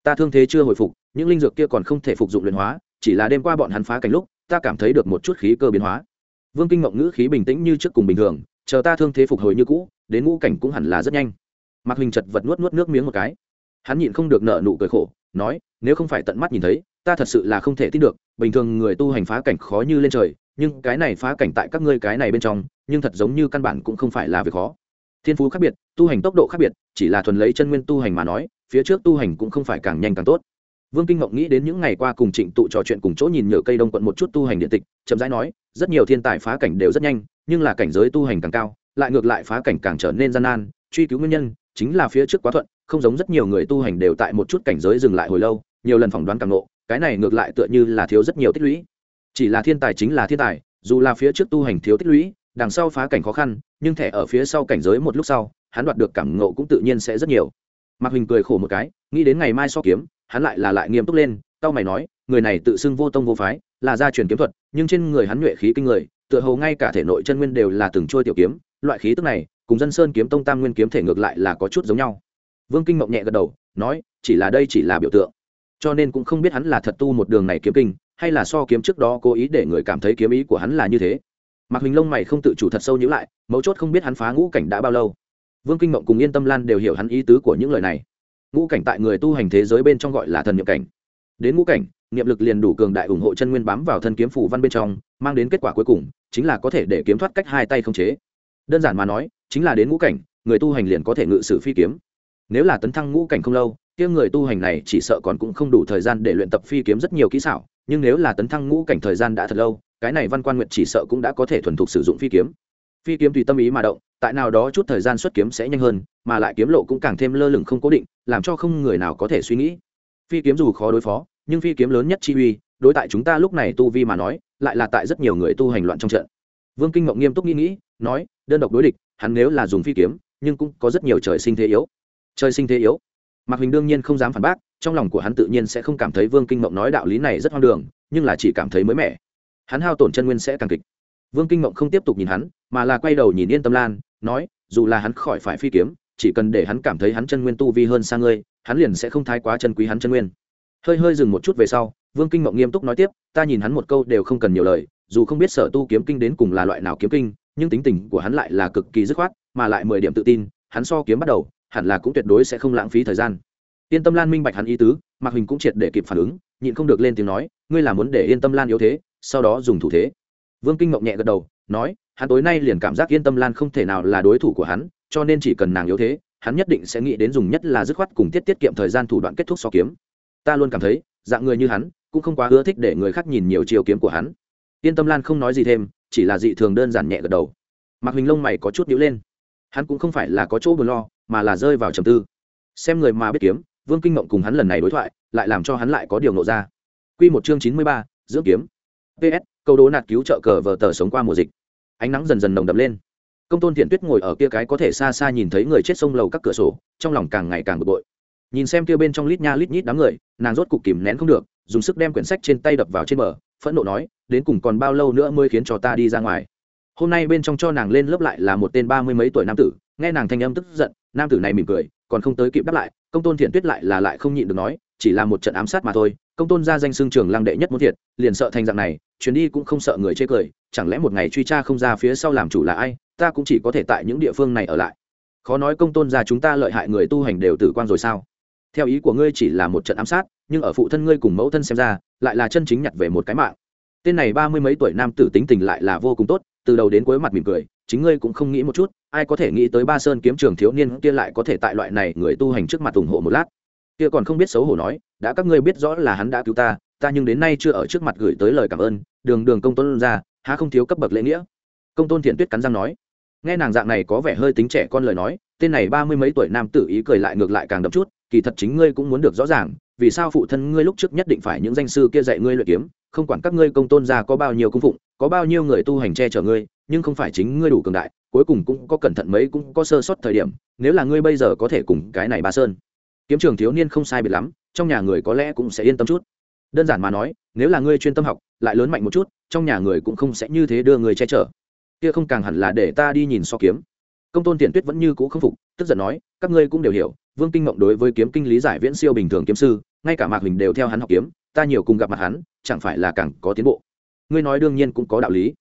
Ta thương thế chưa hồi phục, những linh dược kia còn không thể phục dụng luyện hóa, chỉ là đêm qua bọn hắn phá cảnh lúc, ta cảm thấy được một chút khí cơ biến hóa. Vương kinh mộng ngữ khí bình tĩnh như trước cùng bình thường, chờ ta thương thế phục hồi như cũ, đến ngũ cảnh cũng hẳn là rất nhanh. Mạc huỳnh chật vật nuốt nuốt nước miếng một cái. Hắn nhịn không được nợ nụ cười khổ, nói, nếu không phải tận mắt nhìn thấy ta thật sự là không thể tin được, bình thường người tu hành phá cảnh khó như lên trời, nhưng cái này phá cảnh tại các ngươi cái này bên trong, nhưng thật giống như căn bản cũng không phải là việc khó. Thiên phú khác biệt, tu hành tốc độ khác biệt, chỉ là thuần lấy chân nguyên tu hành mà nói, phía trước tu hành cũng không phải càng nhanh càng tốt. Vương kinh ngộng nghĩ đến những ngày qua cùng trịnh tụ trò chuyện cùng chỗ nhìn nhựa cây đông quận một chút tu hành điện tịch, chậm rãi nói, rất nhiều thiên tài phá cảnh đều rất nhanh, nhưng là cảnh giới tu hành càng cao, lại ngược lại phá cảnh càng trở nên gian nan, truy cứu nguyên nhân chính là phía trước quá thuận, không giống rất nhiều người tu hành đều tại một chút cảnh giới dừng lại hồi lâu, nhiều lần phỏng đoán càng nộ cái này ngược lại tựa như là thiếu rất nhiều tích lũy. Chỉ là thiên tài chính là thiên tài, dù là phía trước tu hành thiếu tích lũy, đằng sau phá cảnh khó khăn, nhưng thẻ ở phía sau cảnh giới một lúc sau, hắn đoạt được cảm ngộ cũng tự nhiên sẽ rất nhiều. Mạc huỳnh cười khổ một cái, nghĩ đến ngày mai so kiếm, hắn lại là lại nghiêm túc lên tao mày nói, người này tự xưng vô tông vô phái, là gia truyền kiếm thuật, nhưng trên người hắn nhuệ khí kinh người, tựa hồ ngay cả thể nội chân nguyên đều là từng trôi tiểu kiếm, loại khí tức này, cùng dân sơn kiếm tông tam nguyên kiếm thể ngược lại là có chút giống nhau. Vương kinh mộng nhẹ gật đầu, nói, chỉ là đây chỉ là biểu tượng cho nên cũng không biết hắn là thật tu một đường này kiếm kinh, hay là so kiếm trước đó cố ý để người cảm thấy kiếm ý của hắn là như thế. Mạc huỳnh lông mày không tự chủ thật sâu nhữ lại, mấu chốt không biết hắn phá ngũ cảnh đã bao lâu. Vương kinh mộng cùng yên tâm lan đều hiểu hắn ý tứ của những lời này. Ngũ cảnh tại người tu hành thế giới bên trong gọi là thần nhập cảnh. Đến ngũ cảnh, niệm lực liền đủ cường đại ủng hộ chân nguyên bám vào thân kiếm phủ văn bên trong, mang đến kết quả cuối cùng, chính là có thể để kiếm thoát cách hai tay không chế. Đơn giản mà nói, chính là đến ngũ cảnh, người tu hành liền có thể ngự sử phi kiếm. Nếu là tấn thăng ngũ cảnh không lâu kia người tu hành này chỉ sợ còn cũng không đủ thời gian để luyện tập phi kiếm rất nhiều kỹ xảo, nhưng nếu là tấn thăng ngũ cảnh thời gian đã thật lâu, cái này văn quan nguyện chỉ sợ cũng đã có thể thuần thục sử dụng phi kiếm. Phi kiếm tùy tâm ý mà động, tại nào đó chút thời gian xuất kiếm sẽ nhanh hơn, mà lại kiếm lộ cũng càng thêm lơ lửng không cố định, làm cho không người nào có thể suy nghĩ. Phi kiếm dù khó đối phó, nhưng phi kiếm lớn nhất chi uy, đối tại chúng ta lúc này tu vi mà nói, lại là tại rất nhiều người tu hành loạn trong trận. Vương kinh ngộng nghiêm túc nghĩ nghĩ, nói, đơn độc đối địch, hắn nếu là dùng phi kiếm, nhưng cũng có rất nhiều trời sinh thế yếu. Trời sinh thế yếu mạc huỳnh đương nhiên không dám phản bác, trong lòng của hắn tự nhiên sẽ không cảm thấy vương kinh mộng nói đạo lý này rất hoang đường, nhưng là chỉ cảm thấy mới mẻ. Hắn hao tổn chân nguyên sẽ càng kịch. Vương kinh mộng không tiếp tục nhìn hắn, mà là quay đầu nhìn yên tâm lan, nói, dù là hắn khỏi phải phi kiếm, chỉ cần để hắn cảm thấy hắn chân nguyên tu vi hơn sang ngươi, hắn liền sẽ không thái quá chân quý hắn chân nguyên. Hơi hơi dừng một chút về sau, vương kinh mộng nghiêm túc nói tiếp, ta nhìn hắn một câu đều không cần nhiều lời, dù không biết sở tu kiếm kinh đến cùng là loại nào kiếm kinh, nhưng tính tình của hắn lại là cực kỳ dứt khoát, mà lại mười điểm tự tin, hắn so kiếm bắt đầu hẳn là cũng tuyệt đối sẽ không lãng phí thời gian. Yên tâm lan minh bạch hắn ý tứ, mạc huỳnh cũng triệt để kịp phản ứng, nhịn không được lên tiếng nói, ngươi là muốn để yên tâm lan yếu thế, sau đó dùng thủ thế. Vương kinh mộng nhẹ gật đầu, nói, hắn tối nay liền cảm giác yên tâm lan không thể nào là đối thủ của hắn, cho nên chỉ cần nàng yếu thế, hắn nhất định sẽ nghĩ đến dùng nhất là dứt khoát cùng tiết tiết kiệm thời gian thủ đoạn kết thúc so kiếm. Ta luôn cảm thấy, dạng người như hắn, cũng không quá ưa thích để người khác nhìn nhiều chiều kiếm của hắn. Yên tâm lan không nói gì thêm, chỉ là dị thường đơn giản nhẹ gật đầu. Mạc huỳnh lông mày có chút nhíu lên hắn cũng không phải là có chỗ buồn lo, mà là rơi vào trầm tư. Xem người mà biết kiếm, vương kinh mộng cùng hắn lần này đối thoại, lại làm cho hắn lại có điều nộ ra. Q một chương chín mươi ba, dưỡng kiếm. Ps câu đố nạt cứu trợ cờ vờ tờ sống qua mùa dịch. Ánh nắng dần dần nồng đậm lên. Công tôn thiện tuyết ngồi ở kia cái có thể xa xa nhìn thấy người chết sông lầu các cửa sổ, trong lòng càng ngày càng bực bội. Nhìn xem kia bên trong lít nha lít nhít đám người, nàng rốt cục kìm nén không được, dùng sức đem quyển sách trên tay đập vào trên bờ, phẫn nộ nói, đến cùng còn bao lâu nữa mới khiến cho ta đi ra ngoài? Hôm nay bên trong cho nàng lên lớp lại là một tên ba mươi mấy tuổi nam tử, nghe nàng thanh âm tức giận, nam tử này mỉm cười, còn không tới kịp đáp lại, công tôn thiện tuyết lại là lại không nhịn được nói, chỉ là một trận ám sát mà thôi, công tôn ra danh xương trường lăng đệ nhất muốn thiệt, liền sợ thành dạng này, chuyến đi cũng không sợ người chê cười, chẳng lẽ một ngày truy tra không ra phía sau làm chủ là ai, ta cũng chỉ có thể tại những địa phương này ở lại. Khó nói công tôn ra chúng ta lợi hại người tu hành đều tử quan rồi sao? Theo ý của ngươi chỉ là một trận ám sát, nhưng ở phụ thân ngươi cùng mẫu thân xem ra, lại là chân chính nhặt về một cái mạng. Tên này ba mươi mấy tuổi nam tử tính tình lại là vô cùng tốt từ đầu đến cuối mặt mỉm cười, chính ngươi cũng không nghĩ một chút, ai có thể nghĩ tới ba sơn kiếm trường thiếu niên kia lại có thể tại loại này người tu hành trước mặt ủng hộ một lát. Kia còn không biết xấu hổ nói, đã các ngươi biết rõ là hắn đã cứu ta ta nhưng đến nay chưa ở trước mặt gửi tới lời cảm ơn, đường đường công tôn ra, há không thiếu cấp bậc lễ nghĩa. Công tôn thiện tuyết cắn răng nói. Nghe nàng dạng này có vẻ hơi tính trẻ con lời nói, tên này ba mươi mấy tuổi nam tử ý cười lại ngược lại càng đậm chút, kỳ thật chính ngươi cũng muốn được rõ ràng vì sao phụ thân ngươi lúc trước nhất định phải những danh sư kia dạy ngươi luyện kiếm, không quản các ngươi công tôn gia có bao nhiêu công phụng, có bao nhiêu người tu hành che chở ngươi, nhưng không phải chính ngươi đủ cường đại, cuối cùng cũng có cẩn thận mấy cũng có sơ sót thời điểm, nếu là ngươi bây giờ có thể cùng cái này ba sơn. Kiếm trường thiếu niên không sai biệt lắm, trong nhà người có lẽ cũng sẽ yên tâm chút. Đơn giản mà nói, nếu là ngươi chuyên tâm học, lại lớn mạnh một chút, trong nhà người cũng không sẽ như thế đưa người che chở. Kia không càng hẳn là để ta đi nhìn so kiếm. Công tôn tiền tuyết vẫn như cũ không phục, tức giận nói, các ngươi cũng đều hiểu, vương kinh mộng đối với kiếm kinh lý giải viễn siêu bình thường kiếm sư ngay cả mạc huỳnh đều theo hắn học kiếm, ta nhiều cùng gặp mặt hắn, chẳng phải là càng có tiến bộ. Ngươi nói đương nhiên cũng có đạo lý.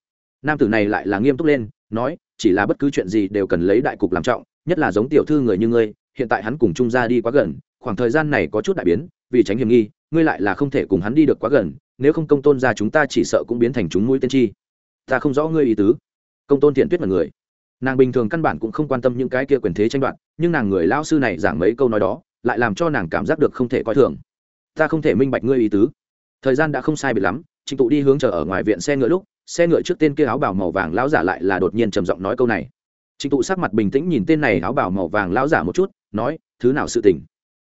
Nam tử này lại là nghiêm túc lên, nói, chỉ là bất cứ chuyện gì đều cần lấy đại cục làm trọng, nhất là giống tiểu thư người như ngươi, hiện tại hắn cùng trung gia đi quá gần, khoảng thời gian này có chút đại biến, vì tránh hiểm nghi, ngươi lại là không thể cùng hắn đi được quá gần, nếu không công tôn ra chúng ta chỉ sợ cũng biến thành chúng mũi tên chi. Ta không rõ ngươi ý tứ. Công tôn thiện tuyết là người. Nàng bình thường căn bản cũng không quan tâm những cái kia quyền thế tranh đoạt, nhưng nàng người lao sư này giảng mấy câu nói đó, lại làm cho nàng cảm giác được không thể coi thường ta không thể minh bạch ngươi ý tứ. Thời gian đã không sai biệt lắm, trịnh tụ đi hướng chờ ở ngoài viện xe ngựa lúc, xe ngựa trước tên kia áo bảo màu vàng lão giả lại là đột nhiên trầm giọng nói câu này. Trịnh tụ sắc mặt bình tĩnh nhìn tên này áo bảo màu vàng lão giả một chút, nói, thứ nào sự tình?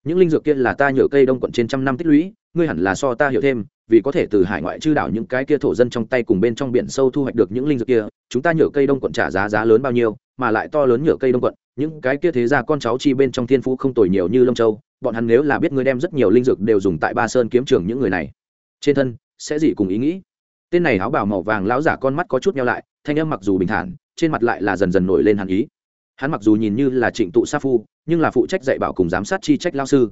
Những linh dược kia là ta nhờ cây đông quận trên trăm năm tích lũy, ngươi hẳn là so ta hiểu thêm, vì có thể từ hải ngoại chư đảo những cái kia thổ dân trong tay cùng bên trong biển sâu thu hoạch được những linh dược kia, chúng ta nhờ cây đông quận trả giá giá lớn bao nhiêu, mà lại to lớn nhờ cây đông quận, những cái kia thế ra con cháu chi bên trong thiên phú không tồi nhiều như lông châu bọn hắn nếu là biết ngươi đem rất nhiều linh dược đều dùng tại ba sơn kiếm trường những người này, trên thân sẽ gì cùng ý nghĩ? Tên này áo bào màu vàng lão giả con mắt có chút nhau lại, thanh âm mặc dù bình thản, trên mặt lại là dần dần nổi lên hàn ý. Hắn mặc dù nhìn như là trịnh tụ sa phu, nhưng là phụ trách dạy bảo cùng giám sát chi trách lao sư.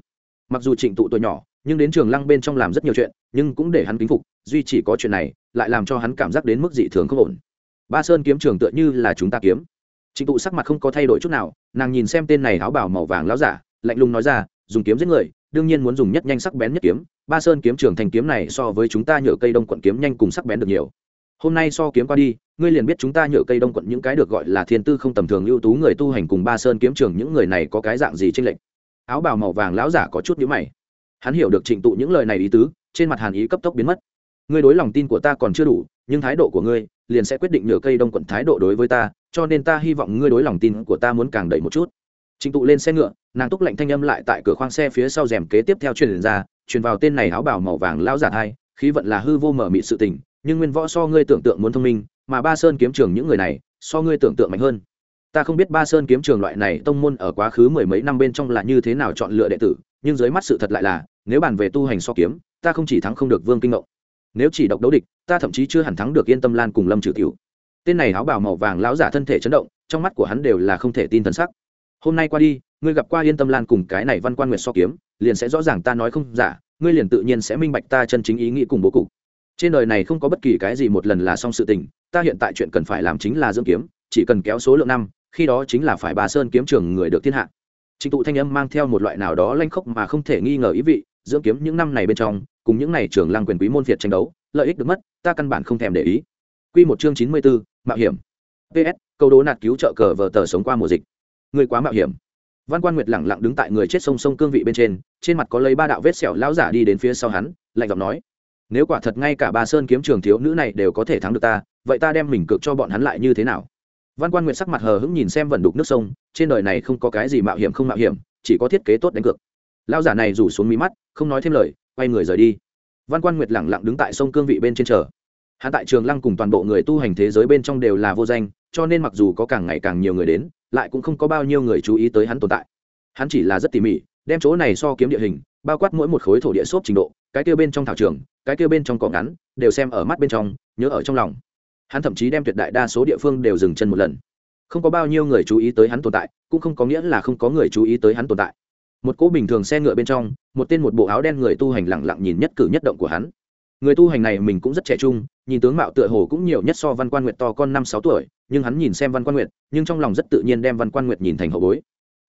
Mặc dù trịnh tụ tuổi nhỏ, nhưng đến trường lăng bên trong làm rất nhiều chuyện, nhưng cũng để hắn kính phục, duy chỉ có chuyện này, lại làm cho hắn cảm giác đến mức dị thường không ổn. Ba sơn kiếm trường tựa như là chúng ta kiếm. Trịnh tụ sắc mặt không có thay đổi chút nào, nàng nhìn xem tên này áo bảo màu vàng lão giả, lạnh lùng nói ra dùng kiếm giết người, đương nhiên muốn dùng nhất nhanh sắc bén nhất kiếm. Ba sơn kiếm trường thành kiếm này so với chúng ta nhựa cây đông quận kiếm nhanh cùng sắc bén được nhiều. Hôm nay so kiếm qua đi, ngươi liền biết chúng ta nhựa cây đông quận những cái được gọi là thiên tư không tầm thường ưu tú người tu hành cùng ba sơn kiếm trường những người này có cái dạng gì tranh lệch. Áo bào màu vàng lão giả có chút nhữ mày. Hắn hiểu được trịnh tụ những lời này ý tứ, trên mặt hàn ý cấp tốc biến mất. Ngươi đối lòng tin của ta còn chưa đủ, nhưng thái độ của ngươi liền sẽ quyết định nhựa cây đông quận thái độ đối với ta, cho nên ta hy vọng ngươi đối lòng tin của ta muốn càng đẩy một chút. Trình tụ lên xe ngựa nàng túc lạnh thanh âm lại tại cửa khoang xe phía sau rèm kế tiếp theo truyền ra truyền vào tên này áo bào màu vàng lão giả hai, khí vận là hư vô mở mịt sự tình nhưng nguyên võ so ngươi tưởng tượng muốn thông minh mà ba sơn kiếm trường những người này so ngươi tưởng tượng mạnh hơn. Ta không biết ba sơn kiếm trường loại này tông môn ở quá khứ mười mấy năm bên trong là như thế nào chọn lựa đệ tử nhưng dưới mắt sự thật lại là nếu bàn về tu hành so kiếm ta không chỉ thắng không được vương kinh Ngộ. nếu chỉ độc đấu địch ta thậm chí chưa hẳn thắng được yên tâm lan cùng lâm trừ tiểu. Tên này áo bào màu vàng lão giả thân thể chấn động trong mắt của hắn đều là không thể tin thần sắc hôm nay qua đi ngươi gặp qua yên tâm lan cùng cái này văn quan nguyệt so kiếm liền sẽ rõ ràng ta nói không giả ngươi liền tự nhiên sẽ minh bạch ta chân chính ý nghĩ cùng bố cục trên đời này không có bất kỳ cái gì một lần là xong sự tình ta hiện tại chuyện cần phải làm chính là dưỡng kiếm chỉ cần kéo số lượng năm khi đó chính là phải bà sơn kiếm trường người được thiên hạ trịnh tụ thanh âm mang theo một loại nào đó lanh khốc mà không thể nghi ngờ ý vị dưỡng kiếm những năm này bên trong cùng những này trường lăng quyền quý môn phiệt tranh đấu lợi ích được mất ta căn bản không thèm để ý Quy một chương chín mươi 94, mạo hiểm. PS, câu đố nạt cứu trợ cờ vờ tờ sống qua mùa dịch ngươi quá mạo hiểm. Văn Quan Nguyệt lẳng lặng đứng tại người chết sông sông cương vị bên trên, trên mặt có lấy ba đạo vết sẹo lão giả đi đến phía sau hắn, lạnh giọng nói: "Nếu quả thật ngay cả ba sơn kiếm trường thiếu nữ này đều có thể thắng được ta, vậy ta đem mình cược cho bọn hắn lại như thế nào?" Văn Quan Nguyệt sắc mặt hờ hững nhìn xem vận đục nước sông, trên đời này không có cái gì mạo hiểm không mạo hiểm, chỉ có thiết kế tốt đánh cược. Lão giả này rủ xuống mí mắt, không nói thêm lời, quay người rời đi. Văn Quan Nguyệt lẳng lặng đứng tại sông cương vị bên trên chờ hắn tại trường lăng cùng toàn bộ người tu hành thế giới bên trong đều là vô danh cho nên mặc dù có càng ngày càng nhiều người đến lại cũng không có bao nhiêu người chú ý tới hắn tồn tại. Hắn chỉ là rất tỉ mỉ, đem chỗ này so kiếm địa hình, bao quát mỗi một khối thổ địa xốp trình độ, cái kêu bên trong thảo trường, cái kêu bên trong cỏ ngắn, đều xem ở mắt bên trong, nhớ ở trong lòng. Hắn thậm chí đem tuyệt đại đa số địa phương đều dừng chân một lần. Không có bao nhiêu người chú ý tới hắn tồn tại, cũng không có nghĩa là không có người chú ý tới hắn tồn tại. Một cỗ bình thường xe ngựa bên trong, một tên một bộ áo đen người tu hành lẳng lặng nhìn nhất cử nhất động của hắn. Người tu hành này mình cũng rất trẻ trung, nhìn tướng mạo tựa hồ cũng nhiều nhất so văn quan nguyệt to con năm sáu tuổi nhưng hắn nhìn xem văn quan nguyệt, nhưng trong lòng rất tự nhiên đem văn quan nguyệt nhìn thành hậu bối.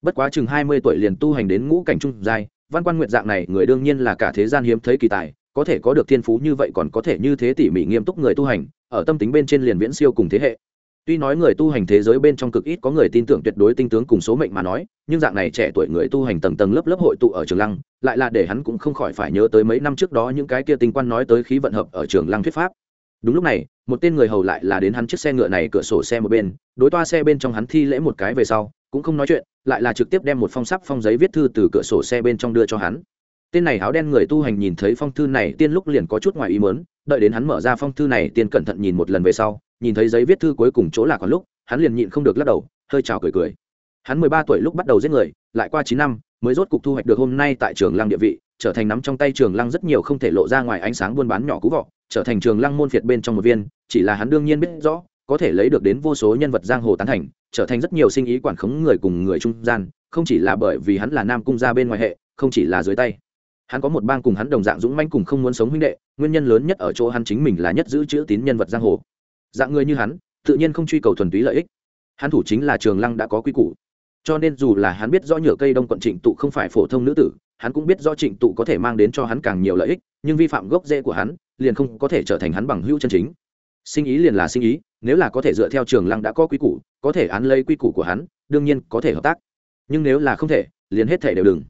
Bất quá chừng hai mươi tuổi liền tu hành đến ngũ cảnh trung giai, văn quan nguyệt dạng này người đương nhiên là cả thế gian hiếm thấy kỳ tài, có thể có được thiên phú như vậy còn có thể như thế tỉ mỉ nghiêm túc người tu hành, ở tâm tính bên trên liền viễn siêu cùng thế hệ. Tuy nói người tu hành thế giới bên trong cực ít có người tin tưởng tuyệt đối tinh tướng cùng số mệnh mà nói, nhưng dạng này trẻ tuổi người tu hành tầng tầng lớp lớp hội tụ ở trường lăng, lại là để hắn cũng không khỏi phải nhớ tới mấy năm trước đó những cái kia tinh quan nói tới khí vận hợp ở trường lăng thuyết pháp đúng lúc này, một tên người hầu lại là đến hắn chiếc xe ngựa này cửa sổ xe một bên, đối toa xe bên trong hắn thi lễ một cái về sau, cũng không nói chuyện, lại là trực tiếp đem một phong sắp phong giấy viết thư từ cửa sổ xe bên trong đưa cho hắn. Tên này áo đen người tu hành nhìn thấy phong thư này, tiên lúc liền có chút ngoài ý mớn đợi đến hắn mở ra phong thư này, tiên cẩn thận nhìn một lần về sau, nhìn thấy giấy viết thư cuối cùng chỗ là còn lúc, hắn liền nhịn không được lắc đầu, hơi chào cười cười. Hắn mười ba tuổi lúc bắt đầu giết người, lại qua chín năm, mới rốt cục thu hoạch được hôm nay tại trường lăng địa vị trở thành nắm trong tay trường lăng rất nhiều không thể lộ ra ngoài ánh sáng buôn bán nhỏ cú vọ, trở thành trường lăng môn phiệt bên trong một viên, chỉ là hắn đương nhiên biết rõ, có thể lấy được đến vô số nhân vật giang hồ tán thành, trở thành rất nhiều sinh ý quản khống người cùng người trung gian, không chỉ là bởi vì hắn là nam cung gia bên ngoài hệ, không chỉ là dưới tay. Hắn có một bang cùng hắn đồng dạng dũng manh cùng không muốn sống huynh đệ, nguyên nhân lớn nhất ở chỗ hắn chính mình là nhất giữ chữ tín nhân vật giang hồ. Dạng người như hắn, tự nhiên không truy cầu thuần túy lợi ích. Hắn thủ chính là trường lăng đã có quy củ cho nên dù là hắn biết rõ nhựa cây đông quận trịnh tụ không phải phổ thông nữ tử, hắn cũng biết rõ trịnh tụ có thể mang đến cho hắn càng nhiều lợi ích, nhưng vi phạm gốc rễ của hắn, liền không có thể trở thành hắn bằng hữu chân chính. Sinh ý liền là sinh ý, nếu là có thể dựa theo trường lăng đã có quy củ, có thể án lấy quy củ của hắn, đương nhiên có thể hợp tác. Nhưng nếu là không thể, liền hết thể đều đừng.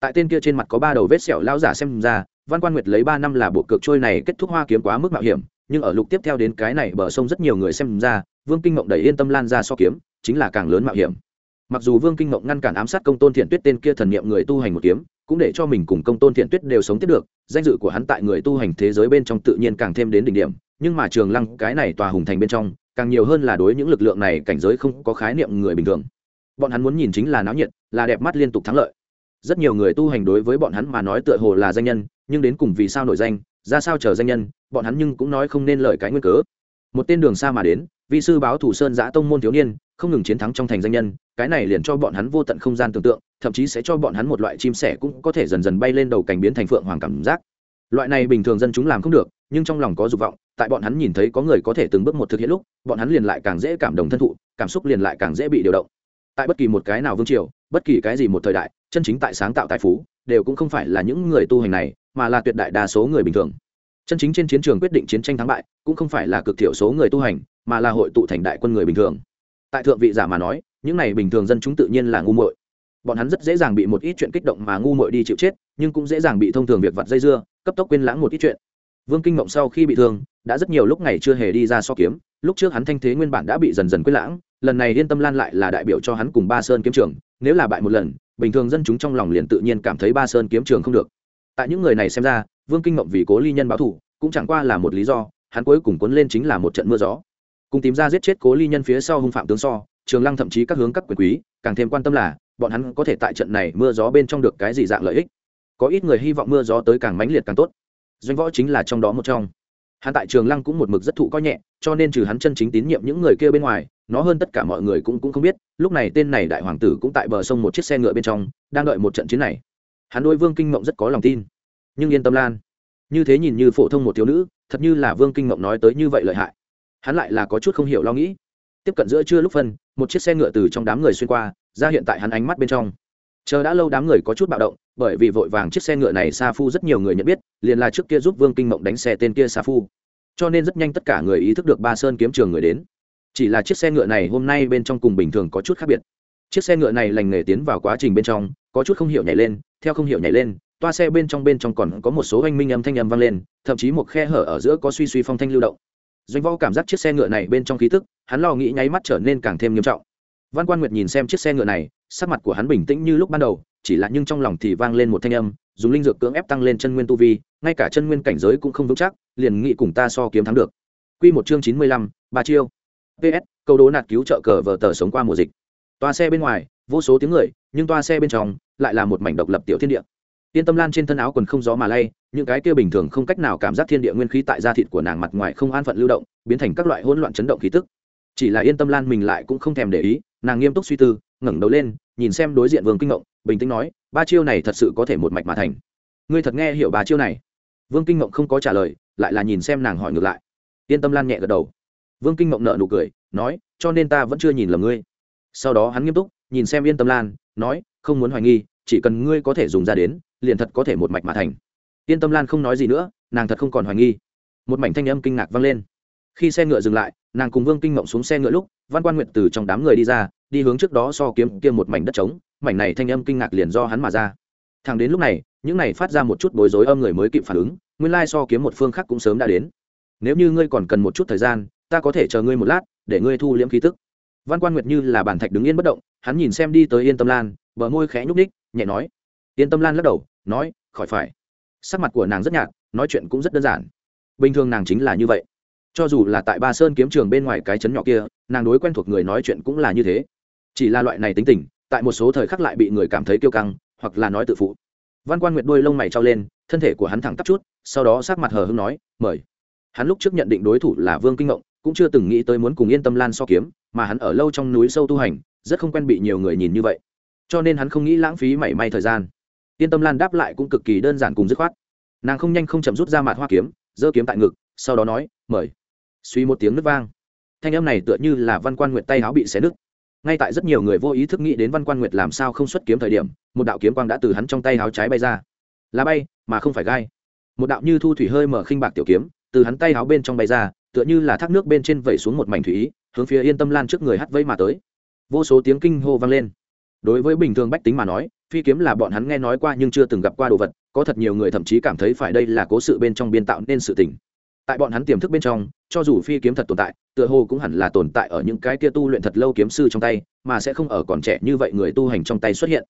Tại tên kia trên mặt có ba đầu vết sẹo lao giả xem ra, văn quan nguyệt lấy ba năm là bộ cược trôi này kết thúc hoa kiếm quá mức mạo hiểm, nhưng ở lục tiếp theo đến cái này bờ sông rất nhiều người xem ra, vương kinh mộng đẩy yên tâm lan ra so kiếm, chính là càng lớn mạo hiểm mặc dù vương kinh ngộng ngăn cản ám sát công tôn thiện tuyết tên kia thần niệm người tu hành một kiếm, cũng để cho mình cùng công tôn thiện tuyết đều sống tiếp được, danh dự của hắn tại người tu hành thế giới bên trong tự nhiên càng thêm đến đỉnh điểm, nhưng mà trường lăng, cái này tòa hùng thành bên trong, càng nhiều hơn là đối những lực lượng này cảnh giới không có khái niệm người bình thường. Bọn hắn muốn nhìn chính là náo nhiệt, là đẹp mắt liên tục thắng lợi. Rất nhiều người tu hành đối với bọn hắn mà nói tựa hồ là danh nhân, nhưng đến cùng vì sao nổi danh, ra sao chờ danh nhân, bọn hắn nhưng cũng nói không nên lời cái nguyên cớ. Một tên đường xa mà đến vị sư báo thủ sơn giã tông môn thiếu niên không ngừng chiến thắng trong thành danh nhân, cái này liền cho bọn hắn vô tận không gian tưởng tượng, thậm chí sẽ cho bọn hắn một loại chim sẻ cũng có thể dần dần bay lên đầu cảnh biến thành phượng hoàng cảm giác. Loại này bình thường dân chúng làm không được, nhưng trong lòng có dục vọng, tại bọn hắn nhìn thấy có người có thể từng bước một thực hiện lúc, bọn hắn liền lại càng dễ cảm động thân thụ, cảm xúc liền lại càng dễ bị điều động. Tại bất kỳ một cái nào vương triều, bất kỳ cái gì một thời đại, chân chính tại sáng tạo tài phú, đều cũng không phải là những người tu hành này, mà là tuyệt đại đa số người bình thường. Chân chính trên chiến trường quyết định chiến tranh thắng bại, cũng không phải là cực thiểu số người tu hành, mà là hội tụ thành đại quân người bình thường tại thượng vị giả mà nói, những này bình thường dân chúng tự nhiên là ngu muội. Bọn hắn rất dễ dàng bị một ít chuyện kích động mà ngu muội đi chịu chết, nhưng cũng dễ dàng bị thông thường việc vặt dây dưa, cấp tốc quên lãng một ít chuyện. Vương kinh mộng sau khi bị thương, đã rất nhiều lúc ngày chưa hề đi ra so kiếm, lúc trước hắn thanh thế nguyên bản đã bị dần dần quên lãng, lần này yên tâm lan lại là đại biểu cho hắn cùng ba sơn kiếm trường, nếu là bại một lần, bình thường dân chúng trong lòng liền tự nhiên cảm thấy ba sơn kiếm trường không được. Tại những người này xem ra, vương kinh mộng vì cố ly nhân báo thủ, cũng chẳng qua là một lý do, hắn cuối cùng cuốn lên chính là một trận mưa gió cùng tìm ra giết chết cố ly nhân phía sau hung phạm tướng so, trường lăng thậm chí các hướng các quyền quý, càng thêm quan tâm là, bọn hắn có thể tại trận này mưa gió bên trong được cái gì dạng lợi ích. Có ít người hy vọng mưa gió tới càng mãnh liệt càng tốt. Doanh võ chính là trong đó một trong. Hắn tại trường lăng cũng một mực rất thụ coi nhẹ, cho nên trừ hắn chân chính tín nhiệm những người kia bên ngoài, nó hơn tất cả mọi người cũng cũng không biết, lúc này tên này đại hoàng tử cũng tại bờ sông một chiếc xe ngựa bên trong, đang đợi một trận chiến này. Hắn đôi vương kinh mộng rất có lòng tin. Nhưng yên tâm lan. Như thế nhìn như phổ thông một thiếu nữ, thật như là vương kinh mộng nói tới như vậy lợi hại hắn lại là có chút không hiểu lo nghĩ. Tiếp cận giữa trưa lúc phân, một chiếc xe ngựa từ trong đám người xuyên qua, ra hiện tại hắn ánh mắt bên trong. Chờ đã lâu đám người có chút bạo động, bởi vì vội vàng chiếc xe ngựa này sa phu rất nhiều người nhận biết, liền là trước kia giúp vương kinh mộng đánh xe tên kia sa phu. Cho nên rất nhanh tất cả người ý thức được ba sơn kiếm trường người đến. Chỉ là chiếc xe ngựa này hôm nay bên trong cùng bình thường có chút khác biệt. Chiếc xe ngựa này lành nghề tiến vào quá trình bên trong, có chút không hiểu nhảy lên, theo không hiểu nhảy lên, toa xe bên trong bên trong còn có một số oanh minh âm thanh âm vang lên, thậm chí một khe hở ở giữa có suy suy phong thanh lưu động doanh võ cảm giác chiếc xe ngựa này bên trong khí tức hắn lo nghĩ nháy mắt trở nên càng thêm nghiêm trọng văn quan nguyệt nhìn xem chiếc xe ngựa này sắc mặt của hắn bình tĩnh như lúc ban đầu chỉ là nhưng trong lòng thì vang lên một thanh âm dùng linh dược cưỡng ép tăng lên chân nguyên tu vi ngay cả chân nguyên cảnh giới cũng không vững chắc liền nghĩ cùng ta so kiếm thắng được Quy một chương chín mươi lăm, ba chiêu. PS, câu đố nạt cứu trợ cờ vờ tờ sống qua mùa dịch. Toa xe bên ngoài, vô số tiếng người, nhưng toa xe bên trong lại là một mảnh độc lập tiểu thiên địa. Tiên Tâm Lan trên thân áo quần không gió mà lay, những cái kia bình thường không cách nào cảm giác thiên địa nguyên khí tại da thịt của nàng mặt ngoài không an phận lưu động, biến thành các loại hỗn loạn chấn động khí tức. Chỉ là Yên Tâm Lan mình lại cũng không thèm để ý, nàng nghiêm túc suy tư, ngẩng đầu lên, nhìn xem đối diện Vương Kinh Ngộng, bình tĩnh nói, ba chiêu này thật sự có thể một mạch mà thành. Ngươi thật nghe hiểu ba chiêu này? Vương Kinh Ngộng không có trả lời, lại là nhìn xem nàng hỏi ngược lại. Yên Tâm Lan nhẹ gật đầu. Vương Kinh Ngộng nợ nụ cười, nói, cho nên ta vẫn chưa nhìn lầm ngươi. Sau đó hắn nghiêm túc, nhìn xem Yên Tâm Lan, nói, không muốn hoài nghi, chỉ cần ngươi có thể dùng ra đến, liền thật có thể một mạch mà thành. Yên tâm lan không nói gì nữa, nàng thật không còn hoài nghi. Một mảnh thanh âm kinh ngạc vang lên. Khi xe ngựa dừng lại, nàng cùng vương kinh mộng xuống xe ngựa lúc, văn quan nguyện từ trong đám người đi ra, đi hướng trước đó so kiếm kia một mảnh đất trống, mảnh này thanh âm kinh ngạc liền do hắn mà ra. Thằng đến lúc này, những này phát ra một chút bối rối âm người mới kịp phản ứng, nguyên lai so kiếm một phương khác cũng sớm đã đến. Nếu như ngươi còn cần một chút thời gian, ta có thể chờ ngươi một lát, để ngươi thu liễm khí tức. Văn quan nguyệt như là bản thạch đứng yên bất động, hắn nhìn xem đi tới yên tâm lan, bờ môi khẽ nhúc ních nhẹ nói. Yên tâm lan lắc đầu nói, khỏi phải. Sắc mặt của nàng rất nhạt, nói chuyện cũng rất đơn giản. Bình thường nàng chính là như vậy. Cho dù là tại ba sơn kiếm trường bên ngoài cái chấn nhỏ kia, nàng đối quen thuộc người nói chuyện cũng là như thế. Chỉ là loại này tính tình, tại một số thời khắc lại bị người cảm thấy kiêu căng, hoặc là nói tự phụ. Văn quan nguyệt đôi lông mày trao lên, thân thể của hắn thẳng tắp chút, sau đó sắc mặt hờ hưng nói, mời. Hắn lúc trước nhận định đối thủ là vương kinh ngộng, cũng chưa từng nghĩ tới muốn cùng yên tâm lan so kiếm, mà hắn ở lâu trong núi sâu tu hành, rất không quen bị nhiều người nhìn như vậy. Cho nên hắn không nghĩ lãng phí mảy may thời gian yên tâm lan đáp lại cũng cực kỳ đơn giản cùng dứt khoát. Nàng không nhanh không chậm rút ra mặt hoa kiếm, giơ kiếm tại ngực, sau đó nói, mời. Suy một tiếng nứt vang. Thanh âm này tựa như là văn quan nguyệt tay áo bị xé nứt. Ngay tại rất nhiều người vô ý thức nghĩ đến văn quan nguyệt làm sao không xuất kiếm thời điểm, một đạo kiếm quang đã từ hắn trong tay áo trái bay ra. Là bay, mà không phải gai. Một đạo như thu thủy hơi mở khinh bạc tiểu kiếm, từ hắn tay áo bên trong bay ra, tựa như là thác nước bên trên vẩy xuống một mảnh thủy ý, hướng phía yên tâm lan trước người hắt vây mà tới. Vô số tiếng kinh hô vang lên. Đối với bình thường bách tính mà nói phi kiếm là bọn hắn nghe nói qua nhưng chưa từng gặp qua đồ vật, có thật nhiều người thậm chí cảm thấy phải đây là cố sự bên trong biên tạo nên sự tình. Tại bọn hắn tiềm thức bên trong, cho dù phi kiếm thật tồn tại, tựa hồ cũng hẳn là tồn tại ở những cái kia tu luyện thật lâu kiếm sư trong tay, mà sẽ không ở còn trẻ như vậy người tu hành trong tay xuất hiện.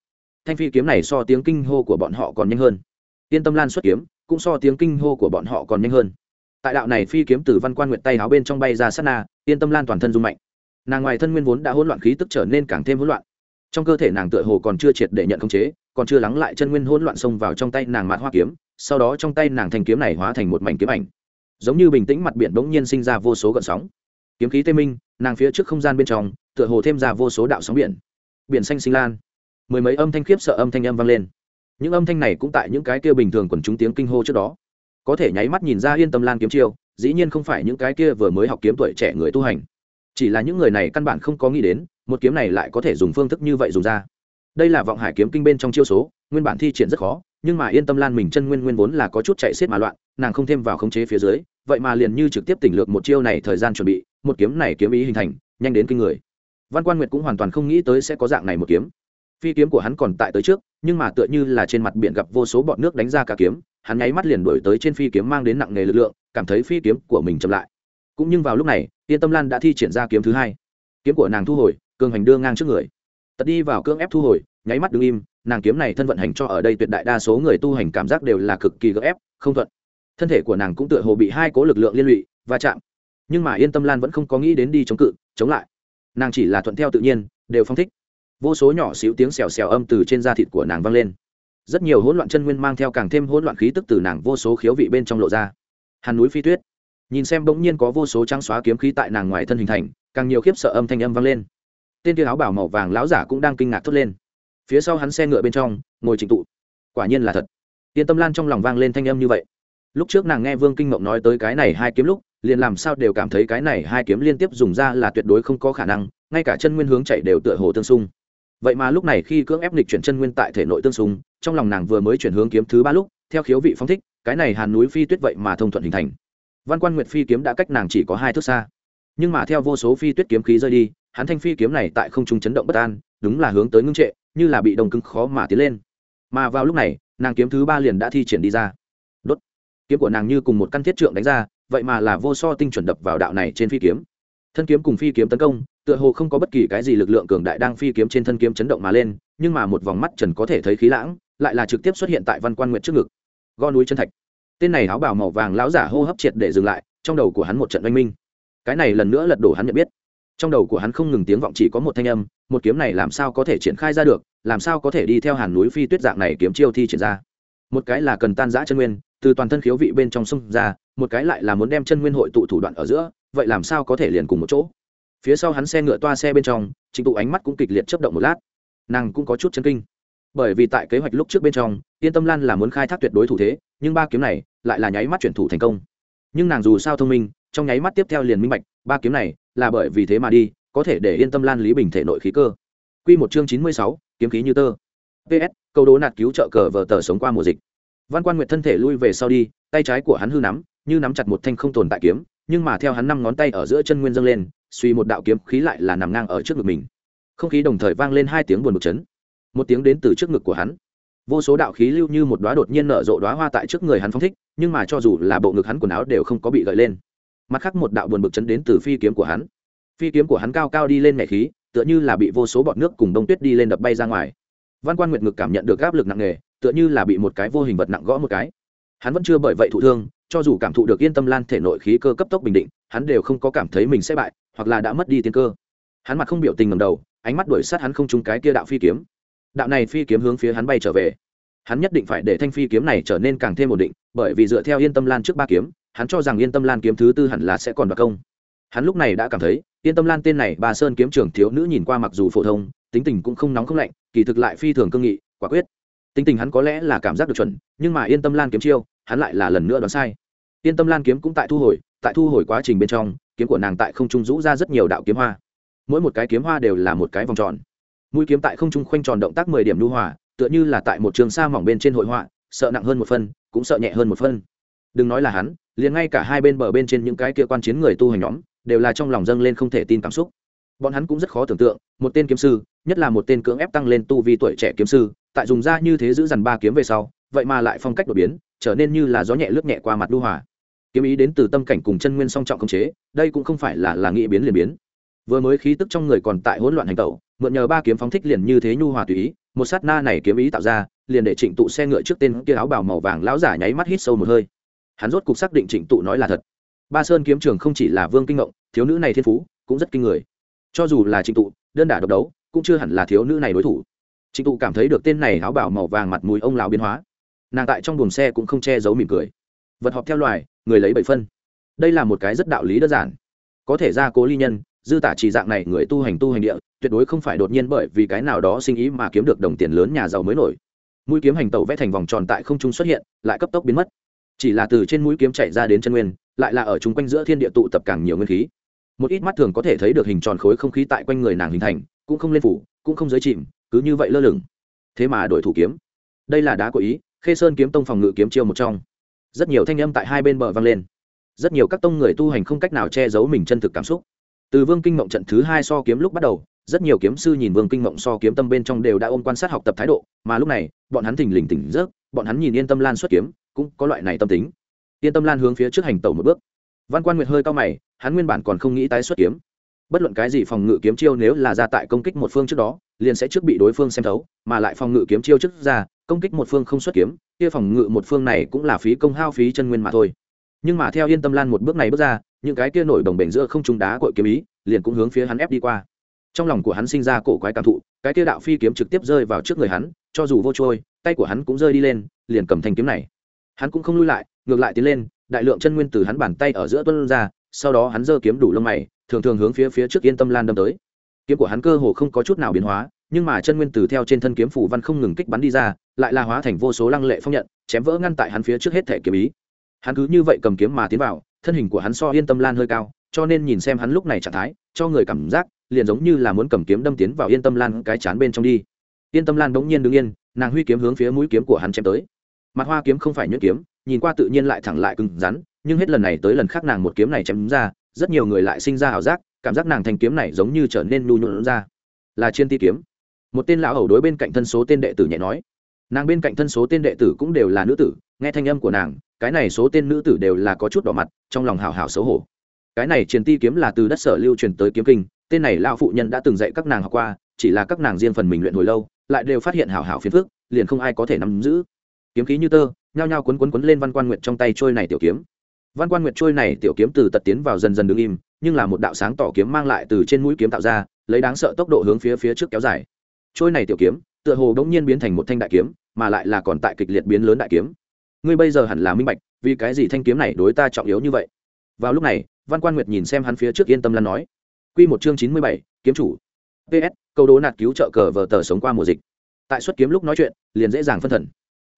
Thanh phi kiếm này so tiếng kinh hô của bọn họ còn nhanh hơn. Yên tâm lan xuất kiếm, cũng so tiếng kinh hô của bọn họ còn nhanh hơn. Tại đạo này phi kiếm từ văn quan nguyện tay áo bên trong bay ra sát na yên tâm lan toàn thân dung mạnh. Nàng ngoài thân nguyên vốn đã hỗn loạn khí tức trở nên càng thêm hỗn loạn trong cơ thể nàng tựa hồ còn chưa triệt để nhận khống chế, còn chưa lắng lại chân nguyên hỗn loạn xông vào trong tay nàng mạt hoa kiếm, sau đó trong tay nàng thanh kiếm này hóa thành một mảnh kiếm ảnh. Giống như bình tĩnh mặt biển bỗng nhiên sinh ra vô số gợn sóng. Kiếm khí tê minh, nàng phía trước không gian bên trong, tựa hồ thêm ra vô số đạo sóng biển. Biển xanh sinh lan. Mười mấy âm thanh khiếp sợ âm thanh âm vang lên. Những âm thanh này cũng tại những cái kia bình thường quần chúng tiếng kinh hô trước đó. Có thể nháy mắt nhìn ra yên tâm lan kiếm chiêu, dĩ nhiên không phải những cái kia vừa mới học kiếm tuổi trẻ người tu hành. Chỉ là những người này căn bản không có nghĩ đến một kiếm này lại có thể dùng phương thức như vậy dùng ra. Đây là vọng hải kiếm kinh bên trong chiêu số, nguyên bản thi triển rất khó, nhưng mà yên tâm lan mình chân nguyên nguyên vốn là có chút chạy xiết mà loạn, nàng không thêm vào khống chế phía dưới, vậy mà liền như trực tiếp tỉnh lược một chiêu này thời gian chuẩn bị, một kiếm này kiếm ý hình thành, nhanh đến kinh người. Văn quan nguyệt cũng hoàn toàn không nghĩ tới sẽ có dạng này một kiếm. Phi kiếm của hắn còn tại tới trước, nhưng mà tựa như là trên mặt biển gặp vô số bọn nước đánh ra cả kiếm, hắn nháy mắt liền đổi tới trên phi kiếm mang đến nặng nề lực lượng, cảm thấy phi kiếm của mình chậm lại. Cũng nhưng vào lúc này, yên tâm lan đã thi triển ra kiếm thứ hai. Kiếm của nàng thu hồi cường hành đưa ngang trước người. Tật đi vào cưỡng ép thu hồi, nháy mắt đứng im, nàng kiếm này thân vận hành cho ở đây tuyệt đại đa số người tu hành cảm giác đều là cực kỳ gấp ép, không thuận. Thân thể của nàng cũng tựa hồ bị hai cố lực lượng liên lụy, va chạm. Nhưng mà yên tâm lan vẫn không có nghĩ đến đi chống cự, chống lại. Nàng chỉ là thuận theo tự nhiên, đều phong thích. Vô số nhỏ xíu tiếng xèo xèo âm từ trên da thịt của nàng vang lên. Rất nhiều hỗn loạn chân nguyên mang theo càng thêm hỗn loạn khí tức từ nàng vô số khiếu vị bên trong lộ ra. Hàn núi phi tuyết. Nhìn xem bỗng nhiên có vô số trắng xóa kiếm khí tại nàng ngoài thân hình thành, càng nhiều khiếp sợ âm thanh âm vang lên tên kia áo bảo màu vàng lão giả cũng đang kinh ngạc thốt lên. Phía sau hắn xe ngựa bên trong, ngồi trình tụ. Quả nhiên là thật. Yên tâm lan trong lòng vang lên thanh âm như vậy. Lúc trước nàng nghe vương kinh mộng nói tới cái này hai kiếm lúc, liền làm sao đều cảm thấy cái này hai kiếm liên tiếp dùng ra là tuyệt đối không có khả năng, ngay cả chân nguyên hướng chạy đều tựa hồ tương xung. Vậy mà lúc này khi cưỡng ép lịch chuyển chân nguyên tại thể nội tương xung, trong lòng nàng vừa mới chuyển hướng kiếm thứ ba lúc, theo khiếu vị phong thích, cái này hàn núi phi tuyết vậy mà thông thuận hình thành. Văn quan nguyệt phi kiếm đã cách nàng chỉ có hai thước xa. Nhưng mà theo vô số phi tuyết kiếm khí rơi đi hắn thanh phi kiếm này tại không trung chấn động bất an, đúng là hướng tới ngưng trệ, như là bị đồng cứng khó mà tiến lên. Mà vào lúc này, nàng kiếm thứ ba liền đã thi triển đi ra. Đốt. Kiếm của nàng như cùng một căn thiết trượng đánh ra, vậy mà là vô so tinh chuẩn đập vào đạo này trên phi kiếm. Thân kiếm cùng phi kiếm tấn công, tựa hồ không có bất kỳ cái gì lực lượng cường đại đang phi kiếm trên thân kiếm chấn động mà lên, nhưng mà một vòng mắt trần có thể thấy khí lãng, lại là trực tiếp xuất hiện tại văn quan nguyện trước ngực. Go núi chân thạch. Tên này áo bào màu vàng lão giả hô hấp triệt để dừng lại, trong đầu của hắn một trận oanh minh. Cái này lần nữa lật đổ hắn nhận biết trong đầu của hắn không ngừng tiếng vọng chỉ có một thanh âm, một kiếm này làm sao có thể triển khai ra được, làm sao có thể đi theo hàn núi phi tuyết dạng này kiếm chiêu thi triển ra. Một cái là cần tan giã chân nguyên, từ toàn thân khiếu vị bên trong sông ra, một cái lại là muốn đem chân nguyên hội tụ thủ đoạn ở giữa, vậy làm sao có thể liền cùng một chỗ? Phía sau hắn xe ngựa toa xe bên trong trình tụ ánh mắt cũng kịch liệt chấp động một lát. Nàng cũng có chút chân kinh. Bởi vì tại kế hoạch lúc trước bên trong, yên tâm lan là muốn khai thác tuyệt đối thủ thế, nhưng ba kiếm này lại là nháy mắt chuyển thủ thành công. Nhưng nàng dù sao thông minh, trong nháy mắt tiếp theo liền minh bạch, ba kiếm này là bởi vì thế mà đi, có thể để yên tâm lan lý bình thể nội khí cơ. Q một chương chín mươi sáu, kiếm khí như tơ. Ps câu đố nạt cứu trợ cờ vờ tờ sống qua mùa dịch. Văn quan nguyệt thân thể lui về sau đi, tay trái của hắn hư nắm, như nắm chặt một thanh không tồn tại kiếm, nhưng mà theo hắn năm ngón tay ở giữa chân nguyên dâng lên, suy một đạo kiếm khí lại là nằm ngang ở trước ngực mình. Không khí đồng thời vang lên hai tiếng buồn bực chấn. Một tiếng đến từ trước ngực của hắn. Vô số đạo khí lưu như một đoá đột nhiên nở rộ đoá hoa tại trước người hắn phong thích, nhưng mà cho dù là bộ ngực hắn quần áo đều không có bị gợi lên mặt khác một đạo buồn bực chấn đến từ phi kiếm của hắn. Phi kiếm của hắn cao cao đi lên mẹ khí, tựa như là bị vô số bọt nước cùng đông tuyết đi lên đập bay ra ngoài. Văn quan nguyệt ngực cảm nhận được áp lực nặng nề, tựa như là bị một cái vô hình vật nặng gõ một cái. Hắn vẫn chưa bởi vậy thụ thương, cho dù cảm thụ được yên tâm lan thể nội khí cơ cấp tốc bình định, hắn đều không có cảm thấy mình sẽ bại, hoặc là đã mất đi tiên cơ. Hắn mặt không biểu tình ngầm đầu, ánh mắt đuổi sát hắn không trúng cái kia đạo phi kiếm. Đạo này phi kiếm hướng phía hắn bay trở về. Hắn nhất định phải để thanh phi kiếm này trở nên càng thêm ổn định, bởi vì dựa theo yên tâm lan trước ba kiếm hắn cho rằng yên tâm lan kiếm thứ tư hẳn là sẽ còn đoạt công. Hắn lúc này đã cảm thấy, yên tâm lan tên này bà sơn kiếm trưởng thiếu nữ nhìn qua mặc dù phổ thông, tính tình cũng không nóng không lạnh, kỳ thực lại phi thường cương nghị, quả quyết. Tính tình hắn có lẽ là cảm giác được chuẩn, nhưng mà yên tâm lan kiếm chiêu, hắn lại là lần nữa đoán sai. Yên tâm lan kiếm cũng tại thu hồi, tại thu hồi quá trình bên trong, kiếm của nàng tại không trung rũ ra rất nhiều đạo kiếm hoa. Mỗi một cái kiếm hoa đều là một cái vòng tròn. Mũi kiếm tại không trung khoanh tròn động tác mười điểm lưu hòa, tựa như là tại một trường sa mỏng bên trên hội họa, sợ nặng hơn một phân cũng sợ nhẹ hơn một phân đừng nói là hắn, liền ngay cả hai bên bờ bên trên những cái kia quan chiến người tu hành nhóm, đều là trong lòng dâng lên không thể tin cảm xúc. Bọn hắn cũng rất khó tưởng tượng, một tên kiếm sư, nhất là một tên cưỡng ép tăng lên tu vi tuổi trẻ kiếm sư, tại dùng ra như thế giữ dằn ba kiếm về sau, vậy mà lại phong cách đột biến, trở nên như là gió nhẹ lướt nhẹ qua mặt lưu hòa. Kiếm ý đến từ tâm cảnh cùng chân nguyên song trọng khống chế, đây cũng không phải là là nghĩ biến liền biến. Vừa mới khí tức trong người còn tại hỗn loạn hành tẩu, mượn nhờ ba kiếm phóng thích liền như thế nhu hòa tùy ý, một sát na này kiếm ý tạo ra, liền để trịnh tụ xe ngựa trước tên kia áo bào màu vàng lão giả nháy mắt hít sâu một hơi hắn rốt cục xác định trịnh tụ nói là thật. Ba sơn kiếm trường không chỉ là vương kinh ngộng, thiếu nữ này thiên phú cũng rất kinh người. Cho dù là trịnh tụ, đơn đả độc đấu, cũng chưa hẳn là thiếu nữ này đối thủ. Trịnh tụ cảm thấy được tên này áo bào màu vàng mặt mũi ông lão biến hóa. Nàng tại trong buồng xe cũng không che giấu mỉm cười. Vật họp theo loài, người lấy bảy phân. Đây là một cái rất đạo lý đơn giản. Có thể ra cố ly nhân, dư tả chỉ dạng này người tu hành tu hành địa, tuyệt đối không phải đột nhiên bởi vì cái nào đó sinh ý mà kiếm được đồng tiền lớn nhà giàu mới nổi. Mũi kiếm hành tẩu vẽ thành vòng tròn tại không trung xuất hiện, lại cấp tốc biến mất chỉ là từ trên mũi kiếm chạy ra đến chân nguyên, lại là ở chung quanh giữa thiên địa tụ tập càng nhiều nguyên khí. Một ít mắt thường có thể thấy được hình tròn khối không khí tại quanh người nàng hình thành, cũng không lên phủ, cũng không giới chìm, cứ như vậy lơ lửng. Thế mà đổi thủ kiếm. Đây là đá của ý, khê sơn kiếm tông phòng ngự kiếm chiêu một trong. Rất nhiều thanh âm tại hai bên bờ vang lên. Rất nhiều các tông người tu hành không cách nào che giấu mình chân thực cảm xúc. Từ vương kinh mộng trận thứ hai so kiếm lúc bắt đầu, rất nhiều kiếm sư nhìn vương kinh mộng so kiếm tâm bên trong đều đã ôm quan sát học tập thái độ, mà lúc này, bọn hắn thình lình tỉnh giấc, bọn hắn nhìn yên tâm lan xuất kiếm cũng có loại này tâm tính. Yên tâm lan hướng phía trước hành tẩu một bước. Văn quan nguyệt hơi cao mày, hắn nguyên bản còn không nghĩ tái xuất kiếm. Bất luận cái gì phòng ngự kiếm chiêu nếu là ra tại công kích một phương trước đó, liền sẽ trước bị đối phương xem thấu, mà lại phòng ngự kiếm chiêu trước ra, công kích một phương không xuất kiếm, kia phòng ngự một phương này cũng là phí công hao phí chân nguyên mà thôi. Nhưng mà theo yên tâm lan một bước này bước ra, những cái kia nổi đồng bể giữa không trung đá cội kiếm ý, liền cũng hướng phía hắn ép đi qua. Trong lòng của hắn sinh ra cổ quái cảm thụ, cái kia đạo phi kiếm trực tiếp rơi vào trước người hắn, cho dù vô trôi, tay của hắn cũng rơi đi lên, liền cầm thanh kiếm này hắn cũng không lui lại, ngược lại tiến lên, đại lượng chân nguyên từ hắn bàn tay ở giữa tuân ra, sau đó hắn giơ kiếm đủ lông mày, thường thường hướng phía phía trước yên tâm lan đâm tới. Kiếm của hắn cơ hồ không có chút nào biến hóa, nhưng mà chân nguyên từ theo trên thân kiếm phủ văn không ngừng kích bắn đi ra, lại là hóa thành vô số lăng lệ phong nhận, chém vỡ ngăn tại hắn phía trước hết thể kiếm ý. Hắn cứ như vậy cầm kiếm mà tiến vào, thân hình của hắn so yên tâm lan hơi cao, cho nên nhìn xem hắn lúc này trạng thái, cho người cảm giác, liền giống như là muốn cầm kiếm đâm tiến vào yên tâm lan cái chán bên trong đi. Yên tâm lan bỗng nhiên đứng yên, nàng huy kiếm hướng phía mũi kiếm của hắn chém tới mặt hoa kiếm không phải nhuyễn kiếm, nhìn qua tự nhiên lại thẳng lại cứng rắn, nhưng hết lần này tới lần khác nàng một kiếm này chém ra, rất nhiều người lại sinh ra ảo giác, cảm giác nàng thành kiếm này giống như trở nên nhu nhuận ra. Là chiên ti kiếm. Một tên lão hầu đối bên cạnh thân số tên đệ tử nhẹ nói. Nàng bên cạnh thân số tên đệ tử cũng đều là nữ tử, nghe thanh âm của nàng, cái này số tên nữ tử đều là có chút đỏ mặt, trong lòng hào hào xấu hổ. Cái này triền ti kiếm là từ đất sở lưu truyền tới kiếm kinh, tên này lão phụ nhân đã từng dạy các nàng học qua, chỉ là các nàng riêng phần mình luyện hồi lâu, lại đều phát hiện hào hào phiền phức, liền không ai có thể nắm giữ kiếm khí như tơ, nhao nhao quấn quấn quấn lên văn quan nguyệt trong tay trôi này tiểu kiếm. Văn quan nguyệt trôi này tiểu kiếm từ tật tiến vào dần dần đứng im, nhưng là một đạo sáng tỏ kiếm mang lại từ trên mũi kiếm tạo ra, lấy đáng sợ tốc độ hướng phía phía trước kéo dài. Trôi này tiểu kiếm, tựa hồ đống nhiên biến thành một thanh đại kiếm, mà lại là còn tại kịch liệt biến lớn đại kiếm. Ngươi bây giờ hẳn là minh bạch, vì cái gì thanh kiếm này đối ta trọng yếu như vậy? Vào lúc này, văn quan nguyệt nhìn xem hắn phía trước yên tâm lan nói. Q một chương chín mươi bảy, kiếm chủ. Ps câu đố nạt cứu trợ cờ vờ tờ sống qua mùa dịch. Tại xuất kiếm lúc nói chuyện, liền dễ dàng phân thần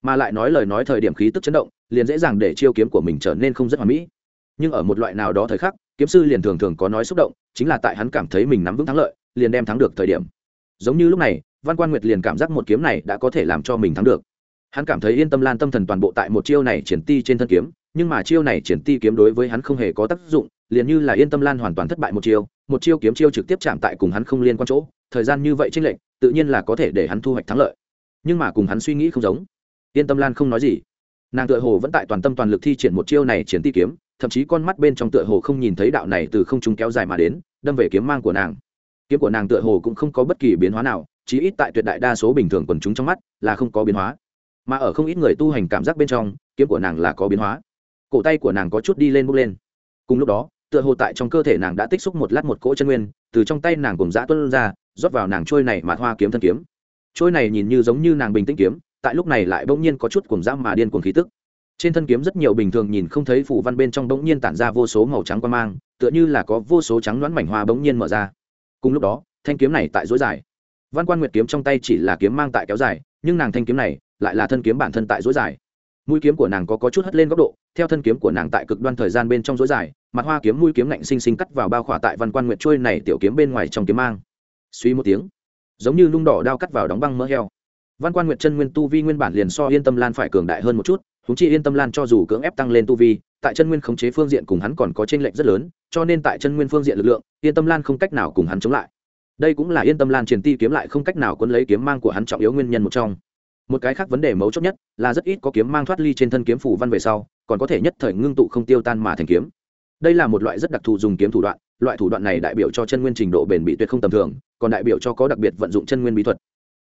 mà lại nói lời nói thời điểm khí tức chấn động, liền dễ dàng để chiêu kiếm của mình trở nên không rất hoà mỹ. Nhưng ở một loại nào đó thời khắc, kiếm sư liền thường thường có nói xúc động, chính là tại hắn cảm thấy mình nắm vững thắng lợi, liền đem thắng được thời điểm. Giống như lúc này, văn quan nguyệt liền cảm giác một kiếm này đã có thể làm cho mình thắng được. Hắn cảm thấy yên tâm lan tâm thần toàn bộ tại một chiêu này triển ti trên thân kiếm, nhưng mà chiêu này triển ti kiếm đối với hắn không hề có tác dụng, liền như là yên tâm lan hoàn toàn thất bại một chiêu một chiêu kiếm chiêu trực tiếp chạm tại cùng hắn không liên quan chỗ, thời gian như vậy tranh lệch, tự nhiên là có thể để hắn thu hoạch thắng lợi. Nhưng mà cùng hắn suy nghĩ không giống yên tâm lan không nói gì. Nàng tựa hồ vẫn tại toàn tâm toàn lực thi triển một chiêu này triển ti kiếm, thậm chí con mắt bên trong tựa hồ không nhìn thấy đạo này từ không trung kéo dài mà đến, đâm về kiếm mang của nàng. Kiếm của nàng tựa hồ cũng không có bất kỳ biến hóa nào, chí ít tại tuyệt đại đa số bình thường quần chúng trong mắt là không có biến hóa. Mà ở không ít người tu hành cảm giác bên trong, kiếm của nàng là có biến hóa. Cổ tay của nàng có chút đi lên bốc lên. Cùng lúc đó, tựa hồ tại trong cơ thể nàng đã tích xúc một lát một cỗ chân nguyên, từ trong tay nàng cùng dã tuân ra, rót vào nàng trôi này mà hoa kiếm thân kiếm. Trôi này nhìn như giống như nàng bình tĩnh kiếm tại lúc này lại bỗng nhiên có chút cuồng dã mà điên cuồng khí tức. Trên thân kiếm rất nhiều bình thường nhìn không thấy phủ văn bên trong bỗng nhiên tản ra vô số màu trắng quan mang tựa như là có vô số trắng đoán mảnh hoa bỗng nhiên mở ra. Cùng lúc đó thanh kiếm này tại dối dài. Văn quan nguyệt kiếm trong tay chỉ là kiếm mang tại kéo dài nhưng nàng thanh kiếm này lại là thân kiếm bản thân tại dối dài. Mũi kiếm của nàng có, có chút hất lên góc độ theo thân kiếm của nàng tại cực đoan thời gian bên trong dối dài mặt hoa kiếm mũi kiếm lạnh xinh xinh cắt vào bao khỏa tại văn quan nguyệt trôi này tiểu kiếm bên ngoài trong kiếm mang. Suy một tiếng giống như lung đỏ đao cắt vào đóng băng mỡ heo văn quan nguyệt chân nguyên tu vi nguyên bản liền so yên tâm lan phải cường đại hơn một chút húng chi yên tâm lan cho dù cưỡng ép tăng lên tu vi, tại chân nguyên khống chế phương diện cùng hắn còn có t r ê n lệch rất lớn, cho nên tại chân nguyên phương diện lực lượng, yên tâm lan không cách nào cùng hắn chống lại. Đây cũng là yên tâm lan truyền ti kiếm lại không cách nào cuốn lấy kiếm mang của hắn trọng yếu nguyên nhân một trong. Một cái khác vấn đề mấu chốt nhất là rất ít có kiếm mang thoát ly trên thân kiếm phủ văn về sau, còn có thể nhất thời ngưng tụ không tiêu tan mà thành kiếm. Đây là một loại rất đặc thù dùng kiếm thủ đoạn, loại thủ đoạn này đại biểu cho chân nguyên trình độ bền bị tuyệt không tầm thường, còn đại biểu cho có đặc biệt vận dụng chân nguyên bí thuật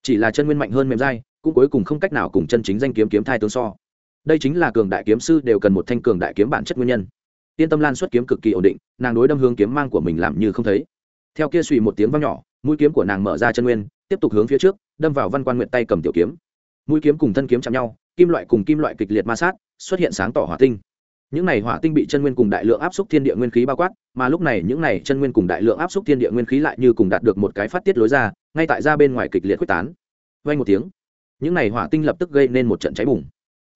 chỉ là chân nguyên mạnh hơn mềm dai, cũng cuối cùng không cách nào cùng chân chính danh kiếm kiếm thai tương so. Đây chính là cường đại kiếm sư đều cần một thanh cường đại kiếm bản chất nguyên nhân. Yên tâm lan xuất kiếm cực kỳ ổn định, nàng đối đâm hướng kiếm mang của mình làm như không thấy. Theo kia suy một tiếng vang nhỏ, mũi kiếm của nàng mở ra chân nguyên, tiếp tục hướng phía trước, đâm vào văn quan nguyện tay cầm tiểu kiếm. Mũi kiếm cùng thân kiếm chạm nhau, kim loại cùng kim loại kịch liệt ma sát, xuất hiện sáng tỏ hỏa tinh những này hỏa tinh bị chân nguyên cùng đại lượng áp suất thiên địa nguyên khí bao quát, mà lúc này những này chân nguyên cùng đại lượng áp suất thiên địa nguyên khí lại như cùng đạt được một cái phát tiết lối ra, ngay tại ra bên ngoài kịch liệt quyết tán. Vay một tiếng, những này hỏa tinh lập tức gây nên một trận cháy bùng.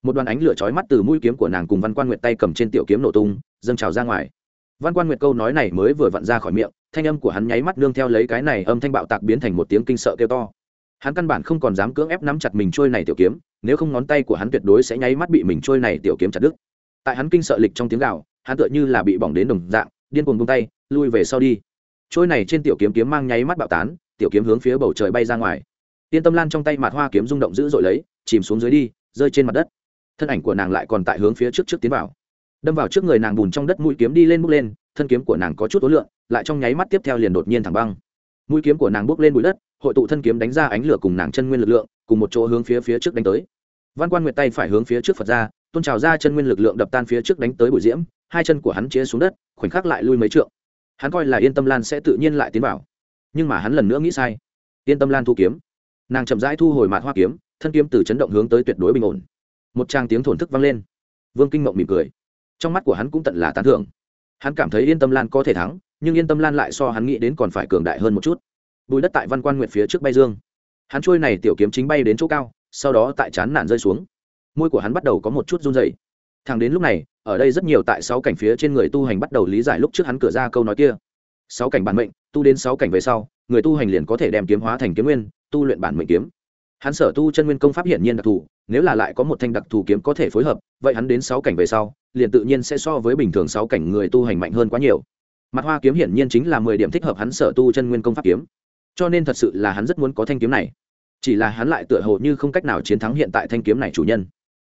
Một đoàn ánh lửa chói mắt từ mũi kiếm của nàng cùng văn quan nguyệt tay cầm trên tiểu kiếm nổ tung, dâng trào ra ngoài. Văn quan nguyệt câu nói này mới vừa vặn ra khỏi miệng, thanh âm của hắn nháy mắt nương theo lấy cái này âm thanh bạo tạc biến thành một tiếng kinh sợ kêu to. Hắn căn bản không còn dám cưỡng ép nắm chặt mình trôi này tiểu kiếm, nếu không ngón tay của hắn tuyệt đối sẽ nháy mắt bị mình trôi này tiểu kiếm chặt đứt tại hắn kinh sợ lịch trong tiếng gạo hắn tựa như là bị bỏng đến đồng dạng, điên cuồng buông tay, lui về sau đi. Trôi này trên tiểu kiếm kiếm mang nháy mắt bạo tán, tiểu kiếm hướng phía bầu trời bay ra ngoài. Tiên tâm lan trong tay mặt hoa kiếm rung động dữ dội lấy, chìm xuống dưới đi, rơi trên mặt đất. Thân ảnh của nàng lại còn tại hướng phía trước trước tiến vào. Đâm vào trước người nàng bùn trong đất, mũi kiếm đi lên bước lên, thân kiếm của nàng có chút tối lượng lại trong nháy mắt tiếp theo liền đột nhiên thẳng băng. Mũi kiếm của nàng bước lên bụi đất, hội tụ thân kiếm đánh ra ánh lửa cùng nàng chân nguyên lực lượng, cùng một chỗ hướng phía phía trước đánh tới. Văn quan nguyệt tay phải hướng phía trước phật ra tôn trào ra chân nguyên lực lượng đập tan phía trước đánh tới bụi diễm, hai chân của hắn chia xuống đất, khoảnh khắc lại lui mấy trượng. Hắn coi là yên tâm lan sẽ tự nhiên lại tiến vào. Nhưng mà hắn lần nữa nghĩ sai. Yên tâm lan thu kiếm. Nàng chậm rãi thu hồi mạt hoa kiếm, thân kiếm từ chấn động hướng tới tuyệt đối bình ổn. Một trang tiếng thổn thức vang lên. Vương kinh mộng mỉm cười. Trong mắt của hắn cũng tận là tán thưởng. Hắn cảm thấy yên tâm lan có thể thắng, nhưng yên tâm lan lại so hắn nghĩ đến còn phải cường đại hơn một chút. Bùi đất tại văn quan nguyệt phía trước bay dương. Hắn trôi này tiểu kiếm chính bay đến chỗ cao, sau đó tại chán nản rơi xuống môi của hắn bắt đầu có một chút run dày thằng đến lúc này, ở đây rất nhiều tại sáu cảnh phía trên người tu hành bắt đầu lý giải lúc trước hắn cửa ra câu nói kia. Sáu cảnh bản mệnh, tu đến sáu cảnh về sau, người tu hành liền có thể đem kiếm hóa thành kiếm nguyên, tu luyện bản mệnh kiếm. Hắn sở tu chân nguyên công pháp hiển nhiên đặc thù, nếu là lại có một thanh đặc thù kiếm có thể phối hợp, vậy hắn đến sáu cảnh về sau, liền tự nhiên sẽ so với bình thường sáu cảnh người tu hành mạnh hơn quá nhiều. Mặt hoa kiếm hiển nhiên chính là mười điểm thích hợp hắn sở tu chân nguyên công pháp kiếm. Cho nên thật sự là hắn rất muốn có thanh kiếm này. Chỉ là hắn lại tựa hồ như không cách nào chiến thắng hiện tại thanh kiếm này chủ nhân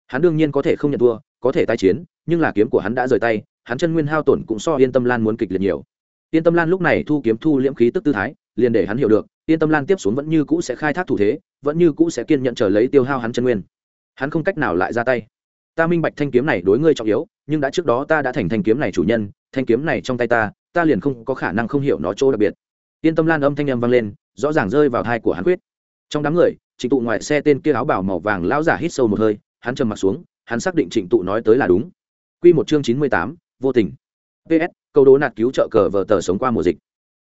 hắn đương nhiên có thể không nhận thua, có thể tai chiến, nhưng là kiếm của hắn đã rời tay, hắn chân nguyên hao tổn cũng so yên tâm lan muốn kịch liệt nhiều. Yên tâm lan lúc này thu kiếm thu liễm khí tức tư thái, liền để hắn hiểu được, yên tâm lan tiếp xuống vẫn như cũ sẽ khai thác thủ thế, vẫn như cũ sẽ kiên nhận trở lấy tiêu hao hắn chân nguyên. Hắn không cách nào lại ra tay. Ta minh bạch thanh kiếm này đối ngươi trọng yếu, nhưng đã trước đó ta đã thành thanh kiếm này chủ nhân, thanh kiếm này trong tay ta ta liền không có khả năng không hiểu nó chỗ đặc biệt. Yên tâm lan âm thanh âm vang lên, rõ ràng rơi vào thai của hắn quyết. Trong đám người, trịnh tụ ngoại xe tên kia áo bảo màu vàng lão giả hít sâu một hơi hắn trầm mặt xuống, hắn xác định trịnh tụ nói tới là đúng. Quy một chương chín mươi tám, vô tình. Ps câu đố nạt cứu trợ cờ vờ tờ sống qua mùa dịch.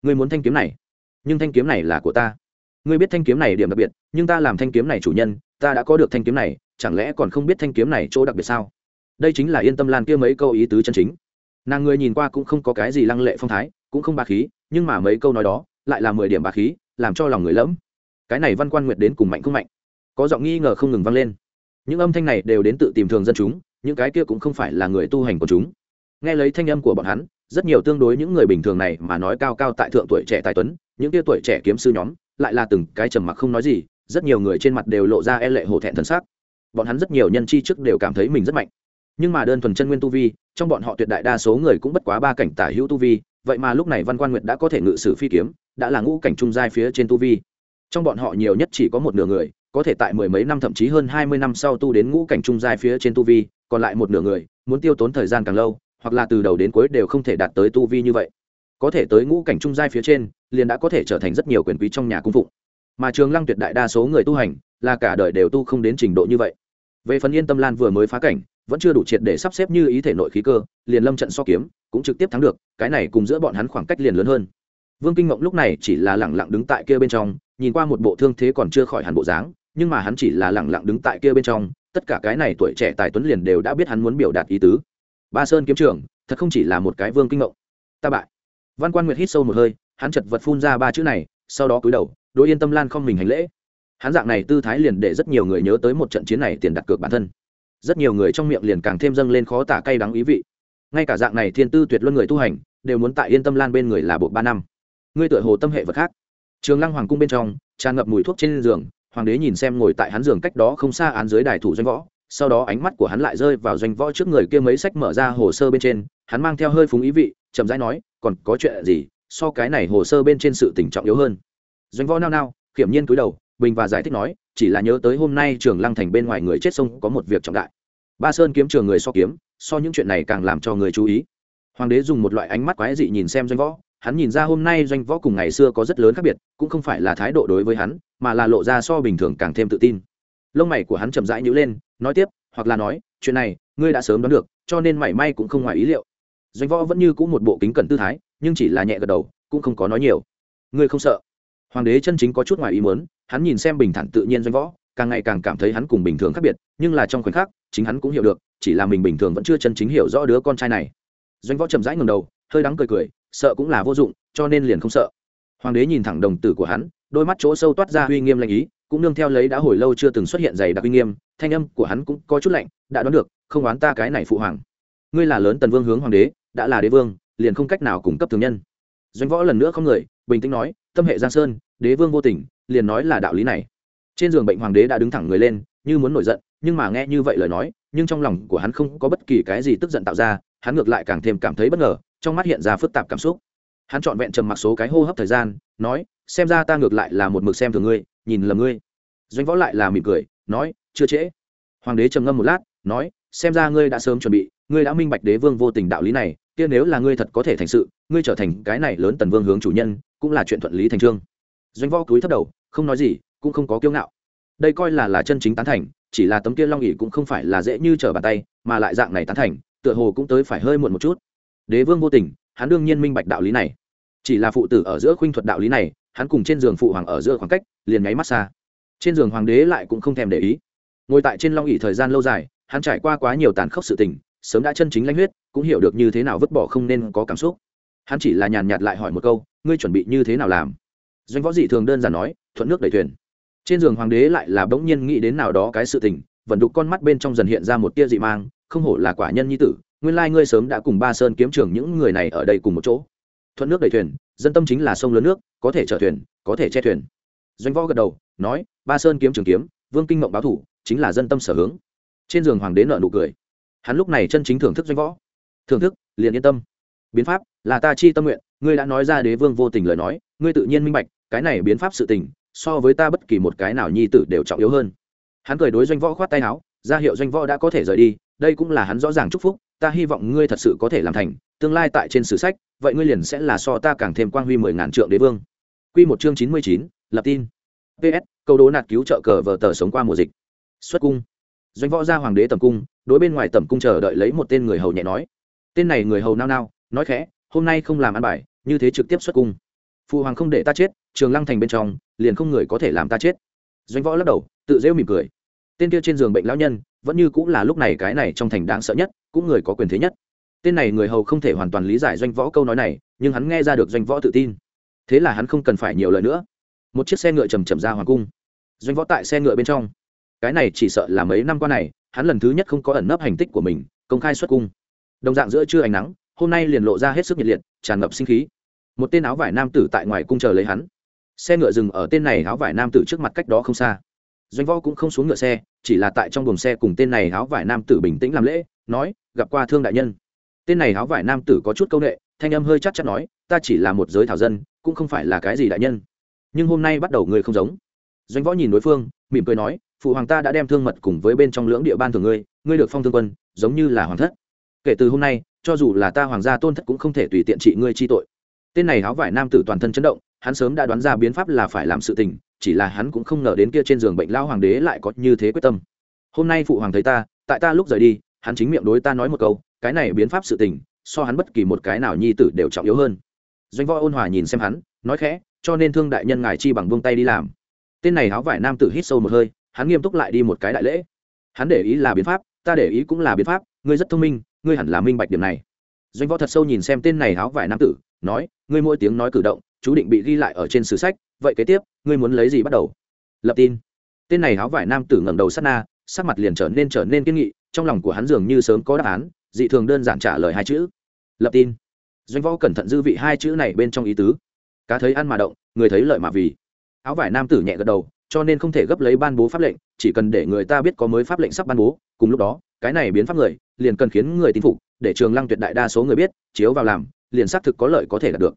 Ngươi muốn thanh kiếm này, nhưng thanh kiếm này là của ta. Ngươi biết thanh kiếm này điểm đặc biệt, nhưng ta làm thanh kiếm này chủ nhân, ta đã có được thanh kiếm này, chẳng lẽ còn không biết thanh kiếm này chỗ đặc biệt sao? Đây chính là yên tâm lan kia mấy câu ý tứ chân chính. Nàng người nhìn qua cũng không có cái gì lăng lệ phong thái, cũng không ba khí, nhưng mà mấy câu nói đó, lại là mười điểm ba khí, làm cho lòng người lẫm. Cái này văn quan nguyệt đến cùng mạnh không mạnh? Có giọng nghi ngờ không ngừng vang lên những âm thanh này đều đến tự tìm thường dân chúng, những cái kia cũng không phải là người tu hành của chúng. Nghe lấy thanh âm của bọn hắn, rất nhiều tương đối những người bình thường này mà nói cao cao tại thượng tuổi trẻ tài tuấn, những kia tuổi trẻ kiếm sư nhóm, lại là từng cái trầm mặc không nói gì, rất nhiều người trên mặt đều lộ ra e lệ hổ thẹn thân xác bọn hắn rất nhiều nhân chi trước đều cảm thấy mình rất mạnh. Nhưng mà đơn thuần chân nguyên tu vi, trong bọn họ tuyệt đại đa số người cũng bất quá ba cảnh tả hữu tu vi, vậy mà lúc này văn quan nguyệt đã có thể ngự sử phi kiếm, đã là ngũ cảnh trung giai phía trên tu vi trong bọn họ nhiều nhất chỉ có một nửa người, có thể tại mười mấy năm thậm chí hơn hai mươi năm sau tu đến ngũ cảnh trung giai phía trên tu vi, còn lại một nửa người, muốn tiêu tốn thời gian càng lâu, hoặc là từ đầu đến cuối đều không thể đạt tới tu vi như vậy. Có thể tới ngũ cảnh trung giai phía trên, liền đã có thể trở thành rất nhiều quyền quý trong nhà cung phụng. Mà trường lăng tuyệt đại đa số người tu hành, là cả đời đều tu không đến trình độ như vậy. Về phần yên tâm lan vừa mới phá cảnh, vẫn chưa đủ triệt để sắp xếp như ý thể nội khí cơ, liền lâm trận so kiếm, cũng trực tiếp thắng được, cái này cùng giữa bọn hắn khoảng cách liền lớn hơn. Vương kinh mộng lúc này chỉ là lẳng lặng đứng tại kia bên trong nhìn qua một bộ thương thế còn chưa khỏi hẳn bộ dáng, nhưng mà hắn chỉ là lẳng lặng đứng tại kia bên trong, tất cả cái này tuổi trẻ tài tuấn liền đều đã biết hắn muốn biểu đạt ý tứ. Ba sơn kiếm trưởng, thật không chỉ là một cái vương kinh ngộng ta bại. Văn quan nguyệt hít sâu một hơi, hắn chật vật phun ra ba chữ này, sau đó cúi đầu, đối yên tâm lan không mình hành lễ. Hắn dạng này tư thái liền để rất nhiều người nhớ tới một trận chiến này tiền đặt cược bản thân. Rất nhiều người trong miệng liền càng thêm dâng lên khó tả cay đắng ý vị. Ngay cả dạng này thiên tư tuyệt luân người tu hành, đều muốn tại yên tâm lan bên người là bộ ba năm. Ngươi tựa hồ tâm hệ vật khác trường lăng hoàng cung bên trong, tràn ngập mùi thuốc trên giường, hoàng đế nhìn xem ngồi tại hắn giường cách đó không xa án dưới đài thủ doanh võ, sau đó ánh mắt của hắn lại rơi vào doanh võ trước người kia mấy sách mở ra hồ sơ bên trên, hắn mang theo hơi phúng ý vị, chậm rãi nói, còn có chuyện gì, so cái này hồ sơ bên trên sự tình trọng yếu hơn. Doanh võ nao nao kiểm nhiên cúi đầu, bình và giải thích nói, chỉ là nhớ tới hôm nay trường lăng thành bên ngoài người chết sông có một việc trọng đại. Ba sơn kiếm trường người so kiếm, so những chuyện này càng làm cho người chú ý. Hoàng đế dùng một loại ánh mắt quái dị nhìn xem doanh võ hắn nhìn ra hôm nay doanh võ cùng ngày xưa có rất lớn khác biệt, cũng không phải là thái độ đối với hắn, mà là lộ ra so bình thường càng thêm tự tin. Lông mày của hắn chậm rãi nhữ lên, nói tiếp, hoặc là nói, chuyện này, ngươi đã sớm đoán được, cho nên mảy may cũng không ngoài ý liệu. Doanh võ vẫn như c ũ một bộ kính cẩn tư thái, nhưng chỉ là nhẹ gật đầu, cũng không có nói nhiều. Ngươi không sợ. Hoàng đế chân chính có chút ngoài ý muốn, hắn nhìn xem bình thản tự nhiên doanh võ, càng ngày càng cảm thấy hắn cùng bình thường khác biệt, nhưng là trong khoảnh khắc, chính hắn cũng hiểu được, chỉ là mình bình thường vẫn chưa chân chính hiểu rõ đứa con trai này. Doanh võ chậm rãi ngầm đầu, hơi đắng cười cười sợ cũng là vô dụng, cho nên liền không sợ. Hoàng đế nhìn thẳng đồng tử của hắn, đôi mắt chỗ sâu toát ra uy nghiêm lạnh ý, cũng nương theo lấy đã hồi lâu chưa từng xuất hiện dày đặc uy nghiêm, thanh âm của hắn cũng có chút lạnh, đã đoán được, không oán ta cái này phụ hoàng. Ngươi là lớn tần vương hướng hoàng đế, đã là đế vương, liền không cách nào cung cấp thường nhân. Doanh võ lần nữa không người, bình tĩnh nói, tâm hệ giang sơn, đế vương vô tình, liền nói là đạo lý này. Trên giường bệnh hoàng đế đã đứng thẳng người lên, như muốn nổi giận, nhưng mà nghe như vậy lời nói, nhưng trong lòng của hắn không có bất kỳ cái gì tức giận tạo ra hắn ngược lại càng thêm cảm thấy bất ngờ, trong mắt hiện ra phức tạp cảm xúc. Hắn trọn vẹn trầm mặc số cái hô hấp thời gian, nói, xem ra ta ngược lại là một mực xem thường ngươi, nhìn lầm ngươi. Doanh võ lại là mỉm cười, nói, chưa trễ. Hoàng đế trầm ngâm một lát, nói, xem ra ngươi đã sớm chuẩn bị, ngươi đã minh bạch đế vương vô tình đạo lý này, kia nếu là ngươi thật có thể thành sự, ngươi trở thành cái này lớn tần vương hướng chủ nhân, cũng là chuyện thuận lý thành trương. Doanh võ cúi thấp đầu, không nói gì, cũng không có kiêu ngạo. Đây coi là là chân chính tán thành, chỉ là tấm kia long ỉ cũng không phải là dễ như trở bàn tay, mà lại dạng này tán thành tựa hồ cũng tới phải hơi muộn một chút. Đế vương vô tình, hắn đương nhiên minh bạch đạo lý này. Chỉ là phụ tử ở giữa khuynh thuật đạo lý này, hắn cùng trên giường phụ hoàng ở giữa khoảng cách, liền nháy mắt xa. Trên giường hoàng đế lại cũng không thèm để ý. Ngồi tại trên long ỉ thời gian lâu dài, hắn trải qua quá nhiều tàn khốc sự tình, sớm đã chân chính lãnh huyết, cũng hiểu được như thế nào vứt bỏ không nên có cảm xúc. Hắn chỉ là nhàn nhạt lại hỏi một câu, ngươi chuẩn bị như thế nào làm? Doanh võ dị thường đơn giản nói, thuận nước đẩy thuyền. Trên giường hoàng đế lại là bỗng nhiên nghĩ đến nào đó cái sự tình, vận đục con mắt bên trong dần hiện ra một tia dị mang không hổ là quả nhân nhi tử, nguyên lai ngươi sớm đã cùng ba sơn kiếm trưởng những người này ở đây cùng một chỗ. Thuận nước đẩy thuyền, dân tâm chính là sông lớn nước, có thể chở thuyền, có thể che thuyền. Doanh võ gật đầu, nói, ba sơn kiếm trường kiếm, vương kinh mộng báo thủ, chính là dân tâm sở hướng. Trên giường hoàng đế nợ nụ cười. Hắn lúc này chân chính thưởng thức doanh võ. Thưởng thức, liền yên tâm. Biến pháp, là ta chi tâm nguyện, ngươi đã nói ra đế vương vô tình lời nói, ngươi tự nhiên minh bạch, cái này biến pháp sự tình, so với ta bất kỳ một cái nào nhi tử đều trọng yếu hơn. Hắn cười đối doanh võ khoát tay áo, ra hiệu doanh võ đã có thể rời đi đây cũng là hắn rõ ràng chúc phúc, ta hy vọng ngươi thật sự có thể làm thành, tương lai tại trên sử sách, vậy ngươi liền sẽ là so ta càng thêm quang huy mười ngàn trượng đế vương. Q một chương chín mươi chín, lập tin. Ps câu đố nạt cứu trợ cờ vờ tờ sống qua mùa dịch. Xuất cung. Doanh võ ra hoàng đế tầm cung, đối bên ngoài tầm cung chờ đợi lấy một tên người hầu nhẹ nói. Tên này người hầu nao nao, nói khẽ, hôm nay không làm ăn bài, như thế trực tiếp xuất cung. Phụ hoàng không để ta chết, trường lăng thành bên trong, liền không người có thể làm ta chết. Doanh võ lắc đầu, tự rêu mỉm cười. Tên kia trên giường bệnh lão nhân vẫn như cũng là lúc này cái này trong thành đáng sợ nhất, cũng người có quyền thế nhất. Tên này người hầu không thể hoàn toàn lý giải doanh võ câu nói này, nhưng hắn nghe ra được doanh võ tự tin. Thế là hắn không cần phải nhiều lời nữa. Một chiếc xe ngựa chầm chậm ra hoàng cung. Doanh võ tại xe ngựa bên trong. Cái này chỉ sợ là mấy năm qua này, hắn lần thứ nhất không có ẩn nấp hành tích của mình, công khai xuất cung. Đồng dạng giữa trưa ánh nắng, hôm nay liền lộ ra hết sức nhiệt liệt, tràn ngập sinh khí. Một tên áo vải nam tử tại ngoài cung chờ lấy hắn. Xe ngựa dừng ở tên này áo vải nam tử trước mặt cách đó không xa doanh võ cũng không xuống ngựa xe, chỉ là tại trong buồng xe cùng tên này áo vải nam tử bình tĩnh làm lễ, nói, gặp qua thương đại nhân. Tên này áo vải nam tử có chút c â u n ệ thanh âm hơi chắc chắn nói, ta chỉ là một giới thảo dân, cũng không phải là cái gì đại nhân. Nhưng hôm nay bắt đầu người không giống. Doanh võ nhìn đối phương, mỉm cười nói, phụ hoàng ta đã đem thương mật cùng với bên trong lưỡng địa ban thường ngươi ngươi được phong thương quân, giống như là hoàng thất. Kể từ hôm nay, cho dù là ta hoàng gia tôn thất cũng không thể tùy tiện trị ngươi chi tội. Tên này áo vải nam tử toàn thân chấn động, hắn sớm đã đoán ra biến pháp là phải làm sự tình chỉ là hắn cũng không ngờ đến kia trên giường bệnh lao hoàng đế lại có như thế quyết tâm. Hôm nay phụ hoàng thấy ta, tại ta lúc rời đi, hắn chính miệng đối ta nói một câu, cái này biến pháp sự tình, so hắn bất kỳ một cái nào nhi tử đều trọng yếu hơn. Doanh võ ôn hòa nhìn xem hắn, nói khẽ, cho nên thương đại nhân ngài chi bằng buông tay đi làm. Tên này áo vải nam tử hít sâu một hơi, hắn nghiêm túc lại đi một cái đại lễ. Hắn để ý là biến pháp, ta để ý cũng là biến pháp, ngươi rất thông minh, ngươi hẳn là minh bạch điểm này. Doanh võ thật sâu nhìn xem tên này áo vải nam tử, nói, ngươi mỗi tiếng nói cử động, chú định bị ghi lại ở trên sử sách vậy kế tiếp, ngươi muốn lấy gì bắt đầu? Lập tin. Tên này háo vải nam tử ngẩng đầu sát na, sắc mặt liền trở nên trở nên kiên nghị, trong lòng của hắn dường như sớm có đáp án, dị thường đơn giản trả lời hai chữ. Lập tin. Doanh võ cẩn thận dư vị hai chữ này bên trong ý tứ. Cá thấy ăn mà động, người thấy lợi mà vì. Áo vải nam tử nhẹ gật đầu, cho nên không thể gấp lấy ban bố pháp lệnh, chỉ cần để người ta biết có mới pháp lệnh sắp ban bố, cùng lúc đó, cái này biến pháp người, liền cần khiến người tin phục, để trường lăng tuyệt đại đa số người biết, chiếu vào làm, liền xác thực có lợi có thể đạt được.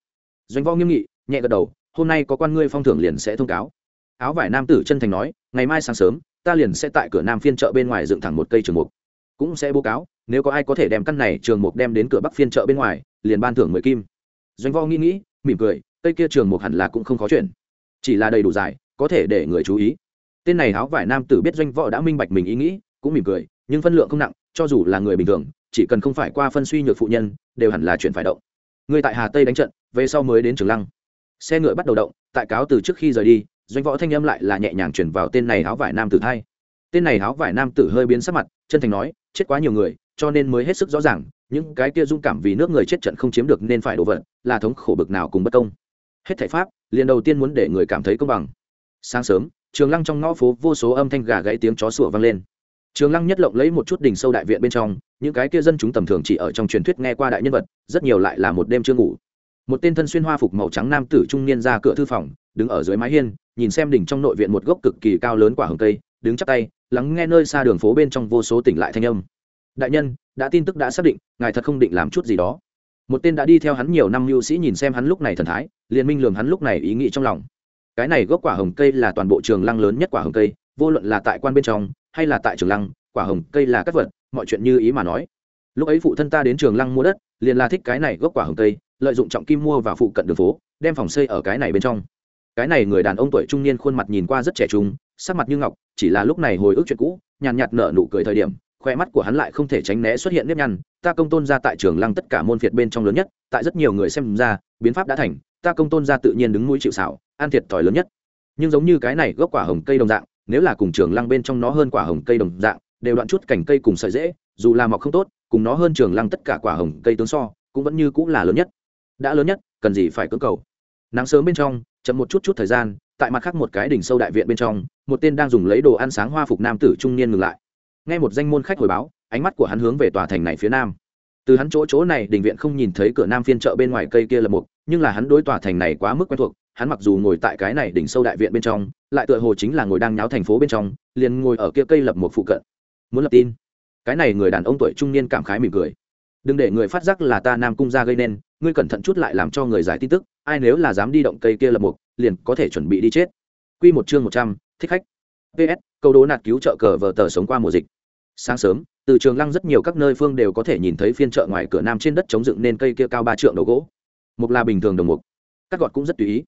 Doanh võ nghiêm nghị, nhẹ gật đầu hôm nay có quan ngươi phong thưởng liền sẽ thông cáo. Áo vải nam tử chân thành nói ngày mai sáng sớm ta liền sẽ tại cửa nam phiên chợ bên ngoài dựng thẳng một cây trường mục. Cũng sẽ bố cáo nếu có ai có thể đem căn này trường mục đem đến cửa bắc phiên chợ bên ngoài liền ban thưởng mười kim. Doanh võ nghĩ nghĩ mỉm cười cây kia trường mục hẳn là cũng không khó chuyển, chỉ là đầy đủ dài có thể để người chú ý. Tên này áo vải nam tử biết doanh võ đã minh bạch mình ý nghĩ cũng mỉm cười nhưng phân lượng không nặng cho dù là người bình thường chỉ cần không phải qua phân suy nhược phụ nhân đều hẳn là chuyện phải động. Người tại hà tây đánh trận về sau mới đến trường lăng xe ngựa bắt đầu động, tại cáo từ trước khi rời đi, doanh võ thanh âm lại là nhẹ nhàng chuyển vào tên này áo vải nam tử thay tên này áo vải nam tử hơi biến sắc mặt, chân thành nói, chết quá nhiều người, cho nên mới hết sức rõ ràng, những cái kia dung cảm vì nước người chết trận không chiếm được nên phải đổ vật là thống khổ bực nào cùng bất công. Hết thảy pháp, liền đầu tiên muốn để người cảm thấy công bằng. Sáng sớm, trường lăng trong ngõ phố vô số âm thanh gà gãy tiếng chó sủa vang lên. Trường lăng nhất lộng lấy một chút đỉnh sâu đại viện bên trong, những cái kia dân chúng tầm thường chỉ ở trong truyền thuyết nghe qua đại nhân vật, rất nhiều lại là một đêm chưa ngủ một tên thân xuyên hoa phục màu trắng nam tử trung niên ra cửa thư phòng, đứng ở dưới mái hiên, nhìn xem đỉnh trong nội viện một gốc cực kỳ cao lớn quả hồng cây, đứng chắp tay, lắng nghe nơi xa đường phố bên trong vô số tỉnh lại thanh âm. Đại nhân, đã tin tức đã xác định, ngài thật không định làm chút gì đó. Một tên đã đi theo hắn nhiều năm mưu sĩ nhìn xem hắn lúc này thần thái liên minh lường hắn lúc này ý nghĩ trong lòng. Cái này gốc quả hồng cây là toàn bộ trường lăng lớn nhất quả hồng cây, vô luận là tại quan bên trong, hay là tại trường lăng, quả hồng cây là các vật, mọi chuyện như ý mà nói. Lúc ấy phụ thân ta đến trường lăng mua đất, liền là thích cái này gốc quả hồng cây lợi dụng trọng kim mua vào phụ cận đường phố, đem phòng xây ở cái này bên trong. Cái này người đàn ông tuổi trung niên khuôn mặt nhìn qua rất trẻ trung, sắc mặt như ngọc, chỉ là lúc này hồi ức chuyện cũ, nhàn nhạt nở nụ cười thời điểm, khoe mắt của hắn lại không thể tránh né xuất hiện nếp nhăn. Ta công tôn ra tại trường lăng tất cả môn phiệt bên trong lớn nhất, tại rất nhiều người xem ra, biến pháp đã thành, ta công tôn ra tự nhiên đứng mũi chịu xảo an thiệt thòi lớn nhất. Nhưng giống như cái này gốc quả hồng cây đồng dạng, nếu là cùng trường lăng bên trong nó hơn quả hồng cây đồng dạng, đều đoạn chút cành cây cùng sợi dễ, dù là mọc không tốt, cùng nó hơn trường lăng tất cả quả hồng cây tướng so, cũng vẫn như cũng là lớn nhất đã lớn nhất, cần gì phải cưỡng cầu? Nắng sớm bên trong, chậm một chút chút thời gian, tại mặt khác một cái đỉnh sâu đại viện bên trong, một tên đang dùng lấy đồ ăn sáng hoa phục nam tử trung niên ngừng lại. Nghe một danh môn khách hồi báo, ánh mắt của hắn hướng về tòa thành này phía nam. Từ hắn chỗ chỗ này đình viện không nhìn thấy cửa nam phiên chợ bên ngoài cây kia là một nhưng là hắn đối tòa thành này quá mức quen thuộc, hắn mặc dù ngồi tại cái này đỉnh sâu đại viện bên trong, lại tựa hồ chính là ngồi đang nháo thành phố bên trong, liền ngồi ở kia cây lập một phụ cận. Muốn lập tin? Cái này người đàn ông tuổi trung niên cảm khái mỉm cười. Đừng để người phát giác là ta nam cung ra gây nên ngươi cẩn thận chút lại làm cho người giải tin tức ai nếu là dám đi động cây kia lập mục, liền có thể chuẩn bị đi chết. Quy một chương một trăm thích khách. Ps câu đố nạt cứu trợ cờ vờ tờ sống qua mùa dịch. Sáng sớm từ trường lăng rất nhiều các nơi phương đều có thể nhìn thấy phiên chợ ngoài cửa nam trên đất chống dựng nên cây kia cao ba trượng đầu gỗ. Mục là bình thường đồng mục. Các gọt cũng rất tùy ý.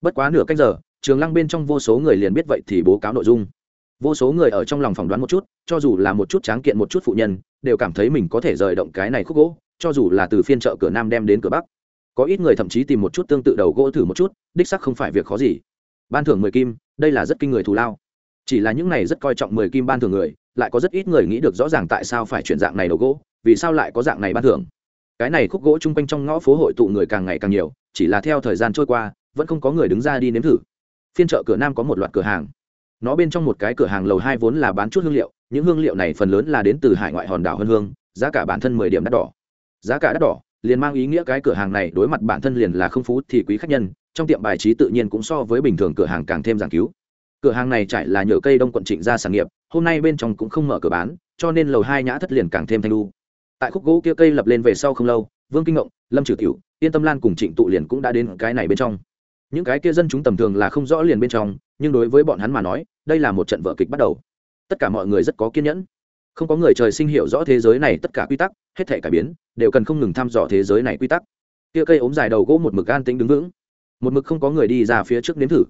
Bất quá nửa canh giờ trường lăng bên trong vô số người liền biết vậy thì bố cáo nội dung. Vô số người ở trong lòng phỏng đoán một chút cho dù là một chút tráng kiện một chút phụ nhân đều cảm thấy mình có thể rời động cái này khúc gỗ cho dù là từ phiên chợ cửa nam đem đến cửa bắc, có ít người thậm chí tìm một chút tương tự đầu gỗ thử một chút, đích sắc không phải việc khó gì. Ban thưởng mười kim, đây là rất kinh người thù lao. Chỉ là những này rất coi trọng mười kim ban thưởng người, lại có rất ít người nghĩ được rõ ràng tại sao phải chuyển dạng này đầu gỗ, vì sao lại có dạng này ban thưởng. Cái này khúc gỗ chung quanh trong ngõ phố hội tụ người càng ngày càng nhiều, chỉ là theo thời gian trôi qua, vẫn không có người đứng ra đi nếm thử. Phiên chợ cửa nam có một loạt cửa hàng. Nó bên trong một cái cửa hàng lầu hai vốn là bán chút hương liệu, những hương liệu này phần lớn là đến từ hải ngoại hòn đảo hơn hương, giá cả bản thân mười điểm đắt đỏ giá cả đắt đỏ, liền mang ý nghĩa cái cửa hàng này đối mặt bản thân liền là không phú thì quý khách nhân, trong tiệm bài trí tự nhiên cũng so với bình thường cửa hàng càng thêm giảng cứu. Cửa hàng này trải là nhựa cây đông quận trịnh ra sản nghiệp, hôm nay bên trong cũng không mở cửa bán, cho nên lầu hai nhã thất liền càng thêm thanh lu tại khúc gỗ kia cây lập lên về sau không lâu, vương kinh ngộng, lâm trừ tiểu, yên tâm lan cùng trịnh tụ liền cũng đã đến cái này bên trong. Những cái kia dân chúng tầm thường là không rõ liền bên trong, nhưng đối với bọn hắn mà nói, đây là một trận vở kịch bắt đầu. Tất cả mọi người rất có kiên nhẫn. Không có người trời sinh hiểu rõ thế giới này tất cả quy tắc, hết thể cải biến đều cần không ngừng thăm dò thế giới này quy tắc. Kia cây ốm dài đầu gỗ một mực an tĩnh đứng vững. Một mực không có người đi ra phía trước nếm thử.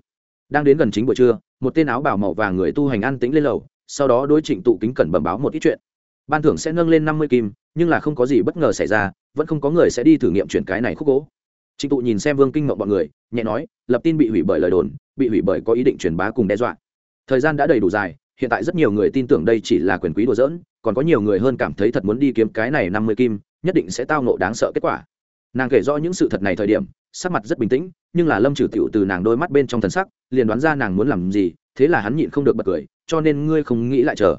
Đang đến gần chính buổi trưa, một tên áo bảo màu vàng người tu hành an tĩnh lên lầu, sau đó đối trịnh tụ kính cẩn bẩm báo một ít chuyện. Ban thưởng sẽ nâng lên năm mươi kim, nhưng là không có gì bất ngờ xảy ra, vẫn không có người sẽ đi thử nghiệm chuyển cái này khúc gỗ. Trịnh tụ nhìn xem vương kinh mộng bọn người, nhẹ nói, lập tin bị hủy bởi lời đồn, bị hủy bởi có ý định truyền bá cùng đe dọa. Thời gian đã đầy đủ dài, hiện tại rất nhiều người tin tưởng đây chỉ là quyền quý đùa dỡn còn có nhiều người hơn cảm thấy thật muốn đi kiếm cái này năm mươi kim nhất định sẽ tao nộ đáng sợ kết quả. Nàng kể rõ những sự thật này thời điểm, sắc mặt rất bình tĩnh, nhưng là lâm trừ tiểu từ nàng đôi mắt bên trong thần sắc, liền đoán ra nàng muốn làm gì, thế là hắn nhịn không được bật cười, cho nên ngươi không nghĩ lại chờ.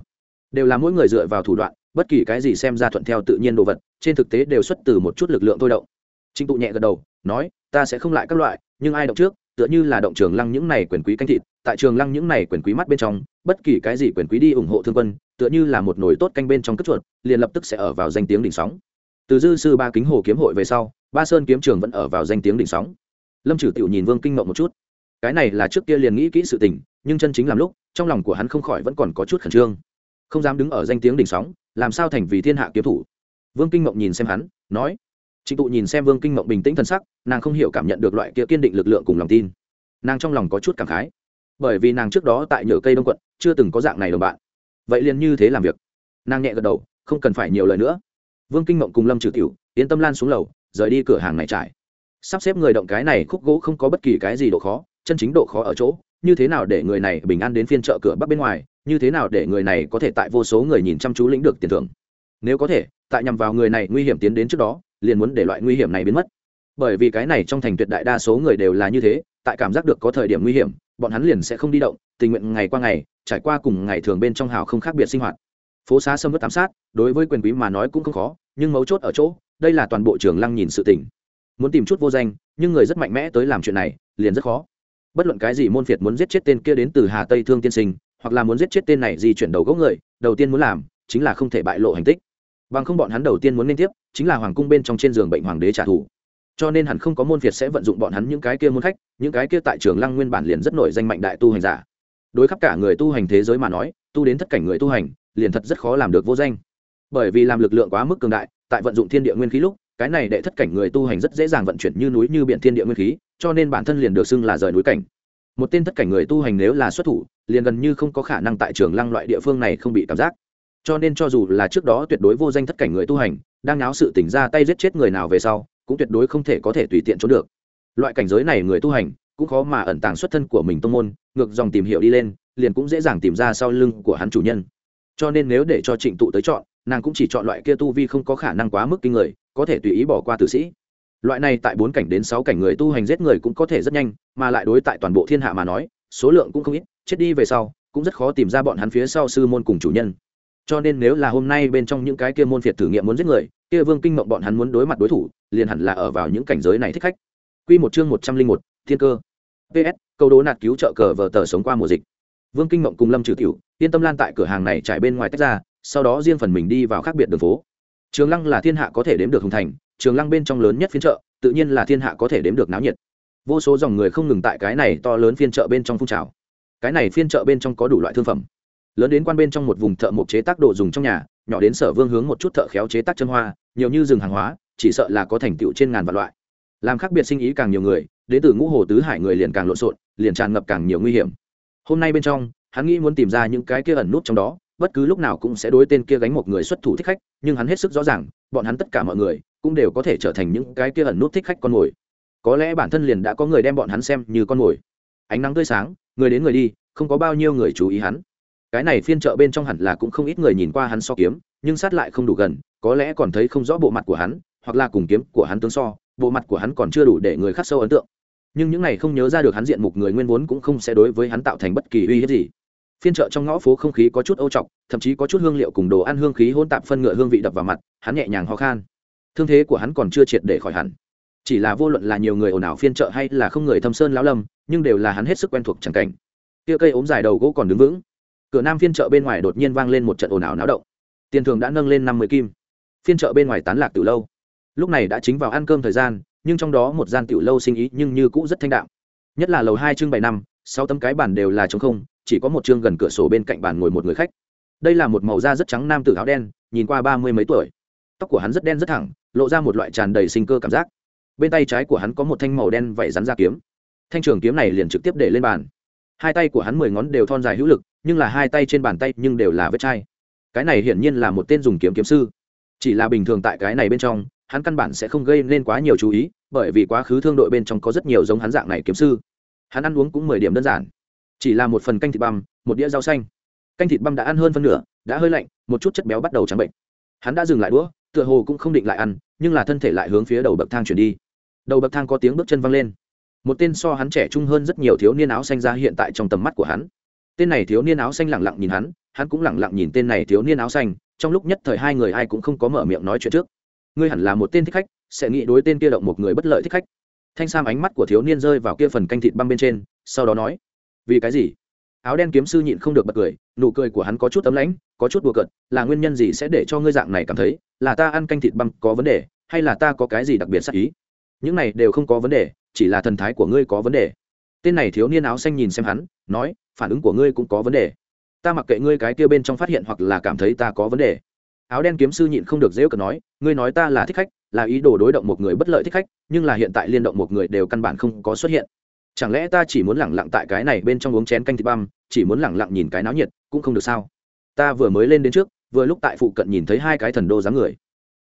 Đều là mỗi người dựa vào thủ đoạn, bất kỳ cái gì xem ra thuận theo tự nhiên đồ vật, trên thực tế đều xuất từ một chút lực lượng thôi động. Trinh tụ nhẹ gật đầu, nói, ta sẽ không lại các loại, nhưng ai động trước, tựa như là động trường lăng những này quyền quý canh thịt, tại trường lăng những này quyền quý mắt bên trong, bất kỳ cái gì quyền quý đi ủng hộ thương quân, tựa như là một nồi tốt canh bên trong cất chuột, liền lập tức sẽ ở vào danh tiếng đỉnh sóng từ dư sư ba kính hồ kiếm hội về sau, ba sơn kiếm trường vẫn ở vào danh tiếng đỉnh sóng. Lâm trừ tiểu nhìn vương kinh mộng một chút. Cái này là trước kia liền nghĩ kỹ sự tình, nhưng chân chính làm lúc, trong lòng của hắn không khỏi vẫn còn có chút khẩn trương. Không dám đứng ở danh tiếng đỉnh sóng, làm sao thành vì thiên hạ kiếm thủ? Vương kinh mộng nhìn xem hắn, nói, trịnh tụ nhìn xem vương kinh mộng bình tĩnh thân sắc, nàng không hiểu cảm nhận được loại kia kiên định lực lượng cùng lòng tin. Nàng trong lòng có chút cảm khái, bởi vì nàng trước đó tại nhựa cây đông quận, chưa từng có dạng này đồng bạn. Vậy liền như thế làm việc. Nàng nhẹ gật đầu, không cần phải nhiều lời nữa vương kinh mộng cùng lâm trừ cựu yên tâm lan xuống lầu, rời đi cửa hàng này trải. Sắp xếp người động cái này khúc gỗ không có bất kỳ cái gì độ khó, chân chính độ khó ở chỗ, như thế nào để người này bình an đến phiên chợ cửa bắc bên ngoài, như thế nào để người này có thể tại vô số người nhìn chăm chú lĩnh được tiền thưởng. Nếu có thể, tại nhằm vào người này nguy hiểm tiến đến trước đó, liền muốn để loại nguy hiểm này biến mất. Bởi vì cái này trong thành tuyệt đại đa số người đều là như thế, tại cảm giác được có thời điểm nguy hiểm, bọn hắn liền sẽ không đi động, tình nguyện ngày qua ngày, trải qua cùng ngày thường bên trong hào không khác biệt sinh hoạt phố xá xâm vất ám sát, đối với quyền quý mà nói cũng không khó, nhưng mấu chốt ở chỗ, đây là toàn bộ trường lăng nhìn sự tỉnh muốn tìm chút vô danh, nhưng người rất mạnh mẽ tới làm chuyện này, liền rất khó. Bất luận cái gì môn phiệt muốn giết chết tên kia đến từ hà tây thương tiên sinh, hoặc là muốn giết chết tên này di chuyển đầu gốc người, đầu tiên muốn làm, chính là không thể bại lộ hành tích. Bằng không bọn hắn đầu tiên muốn liên tiếp, chính là hoàng cung bên trong trên giường bệnh hoàng đế trả thù. Cho nên hẳn không có môn phiệt sẽ vận dụng bọn hắn những cái kia môn khách, những cái kia tại trường lăng nguyên bản liền rất nổi danh mạnh đại tu hành giả. Đối khắp cả người tu hành thế giới mà nói tu đến thất cảnh người tu hành, liền thật rất khó làm được vô danh. Bởi vì làm lực lượng quá mức cường đại, tại vận dụng thiên địa nguyên khí lúc, cái này đệ thất cảnh người tu hành rất dễ dàng vận chuyển như núi như biển thiên địa nguyên khí, cho nên bản thân liền được xưng là rời núi cảnh. Một tên thất cảnh người tu hành nếu là xuất thủ, liền gần như không có khả năng tại trường lăng loại địa phương này không bị cảm giác. Cho nên cho dù là trước đó tuyệt đối vô danh thất cảnh người tu hành, đang náo sự tỉnh ra tay giết chết người nào về sau, cũng tuyệt đối không thể có thể tùy tiện trốn được. Loại cảnh giới này người tu hành, cũng khó mà ẩn tàng xuất thân của mình tông môn, ngược dòng tìm hiểu đi lên liền cũng dễ dàng tìm ra sau lưng của hắn chủ nhân. Cho nên nếu để cho trịnh tụ tới chọn, nàng cũng chỉ chọn loại kia tu vi không có khả năng quá mức kinh người, có thể tùy ý bỏ qua tử sĩ. Loại này tại bốn cảnh đến sáu cảnh người tu hành giết người cũng có thể rất nhanh, mà lại đối tại toàn bộ thiên hạ mà nói, số lượng cũng không ít, chết đi về sau, cũng rất khó tìm ra bọn hắn phía sau sư môn cùng chủ nhân. Cho nên nếu là hôm nay bên trong những cái kia môn phiệt thử nghiệm muốn giết người, kia vương kinh mộng bọn hắn muốn đối mặt đối thủ, liền hẳn là ở vào những cảnh giới này thích khách. Quy một chương một trăm linh một, thiên cơ. Ps câu đố nạt cứu trợ cờ vờ tờ sống qua mùa dịch vương kinh mộng cùng lâm trừ tiểu, yên tâm lan tại cửa hàng này trải bên ngoài tách ra, sau đó riêng phần mình đi vào khác biệt đường phố. Trường lăng là thiên hạ có thể đếm được hùng thành, trường lăng bên trong lớn nhất phiên chợ, tự nhiên là thiên hạ có thể đếm được náo nhiệt. Vô số dòng người không ngừng tại cái này to lớn phiên chợ bên trong phun trào. Cái này phiên chợ bên trong có đủ loại thương phẩm. Lớn đến quan bên trong một vùng thợ mộc chế tác đồ dùng trong nhà, nhỏ đến sở vương hướng một chút thợ khéo chế tác chân hoa, nhiều như rừng hàng hóa, chỉ sợ là có thành tựu trên ngàn vạn loại. Làm khác biệt sinh ý càng nhiều người, đến từ ngũ hồ tứ hải người liền càng lộn xộn, liền tràn ngập càng nhiều nguy hiểm hôm nay bên trong, hắn nghĩ muốn tìm ra những cái kia ẩn nút trong đó, bất cứ lúc nào cũng sẽ đối tên kia gánh một người xuất thủ thích khách, nhưng hắn hết sức rõ ràng, bọn hắn tất cả mọi người cũng đều có thể trở thành những cái kia ẩn nút thích khách con mồi. Có lẽ bản thân liền đã có người đem bọn hắn xem như con mồi. Ánh nắng tươi sáng, người đến người đi, không có bao nhiêu người chú ý hắn. Cái này phiên chợ bên trong hẳn là cũng không ít người nhìn qua hắn so kiếm, nhưng sát lại không đủ gần, có lẽ còn thấy không rõ bộ mặt của hắn, hoặc là cùng kiếm của hắn tướng so, bộ mặt của hắn còn chưa đủ để người khắc sâu ấn tượng nhưng những này không nhớ ra được hắn diện mục người nguyên vốn cũng không sẽ đối với hắn tạo thành bất kỳ uy hiếp gì. Phiên chợ trong ngõ phố không khí có chút âu trọc thậm chí có chút hương liệu cùng đồ ăn hương khí hôn tạp phân ngựa hương vị đập vào mặt, hắn nhẹ nhàng ho khan. Thương thế của hắn còn chưa triệt để khỏi hẳn. Chỉ là vô luận là nhiều người ồn ào phiên chợ hay là không người thâm sơn lão lâm, nhưng đều là hắn hết sức quen thuộc chẳng cảnh. Tia cây ốm dài đầu gỗ còn đứng vững. Cửa nam phiên chợ bên ngoài đột nhiên vang lên một trận ồn ào náo động. Tiền thường đã nâng lên năm mươi kim. Phiên chợ bên ngoài tán lạc từ lâu. Lúc này đã chính vào ăn cơm thời gian nhưng trong đó một gian tiểu lâu sinh ý nhưng như cũ rất thanh đạm. Nhất là lầu hai trưng bày năm, sáu tấm cái bàn đều là trống không, chỉ có một chương gần cửa sổ bên cạnh bàn ngồi một người khách. Đây là một màu da rất trắng nam tử áo đen, nhìn qua ba mươi mấy tuổi. Tóc của hắn rất đen rất thẳng, lộ ra một loại tràn đầy sinh cơ cảm giác. Bên tay trái của hắn có một thanh màu đen vẩy rắn ra kiếm. Thanh trường kiếm này liền trực tiếp để lên bàn. Hai tay của hắn mười ngón đều thon dài hữu lực, nhưng là hai tay trên bàn tay nhưng đều là vết chai. Cái này hiển nhiên là một tên dùng kiếm kiếm sư. Chỉ là bình thường tại cái này bên trong hắn căn bản sẽ không gây nên quá nhiều chú ý, bởi vì quá khứ thương đội bên trong có rất nhiều giống hắn dạng này kiếm sư. Hắn ăn uống cũng mười điểm đơn giản. Chỉ là một phần canh thịt băm, một đĩa rau xanh. Canh thịt băm đã ăn hơn phân nửa, đã hơi lạnh, một chút chất béo bắt đầu trắng bệnh. Hắn đã dừng lại đũa, tựa hồ cũng không định lại ăn, nhưng là thân thể lại hướng phía đầu bậc thang chuyển đi. Đầu bậc thang có tiếng bước chân văng lên. Một tên so hắn trẻ trung hơn rất nhiều thiếu niên áo xanh ra hiện tại trong tầm mắt của hắn. Tên này thiếu niên áo xanh lẳng lặng nhìn hắn hắn cũng lẳng lặng nhìn tên này thiếu niên áo xanh, trong lúc nhất thời hai người ai cũng không có mở miệng nói chuyện trước ngươi hẳn là một tên thích khách, sẽ nghĩ đối tên kia động một người bất lợi thích khách. Thanh sam ánh mắt của thiếu niên rơi vào kia phần canh thịt băm bên trên, sau đó nói, vì cái gì? Áo đen kiếm sư nhịn không được bật cười, nụ cười của hắn có chút ấm lãnh, có chút đùa cợt, là nguyên nhân gì sẽ để cho ngươi dạng này cảm thấy? Là ta ăn canh thịt băm có vấn đề, hay là ta có cái gì đặc biệt sắc ý? Những này đều không có vấn đề, chỉ là thần thái của ngươi có vấn đề. Tên này thiếu niên áo xanh nhìn xem hắn, nói, phản ứng của ngươi cũng có vấn đề. Ta mặc kệ ngươi cái kia bên trong phát hiện hoặc là cảm thấy ta có vấn đề áo đen kiếm sư nhịn không được dễ cợt nói, ngươi nói ta là thích khách, là ý đồ đối động một người bất lợi thích khách, nhưng là hiện tại liên động một người đều căn bản không có xuất hiện. Chẳng lẽ ta chỉ muốn lẳng lặng tại cái này bên trong uống chén canh thịt băm, chỉ muốn lẳng lặng nhìn cái náo nhiệt, cũng không được sao? Ta vừa mới lên đến trước, vừa lúc tại phụ cận nhìn thấy hai cái thần đô dáng người.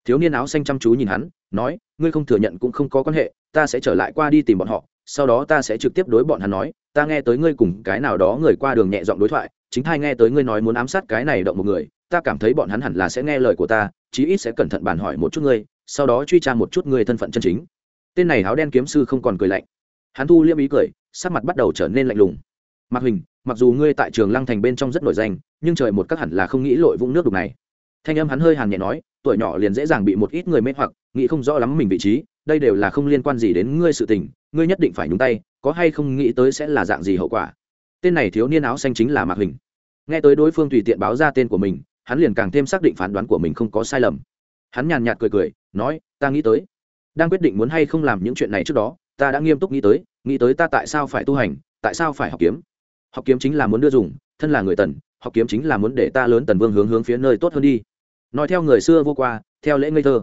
Thiếu niên áo xanh chăm chú nhìn hắn, nói, ngươi không thừa nhận cũng không có quan hệ, ta sẽ trở lại qua đi tìm bọn họ, sau đó ta sẽ trực tiếp đối bọn hắn nói, ta nghe tới ngươi cùng cái nào đó người qua đường nhẹ giọng đối thoại, chính thai nghe tới ngươi nói muốn ám sát cái này động một người ta cảm thấy bọn hắn hẳn là sẽ nghe lời của ta, chí ít sẽ cẩn thận bàn hỏi một chút ngươi, sau đó truy tra một chút ngươi thân phận chân chính. Tên này áo đen kiếm sư không còn cười lạnh. Hắn thu liêm ý cười, sắc mặt bắt đầu trở nên lạnh lùng. Mạc huỳnh, mặc dù ngươi tại trường lăng thành bên trong rất nổi danh, nhưng trời một các hẳn là không nghĩ lội vũng nước đục này. Thanh âm hắn hơi hàn nhẹ nói, tuổi nhỏ liền dễ dàng bị một ít người mê hoặc, nghĩ không rõ lắm mình vị trí, đây đều là không liên quan gì đến ngươi sự tình, ngươi nhất định phải nhúng tay, có hay không nghĩ tới sẽ là dạng gì hậu quả. Tên này thiếu niên áo xanh chính là mạc huỳnh. Nghe tới đối phương tùy tiện báo ra tên của mình hắn liền càng thêm xác định phán đoán của mình không có sai lầm. Hắn nhàn nhạt cười cười, nói, ta nghĩ tới. Đang quyết định muốn hay không làm những chuyện này trước đó, ta đã nghiêm túc nghĩ tới nghĩ tới ta tại sao phải tu hành, tại sao phải học kiếm. Học kiếm chính là muốn đưa dùng, thân là người tần, học kiếm chính là muốn để ta lớn tần vương hướng hướng phía nơi tốt hơn đi. Nói theo người xưa vô qua, theo lễ ngây thơ.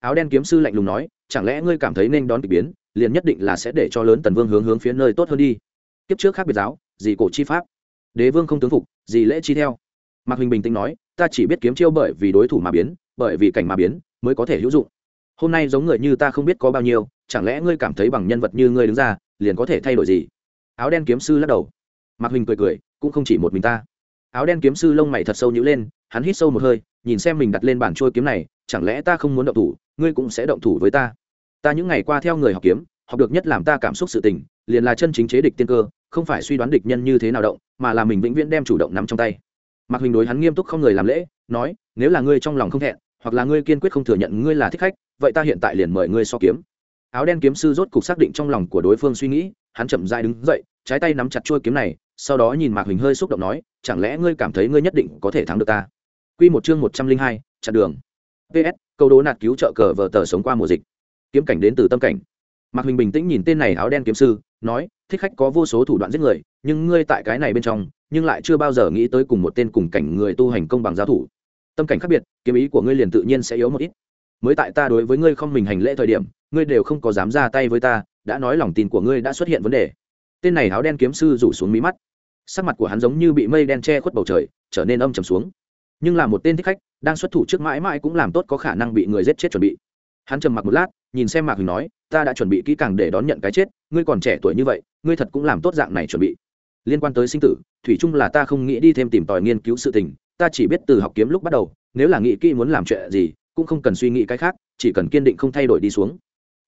Áo đen kiếm sư lạnh lùng nói, chẳng lẽ ngươi cảm thấy nên đón kịch biến, liền nhất định là sẽ để cho lớn tần vương hướng hướng phía nơi tốt hơn đi. Kiếp trước khác biệt giáo gì cổ chi pháp. Đế vương không tướng phục gì lễ chi theo mạc huỳnh bình tĩnh nói, ta chỉ biết kiếm chiêu bởi vì đối thủ mà biến, bởi vì cảnh mà biến mới có thể hữu dụng. Hôm nay giống người như ta không biết có bao nhiêu, chẳng lẽ ngươi cảm thấy bằng nhân vật như ngươi đứng ra, liền có thể thay đổi gì? Áo đen kiếm sư lắc đầu. Mạc huỳnh cười cười, cũng không chỉ một mình ta. Áo đen kiếm sư lông mày thật sâu nhữ lên, hắn hít sâu một hơi, nhìn xem mình đặt lên bàn trôi kiếm này, chẳng lẽ ta không muốn động thủ, ngươi cũng sẽ động thủ với ta? Ta những ngày qua theo người học kiếm, học được nhất làm ta cảm xúc sự tình, liền là chân chính chế địch tiên cơ, không phải suy đoán địch nhân như thế nào động, mà là mình vĩnh viễn đem chủ động nắm trong tay mạc huỳnh đối hắn nghiêm túc không người làm lễ, nói, nếu là ngươi trong lòng không thẹn, hoặc là ngươi kiên quyết không thừa nhận ngươi là thích khách, vậy ta hiện tại liền mời ngươi so kiếm. Áo đen kiếm sư rốt cục xác định trong lòng của đối phương suy nghĩ, hắn chậm dai đứng dậy, trái tay nắm chặt chuôi kiếm này, sau đó nhìn mạc huỳnh hơi xúc động nói, chẳng lẽ ngươi cảm thấy ngươi nhất định có thể thắng được ta? Q một chương một trăm linh hai, chặn đường. Ps câu đố nạt cứu trợ cờ vờ tờ sống qua mùa dịch. Kiếm cảnh đến từ tâm cảnh. Mạc huỳnh bình tĩnh nhìn tên này áo đen kiếm sư, nói, thích khách có vô số thủ đoạn giết người, nhưng ngươi tại cái này bên trong nhưng lại chưa bao giờ nghĩ tới cùng một tên cùng cảnh người tu hành công bằng giao thủ. Tâm cảnh khác biệt, kiếm ý của ngươi liền tự nhiên sẽ yếu một ít. Mới tại ta đối với ngươi không mình hành lễ thời điểm, ngươi đều không có dám ra tay với ta, đã nói lòng tin của ngươi đã xuất hiện vấn đề. Tên này áo đen kiếm sư rủ xuống mí mắt. Sắc mặt của hắn giống như bị mây đen che khuất bầu trời, trở nên âm trầm xuống. Nhưng là một tên thích khách, đang xuất thủ trước mãi mãi cũng làm tốt có khả năng bị người giết chết chuẩn bị. Hắn trầm mặc một lát, nhìn xem mạc huỳnh nói, ta đã chuẩn bị kỹ càng để đón nhận cái chết, ngươi còn trẻ tuổi như vậy, ngươi thật cũng làm tốt dạng này chuẩn bị liên quan tới sinh tử, thủy chung là ta không nghĩ đi thêm tìm tòi nghiên cứu sự tình, ta chỉ biết từ học kiếm lúc bắt đầu, nếu là nghĩ kỹ muốn làm chuyện gì, cũng không cần suy nghĩ cái khác, chỉ cần kiên định không thay đổi đi xuống.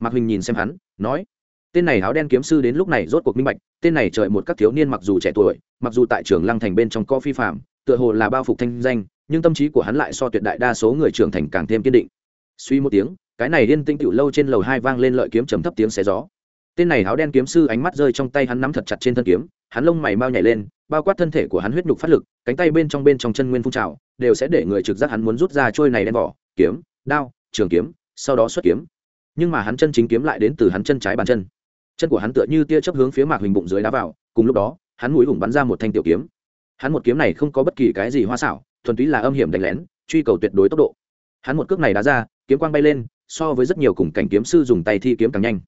Mạc huỳnh nhìn xem hắn, nói, tên này áo đen kiếm sư đến lúc này rốt cuộc minh bạch, tên này trời một các thiếu niên mặc dù trẻ tuổi, mặc dù tại trường lăng thành bên trong có phi phạm tựa hồ là bao phục thanh danh, nhưng tâm trí của hắn lại so tuyệt đại đa số người trưởng thành càng thêm kiên định. Suy một tiếng, cái này liên tinh tiểu lâu trên lầu hai vang lên lợi kiếm trầm thấp tiếng xé gió. Tên này áo đen kiếm sư ánh mắt rơi trong tay hắn nắm thật chặt trên thân kiếm hắn lông mày mau nhảy lên, bao quát thân thể của hắn huyết nhục phát lực, cánh tay bên trong bên trong chân nguyên phun trào, đều sẽ để người trực giác hắn muốn rút ra trôi này đen vỏ, kiếm, đao, trường kiếm, sau đó xuất kiếm. Nhưng mà hắn chân chính kiếm lại đến từ hắn chân trái bàn chân. Chân của hắn tựa như tia chớp hướng phía mạc hình bụng dưới đá vào, cùng lúc đó, hắn mũi hùng bắn ra một thanh tiểu kiếm. Hắn một kiếm này không có bất kỳ cái gì hoa xảo, thuần túy là âm hiểm đánh lén, truy cầu tuyệt đối tốc độ. Hắn một cước này đá ra, kiếm quang bay lên, so với rất nhiều cùng cảnh kiếm sư dùng tay thi kiếm càng nhanh.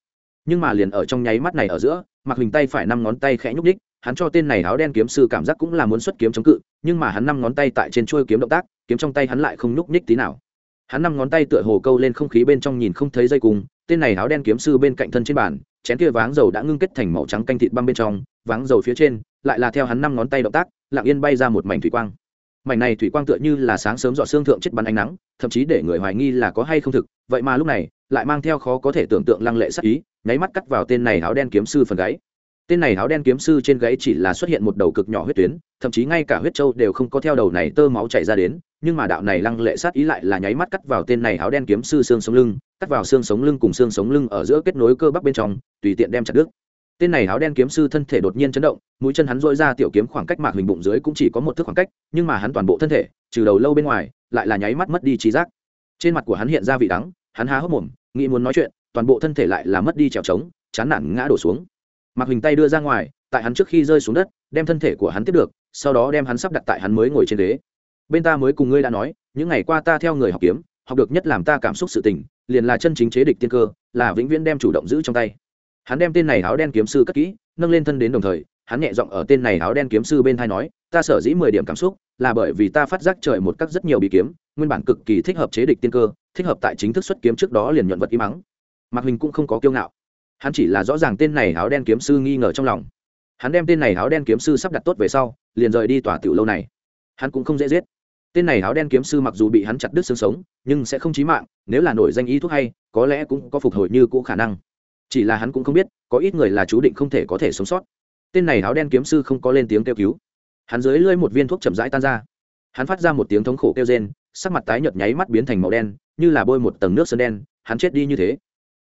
Nhưng mà liền ở trong nháy mắt này ở giữa mặc hình tay phải năm ngón tay khẽ nhúc đích hắn cho tên này áo đen kiếm sư cảm giác cũng là muốn xuất kiếm chống cự, nhưng mà hắn năm ngón tay tại trên chuôi kiếm động tác, kiếm trong tay hắn lại không nhúc nhích tí nào. Hắn năm ngón tay tựa hồ câu lên không khí bên trong nhìn không thấy dây cùng tên này áo đen kiếm sư bên cạnh thân trên bàn, chén kia váng dầu đã ngưng kết thành màu trắng canh thịt băm bên trong, váng dầu phía trên, lại là theo hắn năm ngón tay động tác, lặng yên bay ra một mảnh thủy quang. Mảnh này thủy quang tựa như là sáng sớm dọ xương thượng chết bắn ánh nắng, thậm chí để người hoài nghi là có hay không thực, vậy mà lúc này lại mang theo khó có thể tưởng tượng lăng lệ sắc ý, nháy mắt cắt vào tên này áo đen kiếm sư phần gáy. Tên này áo đen kiếm sư trên gáy chỉ là xuất hiện một đầu cực nhỏ huyết tuyến, thậm chí ngay cả huyết trâu đều không có theo đầu này tơ máu chảy ra đến, nhưng mà đạo này lăng lệ sát ý lại là nháy mắt cắt vào tên này áo đen kiếm sư xương sống lưng, cắt vào xương sống lưng cùng xương sống lưng ở giữa kết nối cơ bắp bên trong, tùy tiện đem chặt đứt. Tên này áo đen kiếm sư thân thể đột nhiên chấn động, mũi chân hắn dội ra tiểu kiếm khoảng cách mạc hình bụng dưới cũng chỉ có một thước khoảng cách, nhưng mà hắn toàn bộ thân thể, trừ đầu lâu bên ngoài, lại là nháy mắt mất đi trí giác. Trên mặt của hắn hiện ra vị đắng hắn há hốc mồm, nghĩ muốn nói chuyện, toàn bộ thân thể lại là mất đi trèo trống, chán nản ngã đổ xuống. Mạc hình tay đưa ra ngoài, tại hắn trước khi rơi xuống đất, đem thân thể của hắn tiếp được, sau đó đem hắn sắp đặt tại hắn mới ngồi trên ghế. Bên ta mới cùng ngươi đã nói, những ngày qua ta theo người học kiếm, học được nhất làm ta cảm xúc sự tình, liền là chân chính chế địch tiên cơ, là vĩnh viễn đem chủ động giữ trong tay. Hắn đem tên này áo đen kiếm sư cất kỹ, nâng lên thân đến đồng thời, hắn nhẹ giọng ở tên này áo đen kiếm sư bên thai nói, ta sở dĩ mười điểm cảm xúc, là bởi vì ta phát giác trời một cách rất nhiều bị kiếm, nguyên bản cực kỳ thích hợp chế địch tiên cơ thích hợp tại chính thức xuất kiếm trước đó liền nhuận vật im mắng. Mạc hình cũng không có kiêu ngạo. Hắn chỉ là rõ ràng tên này áo đen kiếm sư nghi ngờ trong lòng. Hắn đem tên này áo đen kiếm sư sắp đặt tốt về sau, liền rời đi tòa tiểu lâu này. Hắn cũng không dễ giết. Tên này áo đen kiếm sư mặc dù bị hắn chặt đứt xương sống, nhưng sẽ không chí mạng, nếu là nổi danh ý thuốc hay, có lẽ cũng có phục hồi như cũ khả năng. Chỉ là hắn cũng không biết, có ít người là chú định không thể có thể sống sót. Tên này áo đen kiếm sư không có lên tiếng kêu cứu. Hắn dưới lơi một viên thuốc chậm rãi tan ra. Hắn phát ra một tiếng thống khổ kêu rên, sắc mặt tái nhợt nháy mắt biến thành màu đen như là bôi một tầng nước sơn đen, hắn chết đi như thế.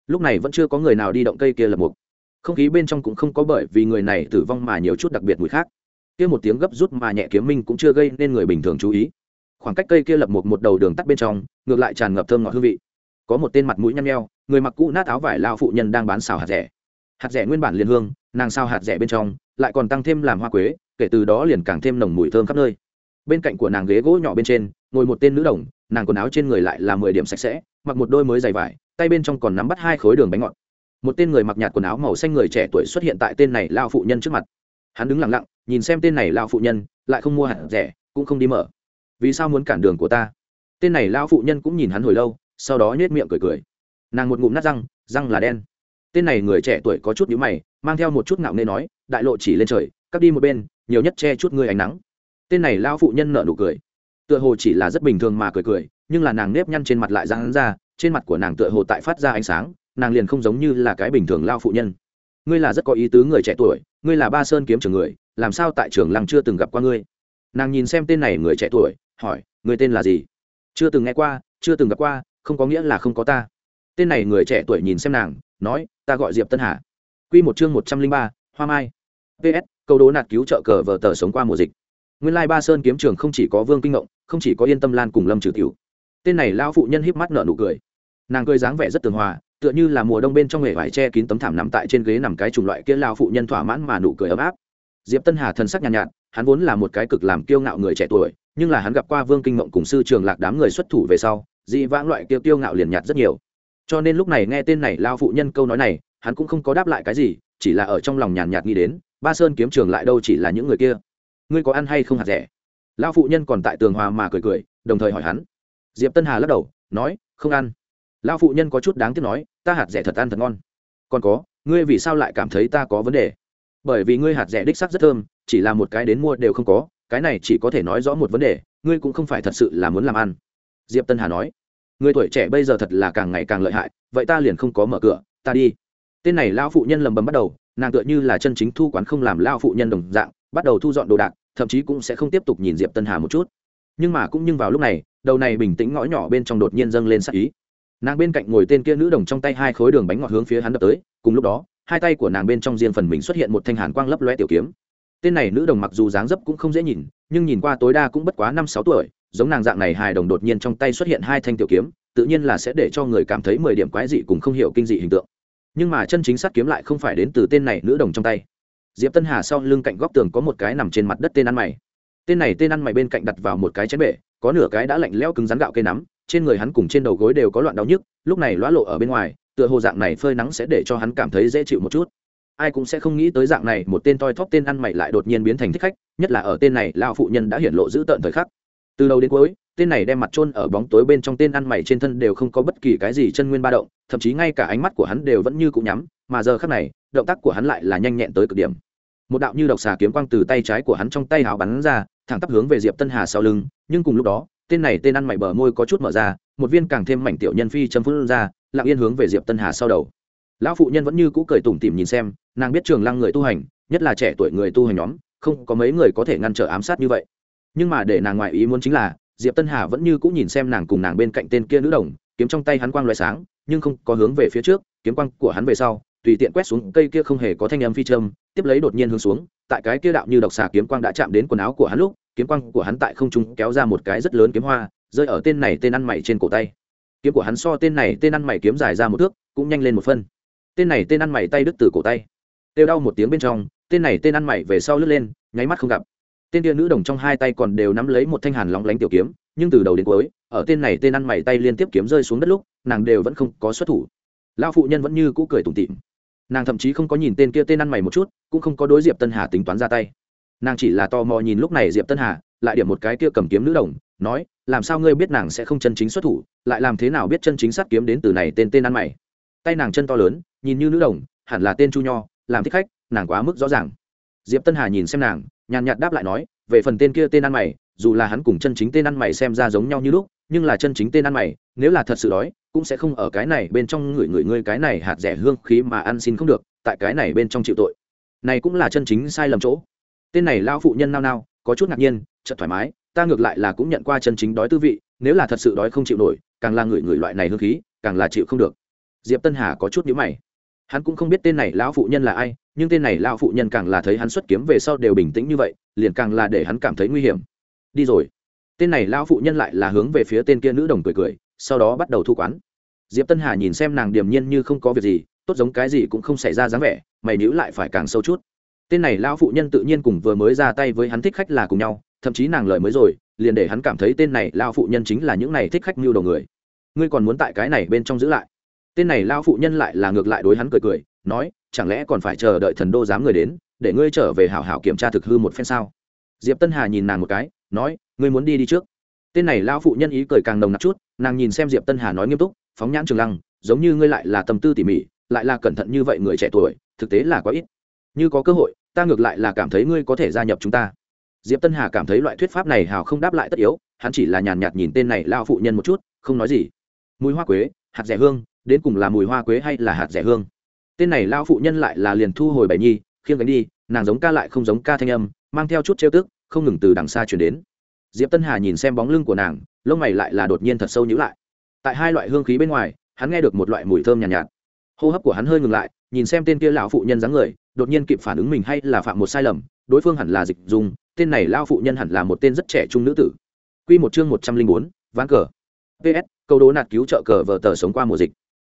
Lúc này vẫn chưa có người nào đi động cây kia lập mục. Không khí bên trong cũng không có bởi vì người này tử vong mà nhiều chút đặc biệt mùi khác. Kia một tiếng gấp rút mà nhẹ kiếm minh cũng chưa gây nên người bình thường chú ý. Khoảng cách cây kia lập một một đầu đường tắt bên trong, ngược lại tràn ngập thơm ngọt hương vị. Có một tên mặt mũi nhăn nheo, người mặc cũ nát áo vải lao phụ nhân đang bán xào hạt rẻ. Hạt rẻ nguyên bản liền hương, nàng sao hạt rẻ bên trong, lại còn tăng thêm làm hoa quế, kể từ đó liền càng thêm nồng mùi thơm khắp nơi. Bên cạnh của nàng ghế gỗ nhỏ bên trên ngồi một tên nữ đồng, nàng quần áo trên người lại là mười điểm sạch sẽ, mặc một đôi mới dày vải, tay bên trong còn nắm bắt hai khối đường bánh ngọt. Một tên người mặc nhạt quần áo màu xanh người trẻ tuổi xuất hiện tại tên này lao phụ nhân trước mặt. Hắn đứng lặng lặng, nhìn xem tên này lao phụ nhân, lại không mua hạt rẻ, cũng không đi mở. Vì sao muốn cản đường của ta? Tên này lao phụ nhân cũng nhìn hắn hồi lâu, sau đó nhét miệng cười cười. Nàng một ngụm nát răng răng là đen. Tên này người trẻ tuổi có chút nhíu mày, mang theo một chút ngạo nghê nói, đại lộ chỉ lên trời cắt đi một bên, nhiều nhất che chút ngươi ánh nắng. Tên này lao phụ nhân nở nụ cười tựa hồ chỉ là rất bình thường mà cười cười, nhưng là nàng nếp nhăn trên mặt lại ra hắn ra, trên mặt của nàng tựa hồ tại phát ra ánh sáng, nàng liền không giống như là cái bình thường lao phụ nhân. Ngươi là rất có ý tứ người trẻ tuổi, ngươi là ba sơn kiếm trường người, làm sao tại trường lăng chưa từng gặp qua ngươi? Nàng nhìn xem tên này người trẻ tuổi, hỏi người tên là gì? Chưa từng nghe qua, chưa từng gặp qua, không có nghĩa là không có ta. Tên này người trẻ tuổi nhìn xem nàng, nói, ta gọi diệp tân hà. Q một chương một trăm linh ba, hoa mai. Ps câu đố nạt cứu trợ cờ vờ tờ sống qua mùa dịch nguyên lai ba sơn kiếm trường không chỉ có vương kinh ngộng không chỉ có yên tâm lan cùng lâm trừ tiểu. Tên này lao phụ nhân híp mắt nợ nụ cười. Nàng cười dáng vẻ rất tường hòa tựa như là mùa đông bên trong hệ vải che kín tấm thảm nằm tại trên ghế nằm cái chủng loại kia lao phụ nhân thỏa mãn mà nụ cười ấm áp. Diệp tân hà thần sắc nhàn nhạt, nhạt hắn vốn là một cái cực làm kiêu ngạo người trẻ tuổi nhưng là hắn gặp qua vương kinh ngộng cùng sư trường lạc đám người xuất thủ về sau dị vãng loại kia kiêu ngạo liền nhạt rất nhiều. Cho nên lúc này nghe tên này lao phụ nhân câu nói này hắn cũng không có đáp lại cái gì chỉ là ở trong lòng nhàn nhạt nghĩ đến ba sơn kiếm trường lại đâu chỉ là những người kia ngươi có ăn hay không hạt rẻ? Lao phụ nhân còn tại tường hòa mà cười cười, đồng thời hỏi hắn. Diệp tân hà lắc đầu, nói, không ăn. Lao phụ nhân có chút đáng tiếc nói, ta hạt rẻ thật ăn thật ngon. Còn có, ngươi vì sao lại cảm thấy ta có vấn đề? Bởi vì ngươi hạt rẻ đích sắc rất thơm, chỉ là một cái đến mua đều không có, cái này chỉ có thể nói rõ một vấn đề, ngươi cũng không phải thật sự là muốn làm ăn. Diệp tân hà nói, người tuổi trẻ bây giờ thật là càng ngày càng lợi hại, vậy ta liền không có mở cửa, ta đi. Tên này lao phụ nhân lầm bầm bắt đầu, nàng tựa như là chân chính thu quán không làm lao phụ nhân đồng dạng bắt đầu thu dọn đồ đạc, thậm chí cũng sẽ không tiếp tục nhìn diệp tân hà một chút. Nhưng mà cũng nhưng vào lúc này, đầu này bình tĩnh ngõ nhỏ bên trong đột nhiên dâng lên sắc ý. Nàng bên cạnh ngồi tên kia nữ đồng trong tay hai khối đường bánh ngọt hướng phía hắn đập tới, cùng lúc đó, hai tay của nàng bên trong riêng phần mình xuất hiện một thanh hàn quang lấp loe tiểu kiếm. Tên này nữ đồng mặc dù dáng dấp cũng không dễ nhìn, nhưng nhìn qua tối đa cũng bất quá năm sáu tuổi, giống nàng dạng này hài đồng đột nhiên trong tay xuất hiện hai thanh tiểu kiếm, tự nhiên là sẽ để cho người cảm thấy mười điểm quái dị cùng không hiểu kinh dị hình tượng. Nhưng mà chân chính sát kiếm lại không phải đến từ tên này nữ đồng trong tay diệp tân hà sau lưng cạnh góc tường có một cái nằm trên mặt đất tên ăn mày. Tên này tên ăn mày bên cạnh đặt vào một cái chén bể, có nửa cái đã lạnh leo cứng rắn gạo cây nắm, trên người hắn cùng trên đầu gối đều có loạn đau nhức, lúc này lõa lộ ở bên ngoài, tựa hồ dạng này phơi nắng sẽ để cho hắn cảm thấy dễ chịu một chút. Ai cũng sẽ không nghĩ tới dạng này, một tên toi thóp tên ăn mày lại đột nhiên biến thành thích khách, nhất là ở tên này lao phụ nhân đã hiển lộ giữ tợn thời khắc. Từ đầu đến cuối tên này đem mặt trôn ở bóng tối bên trong tên ăn mày trên thân đều không có bất kỳ cái gì chân nguyên ba động, thậm chí ngay cả ánh mắt của hắn đều vẫn như cũng nhắm, mà giờ khắc này, động tác của hắn lại là nhanh nhẹn tới cực điểm. Một đạo như độc xà kiếm quang từ tay trái của hắn trong tay hào bắn ra, thẳng tắp hướng về diệp tân hà sau lưng, nhưng cùng lúc đó, tên này tên ăn mày bờ môi có chút mở ra, một viên càng thêm mảnh tiểu nhân phi châm phun ra, lặng yên hướng về diệp tân hà sau đầu. Lão phụ nhân vẫn như cũ cười tủm tỉm nhìn xem, nàng biết trường lăng người tu hành, nhất là trẻ tuổi người tu hành nhóm, không có mấy người có thể ngăn trở ám sát như vậy. Nhưng mà để nàng ngoại ý muốn chính là diệp tân hà vẫn như cũ nhìn xem nàng cùng nàng bên cạnh tên kia nữ đồng, kiếm trong tay hắn quang loại sáng, nhưng không có hướng về phía trước, kiếm quang của hắn về sau, tùy tiện quét xuống cây kia không hề có thanh âm phi châm, tiếp lấy đột nhiên hướng xuống, tại cái kia đạo như độc xà kiếm quang đã chạm đến quần áo của hắn lúc, kiếm quang của hắn tại không trung kéo ra một cái rất lớn kiếm hoa, rơi ở tên này tên ăn mày trên cổ tay. Kiếm của hắn so tên này tên ăn mày kiếm dài ra một thước, cũng nhanh lên một phân. Tên này tên ăn mày tay đứt từ cổ tay. Têu đau một tiếng bên trong, tên này tên ăn mày về sau lướt lên, nháy mắt không gặp tên kia nữ đồng trong hai tay còn đều nắm lấy một thanh hàn lóng lánh tiểu kiếm, nhưng từ đầu đến cuối, ở tên này tên ăn mày tay liên tiếp kiếm rơi xuống đất lúc, nàng đều vẫn không có xuất thủ. Lao phụ nhân vẫn như cũ cười tủm tỉm. Nàng thậm chí không có nhìn tên kia tên ăn mày một chút, cũng không có đối diệp tân hà tính toán ra tay. Nàng chỉ là tò mò nhìn lúc này diệp tân hà, lại điểm một cái kia cầm kiếm nữ đồng, nói, làm sao ngươi biết nàng sẽ không chân chính xuất thủ, lại làm thế nào biết chân chính sát kiếm đến từ này tên tên ăn mày? Tay nàng chân to lớn, nhìn như nữ đồng, hẳn là tên chu nho, làm thích khách, nàng quá mức rõ ràng diệp tân hà nhìn xem nàng, nhàn nhạt đáp lại nói, về phần tên kia tên ăn mày, dù là hắn cùng chân chính tên ăn mày xem ra giống nhau như lúc, nhưng là chân chính tên ăn mày, nếu là thật sự đói, cũng sẽ không ở cái này bên trong người người ngươi cái này hạt rẻ hương khí mà ăn xin không được, tại cái này bên trong chịu tội. Này cũng là chân chính sai lầm chỗ. Tên này lao phụ nhân nao nao, có chút ngạc nhiên, chợt thoải mái, ta ngược lại là cũng nhận qua chân chính đói tư vị, nếu là thật sự đói không chịu nổi, càng là người người loại này hương khí, càng là chịu không được. Diệp tân hà có chút nhíu mày hắn cũng không biết tên này lão phụ nhân là ai, nhưng tên này lão phụ nhân càng là thấy hắn xuất kiếm về sau đều bình tĩnh như vậy, liền càng là để hắn cảm thấy nguy hiểm. Đi rồi. Tên này lão phụ nhân lại là hướng về phía tên kia nữ đồng cười cười, sau đó bắt đầu thu quán. Diệp tân hà nhìn xem nàng điềm nhiên như không có việc gì, tốt giống cái gì cũng không xảy ra dáng vẻ, mày níu lại phải càng sâu chút. Tên này lão phụ nhân tự nhiên cùng vừa mới ra tay với hắn thích khách là cùng nhau, thậm chí nàng lời mới rồi, liền để hắn cảm thấy tên này lão phụ nhân chính là những này thích khách mưu đầu người. Ngươi còn muốn tại cái này bên trong giữ lại tên này lao phụ nhân lại là ngược lại đối hắn cười cười, nói, chẳng lẽ còn phải chờ đợi thần đô giám người đến, để ngươi trở về hảo hảo kiểm tra thực hư một phen sao? Diệp tân hà nhìn nàng một cái, nói, ngươi muốn đi đi trước. Tên này lao phụ nhân ý cười càng nồng nặc chút, nàng nhìn xem diệp tân hà nói nghiêm túc, phóng nhãn trường lăng, giống như ngươi lại là tâm tư tỉ mỉ, lại là cẩn thận như vậy người trẻ tuổi, thực tế là quá ít. Như có cơ hội, ta ngược lại là cảm thấy ngươi có thể gia nhập chúng ta. Diệp tân hà cảm thấy loại thuyết pháp này hào không đáp lại tất yếu, hắn chỉ là nhàn nhạt nhìn tên này lao phụ nhân một chút, không nói gì. Mùi hoa quế, hạt rẻ hương đến cùng là mùi hoa quế hay là hạt rẻ hương. Tên này lao phụ nhân lại là liền thu hồi bảy nhi khiêng gánh đi nàng giống ca lại không giống ca thanh âm mang theo chút trêu tức không ngừng từ đằng xa chuyển đến. Diệp tân hà nhìn xem bóng lưng của nàng lông mày lại là đột nhiên thật sâu nhữ lại. Tại hai loại hương khí bên ngoài hắn nghe được một loại mùi thơm nhàn nhạt, nhạt. Hô hấp của hắn hơi ngừng lại nhìn xem tên kia lão phụ nhân dáng người đột nhiên kịp phản ứng mình hay là phạm một sai lầm đối phương hẳn là dịch dùng tên này lao phụ nhân hẳn là một tên rất trẻ trung nữ tử. Q một chương một trăm linh bốn ván cờ. Ps câu đố nạt cứu trợ cờ vờ tờ sống qua mùa dịch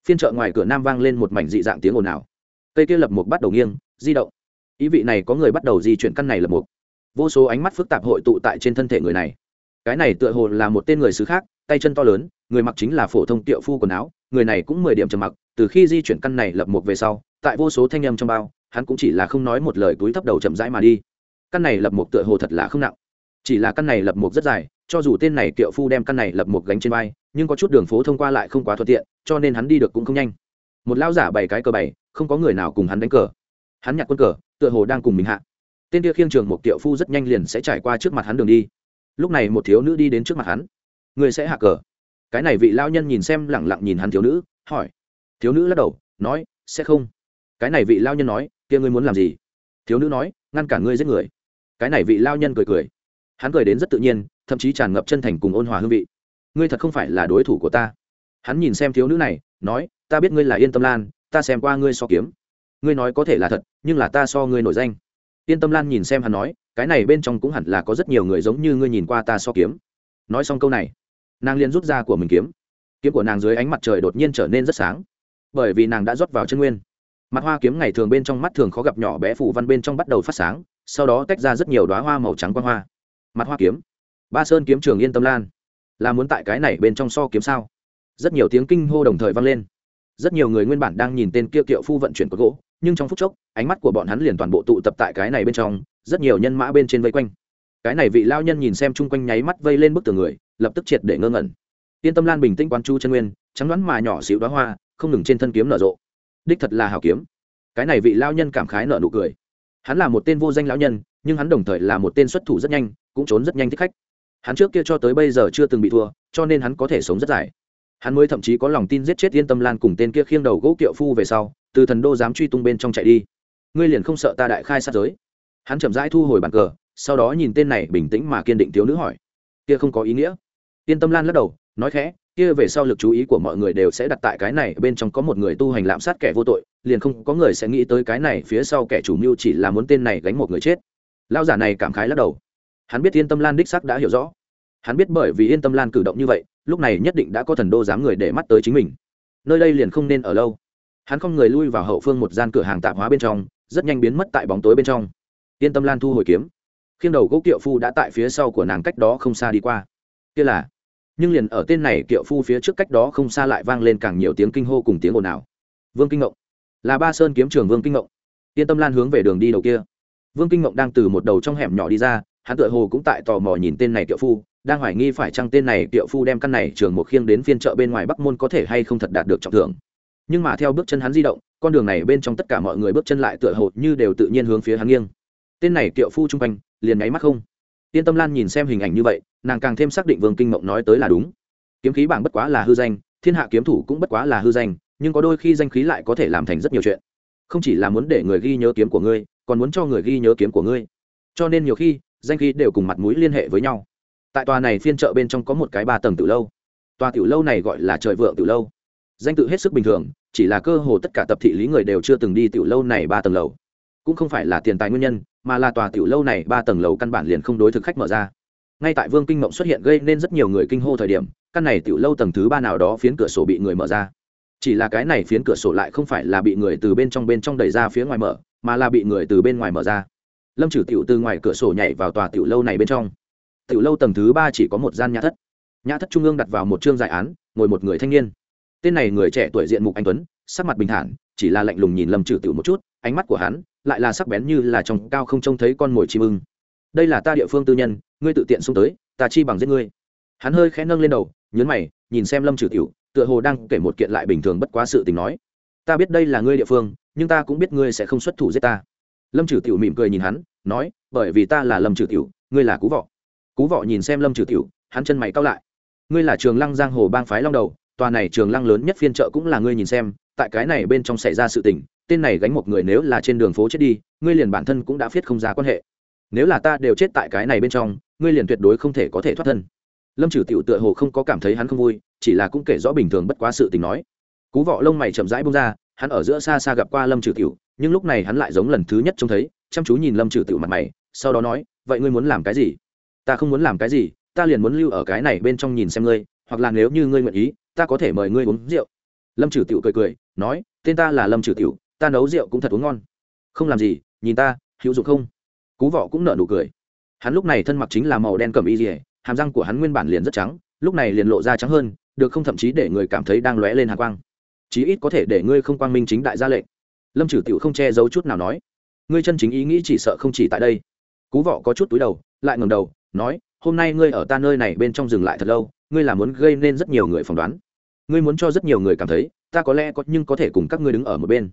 phiên chợ ngoài cửa nam vang lên một mảnh dị dạng tiếng ồn ào. Cây kia lập mục bắt đầu nghiêng, di động. Ý vị này có người bắt đầu di chuyển căn này lập mục. Vô số ánh mắt phức tạp hội tụ tại trên thân thể người này. Cái này tựa hồ là một tên người xứ khác, tay chân to lớn, người mặc chính là phổ thông tiệu phu quần áo, người này cũng mười điểm trầm mặc, từ khi di chuyển căn này lập mục về sau, tại vô số thanh âm trong bao, hắn cũng chỉ là không nói một lời túi thấp đầu chậm rãi mà đi. Căn này lập mục tựa hồ thật là không nặng chỉ là căn này lập mục rất dài cho dù tên này kiệu phu đem căn này lập mục gánh trên vai nhưng có chút đường phố thông qua lại không quá thuận tiện cho nên hắn đi được cũng không nhanh. Một lao giả bảy cái cờ bảy, không có người nào cùng hắn đánh cờ. Hắn nhặt quân cờ tựa hồ đang cùng mình hạ. Tên kia khiêng trường một kiệu phu rất nhanh liền sẽ trải qua trước mặt hắn đường đi. Lúc này một thiếu nữ đi đến trước mặt hắn. Người sẽ hạ cờ. Cái này vị lao nhân nhìn xem lẳng lặng nhìn hắn thiếu nữ hỏi. Thiếu nữ lắc đầu nói sẽ không. Cái này vị lao nhân nói kia ngươi muốn làm gì? Thiếu nữ nói ngăn cản ngươi giết người. Cái này vị lao nhân cười cười hắn cười đến rất tự nhiên, thậm chí tràn ngập chân thành cùng ôn hòa hương vị. Ngươi thật không phải là đối thủ của ta. Hắn nhìn xem thiếu nữ này, nói, ta biết ngươi là yên tâm lan, ta xem qua ngươi so kiếm. Ngươi nói có thể là thật, nhưng là ta so ngươi nổi danh. Yên tâm lan nhìn xem hắn nói, cái này bên trong cũng hẳn là có rất nhiều người giống như ngươi nhìn qua ta so kiếm. Nói xong câu này, nàng liền rút ra của mình kiếm. Kiếm của nàng dưới ánh mặt trời đột nhiên trở nên rất sáng, bởi vì nàng đã rót vào chân nguyên. Mặt hoa kiếm ngày thường bên trong mắt thường khó gặp nhỏ bé phủ văn bên trong bắt đầu phát sáng, sau đó tách ra rất nhiều đoá hoa màu trắng quang hoa mặt hoa kiếm. Ba sơn kiếm trường yên tâm lan. Là muốn tại cái này bên trong so kiếm sao? Rất nhiều tiếng kinh hô đồng thời vang lên. Rất nhiều người nguyên bản đang nhìn tên kia kiệu phu vận chuyển cột gỗ, nhưng trong phút chốc, ánh mắt của bọn hắn liền toàn bộ tụ tập tại cái này bên trong, rất nhiều nhân mã bên trên vây quanh. Cái này vị lao nhân nhìn xem chung quanh nháy mắt vây lên bức tường người, lập tức triệt để ngơ ngẩn. Yên tâm lan bình tĩnh quan chu chân nguyên, trắng đoán mà nhỏ xịu đoá hoa, không ngừng trên thân kiếm nở rộ. Đích thật là hào kiếm. Cái này vị lao nhân cảm khái nở nụ cười. Hắn là một tên vô danh lão nhân, nhưng hắn đồng thời là một tên xuất thủ rất nhanh cũng trốn rất nhanh thích khách. Hắn trước kia cho tới bây giờ chưa từng bị thua, cho nên hắn có thể sống rất dài. Hắn mới thậm chí có lòng tin giết chết yên tâm lan cùng tên kia khiêng đầu gỗ kiệu phu về sau, từ thần đô dám truy tung bên trong chạy đi. Ngươi liền không sợ ta đại khai sát giới? Hắn chậm rãi thu hồi bàn cờ, sau đó nhìn tên này bình tĩnh mà kiên định thiếu nữ hỏi. Kia không có ý nghĩa. Yên tâm lan lắc đầu, nói khẽ, kia về sau lực chú ý của mọi người đều sẽ đặt tại cái này, bên trong có một người tu hành lạm sát kẻ vô tội, liền không có người sẽ nghĩ tới cái này, phía sau kẻ chủ mưu chỉ là muốn tên này gánh một người chết. Lao giả này cảm khái lắc đầu hắn biết yên tâm lan đích sắc đã hiểu rõ. Hắn biết bởi vì yên tâm lan cử động như vậy, lúc này nhất định đã có thần đô dám người để mắt tới chính mình. Nơi đây liền không nên ở lâu. Hắn không người lui vào hậu phương một gian cửa hàng tạp hóa bên trong, rất nhanh biến mất tại bóng tối bên trong. Yên tâm lan thu hồi kiếm. Khiêng đầu gỗ kiệu phu đã tại phía sau của nàng cách đó không xa đi qua. Kia là. Nhưng liền ở tên này kiệu phu phía trước cách đó không xa lại vang lên càng nhiều tiếng kinh hô cùng tiếng ồn ào. Vương kinh ngộng. Là ba sơn kiếm trường vương kinh ngộng. Yên tâm lan hướng về đường đi đầu kia. Vương kinh ngộng đang từ một đầu trong hẻm nhỏ đi ra hắn tựa hồ cũng tại tò mò nhìn tên này tiệu phu, đang hoài nghi phải chăng tên này tiệu phu đem căn này trường một khiêng đến phiên chợ bên ngoài bắc môn có thể hay không thật đạt được trọng thưởng. Nhưng mà theo bước chân hắn di động, con đường này bên trong tất cả mọi người bước chân lại tựa hồ như đều tự nhiên hướng phía hắn nghiêng. Tên này tiệu phu chung quanh, liền nháy mắt không. Yên tâm lan nhìn xem hình ảnh như vậy, nàng càng thêm xác định vương kinh mộng nói tới là đúng. Kiếm khí bảng bất quá là hư danh, thiên hạ kiếm thủ cũng bất quá là hư danh, nhưng có đôi khi danh khí lại có thể làm thành rất nhiều chuyện. Không chỉ là muốn để người ghi nhớ kiếm của ngươi, còn muốn cho người ghi nhớ kiếm của ngươi. Cho nên nhiều khi danh khí đều cùng mặt mũi liên hệ với nhau. Tại tòa này phiên chợ bên trong có một cái ba tầng tiểu lâu. Tòa tiểu lâu này gọi là trời vượng tiểu lâu. Danh tự hết sức bình thường, chỉ là cơ hồ tất cả tập thị lý người đều chưa từng đi tiểu lâu này ba tầng lầu. Cũng không phải là tiền tài nguyên nhân, mà là tòa tiểu lâu này ba tầng lầu căn bản liền không đối thực khách mở ra. Ngay tại vương kinh mộng xuất hiện gây nên rất nhiều người kinh hô thời điểm, căn này tiểu lâu tầng thứ ba nào đó phiến cửa sổ bị người mở ra. Chỉ là cái này phiến cửa sổ lại không phải là bị người từ bên trong bên trong đẩy ra phía ngoài mở, mà là bị người từ bên ngoài mở ra lâm trừ tiểu từ ngoài cửa sổ nhảy vào tòa tiểu lâu này bên trong. Tiểu lâu tầng thứ ba chỉ có một gian nhà thất. Nhà thất trung ương đặt vào một chương giải án, ngồi một người thanh niên. Tên này người trẻ tuổi diện mục anh tuấn, sắc mặt bình thản, chỉ là lạnh lùng nhìn lâm trừ tiểu một chút, ánh mắt của hắn lại là sắc bén như là trong cao không trông thấy con mồi chim ưng. Đây là ta địa phương tư nhân, ngươi tự tiện xung tới, ta chi bằng giết ngươi. Hắn hơi khẽ nâng lên đầu nhấn mày, nhìn xem lâm trừ tiểu, tựa hồ đang kể một kiện lại bình thường bất quá sự tình nói, ta biết đây là ngươi địa phương, nhưng ta cũng biết ngươi sẽ không xuất thủ giết ta lâm trừ tiểu mỉm cười nhìn hắn, nói, bởi vì ta là lâm trừ tiểu, ngươi là cú vọ. Cú vọ nhìn xem lâm trừ tiểu, hắn chân mày cao lại. Ngươi là trường lăng giang hồ bang phái long đầu, tòa này trường lăng lớn nhất phiên chợ cũng là ngươi nhìn xem, tại cái này bên trong xảy ra sự tình, tên này gánh một người nếu là trên đường phố chết đi, ngươi liền bản thân cũng đã viết không ra quan hệ. Nếu là ta đều chết tại cái này bên trong, ngươi liền tuyệt đối không thể có thể thoát thân. Lâm trừ tiểu tựa hồ không có cảm thấy hắn không vui, chỉ là cũng kể rõ bình thường bất quá sự tình nói. Cú vọ lông mày chậm rãi bông ra, hắn ở giữa xa xa gặp qua lâm trừ tiểu nhưng lúc này hắn lại giống lần thứ nhất trông thấy, chăm chú nhìn lâm trừ Tự mặt mày, sau đó nói, vậy ngươi muốn làm cái gì? Ta không muốn làm cái gì, ta liền muốn lưu ở cái này bên trong nhìn xem ngươi, hoặc là nếu như ngươi nguyện ý, ta có thể mời ngươi uống rượu. Lâm trừ tiểu cười cười, nói, tên ta là lâm trừ tiểu, ta nấu rượu cũng thật uống ngon. Không làm gì, nhìn ta, hữu dụng không? Cú vọ cũng nở nụ cười. Hắn lúc này thân mặc chính là màu đen cầm y dỉa hàm răng của hắn nguyên bản liền rất trắng, lúc này liền lộ ra trắng hơn, được không thậm chí để người cảm thấy đang lóe lên hạ quang. Chí ít có thể để ngươi không quang minh chính đại ra lệnh lâm trừ tiểu không che giấu chút nào nói, ngươi chân chính ý nghĩ chỉ sợ không chỉ tại đây. Cú vọ có chút túi đầu, lại ngầm đầu, nói, hôm nay ngươi ở ta nơi này bên trong dừng lại thật lâu, ngươi là muốn gây nên rất nhiều người phỏng đoán. Ngươi muốn cho rất nhiều người cảm thấy, ta có lẽ có, nhưng có thể cùng các ngươi đứng ở một bên.